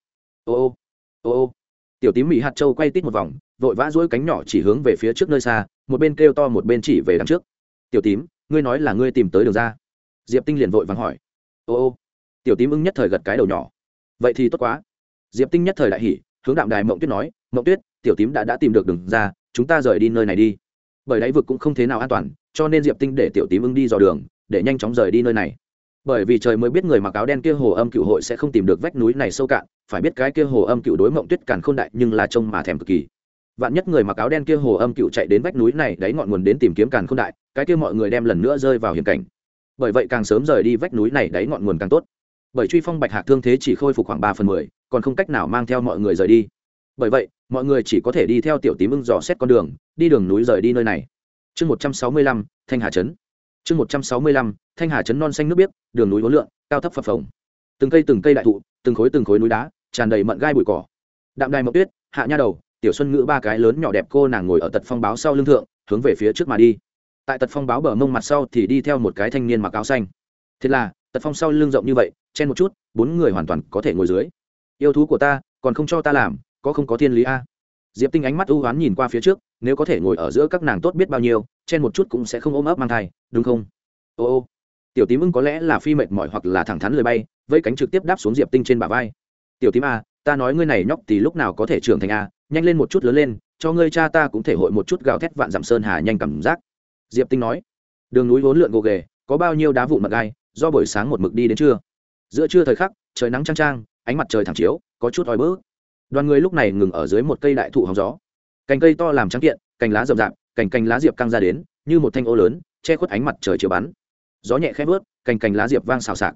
Ô ô ô ô. Tiểu tím mỹ hạt châu quay tít một vòng vội vã dỗi cánh nhỏ chỉ hướng về phía trước nơi xa một bên kêu to một bên chỉ về đằng trước tiểu tím, ngươi nói là ngươi tìm tới đường ra. Diệp tinh liền vội vắng hỏi. Ô ô, tiểu tím ưng nhất thời gật cái đầu nhỏ. Vậy thì tốt quá. Diệp tinh nhất thời đại hỉ, hướng đạm đài mộng tuyết nói, mộng tuyết, tiểu tím đã đã tìm được đường ra, chúng ta rời đi nơi này đi. Bởi đáy vực cũng không thế nào an toàn, cho nên diệp tinh để tiểu tím ưng đi dò đường, để nhanh chóng rời đi nơi này. Bởi vì trời mới biết người mặc áo đen kia hồ âm cựu hội sẽ không tìm được vách núi này sâu cạn, phải biết cái kia hồ âm cựu đối mộng tuyết càn k h ô n đại nhưng là trông mà thèm cực kỳ vạn nhất người mặc áo đen kia hồ âm cựu chạy đến vách núi này, đáy ngọn nguồn đến tìm kiếm càn k h ô n đại, cái kia mọi người đem lần nữa rơi vào hiểm cảnh. Bởi vậy càng sớm rời đi vách núi này, đáy ngọn nguồn càng tốt. Bởi truy phong bạch hạc thương thế chỉ khôi phục khoảng ba phần mười, còn không cách nào mang theo mọi người rời đi. Bởi vậy, mọi người chỉ có thể đi theo tiểu tím ưng dò xét con đường, đi đường núi rời đi nơi này. Chương một trăm sáu mươi lăm, thanh hà trấn. Chương một trăm sáu mươi lăm, thanh hà trấn non xanh nước biếc, đường núi hối lượng cao thấp phập phồng. Từng cây từng cây đại thụ, từng khối từng khối núi đá, tràn đầy mận gai bụi cỏ. Đạm đài mậu tuyết, hạ nha đầu tiểu xuân ngữ ba cái lớn nhỏ đẹp cô nàng ngồi ở tật phong báo sau lưng thượng, hướng về phía trước mà đi. Tại tật phong báo bờ mông mặt sau thì đi theo một cái thanh niên mặc áo xanh. Thế là, tật phong sau lưng rộng như vậy, chen một chút, bốn người hoàn toàn có thể ngồi dưới. Yêu thú của ta, còn không cho ta làm, có không có thiên lý a? Diệp tinh ánh mắt ưu oán nhìn qua phía trước, nếu có thể ngồi ở giữa các nàng tốt biết bao nhiêu, chen một chút cũng sẽ không ôm ấp mang thai, đúng không? Ô ô. Tiểu tím ưng có lẽ là phi mệt mỏi hoặc là thẳng thắn lời bay vây cánh trực tiếp đáp xuống diệp tinh trên bả vai. Tiểu tím a ta nói ngươi này nhóc thì lúc nào có thể trưởng thành a nhanh lên một chút lớn lên, cho ngươi cha ta cũng thể hội một chút gào thét vạn dặm sơn hà nhanh cảm giác. Diệp tinh nói. Đường núi vốn lượn gồ ghề, có bao nhiêu đá vụn mặt gai, do buổi sáng một mực đi đến trưa. Giữa trưa thời khắc, trời nắng trang trang ánh mặt trời thẳng chiếu, có chút oi bức. Đoàn người lúc này ngừng ở dưới một cây đại thụ hóng gió. Cành cây to làm trắng kiện, cành lá rậm rạp, cành cành lá diệp căng ra đến, như một thanh ô lớn, che khuất ánh mặt trời chiều bắn. Gió nhẹ khẽ vớt, cành cành lá diệp vang xào xạc.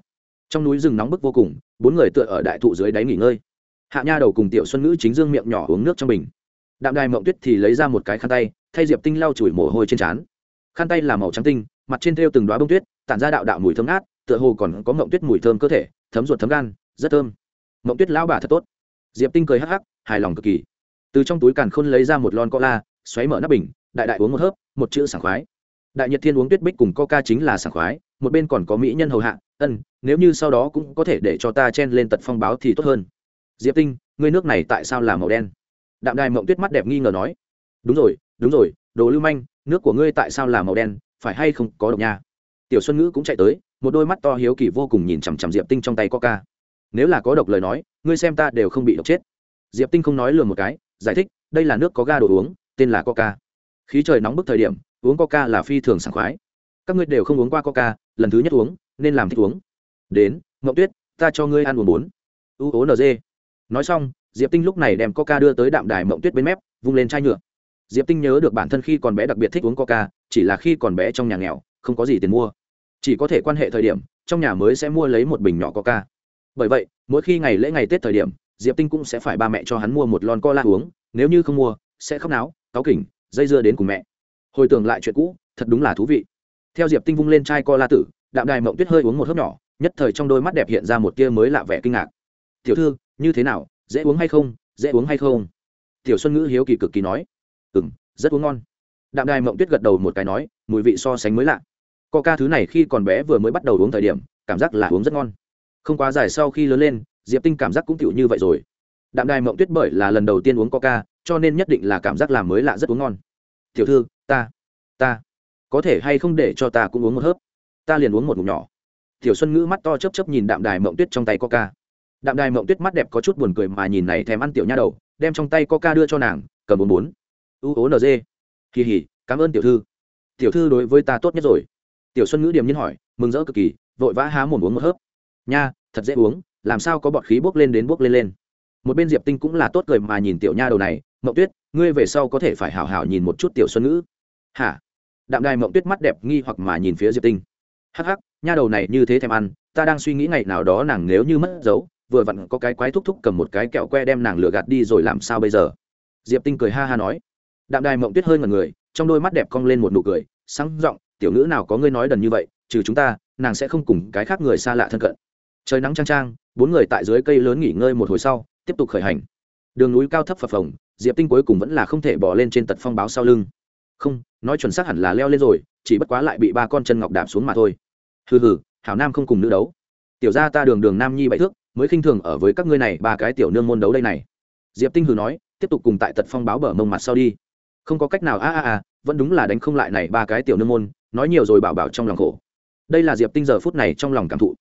Trong núi rừng nóng bức vô cùng, bốn người tựa ở đại thụ dưới đáy nghỉ ngơi hạ nha đầu cùng tiểu xuân ngữ chính dương miệng nhỏ uống nước trong bình. Đạm đài mộng tuyết thì lấy ra một cái khăn tay, thay diệp tinh lau chùi mồ hôi trên trán. Khăn tay là màu trắng tinh, mặt trên thêu từng đoá bông tuyết, tản ra đạo đạo mùi thơm ngát, tựa hồ còn có mộng tuyết mùi thơm cơ thể, thấm ruột thấm gan, rất thơm. Mộng tuyết lão bà thật tốt. Diệp tinh cười hắc hắc, hài lòng cực kỳ. Từ trong túi càn khôn lấy ra một lon cola, xoáy mở nắp bình, đại đại uống một hớp, một chữ sảng khoái. Đại nhật thiên uống tuyết bích cùng coca chính là sảng khoái, một bên còn có mỹ nhân hầu hạ, ân, nếu như sau đó cũng có thể để cho ta chen lên tật phong báo thì tốt hơn diệp tinh, ngươi nước này tại sao là màu đen? Đạm đài mộng tuyết mắt đẹp nghi ngờ nói. Đúng rồi đúng rồi, đồ lưu manh, nước của ngươi tại sao là màu đen, phải hay không có độc nha? Tiểu xuân ngữ cũng chạy tới, một đôi mắt to hiếu kỳ vô cùng nhìn chằm chằm diệp tinh trong tay coca. Nếu là có độc lời nói, ngươi xem ta đều không bị độc chết. Diệp tinh không nói lừa một cái, giải thích, đây là nước có ga đồ uống, tên là coca. Khí trời nóng bức thời điểm, uống coca là phi thường sảng khoái. Các ngươi đều không uống qua coca, lần thứ nhất uống, nên làm thích uống. Đến ngậu tuyết, ta cho ngươi ăn uống bốn. U ố G nói xong, diệp tinh lúc này đem coca đưa tới đạm đài mộng tuyết bên mép, vung lên chai nhựa. Diệp tinh nhớ được bản thân khi còn bé đặc biệt thích uống coca, chỉ là khi còn bé trong nhà nghèo, không có gì tiền mua. Chỉ có thể quan hệ thời điểm, trong nhà mới sẽ mua lấy một bình nhỏ coca. Bởi vậy, mỗi khi ngày lễ ngày tết thời điểm, diệp tinh cũng sẽ phải ba mẹ cho hắn mua một lon co la uống, nếu như không mua, sẽ khóc náo, cáu kỉnh, dây dưa đến cùng mẹ. Hồi tưởng lại chuyện cũ, thật đúng là thú vị. Theo diệp tinh vung lên chai co la tử, đạm đài mộng tuyết hơi uống một hớp nhỏ, nhất thời trong đôi mắt đẹp hiện ra một tia mới lạ vẻ kinh ngạc. Tiểu thư như thế nào, dễ uống hay không, dễ uống hay không? Tiểu xuân ngữ hiếu kỳ cực kỳ nói. Ừ m rất uống ngon. Đạm đài mộng tuyết gật đầu một cái nói, mùi vị so sánh mới lạ. Co ca thứ này khi còn bé vừa mới bắt đầu uống thời điểm, cảm giác là uống rất ngon. Không quá dài sau khi lớn lên, diệp tinh cảm giác cũng tựu như vậy rồi. Đạm đài mộng tuyết bởi là lần đầu tiên uống coca cho nên nhất định là cảm giác làm mới lạ rất uống ngon. Tiểu thư, ta ta, có thể hay không để cho ta cũng uống một hớp? Ta liền uống một ngụm nhỏ. Tiểu xuân ngữ mắt to chấp chấp nhìn đạm đài mộng tuyết trong tay coca đạm đài mộng tuyết mắt đẹp có chút buồn cười mà nhìn này thèm ăn tiểu nha đầu, đem trong tay coca đưa cho nàng, cầm bốn bốn. U ố nd kỳ hỉ cảm ơn tiểu thư. Tiểu thư đối với ta tốt nhất rồi. Tiểu xuân ngữ điềm nhiên hỏi, mừng rỡ cực kỳ, vội vã há mồm uống một hớp. Nha, thật dễ uống, làm sao có bọt khí bốc lên đến bốc lên lên. Một bên diệp tinh cũng là tốt cười mà nhìn tiểu nha đầu này, mộng tuyết, ngươi về sau có thể phải hảo hảo nhìn một chút tiểu xuân ngữ. Hả? Đạm đài mộng tuyết mắt đẹp nghi hoặc mà nhìn phía diệp tinh. Hắc hắc, nha đầu này như thế thèm ăn, ta đang suy nghĩ ngày nào đó nàng nếu như mất dấu vừa vặn có cái quái thúc thúc cầm một cái kẹo que đem nàng lừa gạt đi rồi làm sao bây giờ? Diệp tinh cười ha ha nói. Đạm đài mộng tuyết hơi ngần người, trong đôi mắt đẹp cong lên một nụ cười, sáng r ộ n g tiểu nữ nào có ngươi nói đần như vậy, trừ chúng ta, nàng sẽ không cùng cái khác người xa lạ thân cận. Trời nắng trang trang bốn người tại dưới cây lớn nghỉ ngơi một hồi sau, tiếp tục khởi hành. Đường núi cao thấp phập phồng, diệp tinh cuối cùng vẫn là không thể bỏ lên trên tật phong báo sau lưng. Không, nói chuẩn xác hẳn là leo lên rồi, chỉ bất quá lại bị ba con chân ngọc đạp xuống mà thôi. Hừ hừ, hảo nam không cùng nữ đấu. Tiểu ra ta đường đường nam nhi bậy thước mới khinh thường ở với các ngươi này, ba cái tiểu nương môn đấu đây này. Diệp tinh hừ nói, tiếp tục cùng tại tật phong báo bờ mông mặt sau đi. Không có cách nào, a a a, vẫn đúng là đánh không lại này ba cái tiểu nương môn, nói nhiều rồi bảo bảo trong lòng khổ. Đây là diệp tinh giờ phút này trong lòng cảm thụ.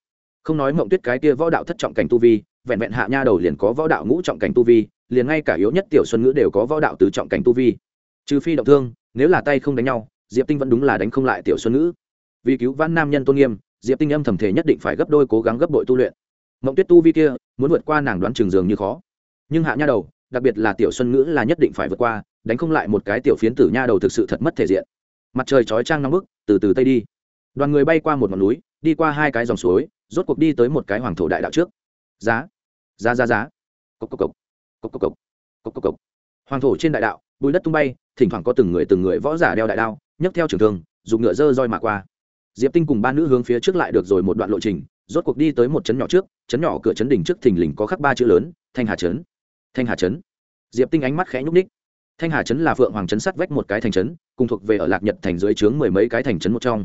Không nói mộng tuyết cái kia võ đạo thất trọng cảnh tu vi, vẹn vẹn hạ nha đầu liền có võ đạo ngũ trọng cảnh tu vi, liền ngay cả yếu nhất tiểu xuân ngữ đều có võ đạo tứ trọng cảnh tu vi. Trừ phi động thương, nếu là tay không đánh nhau, diệp tinh vẫn đúng là đánh không lại tiểu xuân ngữ. Vì cứu vãn nam nhân tôn nghiêm, diệp tinh âm thầm thể nhất định phải gấp đôi cố gắng gấp đội tu luyện mộng tuyết tu vi kia, muốn vượt qua nàng đoán trường dường như khó. Nhưng hạ nha đầu, đặc biệt là tiểu xuân ngữ là nhất định phải vượt qua, đánh không lại một cái tiểu phiến tử nha đầu thực sự thật mất thể diện. Mặt trời chói trang nóng bức, từ từ tây đi. Đoàn người bay qua một ngọn núi, đi qua hai cái dòng suối, rốt cuộc đi tới một cái hoàng thổ đại đạo trước. Giá giá giá giá. Cốc cốc cốc. Cốc cốc cốc. Cốc cốc cốc. Hoàng thổ trên đại đạo, bùi đất tung bay, thỉnh thoảng có từng người từng người võ giả đeo đại đao, nhấc theo trường thương, dùng ngựa dơ roi mà qua. Diệp tinh cùng ba nữ hướng phía trước lại được rồi một đoạn lộ trình rốt cuộc đi tới một trấn nhỏ trước, trấn nhỏ cửa trấn đỉnh trước thình lình có khắc ba chữ lớn, thanh hà trấn. Thanh hà trấn. Diệp tinh ánh mắt khẽ nhúc ních thanh hà trấn là phượng hoàng trấn sắt vách một cái thành trấn, cùng thuộc về ở lạc nhật thành dưới trướng mười mấy cái thành trấn một trong.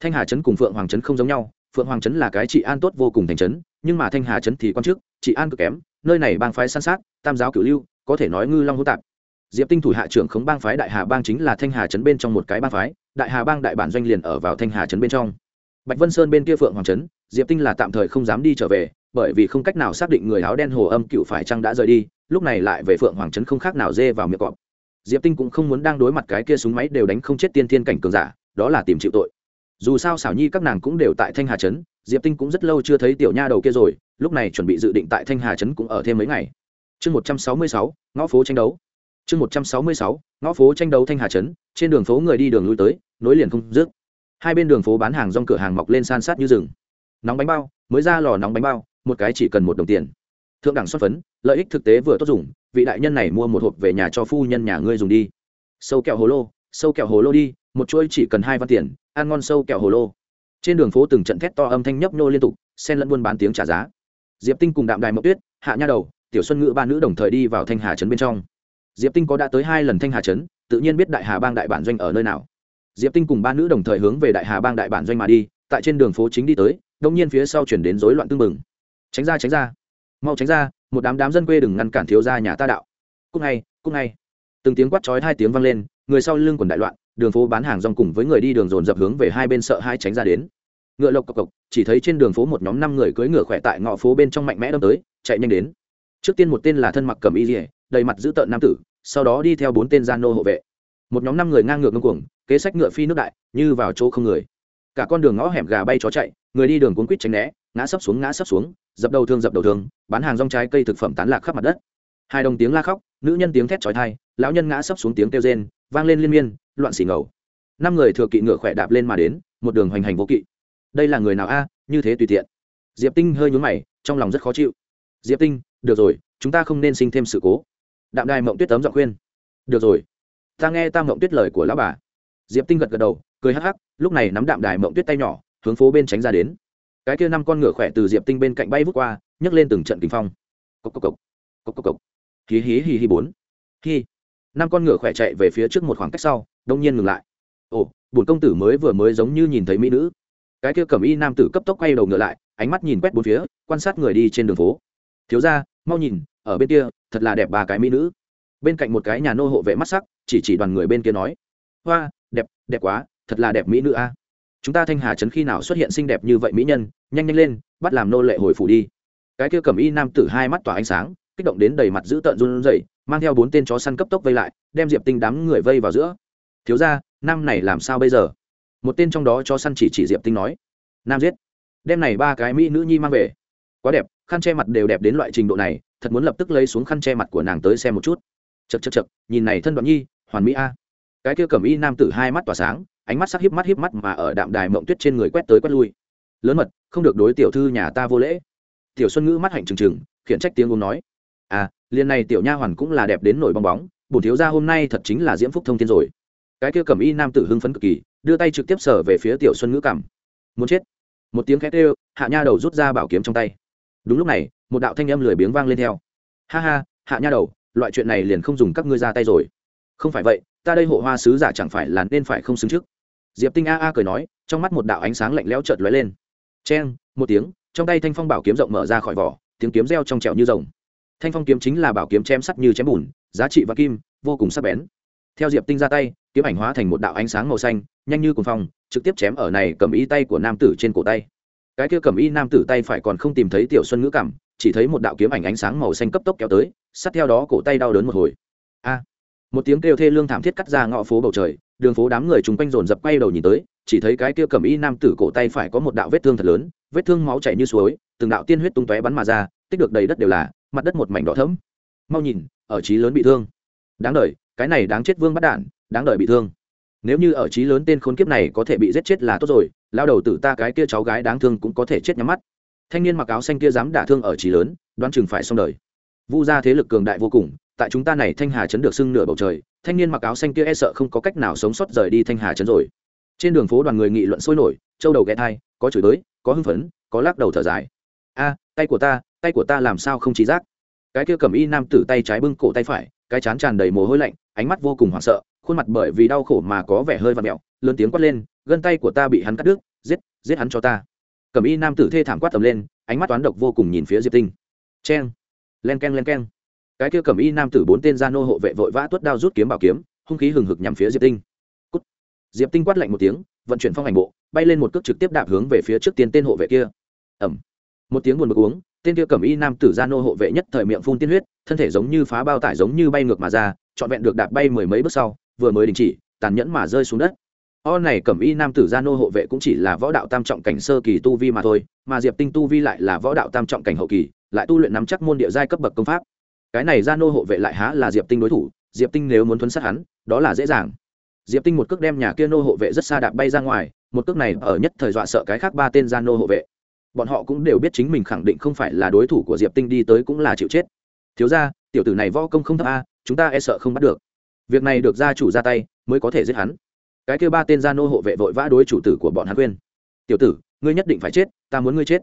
Thanh hà trấn cùng phượng hoàng trấn không giống nhau, phượng hoàng trấn là cái trị an tốt vô cùng thành trấn, nhưng mà thanh hà trấn thì quan chức trị an cực kém, nơi này bang phái san sát, tam giáo cửu lưu, có thể nói ngư long hữu tạp. Diệp tinh thủ hạ trưởng khống bang phái đại hà bang chính là thanh hà trấn bên trong một cái bang phái, đại hà bang đại bản doanh liền ở vào thanh hà trấn bên trong bạch vân sơn bên kia phượng hoàng trấn, diệp tinh là tạm thời không dám đi trở về, bởi vì không cách nào xác định người áo đen hồ âm cựu phải chăng đã rời đi, lúc này lại về phượng hoàng trấn không khác nào dê vào miệng cọp. Diệp tinh cũng không muốn đang đối mặt cái kia súng máy đều đánh không chết tiên thiên cảnh cường giả, đó là tìm chịu tội. Dù sao xảo nhi các nàng cũng đều tại thanh hà trấn, diệp tinh cũng rất lâu chưa thấy tiểu nha đầu kia rồi, lúc này chuẩn bị dự định tại thanh hà trấn cũng ở thêm mấy ngày. Chương một trăm sáu mươi sáu, ngõ phố tranh đấu. Chương một trăm sáu mươi sáu, ngõ phố tranh đấu thanh hà trấn, trên đường phố người đi đường lui tới, nối liền không dứt hai bên đường phố bán hàng rong cửa hàng mọc lên san sát như rừng. Nóng bánh bao, mới ra lò nóng bánh bao, một cái chỉ cần một đồng tiền. Thượng đẳng xuất phấn, lợi ích thực tế vừa tốt dùng, vị đại nhân này mua một hộp về nhà cho phu nhân nhà ngươi dùng đi. Sâu kẹo hồ lô, sâu kẹo hồ lô đi, một chuỗi chỉ cần hai văn tiền, ăn ngon sâu kẹo hồ lô. Trên đường phố từng trận thét to âm thanh nhấp nhô liên tục, xen lẫn buôn bán tiếng trả giá. Diệp tinh cùng đạm đài mậu tuyết, hạ nha đầu, tiểu xuân ngữ ba nữ đồng thời đi vào thanh hà trấn bên trong. Diệp tinh có đã tới hai lần thanh hà trấn, tự nhiên biết đại hà bang đại bản doanh ở nơi nào diệp tinh cùng ba nữ đồng thời hướng về đại hà bang đại bản doanh mà đi, tại trên đường phố chính đi tới, đông nhiên phía sau chuyển đến rối loạn tưng bừng. tránh ra tránh ra, mau tránh ra, một đám đám dân quê đừng ngăn cản thiếu gia nhà ta đạo. Cúc ngay cúc ngay. Từng tiếng quát chói hai tiếng vang lên, người sau lưng quần đại loạn, đường phố bán hàng rong cùng với người đi đường dồn dập hướng về hai bên sợ hai tránh ra đến. Ngựa lộc cộc cộc, chỉ thấy trên đường phố một nhóm năm người cưỡi ngựa khỏe tại ngõ phố bên trong mạnh mẽ đâm tới, chạy nhanh đến. Trước tiên một tên là thân mặc cầm y dỉa đầy mặt dữ tợn nam tử, sau đó đi theo bốn tên gian nô hộ vệ một nhóm năm người ngang ngược ngưng cuồng, kế sách ngựa phi nước đại, như vào chỗ không người. Cả con đường ngõ hẻm gà bay chó chạy, người đi đường cuốn quýt tránh né, ngã sấp xuống, ngã sấp xuống, dập đầu thương, dập đầu thương, bán hàng rong trái cây thực phẩm tán lạc khắp mặt đất. Hai đồng tiếng la khóc, nữ nhân tiếng thét chói tai, lão nhân ngã sấp xuống tiếng kêu rên, vang lên liên miên, loạn xỉ ngầu. Năm người thừa kỵ ngựa khỏe đạp lên mà đến, một đường hoành hành vô kỵ. Đây là người nào a? Như thế tùy tiện. Diệp tinh hơi nhún mày, trong lòng rất khó chịu. Diệp tinh, được rồi, chúng ta không nên sinh thêm sự cố. Đạm đài mộng tuyết tấm giọng khuyên. Được rồi ta nghe tam mộng tuyết lời của lão bà. Diệp tinh gật gật đầu, cười hắc hắc, lúc này nắm đạm đài mộng tuyết tay nhỏ, hướng phố bên tránh ra đến. Cái kia năm con ngựa khỏe từ diệp tinh bên cạnh bay vút qua, nhấc lên từng trận kinh phong. Cốc cốc cốc cốc cốc cốc hí hí hí hí bốn. Hí. Năm con ngựa khỏe chạy về phía trước một khoảng cách sau, đông nhiên ngừng lại. Ồ bùn công tử mới vừa mới giống như nhìn thấy mỹ nữ. Cái kia cẩm y nam tử cấp tốc quay đầu ngựa lại, ánh mắt nhìn quét bốn phía, quan sát người đi trên đường phố. Thiếu ra mau nhìn, ở bên kia, thật là đẹp ba cái mỹ nữ bên cạnh một cái nhà nô hộ vệ mắt sắc, chỉ chỉ đoàn người bên kia nói, hoa, đẹp đẹp quá, thật là đẹp mỹ nữ a. Chúng ta thanh hà trấn khi nào xuất hiện xinh đẹp như vậy mỹ nhân, nhanh nhanh lên, bắt làm nô lệ hồi phủ đi. Cái kia cầm y nam tử hai mắt tỏa ánh sáng, kích động đến đầy mặt giữ tợn run rẩy, mang theo bốn tên chó săn cấp tốc vây lại, đem diệp tinh đám người vây vào giữa. Thiếu ra nam này làm sao bây giờ? Một tên trong đó cho săn chỉ chỉ diệp tinh nói, nam giết. Đem này ba cái mỹ nữ nhi mang về. Quá đẹp, khăn che mặt đều đẹp đến loại trình độ này, thật muốn lập tức lấy xuống khăn che mặt của nàng tới xem một chút chật chật chật, nhìn này thân đoạn nhi, hoàn mỹ a. Cái kia cầm y nam tử hai mắt tỏa sáng, ánh mắt sắc hiếp mắt hiếp mắt mà ở đạm đài mộng tuyết trên người quét tới quét lui. Lớn mật, không được đối tiểu thư nhà ta vô lễ. Tiểu xuân ngữ mắt hạnh trừng trừng, khiển trách tiếng uống nói. À liền này tiểu nha hoàn cũng là đẹp đến nổi bong bóng bổn thiếu gia hôm nay thật chính là diễm phúc thông thiên rồi. Cái kia cầm y nam tử hưng phấn cực kỳ, đưa tay trực tiếp sở về phía tiểu xuân ngữ cảm muốn chết. Một tiếng khét ê hạ nha đầu rút ra bảo kiếm trong tay. Đúng lúc này, một đạo thanh âm lười biếng vang lên theo. Ha ha, hạ nha đầu loại chuyện này liền không dùng các ngươi ra tay rồi. Không phải vậy, ta đây hộ hoa sứ giả chẳng phải là nên phải không xứng trước? Diệp tinh a a cười nói, trong mắt một đạo ánh sáng lạnh lẽo chợt lóe lên. Cheng, một tiếng, trong tay thanh phong bảo kiếm rộng mở ra khỏi vỏ, tiếng kiếm reo trong trẻo như rồng. Thanh phong kiếm chính là bảo kiếm chém sắt như chém bùn, giá trị và kim, vô cùng sắc bén. Theo diệp tinh ra tay, kiếm ảnh hóa thành một đạo ánh sáng màu xanh, nhanh như cuồng phong, trực tiếp chém ở này cầm y tay của nam tử trên cổ tay. Cái kia cầm y nam tử tay phải còn không tìm thấy tiểu xuân ngữ cảm, chỉ thấy một đạo kiếm ảnh ánh sáng màu xanh cấp tốc kéo tới sát theo đó cổ tay đau đớn một hồi. A, một tiếng kêu thê lương thảm thiết cắt ra ngõ phố bầu trời, đường phố đám người chung quanh dồn dập quay đầu nhìn tới, chỉ thấy cái kia cầm y nam tử cổ tay phải có một đạo vết thương thật lớn, vết thương máu chảy như suối, từng đạo tiên huyết tung tóe bắn mà ra, tích được đầy đất đều là, mặt đất một mảnh đỏ thẫm. Mau nhìn, ở trí lớn bị thương. Đáng đời, cái này đáng chết vương bắt đạn, đáng đời bị thương. Nếu như ở trí lớn tên khốn kiếp này có thể bị giết chết là tốt rồi, lao đầu tử ta cái kia cháu gái đáng thương cũng có thể chết nhắm mắt. Thanh niên mặc áo xanh kia dám đả thương ở trí lớn, đoán chừng phải xong đời vu gia thế lực cường đại vô cùng tại chúng ta này thanh hà chấn được sưng nửa bầu trời thanh niên mặc áo xanh kia e sợ không có cách nào sống sót rời đi thanh hà chấn rồi. Trên đường phố đoàn người nghị luận sôi nổi châu đầu ghé thai có chửi bới, có hưng phấn có lắc đầu thở dài. A tay của ta tay của ta làm sao không trí giác? Cái kia cầm y nam tử tay trái bưng cổ tay phải cái chán tràn đầy mồ hôi lạnh ánh mắt vô cùng hoảng sợ khuôn mặt bởi vì đau khổ mà có vẻ hơi và mẹo lớn tiếng quát lên gân tay của ta bị hắn cắt đứt giết giết hắn cho ta. Cầm y nam tử thê thảm quát tầm lên ánh mắt toán độc vô cùng nhìn phía diệp tinh. Cheng len k e n len k e n cái kia cầm y nam tử bốn tên gia nô hộ vệ vội vã tuất đao rút kiếm bảo kiếm, hung khí hừng hực nhằm phía diệp tinh. Cút. diệp tinh quát lạnh một tiếng, vận chuyển phong hành bộ, bay lên một cước trực tiếp đạp hướng về phía trước tiên tên hộ vệ kia. Ẩm. Một tiếng buồn bực uống, tên kia cầm y nam tử gia nô hộ vệ nhất thời miệng phun tiên huyết, thân thể giống như phá bao tải giống như bay ngược mà ra, trọn vẹn được đạp bay mười mấy bước sau, vừa mới đình chỉ, tàn nhẫn mà rơi xuống đất. O này cẩm y nam tử gia nô hộ vệ cũng chỉ là võ đạo tam trọng cảnh sơ kỳ tu vi mà thôi, mà diệp tinh tu vi lại là võ đạo tam trọng cảnh hậu kỳ lại tu luyện nắm chắc môn địa giai cấp bậc công pháp. Cái này gia nô hộ vệ lại há là diệp tinh đối thủ, diệp tinh nếu muốn thuấn sát hắn, đó là dễ dàng. Diệp tinh một cước đem nhà kia nô hộ vệ rất xa đạp bay ra ngoài, một cước này ở nhất thời dọa sợ cái khác ba tên gia nô hộ vệ. Bọn họ cũng đều biết chính mình khẳng định không phải là đối thủ của diệp tinh đi tới cũng là chịu chết. Thiếu ra tiểu tử này võ công không thấp a, chúng ta e sợ không bắt được. Việc này được gia chủ ra tay, mới có thể giết hắn. Cái kêu ba tên gia nô hộ vệ vội vã đối chủ tử của bọn hắn khuyên. Tiểu tử, ngươi nhất định phải chết, ta muốn ngươi chết.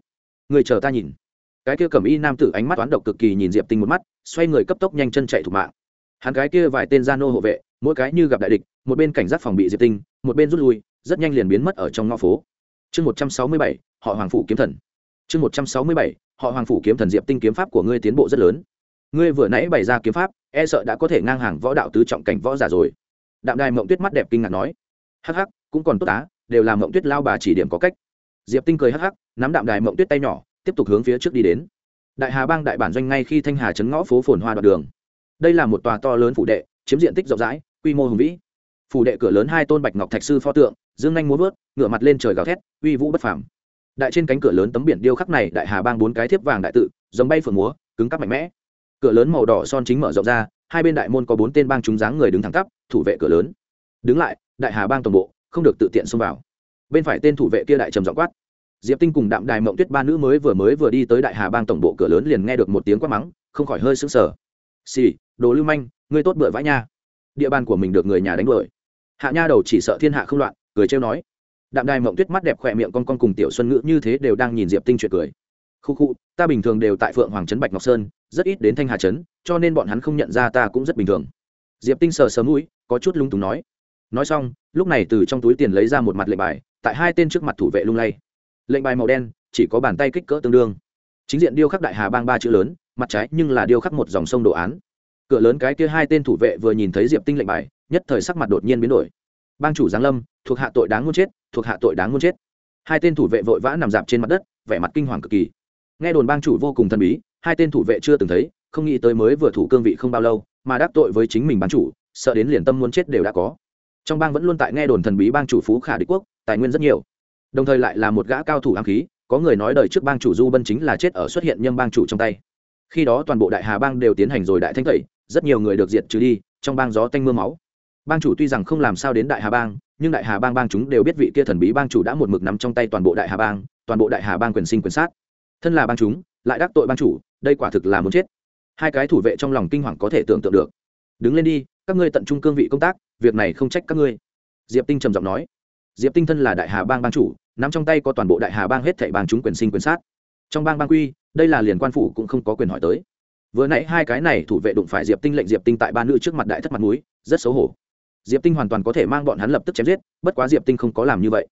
Ngươi chờ ta nhìn cái kia cầm y nam tử ánh mắt toán độc cực kỳ nhìn diệp tinh một mắt, xoay người cấp tốc nhanh chân chạy thủ mạng. Hắn cái kia vài tên gia nô hộ vệ, mỗi cái như gặp đại địch, một bên cảnh giác phòng bị diệp tinh, một bên rút lui, rất nhanh liền biến mất ở trong ngõ phố. Chương một trăm sáu mươi bảy, họ hoàng phủ kiếm thần. Chương một trăm sáu mươi bảy, họ hoàng phủ kiếm thần diệp tinh kiếm pháp của ngươi tiến bộ rất lớn. Ngươi vừa nãy bày ra kiếm pháp e sợ đã có thể ngang hàng võ đạo tứ trọng cảnh võ giả rồi. Đạm đài mộng tuyết mắt đẹp kinh ngạc nói. Hắc hắc, cũng còn tốt tá đều là mộng tuyết lao bà chỉ điểm có cách. Diệp tinh cười hắc hắc, nắm đạm đài mộng tuyết tay nhỏ tiếp tục hướng phía trước đi đến. Đại hà bang đại bản doanh ngay khi thanh hà chấn ngõ phố phồn hoa đoạn đường. Đây là một tòa to lớn phủ đệ, chiếm diện tích rộng rãi, quy mô hùng vĩ. Phủ đệ cửa lớn hai tôn bạch ngọc thạch sư pho tượng, dương nhanh muốn vớt ngựa mặt lên trời gào thét, uy vũ bất phàm. Đại trên cánh cửa lớn tấm biển điêu khắc này, đại hà bang bốn cái thiếp vàng đại tự, giống bay phượng múa, cứng cắp mạnh mẽ. Cửa lớn màu đỏ son chính mở rộng ra, hai bên đại môn có bốn tên bang chúng dáng người đứng thẳng tắp, thủ vệ cửa lớn. Đứng lại, đại hà bang tổng bộ, không được tự tiện xông vào. Bên phải tên thủ vệ kia đại trầm giọng quát diệp tinh cùng đạm đài mộng tuyết ba nữ mới vừa mới vừa đi tới đại hà bang tổng bộ cửa lớn liền nghe được một tiếng quát mắng, không khỏi hơi sững sờ. Xì, đồ lưu manh, ngươi tốt bựa vãi nha. Địa bàn của mình được người nhà đánh đuổi. Hạ nha đầu chỉ sợ thiên hạ không loạn, cười trêu nói. Đạm đài mộng tuyết mắt đẹp khỏe miệng con con cùng tiểu xuân ngữ như thế đều đang nhìn diệp tinh chuyện cười. Khu khu, ta bình thường đều tại phượng hoàng trấn bạch ngọc sơn, rất ít đến thanh hà trấn, cho nên bọn hắn không nhận ra ta cũng rất bình thường. Diệp tinh sờ sờ mũi, có chút lung túng nói. Nói xong, lúc này từ trong túi tiền lấy ra một mặt lệnh bài, tại hai tên trước mặt thủ vệ lung lay lệnh bài màu đen, chỉ có bàn tay kích cỡ tương đương. Chính diện điêu khắc đại hà bang ba chữ lớn, mặt trái nhưng là điêu khắc một dòng sông đồ án. Cửa lớn cái kia hai tên thủ vệ vừa nhìn thấy diệp tinh lệnh bài, nhất thời sắc mặt đột nhiên biến đổi. Bang chủ giáng lâm, thuộc hạ tội đáng muốn chết, thuộc hạ tội đáng muốn chết. Hai tên thủ vệ vội vã nằm dạp trên mặt đất, vẻ mặt kinh hoàng cực kỳ. Nghe đồn bang chủ vô cùng thần bí, hai tên thủ vệ chưa từng thấy, không nghĩ tới mới vừa thủ cương vị không bao lâu, mà đắc tội với chính mình bang chủ, sợ đến liền tâm muốn chết đều đã có. Trong bang vẫn luôn tại nghe đồn thần bí bang chủ phú khả đế quốc, tài nguyên rất nhiều đồng thời lại là một gã cao thủ ám khí, có người nói đời trước bang chủ du bân chính là chết ở xuất hiện nhâm bang chủ trong tay. Khi đó toàn bộ đại hà bang đều tiến hành rồi đại thanh tẩy, rất nhiều người được diệt trừ đi, trong bang gió tanh m ư a máu. Bang chủ tuy rằng không làm sao đến đại hà bang, nhưng đại hà bang bang chúng đều biết vị kia thần bí bang chủ đã một mực nắm trong tay toàn bộ đại hà bang, toàn bộ đại hà bang quyền sinh quyền sát. Thân là bang chúng, lại đắc tội bang chủ, đây quả thực là muốn chết. Hai cái thủ vệ trong lòng kinh hoàng có thể tưởng tượng được. Đứng lên đi, các ngươi tận trung cương vị công tác, việc này không trách các ngươi. Diệp tinh trầm giọng nói diệp tinh thân là đại hà bang bang chủ, nắm trong tay có toàn bộ đại hà bang hết thảy bang chúng quyền sinh quyền sát. Trong bang bang quy, đây là liền quan phủ cũng không có quyền hỏi tới. Vừa nãy hai cái này thủ vệ đụng phải diệp tinh lệnh diệp tinh tại ba nữ trước mặt đại thất mặt núi rất xấu hổ. Diệp tinh hoàn toàn có thể mang bọn hắn lập tức chém giết, bất quá diệp tinh không có làm như vậy.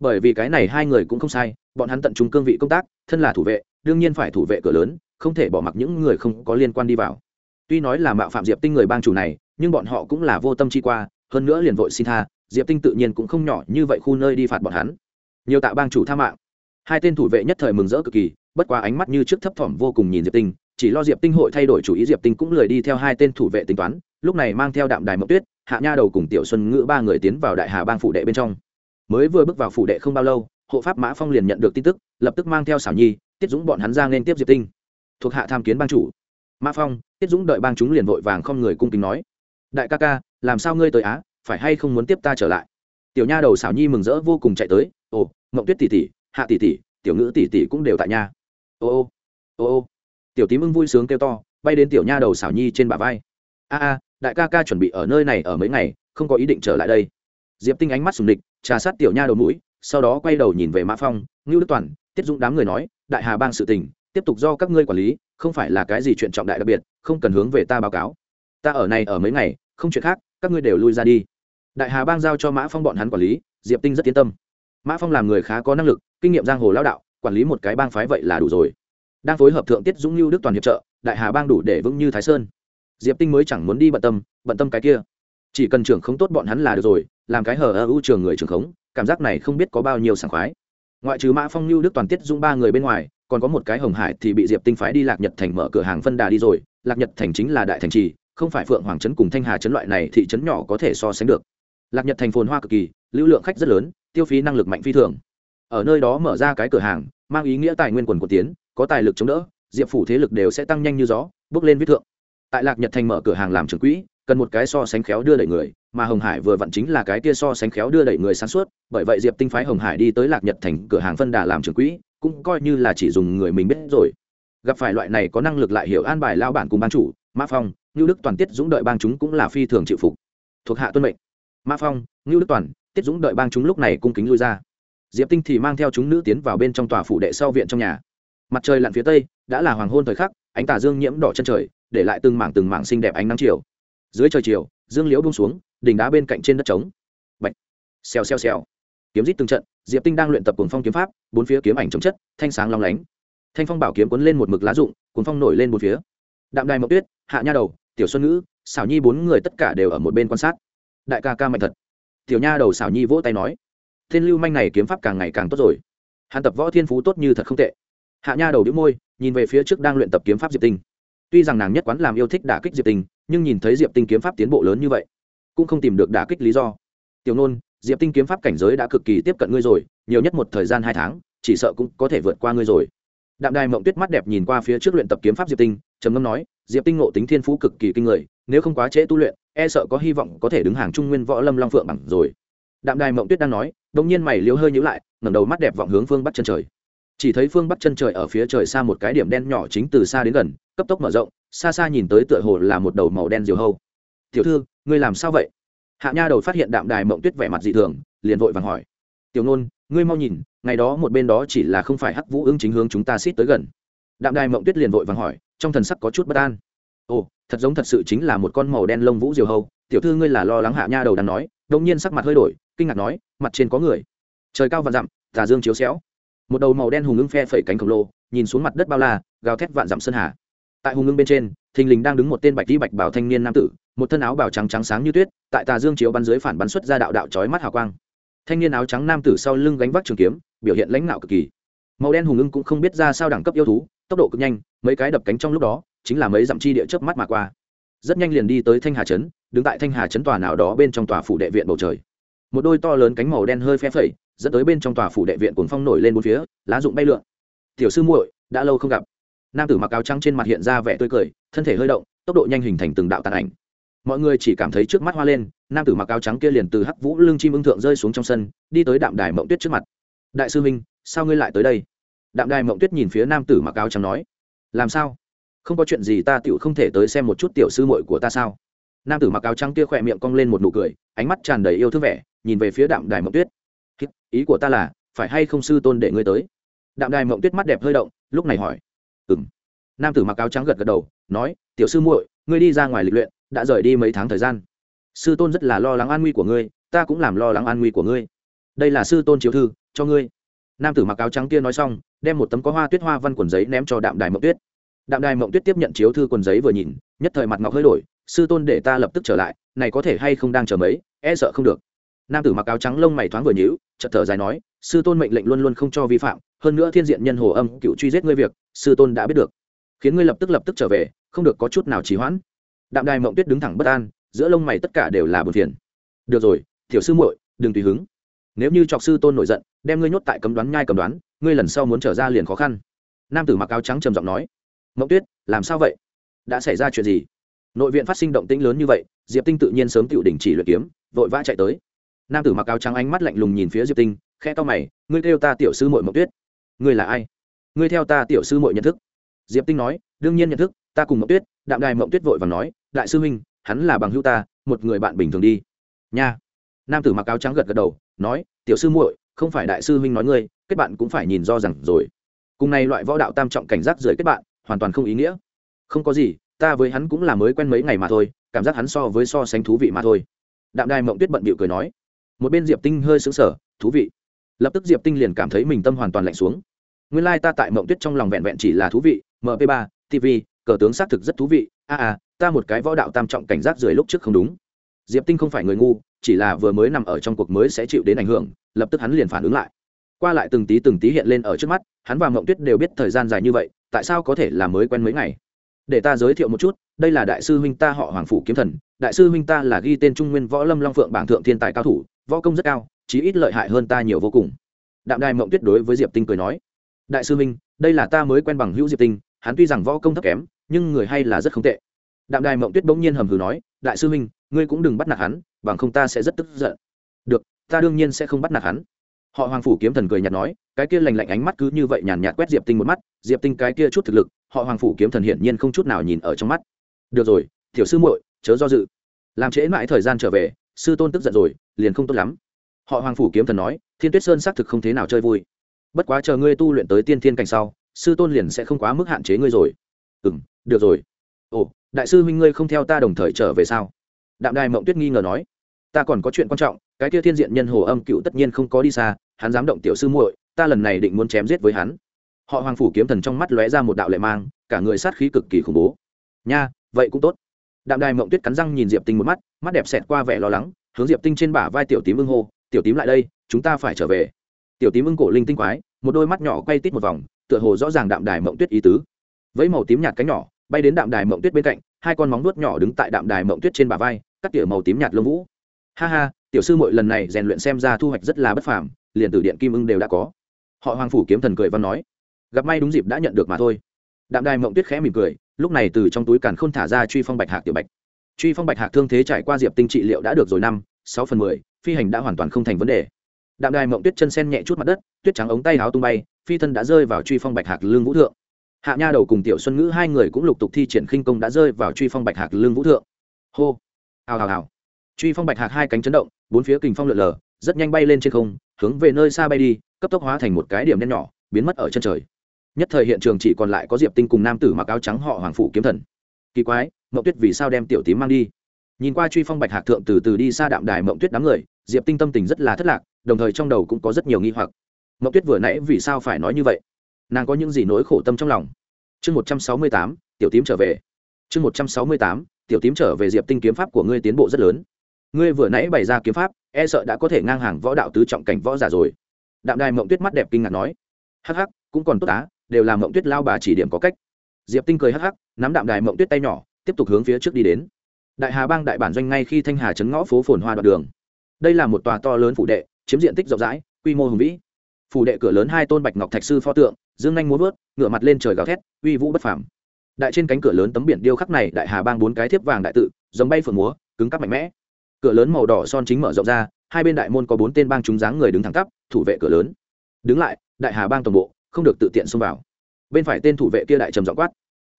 Bởi vì cái này hai người cũng không sai, bọn hắn tận trung cương vị công tác, thân là thủ vệ, đương nhiên phải thủ vệ cửa lớn, không thể bỏ mặc những người không có liên quan đi vào. Tuy nói là mạo phạm diệp tinh người bang chủ này, nhưng bọn họ cũng là vô tâm chi qua, hơn nữa liền vội xin tha diệp tinh tự nhiên cũng không nhỏ như vậy khu nơi đi phạt bọn hắn. Nhiều tạ bang chủ tha mạng. Hai tên thủ vệ nhất thời mừng rỡ cực kỳ, bất quá ánh mắt như trước thấp thỏm vô cùng nhìn diệp tinh, chỉ lo diệp tinh hội thay đổi chủ ý, diệp tinh cũng lười đi theo hai tên thủ vệ tính toán, lúc này mang theo đạm đài mộng tuyết, hạ nha đầu cùng tiểu xuân ngữ ba người tiến vào đại hà bang phủ đệ bên trong. Mới vừa bước vào phủ đệ không bao lâu, hộ pháp mã phong liền nhận được tin tức, lập tức mang theo xảo nhi, tiết dũng bọn hắn ra nên tiếp diệp tinh. Thuộc hạ tham kiến bang chủ. Mã phong, tiết dũng đợi bang chúng liền vội vàng không người cung kính nói. Đại ca ca, làm sao ngươi tới á? Phải hay không muốn tiếp ta trở lại? Tiểu nha đầu xảo nhi mừng rỡ vô cùng chạy tới, ồ, mộng tuyết tỷ tỷ, hạ tỷ tỷ, tiểu ngữ tỷ tỷ cũng đều tại nhà. Ô ô ô ô. Tiểu tím ưng vui sướng kêu to, bay đến tiểu nha đầu xảo nhi trên bả vai. A a, đại ca ca chuẩn bị ở nơi này ở mấy ngày, không có ý định trở lại đây. Diệp tinh ánh mắt sùng địch, trà sát tiểu nha đầu mũi, sau đó quay đầu nhìn về mã phong, ngưu đức toàn, tiết dũng đám người nói, đại hà bang sự tình, tiếp tục do các ngươi quản lý, không phải là cái gì chuyện trọng đại đặc biệt, không cần hướng về ta báo cáo. Ta ở này ở mấy ngày không chuyện khác, các ngươi đều lui ra đi. Đại hà bang giao cho mã phong bọn hắn quản lý, diệp tinh rất yên tâm. Mã phong làm người khá có năng lực, kinh nghiệm giang hồ lao đạo, quản lý một cái bang phái vậy là đủ rồi. Đang phối hợp thượng tiết dũng lưu đức toàn hiệp trợ, đại hà bang đủ để vững như thái sơn. Diệp tinh mới chẳng muốn đi bận tâm bận tâm cái kia. Chỉ cần trưởng không tốt bọn hắn là được rồi, làm cái hờ ơ ưu trường người trưởng khống, cảm giác này không biết có bao nhiêu sảng khoái. Ngoại trừ mã phong lưu đức toàn tiết dũng ba người bên ngoài, còn có một cái hồng hải thì bị diệp tinh phái đi lạc nhật thành mở cửa hàng phân đà đi rồi, lạc nhật thành chính là đại thành trì không phải phượng hoàng trấn cùng thanh hà trấn loại này thị trấn nhỏ có thể so sánh được. Lạc nhật thành phồn hoa cực kỳ, lưu lượng khách rất lớn, tiêu phí năng lực mạnh phi thường. Ở nơi đó mở ra cái cửa hàng, mang ý nghĩa tài nguyên quần của tiến, có tài lực chống đỡ, diệp phủ thế lực đều sẽ tăng nhanh như gió, bước lên viết thượng. Tại lạc nhật thành mở cửa hàng làm trường quỹ, cần một cái so sánh khéo đưa đẩy người, mà hồng hải vừa vặn chính là cái kia so sánh khéo đưa đẩy người sáng suốt, bởi vậy diệp tinh phái hồng hải đi tới lạc nhật thành cửa hàng phân đà làm trường quỹ, cũng coi như là chỉ dùng người mình biết rồi. Gặp phải loại này có năng lực lại hiểu an bài lao bản cùng ban chủ mã phong, ngưu đức toàn, tiết dũng đợi bang chúng cũng là phi thường chịu phục. Thuộc hạ tuân mệnh. Mã phong, ngưu đức toàn, tiết dũng đợi bang chúng lúc này cung kính lui ra. Diệp tinh thì mang theo chúng nữ tiến vào bên trong tòa phủ đệ sau viện trong nhà. Mặt trời lặn phía tây, đã là hoàng hôn thời khắc, ánh tà dương nhiễm đỏ chân trời, để lại từng mảng từng mảng xinh đẹp ánh nắng chiều. Dưới trời chiều, dương liễu buông xuống, đỉnh đá bên cạnh trên đất trống. Bạch. Xèo xèo xèo. Kiếm rít từng trận, diệp tinh đang luyện tập cuồng phong kiếm pháp, bốn phía kiếm ảnh chống chất, thanh sáng long lánh. Thanh phong bảo kiếm cuốn lên một mực lá rụng, cuồng phong nổi lên một phía đạm đài mậu tuyết, hạ nha đầu, tiểu xuân ngữ xảo nhi bốn người tất cả đều ở một bên quan sát. Đại ca ca mạnh thật. Tiểu nha đầu xảo nhi vỗ tay nói, thiên lưu manh này kiếm pháp càng ngày càng tốt rồi. Hàn tập võ thiên phú tốt như thật không tệ. Hạ nha đầu đĩu môi, nhìn về phía trước đang luyện tập kiếm pháp diệp tinh. Tuy rằng nàng nhất quán làm yêu thích đả kích diệp tinh, nhưng nhìn thấy diệp tinh kiếm pháp tiến bộ lớn như vậy, cũng không tìm được đả kích lý do. Tiểu nôn, diệp tinh kiếm pháp cảnh giới đã cực kỳ tiếp cận ngươi rồi, nhiều nhất một thời gian hai tháng, chỉ sợ cũng có thể vượt qua ngươi rồi. Đạm đài mộng tuyết mắt đẹp nhìn qua phía trước luyện tập kiếm pháp diệp tinh trầm ngâm nói, diệp tinh ngộ tính thiên phú cực kỳ kinh người, nếu không quá trễ tu luyện e sợ có hy vọng có thể đứng hàng trung nguyên võ lâm long phượng bằng rồi. Đạm đài mộng tuyết đang nói đông nhiên mày liếu hơi nhữ lại, ngẩng đầu mắt đẹp vọng hướng phương bắc chân trời. Chỉ thấy phương bắc chân trời ở phía trời xa một cái điểm đen nhỏ chính từ xa đến gần, cấp tốc mở rộng, xa xa nhìn tới tựa hồ là một đầu màu đen diều hâu. Tiểu thư, ngươi làm sao vậy? Hạ nha đầu phát hiện đạm đài mộng tuyết vẻ mặt dị thường, liền vội vàng hỏi. Tiểu nôn, ngươi mau nhìn, ngày đó một bên đó chỉ là không phải hắc vũ ứng chính hướng chúng ta xít tới gần đạm đài mộng tuyết liền vội vàng hỏi, trong thần sắc có chút bất an. Ồ, thật giống thật sự chính là một con màu đen lông vũ diều hâu, tiểu thư ngươi là lo lắng hạ nha đầu đang nói đông nhiên sắc mặt hơi đổi, kinh ngạc nói, mặt trên có người. Trời cao vạn dặm, tà dương chiếu xéo. Một đầu màu đen hùng ưng phe phẩy cánh khổng lồ, nhìn xuống mặt đất bao la, gào thét vạn dặm sơn hà. Tại hùng ưng bên trên, thình lình đang đứng một tên bạch đi bạch bảo thanh niên nam tử, một thân áo bào trắng trắng sáng như tuyết, tại tà dương chiếu bắn dưới phản bắn xuất ra đạo đạo chói mắt hào quang. Thanh niên áo trắng nam tử sau lưng gánh vác trường kiếm, biểu hiện lãnh đạo cực kỳ. Màu đen hùng ưng cũng không biết ra sao đẳng cấp yêu thú tốc độ cực nhanh, mấy cái đập cánh trong lúc đó, chính là mấy dặm chi địa chớp mắt mà qua. Rất nhanh liền đi tới thanh hà trấn, đứng tại thanh hà trấn tòa nào đó bên trong tòa phủ đệ viện bầu trời. Một đôi to lớn cánh màu đen hơi phe phẩy, dẫn tới bên trong tòa phủ đệ viện cuồng phong nổi lên bốn phía, lá rụng bay lượn. Tiểu sư muội, đã lâu không gặp. Nam tử mặc áo trắng trên mặt hiện ra vẻ tươi cười, thân thể hơi động, tốc độ nhanh hình thành từng đạo tàn ảnh. Mọi người chỉ cảm thấy trước mắt hoa lên, nam tử mặc áo trắng kia liền từ hắc vũ lưng chim ưng thượng rơi xuống trong sân, đi tới đạm đài mộng tuyết trước mặt. Đại sư minh, sao ngươi lại tới đây? Đạm đài mộng tuyết nhìn phía nam tử mặc áo trắng nói, làm sao? Không có chuyện gì ta tựu không thể tới xem một chút tiểu sư muội của ta sao? Nam tử mặc áo trắng kia khỏe miệng cong lên một nụ cười, ánh mắt tràn đầy yêu thương vẻ, nhìn về phía đạm đài mộng tuyết. Ý của ta là, phải hay không sư tôn để ngươi tới? Đạm đài mộng tuyết mắt đẹp hơi động, lúc này hỏi. Ừ m nam tử mặc áo trắng gật gật đầu, nói, tiểu sư muội, ngươi đi ra ngoài lịch luyện, đã rời đi mấy tháng thời gian. Sư tôn rất là lo lắng an nguy của ngươi, ta cũng làm lo lắng an nguy của ngươi. Đây là sư tôn chiếu thư, cho ngươi nam tử mặc áo trắng kia nói xong, đem một tấm có hoa tuyết hoa văn quần giấy ném cho đạm đài mộng tuyết. Đạm đài mộng tuyết tiếp nhận chiếu thư quần giấy vừa nhìn, nhất thời mặt ngọc hơi đổi, sư tôn để ta lập tức trở lại, này có thể hay không đang chờ mấy e sợ không được. Nam tử mặc áo trắng lông mày thoáng vừa nhíu, chợt thở dài nói, sư tôn mệnh lệnh luôn luôn không cho vi phạm, hơn nữa thiên diện nhân hồ âm cựu truy giết ngươi việc, sư tôn đã biết được. Khiến ngươi lập tức lập tức trở về, không được có chút nào trì hoãn. Đạm đài mộng tuyết đứng thẳng bất an, giữa lông mày tất cả đều là buồn phiền. Được rồi, tiểu sư muội, đừng tùy hứng nếu như trọc sư tôn nổi giận, đem ngươi nhốt tại cấm đoán nhai cầm đoán, ngươi lần sau muốn trở ra liền khó khăn. Nam tử mặc áo trắng trầm giọng nói, mộng tuyết, làm sao vậy? Đã xảy ra chuyện gì? Nội viện phát sinh động tĩnh lớn như vậy, diệp tinh tự nhiên sớm tự đình chỉ luyện kiếm, vội vã chạy tới. Nam tử mặc áo trắng ánh mắt lạnh lùng nhìn phía diệp tinh khe to mày, ngươi kêu ta tiểu sư mội mộng tuyết. Ngươi là ai? Ngươi theo ta tiểu sư mội nhận thức. Diệp tinh nói, đương nhiên nhận thức, ta cùng mộng tuyết. Đạm đài mộng tuyết vội và nói, đại sư huynh, hắn là bằng hữu ta, một người bạn bình thường đi. Nha. Nam tử mặc áo trắng gật gật đầu nói tiểu sư muội không phải đại sư huynh nói ngươi kết bạn cũng phải nhìn do rằng rồi. Cùng này loại võ đạo tam trọng cảnh giác rời kết bạn hoàn toàn không ý nghĩa. Không có gì ta với hắn cũng là mới quen mấy ngày mà thôi cảm giác hắn so với so sánh thú vị mà thôi. Đạm đài mộng tuyết bận bịu cười nói. Một bên diệp tinh hơi xứng sở thú vị. Lập tức diệp tinh liền cảm thấy mình tâm hoàn toàn lạnh xuống. Nguyên lai、like、ta tại mộng tuyết trong lòng vẹn vẹn chỉ là thú vị mp ba tv cờ tướng xác thực rất thú vị. A à, à ta một cái võ đạo tam trọng cảnh giác rời lúc trước không đúng. Diệp tinh không phải người ngu chỉ là vừa mới nằm ở trong cuộc mới sẽ chịu đến ảnh hưởng, lập tức hắn liền phản ứng lại. Qua lại từng tí từng tí hiện lên ở trước mắt, hắn và mộng tuyết đều biết thời gian dài như vậy, tại sao có thể là mới quen mấy ngày? Để ta giới thiệu một chút, đây là đại sư huynh ta họ hoàng phủ kiếm thần, đại sư huynh ta là ghi tên trung nguyên võ lâm long phượng bảng thượng thiên tài cao thủ, võ công rất cao, chí ít lợi hại hơn ta nhiều vô cùng. Đạm đài mộng tuyết đối với diệp tinh cười nói, đại sư huynh, đây là ta mới quen bằng hữu diệp tinh, hắn tuy rằng võ công thấp kém, nhưng người hay là rất không tệ. Đạm đài mộng tuyết bỗng nhiên hầm hừ nói đại sư huynh, ngươi cũng đừng bắt nạt hắn, bằng không ta sẽ rất tức giận. Được, ta đương nhiên sẽ không bắt nạt hắn. Họ hoàng phủ kiếm thần cười nhạt nói, cái kia lành lạnh ánh mắt cứ như vậy nhàn nhạt quét diệp tinh một mắt, diệp tinh cái kia chút thực lực, họ hoàng phủ kiếm thần hiển nhiên không chút nào nhìn ở trong mắt. Được rồi, tiểu sư muội, chớ do dự. Làm trễ mãi thời gian trở về, sư tôn tức giận rồi, liền không tốt lắm. Họ hoàng phủ kiếm thần nói, thiên tuyết sơn xác thực không thế nào chơi vui. Bất quá chờ ngươi tu luyện tới tiên thiên cảnh sau, sư tôn liền sẽ không quá mức hạn chế ngươi rồi. Ừ m được rồi. Ồ đại sư huynh ngươi không theo ta đồng thời trở về sao? Đạm đài mộng tuyết nghi ngờ nói. Ta còn có chuyện quan trọng, cái kia thiên diện nhân hồ âm cựu tất nhiên không có đi xa, hắn dám động tiểu sư muội, ta lần này định muốn chém giết với hắn. Họ hoàng phủ kiếm thần trong mắt lóe ra một đạo lệ mang, cả người sát khí cực kỳ khủng bố. Nha, vậy cũng tốt. Đạm đài mộng tuyết cắn răng nhìn diệp tinh một mắt mắt đẹp xẹt qua vẻ lo lắng, hướng diệp tinh trên bả vai tiểu tím ưng hô, tiểu tím lại đây, chúng ta phải trở về. Tiểu tím ưng cổ linh tinh quái, một đôi mắt nhỏ quay tít một vòng, tựa hồ rõ ràng đạm đài mộng tuyết ý tứ. Với màu tím nhạt cánh nhỏ bay đến đạm đài mộng tuyết bên cạnh, hai con móng nuốt nhỏ đứng tại đạm đài mộng tuyết trên bả vai, cắt tỉa màu tím nhạt lông vũ. Ha ha, tiểu sư mội lần này rèn luyện xem ra thu hoạch rất là bất phàm, liền từ điện kim ưng đều đã có. Họ hoàng phủ kiếm thần cười văn nói, gặp may đúng dịp đã nhận được mà thôi. Đạm đài mộng tuyết khẽ mỉm cười, lúc này từ trong túi càn k h ô n thả ra truy phong bạch hạc tiểu bạch. Truy phong bạch hạc thương thế trải qua diệp tinh trị liệu đã được rồi năm, sáu phần mười, phi hành đã hoàn toàn không thành vấn đề. Đạm đài mộng tuyết chân sen nhẹ chút mặt đất, tuyết trắng ống tay áo tung bay, phi thân đã rơi vào truy phong bạch hạc lương vũ thượng hạ nha đầu cùng tiểu xuân ngữ hai người cũng lục tục thi triển khinh công đã rơi vào truy phong bạch hạc lương vũ thượng. Hô! Hào hào hào! Truy phong bạch hạc hai cánh chấn động, bốn phía kình phong lượn lờ, rất nhanh bay lên trên không, hướng về nơi xa bay đi, cấp tốc hóa thành một cái điểm đen nhỏ, biến mất ở chân trời. Nhất thời hiện trường chỉ còn lại có diệp tinh cùng nam tử mặc áo trắng họ hoàng phủ kiếm thần. Kỳ quái mậu tuyết vì sao đem tiểu tím mang đi? Nhìn qua truy phong bạch hạc thượng từ từ đi xa đạm đài mậu tuyết đám người, diệp tinh tâm tình rất là thất lạc, đồng thời trong đầu cũng có rất nhiều nghi hoặc. Mậu tuyết vừa nãy vì sao phải nói như vậy? Nàng có những gì nỗi khổ tâm trong lòng? Chương một trăm sáu mươi tám, tiểu tím trở về. Chương một trăm sáu mươi tám, tiểu tím trở về diệp tinh kiếm pháp của ngươi tiến bộ rất lớn. Ngươi vừa nãy bày ra kiếm pháp e sợ đã có thể ngang hàng võ đạo tứ trọng cảnh võ giả rồi. Đạm đài mộng tuyết mắt đẹp kinh ngạc nói. Hắc hắc, cũng còn tốt á, đều là mộng tuyết lao bà chỉ điểm có cách. Diệp tinh cười hắc hắc, nắm đạm đài mộng tuyết tay nhỏ, tiếp tục hướng phía trước đi đến. Đại hà bang đại bản doanh ngay khi thanh hà trấn ngõ phố phồn hoa đoạn đường. Đây là một tòa to lớn phủ đệ, chiếm diện tích rộng rãi, quy mô hùng vĩ. Phủ đệ cửa lớn hai tôn bạch ngọc thạch sư pho tượng dương nhanh muốn vớt ngựa mặt lên trời gào thét, uy vũ bất phàm. Đại trên cánh cửa lớn tấm biển điêu khắc này, đại hà bang bốn cái thiếp vàng đại tự, giống bay phượng múa, cứng cắp mạnh mẽ. Cửa lớn màu đỏ son chính mở rộng ra, hai bên đại môn có bốn tên bang chúng dáng người đứng thẳng tắp, thủ vệ cửa lớn. Đứng lại, đại hà bang toàn bộ, không được tự tiện xông vào. Bên phải tên thủ vệ kia đại trầm giọng quát.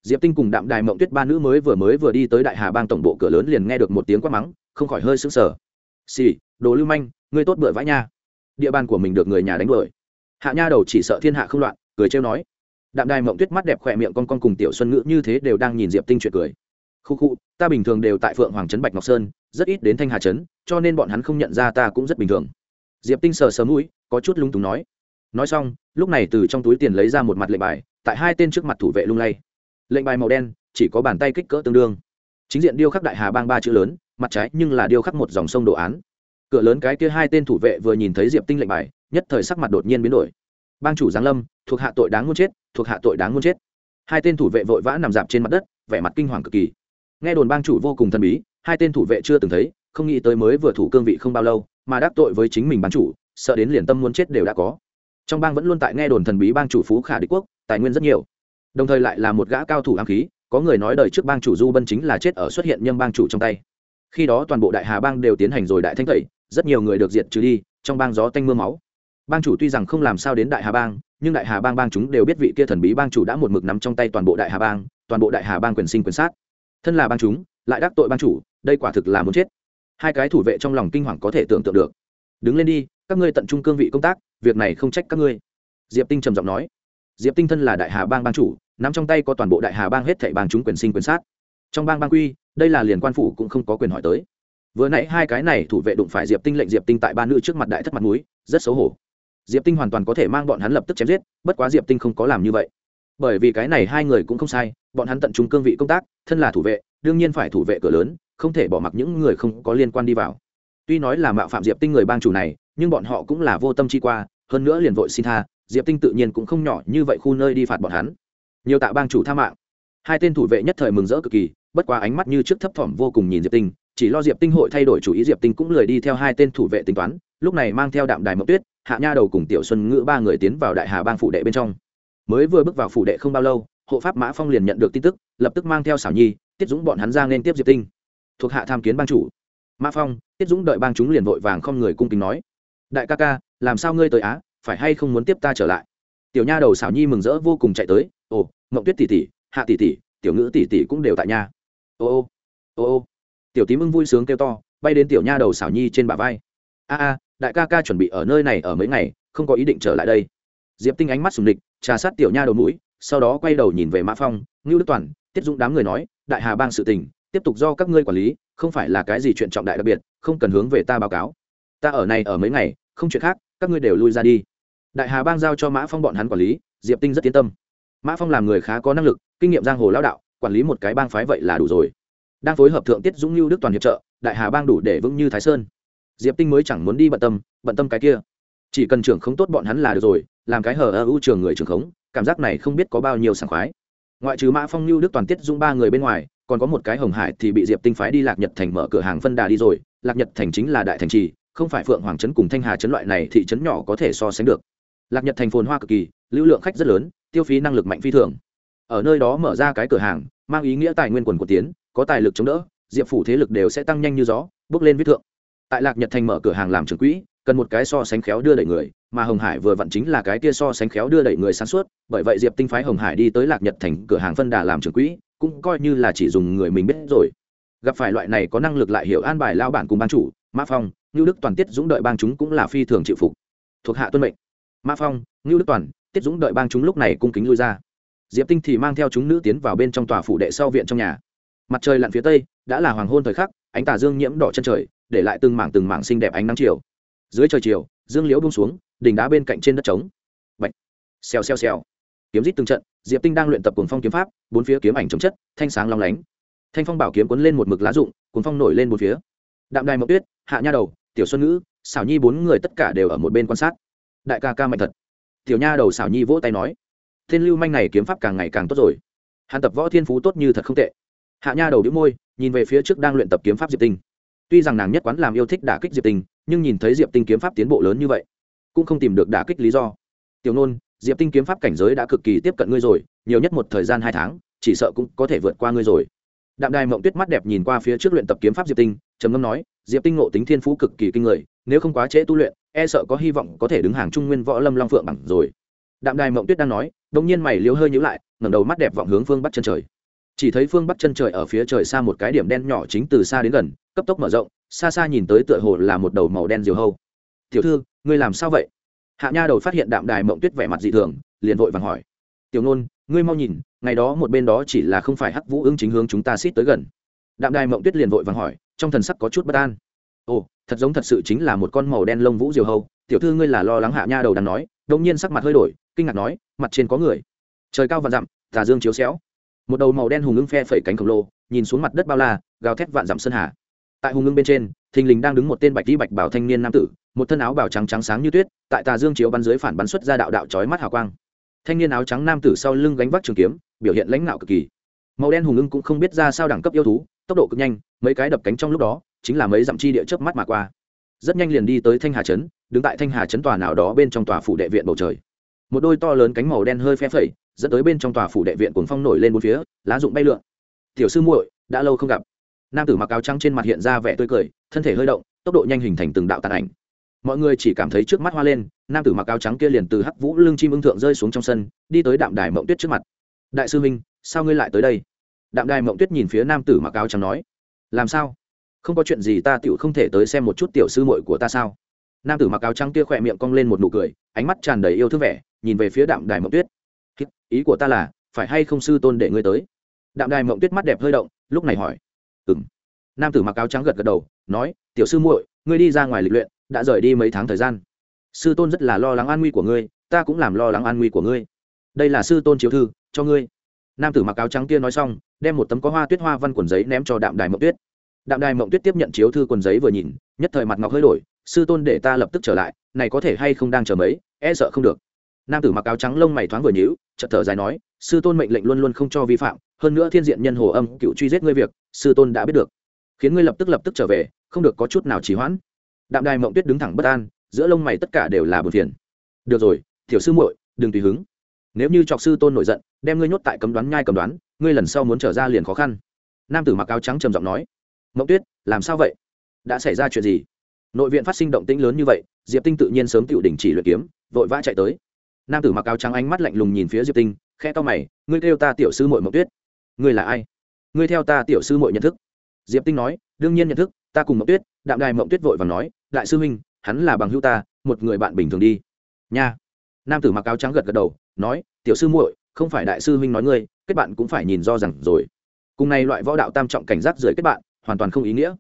Diệp tinh cùng đạm đài mộng tuyết ba nữ mới vừa mới vừa đi tới đại hà bang tổng bộ cửa lớn liền nghe được một tiếng quát mắng, không khỏi hơi sững sờ. Xì, đồ lưu manh, ngươi tốt bựa vãi nha. Địa bàn của mình được người nhà đánh đuổi. Hạ nha đầu chỉ sợ thiên hạ không loạn cười trêu nói. Đạm đài mộng tuyết mắt đẹp khỏe miệng con con cùng tiểu xuân ngữ như thế đều đang nhìn diệp tinh chuyện cười. Khu khu, ta bình thường đều tại phượng hoàng trấn bạch ngọc sơn, rất ít đến thanh hà trấn, cho nên bọn hắn không nhận ra ta cũng rất bình thường. Diệp tinh sờ sờ mũi, có chút lung túng nói. Nói xong, lúc này từ trong túi tiền lấy ra một mặt lệnh bài, tại hai tên trước mặt thủ vệ lung lay. Lệnh bài màu đen, chỉ có bàn tay kích cỡ tương đương. Chính diện điêu khắc đại hà bang ba chữ lớn, mặt trái nhưng là điêu khắc một dòng sông đồ án. Cửa lớn cái kia hai tên thủ vệ vừa nhìn thấy diệp tinh lệnh bài, nhất thời sắc mặt đột nhiên biến đổi bang chủ giáng lâm, thuộc hạ tội đáng muốn chết, thuộc hạ tội đáng muốn chết. Hai tên thủ vệ vội vã nằm dạp trên mặt đất, vẻ mặt kinh hoàng cực kỳ. Nghe đồn bang chủ vô cùng thần bí, hai tên thủ vệ chưa từng thấy, không nghĩ tới mới vừa thủ cương vị không bao lâu, mà đắc tội với chính mình bang chủ, sợ đến liền tâm muốn chết đều đã có. Trong bang vẫn luôn tại nghe đồn thần bí bang chủ phú khả đế quốc, tài nguyên rất nhiều. Đồng thời lại là một gã cao thủ ám khí, có người nói đời trước bang chủ du bân chính là chết ở xuất hiện nhâm bang chủ trong tay. Khi đó toàn bộ đại hà bang đều tiến hành rồi đại thanh tẩy, rất nhiều người được diệt trừ đi, trong bang gió tanh m ư a máu bang chủ tuy rằng không làm sao đến đại hà bang, nhưng đại hà bang bang chúng đều biết vị kia thần bí bang chủ đã một mực nắm trong tay toàn bộ đại hà bang, toàn bộ đại hà bang quyền sinh quyền sát. Thân là bang chúng, lại đắc tội bang chủ, đây quả thực là muốn chết. Hai cái thủ vệ trong lòng kinh hoàng có thể tưởng tượng được. Đứng lên đi, các ngươi tận trung cương vị công tác, việc này không trách các ngươi. Diệp tinh trầm giọng nói. Diệp tinh thân là đại hà bang bang chủ, nắm trong tay có toàn bộ đại hà bang hết thảy bang chúng quyền sinh quyền sát. Trong bang bang quy, đây là liền quan phủ cũng không có quyền hỏi tới. Vừa nãy hai cái này thủ vệ đụng phải diệp tinh lệnh diệp tinh tại ba nữ trước mặt đại thất mặt núi rất xấu hổ diệp tinh hoàn toàn có thể mang bọn hắn lập tức chém giết, bất quá diệp tinh không có làm như vậy. Bởi vì cái này hai người cũng không sai, bọn hắn tận trung cương vị công tác, thân là thủ vệ, đương nhiên phải thủ vệ cửa lớn, không thể bỏ mặc những người không có liên quan đi vào. Tuy nói là mạo phạm diệp tinh người bang chủ này, nhưng bọn họ cũng là vô tâm chi qua, hơn nữa liền vội xin tha, diệp tinh tự nhiên cũng không nhỏ như vậy khu nơi đi phạt bọn hắn. Nhiều tạ bang chủ tha mạng. Hai tên thủ vệ nhất thời mừng rỡ cực kỳ, bất quá ánh mắt như trước thấp thỏm vô cùng nhìn diệp tinh, chỉ lo diệp tinh hội thay đổi chủ ý, diệp tinh cũng lười đi theo hai tên thủ vệ tính toán, lúc này mang theo đạm đài mậu tuyết hạ nha đầu cùng tiểu xuân ngữ ba người tiến vào đại hà bang phủ đệ bên trong. Mới vừa bước vào phủ đệ không bao lâu, hộ pháp mã phong liền nhận được tin tức, lập tức mang theo xảo nhi, tiết dũng bọn hắn ra nên tiếp diệp tinh. Thuộc hạ tham kiến bang chủ. Mã phong, tiết dũng đợi bang chúng liền vội vàng không người cung kính nói. Đại ca ca, làm sao ngươi tới á? Phải hay không muốn tiếp ta trở lại? Tiểu nha đầu xảo nhi mừng rỡ vô cùng chạy tới. Ồ mộng tuyết tỷ tỷ, hạ tỷ tỷ, tiểu ngữ tỷ tỷ cũng đều tại nhà ô ô ô ô. Tiểu tím ưng vui sướng kêu to, bay đến tiểu nha đầu xảo nhi trên bả vai. A a đại ca ca chuẩn bị ở nơi này ở mấy ngày, không có ý định trở lại đây. Diệp tinh ánh mắt sùng địch, trà sát tiểu nha đầu mũi, sau đó quay đầu nhìn về mã phong, ngưu đức toàn, tiết dũng đám người nói, đại hà bang sự tình, tiếp tục do các ngươi quản lý, không phải là cái gì chuyện trọng đại đặc biệt, không cần hướng về ta báo cáo. Ta ở này ở mấy ngày, không chuyện khác, các ngươi đều lui ra đi. Đại hà bang giao cho mã phong bọn hắn quản lý, diệp tinh rất yên tâm. Mã phong làm người khá có năng lực, kinh nghiệm giang hồ lao đạo, quản lý một cái bang phái vậy là đủ rồi. Đang phối hợp thượng tiết dũng lưu đức toàn hiệp trợ, đại hà bang đủ để vững như thái sơn diệp tinh mới chẳng muốn đi bận tâm bận tâm cái kia. Chỉ cần trưởng không tốt bọn hắn là được rồi, làm cái hở ơ ưu trường người trưởng khống, cảm giác này không biết có bao nhiêu sảng khoái. Ngoại trừ mã phong lưu đức, toàn tiết dung ba người bên ngoài, còn có một cái hồng hải thì bị diệp tinh phái đi lạc nhật thành mở cửa hàng phân đà đi rồi. Lạc nhật thành chính là đại thành trì, không phải phượng hoàng trấn cùng thanh hà trấn loại này thị trấn nhỏ có thể so sánh được. Lạc nhật thành phồn hoa cực kỳ, lưu lượng khách rất lớn, tiêu phí năng lực mạnh phi thường. Ở nơi đó mở ra cái cửa hàng, mang ý nghĩa tài nguyên quần của tiến, có tài lực chống đỡ, diệp phủ thế lực đều sẽ tăng nhanh như gió, bước lên viết thượng tại lạc nhật thành mở cửa hàng làm trường quỹ, cần một cái so sánh khéo đưa đẩy người, mà hồng hải vừa vặn chính là cái kia so sánh khéo đưa đẩy người sản xuất bởi vậy diệp tinh phái hồng hải đi tới lạc nhật thành cửa hàng phân đà làm trường quỹ, cũng coi như là chỉ dùng người mình biết rồi. Gặp phải loại này có năng lực lại hiểu an bài lao bản cùng ban chủ, mã phong, ngưu đức toàn, tiết dũng đợi bang chúng cũng là phi thường chịu phục. Thuộc hạ tuân mệnh. Mã phong, ngưu đức toàn, tiết dũng đợi bang chúng lúc này cung kính lui ra. Diệp tinh thì mang theo chúng nữ tiến vào bên trong tòa phủ đệ sau viện trong nhà. Mặt trời lặn phía tây, đã là hoàng hôn thời khắc, ánh tà dương nhiễm đỏ chân trời để lại từng mảng từng mảng xinh đẹp ánh nắng chiều. Dưới trời chiều, dương liễu bung xuống, đỉnh đá bên cạnh trên đất trống. Bạch. Xèo xèo xèo. Kiếm rít từng trận, diệp tinh đang luyện tập cuồng phong kiếm pháp, bốn phía kiếm ảnh chống chất, thanh sáng long lánh. Thanh phong bảo kiếm cuốn lên một mực lá rụng cuốn phong nổi lên bốn phía. Đạm đài mộng tuyết, hạ nha đầu, tiểu xuân ngữ xảo nhi bốn người tất cả đều ở một bên quan sát. Đại ca ca mạnh thật. Tiểu nha đầu xảo nhi vỗ tay nói, thiên lưu manh này kiếm pháp càng ngày càng tốt rồi. Hắn tập võ thiên phú tốt như thật không tệ. Hạ nha đầu đĩu môi, nhìn về phía trước đang luyện tập kiếm pháp diệp tinh tuy rằng nàng nhất quán làm yêu thích đả kích diệp tinh nhưng nhìn thấy diệp tinh kiếm pháp tiến bộ lớn như vậy, cũng không tìm được đả kích lý do. Tiểu nôn, diệp tinh kiếm pháp cảnh giới đã cực kỳ tiếp cận ngươi rồi, nhiều nhất một thời gian hai tháng, chỉ sợ cũng có thể vượt qua ngươi rồi. Đạm đài mộng tuyết mắt đẹp nhìn qua phía trước luyện tập kiếm pháp diệp tinh trầm ngâm nói, diệp tinh ngộ tính thiên phú cực kỳ kinh người, nếu không quá trễ tu luyện e sợ có hy vọng có thể đứng hàng trung nguyên võ lâm long phượng bằng rồi. Đạm đài mộng tuyết đang nói đông nhiên mày liếu hơi nhữ lại, ngẩng đầu mắt đẹp vọng hướng phương bắt chân trời chỉ thấy phương bắc chân trời ở phía trời xa một cái điểm đen nhỏ chính từ xa đến gần, cấp tốc mở rộng, xa xa nhìn tới tựa hồ là một đầu màu đen diều hâu. Tiểu thư, ngươi làm sao vậy? Hạ nha đầu phát hiện đạm đài mộng tuyết vẻ mặt dị thường, liền vội vàng hỏi. Tiểu nôn, ngươi mau nhìn, ngày đó một bên đó chỉ là không phải hắc vũ ưng chính hướng chúng ta xít tới gần. Đạm đài mộng tuyết liền vội vàng hỏi, trong thần sắc có chút bất an. Ồ, thật giống thật sự chính là một con màu đen lông vũ diều hâu, tiểu thư ngươi là lo lắng hạ nha đầu đang nói. Đông nhiên sắc mặt hơi đổi, kinh ngạc nói, mặt trên có người. Trời cao và dặm, tà dương chiếu xéo một đầu màu đen hùng ưng phe phẩy cánh khổng lồ, nhìn xuống mặt đất bao la, gào thét vạn dặm sơn hà. Tại hùng ưng bên trên, thình lình đang đứng một tên bạch đi bạch bảo thanh niên nam tử, một thân áo bào trắng trắng sáng như tuyết, tại tà dương chiếu bắn dưới phản bắn xuất ra đạo đạo chói mắt hào quang. Thanh niên áo trắng nam tử sau lưng gánh vác trường kiếm, biểu hiện lãnh đạo cực kỳ. Màu đen hùng ưng cũng không biết ra sao đẳng cấp yêu thú, tốc độ cực nhanh, mấy cái đập cánh trong lúc đó, chính là mấy dặm chi địa chớp mắt mà qua. Rất nhanh liền đi tới thanh hà trấn, đứng tại thanh hà trấn tòa nào đó bên trong tòa phủ đệ viện bầu trời một đôi to lớn cánh màu đen hơi phe phẩy, dẫn tới bên trong tòa phủ đệ viện cuồng phong nổi lên bốn phía, lá rụng bay lượn. Tiểu sư muội, đã lâu không gặp. Nam tử mặc áo trắng trên mặt hiện ra vẻ tươi cười, thân thể hơi động, tốc độ nhanh hình thành từng đạo tàn ảnh. Mọi người chỉ cảm thấy trước mắt hoa lên, nam tử mặc áo trắng kia liền từ hắc vũ lưng chim ưng thượng rơi xuống trong sân, đi tới đạm đài mộng tuyết trước mặt. Đại sư minh sao ngươi lại tới đây? Đạm đài mộng tuyết nhìn phía nam tử mặc áo trắng nói. Làm sao? Không có chuyện gì ta tựu không thể tới xem một chút tiểu sư muội của ta sao? Nam tử mặc áo trắng kia khỏe miệng cong lên một nụ cười, ánh mắt tràn đầy yêu thương vẻ nhìn về phía đạm đài mộng tuyết. Ý của ta là, phải hay không sư tôn để ngươi tới? Đạm đài mộng tuyết mắt đẹp hơi động, lúc này hỏi. Ừ m nam tử mặc áo trắng gật gật đầu, nói, tiểu sư muội, ngươi đi ra ngoài lịch luyện, đã rời đi mấy tháng thời gian. Sư tôn rất là lo lắng an nguy của ngươi, ta cũng làm lo lắng an nguy của ngươi. Đây là sư tôn chiếu thư, cho ngươi. Nam tử mặc áo trắng kia nói xong, đem một tấm có hoa tuyết hoa văn quần giấy ném cho đạm đài mộng tuyết. Đạm đài mộng tuyết tiếp nhận chiếu thư quần giấy vừa nhìn, nhất thời mặt ngọc hơi đổi, sư tôn để ta lập tức trở lại, này có thể hay không đang chờ mấy e sợ không được nam tử mặc áo trắng lông mày thoáng vừa nhíu, chợt thở dài nói, sư tôn mệnh lệnh luôn luôn không cho vi phạm, hơn nữa thiên diện nhân hồ âm cựu truy giết ngươi việc, sư tôn đã biết được. Khiến ngươi lập tức lập tức trở về, không được có chút nào trì hoãn. Đạm đài mộng tuyết đứng thẳng bất an, giữa lông mày tất cả đều là bờ phiền. Được rồi thiểu sư muội, đừng tùy hứng. Nếu như trọc sư tôn nổi giận, đem ngươi nhốt tại cấm đoán nhai cầm đoán, ngươi lần sau muốn trở ra liền khó khăn. Nam tử mặc áo trắng trầm giọng nói, mộng tuyết, làm sao vậy? Đã xảy ra chuyện gì? Nội viện phát sinh động tĩnh lớn như vậy, diệp tinh tự nhiên sớm tự đình chỉ luyện kiếm, vội vã chạy tới nam tử mặc áo trắng ánh mắt lạnh lùng nhìn phía diệp tinh khe to mày, ngươi kêu ta tiểu sư mội mộng tuyết. Ngươi là ai? Ngươi theo ta tiểu sư mội nhận thức. Diệp tinh nói, đương nhiên nhận thức, ta cùng mộng tuyết. Đạm đài mộng tuyết vội và nói, đại sư huynh, hắn là bằng hữu ta, một người bạn bình thường đi. Nha. Nam tử mặc áo trắng gật gật đầu, nói, tiểu sư muội, không phải đại sư huynh nói ngươi, kết bạn cũng phải nhìn do rằng rồi. Cùng này loại võ đạo tam trọng cảnh giác rời kết bạn, hoàn toàn không ý nghĩa.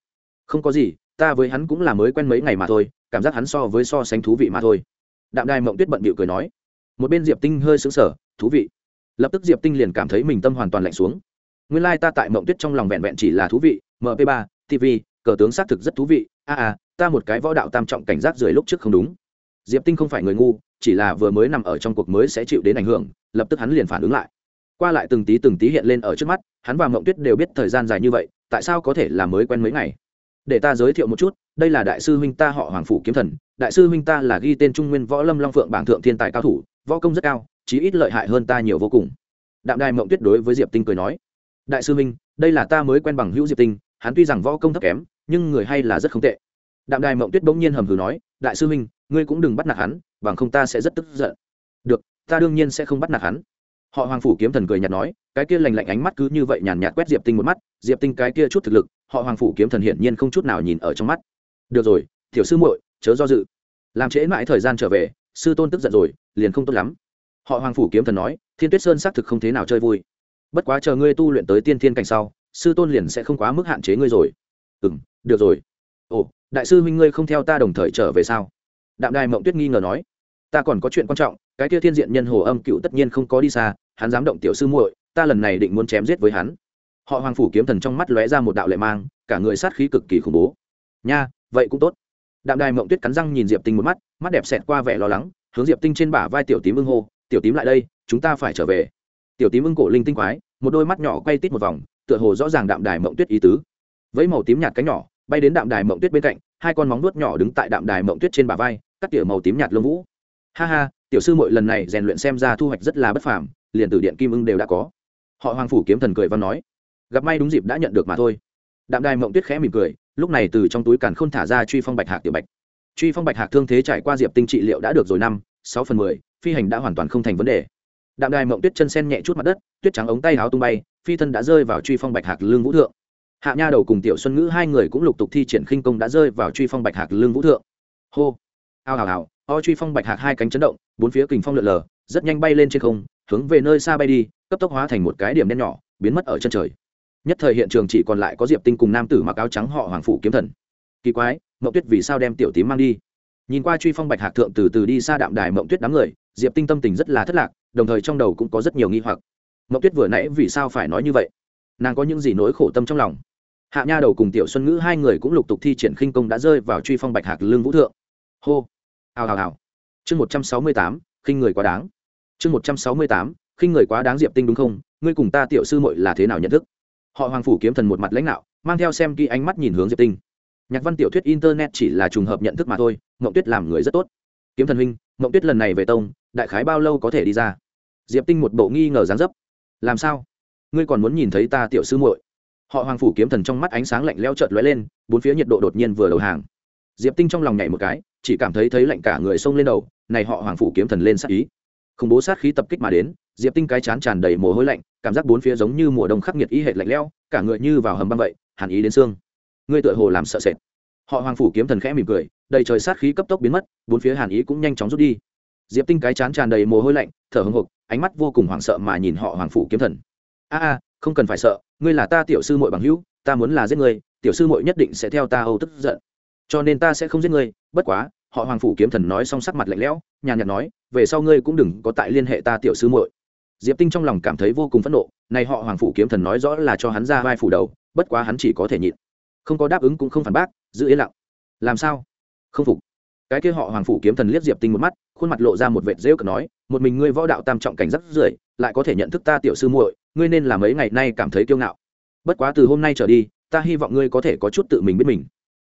Không có gì, ta với hắn cũng là mới quen mấy ngày mà thôi, cảm giác hắn so với so sánh thú vị mà thôi. Đạm đài mộng tuyết bận bịu cười nói một bên diệp tinh hơi xứng sở thú vị. Lập tức diệp tinh liền cảm thấy mình tâm hoàn toàn lạnh xuống. Nguyên lai ta tại mộng tuyết trong lòng vẹn vẹn chỉ là thú vị mp 3 tv cờ tướng xác thực rất thú vị. A à, ta một cái võ đạo tam trọng cảnh giác rời lúc trước không đúng. Diệp tinh không phải người ngu chỉ là vừa mới nằm ở trong cuộc mới sẽ chịu đến ảnh hưởng lập tức hắn liền phản ứng lại. Qua lại từng tí từng tí hiện lên ở trước mắt hắn và mộng tuyết đều biết thời gian dài như vậy tại sao có thể là mới quen mấy ngày? Để ta giới thiệu một chút đây là đại sư huynh ta họ hoàng phủ kiếm thần đại sư huynh ta là ghi tên trung nguyên võ lâm long phượng bảng thượng thiên tài cao thủ võ công rất cao chí ít lợi hại hơn ta nhiều vô cùng. Đạm đài mộng tuyết đối với diệp tinh cười nói đại sư Minh, đây là ta mới quen bằng hữu diệp tinh hắn tuy rằng võ công thấp kém nhưng người hay là rất không tệ. Đạm đài mộng tuyết bỗng nhiên hầm hừ nói đại sư Minh, ngươi cũng đừng bắt nạt hắn bằng không ta sẽ rất tức giận. Được ta đương nhiên sẽ không bắt nạt hắn. Họ hoàng phủ kiếm thần cười nhạt nói cái kia lành lạnh ánh mắt cứ như vậy nhàn nhạt quét diệp tinh một mắt diệp tinh cái kia chút thực lực họ hoàng phủ kiếm thần hiển nhiên không chút nào nhìn ở trong mắt. Được rồi tiểu sư muội chớ do dự. Làm trễ mãi thời gian trở về sư tôn tức giận rồi, liền không tốt lắm. Họ hoàng phủ kiếm thần nói, thiên tuyết sơn xác thực không thế nào chơi vui. Bất quá chờ ngươi tu luyện tới tiên thiên cảnh sau, sư tôn liền sẽ không quá mức hạn chế ngươi rồi. Ừ m được rồi. Ồ, đại sư huynh ngươi không theo ta đồng thời trở về sao? Đạm đài mộng tuyết nghi ngờ nói. Ta còn có chuyện quan trọng, cái kia thiên diện nhân hồ âm cựu tất nhiên không có đi xa, hắn dám động tiểu sư muội, ta lần này định muốn chém giết với hắn. Họ hoàng phủ kiếm thần trong mắt lóe ra một đạo lệ mang, cả người sát khí cực kỳ khủng bố. Nha, vậy cũng tốt đạm đài mộng tuyết cắn răng nhìn diệp tinh một mắt mắt đẹp xẹt qua vẻ lo lắng, hướng diệp tinh trên bả vai tiểu tím ưng hô, tiểu tím lại đây, chúng ta phải trở về. Tiểu tím ưng cổ linh tinh quái, một đôi mắt nhỏ quay tít một vòng, tựa hồ rõ ràng đạm đài mộng tuyết ý tứ. Với màu tím nhạt cánh nhỏ, bay đến đạm đài mộng tuyết bên cạnh, hai con móng nuốt nhỏ đứng tại đạm đài mộng tuyết trên bả vai, cắt tỉa màu tím nhạt lông vũ. Ha ha, tiểu sư mội lần này rèn luyện xem ra thu hoạch rất là bất phàm, liền từ điện kim ưng đều đã có. Họ hoàng phủ kiếm thần cười và nói. Gặp may đúng dịp đã nhận được mà thôi. Đạm đài mộng tuyết khẽ mỉm cười lúc này từ trong túi càn khôn thả ra truy phong bạch hạc tiểu bạch. Truy phong bạch hạc thương thế trải qua diệp tinh trị liệu đã được rồi năm, sáu phần mười, phi hành đã hoàn toàn không thành vấn đề. Đạm đài mộng tuyết chân sen nhẹ chút mặt đất, tuyết trắng ống tay áo tung bay, phi thân đã rơi vào truy phong bạch hạc lương vũ thượng. Hạ nha đầu cùng tiểu xuân ngữ hai người cũng lục tục thi triển khinh công đã rơi vào truy phong bạch hạc lương vũ thượng. Hô! Ao hào hào o truy phong bạch hạc hai cánh chấn động, bốn phía kình phong lượn lờ, rất nhanh bay lên trên không, hướng về nơi xa bay đi, cấp tốc hóa thành một cái điểm đen nhỏ, biến mất ở chân trời nhất thời hiện trường chỉ còn lại có diệp tinh cùng nam tử mặc áo trắng họ hoàng phủ kiếm thần. Kỳ quái, mộng tuyết vì sao đem tiểu tím mang đi? Nhìn qua truy phong bạch hạc thượng từ từ đi xa đạm đài mộng tuyết đám người, diệp tinh tâm tình rất là thất lạc, đồng thời trong đầu cũng có rất nhiều nghi hoặc. Mộng tuyết vừa nãy vì sao phải nói như vậy? Nàng có những gì nỗi khổ tâm trong lòng? Hạ nha đầu cùng tiểu xuân ngữ hai người cũng lục tục thi triển khinh công đã rơi vào truy phong bạch hạc lương vũ thượng. Hô! Hào hào hào! Chương một trăm sáu mươi tám, khinh người quá đáng. Chương một trăm sáu mươi tám, khinh người quá đáng diệp tinh đúng không? Ngươi cùng ta tiểu sư muội là thế nào nhận thức? Họ hoàng phủ kiếm thần một mặt lãnh đạo, mang theo xem kỹ ánh mắt nhìn hướng diệp tinh. Nhạc văn tiểu thuyết internet chỉ là trùng hợp nhận thức mà thôi, mộng tuyết làm người rất tốt. Kiếm thần huynh, mộng tuyết lần này về tông, đại khái bao lâu có thể đi ra? Diệp tinh một bộ nghi ngờ dáng dấp. Làm sao? Ngươi còn muốn nhìn thấy ta tiểu sư muội? Họ hoàng phủ kiếm thần trong mắt ánh sáng lạnh leo chợt lóe lên, bốn phía nhiệt độ đột nhiên vừa đầu hàng. Diệp tinh trong lòng nhảy một cái, chỉ cảm thấy thấy lạnh cả người xông lên đầu, này họ hoàng phủ kiếm thần lên sát ý khủng bố sát khí tập kích mà đến, diệp tinh cái chán tràn đầy mồ hôi lạnh, cảm giác bốn phía giống như mùa đông khắc nghiệt y hệt lạnh lẽo, cả người như vào hầm băng vậy, hàn ý đến xương. Ngươi tựa hồ làm sợ sệt. Họ hoàng phủ kiếm thần khẽ mỉm cười, đầy trời sát khí cấp tốc biến mất, bốn phía hàn ý cũng nhanh chóng rút đi. Diệp tinh cái chán tràn đầy mồ hôi lạnh, thở hồng hộc, ánh mắt vô cùng hoảng sợ mà nhìn họ hoàng phủ kiếm thần. A a, không cần phải sợ, ngươi là ta tiểu sư muội bằng hữu, ta muốn là giết ngươi, tiểu sư muội nhất định sẽ theo ta âu tức giận. Cho nên ta sẽ không giết ngươi, bất quá họ hoàng phủ kiếm thần nói xong sắc mặt lạnh lẽo, nhàn nhạt nói, về sau ngươi cũng đừng có tại liên hệ ta tiểu sư muội. Diệp tinh trong lòng cảm thấy vô cùng phẫn nộ, này họ hoàng phủ kiếm thần nói rõ là cho hắn ra vai phủ đầu, bất quá hắn chỉ có thể nhịn. Không có đáp ứng cũng không phản bác, giữ yên lặng. Làm sao? Không phục. Cái kia họ hoàng phủ kiếm thần liếc diệp tinh một mắt, khuôn mặt lộ ra một vệt rêu cực nói, một mình ngươi võ đạo tam trọng cảnh rất rưởi, lại có thể nhận thức ta tiểu sư muội, ngươi nên là mấy ngày nay cảm thấy kiêu ngạo. Bất quá từ hôm nay trở đi, ta hy vọng ngươi có thể có chút tự mình biết mình.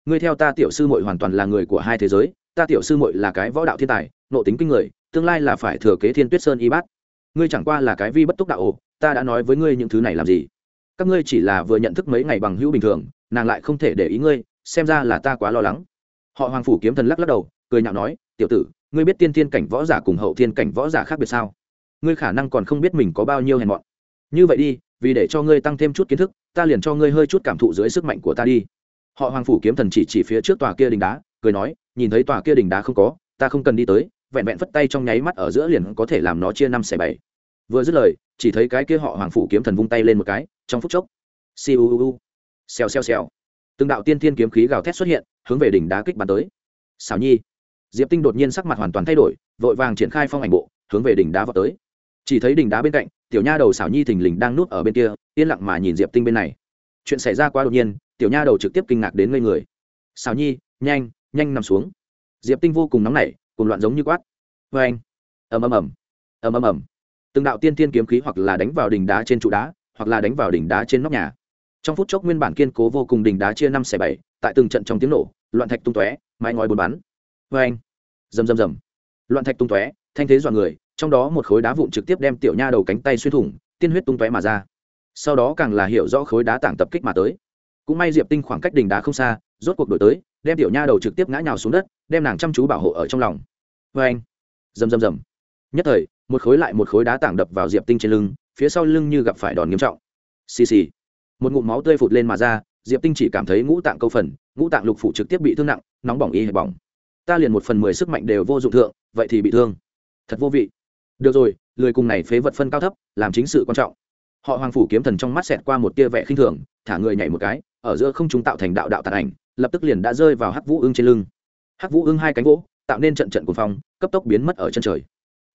Ngươi theo ta tiểu sư muội hoàn toàn là người của hai thế giới ta tiểu sư muội là cái võ đạo thiên tài, nộ tính kinh người, tương lai là phải thừa kế thiên tuyết sơn y bát. Ngươi chẳng qua là cái vi bất túc đạo ổ, ta đã nói với ngươi những thứ này làm gì? Các ngươi chỉ là vừa nhận thức mấy ngày bằng hữu bình thường, nàng lại không thể để ý ngươi, xem ra là ta quá lo lắng. Họ hoàng phủ kiếm thần lắc lắc đầu, cười nhạo nói, tiểu tử, ngươi biết tiên thiên cảnh võ giả cùng hậu thiên cảnh võ giả khác biệt sao? Ngươi khả năng còn không biết mình có bao nhiêu hèn mọn. Như vậy đi, vì để cho ngươi tăng thêm chút kiến thức, ta liền cho ngươi hơi chút cảm thụ dưới sức mạnh của ta đi. Họ hoàng phủ kiếm thần chỉ chỉ phía trước tòa kia đình đá, cười nói nhìn thấy tòa kia đỉnh đá không có, ta không cần đi tới, vẹn vẹn phất tay trong nháy mắt ở giữa liền có thể làm nó chia năm xẻ bảy. Vừa dứt lời, chỉ thấy cái kia họ hoàng phủ kiếm thần vung tay lên một cái, trong phút chốc siêu xèo xèo xèo. Từng đạo tiên thiên kiếm khí gào thét xuất hiện, hướng về đỉnh đá kích bắn tới. Xảo nhi. Diệp tinh đột nhiên sắc mặt hoàn toàn thay đổi, vội vàng triển khai phong ảnh bộ, hướng về đỉnh đá vào tới. Chỉ thấy đỉnh đá bên cạnh, tiểu nha đầu xảo nhi thình lình đang núp ở bên kia, yên lặng mà nhìn diệp tinh bên này. Chuyện xảy ra quá đột nhiên, tiểu nha đầu trực tiếp kinh ngạc đến ngây người. Xảo nhi, nhanh nhanh nằm xuống. Diệp tinh vô cùng nóng nảy cùng loạn giống như quát. Vê anh. Ầm ầm ầm. Ầm ầm ầm. Từng đạo tiên tiên kiếm khí hoặc là đánh vào đỉnh đá trên trụ đá, hoặc là đánh vào đỉnh đá trên nóc nhà. Trong phút chốc nguyên bản kiên cố vô cùng đỉnh đá chia năm xẻ bảy, tại từng trận trong tiếng nổ, loạn thạch tung tóe, mái ngói bốn bắn. Vê anh. Rầm rầm rầm. Loạn thạch tung tóe, thanh thế dọa người, trong đó một khối đá vụn trực tiếp đem tiểu nha đầu cánh tay xuyên thủng, tiên huyết tung tóe mà ra. Sau đó càng là hiểu rõ khối đá tảng tập kích mà tới cũng may diệp tinh khoảng cách đỉnh đá không xa, rốt cuộc đổi tới, đem tiểu nha đầu trực tiếp ngã nhào xuống đất, đem nàng chăm chú bảo hộ ở trong lòng. Vê anh, rầm rầm rầm. Nhất thời, một khối lại một khối đá tảng đập vào diệp tinh trên lưng, phía sau lưng như gặp phải đòn nghiêm trọng. Xì xì. Một ngụm máu tươi phụt lên mà ra, diệp tinh chỉ cảm thấy ngũ tạng câu phần, ngũ tạng lục phủ trực tiếp bị thương nặng, nóng bỏng y hệt bỏng. Ta liền một phần mười sức mạnh đều vô dụng thượng, vậy thì bị thương. Thật vô vị. Được rồi, lười cùng này phế vật phân cao thấp, làm chính sự quan trọng. Họ hoàng phủ kiếm thần trong mắt xẹt qua một tia vẻ khinh thường, thả người nhảy một cái ở giữa không chúng tạo thành đạo đạo tàn ảnh, lập tức liền đã rơi vào hắc vũ ưng trên lưng. Hắc vũ ưng hai cánh gỗ, tạo nên trận trận cuồng phong, cấp tốc biến mất ở chân trời.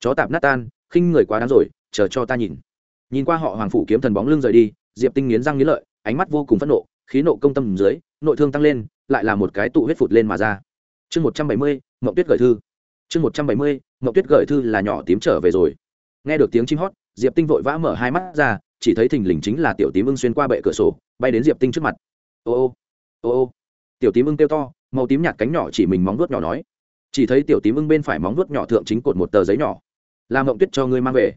Chó tạp nát tan, khinh người quá đáng rồi, chờ cho ta nhìn. Nhìn qua họ hoàng phủ kiếm thần bóng lưng rời đi, diệp tinh nghiến răng nghiến lợi, ánh mắt vô cùng phẫn nộ, khí nộ công tâm dưới, nội thương tăng lên, lại là một cái tụ huyết phụt lên mà ra. Chương một trăm bảy mươi mậu tuyết gửi thư. Chương một trăm bảy mươi mậu tuyết gửi thư là nhỏ tím trở về rồi. Nghe được tiếng chim hót, diệp tinh vội vã mở hai mắt ra, chỉ thấy thình lình chính là tiểu tím ưng xuyên qua bệ cửa sổ, bay đến diệp tinh trước mặt ô ô ô ô. Tiểu tím ưng kêu to, màu tím nhạt cánh nhỏ chỉ mình móng vuốt nhỏ nói. Chỉ thấy tiểu tím ưng bên phải móng vuốt nhỏ thượng chính cột một tờ giấy nhỏ. Làm mộng tuyết cho ngươi mang về.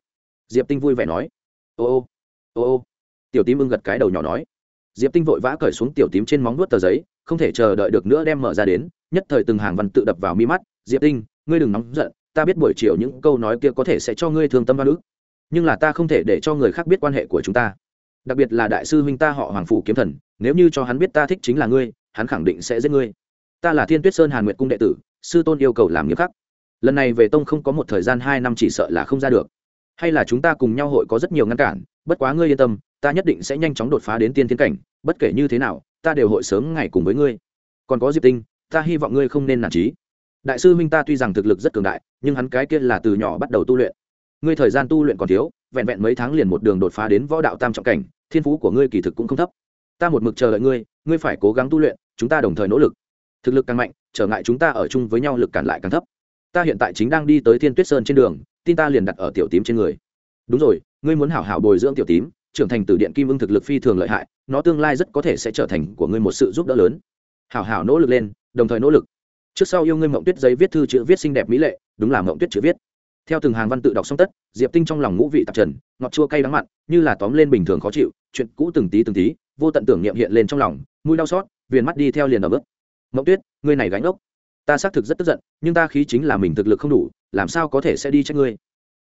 Diệp tinh vui vẻ nói. Ô ô ô ô. Tiểu tím ưng gật cái đầu nhỏ nói. Diệp tinh vội vã cởi xuống tiểu tím trên móng vuốt tờ giấy, không thể chờ đợi được nữa đem mở ra đến, nhất thời từng hàng văn tự đập vào mi mắt. Diệp tinh, ngươi đừng nóng giận, ta biết buổi chiều những câu nói kia có thể sẽ cho ngươi thương tâm văn ức, nhưng là ta không thể để cho người khác biết quan hệ của chúng ta đặc biệt là đại sư huynh ta họ hoàng phủ kiếm thần, nếu như cho hắn biết ta thích chính là ngươi, hắn khẳng định sẽ giết ngươi. Ta là thiên tuyết sơn hàn nguyệt cung đệ tử, sư tôn yêu cầu làm nghiêm khắc. Lần này về tông không có một thời gian hai năm chỉ sợ là không ra được. Hay là chúng ta cùng nhau hội có rất nhiều ngăn cản, bất quá ngươi yên tâm, ta nhất định sẽ nhanh chóng đột phá đến tiên thiên cảnh, bất kể như thế nào, ta đều hội sớm ngày cùng với ngươi. Còn có diệp tinh, ta hy vọng ngươi không nên nản trí. Đại sư minh ta tuy rằng thực lực rất cường đại, nhưng hắn cái kia là từ nhỏ bắt đầu tu luyện. Ngươi thời gian tu luyện còn thiếu vẹn vẹn mấy tháng liền một đường đột phá đến võ đạo tam trọng cảnh, thiên phú của ngươi kỳ thực cũng không thấp. Ta một mực chờ đợi ngươi ngươi phải cố gắng tu luyện, chúng ta đồng thời nỗ lực. Thực lực càng mạnh, trở ngại chúng ta ở chung với nhau lực cản lại càng thấp. Ta hiện tại chính đang đi tới thiên tuyết sơn trên đường, tin ta liền đặt ở tiểu tím trên người. Đúng rồi, ngươi muốn hảo hảo bồi dưỡng tiểu tím, trưởng thành từ điện kim ưng thực lực phi thường lợi hại, nó tương lai rất có thể sẽ trở thành của ngươi một sự giúp đỡ lớn. Hảo hảo nỗ lực lên, đồng thời nỗ lực. Trước sau yêu ngươi mộng tuyết giấy viết thư chữ viết xinh đẹp mỹ lệ, đúng là mộng tuyết chữ viết theo từng hàng văn tự đọc xong tất, diệp tinh trong lòng ngũ vị tạp trần, ngọt chua cay đắng mặn, như là tóm lên bình thường khó chịu, chuyện cũ từng tí từng tí, vô tận tưởng niệm hiện lên trong lòng, mũi đau xót, viền mắt đi theo liền ở bước mộng tuyết, ngươi này gánh ốc. Ta xác thực rất tức giận, nhưng ta khí chính là mình thực lực không đủ, làm sao có thể sẽ đi trách ngươi?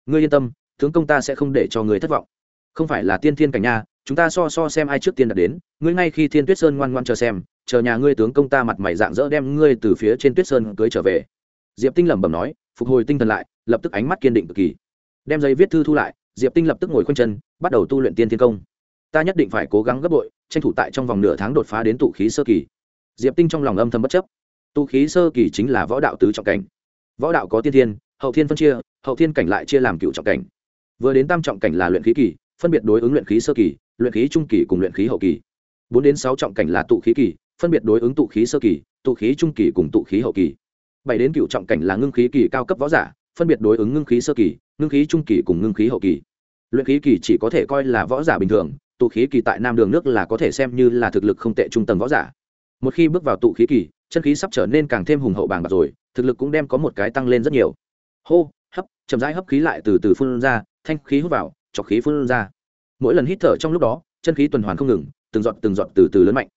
Ngươi yên tâm, tướng công ta sẽ không để cho ngươi thất vọng. Không phải là tiên thiên cảnh nha, chúng ta so so xem ai trước tiên đã đến, ngươi ngay khi thiên tuyết sơn ngoan ngoan chờ xem, chờ nhà ngươi tướng công ta mặt mày dạng dỡ đem ngươi từ phía trên tuyết sơn cưới trở về. Diệp tinh lẩm bẩm nói phục hồi tinh thần lại, lập tức ánh mắt kiên định cực kỳ. Đem giấy viết thư thu lại, diệp tinh lập tức ngồi khoanh chân, bắt đầu tu luyện tiên thiên công. Ta nhất định phải cố gắng gấp bội, tranh thủ tại trong vòng nửa tháng đột phá đến tụ khí sơ kỳ. Diệp tinh trong lòng âm thầm bất chấp. Tụ khí sơ kỳ chính là võ đạo tứ trọng cảnh. Võ đạo có tiên thiên, hậu thiên phân chia, hậu thiên cảnh lại chia làm cựu trọng cảnh. Vừa đến tam trọng cảnh là luyện khí kỳ, phân biệt đối ứng luyện khí sơ kỳ, luyện khí trung kỳ cùng luyện khí hậu kỳ. Bốn đến sáu trọng cảnh là tụ khí kỳ, phân biệt đối ứng tụ khí sơ kỳ, tụ khí trung kỳ cùng tụ khí hậu kỳ bảy đến cựu trọng cảnh là ngưng khí kỳ cao cấp võ giả, phân biệt đối ứng ngưng khí sơ kỳ, ngưng khí trung kỳ cùng ngưng khí hậu kỳ. Luyện khí kỳ chỉ có thể coi là võ giả bình thường, tụ khí kỳ tại nam đường nước là có thể xem như là thực lực không tệ trung tầng võ giả. Một khi bước vào tụ khí kỳ, chân khí sắp trở nên càng thêm hùng hậu bàng bạc rồi, thực lực cũng đem có một cái tăng lên rất nhiều. Hô, hấp, chậm rãi hấp khí lại từ từ phun ra, thanh khí hút vào, chọc khí phun ra. Mỗi lần hít thở trong lúc đó, chân khí tuần hoàn không ngừng, từng giọt từng giọt từ từ lớn mạnh.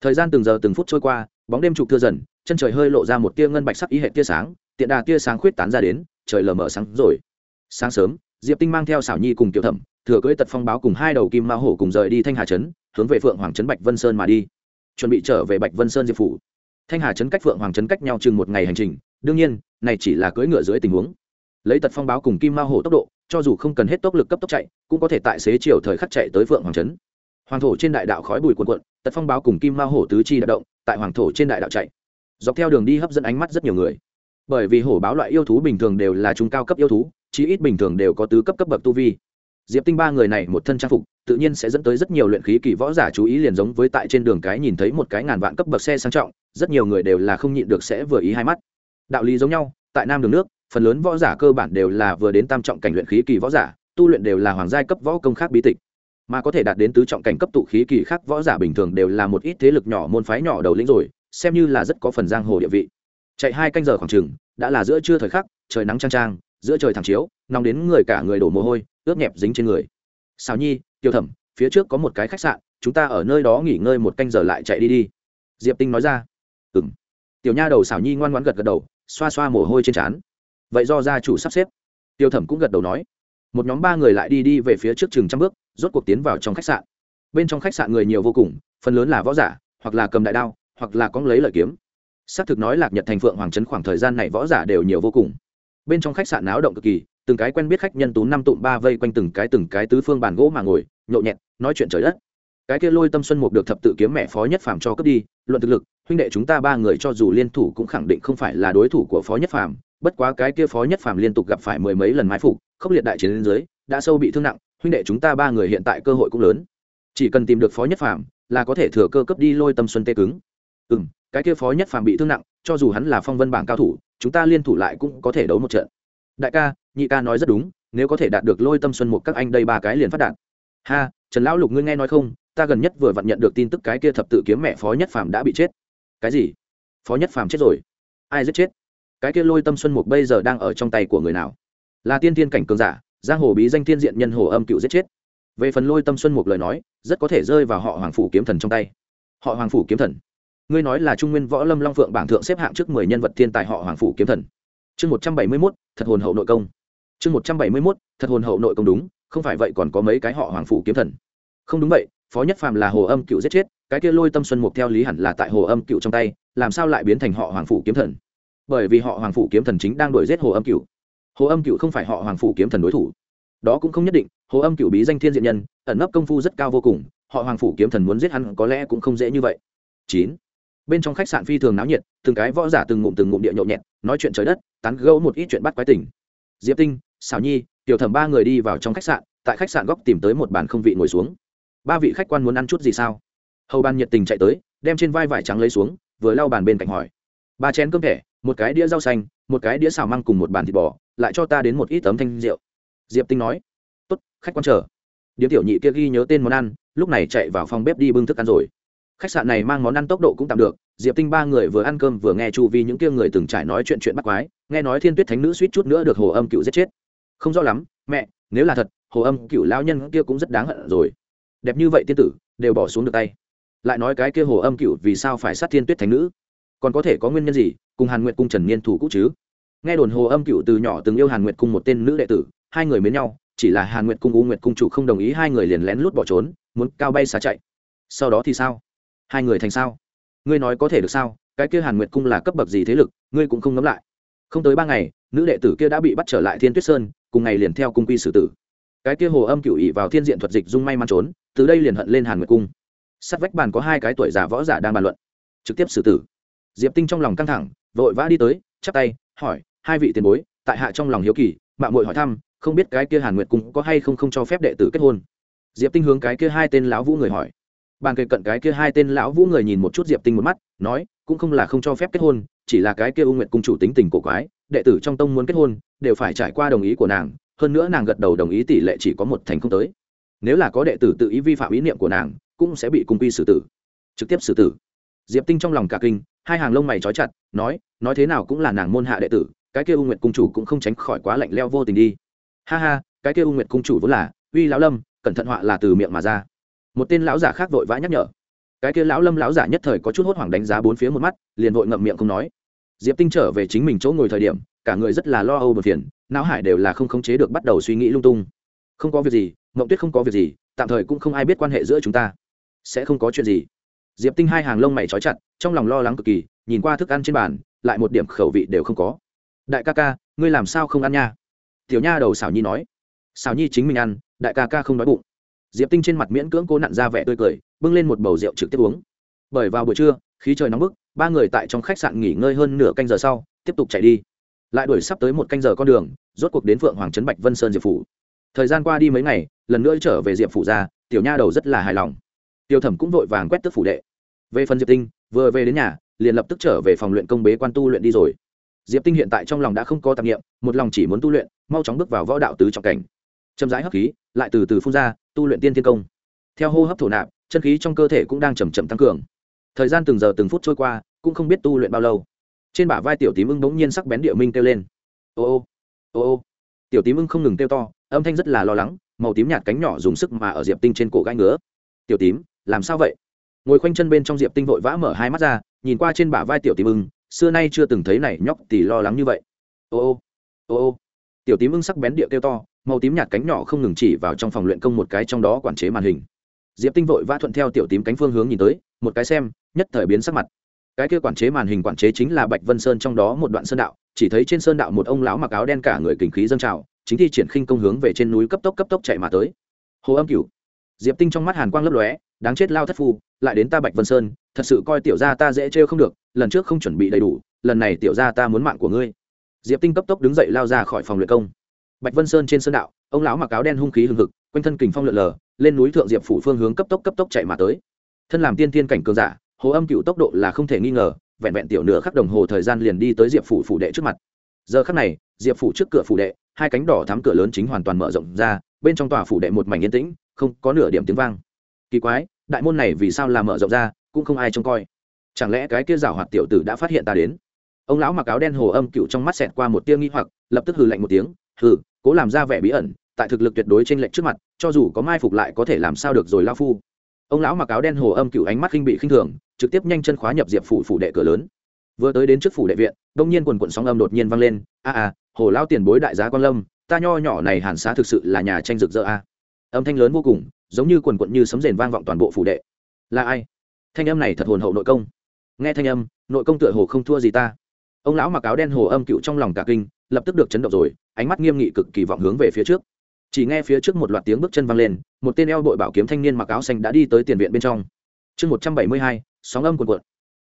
Thời gian từng giờ từng phút trôi qua, bóng đêm trục thưa dần chân trời hơi lộ ra một tia ngân bạch sắc ý hệ tia sáng, tiện đà tia sáng khuyết tán ra đến, trời lờ mờ sáng rồi. Sáng sớm, diệp tinh mang theo xảo nhi cùng tiểu thẩm, thừa cưỡi tật phong báo cùng hai đầu kim ma hổ cùng rời đi thanh hà trấn, hướng về phượng hoàng trấn bạch vân sơn mà đi. Chuẩn bị trở về bạch vân sơn diệp phủ. Thanh hà trấn cách phượng hoàng trấn cách nhau chừng một ngày hành trình, đương nhiên, này chỉ là cưỡi ngựa dưới tình huống. Lấy tật phong báo cùng kim ma hổ tốc độ, cho dù không cần hết tốc lực cấp tốc chạy, cũng có thể tại xế chiều thời khắc chạy tới phượng hoàng trấn. Hoàng thổ trên đại đạo khói bùi quần quận tật phong báo cùng kim ma hổ tứ chi đã động, tại hoàng thổ trên đại đạo chạy dọc theo đường đi hấp dẫn ánh mắt rất nhiều người. Bởi vì hổ báo loại yêu thú bình thường đều là trung cao cấp yêu thú, chí ít bình thường đều có tứ cấp cấp bậc tu vi. Diệp tinh ba người này một thân trang phục, tự nhiên sẽ dẫn tới rất nhiều luyện khí kỳ võ giả chú ý liền giống với tại trên đường cái nhìn thấy một cái ngàn vạn cấp bậc xe sang trọng, rất nhiều người đều là không nhịn được sẽ vừa ý hai mắt. Đạo lý giống nhau, tại nam đường nước, phần lớn võ giả cơ bản đều là vừa đến tam trọng cảnh luyện khí kỳ võ giả, tu luyện đều là hoàng giai cấp võ công khác bí tịch. Mà có thể đạt đến tứ trọng cảnh cấp tụ khí kỳ khác võ giả bình thường đều là một ít thế lực nhỏ môn phái nhỏ đầu lĩnh rồi xem như là rất có phần giang hồ địa vị. Chạy hai canh giờ khoảng chừng, đã là giữa trưa thời khắc, trời nắng trang trang giữa trời thẳng chiếu, nóng đến người cả người đổ mồ hôi, ướt nhẹp dính trên người. Xào nhi tiêu thẩm, phía trước có một cái khách sạn, chúng ta ở nơi đó nghỉ ngơi một canh giờ lại chạy đi đi. Diệp tinh nói ra. Ừng tiểu nha đầu xảo nhi ngoan ngoãn gật gật đầu, xoa xoa mồ hôi trên trán. Vậy do gia chủ sắp xếp. Tiêu thẩm cũng gật đầu nói. Một nhóm ba người lại đi đi về phía trước chừng trăm bước, rốt cuộc tiến vào trong khách sạn. Bên trong khách sạn người nhiều vô cùng, phần lớn là võ giả, hoặc là cầm đại đao hoặc là có lấy lợi kiếm. Xác thực nói lạc nhật thành phượng hoàng trấn khoảng thời gian này võ giả đều nhiều vô cùng. Bên trong khách sạn náo động cực kỳ, từng cái quen biết khách nhân tú năm tụm ba vây quanh từng cái từng cái tứ phương bàn gỗ mà ngồi nhộn nhẹt, nói chuyện trời đất. Cái kia lôi tâm xuân mục được thập tự kiếm mẹ phó nhất phàm cho cướp đi, luận thực lực, huynh đệ chúng ta ba người cho dù liên thủ cũng khẳng định không phải là đối thủ của phó nhất phàm, bất quá cái kia phó nhất phàm liên tục gặp phải mười mấy lần mái phục, khốc liệt đại chiến lên dưới, đã sâu bị thương nặng, huynh đệ chúng ta ba người hiện tại cơ hội cũng lớn. Chỉ cần tìm được phó nhất phàm, là có thể thừa cơ cấp đi lôi tâm xuân tê cứng ừ m cái kia phó nhất phàm bị thương nặng, cho dù hắn là phong vân bảng cao thủ, chúng ta liên thủ lại cũng có thể đấu một trận. Đại ca, nhị ca nói rất đúng, nếu có thể đạt được lôi tâm xuân một các anh đây ba cái liền phát đạt. Ha, trần lão lục ngươi nghe nói không, ta gần nhất vừa vặn nhận được tin tức cái kia thập tự kiếm mẹ phó nhất phàm đã bị chết. Cái gì? Phó nhất phàm chết rồi? Ai giết chết? Cái kia lôi tâm xuân mục bây giờ đang ở trong tay của người nào? Là tiên tiên cảnh cường giả, giang hồ bí danh tiên diện nhân hồ âm cựu giết chết. Về phần lôi tâm xuân mục lời nói, rất có thể rơi vào họ hoàng phủ kiếm thần trong tay. Họ hoàng phủ kiếm thần ngươi nói là trung nguyên võ lâm long phượng bảng thượng xếp hạng trước mười nhân vật thiên tài họ hoàng phủ kiếm thần. Chương một trăm bảy mươi mốt, thật hồn hậu nội công. Chương một trăm bảy mươi mốt, thật hồn hậu nội công đúng, không phải vậy còn có mấy cái họ hoàng phủ kiếm thần. Không đúng vậy, phó nhất phàm là hồ âm cựu giết chết, cái kia lôi tâm xuân mục theo lý hẳn là tại hồ âm cựu trong tay, làm sao lại biến thành họ hoàng phủ kiếm thần? Bởi vì họ hoàng phủ kiếm thần chính đang đuổi giết hồ âm cựu. Hồ âm cựu không phải họ hoàng phủ kiếm thần đối thủ. Đó cũng không nhất định, hồ âm cựu bí danh thiên diện nhân, ẩn nấp công phu rất cao vô cùng, họ hoàng phủ kiếm thần muốn giết hắn có lẽ cũng không dễ như vậy. Chín bên trong khách sạn phi thường náo nhiệt, từng cái võ giả từng ngụm từng ngụm địa nhộn nhẹt, nói chuyện trời đất, tán gẫu một ít chuyện bắt quái tình. Diệp tinh xảo nhi, tiểu thẩm ba người đi vào trong khách sạn, tại khách sạn góc tìm tới một bàn không vị ngồi xuống. Ba vị khách quan muốn ăn chút gì sao? Hầu ban nhiệt tình chạy tới, đem trên vai vải trắng lấy xuống, vừa lau bàn bên cạnh hỏi. Ba chén cơm thẻ, một cái đĩa rau xanh, một cái đĩa xào măng cùng một bàn thịt bò, lại cho ta đến một ít tấm thanh rượu. Diệp tinh nói. Tốt, khách quan chờ. Điếm tiểu nhị kia ghi nhớ tên món ăn, lúc này chạy vào phòng bếp đi bưng thức ăn rồi khách sạn này mang món ăn tốc độ cũng tạm được, diệp tinh ba người vừa ăn cơm vừa nghe chu vi những kia người từng trải nói chuyện chuyện bắt quái, nghe nói thiên tuyết thánh nữ suýt chút nữa được hồ âm cựu giết chết. Không rõ lắm, mẹ, nếu là thật, hồ âm cựu lao nhân kia cũng rất đáng hận rồi. Đẹp như vậy tiên tử, đều bỏ xuống được tay. Lại nói cái kia hồ âm cựu vì sao phải sát thiên tuyết thánh nữ? Còn có thể có nguyên nhân gì, cùng hàn nguyệt cung trần niên thủ cũ chứ? Nghe đồn hồ âm cựu từ nhỏ từng yêu hàn nguyệt cung một tên nữ đệ tử, hai người mến nhau, chỉ là hàn nguyệt cung u nguyệt cung chủ không đồng ý, hai người liền lén lút bỏ trốn, muốn cao bay xa chạy. Sau đó thì sao? Hai người thành sao? Ngươi nói có thể được sao? Cái kia hàn nguyệt cung là cấp bậc gì thế lực, ngươi cũng không ngẫm lại. Không tới ba ngày, nữ đệ tử kia đã bị bắt trở lại thiên tuyết sơn, cùng ngày liền theo cung quy xử tử. Cái kia hồ âm cựu ỵ vào thiên diện thuật dịch dung may mắn trốn, từ đây liền hận lên hàn nguyệt cung. Sát vách bàn có hai cái tuổi già võ giả đang bàn luận, trực tiếp xử tử. Diệp tinh trong lòng căng thẳng, vội vã đi tới, chắp tay, hỏi, hai vị tiền bối, tại hạ trong lòng hiếu kỳ mạng mội hỏi thăm, không biết cái kia hàn nguyệt cung có hay không không cho phép đệ tử kết hôn? Diệp tinh hướng cái kia hai tên lão vũ người hỏi bàn kề cận cái kia hai tên lão vũ người nhìn một chút diệp tinh một mắt, nói, cũng không là không cho phép kết hôn, chỉ là cái kia u nguyệt cung chủ tính tình cổ quái, đệ tử trong tông muốn kết hôn, đều phải trải qua đồng ý của nàng, hơn nữa nàng gật đầu đồng ý tỷ lệ chỉ có một thành không tới. Nếu là có đệ tử tự ý vi phạm ý niệm của nàng, cũng sẽ bị cung quy xử tử. Trực tiếp xử tử? Diệp tinh trong lòng cả kinh, hai hàng lông mày trói chặt, nói nói thế nào cũng là nàng môn hạ đệ tử, cái kia u nguyệt cung chủ cũng không tránh khỏi quá lạnh leo vô tình đi. Ha ha, cái kia u nguyệt cung chủ vốn là uy lão lâm, cẩn thận họa là từ miệng mà ra một tên lão giả khác vội vã nhắc nhở. Cái kia lão lâm lão giả nhất thời có chút hốt hoảng đánh giá bốn phía một mắt, liền vội ngậm miệng không nói. Diệp tinh trở về chính mình chỗ ngồi thời điểm, cả người rất là lo âu bật phiền, não hải đều là không khống chế được bắt đầu suy nghĩ lung tung. Không có việc gì mộng tuyết không có việc gì, tạm thời cũng không ai biết quan hệ giữa chúng ta. Sẽ không có chuyện gì. Diệp tinh hai hàng lông mày trói chặt, trong lòng lo lắng cực kỳ, nhìn qua thức ăn trên bàn, lại một điểm khẩu vị đều không có. Đại ca ca, ngươi làm sao không ăn nha? Tiểu nha đầu xảo nhi nói. Xảo nhi chính mình ăn, đại ca ca không đói bụng diệp tinh trên mặt miễn cưỡng cố nặn ra vẻ tươi cười, bưng lên một bầu rượu trực tiếp uống. Bởi vào buổi trưa, khí trời nóng bức, ba người tại trong khách sạn nghỉ ngơi hơn nửa canh giờ sau, tiếp tục chạy đi. Lại đuổi sắp tới một canh giờ con đường, rốt cuộc đến phượng hoàng trấn bạch vân sơn diệp phủ. Thời gian qua đi mấy ngày, lần nữa trở về diệp phủ ra, tiểu nha đầu rất là hài lòng. Tiêu thẩm cũng vội vàng quét tức phủ đệ. Về phần diệp tinh, vừa về đến nhà, liền lập tức trở về phòng luyện công bế quan tu luyện đi rồi. Diệp tinh hiện tại trong lòng đã không có tạp nghiệm, một lòng chỉ muốn tu luyện, mau chóng bước vào võ đạo tứ trọng cảnh. Chậm rãi hấp khí, lại từ từ phun ra tu luyện tiên thiên công. Theo hô hấp thổ nạp, chân khí trong cơ thể cũng đang chầm chậm tăng cường. Thời gian từng giờ từng phút trôi qua, cũng không biết tu luyện bao lâu. Trên bả vai tiểu tím ưng bỗng nhiên sắc bén địa minh kêu lên. Ô ô ô ô. Tiểu tím ưng không ngừng kêu to, âm thanh rất là lo lắng, màu tím nhạt cánh nhỏ dùng sức mà ở diệp tinh trên cổ gai ngứa. Tiểu tím, làm sao vậy? Ngồi khoanh chân bên trong diệp tinh vội vã mở hai mắt ra, nhìn qua trên bả vai tiểu tím ưng, xưa nay chưa từng thấy này nhóc thì lo lắng như vậy. Ô ô ô ô. Tiểu tím ưng sắc bén địa kêu to màu tím nhạt cánh nhỏ không ngừng chỉ vào trong phòng luyện công một cái trong đó quản chế màn hình. Diệp tinh vội vã thuận theo tiểu tím cánh phương hướng nhìn tới, một cái xem, nhất thời biến sắc mặt. Cái kia quản chế màn hình quản chế chính là bạch vân sơn trong đó một đoạn sơn đạo, chỉ thấy trên sơn đạo một ông lão mặc áo đen cả người kình khí dâng trào, chính thi triển khinh công hướng về trên núi cấp tốc cấp tốc chạy mà tới. Hồ âm cửu, diệp tinh trong mắt hàn quang lấp lóe, đáng chết lao thất phu, lại đến ta bạch vân sơn, thật sự coi tiểu gia ta dễ trêu không được, lần trước không chuẩn bị đầy đủ, lần này tiểu gia ta muốn mạng của ngươi. Diệp tinh cấp tốc đứng dậy lao ra khỏi phòng luyện công bạch vân sơn trên sơn đạo, ông lão mặc áo đen hung khí hừng hực, quanh thân kình phong lượn lờ, lên núi thượng diệp phủ phương hướng cấp tốc cấp tốc chạy mà tới. Thân làm tiên tiên cảnh cường giả, hồ âm cựu tốc độ là không thể nghi ngờ, vẹn vẹn tiểu nửa khắc đồng hồ thời gian liền đi tới diệp phủ phủ đệ trước mặt. Giờ khắc này, diệp phủ trước cửa phủ đệ, hai cánh đỏ thắm cửa lớn chính hoàn toàn mở rộng ra, bên trong tòa phủ đệ một mảnh yên tĩnh, không có nửa điểm tiếng vang. Kỳ quái, đại môn này vì sao làm mở rộng ra, cũng không ai trông coi. Chẳng lẽ cái kia rào hoạt tiểu tử đã phát hiện ta đến? Ông lão mặc áo đen hồ âm cựu trong mắt xẹt qua một tia nghi hoặc, lập tức hừ lạnh một tiếng, hừ cố làm ra vẻ bí ẩn, tại thực lực tuyệt đối trên lệnh trước mặt, cho dù có mai phục lại có thể làm sao được rồi lao phu. Ông lão mặc áo đen hồ âm cựu ánh mắt khinh bị khinh thường, trực tiếp nhanh chân khóa nhập diệp phủ phủ đệ cửa lớn. Vừa tới đến trước phủ đệ viện, đông nhiên quần quận sóng âm đột nhiên vang lên, a a, hồ lao tiền bối đại giá quan lâm, ta nho nhỏ này hàn xá thực sự là nhà tranh rực rỡ a. Âm thanh lớn vô cùng, giống như quần quận như sấm rền vang vọng toàn bộ phủ đệ. Là ai? Thanh âm này thật hồn hậu nội công. Nghe thanh âm, nội công tựa hồ không thua gì ta. Ông lão mặc áo đen hồ âm cựu trong lòng cả kinh lập tức được chấn động rồi, ánh mắt nghiêm nghị cực kỳ vọng hướng về phía trước. Chỉ nghe phía trước một loạt tiếng bước chân vang lên, một tên eo bội bảo kiếm thanh niên mặc áo xanh đã đi tới tiền viện bên trong. Chương một trăm bảy mươi hai, sóng âm quần quận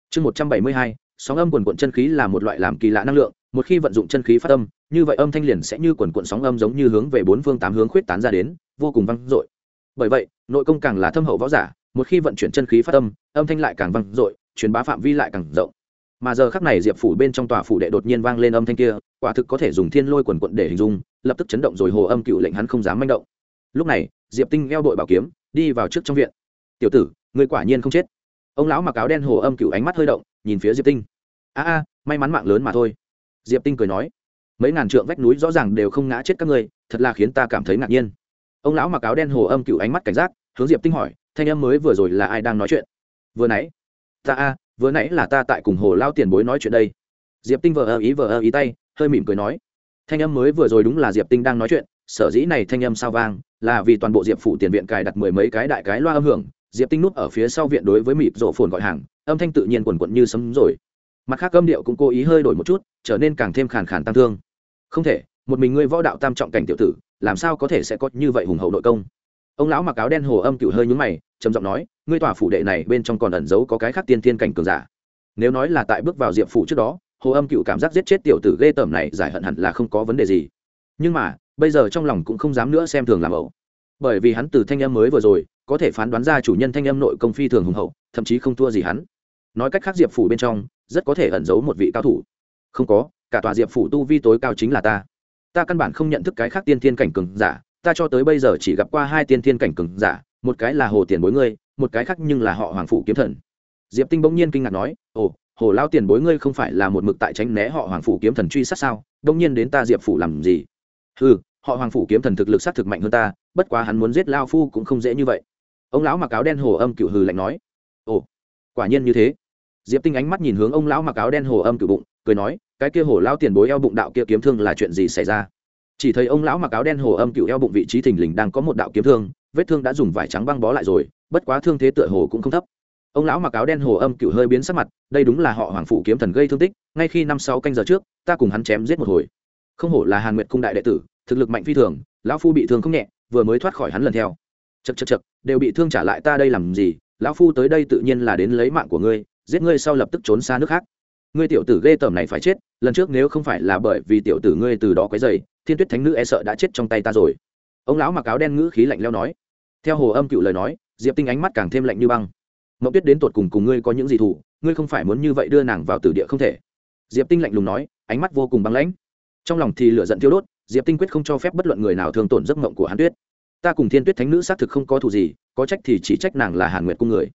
chương một trăm bảy mươi hai, sóng âm quần quận chân khí là một loại làm kỳ lạ năng lượng, một khi vận dụng chân khí phát âm, như vậy âm thanh liền sẽ như quần quận sóng âm giống như hướng về bốn phương tám hướng khuyết tán ra đến, vô cùng vang dội. Bởi vậy, nội công càng là thâm hậu võ giả, một khi vận chuyển chân khí phát âm âm thanh lại càng vang dội, truyền bá phạm vi lại càng rộng mà giờ khắc này diệp phủ bên trong tòa phủ đệ đột nhiên vang lên âm thanh kia, quả thực có thể dùng thiên lôi quần quận để hình dung, lập tức chấn động rồi hồ âm cựu lệnh hắn không dám manh động. Lúc này, diệp tinh eo đội bảo kiếm, đi vào trước trong viện. Tiểu tử người quả nhiên không chết. Ông lão mặc áo đen hồ âm cựu ánh mắt hơi động, nhìn phía diệp tinh. A a, may mắn mạng lớn mà thôi. Diệp tinh cười nói. Mấy ngàn trượng vách núi rõ ràng đều không ngã chết các ngươi, thật là khiến ta cảm thấy ngạc nhiên. Ông lão mặc áo đen hồ âm cựu ánh mắt cảnh giác, hướng diệp tinh hỏi, thanh âm mới vừa rồi là ai đang nói chuyện? Vừa nãy. Ta a vừa nãy là ta tại cùng hồ lao tiền bối nói chuyện đây. Diệp tinh vờ ơ ý vờ ơ ý tay, hơi mỉm cười nói. Thanh âm mới vừa rồi đúng là diệp tinh đang nói chuyện, sở dĩ này thanh âm sao vang, là vì toàn bộ diệp phủ tiền viện cài đặt mười mấy cái đại cái loa âm hưởng, diệp tinh núp ở phía sau viện đối với mịp rổ phồn gọi hàng, âm thanh tự nhiên quần quận như sấm rồi. Mặt khác âm điệu cũng cố ý hơi đổi một chút, trở nên càng thêm khàn khàn tăng thương. Không thể, một mình ngươi võ đạo tam trọng cảnh tiểu tử, làm sao có thể sẽ có như vậy hùng hậu nội công? Ông lão mặc áo đen hồ âm cựu hơi nhúng mày, trầm giọng nói, ngươi tòa phủ đệ này bên trong còn ẩn giấu có cái khác tiên thiên cảnh cường giả. Nếu nói là tại bước vào diệp phủ trước đó, hồ âm cựu cảm giác giết chết tiểu tử ghê tởm này giải hận hẳn là không có vấn đề gì. Nhưng mà, bây giờ trong lòng cũng không dám nữa xem thường làm ẩu. Bởi vì hắn từ thanh âm mới vừa rồi, có thể phán đoán ra chủ nhân thanh âm nội công phi thường hùng hậu, thậm chí không thua gì hắn. Nói cách khác diệp phủ bên trong, rất có thể ẩn giấu một vị cao thủ. Không có, cả tòa diệp phủ tu vi tối cao chính là ta. Ta căn bản không nhận thức cái khác tiên thiên cảnh cường giả ta cho tới bây giờ chỉ gặp qua hai tiên thiên cảnh cường giả, một cái là hồ tiền bối ngươi, một cái khác nhưng là họ hoàng phủ kiếm thần. Diệp tinh bỗng nhiên kinh ngạc nói, ồ, hồ lao tiền bối ngươi không phải là một mực tại tránh né họ hoàng phủ kiếm thần truy sát sao? Đông nhiên đến ta diệp phủ làm gì? Ừ họ hoàng phủ kiếm thần thực lực sát thực mạnh hơn ta, bất quá hắn muốn giết lao phu cũng không dễ như vậy. Ông lão mặc áo đen hồ âm cựu hừ lạnh nói. Ồ, quả nhiên như thế. Diệp tinh ánh mắt nhìn hướng ông lão mặc áo đen hồ âm cựu bụng, cười nói, cái kia hồ lao tiền bối eo bụng đạo kia kiếm thương là chuyện gì xảy ra? Chỉ thấy ông lão mặc áo đen hồ âm cựu eo bụng vị trí thình lình đang có một đạo kiếm thương, vết thương đã dùng vải trắng băng bó lại rồi, bất quá thương thế tựa hồ cũng không thấp. Ông lão mặc áo đen hồ âm cựu hơi biến sắc mặt, đây đúng là họ hoàng phủ kiếm thần gây thương tích, ngay khi năm sáu canh giờ trước, ta cùng hắn chém giết một hồi. Không hổ là hàn nguyệt cung đại đệ tử, thực lực mạnh phi thường, lão phu bị thương không nhẹ, vừa mới thoát khỏi hắn lần theo. Chật chật chật đều bị thương trả lại ta đây làm gì, lão phu tới đây tự nhiên là đến lấy mạng của ngươi, giết ngươi sau lập tức trốn xa nước khác ngươi tiểu tử ghê tởm này phải chết, lần trước nếu không phải là bởi vì tiểu tử ngươi từ đó quấy dày thiên tuyết thánh nữ e sợ đã chết trong tay ta rồi. Ông lão mặc áo đen ngữ khí lạnh leo nói. Theo hồ âm cựu lời nói, diệp tinh ánh mắt càng thêm lạnh như băng. Mậu tuyết đến tột cùng cùng ngươi có những gì thủ ngươi không phải muốn như vậy đưa nàng vào tử địa không thể. Diệp tinh lạnh lùng nói, ánh mắt vô cùng băng lãnh. Trong lòng thì lửa giận thiêu đốt, diệp tinh quyết không cho phép bất luận người nào thương tổn giấc mộng của hàn tuyết. Ta cùng thiên tuyết thánh nữ xác thực không có thù gì, có trách thì chỉ trách nàng là hàn nguyệt cung người.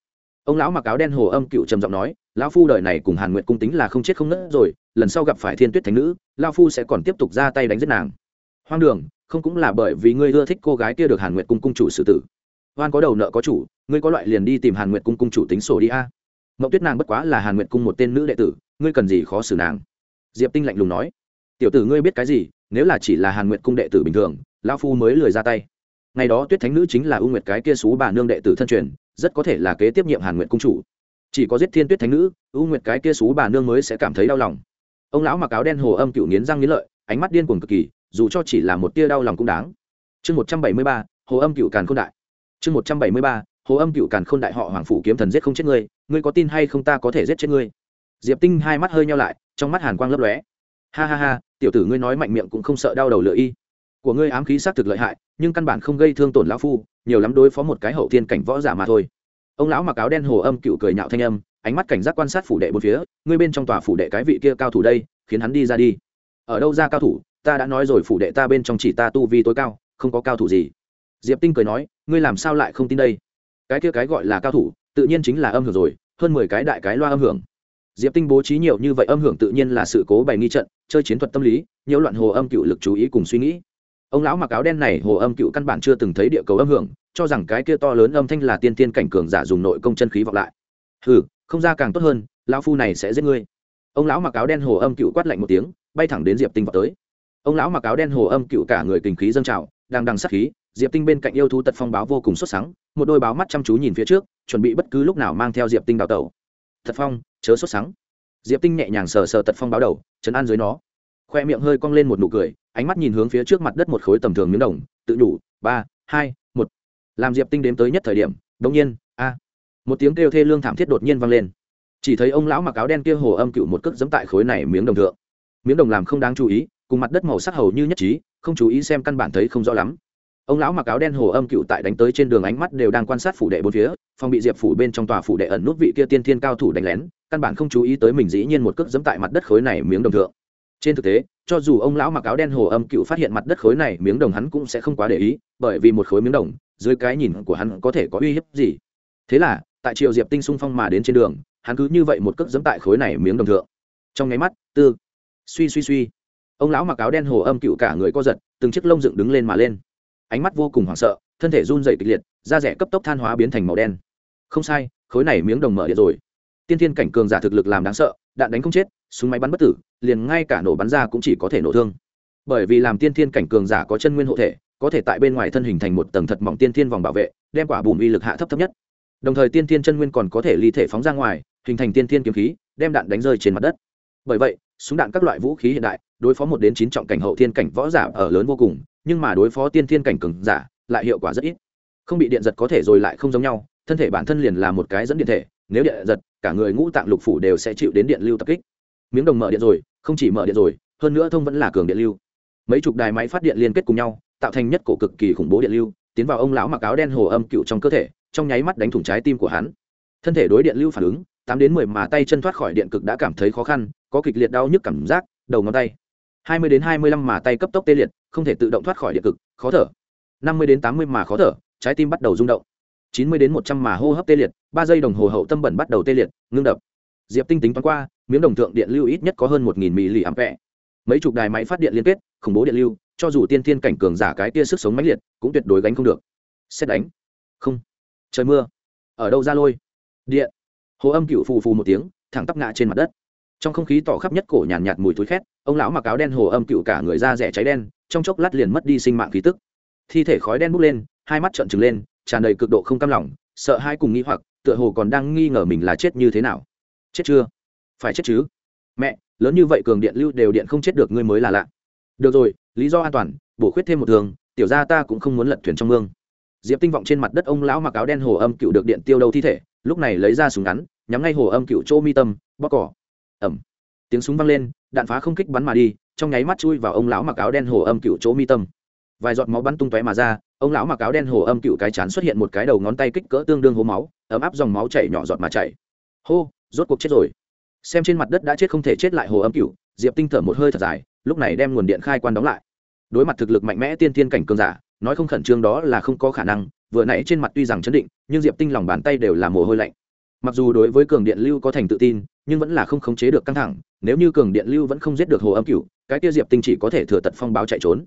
Ông lão mặc áo đen hồ âm cựu trầm giọng nói lão phu đời này cùng hàn nguyệt cung tính là không chết không nứt rồi, lần sau gặp phải thiên tuyết thánh nữ, lão phu sẽ còn tiếp tục ra tay đánh giết nàng. Hoang đường, không cũng là bởi vì ngươi ưa thích cô gái kia được hàn nguyệt cung cung chủ xử tử. Hoan có đầu nợ có chủ, ngươi có loại liền đi tìm hàn nguyệt cung cung chủ tính sổ đi a. Mậu tuyết nàng bất quá là hàn nguyệt cung một tên nữ đệ tử, ngươi cần gì khó xử nàng? Diệp tinh lạnh lùng nói. Tiểu tử ngươi biết cái gì, nếu là chỉ là hàn nguyệt cung đệ tử bình thường, lão phu mới lười ra tay. Ngày đó tuyết thánh nữ chính là ưu nguyệt cái kia xú bà nương đệ tử thân truyền, rất có thể là kế tiếp nhiệm hàn nguyệt cung chủ chỉ có giết thiên tuyết thánh nữ ưu nguyệt cái kia xú bà nương mới sẽ cảm thấy đau lòng. Ông lão mặc áo đen hồ âm cựu nghiến răng nghiến lợi, ánh mắt điên cuồng cực kỳ, dù cho chỉ là một tia đau lòng cũng đáng. Chương một trăm bảy mươi ba, hồ âm cựu càn k h ô n đại. Chương một trăm bảy mươi ba, hồ âm cựu càn k h ô n đại họ hoàng phủ kiếm thần giết không chết ngươi ngươi có tin hay không ta có thể giết chết ngươi? Diệp tinh hai mắt hơi nhau lại, trong mắt hàn quang lấp lóe. Ha ha ha, tiểu tử ngươi nói mạnh miệng cũng không sợ đau đầu lựa y. Của ngươi ám khí xác thực lợi hại, nhưng căn bản không gây thương tổn lão phu, nhiều lắm đối phó một cái hậu thiên cảnh võ giả mà thôi ông lão mặc áo đen hồ âm cựu cười nhạo thanh âm, ánh mắt cảnh giác quan sát phủ đệ bốn phía, ngươi bên trong tòa phủ đệ cái vị kia cao thủ đây, khiến hắn đi ra đi. Ở đâu ra cao thủ? Ta đã nói rồi, phủ đệ ta bên trong chỉ ta tu vi tối cao, không có cao thủ gì. Diệp tinh cười nói, ngươi làm sao lại không tin đây? Cái kia cái gọi là cao thủ, tự nhiên chính là âm hưởng rồi, hơn mười cái đại cái loa âm hưởng. Diệp tinh bố trí nhiều như vậy âm hưởng tự nhiên là sự cố bày nghi trận, chơi chiến thuật tâm lý, nhiễu loạn hồ âm cựu lực chú ý cùng suy nghĩ. Ông lão mặc áo đen này hồ âm cựu căn bản chưa từng thấy địa cầu âm hưởng cho rằng cái kia to lớn âm thanh là tiên tiên cảnh cường giả dùng nội công chân khí vọng lại. Hừ, không ra càng tốt hơn lão phu này sẽ giết ngươi. Ông lão mặc áo đen hồ âm cựu quát lạnh một tiếng bay thẳng đến diệp tinh vào tới. Ông lão mặc áo đen hồ âm cựu cả người kinh khí dâng trào đang đằng sát khí diệp tinh bên cạnh yêu thú tật phong báo vô cùng xuất sáng một đôi báo mắt chăm chú nhìn phía trước chuẩn bị bất cứ lúc nào mang theo diệp tinh đào tẩu. Thật phong chớ xuất sáng diệp tinh nhẹ nhàng sờ sờ tật phong báo đầu chấn an dưới nó. Khoe miệng hơi cong lên một nụ cười ánh mắt nhìn hướng phía trước mặt đất một khối tầm thường miếng đồng tự nhủ ba hai một làm diệp tinh đếm tới nhất thời điểm đống nhiên, a, một tiếng kêu thê lương thảm thiết đột nhiên vang lên. Chỉ thấy ông lão mặc áo đen kia hồ âm cựu một cước giẫm tại khối này miếng đồng thượng. Miếng đồng làm không đáng chú ý, cùng mặt đất màu sắc hầu như nhất trí, không chú ý xem căn bản thấy không rõ lắm. Ông lão mặc áo đen hồ âm cựu tại đánh tới trên đường ánh mắt đều đang quan sát phủ đệ bốn phía, phòng bị diệp phủ bên trong tòa phủ đệ ẩn nút vị kia tiên thiên cao thủ đánh lén, căn bản không chú ý tới mình dĩ nhiên một cước giẫm tại mặt đất khối này miếng đồng thượng. Trên thực tế, cho dù ông lão mặc áo đen hồ âm cựu phát hiện mặt đất khối này miếng đồng hắn cũng sẽ không quá để ý, bởi vì một khối miếng đồng dưới cái nhìn của hắn có thể có uy hiếp gì. Thế là, tại triều diệp tinh xung phong mà đến trên đường, hắn cứ như vậy một cước dẫm tại khối này miếng đồng thượng. Trong nháy mắt, tư, suy suy suy. Ông lão mặc áo đen hồ âm cựu cả người co giật, từng chiếc lông dựng đứng lên mà lên. Ánh mắt vô cùng hoảng sợ, thân thể run dày kịch liệt, da rẻ cấp tốc than hóa biến thành màu đen. Không sai, khối này miếng đồng mở điện rồi. Tiên thiên cảnh cường giả thực lực làm đáng sợ, đạn đánh không chết, súng máy bắn bất tử, liền ngay cả nổ bắn ra cũng chỉ có thể nổ thương. Bởi vì làm tiên thiên cảnh cường giả có chân nguyên hộ thể có thể tại bên ngoài thân hình thành một tầng thật mỏng tiên thiên vòng bảo vệ, đem quả bùm uy lực hạ thấp thấp nhất. Đồng thời tiên thiên chân nguyên còn có thể ly thể phóng ra ngoài, hình thành tiên thiên kiếm khí, đem đạn đánh rơi trên mặt đất. Bởi vậy, súng đạn các loại vũ khí hiện đại, đối phó một đến chín trọng cảnh hậu thiên cảnh võ giả ở lớn vô cùng, nhưng mà đối phó tiên thiên cảnh cường giả, lại hiệu quả rất ít. Không bị điện giật có thể rồi lại không giống nhau, thân thể bản thân liền là một cái dẫn điện thể, nếu điện giật, cả người ngũ tạng lục phủ đều sẽ chịu đến điện lưu tập kích. Miếng đồng mở điện rồi, không chỉ mở điện rồi, hơn nữa thông vẫn là cường điện lưu. Mấy chục đài máy phát điện liên kết cùng nhau tạo thành nhất cổ cực kỳ khủng bố điện lưu, tiến vào ông lão mặc áo đen hồ âm cựu trong cơ thể, trong nháy mắt đánh thủng trái tim của hắn. Thân thể đối điện lưu phản ứng, tám đến mười mà tay chân thoát khỏi điện cực đã cảm thấy khó khăn, có kịch liệt đau nhức cảm giác, đầu ngón tay. Hai mươi đến hai mươi lăm mà tay cấp tốc tê liệt, không thể tự động thoát khỏi điện cực, khó thở. Năm mươi đến tám mươi mà khó thở, trái tim bắt đầu rung động. Chín mươi đến một trăm mà hô hấp tê liệt, ba giây đồng hồ hậu tâm bẩn bắt đầu tê liệt, ngưng đập. Diệp tinh tính toán qua, miếng đồng thượng điện lưu ít nhất có hơn một nghìn mili ám vẹ mấy chục đài máy phát điện liên kết, khủng bố điện lưu cho dù tiên thiên cảnh cường giả cái tia sức sống mãnh liệt cũng tuyệt đối gánh không được. Xét đánh. Không. Trời mưa. Ở đâu ra lôi? Điện. Hồ âm cựu phù phù một tiếng thẳng tắp ngã trên mặt đất. Trong không khí tỏ khắp nhất cổ nhàn nhạt, nhạt mùi túi khét ông lão mặc áo đen hồ âm cựu cả người da rẻ cháy đen trong chốc lát liền mất đi sinh mạng khí tức. Thi thể khói đen bốc lên hai mắt trợn trừng lên tràn đầy cực độ không cam lòng sợ hai cùng nghĩ hoặc tựa hồ còn đang nghi ngờ mình là chết như thế nào. Chết chưa? Phải chết chứ? Mẹ lớn như vậy cường điện lưu đều điện không chết được ngươi mới là lạ được rồi, lý do an toàn, bổ khuyết thêm một thường tiểu ra ta cũng không muốn lật thuyền trong mương. Diệp tinh vọng trên mặt đất ông lão mặc áo đen hồ âm cựu được điện tiêu đầu thi thể, lúc này lấy ra súng ngắn, nhắm ngay hồ âm cựu chỗ mi tâm bóc cỏ ẩm tiếng súng vang lên, đạn phá không kích bắn mà đi, trong nháy mắt chui vào ông lão mặc áo đen hồ âm cựu chỗ mi tâm. Vài giọt máu bắn tung tóe mà ra, ông lão mặc áo đen hồ âm cựu cái chán xuất hiện một cái đầu ngón tay kích cỡ tương đương hố máu, ấm áp dòng máu chảy nhỏ giọt mà chảy. Hô, rốt cuộc chết rồi. Xem trên mặt đất đã chết không thể chết lại hồ âm cựu, diệp tinh thở một hơi thật dài lúc này đem nguồn điện khai quan đóng lại. Đối mặt thực lực mạnh mẽ tiên tiên cảnh cường giả, nói không khẩn trương đó là không có khả năng, vừa nãy trên mặt tuy rằng chấn định, nhưng diệp tinh lòng bàn tay đều là mồ hôi lạnh. Mặc dù đối với cường điện lưu có thành tự tin, nhưng vẫn là không khống chế được căng thẳng, nếu như cường điện lưu vẫn không giết được hồ âm cửu, cái kia diệp tinh chỉ có thể thừa tật phong báo chạy trốn.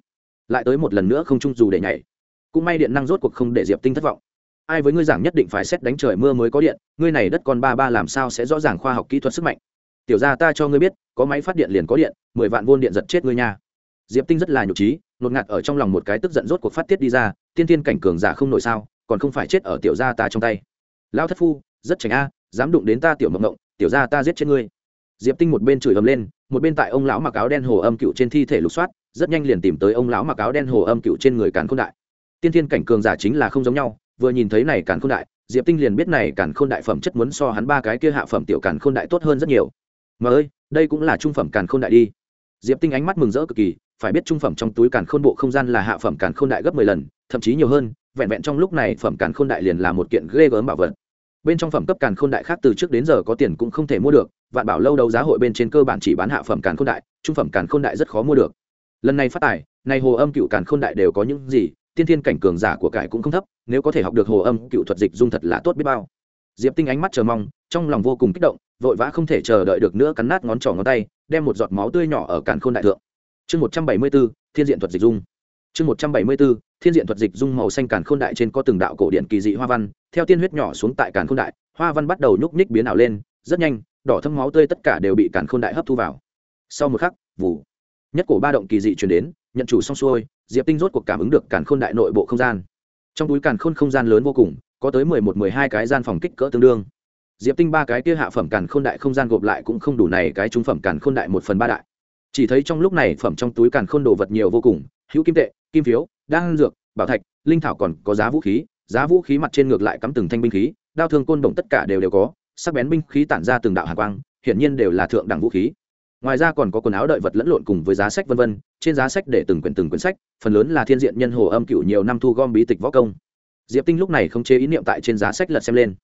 Lại tới một lần nữa không chung dù để nhảy. Cũng may điện năng rốt cuộc không để diệp tinh thất vọng. Ai với ngươi giảng nhất định phải xét đánh trời mưa mới có điện, ngươi này đất con ba ba làm sao sẽ rõ ràng khoa học kỹ thuật sức mạnh? Tiểu ra ta cho ngươi biết, có máy phát điện liền có điện, mười vạn vôn điện giật chết ngươi nha. Diệp tinh rất là nhục trí, nột ngạt ở trong lòng một cái tức giận rốt cuộc phát tiết đi ra, tiên tiên cảnh cường giả không nổi sao, còn không phải chết ở tiểu gia ta trong tay. Lao thất phu, rất chảnh a, dám đụng đến ta tiểu mộng mộng, tiểu gia ta giết chết ngươi. Diệp tinh một bên chửi ầm lên, một bên tại ông lão mặc áo đen hồ âm cựu trên thi thể lục soát, rất nhanh liền tìm tới ông lão mặc áo đen hồ âm cựu trên người càn khôn đại. Tiên thiên cảnh cường giả chính là không giống nhau, vừa nhìn thấy này càn khôn đại, diệp tinh liền biết này càn khôn đại phẩm chất muốn so hắn ba cái kia hạ phẩm tiểu càn khôn đại tốt hơn rất nhiều mà ơi, đây cũng là trung phẩm càn khôn đại đi. Diệp tinh ánh mắt mừng rỡ cực kỳ, phải biết trung phẩm trong túi càn khôn bộ không gian là hạ phẩm càn khôn đại gấp mười lần, thậm chí nhiều hơn, vẹn vẹn trong lúc này phẩm càn khôn đại liền là một kiện ghê gớm bảo vật. Bên trong phẩm cấp càn khôn đại khác từ trước đến giờ có tiền cũng không thể mua được, vạn bảo lâu đấu giá hội bên trên cơ bản chỉ bán hạ phẩm càn khôn đại, trung phẩm càn khôn đại rất khó mua được. Lần này phát tài, này hồ âm cựu càn khôn đại đều có những gì, tiên thiên cảnh cường giả của cải cũng không thấp, nếu có thể học được hồ âm cựu thuật dịch dung thật là tốt biết bao. Diệp tinh ánh mắt chờ mong, trong lòng vô cùng kích động vội vã không thể chờ đợi được nữa cắn nát ngón trỏ ngón tay, đem một giọt máu tươi nhỏ ở càn khôn đại thượng. Chương một trăm bảy mươi b ố thiên diện thuật dịch dung. Chương một trăm bảy mươi b ố thiên diện thuật dịch dung màu xanh càn khôn đại trên có từng đạo cổ điện kỳ dị hoa văn, theo tiên huyết nhỏ xuống tại càn khôn đại, hoa văn bắt đầu nhúc nhích biến ảo lên, rất nhanh, đỏ thâm máu tươi tất cả đều bị càn khôn đại hấp thu vào. Sau một khắc vụ nhất cổ ba động kỳ dị chuyển đến, nhận chủ xong xuôi, diệp tinh rốt cuộc cảm ứng được càn khôn đại nội bộ không gian. Trong túi càn khôn không gian lớn vô cùng, có tới mười một, mười hai cái gian phòng kích cỡ tương đương diệp tinh ba cái kia hạ phẩm càn khôn đại không gian gộp lại cũng không đủ này, cái trung phẩm càn khôn đại một phần ba đại. Chỉ thấy trong lúc này phẩm trong túi càn khôn đồ vật nhiều vô cùng, hữu kim tệ, kim phiếu, đan dược, bảo thạch, linh thảo còn có giá vũ khí, giá vũ khí mặt trên ngược lại cắm từng thanh binh khí, đao thương côn đồng tất cả đều đều có, sắc bén binh khí tản ra từng đạo hạ quang, hiển nhiên đều là thượng đẳng vũ khí. Ngoài ra còn có quần áo đợi vật lẫn lộn cùng với giá sách vân vân, trên giá sách để từng quyển từng quyển sách, phần lớn là thiên diện nhân hồ âm cựu nhiều năm thu gom bí tịch võ công. Diệp tinh lúc này không chế ý niệm tại trên giá sách lật xem lên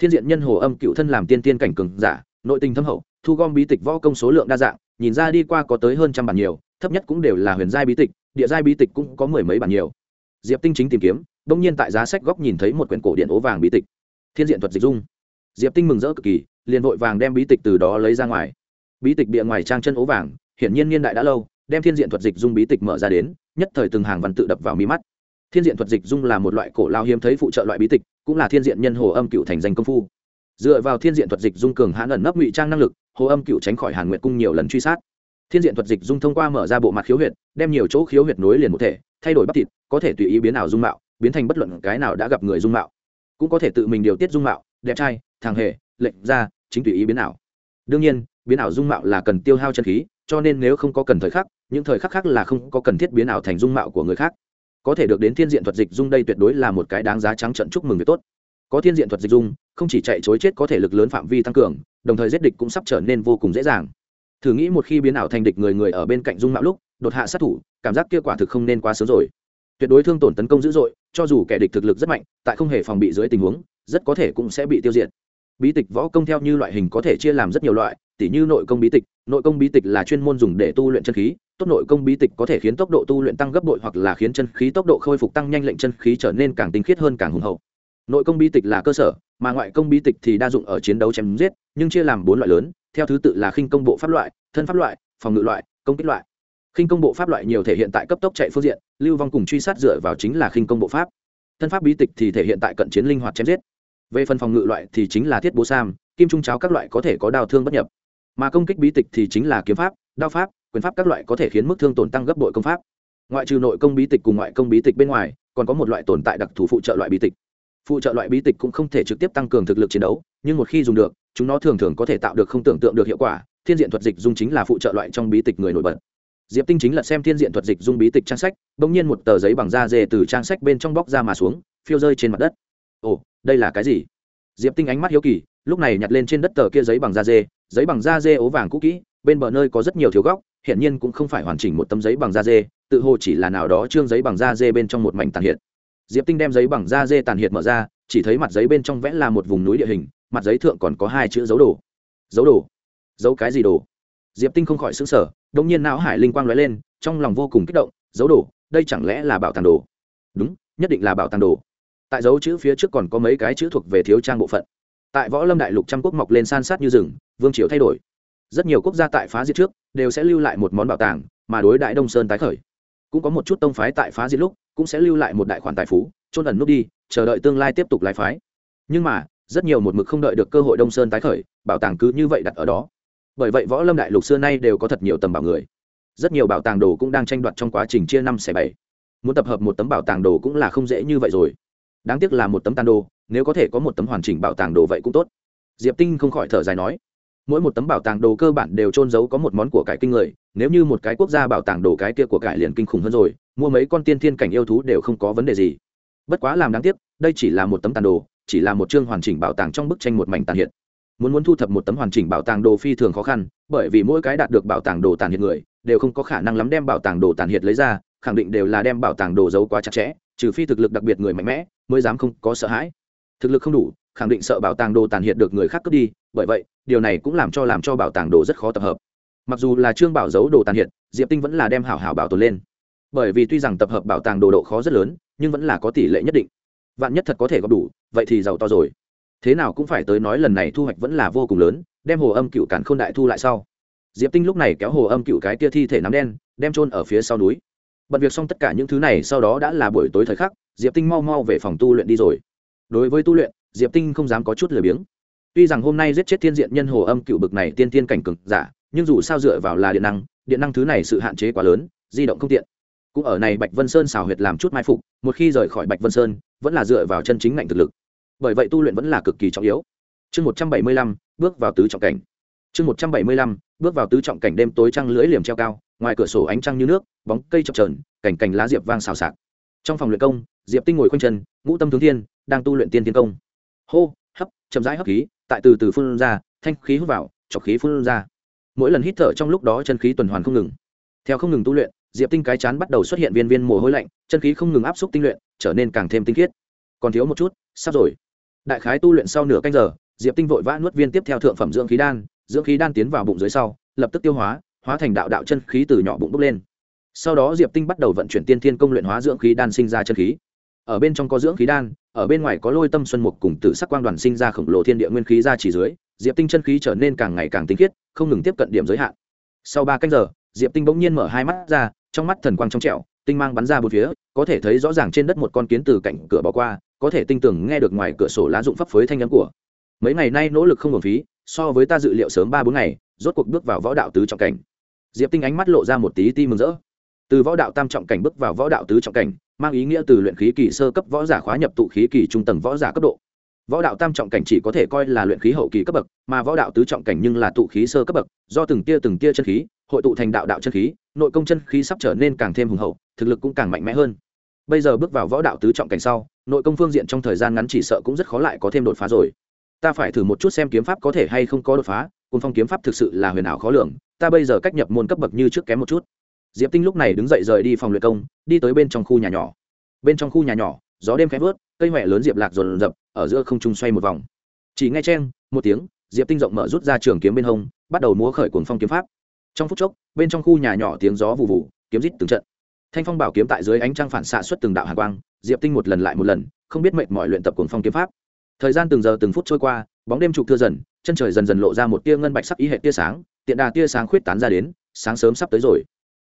thiên diện nhân hồ âm cựu thân làm tiên tiên cảnh cường giả, nội tình thâm hậu, thu gom bí tịch võ công số lượng đa dạng, nhìn ra đi qua có tới hơn trăm bản nhiều, thấp nhất cũng đều là huyền giai bí tịch, địa giai bí tịch cũng có mười mấy bản nhiều. Diệp tinh chính tìm kiếm, đông nhiên tại giá sách góc nhìn thấy một quyển cổ điện ố vàng bí tịch. Thiên diện thuật dịch dung. Diệp tinh mừng rỡ cực kỳ, liền vội vàng đem bí tịch từ đó lấy ra ngoài. Bí tịch bịa ngoài trang chân ố vàng, hiển nhiên niên đại đã lâu, đem thiên diện thuật dịch dung bí tịch mở ra đến, nhất thời từng hàng văn tự đập vào mi mắt thiên diện thuật dịch dung là một loại cổ lao hiếm thấy phụ trợ loại bí tịch, cũng là thiên diện nhân hồ âm cựu thành danh công phu. Dựa vào thiên diện thuật dịch dung cường hãn ẩn nấp ngụy trang năng lực, hồ âm cựu tránh khỏi hàn Nguyệt cung nhiều lần truy sát. Thiên diện thuật dịch dung thông qua mở ra bộ mặt khiếu huyệt, đem nhiều chỗ khiếu huyệt nối liền một thể, thay đổi bắp thịt, có thể tùy ý biến ảo dung mạo, biến thành bất luận cái nào đã gặp người dung mạo. Cũng có thể tự mình điều tiết dung mạo, đẹp trai thằng hề lệnh ra, chính tùy ý biến ảo. Đương nhiên, biến ảo dung mạo là cần tiêu hao chân khí, cho nên nếu không có cần thời khắc, những thời khắc khác là không có cần thiết biến ảo thành dung mạo của người khác có thể được đến thiên diện thuật dịch dung đây tuyệt đối là một cái đáng giá trắng trận chúc mừng việc tốt. Có thiên diện thuật dịch dung, không chỉ chạy chối chết có thể lực lớn phạm vi tăng cường, đồng thời giết địch cũng sắp trở nên vô cùng dễ dàng. Thử nghĩ một khi biến ảo thành địch người người ở bên cạnh dung mạo lúc, đột hạ sát thủ, cảm giác kia quả thực không nên quá sớm rồi. Tuyệt đối thương tổn tấn công dữ dội, cho dù kẻ địch thực lực rất mạnh, tại không hề phòng bị dưới tình huống, rất có thể cũng sẽ bị tiêu diệt. Bí tịch võ công theo như loại hình có thể chia làm rất nhiều loại, tỉ như nội công bí tịch. Nội công bí tịch là chuyên môn dùng để tu luyện chân khí tốt nội công bí tịch có thể khiến tốc độ tu luyện tăng gấp bội hoặc là khiến chân khí tốc độ khôi phục tăng nhanh, lệnh chân khí trở nên càng tinh khiết hơn, càng hùng hậu. Nội công bí tịch là cơ sở, mà ngoại công bí tịch thì đa dụng ở chiến đấu chém giết, nhưng chia làm bốn loại lớn, theo thứ tự là khinh công bộ pháp loại, thân pháp loại, phòng ngự loại, công kích loại. Khinh công bộ pháp loại nhiều thể hiện tại cấp tốc chạy phương diện, lưu vong cùng truy sát dựa vào chính là khinh công bộ pháp. Thân pháp bí tịch thì thể hiện tại cận chiến linh hoạt chém giết. Về phần phòng ngự loại thì chính là thiết bố sam, kim trung cháo các loại có thể có đào thương bất nhập. Mà công kích bí tịch thì chính là kiếm pháp, đao pháp quyền pháp các loại có thể khiến mức thương tổn tăng gấp bội công pháp. Ngoại trừ nội công bí tịch cùng ngoại công bí tịch bên ngoài, còn có một loại tồn tại đặc thù phụ trợ loại bí tịch. Phụ trợ loại bí tịch cũng không thể trực tiếp tăng cường thực lực chiến đấu, nhưng một khi dùng được, chúng nó thường thường có thể tạo được không tưởng tượng được hiệu quả. Thiên diện thuật dịch dung chính là phụ trợ loại trong bí tịch người nổi bật. Diệp tinh chính là xem thiên diện thuật dịch dung bí tịch trang sách, bỗng nhiên một tờ giấy bằng da dê từ trang sách bên trong bóc ra mà xuống, phiêu rơi trên mặt đất. Ồ, đây là cái gì? Diệp tinh ánh mắt hiếu kỳ, lúc này nhặt lên trên đất tờ kia giấy bằng da dê, giấy bằng da dê ố vàng cũ kỹ, bên bờ nơi có rất nhiều thiếu góc hiện nhiên cũng không phải hoàn chỉnh một tấm giấy bằng da dê, tự hồ chỉ là nào đó trương giấy bằng da dê bên trong một mảnh tàn hiện. Diệp tinh đem giấy bằng da dê tàn hiện mở ra, chỉ thấy mặt giấy bên trong vẽ là một vùng núi địa hình, mặt giấy thượng còn có hai chữ dấu đồ. Dấu đồ? Dấu cái gì đồ? Diệp tinh không khỏi xứng sở đông nhiên não hải linh quang lóe lên, trong lòng vô cùng kích động, dấu đồ, đây chẳng lẽ là bảo tàng đồ? Đúng, nhất định là bảo tàng đồ. Tại dấu chữ phía trước còn có mấy cái chữ thuộc về thiếu trang bộ phận. Tại võ lâm đại lục trăm quốc mọc lên san sát như rừng, vương triều thay đổi rất nhiều quốc gia tại phá diệt trước đều sẽ lưu lại một món bảo tàng mà đối đại đông sơn tái khởi. Cũng có một chút tông phái tại phá diệt lúc cũng sẽ lưu lại một đại khoản tài phú trôn ẩn nút đi, chờ đợi tương lai tiếp tục lái phái. Nhưng mà, rất nhiều một mực không đợi được cơ hội đông sơn tái khởi, bảo tàng cứ như vậy đặt ở đó. Bởi vậy võ lâm đại lục xưa nay đều có thật nhiều tầm bảo người. Rất nhiều bảo tàng đồ cũng đang tranh đoạt trong quá trình chia năm xẻ bảy. Muốn tập hợp một tấm bảo tàng đồ cũng là không dễ như vậy rồi. Đáng tiếc là một tấm tàn đồ, nếu có thể có một tấm hoàn chỉnh bảo tàng đồ vậy cũng tốt. Diệp tinh không khỏi thở dài nói mỗi một tấm bảo tàng đồ cơ bản đều trôn giấu có một món của cải kinh người, nếu như một cái quốc gia bảo tàng đồ cái kia của cải liền kinh khủng hơn rồi, mua mấy con tiên thiên cảnh yêu thú đều không có vấn đề gì. Bất quá làm đáng tiếc, đây chỉ là một tấm tàn đồ, chỉ là một chương hoàn chỉnh bảo tàng trong bức tranh một mảnh tàn hiện. Muốn muốn thu thập một tấm hoàn chỉnh bảo tàng đồ phi thường khó khăn, bởi vì mỗi cái đạt được bảo tàng đồ tàn hiện người, đều không có khả năng lắm đem bảo tàng đồ tàn hiện lấy ra, khẳng định đều là đem bảo tàng đồ giấu quá chặt chẽ, trừ phi thực lực đặc biệt người mạnh mẽ, mới dám không có sợ hãi. Thực lực không đủ, khẳng định sợ bảo tàng đồ tàn hiện được người khác cướp đi, bởi vậy điều này cũng làm cho làm cho bảo tàng đồ rất khó tập hợp. Mặc dù là trương bảo giấu đồ tàn hiện, diệp tinh vẫn là đem hảo hảo bảo tồn lên. Bởi vì tuy rằng tập hợp bảo tàng đồ độ khó rất lớn, nhưng vẫn là có tỷ lệ nhất định. Vạn nhất thật có thể góp đủ, vậy thì giàu to rồi. Thế nào cũng phải tới nói lần này thu hoạch vẫn là vô cùng lớn, đem hồ âm cựu cản k h ô n đại thu lại sau. Diệp tinh lúc này kéo hồ âm cựu cái kia thi thể nắm đen, đem trôn ở phía sau núi. Bận việc xong tất cả những thứ này sau đó đã là buổi tối thời khắc, diệp tinh mau mau về phòng tu luyện đi rồi. Đối với tu luyện, diệp tinh không dám có chút lười biếng tuy rằng hôm nay giết chết thiên diện nhân hồ âm cựu bực này tiên tiên cảnh cực giả, nhưng dù sao dựa vào là điện năng điện năng thứ này sự hạn chế quá lớn, di động không tiện. Cũng ở này bạch vân sơn xào huyệt làm chút mai phục, một khi rời khỏi bạch vân sơn, vẫn là dựa vào chân chính ngạnh thực lực. Bởi vậy tu luyện vẫn là cực kỳ trọng yếu. Chương một trăm bảy mươi lăm, bước vào tứ trọng cảnh. Chương một trăm bảy mươi lăm, bước vào tứ trọng cảnh đêm tối trăng lưỡi liềm treo cao, ngoài cửa sổ ánh trăng như nước, bóng cây chập trờn cảnh cành lá diệp vang xào xạc. Trong phòng luyện công, diệp tinh ngồi khoanh chân, ngũ tâm tướng thiên đang tu luyện tiên tiên công. Hô, hấp, chậm rãi hấp khí tại từ từ phun ra, thanh khí hút vào, chọc khí phun ra. Mỗi lần hít thở trong lúc đó chân khí tuần hoàn không ngừng. Theo không ngừng tu luyện, diệp tinh cái chán bắt đầu xuất hiện viên viên mồ hôi lạnh, chân khí không ngừng áp suất tinh luyện, trở nên càng thêm tinh khiết. Còn thiếu một chút, sắp rồi. Đại khái tu luyện sau nửa canh giờ, diệp tinh vội vã nuốt viên tiếp theo thượng phẩm dưỡng khí đan, dưỡng khí đan tiến vào bụng dưới sau, lập tức tiêu hóa hóa thành đạo đạo chân khí từ nhỏ bụng bốc lên. Sau đó diệp tinh bắt đầu vận chuyển tiên thiên công luyện hóa dưỡng khí đan sinh ra chân khí ở bên trong có dưỡng khí đan, ở bên ngoài có lôi tâm xuân mục cùng tử sắc quang đoàn sinh ra khổng lồ thiên địa nguyên khí ra chỉ dưới, diệp tinh chân khí trở nên càng ngày càng tinh khiết, không ngừng tiếp cận điểm giới hạn. Sau ba canh giờ, diệp tinh bỗng nhiên mở hai mắt ra, trong mắt thần quang trong trẻo, tinh mang bắn ra bốn phía, có thể thấy rõ ràng trên đất một con kiến từ cạnh cửa bỏ qua, có thể tinh tường nghe được ngoài cửa sổ lá dụng pháp phới thanh âm của. Mấy ngày nay nỗ lực không hưởng phí, so với ta dự liệu sớm ba bốn ngày, rốt cuộc bước vào võ đạo tứ trọng cảnh. Diệp tinh ánh mắt lộ ra một tí ti mừng rỡ từ võ đạo tam trọng cảnh bước vào võ đạo tứ trọng cảnh, mang ý nghĩa từ luyện khí kỳ sơ cấp võ giả khóa nhập tụ khí kỳ trung tầng võ giả cấp độ. Võ đạo tam trọng cảnh chỉ có thể coi là luyện khí hậu kỳ cấp bậc, mà võ đạo tứ trọng cảnh nhưng là tụ khí sơ cấp bậc, do từng tia từng tia chân khí, hội tụ thành đạo đạo chân khí, nội công chân khí sắp trở nên càng thêm hùng hậu, thực lực cũng càng mạnh mẽ hơn. Bây giờ bước vào võ đạo tứ trọng cảnh sau, nội công phương diện trong thời gian ngắn chỉ sợ cũng rất khó lại có thêm đột phá rồi. Ta phải thử một chút xem kiếm pháp có thể hay không có đột phá côn phong kiếm pháp thực sự là huyền ảo khó lường, ta bây giờ cách nhập môn cấp bậc như trước kém một chút diệp tinh lúc này đứng dậy rời đi phòng luyện công, đi tới bên trong khu nhà nhỏ. Bên trong khu nhà nhỏ, gió đêm khẽ vớt, cây huệ lớn diệp lạc dồn dập ở giữa không trung xoay một vòng. Chỉ nghe chen một tiếng, diệp tinh rộng mở rút ra trường kiếm bên hông, bắt đầu múa khởi cuồng phong kiếm pháp. Trong phút chốc, bên trong khu nhà nhỏ tiếng gió vụ vụ kiếm rít từng trận. Thanh phong bảo kiếm tại dưới ánh trăng phản xạ xuất từng đạo hạ quang, diệp tinh một lần lại một lần, không biết mệt mỏi luyện tập cuồng phong kiếm pháp. Thời gian từng giờ từng phút trôi qua, bóng đêm trục thưa dần, chân trời dần dần lộ ra một tia ngân bạch sắc ý hệ tia sáng, tiện đà tia sáng khuyết tán ra đến, sáng sớm sắp tới rồi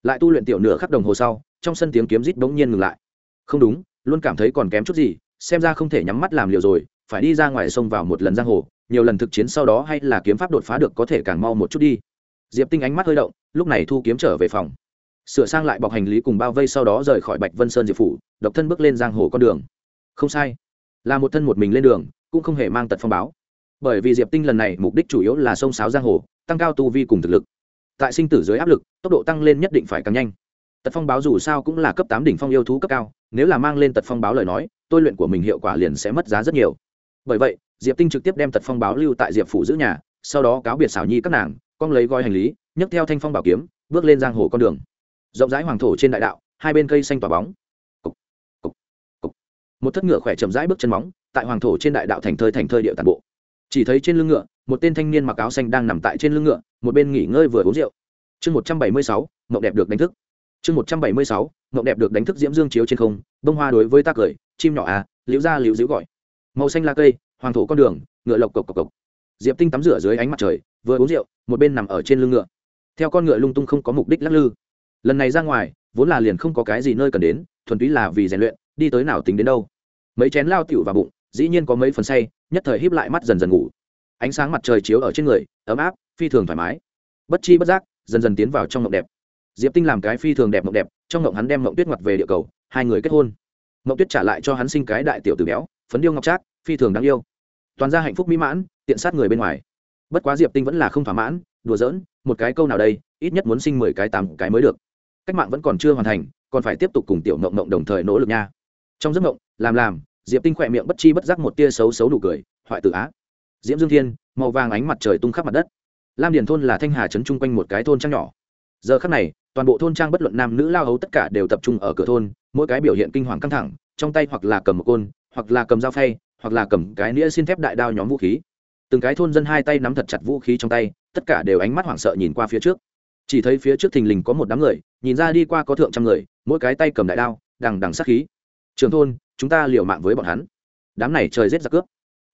lại tu luyện tiểu nửa khắc đồng hồ sau, trong sân tiếng kiếm rít bỗng nhiên ngừng lại. Không đúng, luôn cảm thấy còn kém chút gì, xem ra không thể nhắm mắt làm liều rồi, phải đi ra ngoài sông vào một lần giang hồ, nhiều lần thực chiến sau đó hay là kiếm pháp đột phá được có thể càng mau một chút đi. Diệp tinh ánh mắt hơi động, lúc này thu kiếm trở về phòng. Sửa sang lại bọc hành lý cùng bao vây sau đó rời khỏi bạch vân sơn diệp phủ, độc thân bước lên giang hồ con đường. Không sai. Là một thân một mình lên đường, cũng không hề mang tật phong báo. Bởi vì diệp tinh lần này mục đích chủ yếu là sông sáo giang hồ, tăng cao tu vi cùng thực lực tại sinh tử dưới áp lực tốc độ tăng lên nhất định phải càng nhanh. Tật phong báo dù sao cũng là cấp tám đỉnh phong yêu thú cấp cao nếu là mang lên tật phong báo lời nói tôi luyện của mình hiệu quả liền sẽ mất giá rất nhiều. Bởi vậy diệp tinh trực tiếp đem tật phong báo lưu tại diệp phủ giữ nhà sau đó cáo biệt xảo nhi các nàng con lấy gói hành lý nhấc theo thanh phong bảo kiếm bước lên giang hồ con đường. Rộng rãi hoàng thổ trên đại đạo hai bên cây xanh tỏa bóng. Cục, cục, cục. một thất ngựa khỏe chậm rãi bước chân móng tại hoàng thổ trên đại đạo thành thơi thành thơi điệu tàn bộ. Chỉ thấy trên lưng ngựa một tên thanh niên mặc áo xanh đang nằm tại trên lưng ngựa, một bên nghỉ ngơi vừa uống rượu. Chương một trăm bảy mươi sáu, mộng đẹp được đánh thức. Chương một trăm bảy mươi sáu, mộng đẹp được đánh thức diễm dương chiếu trên không, bông hoa đối với ta cười, chim nhỏ à liễu ra liễu dĩu gọi. Màu xanh la cây, hoàng thổ con đường, ngựa lộc cộc cộc cộc. Diệp tinh tắm rửa dưới ánh mặt trời, vừa uống rượu, một bên nằm ở trên lưng ngựa. Theo con ngựa lung tung không có mục đích lắc lư. Lần này ra ngoài, vốn là liền không có cái gì nơi cần đến, thuần túy là vì rèn luyện, đi tới nào tính đến đâu. Mấy chén lao tiểu vào bụng, dĩ nhiên có mấy phần say, nhất thời híp lại mắt dần dần ngủ ánh sáng mặt trời chiếu ở trên người, ấm áp, phi thường thoải mái. Bất chi bất giác, dần dần tiến vào trong mộng đẹp. Diệp tinh làm cái phi thường đẹp mộng đẹp, trong mộng hắn đem mộng tuyết ngoặt về địa cầu, hai người kết hôn. Mộng tuyết trả lại cho hắn sinh cái đại tiểu tử béo, phấn điêu ngọc trác, phi thường đáng yêu. Toàn ra hạnh phúc mỹ mãn, tiện sát người bên ngoài. Bất quá diệp tinh vẫn là không thỏa mãn, đùa giỡn, một cái câu nào đây, ít nhất muốn sinh mười cái tám cái mới được. Cách mạng vẫn còn chưa hoàn thành, còn phải tiếp tục cùng tiểu mộng mộng đồng thời nỗ lực nha. Trong giấc mộng, làm làm, diệp tinh khỏe miệng bất chi bất giác một tia xấu xấu đủ cười, hoại tử á diễm dương thiên, màu vàng ánh mặt trời tung khắp mặt đất. Lam điền thôn là thanh hà trấn chung quanh một cái thôn trang nhỏ. Giờ khắc này, toàn bộ thôn trang bất luận nam nữ lao hấu tất cả đều tập trung ở cửa thôn, mỗi cái biểu hiện kinh hoàng căng thẳng, trong tay hoặc là cầm một côn, hoặc là cầm dao phay, hoặc là cầm cái nĩa xin thép đại đao nhóm vũ khí. Từng cái thôn dân hai tay nắm thật chặt vũ khí trong tay, tất cả đều ánh mắt hoảng sợ nhìn qua phía trước. Chỉ thấy phía trước thình lình có một đám người, nhìn ra đi qua có thượng trăm người, mỗi cái tay cầm đại đao, đằng đằng sát khí. Trường thôn, chúng ta liều mạng với bọn hắn. Đám này trời rét ra cướp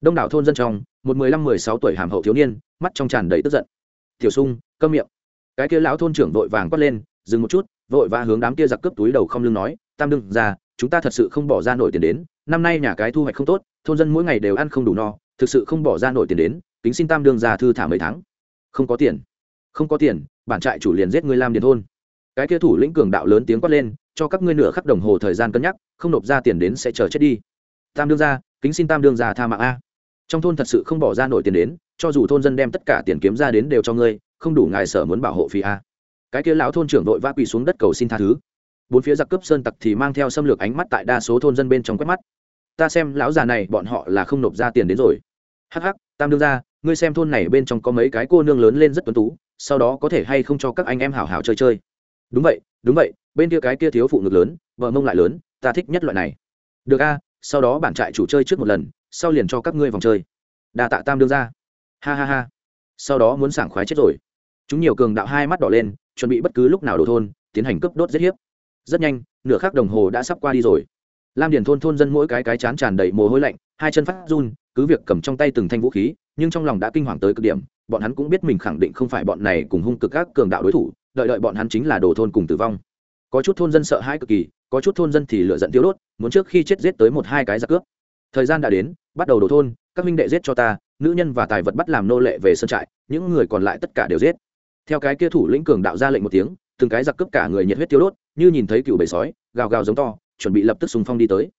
đông đảo thôn dân trong, một mười lăm, mười sáu tuổi hàm hậu thiếu niên, mắt trong tràn đầy tức giận. Tiểu sung, câm miệng. Cái kia lão thôn trưởng vội vàng quát lên, dừng một chút. Vội và hướng đám kia giặc cướp túi đầu không lưng nói, tam đương ra chúng ta thật sự không bỏ ra nổi tiền đến. Năm nay nhà cái thu hoạch không tốt, thôn dân mỗi ngày đều ăn không đủ no, thực sự không bỏ ra nổi tiền đến, kính xin tam đương ra thư thả mấy tháng. Không có tiền. Không có tiền, bản trại chủ liền giết người làm điền thôn. Cái kia thủ lĩnh cường đạo lớn tiếng quát lên, cho các ngươi nửa khắc đồng hồ thời gian cân nhắc, không nộp ra tiền đến sẽ chờ chết đi. Tam đương ra kính xin tam đương ra tha mạng a. Trong thôn thật sự không bỏ ra nổi tiền đến, cho dù thôn dân đem tất cả tiền kiếm ra đến đều cho ngươi, không đủ ngài sở muốn bảo hộ phí a. Cái kia lão thôn trưởng đội va quỳ xuống đất cầu xin tha thứ. Bốn phía giặc cướp sơn tặc thì mang theo xâm lược ánh mắt tại đa số thôn dân bên trong quét mắt. Ta xem lão già này, bọn họ là không nộp ra tiền đến rồi. Hắc hắc, tam đương ra ngươi xem thôn này bên trong có mấy cái cô nương lớn lên rất tuấn tú, sau đó có thể hay không cho các anh em hảo hảo chơi chơi? Đúng vậy đúng vậy, bên kia cái kia thiếu phụ ngực lớn, vợ mông lại lớn, ta thích nhất loại này. Được a sau đó bản trại chủ chơi trước một lần, sau liền cho các ngươi vòng chơi. Đà tạ tam đương ra ha ha ha. Sau đó muốn sảng khoái chết rồi. Chúng nhiều cường đạo hai mắt đỏ lên, chuẩn bị bất cứ lúc nào đổ thôn, tiến hành cướp đốt giết hiếp. Rất nhanh, nửa khắc đồng hồ đã sắp qua đi rồi. Lam điền thôn thôn dân mỗi cái cái chán tràn đầy mồ hôi lạnh, hai chân phát run, cứ việc cầm trong tay từng thanh vũ khí, nhưng trong lòng đã kinh hoàng tới cực điểm, bọn hắn cũng biết mình khẳng định không phải bọn này cùng hung cực các cường đạo đối thủ, đợi đợi bọn hắn chính là đồ thôn cùng tử vong. Có chút thôn dân sợ hãi cực kỳ có chút thôn dân thì lựa giận tiêu đốt muốn trước khi chết giết tới một hai cái giặc cướp. Thời gian đã đến bắt đầu đồ thôn các minh đệ giết cho ta nữ nhân và tài vật bắt làm nô lệ về sân trại những người còn lại tất cả đều giết. Theo cái kia thủ lĩnh cường đạo ra lệnh một tiếng từng cái giặc cướp cả người nhiệt huyết tiêu đốt như nhìn thấy cựu bầy sói gào gào giống to chuẩn bị lập tức sùng phong đi tới.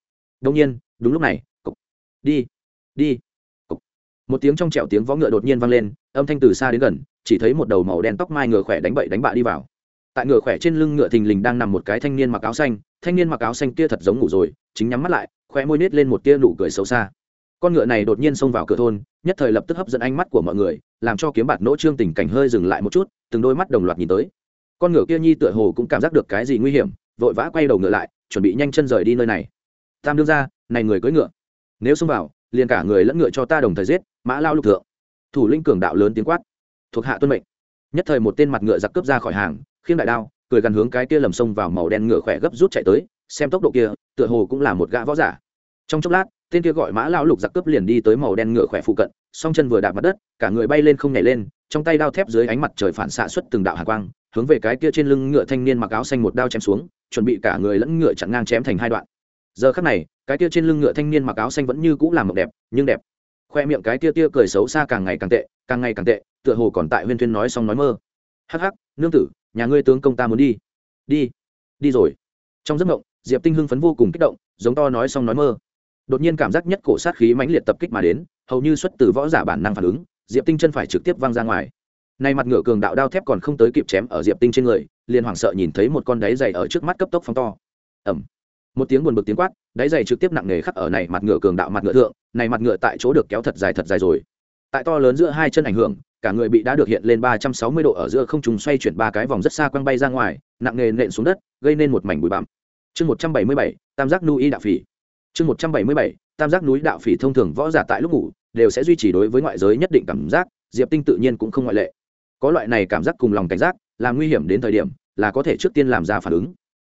Đông nhiên đúng lúc này cục, đi đi cục. một tiếng trong trẹo tiếng võ ngựa đột nhiên vang lên âm thanh từ xa đến gần chỉ thấy một đầu màu đen tóc mai ngựa khỏe đánh bậy đánh bạ đi vào. Tại ngựa khỏe trên lưng ngựa thình lình đang nằm một cái thanh niên mặc áo xanh thanh niên mặc áo xanh kia thật giống ngủ rồi, chính nhắm mắt lại khoe môi nết lên một tia nụ cười xấu xa. Con ngựa này đột nhiên xông vào cửa thôn, nhất thời lập tức hấp dẫn ánh mắt của mọi người, làm cho kiếm bạt nỗ trương tình cảnh hơi dừng lại một chút, từng đôi mắt đồng loạt nhìn tới. Con ngựa kia nhi tựa hồ cũng cảm giác được cái gì nguy hiểm, vội vã quay đầu ngựa lại, chuẩn bị nhanh chân rời đi nơi này. Tam đương ra này người cưỡi ngựa. Nếu xông vào, liền cả người lẫn ngựa cho ta đồng thời giết, mã lao lục thượng. Thủ linh cường đạo lớn tiếng quát. Thuộc hạ tuân mệnh. Nhất thời một tên mặt ngựa giặc cướp ra khỏi hàng, khiêng đại đao cười gần hướng cái kia lầm sông vào màu đen ngựa khỏe gấp rút chạy tới, xem tốc độ kia, tựa hồ cũng là một gã võ giả. Trong chốc lát, tên kia gọi mã lao lục giặc cướp liền đi tới màu đen ngựa khỏe phụ cận, song chân vừa đạp mặt đất, cả người bay lên không nhảy lên, trong tay đao thép dưới ánh mặt trời phản xạ xuất từng đạo hạ quang, hướng về cái kia trên lưng ngựa thanh niên mặc áo xanh một đao chém xuống, chuẩn bị cả người lẫn ngựa chặn ngang chém thành hai đoạn. Giờ khắc này, cái kia trên lưng ngựa thanh niên mặc áo xanh vẫn như cũ làm mộng đẹp, nhưng đẹp. Khoe miệng cái kia tia cười xấu xa càng ngày càng tệ, càng ngày càng tệ, tựa hồ còn tại huyên thuyên nói xong nói mơ. Hắc hắc nương tử, nhà ngươi tướng công ta muốn đi. Đi đi rồi. Trong giấc mộng, diệp tinh hưng phấn vô cùng kích động, giống to nói xong nói mơ. Đột nhiên cảm giác nhất cổ sát khí mãnh liệt tập kích mà đến, hầu như xuất từ võ giả bản năng phản ứng, diệp tinh chân phải trực tiếp văng ra ngoài. Nay mặt ngựa cường đạo đao thép còn không tới kịp chém ở diệp tinh trên người, liền hoảng sợ nhìn thấy một con đáy dày ở trước mắt cấp tốc phóng to. Ẩm một tiếng buồn bực tiếng quát, đáy dày trực tiếp nặng nề khắc ở này mặt ngựa cường đạo mặt ngựa thượng, này mặt ngựa tại chỗ được kéo thật dài thật dài rồi. Tại to lớn giữa hai chân ảnh hưởng cả người bị đã được hiện lên ba trăm sáu mươi độ ở giữa không trùng xoay chuyển ba cái vòng rất xa quăng bay ra ngoài, nặng nề nện xuống đất, gây nên một mảnh bụi bặm. Chương một trăm bảy mươi bảy, tam giác núi đạo phỉ. Chương một trăm bảy mươi bảy, tam giác núi đạo phỉ thông thường võ giả tại lúc ngủ, đều sẽ duy trì đối với ngoại giới nhất định cảm giác, diệp tinh tự nhiên cũng không ngoại lệ. Có loại này cảm giác cùng lòng cảnh giác, là nguy hiểm đến thời điểm, là có thể trước tiên làm ra phản ứng.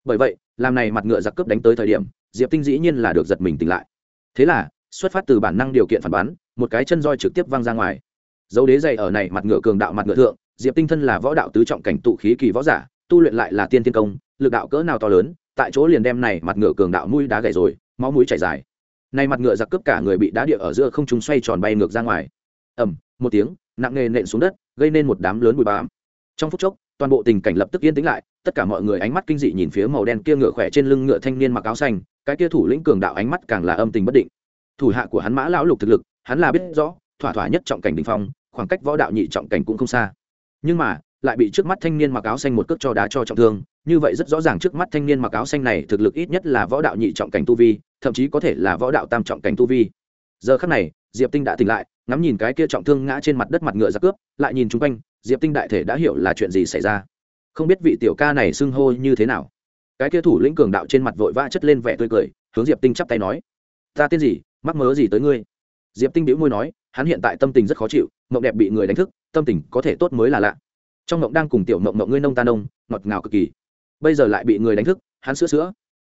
Bởi vậy, làm này mặt ngựa giặc cướp đánh tới thời điểm, diệp tinh dĩ nhiên là được giật mình tỉnh lại. Thế là, xuất phát từ bản năng điều kiện phản bắn, một cái chân roi trực tiếp văng ra ngoài dấu đế dày ở này mặt ngựa cường đạo mặt ngựa thượng, diệp tinh thân là võ đạo tứ trọng cảnh tụ khí kỳ võ giả, tu luyện lại là tiên thiên công, lực đạo cỡ nào to lớn, tại chỗ liền đem này mặt ngựa cường đạo mũi đá gãy rồi, máu mũi chảy dài. Này mặt ngựa giặc cướp cả người bị đá địa ở giữa không trung xoay tròn bay ngược ra ngoài. Ầm, một tiếng, nặng nề nện xuống đất, gây nên một đám lớn bụi bặm. Trong phút chốc, toàn bộ tình cảnh lập tức yên tĩnh lại, tất cả mọi người ánh mắt kinh dị nhìn phía màu đen kia ngựa khỏe trên lưng ngựa thanh niên mặc áo xanh, cái kia thủ lĩnh cường đạo ánh mắt càng là âm tình bất định. Thủ hạ của hắn mã lão lục thực lực, hắn là biết rõ thỏa thỏa nhất trọng cảnh đỉnh phong, khoảng cách võ đạo nhị trọng cảnh cũng không xa. Nhưng mà, lại bị trước mắt thanh niên mặc áo xanh một cước cho đá cho trọng thương, như vậy rất rõ ràng trước mắt thanh niên mặc áo xanh này thực lực ít nhất là võ đạo nhị trọng cảnh tu vi, thậm chí có thể là võ đạo tam trọng cảnh tu vi. Giờ khắc này, diệp tinh đã tỉnh lại, ngắm nhìn cái kia trọng thương ngã trên mặt đất mặt ngựa giặc cướp, lại nhìn chung quanh, diệp tinh đại thể đã hiểu là chuyện gì xảy ra. Không biết vị tiểu ca này xưng hô như thế nào. Cái kia thủ lĩnh cường đạo trên mặt vội vã chất lên vẻ tươi cười, hướng diệp tinh chắp tay nói, ta tên gì? Mắc mớ gì tới ngươi? Diệp tinh đĩu môi nói hắn hiện tại tâm tình rất khó chịu, mộng đẹp bị người đánh thức, tâm tình có thể tốt mới là lạ. Trong mộng đang cùng tiểu mộng mộng ngươi nông ta nông, ngọt ngào cực kỳ. Bây giờ lại bị người đánh thức, hắn sữa sữa.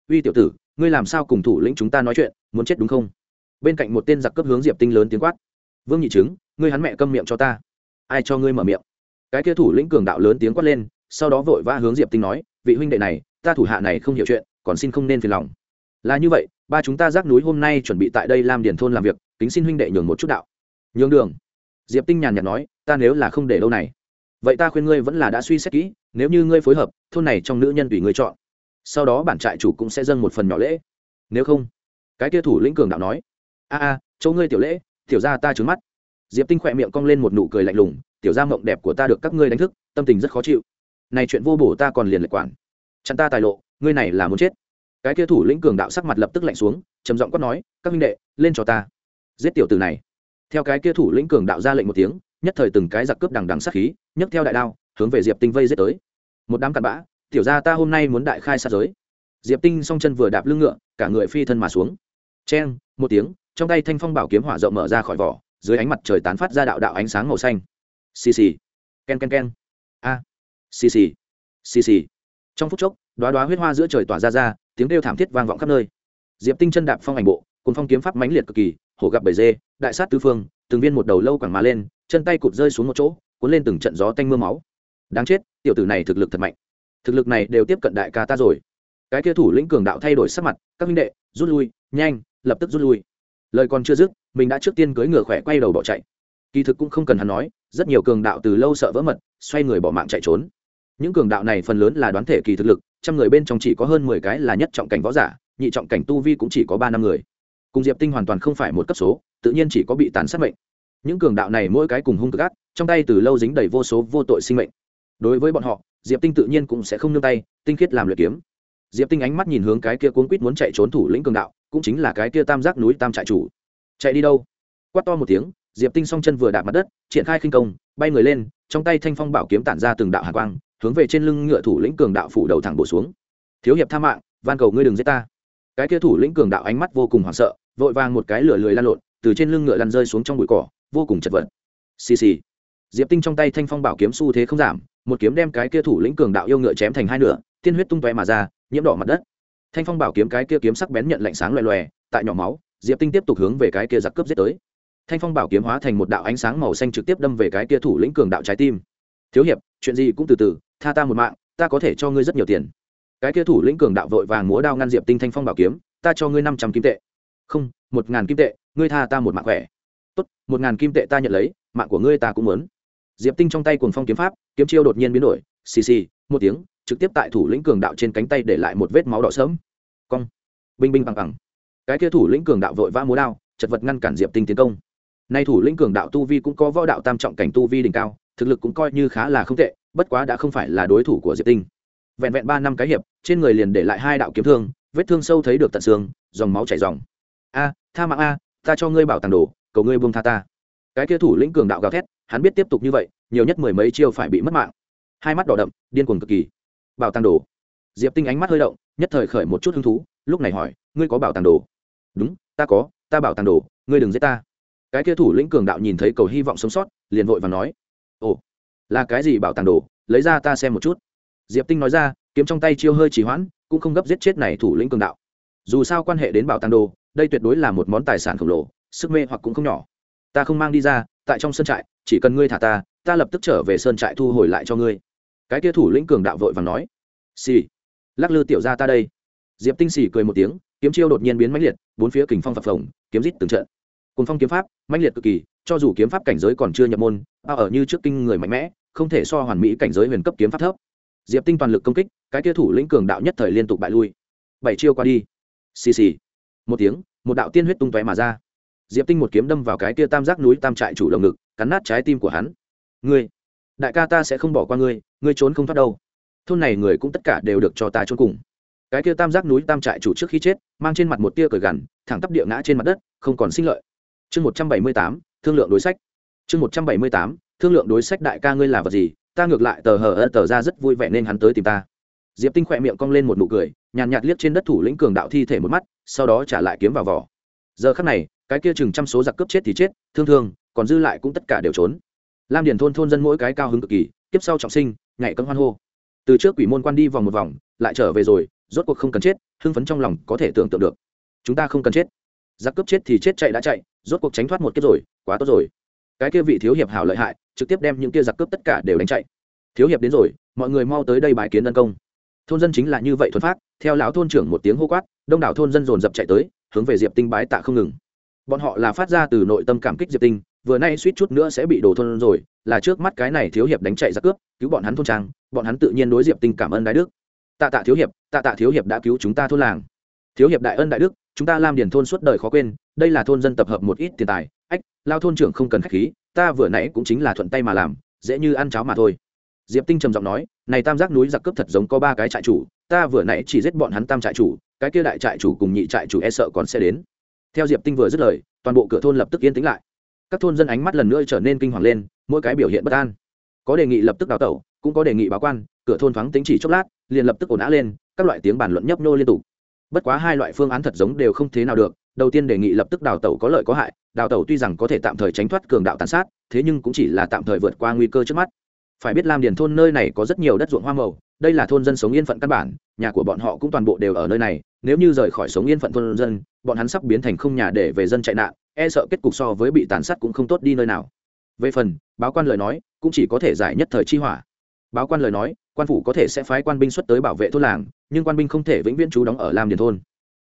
Uy tiểu tử, ngươi làm sao cùng thủ lĩnh chúng ta nói chuyện, muốn chết đúng không? Bên cạnh một tên giặc cấp hướng diệp tinh lớn tiếng quát. Vương nhị chứng ngươi hắn mẹ câm miệng cho ta. Ai cho ngươi mở miệng? Cái kia thủ lĩnh cường đạo lớn tiếng quát lên, sau đó vội vã hướng diệp tinh nói, vị huynh đệ này, ta thủ hạ này không hiểu chuyện, còn xin không nên phiền lòng. Là như vậy, ba chúng ta rác núi hôm nay chuẩn bị tại đây làm điền thôn làm việc, kính xin huynh đệ nhường một chút đạo nhường đường. Diệp tinh nhàn nhạt nói, ta nếu là không để đâu này, vậy ta khuyên ngươi vẫn là đã suy xét kỹ, nếu như ngươi phối hợp, thôn này trong nữ nhân tùy ngươi chọn, sau đó bản trại chủ cũng sẽ dâng một phần nhỏ lễ. Nếu không, cái kia thủ lĩnh cường đạo nói, a a, chỗ ngươi tiểu lễ, tiểu ra ta trứng mắt. Diệp tinh khỏe miệng cong lên một nụ cười lạnh lùng, tiểu ra mộng đẹp của ta được các ngươi đánh thức, tâm tình rất khó chịu. Này chuyện vô bổ ta còn liền lệch quản. Chặn ta tài lộ, ngươi này là muốn chết. Cái kia thủ lĩnh cường đạo sắc mặt lập tức lạnh xuống, trầm giọng quát nói, các minh đệ, lên cho ta. Giết tiểu tử này theo cái kia thủ lĩnh cường đạo ra lệnh một tiếng, nhất thời từng cái giặc cướp đằng đằng sát khí, nhấc theo đại đao, hướng về diệp tinh vây giết tới. Một đám cặn bã, tiểu ra ta hôm nay muốn đại khai sát giới. Diệp tinh song chân vừa đạp lưng ngựa, cả người phi thân mà xuống. Cheng, một tiếng, trong tay thanh phong bảo kiếm hỏa rộng mở ra khỏi vỏ, dưới ánh mặt trời tán phát ra đạo đạo ánh sáng màu xanh. Xì xì. Ken ken ken. A. Xì xì. Xì xì. Trong phút chốc đoá đoá huyết hoa giữa trời tỏa ra ra, tiếng kêu thảm thiết vang vọng khắp nơi. Diệp tinh chân đạp phong ảnh bộ cùng phong kiếm pháp mãnh liệt cực kỳ hổ gặp bầy dê, đại sát tứ phương, từng viên một đầu lâu quẳng má lên, chân tay cụt rơi xuống một chỗ, cuốn lên từng trận gió tanh mưa máu. Đáng chết, tiểu tử này thực lực thật mạnh. Thực lực này đều tiếp cận đại ca ta rồi. Cái kia thủ lĩnh cường đạo thay đổi sắc mặt, các minh đệ, rút lui, nhanh, lập tức rút lui. Lời còn chưa dứt, mình đã trước tiên cưỡi ngựa khỏe quay đầu bỏ chạy. Kỳ thực cũng không cần hắn nói, rất nhiều cường đạo từ lâu sợ vỡ mật, xoay người bỏ mạng chạy trốn. Những cường đạo này phần lớn là đoán thể kỳ thực lực, trăm người bên trong chỉ có hơn mười cái là nhất trọng cảnh võ giả, nhị trọng cảnh tu vi cũng chỉ có ba năm người cùng diệp tinh hoàn toàn không phải một cấp số, tự nhiên chỉ có bị tàn sát mệnh. Những cường đạo này mỗi cái cùng hung cực ác, trong tay từ lâu dính đầy vô số vô tội sinh mệnh. Đối với bọn họ, diệp tinh tự nhiên cũng sẽ không nương tay, tinh khiết làm luyện kiếm. Diệp tinh ánh mắt nhìn hướng cái kia cuốn quýt muốn chạy trốn thủ lĩnh cường đạo, cũng chính là cái kia tam giác núi tam trại chủ. Chạy đi đâu? Quát to một tiếng, diệp tinh song chân vừa đạp mặt đất, triển khai khinh công, bay người lên, trong tay thanh phong bảo kiếm tản ra từng đạo hạ quang, hướng về trên lưng ngựa thủ lĩnh cường đạo phủ đầu thẳng bổ xuống. Thiếu hiệp tha mạng, van cầu ngươi đừng giết ta. Cái kia thủ lĩnh cường đạo ánh mắt vô cùng hoảng sợ vội vàng một cái lửa lười lan lộn, từ trên lưng ngựa lăn rơi xuống trong bụi cỏ, vô cùng chật vật. Xì xì. Diệp tinh trong tay thanh phong bảo kiếm xu thế không giảm, một kiếm đem cái kia thủ lĩnh cường đạo yêu ngựa chém thành hai nửa, tiên huyết tung tóe mà ra, nhiễm đỏ mặt đất. Thanh phong bảo kiếm cái kia kiếm sắc bén nhận lạnh sáng loè loè, tại nhỏ máu, diệp tinh tiếp tục hướng về cái kia giặc cướp giết tới. Thanh phong bảo kiếm hóa thành một đạo ánh sáng màu xanh trực tiếp đâm về cái kia thủ lĩnh cường đạo trái tim. Thiếu hiệp, chuyện gì cũng từ từ, tha ta một mạng, ta có thể cho ngươi rất nhiều tiền. Cái kia thủ lĩnh cường đạo vội vàng múa đao ngăn diệp tinh thanh phong bảo kiếm, ta cho ngươi năm trăm kim tệ không, một ngàn kim tệ, ngươi tha ta một mạng khỏe. Tốt, một ngàn kim tệ ta nhận lấy, mạng của ngươi ta cũng muốn. Diệp tinh trong tay cuồng phong kiếm pháp, kiếm chiêu đột nhiên biến đổi, xì xì, một tiếng, trực tiếp tại thủ lĩnh cường đạo trên cánh tay để lại một vết máu đỏ sớm cong. Binh binh bằng bằng. Cái kia thủ lĩnh cường đạo vội vã múa đao, chật vật ngăn cản diệp tinh tiến công. Nay thủ lĩnh cường đạo tu vi cũng có võ đạo tam trọng cảnh tu vi đỉnh cao, thực lực cũng coi như khá là không tệ, bất quá đã không phải là đối thủ của diệp tinh. Vẹn vẹn ba năm cái hiệp, trên người liền để lại hai đạo kiếm thương, vết thương sâu thấy được tận xương, dòng máu chảy dòng a, tha mạng a, ta cho ngươi bảo tàng đồ, cầu ngươi buông tha ta. Cái kia thủ lĩnh cường đạo gào thét, hắn biết tiếp tục như vậy, nhiều nhất mười mấy chiêu phải bị mất mạng. Hai mắt đỏ đậm, điên cuồng cực kỳ. Bảo tàng đồ. Diệp tinh ánh mắt hơi động, nhất thời khởi một chút hứng thú, lúc này hỏi, ngươi có bảo tàng đồ? Đúng, ta có, ta bảo tàng đồ, ngươi đừng giết ta. Cái kia thủ lĩnh cường đạo nhìn thấy cầu hy vọng sống sót, liền vội và nói, ồ, là cái gì bảo tàng đồ? Lấy ra ta xem một chút. Diệp tinh nói ra, kiếm trong tay chiêu hơi trì hoãn, cũng không gấp giết chết này thủ lĩnh cường đạo. Dù sao quan hệ đến bảo tàng đồ đây tuyệt đối là một món tài sản khổng lồ, sức mê hoặc cũng không nhỏ. Ta không mang đi ra, tại trong sơn trại, chỉ cần ngươi thả ta ta lập tức trở về sơn trại thu hồi lại cho ngươi. Cái kia thủ lĩnh cường đạo vội và nói. Xì. Lắc lư tiểu ra ta đây. Diệp tinh xì cười một tiếng, kiếm chiêu đột nhiên biến mãnh liệt, bốn phía kình phong phập phồng, kiếm rít từng trận. Cùng phong kiếm pháp, mãnh liệt cực kỳ, cho dù kiếm pháp cảnh giới còn chưa nhập môn bao ở như trước kinh người mạnh mẽ, không thể so hoàn mỹ cảnh giới huyền cấp kiếm pháp thấp. Diệp tinh toàn lực công kích, cái kia thủ lĩnh cường đạo nhất thời liên tục bại lui. Bảy chiêu qua đi. Xì xì một tiếng, một đạo tiên huyết tung tóe mà ra. Diệp tinh một kiếm đâm vào cái kia tam giác núi tam trại chủ lồng ngực, cắn nát trái tim của hắn. Ngươi, đại ca ta sẽ không bỏ qua ngươi ngươi trốn không thoát đâu. Thôn này người cũng tất cả đều được cho ta trốn cùng. Cái kia tam giác núi tam trại chủ trước khi chết, mang trên mặt một tia cởi gằn, thẳng tắp địa ngã trên mặt đất, không còn sinh lợi. Chương một trăm bảy mươi tám, thương lượng đối sách. Chương một trăm bảy mươi tám, thương lượng đối sách đại ca ngươi là vật gì, ta ngược lại tờ hờ ơ tờ ra rất vui vẻ nên hắn tới tìm ta diệp tinh khỏe miệng cong lên một nụ cười nhàn nhạt, nhạt liếc trên đất thủ lĩnh cường đạo thi thể một mắt sau đó trả lại kiếm vào vỏ. Giờ khắc này cái kia chừng trăm số giặc cướp chết thì chết thương thương còn dư lại cũng tất cả đều trốn. Lam điền thôn thôn dân mỗi cái cao hứng cực kỳ tiếp sau trọng sinh ngày cân hoan hô. Từ trước quỷ môn quan đi vòng một vòng lại trở về rồi rốt cuộc không cần chết hưng phấn trong lòng có thể tưởng tượng được. Chúng ta không cần chết. Giặc cướp chết thì chết chạy đã chạy rốt cuộc tránh thoát một kiếp rồi quá tốt rồi. Cái kia vị thiếu hiệp hảo lợi hại trực tiếp đem những kia giặc cướp tất cả đều đánh chạy. Thiếu hiệp đến rồi mọi người mau tới đây bài kiến tấn công thôn dân chính là như vậy thuần phát, theo lão thôn trưởng một tiếng hô quát, đông đảo thôn dân dồn dập chạy tới, hướng về diệp tinh bái tạ không ngừng. Bọn họ là phát ra từ nội tâm cảm kích diệp tinh, vừa nay suýt chút nữa sẽ bị đổ thôn rồi, là trước mắt cái này thiếu hiệp đánh chạy ra cướp, cứu bọn hắn thôn trang, bọn hắn tự nhiên đối diệp tinh cảm ơn đại đức. Tạ tạ thiếu hiệp, tạ tạ thiếu hiệp đã cứu chúng ta thôn làng. Thiếu hiệp đại ân đại đức, chúng ta làm điền thôn suốt đời khó quên, đây là thôn dân tập hợp một ít tiền tài. Ách lao thôn trưởng không cần khách khí, ta vừa nãy cũng chính là thuận tay mà làm, dễ như ăn cháo mà thôi. Diệp tinh trầm giọng nói này tam giác núi giặc cướp thật giống có ba cái trại chủ, ta vừa nãy chỉ giết bọn hắn tam trại chủ, cái kia đại trại chủ cùng nhị trại chủ e sợ còn sẽ đến. Theo diệp tinh vừa dứt lời, toàn bộ cửa thôn lập tức yên tĩnh lại. Các thôn dân ánh mắt lần nữa trở nên kinh hoàng lên, mỗi cái biểu hiện bất an. Có đề nghị lập tức đào tẩu, cũng có đề nghị báo quan, cửa thôn thoáng tính chỉ chốc lát, liền lập tức ổn á lên, các loại tiếng bàn luận nhấp nô liên tục. Bất quá hai loại phương án thật giống đều không thế nào được, đầu tiên đề nghị lập tức đào tẩu có lợi có hại, đào tẩu tuy rằng có thể tạm thời tránh thoát cường đạo tàn sát, thế nhưng cũng chỉ là tạm thời vượt qua nguy cơ trước mắt phải biết lam điền thôn nơi này có rất nhiều đất ruộng hoa màu, đây là thôn dân sống yên phận căn bản, nhà của bọn họ cũng toàn bộ đều ở nơi này, nếu như rời khỏi sống yên phận thôn dân, bọn hắn sắp biến thành không nhà để về dân chạy nạn e sợ kết cục so với bị tàn sát cũng không tốt đi nơi nào. Về phần, báo quan lời nói cũng chỉ có thể giải nhất thời chi hỏa. Báo quan lời nói, quan phủ có thể sẽ phái quan binh xuất tới bảo vệ thôn làng, nhưng quan binh không thể vĩnh viễn trú đóng ở lam điền thôn.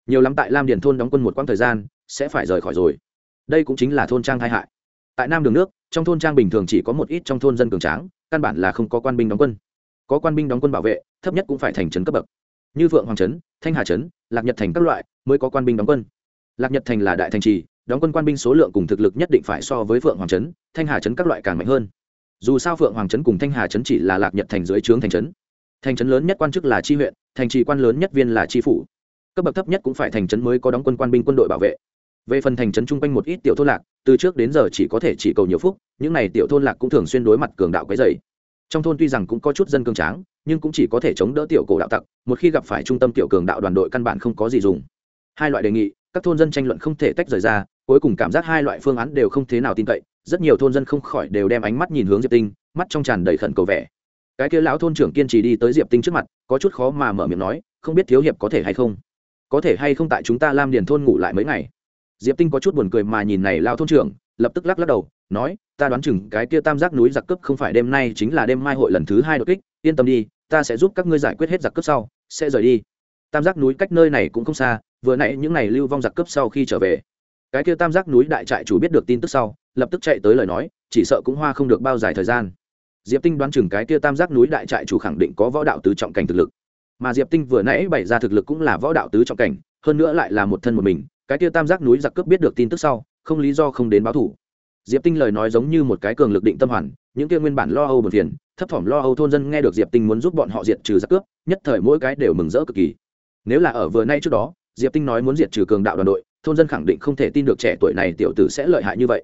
Nhiều lắm tại lam điền thôn đóng quân một quãng thời gian, sẽ phải rời khỏi rồi. Đây cũng chính là thôn trang tai hại. Tại nam đường nước, trong thôn trang bình thường chỉ có một ít trong thôn dân cường tráng căn bản là không có quan binh đóng quân. Có quan binh đóng quân bảo vệ, thấp nhất cũng phải thành trấn cấp bậc. Như vượng hoàng trấn, thanh hà trấn, lạc nhật thành các loại mới có quan binh đóng quân. Lạc nhật thành là đại thành trì, đóng quân quan binh số lượng cùng thực lực nhất định phải so với vượng hoàng trấn, thanh hà trấn các loại càng mạnh hơn. Dù sao phượng hoàng trấn cùng thanh hà trấn chỉ là lạc nhật thành dưới trướng thành trấn. Thành trấn lớn nhất quan chức là tri huyện, thành trì quan lớn nhất viên là tri phủ. Cấp bậc thấp nhất cũng phải thành trấn mới có đóng quân quan binh quân đội bảo vệ. Về phần thành trấn chung quanh một ít tiểu thôn lạc, từ trước đến giờ chỉ có thể chỉ cầu nhiều phúc những này tiểu thôn lạc cũng thường xuyên đối mặt cường đạo quấy dày trong thôn tuy rằng cũng có chút dân cường tráng, nhưng cũng chỉ có thể chống đỡ tiểu cổ đạo tặc, một khi gặp phải trung tâm tiểu cường đạo đoàn đội căn bản không có gì dùng. Hai loại đề nghị, các thôn dân tranh luận không thể tách rời ra, cuối cùng cảm giác hai loại phương án đều không thế nào tin cậy, rất nhiều thôn dân không khỏi đều đem ánh mắt nhìn hướng diệp tinh, mắt trong tràn đầy khẩn cầu vẻ. Cái kia lão thôn trưởng kiên trì đi tới diệp tinh trước mặt, có chút khó mà mở miệng nói, không biết thiếu hiệp có thể hay không? Có thể hay không tại chúng ta lam điền thôn ngủ lại mấy ngày? Diệp tinh có chút buồn cười mà nhìn này lao thôn trưởng, lập tức lắc lắc đầu, nói ta đoán chừng cái kia tam giác núi giặc cướp không phải đêm nay chính là đêm mai hội lần thứ hai đột kích, yên tâm đi, ta sẽ giúp các ngươi giải quyết hết giặc cướp sau, sẽ rời đi. Tam giác núi cách nơi này cũng không xa, vừa nãy những ngày lưu vong giặc cướp sau khi trở về, cái kia tam giác núi đại trại chủ biết được tin tức sau, lập tức chạy tới lời nói, chỉ sợ cũng hoa không được bao dài thời gian. Diệp tinh đoán chừng cái kia tam giác núi đại trại chủ khẳng định có võ đạo tứ trọng cảnh thực lực. Mà diệp tinh vừa nãy bày ra thực lực cũng là võ đạo tứ trọng cảnh, hơn nữa lại là một thân một mình, cái kia tam giác núi giặc cướp biết được tin tức sau, không lý do không đến báo thủ diệp tinh lời nói giống như một cái cường lực định tâm hoàn, những kia nguyên bản lo âu bật phiền, thấp thỏm lo âu thôn dân nghe được diệp tinh muốn giúp bọn họ diệt trừ giặc cướp, nhất thời mỗi cái đều mừng rỡ cực kỳ. Nếu là ở vừa nay trước đó, diệp tinh nói muốn diệt trừ cường đạo đoàn đội, thôn dân khẳng định không thể tin được trẻ tuổi này tiểu tử sẽ lợi hại như vậy.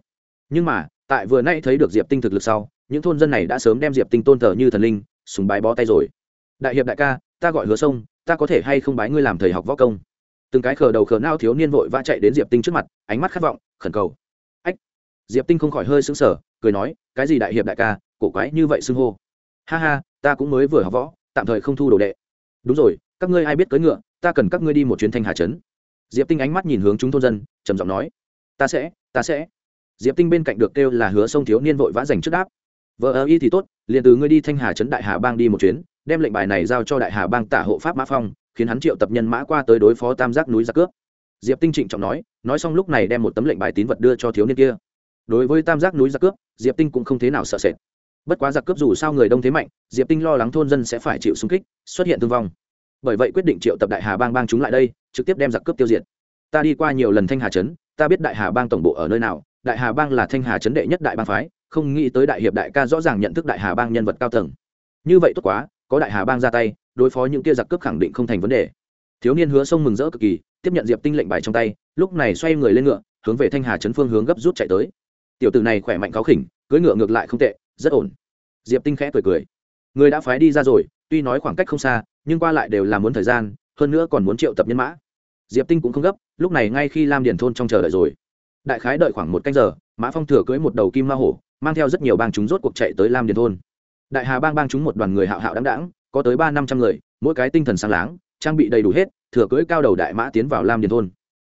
Nhưng mà, tại vừa nay thấy được diệp tinh thực lực sau, những thôn dân này đã sớm đem diệp tinh tôn thờ như thần linh, sùng bái bó tay rồi. Đại hiệp đại ca, ta gọi hứa sông, ta có thể hay không bái ngươi làm thầy học võ công? Từng cái khờ đầu khờ nao thiếu niên vội vã chạy đến diệp tinh trước mặt, ánh mắt khát vọng, khẩn cầu diệp tinh không khỏi hơi sững sờ, cười nói, cái gì đại hiệp đại ca, cổ quái như vậy xưng hô? Ha ha, ta cũng mới vừa học võ, tạm thời không thu đồ đệ. Đúng rồi, các ngươi ai biết cưỡi ngựa, ta cần các ngươi đi một chuyến thanh hà trấn. Diệp tinh ánh mắt nhìn hướng chúng thôn dân, trầm giọng nói, ta sẽ ta sẽ. Diệp tinh bên cạnh được kêu là hứa sông thiếu niên vội vã dành trước đáp, vợ ơ y thì tốt, liền từ ngươi đi thanh hà trấn đại hà bang đi một chuyến, đem lệnh bài này giao cho đại hà bang tả hộ pháp mã phong, khiến hắn triệu tập nhân mã qua tới đối phó tam giác núi giặc cướp. Diệp tinh trịnh trọng nói nói xong lúc này đem một tấm lệnh bài tín vật đưa cho thiếu niên kia đối với tam giác núi giặc cướp, diệp tinh cũng không thế nào sợ sệt. Bất quá giặc cướp dù sao người đông thế mạnh, diệp tinh lo lắng thôn dân sẽ phải chịu xung kích, xuất hiện thương vong. Bởi vậy quyết định triệu tập đại hà bang bang chúng lại đây, trực tiếp đem giặc cướp tiêu diệt. Ta đi qua nhiều lần thanh hà trấn, ta biết đại hà bang tổng bộ ở nơi nào, đại hà bang là thanh hà trấn đệ nhất đại bang phái, không nghĩ tới đại hiệp đại ca rõ ràng nhận thức đại hà bang nhân vật cao tầng. Như vậy tốt quá, có đại hà bang ra tay, đối phó những kia giặc cướp khẳng định không thành vấn đề. Thiếu niên hứa sông mừng rỡ cực kỳ, tiếp nhận diệp tinh lệnh bài trong tay, lúc này xoay người lên ngựa, hướng về thanh hà trấn phương hướng gấp rút chạy tới tiểu tử này khỏe mạnh khó khỉnh, cưỡi ngựa ngược lại không tệ, rất ổn. Diệp tinh khẽ cười cười. Người đã phái đi ra rồi, tuy nói khoảng cách không xa, nhưng qua lại đều là muốn thời gian, hơn nữa còn muốn triệu tập nhân mã. Diệp tinh cũng không gấp, lúc này ngay khi lam điền thôn trong chờ đợi rồi. Đại khái đợi khoảng một canh giờ, mã phong thừa cưỡi một đầu kim ma hổ, mang theo rất nhiều bang chúng rốt cuộc chạy tới lam điền thôn. Đại hà bang bang chúng một đoàn người hạo hạo đáng đáng có tới ba năm trăm người, mỗi cái tinh thần sáng láng, trang bị đầy đủ hết, thừa cưỡi cao đầu đại mã tiến vào lam điền thôn.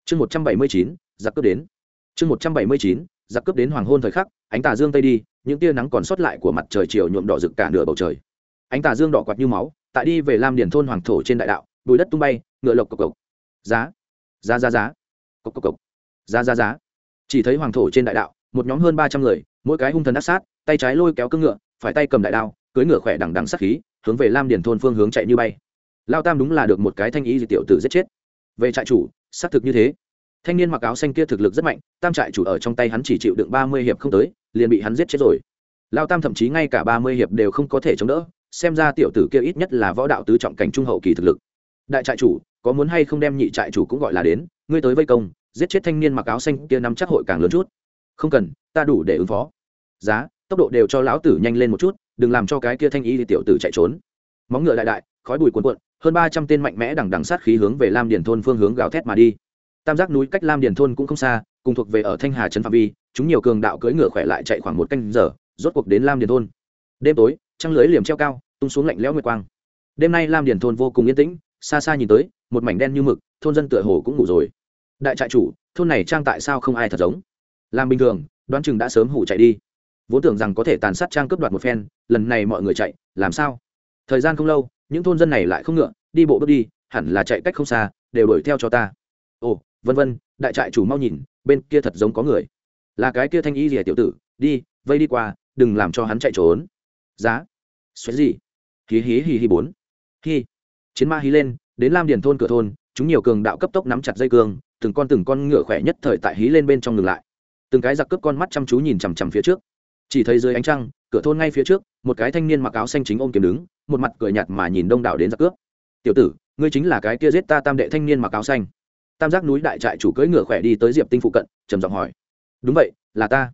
Chương một trăm bảy mươi chín, giặc cướp đến. Chương một trăm bảy mươi chín giặc cướp đến hoàng hôn thời khắc, ánh tà dương tây đi, những tia nắng còn sót lại của mặt trời chiều nhuộm đỏ rực cả nửa bầu trời. Ánh tà dương đỏ quạt như máu, tại đi về lam điền thôn hoàng thổ trên đại đạo, bùi đất tung bay, ngựa lộc cộc cộc. Giá giá giá giá. Cộc cộc cộc. Giá giá giá. Chỉ thấy hoàng thổ trên đại đạo, một nhóm hơn ba trăm người, mỗi cái hung thần đắc sát, tay trái lôi kéo cưng ngựa, phải tay cầm đại đao cưới ngựa khỏe đằng đằng sắc khí, hướng về lam điền thôn phương hướng chạy như bay. Lao tam đúng là được một cái thanh ý dị tiểu tử giết chết. Về trại chủ, xác thực như thế thanh niên mặc áo xanh kia thực lực rất mạnh, tam trại chủ ở trong tay hắn chỉ chịu đựng ba mươi hiệp không tới, liền bị hắn giết chết rồi. Lao tam thậm chí ngay cả ba mươi hiệp đều không có thể chống đỡ, xem ra tiểu tử kia ít nhất là võ đạo tứ trọng cảnh trung hậu kỳ thực lực. Đại trại chủ, có muốn hay không đem nhị trại chủ cũng gọi là đến, ngươi tới vây công, giết chết thanh niên mặc áo xanh kia nắm chắc hội càng lớn chút. Không cần, ta đủ để ứng phó. Giá, tốc độ đều cho lão tử nhanh lên một chút, đừng làm cho cái kia thanh y tiểu tử chạy trốn. Móng ngựa đại đại, khói bụi cuồn cuộn, hơn ba trăm tên mạnh mẽ đằng đằng sát khí hướng về lam điền thôn phương hướng gào thét mà đi tam giác núi cách lam điền thôn cũng không xa, cùng thuộc về ở thanh hà trấn phạm vi, chúng nhiều cường đạo cưỡi ngựa khỏe lại chạy khoảng một canh giờ, rốt cuộc đến lam điền thôn. Đêm tối, trăng lưới liềm treo cao, tung xuống lạnh lẽo nguyệt quang. Đêm nay lam điền thôn vô cùng yên tĩnh, xa xa nhìn tới, một mảnh đen như mực, thôn dân tựa hồ cũng ngủ rồi. Đại trại chủ, thôn này trang tại sao không ai thật giống? Làm bình thường, đoán chừng đã sớm hủ chạy đi. Vốn tưởng rằng có thể tàn sát trang cướp đoạt một phen, lần này mọi người chạy, làm sao? Thời gian không lâu, những thôn dân này lại không ngựa, đi bộ bước đi, hẳn là chạy cách không xa, đều đuổi theo cho ta. Ồ vân vân, đại trại chủ mau nhìn, bên kia thật giống có người. Là cái kia thanh y rìa tiểu tử, đi, vây đi qua, đừng làm cho hắn chạy trốn. Giá. Xoáy gì? Hí hí hí hí bốn. Hí. Chiến ma hí lên, đến lam điền thôn cửa thôn, chúng nhiều cường đạo cấp tốc nắm chặt dây cương, từng con từng con ngựa khỏe nhất thời tại hí lên bên trong ngừng lại. Từng cái giặc cướp con mắt chăm chú nhìn chằm chằm phía trước. Chỉ thấy dưới ánh trăng, cửa thôn ngay phía trước, một cái thanh niên mặc áo xanh chính ôm kiếm đứng, một mặt cười nhạt mà nhìn đông đảo đến giặc cướp. Tiểu tử, ngươi chính là cái kia giết ta tam đệ thanh niên mặc áo xanh tam giác núi đại trại chủ cưỡi ngựa khỏe đi tới diệp tinh phụ cận trầm giọng hỏi đúng vậy là ta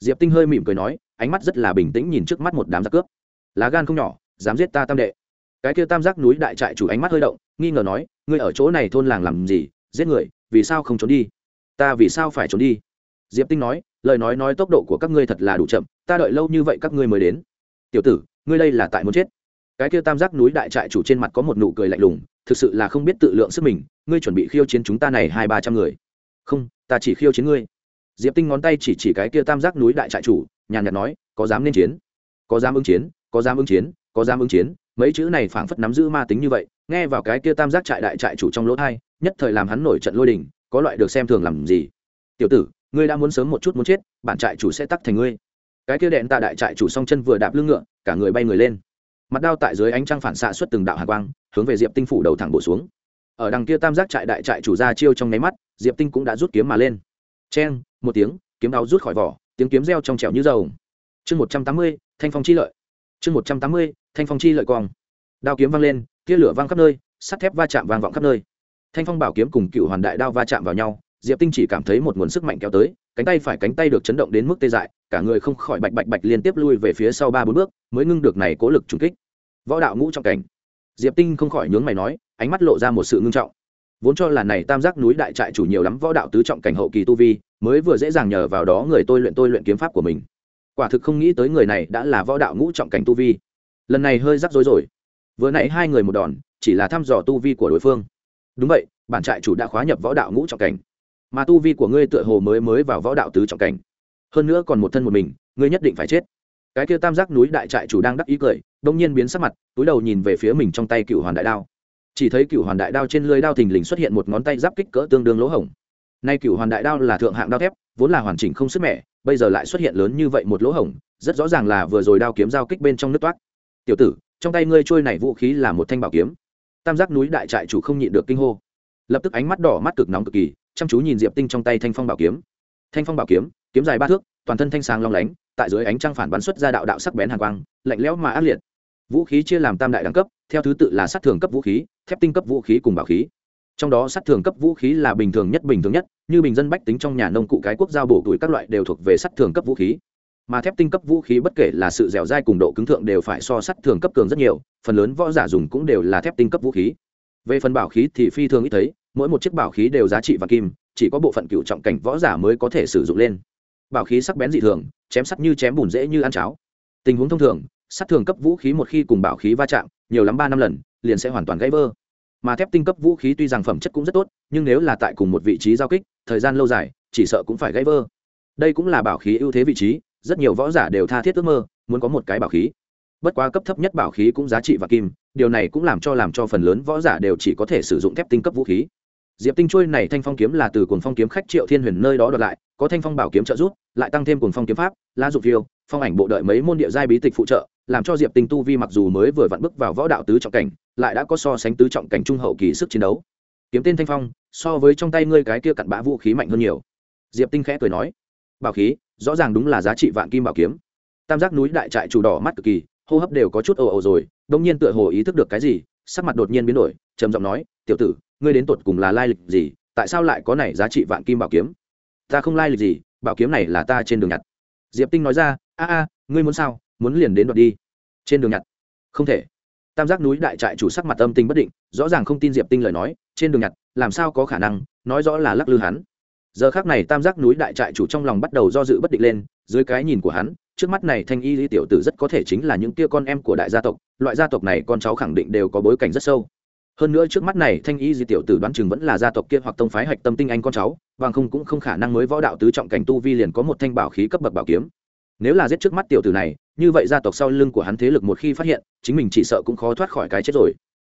diệp tinh hơi mỉm cười nói ánh mắt rất là bình tĩnh nhìn trước mắt một đám giặc cướp lá gan không nhỏ dám giết ta tam đệ cái kia tam giác núi đại trại chủ ánh mắt hơi động nghi ngờ nói ngươi ở chỗ này thôn làng làm gì giết người vì sao không trốn đi ta vì sao phải trốn đi diệp tinh nói lời nói nói tốc độ của các ngươi thật là đủ chậm ta đợi lâu như vậy các ngươi mới đến tiểu tử ngươi đây là tại muốn chết cái kia tam giác núi đại trại chủ trên mặt có một nụ cười lạnh lùng thực sự là không biết tự lượng sức mình ngươi chuẩn bị khiêu chiến chúng ta này hai ba trăm người. Không, ta chỉ khiêu chiến ngươi. Diệp tinh ngón tay chỉ chỉ cái kia tam giác núi đại trại chủ, nhàn nhạt nói, có dám nên chiến, có dám ứng chiến, có dám ứng chiến, có dám ứng chiến. Mấy chữ này phảng phất nắm giữ ma tính như vậy, nghe vào cái kia tam giác trại đại trại chủ trong lỗ thai, nhất thời làm hắn nổi trận lôi đình, có loại được xem thường làm gì. Tiểu tử, ngươi đã muốn sớm một chút muốn chết, bản trại chủ sẽ tắc thành ngươi. Cái kia đèn tạ đại trại chủ song chân vừa đạp lưng ngựa, cả người bay người lên. Mặt đao tại dưới ánh trăng phản xạ xuất từng đạo hạ quang, hướng về diệp tinh phủ đầu thẳng bổ xuống ở đằng kia tam giác trại đại trại chủ ra chiêu trong nháy mắt, diệp tinh cũng đã rút kiếm mà lên. Cheng, một tiếng, kiếm đao rút khỏi vỏ, tiếng kiếm reo trong trẻo như dầu chương một trăm tám mươi, thanh phong chi lợi. Chương một trăm tám mươi, thanh phong chi lợi quòng đao kiếm vang lên, tia lửa vang khắp nơi, sắt thép va chạm vang vọng khắp nơi. Thanh phong bảo kiếm cùng cựu hoàn đại đao va chạm vào nhau, diệp tinh chỉ cảm thấy một nguồn sức mạnh kéo tới, cánh tay phải cánh tay được chấn động đến mức tê dại, cả người không khỏi bạch bạch bạch liên tiếp lui về phía sau ba bốn bước, mới ngưng được này cố lực trùng kích. Võ đạo ngũ trong cảnh diệp tinh không khỏi nhướng mày nói, ánh mắt lộ ra một sự ngưng trọng. Vốn cho là này tam giác núi đại trại chủ nhiều lắm võ đạo tứ trọng cảnh hậu kỳ tu vi, mới vừa dễ dàng nhờ vào đó người tôi luyện tôi luyện kiếm pháp của mình. Quả thực không nghĩ tới người này đã là võ đạo ngũ trọng cảnh tu vi. Lần này hơi rắc rối rồi. Vừa nãy hai người một đòn, chỉ là thăm dò tu vi của đối phương. Đúng vậy, bản trại chủ đã khóa nhập võ đạo ngũ trọng cảnh. Mà tu vi của ngươi tựa hồ mới mới vào võ đạo tứ trọng cảnh. Hơn nữa còn một thân một mình, ngươi nhất định phải chết. Cái kia tam giác núi đại trại chủ đang đắc ý cười đông nhiên biến sắc mặt, túi đầu nhìn về phía mình trong tay cựu hoàn đại đao. Chỉ thấy cựu hoàn đại đao trên lưới đao thình lình xuất hiện một ngón tay giáp kích cỡ tương đương lỗ hổng. Nay cựu hoàn đại đao là thượng hạng đao thép, vốn là hoàn chỉnh không sức mẻ, bây giờ lại xuất hiện lớn như vậy một lỗ hổng, rất rõ ràng là vừa rồi đao kiếm giao kích bên trong nước toát tiểu tử, trong tay ngươi trôi này vũ khí là một thanh bảo kiếm. Tam giác núi đại trại chủ không nhịn được kinh hô. Lập tức ánh mắt đỏ mắt cực nóng cực kỳ, chăm chú nhìn diệp tinh trong tay thanh phong bảo kiếm. Thanh phong bảo kiếm kiếm dài ba thước, toàn thân thanh sáng long lánh, tại dưới ánh trăng phản bắn xuất ra đạo đạo sắc bén hàng quang, lạnh lẽo mà ác liệt vũ khí chia làm tam đại đẳng cấp, theo thứ tự là sát thường cấp vũ khí, thép tinh cấp vũ khí cùng bảo khí. Trong đó sát thường cấp vũ khí là bình thường nhất bình thường nhất, như bình dân bách tính trong nhà nông cụ cái quốc giao bổ tuổi các loại đều thuộc về sát thường cấp vũ khí. Mà thép tinh cấp vũ khí bất kể là sự dẻo dai cùng độ cứng thượng đều phải so sắt thường cấp cường rất nhiều, phần lớn võ giả dùng cũng đều là thép tinh cấp vũ khí. Về phần bảo khí thì phi thường ít thấy, mỗi một chiếc bảo khí đều giá trị và kim, chỉ có bộ phận cựu trọng cảnh võ giả mới có thể sử dụng lên. Bảo khí sắc bén dị thường, chém sắt như chém bùn dễ như ăn cháo. Tình huống thông thường sắt thường cấp vũ khí một khi cùng bảo khí va chạm, nhiều lắm ba năm lần, liền sẽ hoàn toàn gãy vỡ. Mà thép tinh cấp vũ khí tuy rằng phẩm chất cũng rất tốt, nhưng nếu là tại cùng một vị trí giao kích, thời gian lâu dài, chỉ sợ cũng phải gãy vỡ. Đây cũng là bảo khí ưu thế vị trí, rất nhiều võ giả đều tha thiết ước mơ, muốn có một cái bảo khí. Bất quá cấp thấp nhất bảo khí cũng giá trị và kim, điều này cũng làm cho làm cho phần lớn võ giả đều chỉ có thể sử dụng thép tinh cấp vũ khí. Diệp tinh trôi này thanh phong kiếm là từ cuồng phong kiếm khách triệu thiên huyền nơi đó đoạt lại, có thanh phong bảo kiếm trợ giúp, lại tăng thêm cuồng phong kiếm pháp la dục phiêu, phong ảnh bộ đợi mấy môn địa giai bí tịch phụ trợ làm cho diệp tinh tu vi mặc dù mới vừa vặn bước vào võ đạo tứ trọng cảnh, lại đã có so sánh tứ trọng cảnh trung hậu kỳ sức chiến đấu. Kiếm tên thanh phong, so với trong tay ngươi cái kia cặn bã vũ khí mạnh hơn nhiều. Diệp tinh khẽ cười nói, bảo khí, rõ ràng đúng là giá trị vạn kim bảo kiếm. Tam giác núi đại trại chủ đỏ mắt cực kỳ, hô hấp đều có chút ồ ồ rồi, đông nhiên tựa hồ ý thức được cái gì, sắc mặt đột nhiên biến đổi, trầm giọng nói, tiểu tử, ngươi đến tột cùng là lai lịch gì, tại sao lại có này giá trị vạn kim bảo kiếm? Ta không lai lịch gì, bảo kiếm này là ta trên đường nhặt. Diệp tinh nói ra, a a, ngươi muốn sao? Muốn liền đến đoạt đi. Trên đường nhặt. Không thể. Tam giác núi đại trại chủ sắc mặt âm tình bất định, rõ ràng không tin diệp tinh lời nói, trên đường nhặt, làm sao có khả năng, nói rõ là lắc lư hắn. Giờ khác này tam giác núi đại trại chủ trong lòng bắt đầu do dự bất định lên, dưới cái nhìn của hắn, trước mắt này thanh y lý tiểu tử rất có thể chính là những tia con em của đại gia tộc, loại gia tộc này con cháu khẳng định đều có bối cảnh rất sâu. Hơn nữa trước mắt này thanh y di tiểu tử đoán chừng vẫn là gia tộc kia hoặc tông phái hạch tâm tinh anh con cháu, bằng không cũng không khả năng mới võ đạo tứ trọng cảnh tu vi liền có một thanh bảo khí cấp bậc bảo kiếm. Nếu là giết trước mắt tiểu tử này như vậy gia tộc sau lưng của hắn thế lực một khi phát hiện, chính mình chỉ sợ cũng khó thoát khỏi cái chết rồi.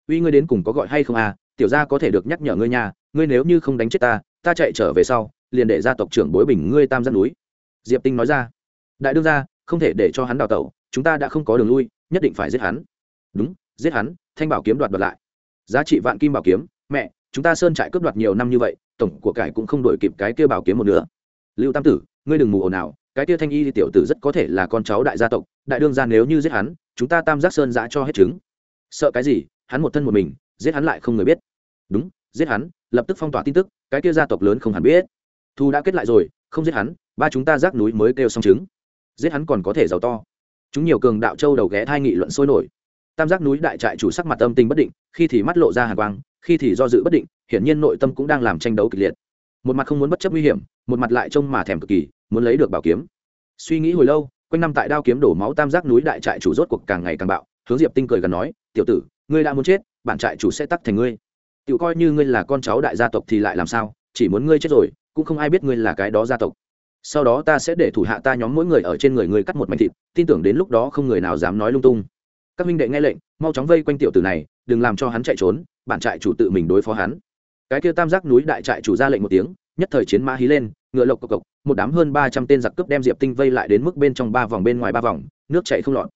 Uy, ngươi đến cùng có gọi hay không à? Tiểu gia có thể được nhắc nhở ngươi nhà ngươi nếu như không đánh chết ta ta chạy trở về sau, liền để gia tộc trưởng bối bình ngươi tam giác núi. Diệp tinh nói ra. Đại đương gia, không thể để cho hắn đào tẩu, chúng ta đã không có đường lui, nhất định phải giết hắn. Đúng, giết hắn, thanh bảo kiếm đoạt đoạt lại. Giá trị vạn kim bảo kiếm, mẹ, chúng ta sơn trại cướp đoạt nhiều năm như vậy, tổng của cải cũng không đổi kịp cái kia bảo kiếm một nữa lưu tam tử, ngươi đừng mù ồn nào cái tia thanh y tiểu tử rất có thể là con cháu đại gia tộc, đại đương gia nếu như giết hắn, chúng ta tam giác sơn giã cho hết chứng sợ cái gì? Hắn một thân một mình, giết hắn lại không người biết. Đúng, giết hắn, lập tức phong tỏa tin tức, cái kia gia tộc lớn không hẳn biết. Thu đã kết lại rồi, không giết hắn, ba chúng ta rác núi mới kêu xong trứng. Giết hắn còn có thể giàu to. Chúng nhiều cường đạo châu đầu ghé thai nghị luận sôi nổi. Tam giác núi đại trại chủ sắc mặt âm tình bất định, khi thì mắt lộ ra hàn quang, khi thì do dự bất định, hiển nhiên nội tâm cũng đang làm tranh đấu kịch liệt. Một mặt không muốn bất chấp nguy hiểm, một mặt lại trông mà thèm cực kỳ muốn lấy được bảo kiếm. Suy nghĩ hồi lâu, quanh năm tại đao kiếm đổ máu tam giác núi đại trại chủ rốt cuộc càng ngày càng bạo, hướng diệp tinh cười gần nói, tiểu tử, ngươi đã muốn chết, bản trại chủ sẽ tắt thành ngươi. Tự coi như ngươi là con cháu đại gia tộc thì lại làm sao, chỉ muốn ngươi chết rồi, cũng không ai biết ngươi là cái đó gia tộc. Sau đó ta sẽ để thủ hạ ta nhóm mỗi người ở trên người ngươi cắt một mảnh thịt, tin tưởng đến lúc đó không người nào dám nói lung tung. Các minh đệ nghe lệnh, mau chóng vây quanh tiểu tử này, đừng làm cho hắn chạy trốn, bản trại chủ tự mình đối phó hắn. Cái kia tam giác núi đại trại chủ ra lệnh một tiếng, nhất thời chiến mã hí lên ngựa lộc cộc cộc, một đám hơn ba trăm tên giặc cướp đem diệp tinh vây lại đến mức bên trong ba vòng bên ngoài ba vòng, nước chạy không lọt.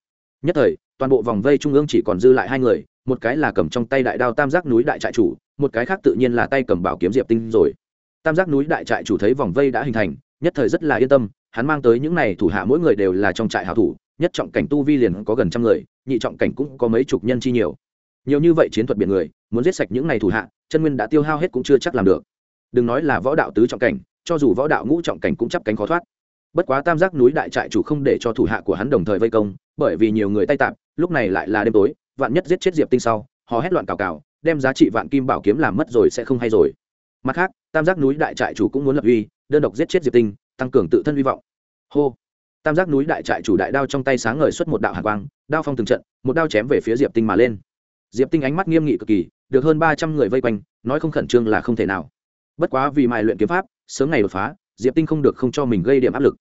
Nhất thời, toàn bộ vòng vây trung ương chỉ còn dư lại hai người, một cái là cầm trong tay đại đao tam giác núi đại trại chủ, một cái khác tự nhiên là tay cầm bảo kiếm diệp tinh rồi. Tam giác núi đại trại chủ thấy vòng vây đã hình thành, nhất thời rất là yên tâm, hắn mang tới những này thủ hạ mỗi người đều là trong trại hảo thủ, nhất trọng cảnh tu vi liền có gần trăm người, nhị trọng cảnh cũng có mấy chục nhân chi nhiều. Nhiều như vậy chiến thuật biển người, muốn giết sạch những này thủ hạ, chân nguyên đã tiêu hao hết cũng chưa chắc làm được. Đừng nói là võ đạo tứ trọng cảnh cho dù võ đạo ngũ trọng cảnh cũng chắp cánh khó thoát. Bất quá tam giác núi đại trại chủ không để cho thủ hạ của hắn đồng thời vây công, bởi vì nhiều người tay tạm lúc này lại là đêm tối, vạn nhất giết chết diệp tinh sau họ hét loạn cào cào, đem giá trị vạn kim bảo kiếm làm mất rồi sẽ không hay rồi. Mặt khác, tam giác núi đại trại chủ cũng muốn lập uy, đơn độc giết chết diệp tinh, tăng cường tự thân hy vọng. Hô! Tam giác núi đại trại chủ đại đao trong tay sáng ngời xuất một đạo hạ quang, đao phong từng trận, một đao chém về phía diệp tinh mà lên. Diệp tinh ánh mắt nghiêm nghị cực kỳ, được hơn ba trăm người vây quanh, nói không khẩn trương là không thể nào. Bất quá vì mài luyện kiếm pháp sớm ngày đột phá, diệp tinh không được không cho mình gây điểm áp lực.